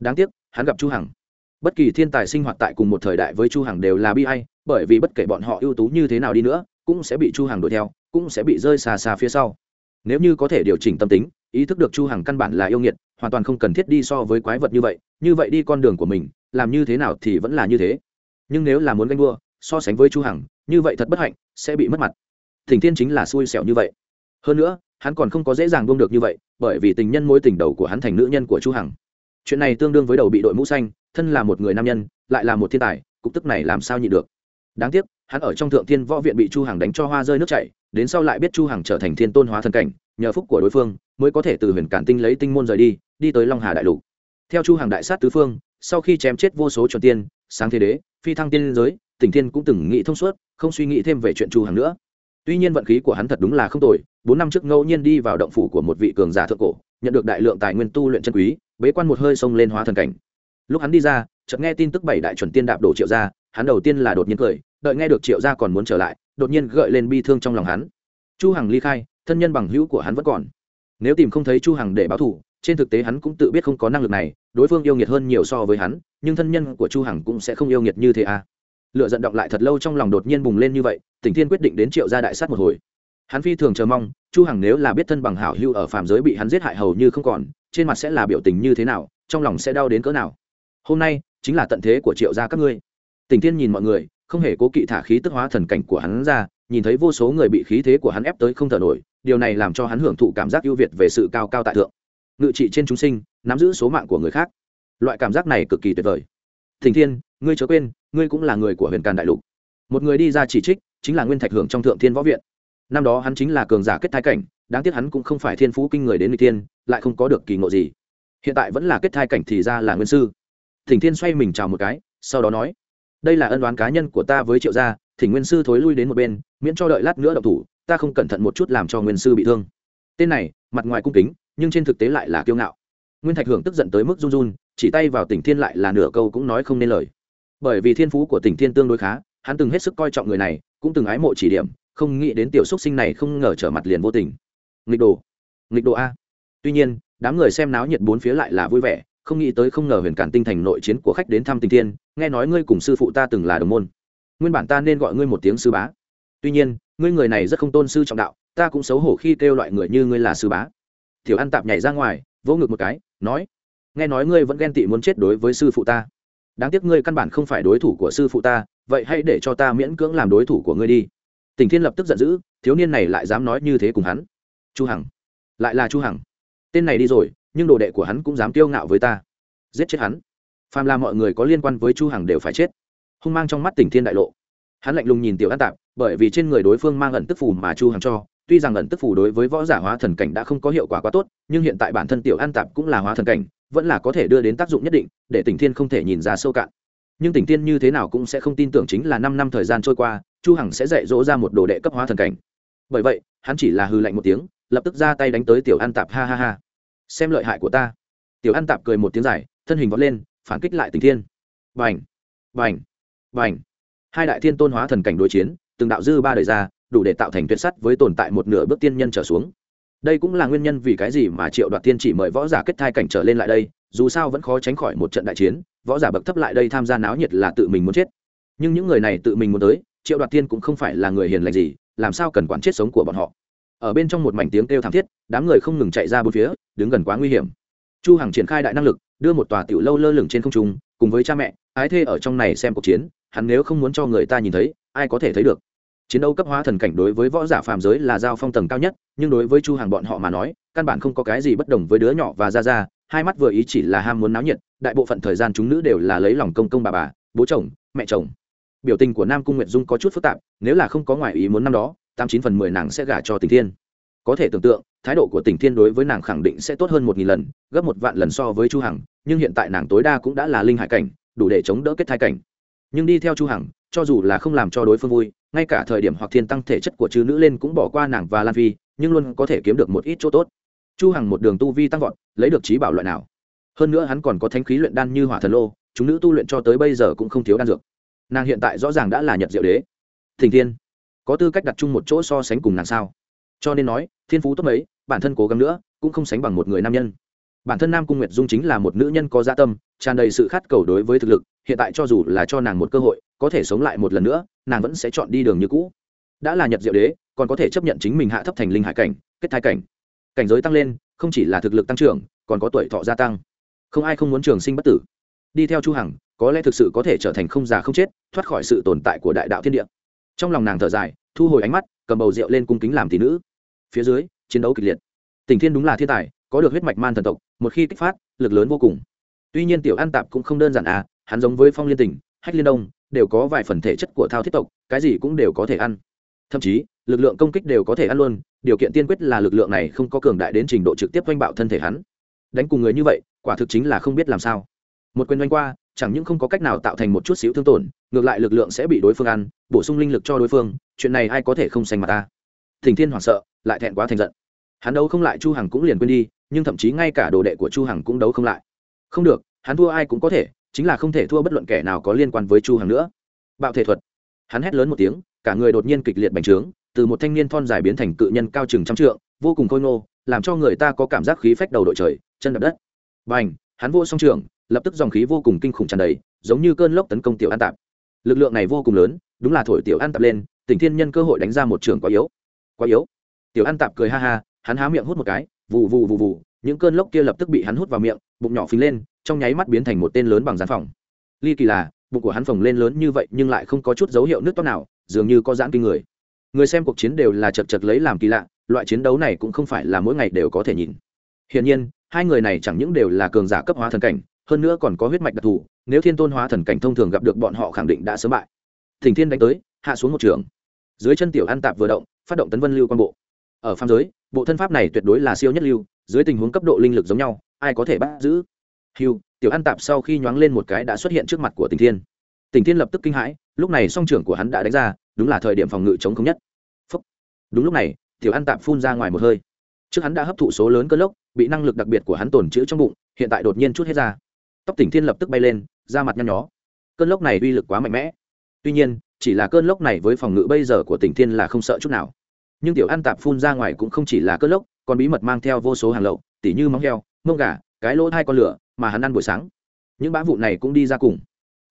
Đáng tiếc, hắn gặp chu hằng. Bất kỳ thiên tài sinh hoạt tại cùng một thời đại với chu hằng đều là bi ai, bởi vì bất kể bọn họ ưu tú như thế nào đi nữa, cũng sẽ bị chu hằng đuổi theo, cũng sẽ bị rơi xa xa phía sau. Nếu như có thể điều chỉnh tâm tính, ý thức được chu hằng căn bản là yêu nghiệt, hoàn toàn không cần thiết đi so với quái vật như vậy như vậy đi con đường của mình, làm như thế nào thì vẫn là như thế. Nhưng nếu là muốn ganh đua, so sánh với chu hằng, như vậy thật bất hạnh, sẽ bị mất mặt thỉnh thiên chính là xui xẻo như vậy. Hơn nữa, hắn còn không có dễ dàng buông được như vậy, bởi vì tình nhân mối tình đầu của hắn thành nữ nhân của chu hằng. Chuyện này tương đương với đầu bị đội mũ xanh, thân là một người nam nhân, lại là một thiên tài, cục tức này làm sao nhịn được. Đáng tiếc, hắn ở trong thượng thiên võ viện bị chu hằng đánh cho hoa rơi nước chảy, đến sau lại biết chu hằng trở thành thiên tôn hóa thần cảnh, nhờ phúc của đối phương, mới có thể từ huyền cản tinh lấy tinh môn rời đi đi tới long hà đại lục. Theo chu hằng đại sát tứ phương, sau khi chém chết vô số chuẩn tiên, sáng thế đế, phi thăng tiên giới tỉnh thiên cũng từng nghĩ thông suốt, không suy nghĩ thêm về chuyện chu hằng nữa tuy nhiên vận khí của hắn thật đúng là không tồi, bốn năm trước ngẫu nhiên đi vào động phủ của một vị cường giả thượng cổ, nhận được đại lượng tài nguyên tu luyện chân quý, bế quan một hơi xông lên hóa thần cảnh. Lúc hắn đi ra, chợt nghe tin tức bảy đại chuẩn tiên đạp đổ triệu gia, hắn đầu tiên là đột nhiên cười, đợi nghe được triệu gia còn muốn trở lại, đột nhiên gợi lên bi thương trong lòng hắn. Chu hằng ly khai, thân nhân bằng hữu của hắn vẫn còn. Nếu tìm không thấy chu hằng để báo thù, trên thực tế hắn cũng tự biết không có năng lực này, đối phương yêu nghiệt hơn nhiều so với hắn, nhưng thân nhân của chu hằng cũng sẽ không yêu nghiệt như thế à lựa giận động lại thật lâu trong lòng đột nhiên bùng lên như vậy, tỉnh thiên quyết định đến triệu gia đại sát một hồi. Hắn phi thường chờ mong, chu hằng nếu là biết thân bằng hảo hưu ở phàm giới bị hắn giết hại hầu như không còn, trên mặt sẽ là biểu tình như thế nào, trong lòng sẽ đau đến cỡ nào. Hôm nay, chính là tận thế của triệu gia các ngươi. Tỉnh thiên nhìn mọi người, không hề cố kỵ thả khí tức hóa thần cảnh của hắn ra, nhìn thấy vô số người bị khí thế của hắn ép tới không thở nổi, điều này làm cho hắn hưởng thụ cảm giác ưu việt về sự cao cao tại thượng. Ngự trị trên chúng sinh, nắm giữ số mạng của người khác. Loại cảm giác này cực kỳ tuyệt vời. Thỉnh thiên ngươi chớ quên, ngươi cũng là người của huyền càn đại lục. Một người đi ra chỉ trích, chính là nguyên thạch hưởng trong thượng thiên võ viện. Năm đó hắn chính là cường giả kết thai cảnh, đáng tiếc hắn cũng không phải thiên phú kinh người đến người thiên, lại không có được kỳ ngộ gì. Hiện tại vẫn là kết thai cảnh thì ra là nguyên sư. Thỉnh thiên xoay mình chào một cái, sau đó nói, đây là ân đoán cá nhân của ta với triệu gia, thỉnh nguyên sư thối lui đến một bên, miễn cho đợi lát nữa độc thủ, ta không cẩn thận một chút làm cho nguyên sư bị thương. Tên này, mặt ngoài cung kính, nhưng trên thực tế lại là kiêu ngạo. Nguyên thạch hưởng tức giận tới mức run run, chỉ tay vào tỉnh thiên lại là nửa câu cũng nói không nên lời bởi vì thiên phú của tỉnh thiên tương đối khá, hắn từng hết sức coi trọng người này, cũng từng ái mộ chỉ điểm, không nghĩ đến tiểu xúc sinh này không ngờ trở mặt liền vô tình. Nghịch đồ nghịch đồ a. Tuy nhiên, đám người xem náo nhiệt bốn phía lại là vui vẻ, không nghĩ tới không ngờ huyền cản tinh thành nội chiến của khách đến thăm tình thiên, nghe nói ngươi cùng sư phụ ta từng là đồng môn. Nguyên bản ta nên gọi ngươi một tiếng sư bá. Tuy nhiên, ngươi người này rất không tôn sư trọng đạo, ta cũng xấu hổ khi kêu loại người như ngươi là sư bá. Tiểu an tạp nhảy ra ngoài, vỗ ngực một cái, nói, nghe nói ngươi vẫn ghen tị muốn chết đối với sư phụ ta đáng tiếc ngươi căn bản không phải đối thủ của sư phụ ta, vậy hãy để cho ta miễn cưỡng làm đối thủ của ngươi đi. Tỉnh thiên lập tức giận dữ, thiếu niên này lại dám nói như thế cùng hắn. Chu hằng. Lại là chu hằng. Tên này đi rồi, nhưng đồ đệ của hắn cũng dám kiêu ngạo với ta. Giết chết hắn. Phàm là mọi người có liên quan với chu hằng đều phải chết. Hung mang trong mắt tỉnh thiên đại lộ. Hắn lạnh lùng nhìn tiểu an tạp, bởi vì trên người đối phương mang ẩn tức phù mà chu hằng cho. Tuy rằng ẩn tức phù đối với võ giả hóa thần cảnh đã không có hiệu quả quá tốt, nhưng hiện tại bản thân tiểu an tạp cũng là hóa thần cảnh vẫn là có thể đưa đến tác dụng nhất định, để tỉnh thiên không thể nhìn ra sâu cạn. Nhưng tỉnh thiên như thế nào cũng sẽ không tin tưởng chính là năm năm thời gian trôi qua, chu hằng sẽ dạy dỗ ra một đồ đệ cấp hóa thần cảnh. Bởi vậy, hắn chỉ là hư lạnh một tiếng, lập tức ra tay đánh tới tiểu an tạp, ha ha ha. Xem lợi hại của ta. Tiểu an tạp cười một tiếng dài, thân hình vọt lên, phản kích lại tỉnh thiên. Bành! Bành! Bành! Hai đại thiên tôn hóa thần cảnh đối chiến, từng đạo dư ba đời ra, đủ để tạo thành tuyệt sắt với tồn tại một nửa bước tiên nhân trở xuống đây cũng là nguyên nhân vì cái gì mà triệu đoạt tiên chỉ mời võ giả kết thai cảnh trở lên lại đây, dù sao vẫn khó tránh khỏi một trận đại chiến, võ giả bậc thấp lại đây tham gia náo nhiệt là tự mình muốn chết. Nhưng những người này tự mình muốn tới, triệu đoạt tiên cũng không phải là người hiền lành gì, làm sao cần quản chết sống của bọn họ. Ở bên trong một mảnh tiếng kêu thảm thiết, đám người không ngừng chạy ra bốn phía, đứng gần quá nguy hiểm. Chu hằng triển khai đại năng lực, đưa một tòa tiểu lâu lơ lửng trên không trung, cùng với cha mẹ, ái thê ở trong này xem cuộc chiến, hắn nếu không muốn cho người ta nhìn thấy, ai có thể thấy được? Chiến đấu cấp hóa thần cảnh đối với võ giả phàm giới là giao phong tầng cao nhất, nhưng đối với chu hàng bọn họ mà nói, căn bản không có cái gì bất đồng với đứa nhỏ và ra ra hai mắt vừa ý chỉ là ham muốn náo nhiệt, đại bộ phận thời gian chúng nữ đều là lấy lòng công công bà bà, bố chồng, mẹ chồng. Biểu tình của nam cung nguyệt dung có chút phức tạp, nếu là không có ngoại ý muốn năm đó, tám chín phần mười nàng sẽ gả cho tình thiên. Có thể tưởng tượng, thái độ của tình thiên đối với nàng khẳng định sẽ tốt hơn một nghìn lần, gấp một vạn lần so với chu hằng, nhưng hiện tại nàng tối đa cũng đã là linh hải cảnh, đủ để chống đỡ kết thai cảnh. Nhưng đi theo chu hằng cho dù là không làm cho đối phương vui, ngay cả thời điểm hoặc thiên tăng thể chất của chư nữ lên cũng bỏ qua nàng và lan phi, nhưng luôn có thể kiếm được một ít chỗ tốt. Chu hằng một đường tu vi tăng vọt, lấy được trí bảo loại nào? Hơn nữa hắn còn có thánh khí luyện đan như hỏa thần lô, chúng nữ tu luyện cho tới bây giờ cũng không thiếu đan dược. Nàng hiện tại rõ ràng đã là nhật diệu đế. Thỉnh thiên, có tư cách đặt chung một chỗ so sánh cùng nàng sao? Cho nên nói, thiên phú tốt mấy, bản thân cố gắng nữa, cũng không sánh bằng một người nam nhân bản thân nam cung nguyệt dung chính là một nữ nhân có gia dạ tâm, tràn đầy sự khát cầu đối với thực lực, hiện tại cho dù là cho nàng một cơ hội, có thể sống lại một lần nữa, nàng vẫn sẽ chọn đi đường như cũ. Đã là nhật diệu đế, còn có thể chấp nhận chính mình hạ thấp thành linh hải cảnh, kết thai cảnh. Cảnh giới tăng lên, không chỉ là thực lực tăng trưởng, còn có tuổi thọ gia tăng. Không ai không muốn trường sinh bất tử. Đi theo chu hằng, có lẽ thực sự có thể trở thành không già không chết, thoát khỏi sự tồn tại của đại đạo thiên địa. Trong lòng nàng thở dài, thu hồi ánh mắt, cầm bầu rượu lên cung kính làm tỷ nữ. Phía dưới, chiến đấu kịch liệt. Tình thiên đúng là thiên tài có được huyết mạch man thần tộc, một khi kích phát, lực lớn vô cùng. Tuy nhiên tiểu an tạp cũng không đơn giản à hắn giống với phong liên tỉnh, hách liên đông, đều có vài phần thể chất của thao thiết tộc, cái gì cũng đều có thể ăn. Thậm chí, lực lượng công kích đều có thể ăn luôn, điều kiện tiên quyết là lực lượng này không có cường đại đến trình độ trực tiếp oanh bạo thân thể hắn. Đánh cùng người như vậy, quả thực chính là không biết làm sao. Một quyền oanh qua, chẳng những không có cách nào tạo thành một chút xíu thương tổn, ngược lại lực lượng sẽ bị đối phương ăn, bổ sung linh lực cho đối phương, chuyện này ai có thể không xanh mặt ta. Thỉnh thiên hoảng sợ, lại thẹn quá thành giận. Hắn đấu không lại chu hằng cũng liền quên đi nhưng thậm chí ngay cả đồ đệ của chu hằng cũng đấu không lại. Không được, hắn thua ai cũng có thể, chính là không thể thua bất luận kẻ nào có liên quan với chu hằng nữa. Bạo thể thuật. Hắn hét lớn một tiếng, cả người đột nhiên kịch liệt bành trướng, từ một thanh niên thon dài biến thành cự nhân cao chừng trăm trượng, vô cùng khôi ngô, làm cho người ta có cảm giác khí phách đầu đội trời, chân đập đất. Bành, hắn vô song trường, lập tức dòng khí vô cùng kinh khủng tràn đầy, giống như cơn lốc tấn công tiểu an tạp. Lực lượng này vô cùng lớn, đúng là thổi tiểu an tạp lên, tỉnh thiên nhân cơ hội đánh ra một trường quá yếu. Quá yếu. Tiểu an tạp cười ha ha, hắn há miệng hút một cái vù vù vù vù, những cơn lốc kia lập tức bị hắn hút vào miệng, bụng nhỏ phình lên, trong nháy mắt biến thành một tên lớn bằng gián phòng. Ly kỳ là, bụng của hắn phồng lên lớn như vậy nhưng lại không có chút dấu hiệu nước toát nào, dường như có giãn kinh người. Người xem cuộc chiến đều là chật chật lấy làm kỳ lạ, loại chiến đấu này cũng không phải là mỗi ngày đều có thể nhìn. Hiển nhiên, hai người này chẳng những đều là cường giả cấp hóa thần cảnh, hơn nữa còn có huyết mạch đặc thù, nếu thiên tôn hóa thần cảnh thông thường gặp được bọn họ khẳng định đã sớm bại. Thỉnh thiên đánh tới, hạ xuống một trường. Dưới chân tiểu an tạp vừa động, phát động tấn vân lưu quan bộ. Ở phàm giới bộ thân pháp này tuyệt đối là siêu nhất lưu, dưới tình huống cấp độ linh lực giống nhau, ai có thể bắt giữ? Hiu tiểu an tạp sau khi nhoáng lên một cái đã xuất hiện trước mặt của tình thiên. Tình thiên lập tức kinh hãi, lúc này song trưởng của hắn đã đánh ra, đúng là thời điểm phòng ngự chống không nhất. Phúc. đúng lúc này, tiểu an tạp phun ra ngoài một hơi. Trước hắn đã hấp thụ số lớn cơn lốc, bị năng lực đặc biệt của hắn tồn trữ trong bụng, hiện tại đột nhiên chút hết ra. Tóc tỉnh thiên lập tức bay lên ra mặt nhăn nhó. Cơn lốc này uy lực quá mạnh mẽ. Tuy nhiên, chỉ là cơn lốc này với phòng ngự bây giờ của tỉnh thiên là không sợ chút nào nhưng tiểu an tạp phun ra ngoài cũng không chỉ là cơn lốc, còn bí mật mang theo vô số hàng lậu, tỉ như móng heo, mông gà, cái lỗ hai con lửa mà hắn ăn buổi sáng. Những bã vụ này cũng đi ra cùng.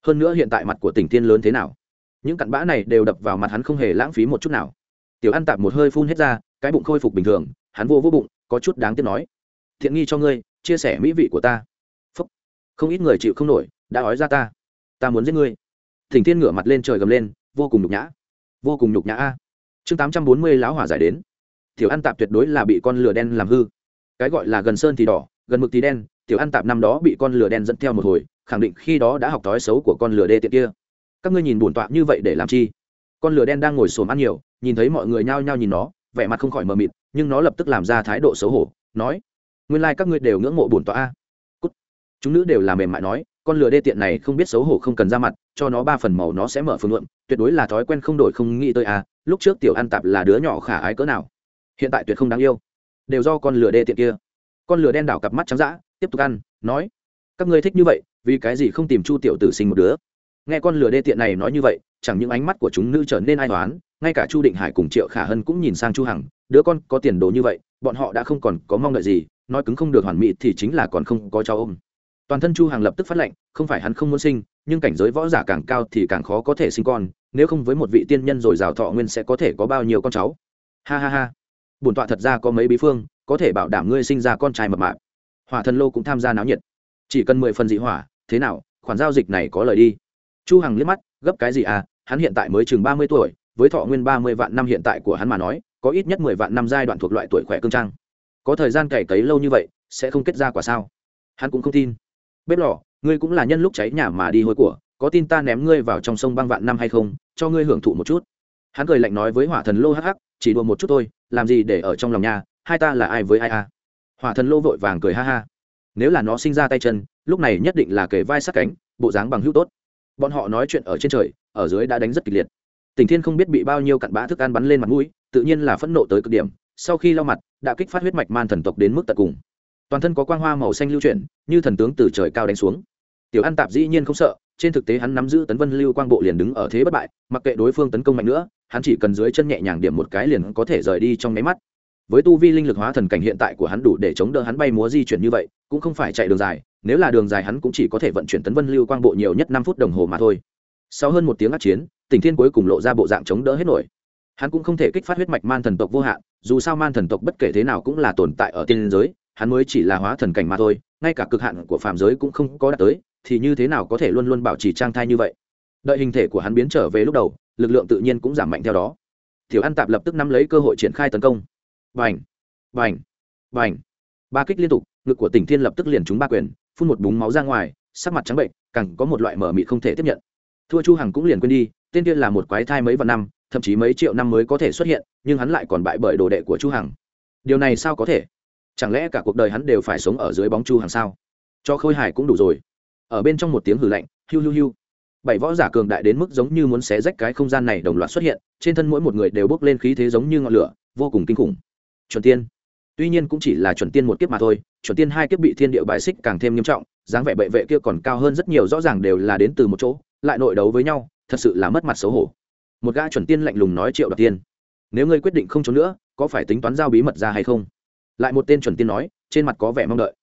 Hơn nữa hiện tại mặt của tỉnh thiên lớn thế nào? Những cặn bã này đều đập vào mặt hắn không hề lãng phí một chút nào. Tiểu an tạp một hơi phun hết ra, cái bụng khôi phục bình thường, hắn vô vô bụng, có chút đáng tiếc nói, thiện nghi cho ngươi, chia sẻ mỹ vị của ta. Phúc. không ít người chịu không nổi, đã ói ra ta. Ta muốn giết ngươi. Thỉnh thiên ngửa mặt lên trời gầm lên, vô cùng nhục nhã. Vô cùng nhục nhã a chương tám trăm bốn mươi lão hỏa giải đến. Tiểu an tạp tuyệt đối là bị con lửa đen làm hư. Cái gọi là gần sơn thì đỏ, gần mực thì đen, tiểu an tạp năm đó bị con lửa đen dẫn theo một hồi, khẳng định khi đó đã học thói xấu của con lửa đê tiện kia. Các ngươi nhìn bổn tọa như vậy để làm chi? Con lửa đen đang ngồi xổm ăn nhiều, nhìn thấy mọi người nhao nhao nhìn nó, vẻ mặt không khỏi mờ mịt, nhưng nó lập tức làm ra thái độ xấu hổ, nói, nguyên lai、like、các ngươi đều ngưỡng mộ bổn tọa a. Cút. Chúng nữ đều là mềm mại nói, con lửa đê tiện này không biết xấu hổ không cần ra mặt, cho nó ba phần màu nó sẽ mở phương luận, tuyệt đối là thói quen không đổi không nghĩ tới a lúc trước tiểu ăn tạp là đứa nhỏ khả ái cỡ nào. Hiện tại tuyệt không đáng yêu. Đều do con lửa đê tiện kia. Con lửa đen đảo cặp mắt trắng d tiếp tục ăn, nói, các ngươi thích như vậy, vì cái gì không tìm chu tiểu tử sinh một đứa? Nghe con lửa đê tiện này nói như vậy, chẳng những ánh mắt của chúng nữ trở nên ai toán ngay cả chu định hải cùng triệu khả hân cũng nhìn sang chu hằng, đứa con có tiền đồ như vậy, bọn họ đã không còn có mong đợi gì, nói cứng không được hoàn mỹ thì chính là còn không có cháu ôm. Toàn thân chu hằng lập tức phát lệnh, không phải hắn không muốn sinh, nhưng cảnh giới võ giả càng cao thì càng khó có thể sinh con nếu không với một vị tiên nhân rồi rào thọ nguyên sẽ có thể có bao nhiêu con cháu? Ha ha ha. Bổn tọa thật ra có mấy bí phương, có thể bảo đảm ngươi sinh ra con trai mập mạp. Hỏa thần lô cũng tham gia náo nhiệt. Chỉ cần mười phần dị hỏa, thế nào, khoản giao dịch này có lời đi. Chu hằng liếc mắt, gấp cái gì à hắn hiện tại mới chừng ba mươi tuổi, với thọ nguyên ba mươi vạn năm hiện tại của hắn mà nói, có ít nhất mười vạn năm giai đoạn thuộc loại tuổi khỏe cương trang. Có thời gian cày cấy lâu như vậy, sẽ không kết ra quả sao? Hắn cũng không tin. Bếp lò, ngươi cũng là nhân lúc cháy nhà mà đi hôi của, có tin ta ném ngươi vào trong sông băng vạn năm hay không? Cho ngươi hưởng thụ một chút. Hắn cười lạnh nói với hỏa thần lô hắc hắc, chỉ đùa một chút thôi, làm gì để ở trong lòng nhà hai ta là ai với ai à? Hỏa thần lô vội vàng cười ha ha. Nếu là nó sinh ra tay chân, lúc này nhất định là kề vai sát cánh, bộ dáng bằng hữu tốt. Bọn họ nói chuyện ở trên trời, ở dưới đã đánh rất kịch liệt. Tình thiên không biết bị bao nhiêu cặn bã thức ăn bắn lên mặt mũi, tự nhiên là phẫn nộ tới cực điểm, sau khi lau mặt, đã kích phát huyết mạch man thần tộc đến mức tận cùng. Toàn thân có quang hoa màu xanh lưu chuyển, như thần tướng từ trời cao đánh xuống. Tiểu an tạp dĩ nhiên không sợ trên thực tế hắn nắm giữ tấn vân lưu quang bộ liền đứng ở thế bất bại, mặc kệ đối phương tấn công mạnh nữa, hắn chỉ cần dưới chân nhẹ nhàng điểm một cái liền có thể rời đi trong máy mắt. Với tu vi linh lực hóa thần cảnh hiện tại của hắn đủ để chống đỡ hắn bay múa di chuyển như vậy, cũng không phải chạy đường dài, nếu là đường dài hắn cũng chỉ có thể vận chuyển tấn vân lưu quang bộ nhiều nhất năm phút đồng hồ mà thôi. Sau hơn một tiếng át chiến, tỉnh thiên cuối cùng lộ ra bộ dạng chống đỡ hết nổi. Hắn cũng không thể kích phát huyết mạch man thần tộc vô hạn, dù sao man thần tộc bất kể thế nào cũng là tồn tại ở tiên giới, hắn mới chỉ là hóa thần cảnh mà thôi, ngay cả cực hạn của phạm giới cũng không có đạt tới thì như thế nào có thể luôn luôn bảo trì trang thai như vậy? Đợi hình thể của hắn biến trở về lúc đầu, lực lượng tự nhiên cũng giảm mạnh theo đó. Tiểu an tạp lập tức nắm lấy cơ hội triển khai tấn công. Vành vành vành ba kích liên tục, ngực của tỉnh thiên lập tức liền trúng ba quyền, phun một búng máu ra ngoài, sắc mặt trắng bệnh, càng có một loại mở mị không thể tiếp nhận. Thua chu hằng cũng liền quên đi, tên tiên là một quái thai mấy vạn năm, thậm chí mấy triệu năm mới có thể xuất hiện, nhưng hắn lại còn bại bởi đồ đệ của chu hằng. Điều này sao có thể? Chẳng lẽ cả cuộc đời hắn đều phải sống ở dưới bóng chu hằng sao? Cho khôi hài cũng đủ rồi ở bên trong một tiếng hử lạnh, hiu hiu hiu. Bảy võ giả cường đại đến mức giống như muốn xé rách cái không gian này đồng loạt xuất hiện, trên thân mỗi một người đều bốc lên khí thế giống như ngọn lửa, vô cùng kinh khủng. Chuẩn tiên. Tuy nhiên cũng chỉ là chuẩn tiên một kiếp mà thôi, chuẩn tiên hai kiếp bị thiên địa bài xích càng thêm nghiêm trọng, dáng vẻ bệ vệ kia còn cao hơn rất nhiều, rõ ràng đều là đến từ một chỗ, lại nội đấu với nhau, thật sự là mất mặt xấu hổ. Một gã chuẩn tiên lạnh lùng nói triệu đoạt tiên. Nếu ngươi quyết định không trốn nữa, có phải tính toán giao bí mật ra hay không? Lại một tên chuẩn tiên nói, trên mặt có vẻ mong đợi.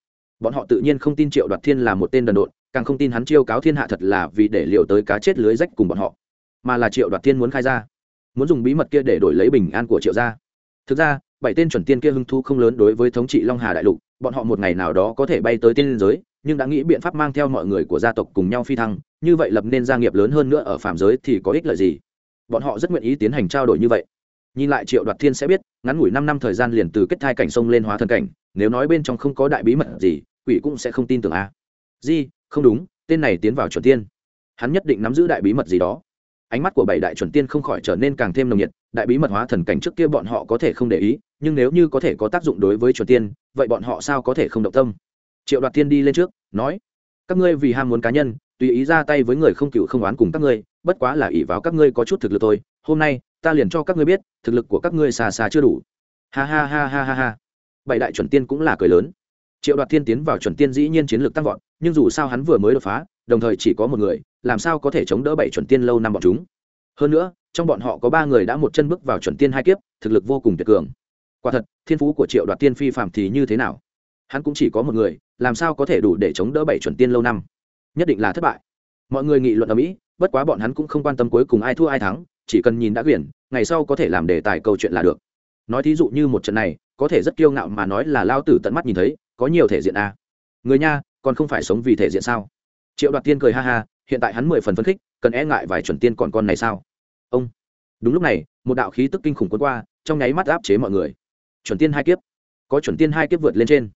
Bọn họ tự nhiên không tin triệu đoạt thiên là một tên đần độn càng không tin hắn chiêu cáo thiên hạ thật là vì để liệu tới cá chết lưới rách cùng bọn họ, mà là triệu đoạt tiên muốn khai ra, muốn dùng bí mật kia để đổi lấy bình an của triệu gia. Thực ra, bảy tên chuẩn tiên kia hưng thu không lớn đối với thống trị long hà đại lục, bọn họ một ngày nào đó có thể bay tới tiên giới, nhưng đã nghĩ biện pháp mang theo mọi người của gia tộc cùng nhau phi thăng, như vậy lập nên gia nghiệp lớn hơn nữa ở phạm giới thì có ích lợi gì? Bọn họ rất nguyện ý tiến hành trao đổi như vậy. Nhìn lại triệu đoạt thiên sẽ biết, ngắn ngủi năm năm thời gian liền từ kết thai cảnh sông lên hóa thần cảnh, nếu nói bên trong không có đại bí mật gì, quỷ cũng sẽ không tin tưởng a. À. di không đúng, tên này tiến vào chuẩn tiên. Hắn nhất định nắm giữ đại bí mật gì đó. Ánh mắt của bảy đại chuẩn tiên không khỏi trở nên càng thêm nồng nhiệt, đại bí mật hóa thần cảnh trước kia bọn họ có thể không để ý, nhưng nếu như có thể có tác dụng đối với chuẩn tiên, vậy bọn họ sao có thể không động tâm? Triệu đoạt tiên đi lên trước, nói, các ngươi vì ham muốn cá nhân, tùy ý ra tay với người không cựu không oán cùng các ngươi, bất quá là ỷ vào các ngươi có chút thực lực thôi. Hôm nay, ta liền cho các ngươi biết, thực lực của các ngươi xa xa chưa đủ. Ha ha ha ha ha ha. Bảy đại chuẩn tiên cũng là cười lớn. Triệu đoạt Tiên tiến vào chuẩn tiên dĩ nhiên chiến lược tăng vọt nhưng dù sao hắn vừa mới đột phá, đồng thời chỉ có một người, làm sao có thể chống đỡ bảy chuẩn tiên lâu năm bọn chúng? Hơn nữa, trong bọn họ có ba người đã một chân bước vào chuẩn tiên hai kiếp, thực lực vô cùng tuyệt cường. Quả thật, thiên phú của triệu đoạt tiên phi phạm thì như thế nào? Hắn cũng chỉ có một người, làm sao có thể đủ để chống đỡ bảy chuẩn tiên lâu năm? Nhất định là thất bại. Mọi người nghị luận ở mỹ, bất quá bọn hắn cũng không quan tâm cuối cùng ai thua ai thắng, chỉ cần nhìn đã quyển, ngày sau có thể làm đề tài câu chuyện là được. Nói thí dụ như một trận này, có thể rất kiêu ngạo mà nói là lao tử tận mắt nhìn thấy, có nhiều thể diện a. Người nha còn không phải sống vì thể diện sao? Triệu đoạt tiên cười ha ha, hiện tại hắn mười phần phấn khích, cần e ngại vài chuẩn tiên còn con này sao? Ông. Đúng lúc này, một đạo khí tức kinh khủng cuốn qua, trong nháy mắt áp chế mọi người. Chuẩn tiên hai kiếp. Có chuẩn tiên hai kiếp vượt lên trên.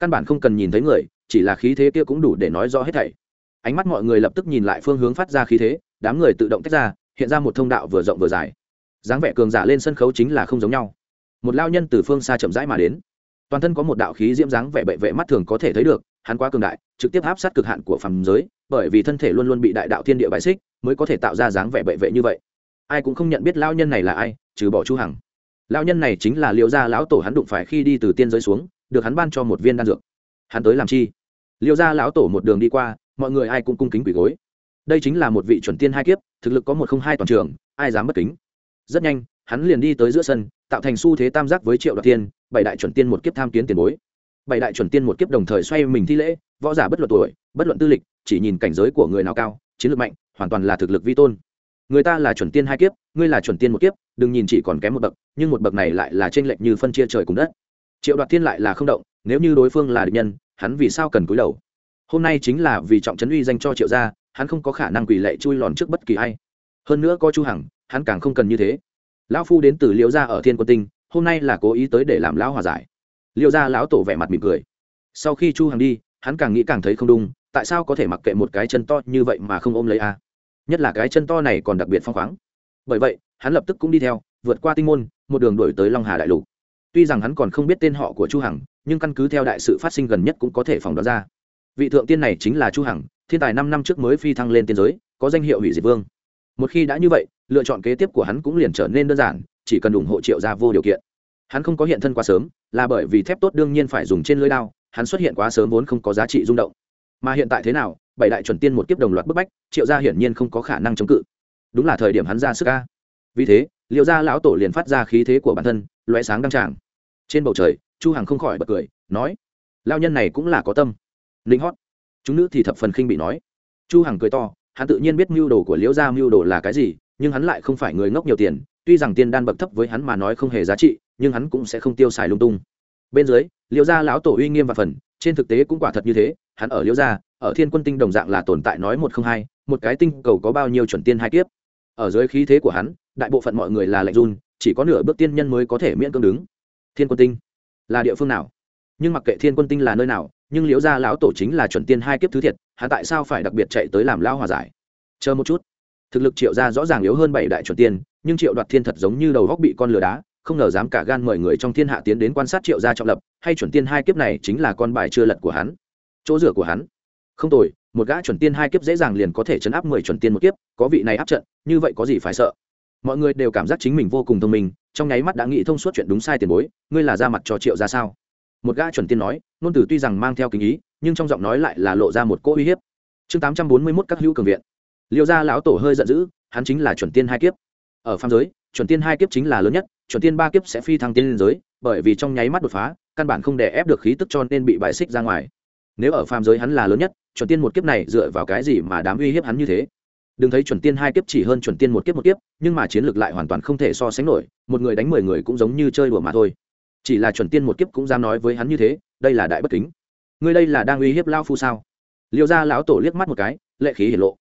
Căn bản không cần nhìn thấy người, chỉ là khí thế kia cũng đủ để nói rõ hết thảy. Ánh mắt mọi người lập tức nhìn lại phương hướng phát ra khí thế, đám người tự động tách ra, hiện ra một thông đạo vừa rộng vừa dài. Dáng vẻ cường giả lên sân khấu chính là không giống nhau. Một lao nhân từ phương xa chậm rãi mà đến. Toàn thân có một đạo khí diễm dáng vẻ bệ vệ mắt thường có thể thấy được hắn quá cường đại, trực tiếp áp sát cực hạn của phàm giới, bởi vì thân thể luôn luôn bị đại đạo thiên địa bài xích mới có thể tạo ra dáng vẻ bệ vệ như vậy. Ai cũng không nhận biết lao nhân này là ai, trừ bỏ chu hằng. Lao nhân này chính là liễu gia lão tổ hắn đụng phải khi đi từ tiên giới xuống, được hắn ban cho một viên đan dược. Hắn tới làm chi? Liễu gia lão tổ một đường đi qua, mọi người ai cũng cung kính quỳ gối. Đây chính là một vị chuẩn tiên hai kiếp, thực lực có một không hai toàn trường, ai dám bất kính? Rất nhanh, hắn liền đi tới giữa sân, tạo thành xu thế tam giác với triệu đoạt tiên bảy đại chuẩn tiên một kiếp tham kiến tiền bối bảy đại chuẩn tiên một kiếp đồng thời xoay mình thi lễ, võ giả bất luận tuổi, bất luận tư lịch, chỉ nhìn cảnh giới của người nào cao, chiến lược mạnh, hoàn toàn là thực lực vi tôn. Người ta là chuẩn tiên hai kiếp, ngươi là chuẩn tiên một kiếp, đừng nhìn chỉ còn kém một bậc, nhưng một bậc này lại là trên lệch như phân chia trời cùng đất. Triệu đoạt thiên lại là không động, nếu như đối phương là địch nhân, hắn vì sao cần cúi đầu? Hôm nay chính là vì trọng trấn uy danh cho triệu gia, hắn không có khả năng quỳ lệ chui lòn trước bất kỳ ai. Hơn nữa có chu hằng, hắn càng không cần như thế. Lão phu đến từ liễu gia ở thiên quân tinh, hôm nay là cố ý tới để làm lão hòa giải. Liêu gia lão tổ vẻ mặt mỉm cười. Sau khi chu hằng đi, hắn càng nghĩ càng thấy không đúng, tại sao có thể mặc kệ một cái chân to như vậy mà không ôm lấy a? Nhất là cái chân to này còn đặc biệt phong khoáng. Bởi vậy, hắn lập tức cũng đi theo, vượt qua tinh môn, một đường đuổi tới long hà đại lục. Tuy rằng hắn còn không biết tên họ của chu hằng, nhưng căn cứ theo đại sự phát sinh gần nhất cũng có thể phỏng đoán ra. Vị thượng tiên này chính là chu hằng, thiên tài năm năm trước mới phi thăng lên tiên giới, có danh hiệu hủy diệt vương. Một khi đã như vậy, lựa chọn kế tiếp của hắn cũng liền trở nên đơn giản, chỉ cần ủng hộ triệu gia vô điều kiện. Hắn không có hiện thân quá sớm là bởi vì thép tốt đương nhiên phải dùng trên lưới đao, hắn xuất hiện quá sớm vốn không có giá trị rung động. Mà hiện tại thế nào, bảy đại chuẩn tiên một kiếp đồng loạt bức bách, triệu gia hiển nhiên không có khả năng chống cự. Đúng là thời điểm hắn ra sức ca vì thế liệu gia lão tổ liền phát ra khí thế của bản thân loé sáng đăng tràng. Trên bầu trời, chu hằng không khỏi bật cười, nói lao nhân này cũng là có tâm. Linh hót. Chúng nữ thì thập phần khinh bị nói. Chu hằng cười to, hắn tự nhiên biết mưu đồ của liễu gia mưu đồ là cái gì nhưng hắn lại không phải người ngốc nhiều tiền, tuy rằng tiên đan bậc thấp với hắn mà nói không hề giá trị, nhưng hắn cũng sẽ không tiêu xài lung tung. Bên dưới, liễu gia lão tổ uy nghiêm và phần, trên thực tế cũng quả thật như thế, hắn ở liễu gia, ở thiên quân tinh đồng dạng là tồn tại nói một không hai, một cái tinh cầu có bao nhiêu chuẩn tiên hai kiếp. Ở dưới khí thế của hắn, đại bộ phận mọi người là lạnh run, chỉ có nửa bước tiên nhân mới có thể miễn cưỡng đứng. Thiên quân tinh là địa phương nào? Nhưng mặc kệ thiên quân tinh là nơi nào, nhưng liễu gia lão tổ chính là chuẩn tiên hai kiếp thứ thiệt, hắn tại sao phải đặc biệt chạy tới làm lão hòa giải? Chờ một chút thực lực triệu gia rõ ràng yếu hơn bảy đại chuẩn tiên, nhưng triệu đoạt thiên thật giống như đầu góc bị con lừa đá, không ngờ dám cả gan mời người trong thiên hạ tiến đến quan sát triệu gia trọng lập, hay chuẩn tiên hai kiếp này chính là con bài chưa lật của hắn. Chỗ rửa của hắn. Không tồi, một gã chuẩn tiên hai kiếp dễ dàng liền có thể chấn áp mười chuẩn tiên một kiếp, có vị này áp trận, như vậy có gì phải sợ? Mọi người đều cảm giác chính mình vô cùng thông minh, trong nháy mắt đã nghĩ thông suốt chuyện đúng sai tiền bối, ngươi là ra mặt cho triệu ra sao? Một gã chuẩn tiên nói, nôn từ tuy rằng mang theo kính ý, nhưng trong giọng nói lại là lộ ra một cỗ uy hiếp. Chương tám trăm bốn mươi mốt các hữu cường viện. Liêu gia lão tổ hơi giận dữ, hắn chính là chuẩn tiên hai kiếp. Ở phan giới, chuẩn tiên hai kiếp chính là lớn nhất, chuẩn tiên ba kiếp sẽ phi thăng tiên liên giới, bởi vì trong nháy mắt đột phá, căn bản không đè ép được khí tức cho nên bị bại xích ra ngoài. Nếu ở phàm giới hắn là lớn nhất, chuẩn tiên một kiếp này dựa vào cái gì mà đám uy hiếp hắn như thế? Đừng thấy chuẩn tiên hai kiếp chỉ hơn chuẩn tiên một kiếp một kiếp, nhưng mà chiến lược lại hoàn toàn không thể so sánh nổi, một người đánh mười người cũng giống như chơi đùa mà thôi. Chỉ là chuẩn tiên một kiếp cũng dám nói với hắn như thế, đây là đại bất kính. Ngươi đây là đang uy hiếp lao phu sao? Liệu ra lão tổ liếc mắt một cái, lệ khí hiển lộ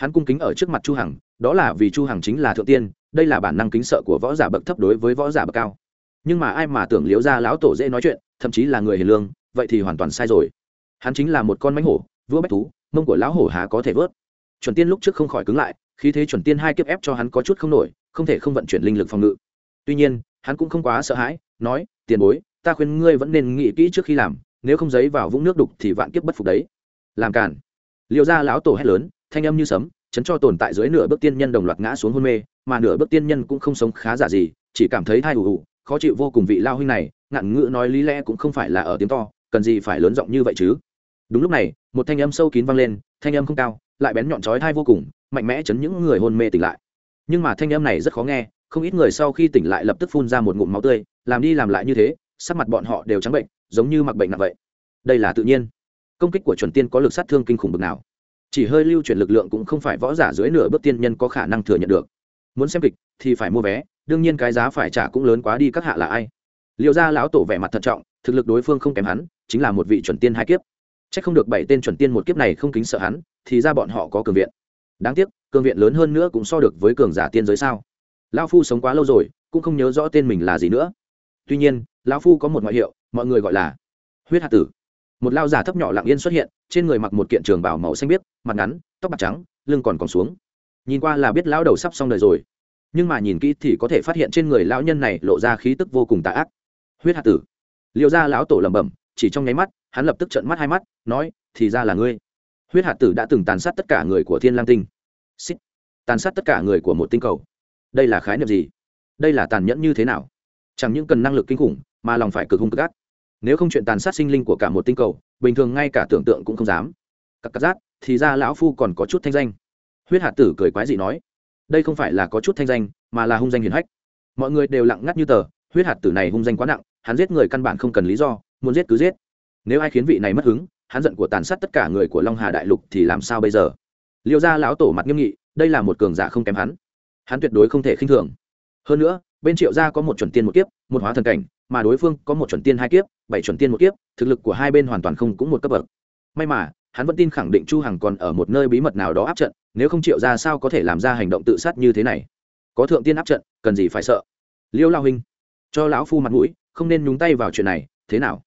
hắn cung kính ở trước mặt chu hằng, đó là vì chu hằng chính là thượng tiên, đây là bản năng kính sợ của võ giả bậc thấp đối với võ giả bậc cao. Nhưng mà ai mà tưởng liễu ra lão tổ dễ nói chuyện, thậm chí là người hiền lương, vậy thì hoàn toàn sai rồi. Hắn chính là một con mánh hổ, vua bách thú, mông của lão hổ há có thể vớt. Chuẩn tiên lúc trước không khỏi cứng lại khi thế chuẩn tiên hai kiếp ép cho hắn có chút không nổi, không thể không vận chuyển linh lực phòng ngự. Tuy nhiên, hắn cũng không quá sợ hãi, nói, tiền bối, ta khuyên ngươi vẫn nên nghĩ kỹ trước khi làm, nếu không giấy vào vũng nước đục thì vạn kiếp bất phục đấy. Làm cản liệu ra lão tổ hét lớn thanh âm như sấm, chấn cho tồn tại dưới nửa bước tiên nhân đồng loạt ngã xuống hôn mê, mà nửa bước tiên nhân cũng không sống khá giả gì, chỉ cảm thấy thai ù ù, khó chịu vô cùng vị lao huynh này, ngạn ngữ nói lý lẽ cũng không phải là ở tiếng to, cần gì phải lớn giọng như vậy chứ? Đúng lúc này, một thanh âm sâu kín vang lên, thanh âm không cao, lại bén nhọn chói thai vô cùng, mạnh mẽ chấn những người hôn mê tỉnh lại. Nhưng mà thanh âm này rất khó nghe, không ít người sau khi tỉnh lại lập tức phun ra một ngụm máu tươi, làm đi làm lại như thế, sắc mặt bọn họ đều trắng bệnh, giống như mặc bệnh nặng vậy. Đây là tự nhiên. Công kích của chuẩn tiên có lực sát thương kinh khủng bực nào? Chỉ hơi lưu chuyển lực lượng cũng không phải võ giả dưới nửa bước tiên nhân có khả năng thừa nhận được. Muốn xem kịch thì phải mua vé, đương nhiên cái giá phải trả cũng lớn quá đi các hạ là ai. Liệu ra lão tổ vẻ mặt thận trọng, thực lực đối phương không kém hắn, chính là một vị chuẩn tiên hai kiếp. C h ắ c không được bảy tên chuẩn tiên một kiếp này không kính sợ hắn, thì ra bọn họ có cường viện. Đáng tiếc, cường viện lớn hơn nữa cũng so được với cường giả tiên giới sao. Lão phu sống quá lâu rồi, cũng không nhớ rõ tên mình là gì nữa. Tuy nhiên, lão phu có một ngoại hiệu, mọi người gọi là huyết hạt tử một lao giả thấp nhỏ lặng yên xuất hiện, trên người mặc một kiện trường bảo màu xanh biếc, mặt ngắn, tóc bạc trắng, lưng còn còn xuống. Nhìn qua là biết lão đầu sắp xong đời rồi. Nhưng mà nhìn kỹ thì có thể phát hiện trên người lão nhân này lộ ra khí tức vô cùng tà ác. Huyết hạt tử. Liệu ra lão tổ lẩm bẩm, chỉ trong nháy mắt, hắn lập tức trợn mắt hai mắt, nói, thì ra là ngươi. Huyết hạt tử đã từng tàn sát tất cả người của thiên lang tinh. Xích. Tàn sát tất cả người của một tinh cầu. Đây là khái niệm gì? Đây là tàn nhẫn như thế nào? Chẳng những cần năng lực kinh khủng, mà lòng phải cực hung cực ác nếu không chuyện tàn sát sinh linh của cả một tinh cầu, bình thường ngay cả tưởng tượng cũng không dám. Các cắt giác, thì ra lão phu còn có chút thanh danh. Huyết hạt tử cười quái dị nói, đây không phải là có chút thanh danh, mà là hung danh hiền hách. Mọi người đều lặng ngắt như tờ, huyết hạt tử này hung danh quá nặng, hắn giết người căn bản không cần lý do, muốn giết cứ giết. Nếu ai khiến vị này mất hứng, hắn giận của tàn sát tất cả người của long hà đại lục thì làm sao bây giờ? Liêu ra lão tổ mặt nghiêm nghị, đây là một cường giả không kém hắn. Hắn tuyệt đối không thể khinh thường. Hơn nữa, bên triệu gia có một chuẩn tiên một kiếp, một hóa thần cảnh mà đối phương có một chuẩn tiên hai kiếp, bảy chuẩn tiên một kiếp, thực lực của hai bên hoàn toàn không cũng một cấp bậc. May mà, hắn vẫn tin khẳng định chu hằng còn ở một nơi bí mật nào đó áp trận, nếu không triệu ra sao có thể làm ra hành động tự sát như thế này? Có thượng tiên áp trận, cần gì phải sợ? Liêu lao huynh, cho lão phu mặt mũi, không nên nhúng tay vào chuyện này, thế nào?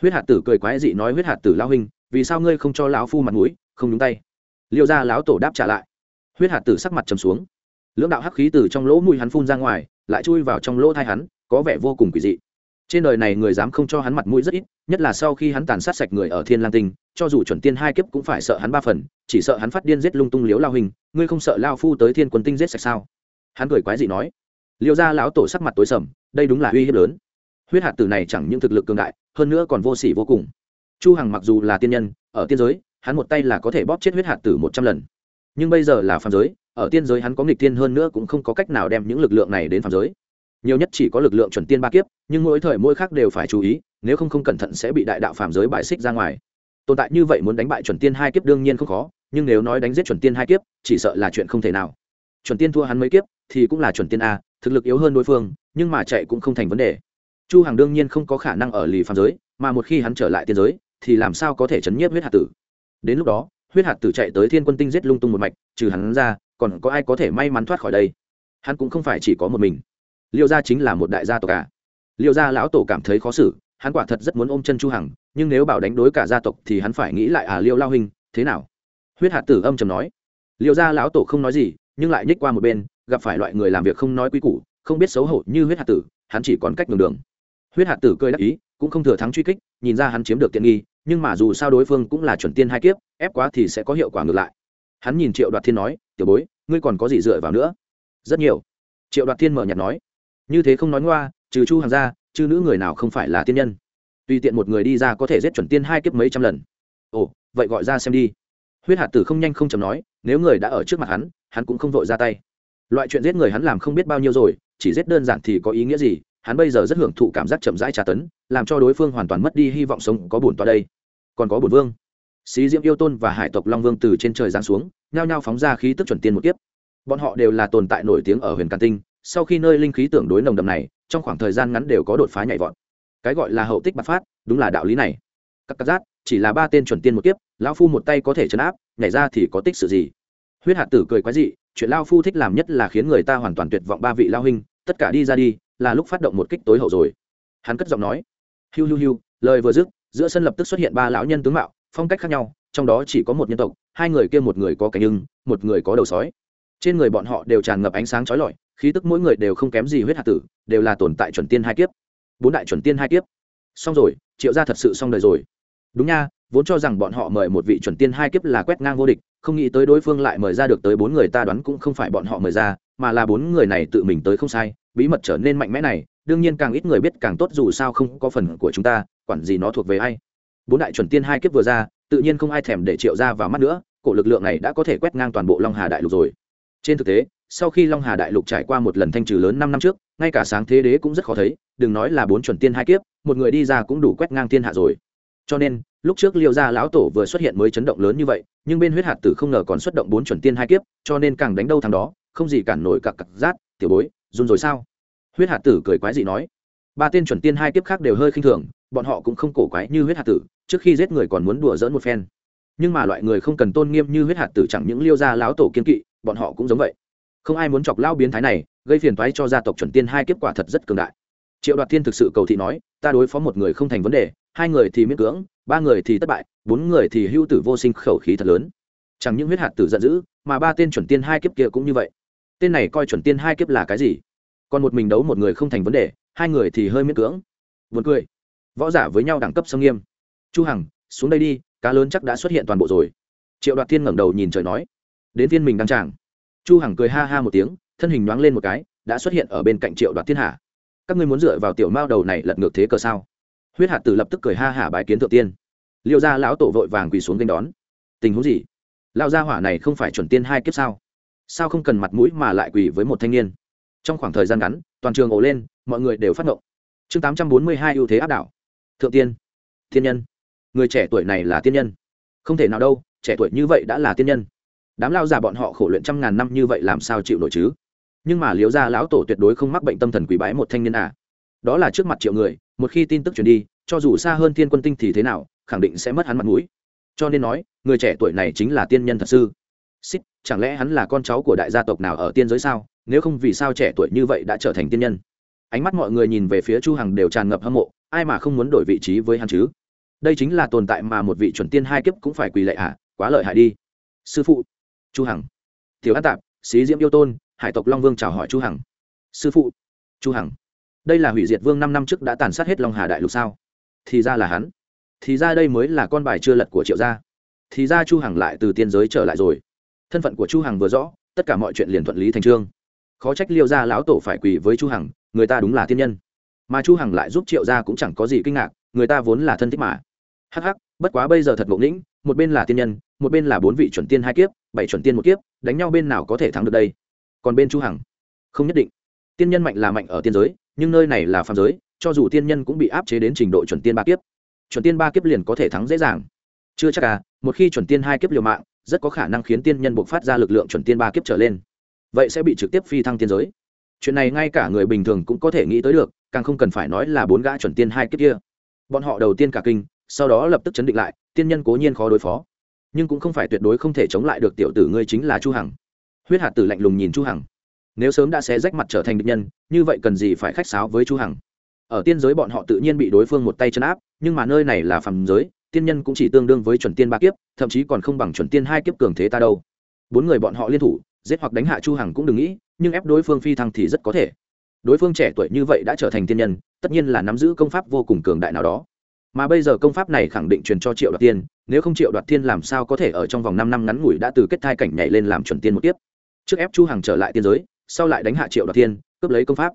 Huyết hạt tử cười quái dị nói, huyết hạt tử lao huynh, vì sao ngươi không cho lão phu mặt mũi, không nhúng tay? Liêu ra lão tổ đáp trả lại. Huyết hạt tử sắc mặt trầm xuống. Lưỡng đạo hắc khí từ trong lỗ mũi hắn phun ra ngoài, lại chui vào trong lỗ thai hắn, có vẻ vô cùng quỷ dị trên đời này người dám không cho hắn mặt mũi rất ít, nhất là sau khi hắn tàn sát sạch người ở thiên lang tinh, cho dù chuẩn tiên hai kiếp cũng phải sợ hắn ba phần, chỉ sợ hắn phát điên giết lung tung liếu lao hình ngươi không sợ lao phu tới thiên quân tinh giết sạch sao? Hắn cười quái dị nói. Liêu ra lão tổ sắc mặt tối sầm, đây đúng là uy hiếp lớn. Huyết hạt tử này chẳng những thực lực cường đại, hơn nữa còn vô sỉ vô cùng. Chu hằng mặc dù là tiên nhân, ở tiên giới, hắn một tay là có thể bóp chết huyết hạt tử một trăm lần. Nhưng bây giờ là phàm giới, ở tiên giới hắn có nghịch tiên hơn nữa cũng không có cách nào đem những lực lượng này đến phàm giới nhiều nhất chỉ có lực lượng chuẩn tiên ba kiếp, nhưng mỗi thời mỗi khác đều phải chú ý, nếu không không cẩn thận sẽ bị đại đạo phàm giới bại xích ra ngoài. Tồn tại như vậy muốn đánh bại chuẩn tiên hai kiếp đương nhiên không khó, nhưng nếu nói đánh giết chuẩn tiên hai kiếp, chỉ sợ là chuyện không thể nào. Chuẩn tiên thua hắn mấy kiếp, thì cũng là chuẩn tiên a, thực lực yếu hơn đối phương, nhưng mà chạy cũng không thành vấn đề. Chu hằng đương nhiên không có khả năng ở lì phàm giới, mà một khi hắn trở lại tiên giới, thì làm sao có thể chấn nhiếp huyết hạt tử? Đến lúc đó, huyết hạt tử chạy tới thiên quân tinh giết lung tung một mạch, trừ hắn ra, còn có ai có thể may mắn thoát khỏi đây? Hắn cũng không phải chỉ có một mình liêu gia chính là một đại gia tộc cả à. liêu gia lão tổ cảm thấy khó xử, hắn quả thật rất muốn ôm chân chu hằng, nhưng nếu bảo đánh đối cả gia tộc thì hắn phải nghĩ lại à liêu lao hình thế nào? Huyết hạt tử âm trầm nói. Liêu gia lão tổ không nói gì, nhưng lại nhích qua một bên, gặp phải loại người làm việc không nói quý củ, không biết xấu hổ như huyết hạt tử, hắn chỉ còn cách đường đường. Huyết hạt tử cười đắc ý, cũng không thừa thắng truy kích, nhìn ra hắn chiếm được tiện nghi, nhưng mà dù sao đối phương cũng là chuẩn tiên hai kiếp, ép quá thì sẽ có hiệu quả ngược lại. Hắn nhìn triệu đoạt thiên nói, tiểu bối, ngươi còn có gì dựa vào nữa? Rất nhiều. Triệu đoạt thiên mở nhạt nói như thế không nói ngoa, trừ chu hàng ra chứ nữ người nào không phải là tiên nhân? Tùy tiện một người đi ra có thể giết chuẩn tiên hai kiếp mấy trăm lần. Ồ, vậy gọi ra xem đi. Huyết hạt tử không nhanh không chầm nói, nếu người đã ở trước mặt hắn hắn cũng không vội ra tay. Loại chuyện giết người hắn làm không biết bao nhiêu rồi, chỉ giết đơn giản thì có ý nghĩa gì? Hắn bây giờ rất hưởng thụ cảm giác chậm rãi tra tấn, làm cho đối phương hoàn toàn mất đi hy vọng sống có bổn toa đây. Còn có bổn vương. Xí diễm yêu tôn và hải tộc long vương từ trên trời giáng xuống, nhao nhao phóng ra khí tức chuẩn tiên một kiếp. Bọn họ đều là tồn tại nổi tiếng ở huyền càn tinh sau khi nơi linh khí tưởng đối nồng đậm này, trong khoảng thời gian ngắn đều có đột phá nhảy vọt. Cái gọi là hậu tích bạc phát, đúng là đạo lý này. Các cắt giác chỉ là ba tên chuẩn tiên một kiếp, lão phu một tay có thể chấn áp, nhảy ra thì có tích sự gì? Huyết hạt tử cười quái dị, chuyện lao phu thích làm nhất là khiến người ta hoàn toàn tuyệt vọng ba vị lao huynh, tất cả đi ra đi, là lúc phát động một kích tối hậu rồi. Hắn cất giọng nói, hiu hiu hiu, lời vừa dứt, giữa sân lập tức xuất hiện ba lão nhân tướng mạo, phong cách khác nhau, trong đó chỉ có một nhân tộc, hai người kia một người có cánh ưng, một người có đầu sói. Trên người bọn họ đều tràn ngập ánh sáng chói lọi khí tức mỗi người đều không kém gì huyết hạt tử, đều là tồn tại chuẩn tiên hai kiếp. Bốn đại chuẩn tiên hai kiếp. Xong rồi, triệu gia thật sự xong đời rồi. Đúng nha, vốn cho rằng bọn họ mời một vị chuẩn tiên hai kiếp là quét ngang vô địch, không nghĩ tới đối phương lại mời ra được tới bốn người ta đoán cũng không phải bọn họ mời ra, mà là bốn người này tự mình tới không sai, bí mật trở nên mạnh mẽ này, đương nhiên càng ít người biết càng tốt dù sao không có phần của chúng ta, quản gì nó thuộc về ai. Bốn đại chuẩn tiên hai kiếp vừa ra, tự nhiên không ai thèm để triệu ra vào mắt nữa, cổ lực lượng này đã có thể quét ngang toàn bộ long hà đại lục rồi. Trên thực tế sau khi long hà đại lục trải qua một lần thanh trừ lớn năm năm trước, ngay cả sáng thế đế cũng rất khó thấy, đừng nói là bốn chuẩn tiên hai kiếp, một người đi ra cũng đủ quét ngang thiên hạ rồi. Cho nên, lúc trước liêu gia lão tổ vừa xuất hiện mới chấn động lớn như vậy, nhưng bên huyết hạt tử không ngờ còn xuất động bốn chuẩn tiên hai kiếp, cho nên càng đánh đâu thằng đó, không gì cản nổi cặc cặc rát, tiểu bối, run rồi sao? Huyết hạt tử cười quái dị nói. Ba tên chuẩn tiên hai kiếp khác đều hơi khinh thường, bọn họ cũng không cổ quái như huyết hạt tử, trước khi giết người còn muốn đùa dỡn một phen. Nhưng mà loại người không cần tôn nghiêm như huyết hạt tử chẳng những liêu gia lão tổ kiên kỵ, bọn họ cũng giống vậy không ai muốn chọc lao biến thái này, gây phiền toái cho gia tộc chuẩn tiên hai kiếp quả thật rất cường đại. Triệu đoạt thiên thực sự cầu thị nói, ta đối phó một người không thành vấn đề, hai người thì miễn cưỡng, ba người thì thất bại, bốn người thì hưu tử vô sinh khẩu khí thật lớn. Chẳng những huyết hạt tử giận dữ, mà ba tên chuẩn tiên hai kiếp kia cũng như vậy. Tên này coi chuẩn tiên hai kiếp là cái gì? Còn một mình đấu một người không thành vấn đề, hai người thì hơi miễn cưỡng. Vượt cười. Võ giả với nhau đẳng cấp sông nghiêm. Chu hằng, xuống đây đi, cá lớn chắc đã xuất hiện toàn bộ rồi. Triệu đoạt thiên ngẩng đầu nhìn trời nói. Đến tiên mình đang tràng chu hằng cười ha ha một tiếng, thân hình nhoáng lên một cái, đã xuất hiện ở bên cạnh triệu đoạt thiên hạ các ngươi muốn dựa vào tiểu mao đầu này lật ngược thế cờ sao? Huyết hạt tử lập tức cười ha hả bái kiến thượng tiên. Liệu ra lão tổ vội vàng quỳ xuống kênh đón. Tình huống gì? Lão gia hỏa này không phải chuẩn tiên hai kiếp sao? Sao không cần mặt mũi mà lại quỳ với một thanh niên? Trong khoảng thời gian ngắn, toàn trường ổ lên, mọi người đều phát ngộng. Chương tám trăm bốn mươi hai ưu thế áp đảo. Thượng tiên. Thiên nhân. Người trẻ tuổi này là tiên nhân. Không thể nào đâu, trẻ tuổi như vậy đã là tiên nhân đám lao già bọn họ khổ luyện trăm ngàn năm như vậy làm sao chịu nổi chứ? Nhưng mà liếu gia lão tổ tuyệt đối không mắc bệnh tâm thần quỷ bái một thanh niên à. Đó là trước mặt triệu người, một khi tin tức truyền đi, cho dù xa hơn thiên quân tinh thì thế nào, khẳng định sẽ mất hắn mặt mũi. Cho nên nói, người trẻ tuổi này chính là tiên nhân thật sư. Xích, chẳng lẽ hắn là con cháu của đại gia tộc nào ở tiên giới sao? Nếu không vì sao trẻ tuổi như vậy đã trở thành tiên nhân? Ánh mắt mọi người nhìn về phía chu hằng đều tràn ngập hâm mộ, ai mà không muốn đổi vị trí với hắn chứ? Đây chính là tồn tại mà một vị chuẩn tiên hai kiếp cũng phải quỳ lệ à? quá lợi hại đi. Sư phụ chu hằng. Tiểu an tạp, xí diễm yêu tôn, hải tộc long vương chào hỏi chu hằng. Sư phụ. Chu hằng. Đây là hủy diệt vương năm năm trước đã tàn sát hết long hà đại lục sao? Thì ra là hắn. Thì ra đây mới là con bài chưa lật của triệu gia. Thì ra chu hằng lại từ tiên giới trở lại rồi. Thân phận của chu hằng vừa rõ, tất cả mọi chuyện liền thuận lý thành trương. Khó trách liêu gia lão tổ phải quỳ với chu hằng, người ta đúng là tiên nhân. Mà chu hằng lại giúp triệu gia cũng chẳng có gì kinh ngạc, người ta vốn là thân thích mà. Hắc hắc, bất quá bây giờ thật ngộ nghĩnh, một bên là tiên nhân, một bên là bốn vị chuẩn tiên hai kiếp bảy chuẩn tiên một kiếp, đánh nhau bên nào có thể thắng được đây? Còn bên chu hằng? Không nhất định. Tiên nhân mạnh là mạnh ở tiên giới, nhưng nơi này là phàm giới, cho dù tiên nhân cũng bị áp chế đến trình độ chuẩn tiên ba kiếp. Chuẩn tiên ba kiếp liền có thể thắng dễ dàng. Chưa chắc à một khi chuẩn tiên hai kiếp liều mạng, rất có khả năng khiến tiên nhân buộc phát ra lực lượng chuẩn tiên ba kiếp trở lên. Vậy sẽ bị trực tiếp phi thăng tiên giới. Chuyện này ngay cả người bình thường cũng có thể nghĩ tới được, càng không cần phải nói là bốn gã chuẩn tiên hai kiếp kia. Bọn họ đầu tiên cả kinh, sau đó lập tức chấn định lại, tiên nhân cố nhiên khó đối phó nhưng cũng không phải tuyệt đối không thể chống lại được tiểu tử ngươi chính là chu hằng. Huyết hạt tử lạnh lùng nhìn chu hằng. Nếu sớm đã xé rách mặt trở thành địch nhân, như vậy cần gì phải khách sáo với chu hằng? Ở tiên giới bọn họ tự nhiên bị đối phương một tay chân áp, nhưng mà nơi này là phàm giới, tiên nhân cũng chỉ tương đương với chuẩn tiên ba kiếp, thậm chí còn không bằng chuẩn tiên hai kiếp cường thế ta đâu. Bốn người bọn họ liên thủ, giết hoặc đánh hạ chu hằng cũng đừng nghĩ, nhưng ép đối phương phi thăng thì rất có thể. Đối phương trẻ tuổi như vậy đã trở thành tiên nhân, tất nhiên là nắm giữ công pháp vô cùng cường đại nào đó mà bây giờ công pháp này khẳng định truyền cho triệu đoạt tiên nếu không triệu đoạt tiên làm sao có thể ở trong vòng năm năm ngắn ngủi đã từ kết thai cảnh nhảy lên làm chuẩn tiên một tiếp trước ép chu hằng trở lại tiên giới, sau lại đánh hạ triệu đoạt tiên cướp lấy công pháp.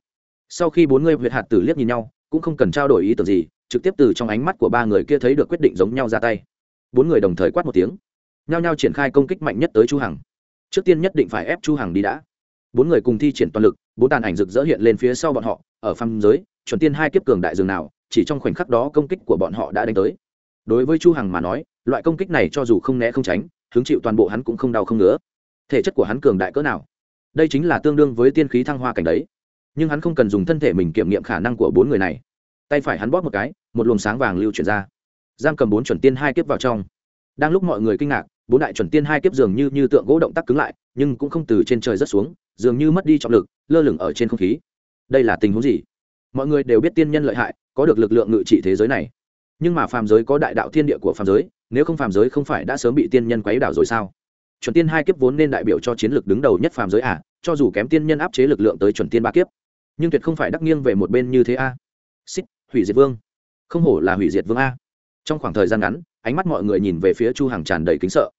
Sau khi bốn người huyệt hạt tử liếc nhìn nhau, cũng không cần trao đổi ý tưởng gì, trực tiếp từ trong ánh mắt của ba người kia thấy được quyết định giống nhau ra tay. Bốn người đồng thời quát một tiếng, nhao nhao triển khai công kích mạnh nhất tới chu hằng. Trước tiên nhất định phải ép chu hằng đi đã. Bốn người cùng thi triển toàn lực, bốn tàn ảnh rực rỡ hiện lên phía sau bọn họ, ở phàm giới, chuẩn tiên hai kiếp cường đại dường nào chỉ trong khoảnh khắc đó công kích của bọn họ đã đánh tới. Đối với chu hằng mà nói, loại công kích này cho dù không né không tránh, hứng chịu toàn bộ hắn cũng không đau không ngứa. Thể chất của hắn cường đại cỡ nào? Đây chính là tương đương với tiên khí thăng hoa cảnh đấy. Nhưng hắn không cần dùng thân thể mình kiểm nghiệm khả năng của bốn người này. Tay phải hắn bóp một cái, một luồng sáng vàng lưu chuyển ra. Giam cầm bốn chuẩn tiên hai kiếp vào trong. Đang lúc mọi người kinh ngạc, bốn đại chuẩn tiên hai kiếp dường như như tượng gỗ động tác cứng lại, nhưng cũng không từ trên trời rất xuống, dường như mất đi trọng lực, lơ lửng ở trên không khí. Đây là tình huống gì? Mọi người đều biết tiên nhân lợi hại, có được lực lượng ngự trị thế giới này. Nhưng mà phàm giới có đại đạo thiên địa của phàm giới, nếu không phàm giới không phải đã sớm bị tiên nhân quấy đảo rồi sao? Chuẩn tiên hai kiếp vốn nên đại biểu cho chiến lược đứng đầu nhất phàm giới à cho dù kém tiên nhân áp chế lực lượng tới chuẩn tiên ba kiếp. Nhưng tuyệt không phải đắc nghiêng về một bên như thế a. Xích, hủy diệt vương. Không hổ là hủy diệt vương a. Trong khoảng thời gian ngắn, ánh mắt mọi người nhìn về phía chu hàng tràn đầy kính sợ.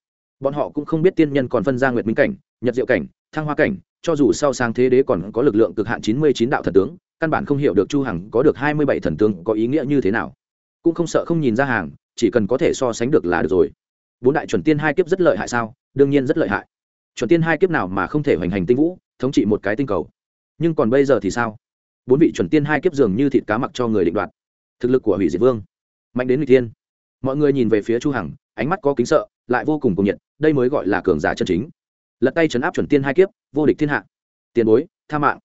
Bọn họ cũng không biết tiên nhân còn phân ra nguyệt minh cảnh, nhật diệu cảnh, thăng hoa cảnh, cho dù sau sang thế đế còn có lực lượng cực hạn chín mươi chín đạo thần tướng căn bản không hiểu được chu hằng có được hai mươi bảy thần tướng có ý nghĩa như thế nào. Cũng không sợ không nhìn ra hàng, chỉ cần có thể so sánh được là được rồi. Bốn đại chuẩn tiên hai kiếp rất lợi hại sao? Đương nhiên rất lợi hại. Chuẩn tiên hai kiếp nào mà không thể hoành hành tinh vũ, thống trị một cái tinh cầu. Nhưng còn bây giờ thì sao? Bốn vị chuẩn tiên hai kiếp dường như thịt cá mặc cho người định đoạt. Thực lực của hủy diệt vương, mạnh đến người tiên mọi người nhìn về phía chu hằng, ánh mắt có kính sợ, lại vô cùng cùng nhiệt, đây mới gọi là cường giả chân chính. Lật tay chấn áp chuẩn tiên hai kiếp, vô địch thiên hạ. Tiền bối, tha mạng.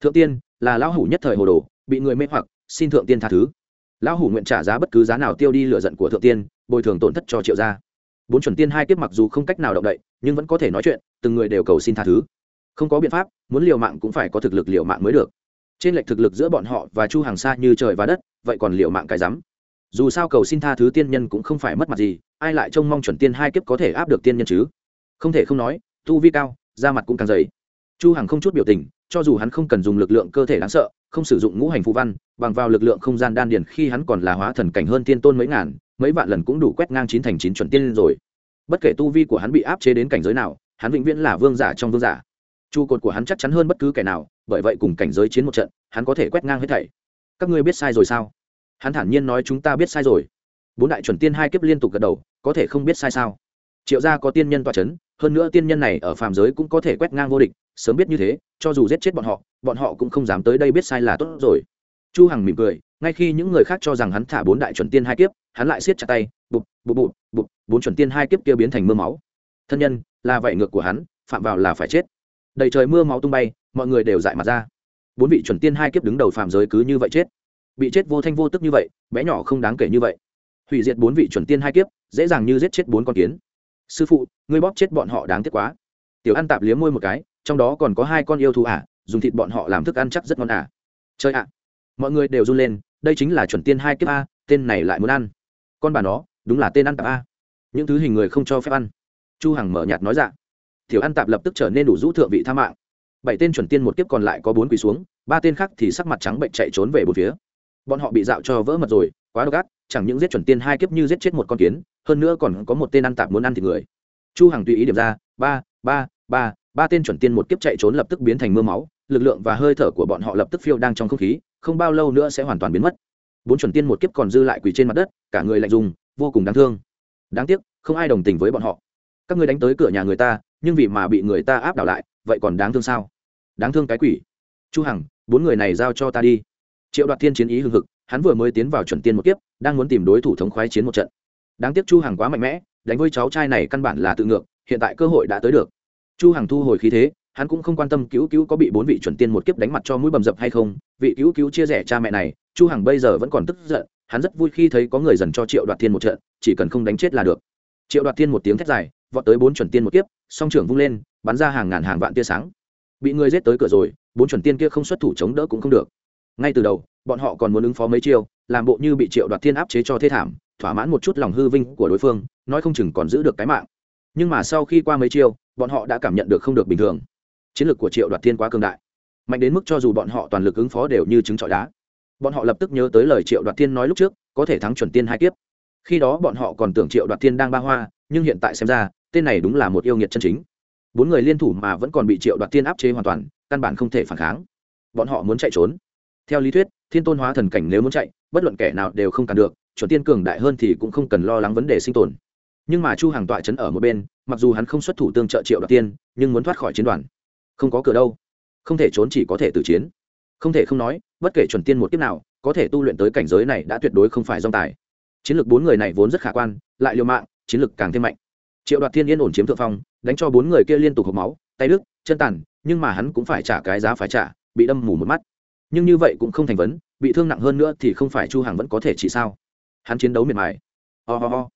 Thượng tiên là lão hủ nhất thời hồ đồ, bị người mê hoặc, xin thượng tiên tha thứ. Lão hủ nguyện trả giá bất cứ giá nào tiêu đi lửa giận của thượng tiên, bồi thường tổn thất cho triệu gia. Bốn chuẩn tiên hai kiếp mặc dù không cách nào động đậy, nhưng vẫn có thể nói chuyện, từng người đều cầu xin tha thứ. Không có biện pháp, muốn liều mạng cũng phải có thực lực liều mạng mới được. Trên lệch thực lực giữa bọn họ và chu hàng xa như trời và đất, vậy còn liều mạng cái rắm? Dù sao cầu xin tha thứ tiên nhân cũng không phải mất mặt gì, ai lại trông mong chuẩn tiên hai kiếp có thể áp được tiên nhân chứ? Không thể không nói, tu vi cao, da mặt cũng càng dày. Chu hằng không chút biểu tình cho dù hắn không cần dùng lực lượng cơ thể đáng sợ, không sử dụng ngũ hành phù văn, bằng vào lực lượng không gian đan điền khi hắn còn là hóa thần cảnh hơn tiên tôn mấy ngàn, mấy vạn lần cũng đủ quét ngang chín thành chín chuẩn tiên rồi. Bất kể tu vi của hắn bị áp chế đến cảnh giới nào, hắn vĩnh viễn là vương giả trong vương giả. Trụ cột của hắn chắc chắn hơn bất cứ kẻ nào, bởi vậy cùng cảnh giới chiến một trận, hắn có thể quét ngang hết thảy. Các ngươi biết sai rồi sao? Hắn thản nhiên nói chúng ta biết sai rồi. Bốn đại chuẩn tiên hai kiếp liên tục gật đầu, có thể không biết sai sao? Triệu gia có tiên nhân tọa c h ấ n hơn nữa tiên nhân này ở phàm giới cũng có thể quét ngang vô địch, sớm biết như thế, cho dù giết chết bọn họ bọn họ cũng không dám tới đây biết sai là tốt rồi. Chu hằng mỉm cười, ngay khi những người khác cho rằng hắn thả bốn đại chuẩn tiên hai kiếp, hắn lại siết chặt tay, bụp bụp bụp bụp, bốn chuẩn tiên hai kiếp kia biến thành mưa máu. Thân nhân, là vậy ngược của hắn, phạm vào là phải chết. Đầy trời mưa máu tung bay, mọi người đều dại mặt ra. Bốn vị chuẩn tiên hai kiếp đứng đầu phàm giới cứ như vậy chết. Bị chết vô thanh vô tức như vậy, bé nhỏ không đáng kể như vậy. Hủy diệt bốn vị chuẩn tiên hai kiếp, dễ dàng như giết chết bốn con kiến sư phụ ngươi bóp chết bọn họ đáng tiếc quá. Tiểu ăn tạp liếm môi một cái trong đó còn có hai con yêu thú ả à, dùng thịt bọn họ làm thức ăn chắc rất ngon ả à. chơi ạ mọi người đều run lên đây chính là chuẩn tiên hai kiếp a tên này lại muốn ăn. Con bà nó đúng là tên ăn tạp a. Những thứ hình người không cho phép ăn. Chu hằng mở nhạt nói dạ. Tiểu ăn tạp lập tức trở nên đủ rũ thượng vị tha mạng. Bảy tên chuẩn tiên một kiếp còn lại có bốn quỳ xuống ba tên khác thì sắc mặt trắng bệnh chạy trốn về bốn phía. Bọn họ bị dạo cho vỡ mật rồi quá độc ác, chẳng những giết chuẩn tiên hai kiếp như giết chết một con kiến, hơn nữa còn có một tên ăn tạp muốn ăn thịt người. Chu hằng tùy ý điểm ra, ba ba ba ba tên chuẩn tiên một kiếp chạy trốn lập tức biến thành mưa máu, lực lượng và hơi thở của bọn họ lập tức phiêu đang trong không khí, không bao lâu nữa sẽ hoàn toàn biến mất. Bốn chuẩn tiên một kiếp còn dư lại quỳ trên mặt đất, cả người lạnh dùng vô cùng đáng thương. Đáng tiếc, không ai đồng tình với bọn họ. Các ngươi đánh tới cửa nhà người ta, nhưng vì mà bị người ta áp đảo lại, vậy còn đáng thương sao? Đáng thương cái quỷ. Chu hằng, bốn người này giao cho ta đi. Triệu đoạt thiên chiến ý hưng hực hắn vừa mới tiến vào chuẩn tiên một kiếp, đang muốn tìm đối thủ thống khoái chiến một trận. Đáng tiếc chu hằng quá mạnh mẽ, đánh với cháu trai này căn bản là tự ngược, hiện tại cơ hội đã tới được. Chu hằng thu hồi khí thế, hắn cũng không quan tâm cứu cứu có bị bốn vị chuẩn tiên một kiếp đánh mặt cho mũi bầm dập hay không, vị cứu cứu chia rẽ cha mẹ này, chu hằng bây giờ vẫn còn tức giận, hắn rất vui khi thấy có người dần cho triệu đoạt thiên một trận, chỉ cần không đánh chết là được. Triệu đoạt thiên một tiếng thét dài, vọt tới bốn chuẩn tiên một kiếp, song trưởng vung lên, bắn ra hàng ngàn hàng vạn tia sáng. Bị người giết tới cửa rồi, bốn chuẩn tiên kia không xuất thủ chống đỡ cũng không được ngay từ đầu, bọn họ còn muốn ứng phó mấy chiêu, làm bộ như bị triệu đoạt thiên áp chế cho thế thảm, thỏa mãn một chút lòng hư vinh của đối phương, nói không chừng còn giữ được cái mạng. Nhưng mà sau khi qua mấy chiêu, bọn họ đã cảm nhận được không được bình thường. Chiến lược của triệu đoạt thiên quá cường đại. Mạnh đến mức cho dù bọn họ toàn lực ứng phó đều như trứng trọi đá. Bọn họ lập tức nhớ tới lời triệu đoạt thiên nói lúc trước, có thể thắng chuẩn tiên hai kiếp. Khi đó bọn họ còn tưởng triệu đoạt thiên đang ba hoa, nhưng hiện tại xem ra, tên này đúng là một yêu nghiệt chân chính. Bốn người liên thủ mà vẫn còn bị triệu đoạt thiên áp chế hoàn toàn, căn bản không thể phản kháng. Bọn họ muốn chạy trốn theo lý thuyết, thiên tôn hóa thần cảnh nếu muốn chạy, bất luận kẻ nào đều không cản được, chuẩn tiên cường đại hơn thì cũng không cần lo lắng vấn đề sinh tồn. Nhưng mà chu hàng tọa chấn ở một bên, mặc dù hắn không xuất thủ tương trợ triệu đoạt tiên, nhưng muốn thoát khỏi chiến đoàn. Không có cửa đâu. Không thể trốn chỉ có thể tự chiến. Không thể không nói, bất kể chuẩn tiên một kiếp nào, có thể tu luyện tới cảnh giới này đã tuyệt đối không phải dòng tài. Chiến lược bốn người này vốn rất khả quan, lại liều mạng, chiến lược càng thêm mạnh. Triệu đoạt thiên yên ổn chiếm thượng phong, đánh cho bốn người kia liên tục hộp máu, tay đứt, chân tàn, nhưng mà hắn cũng phải trả cái giá phải trả, bị đâm mù một mắt nhưng như vậy cũng không thành vấn, bị thương nặng hơn nữa thì không phải chu hàng vẫn có thể chỉ sao? Hắn chiến đấu miệt mài. Ho、oh ho ho.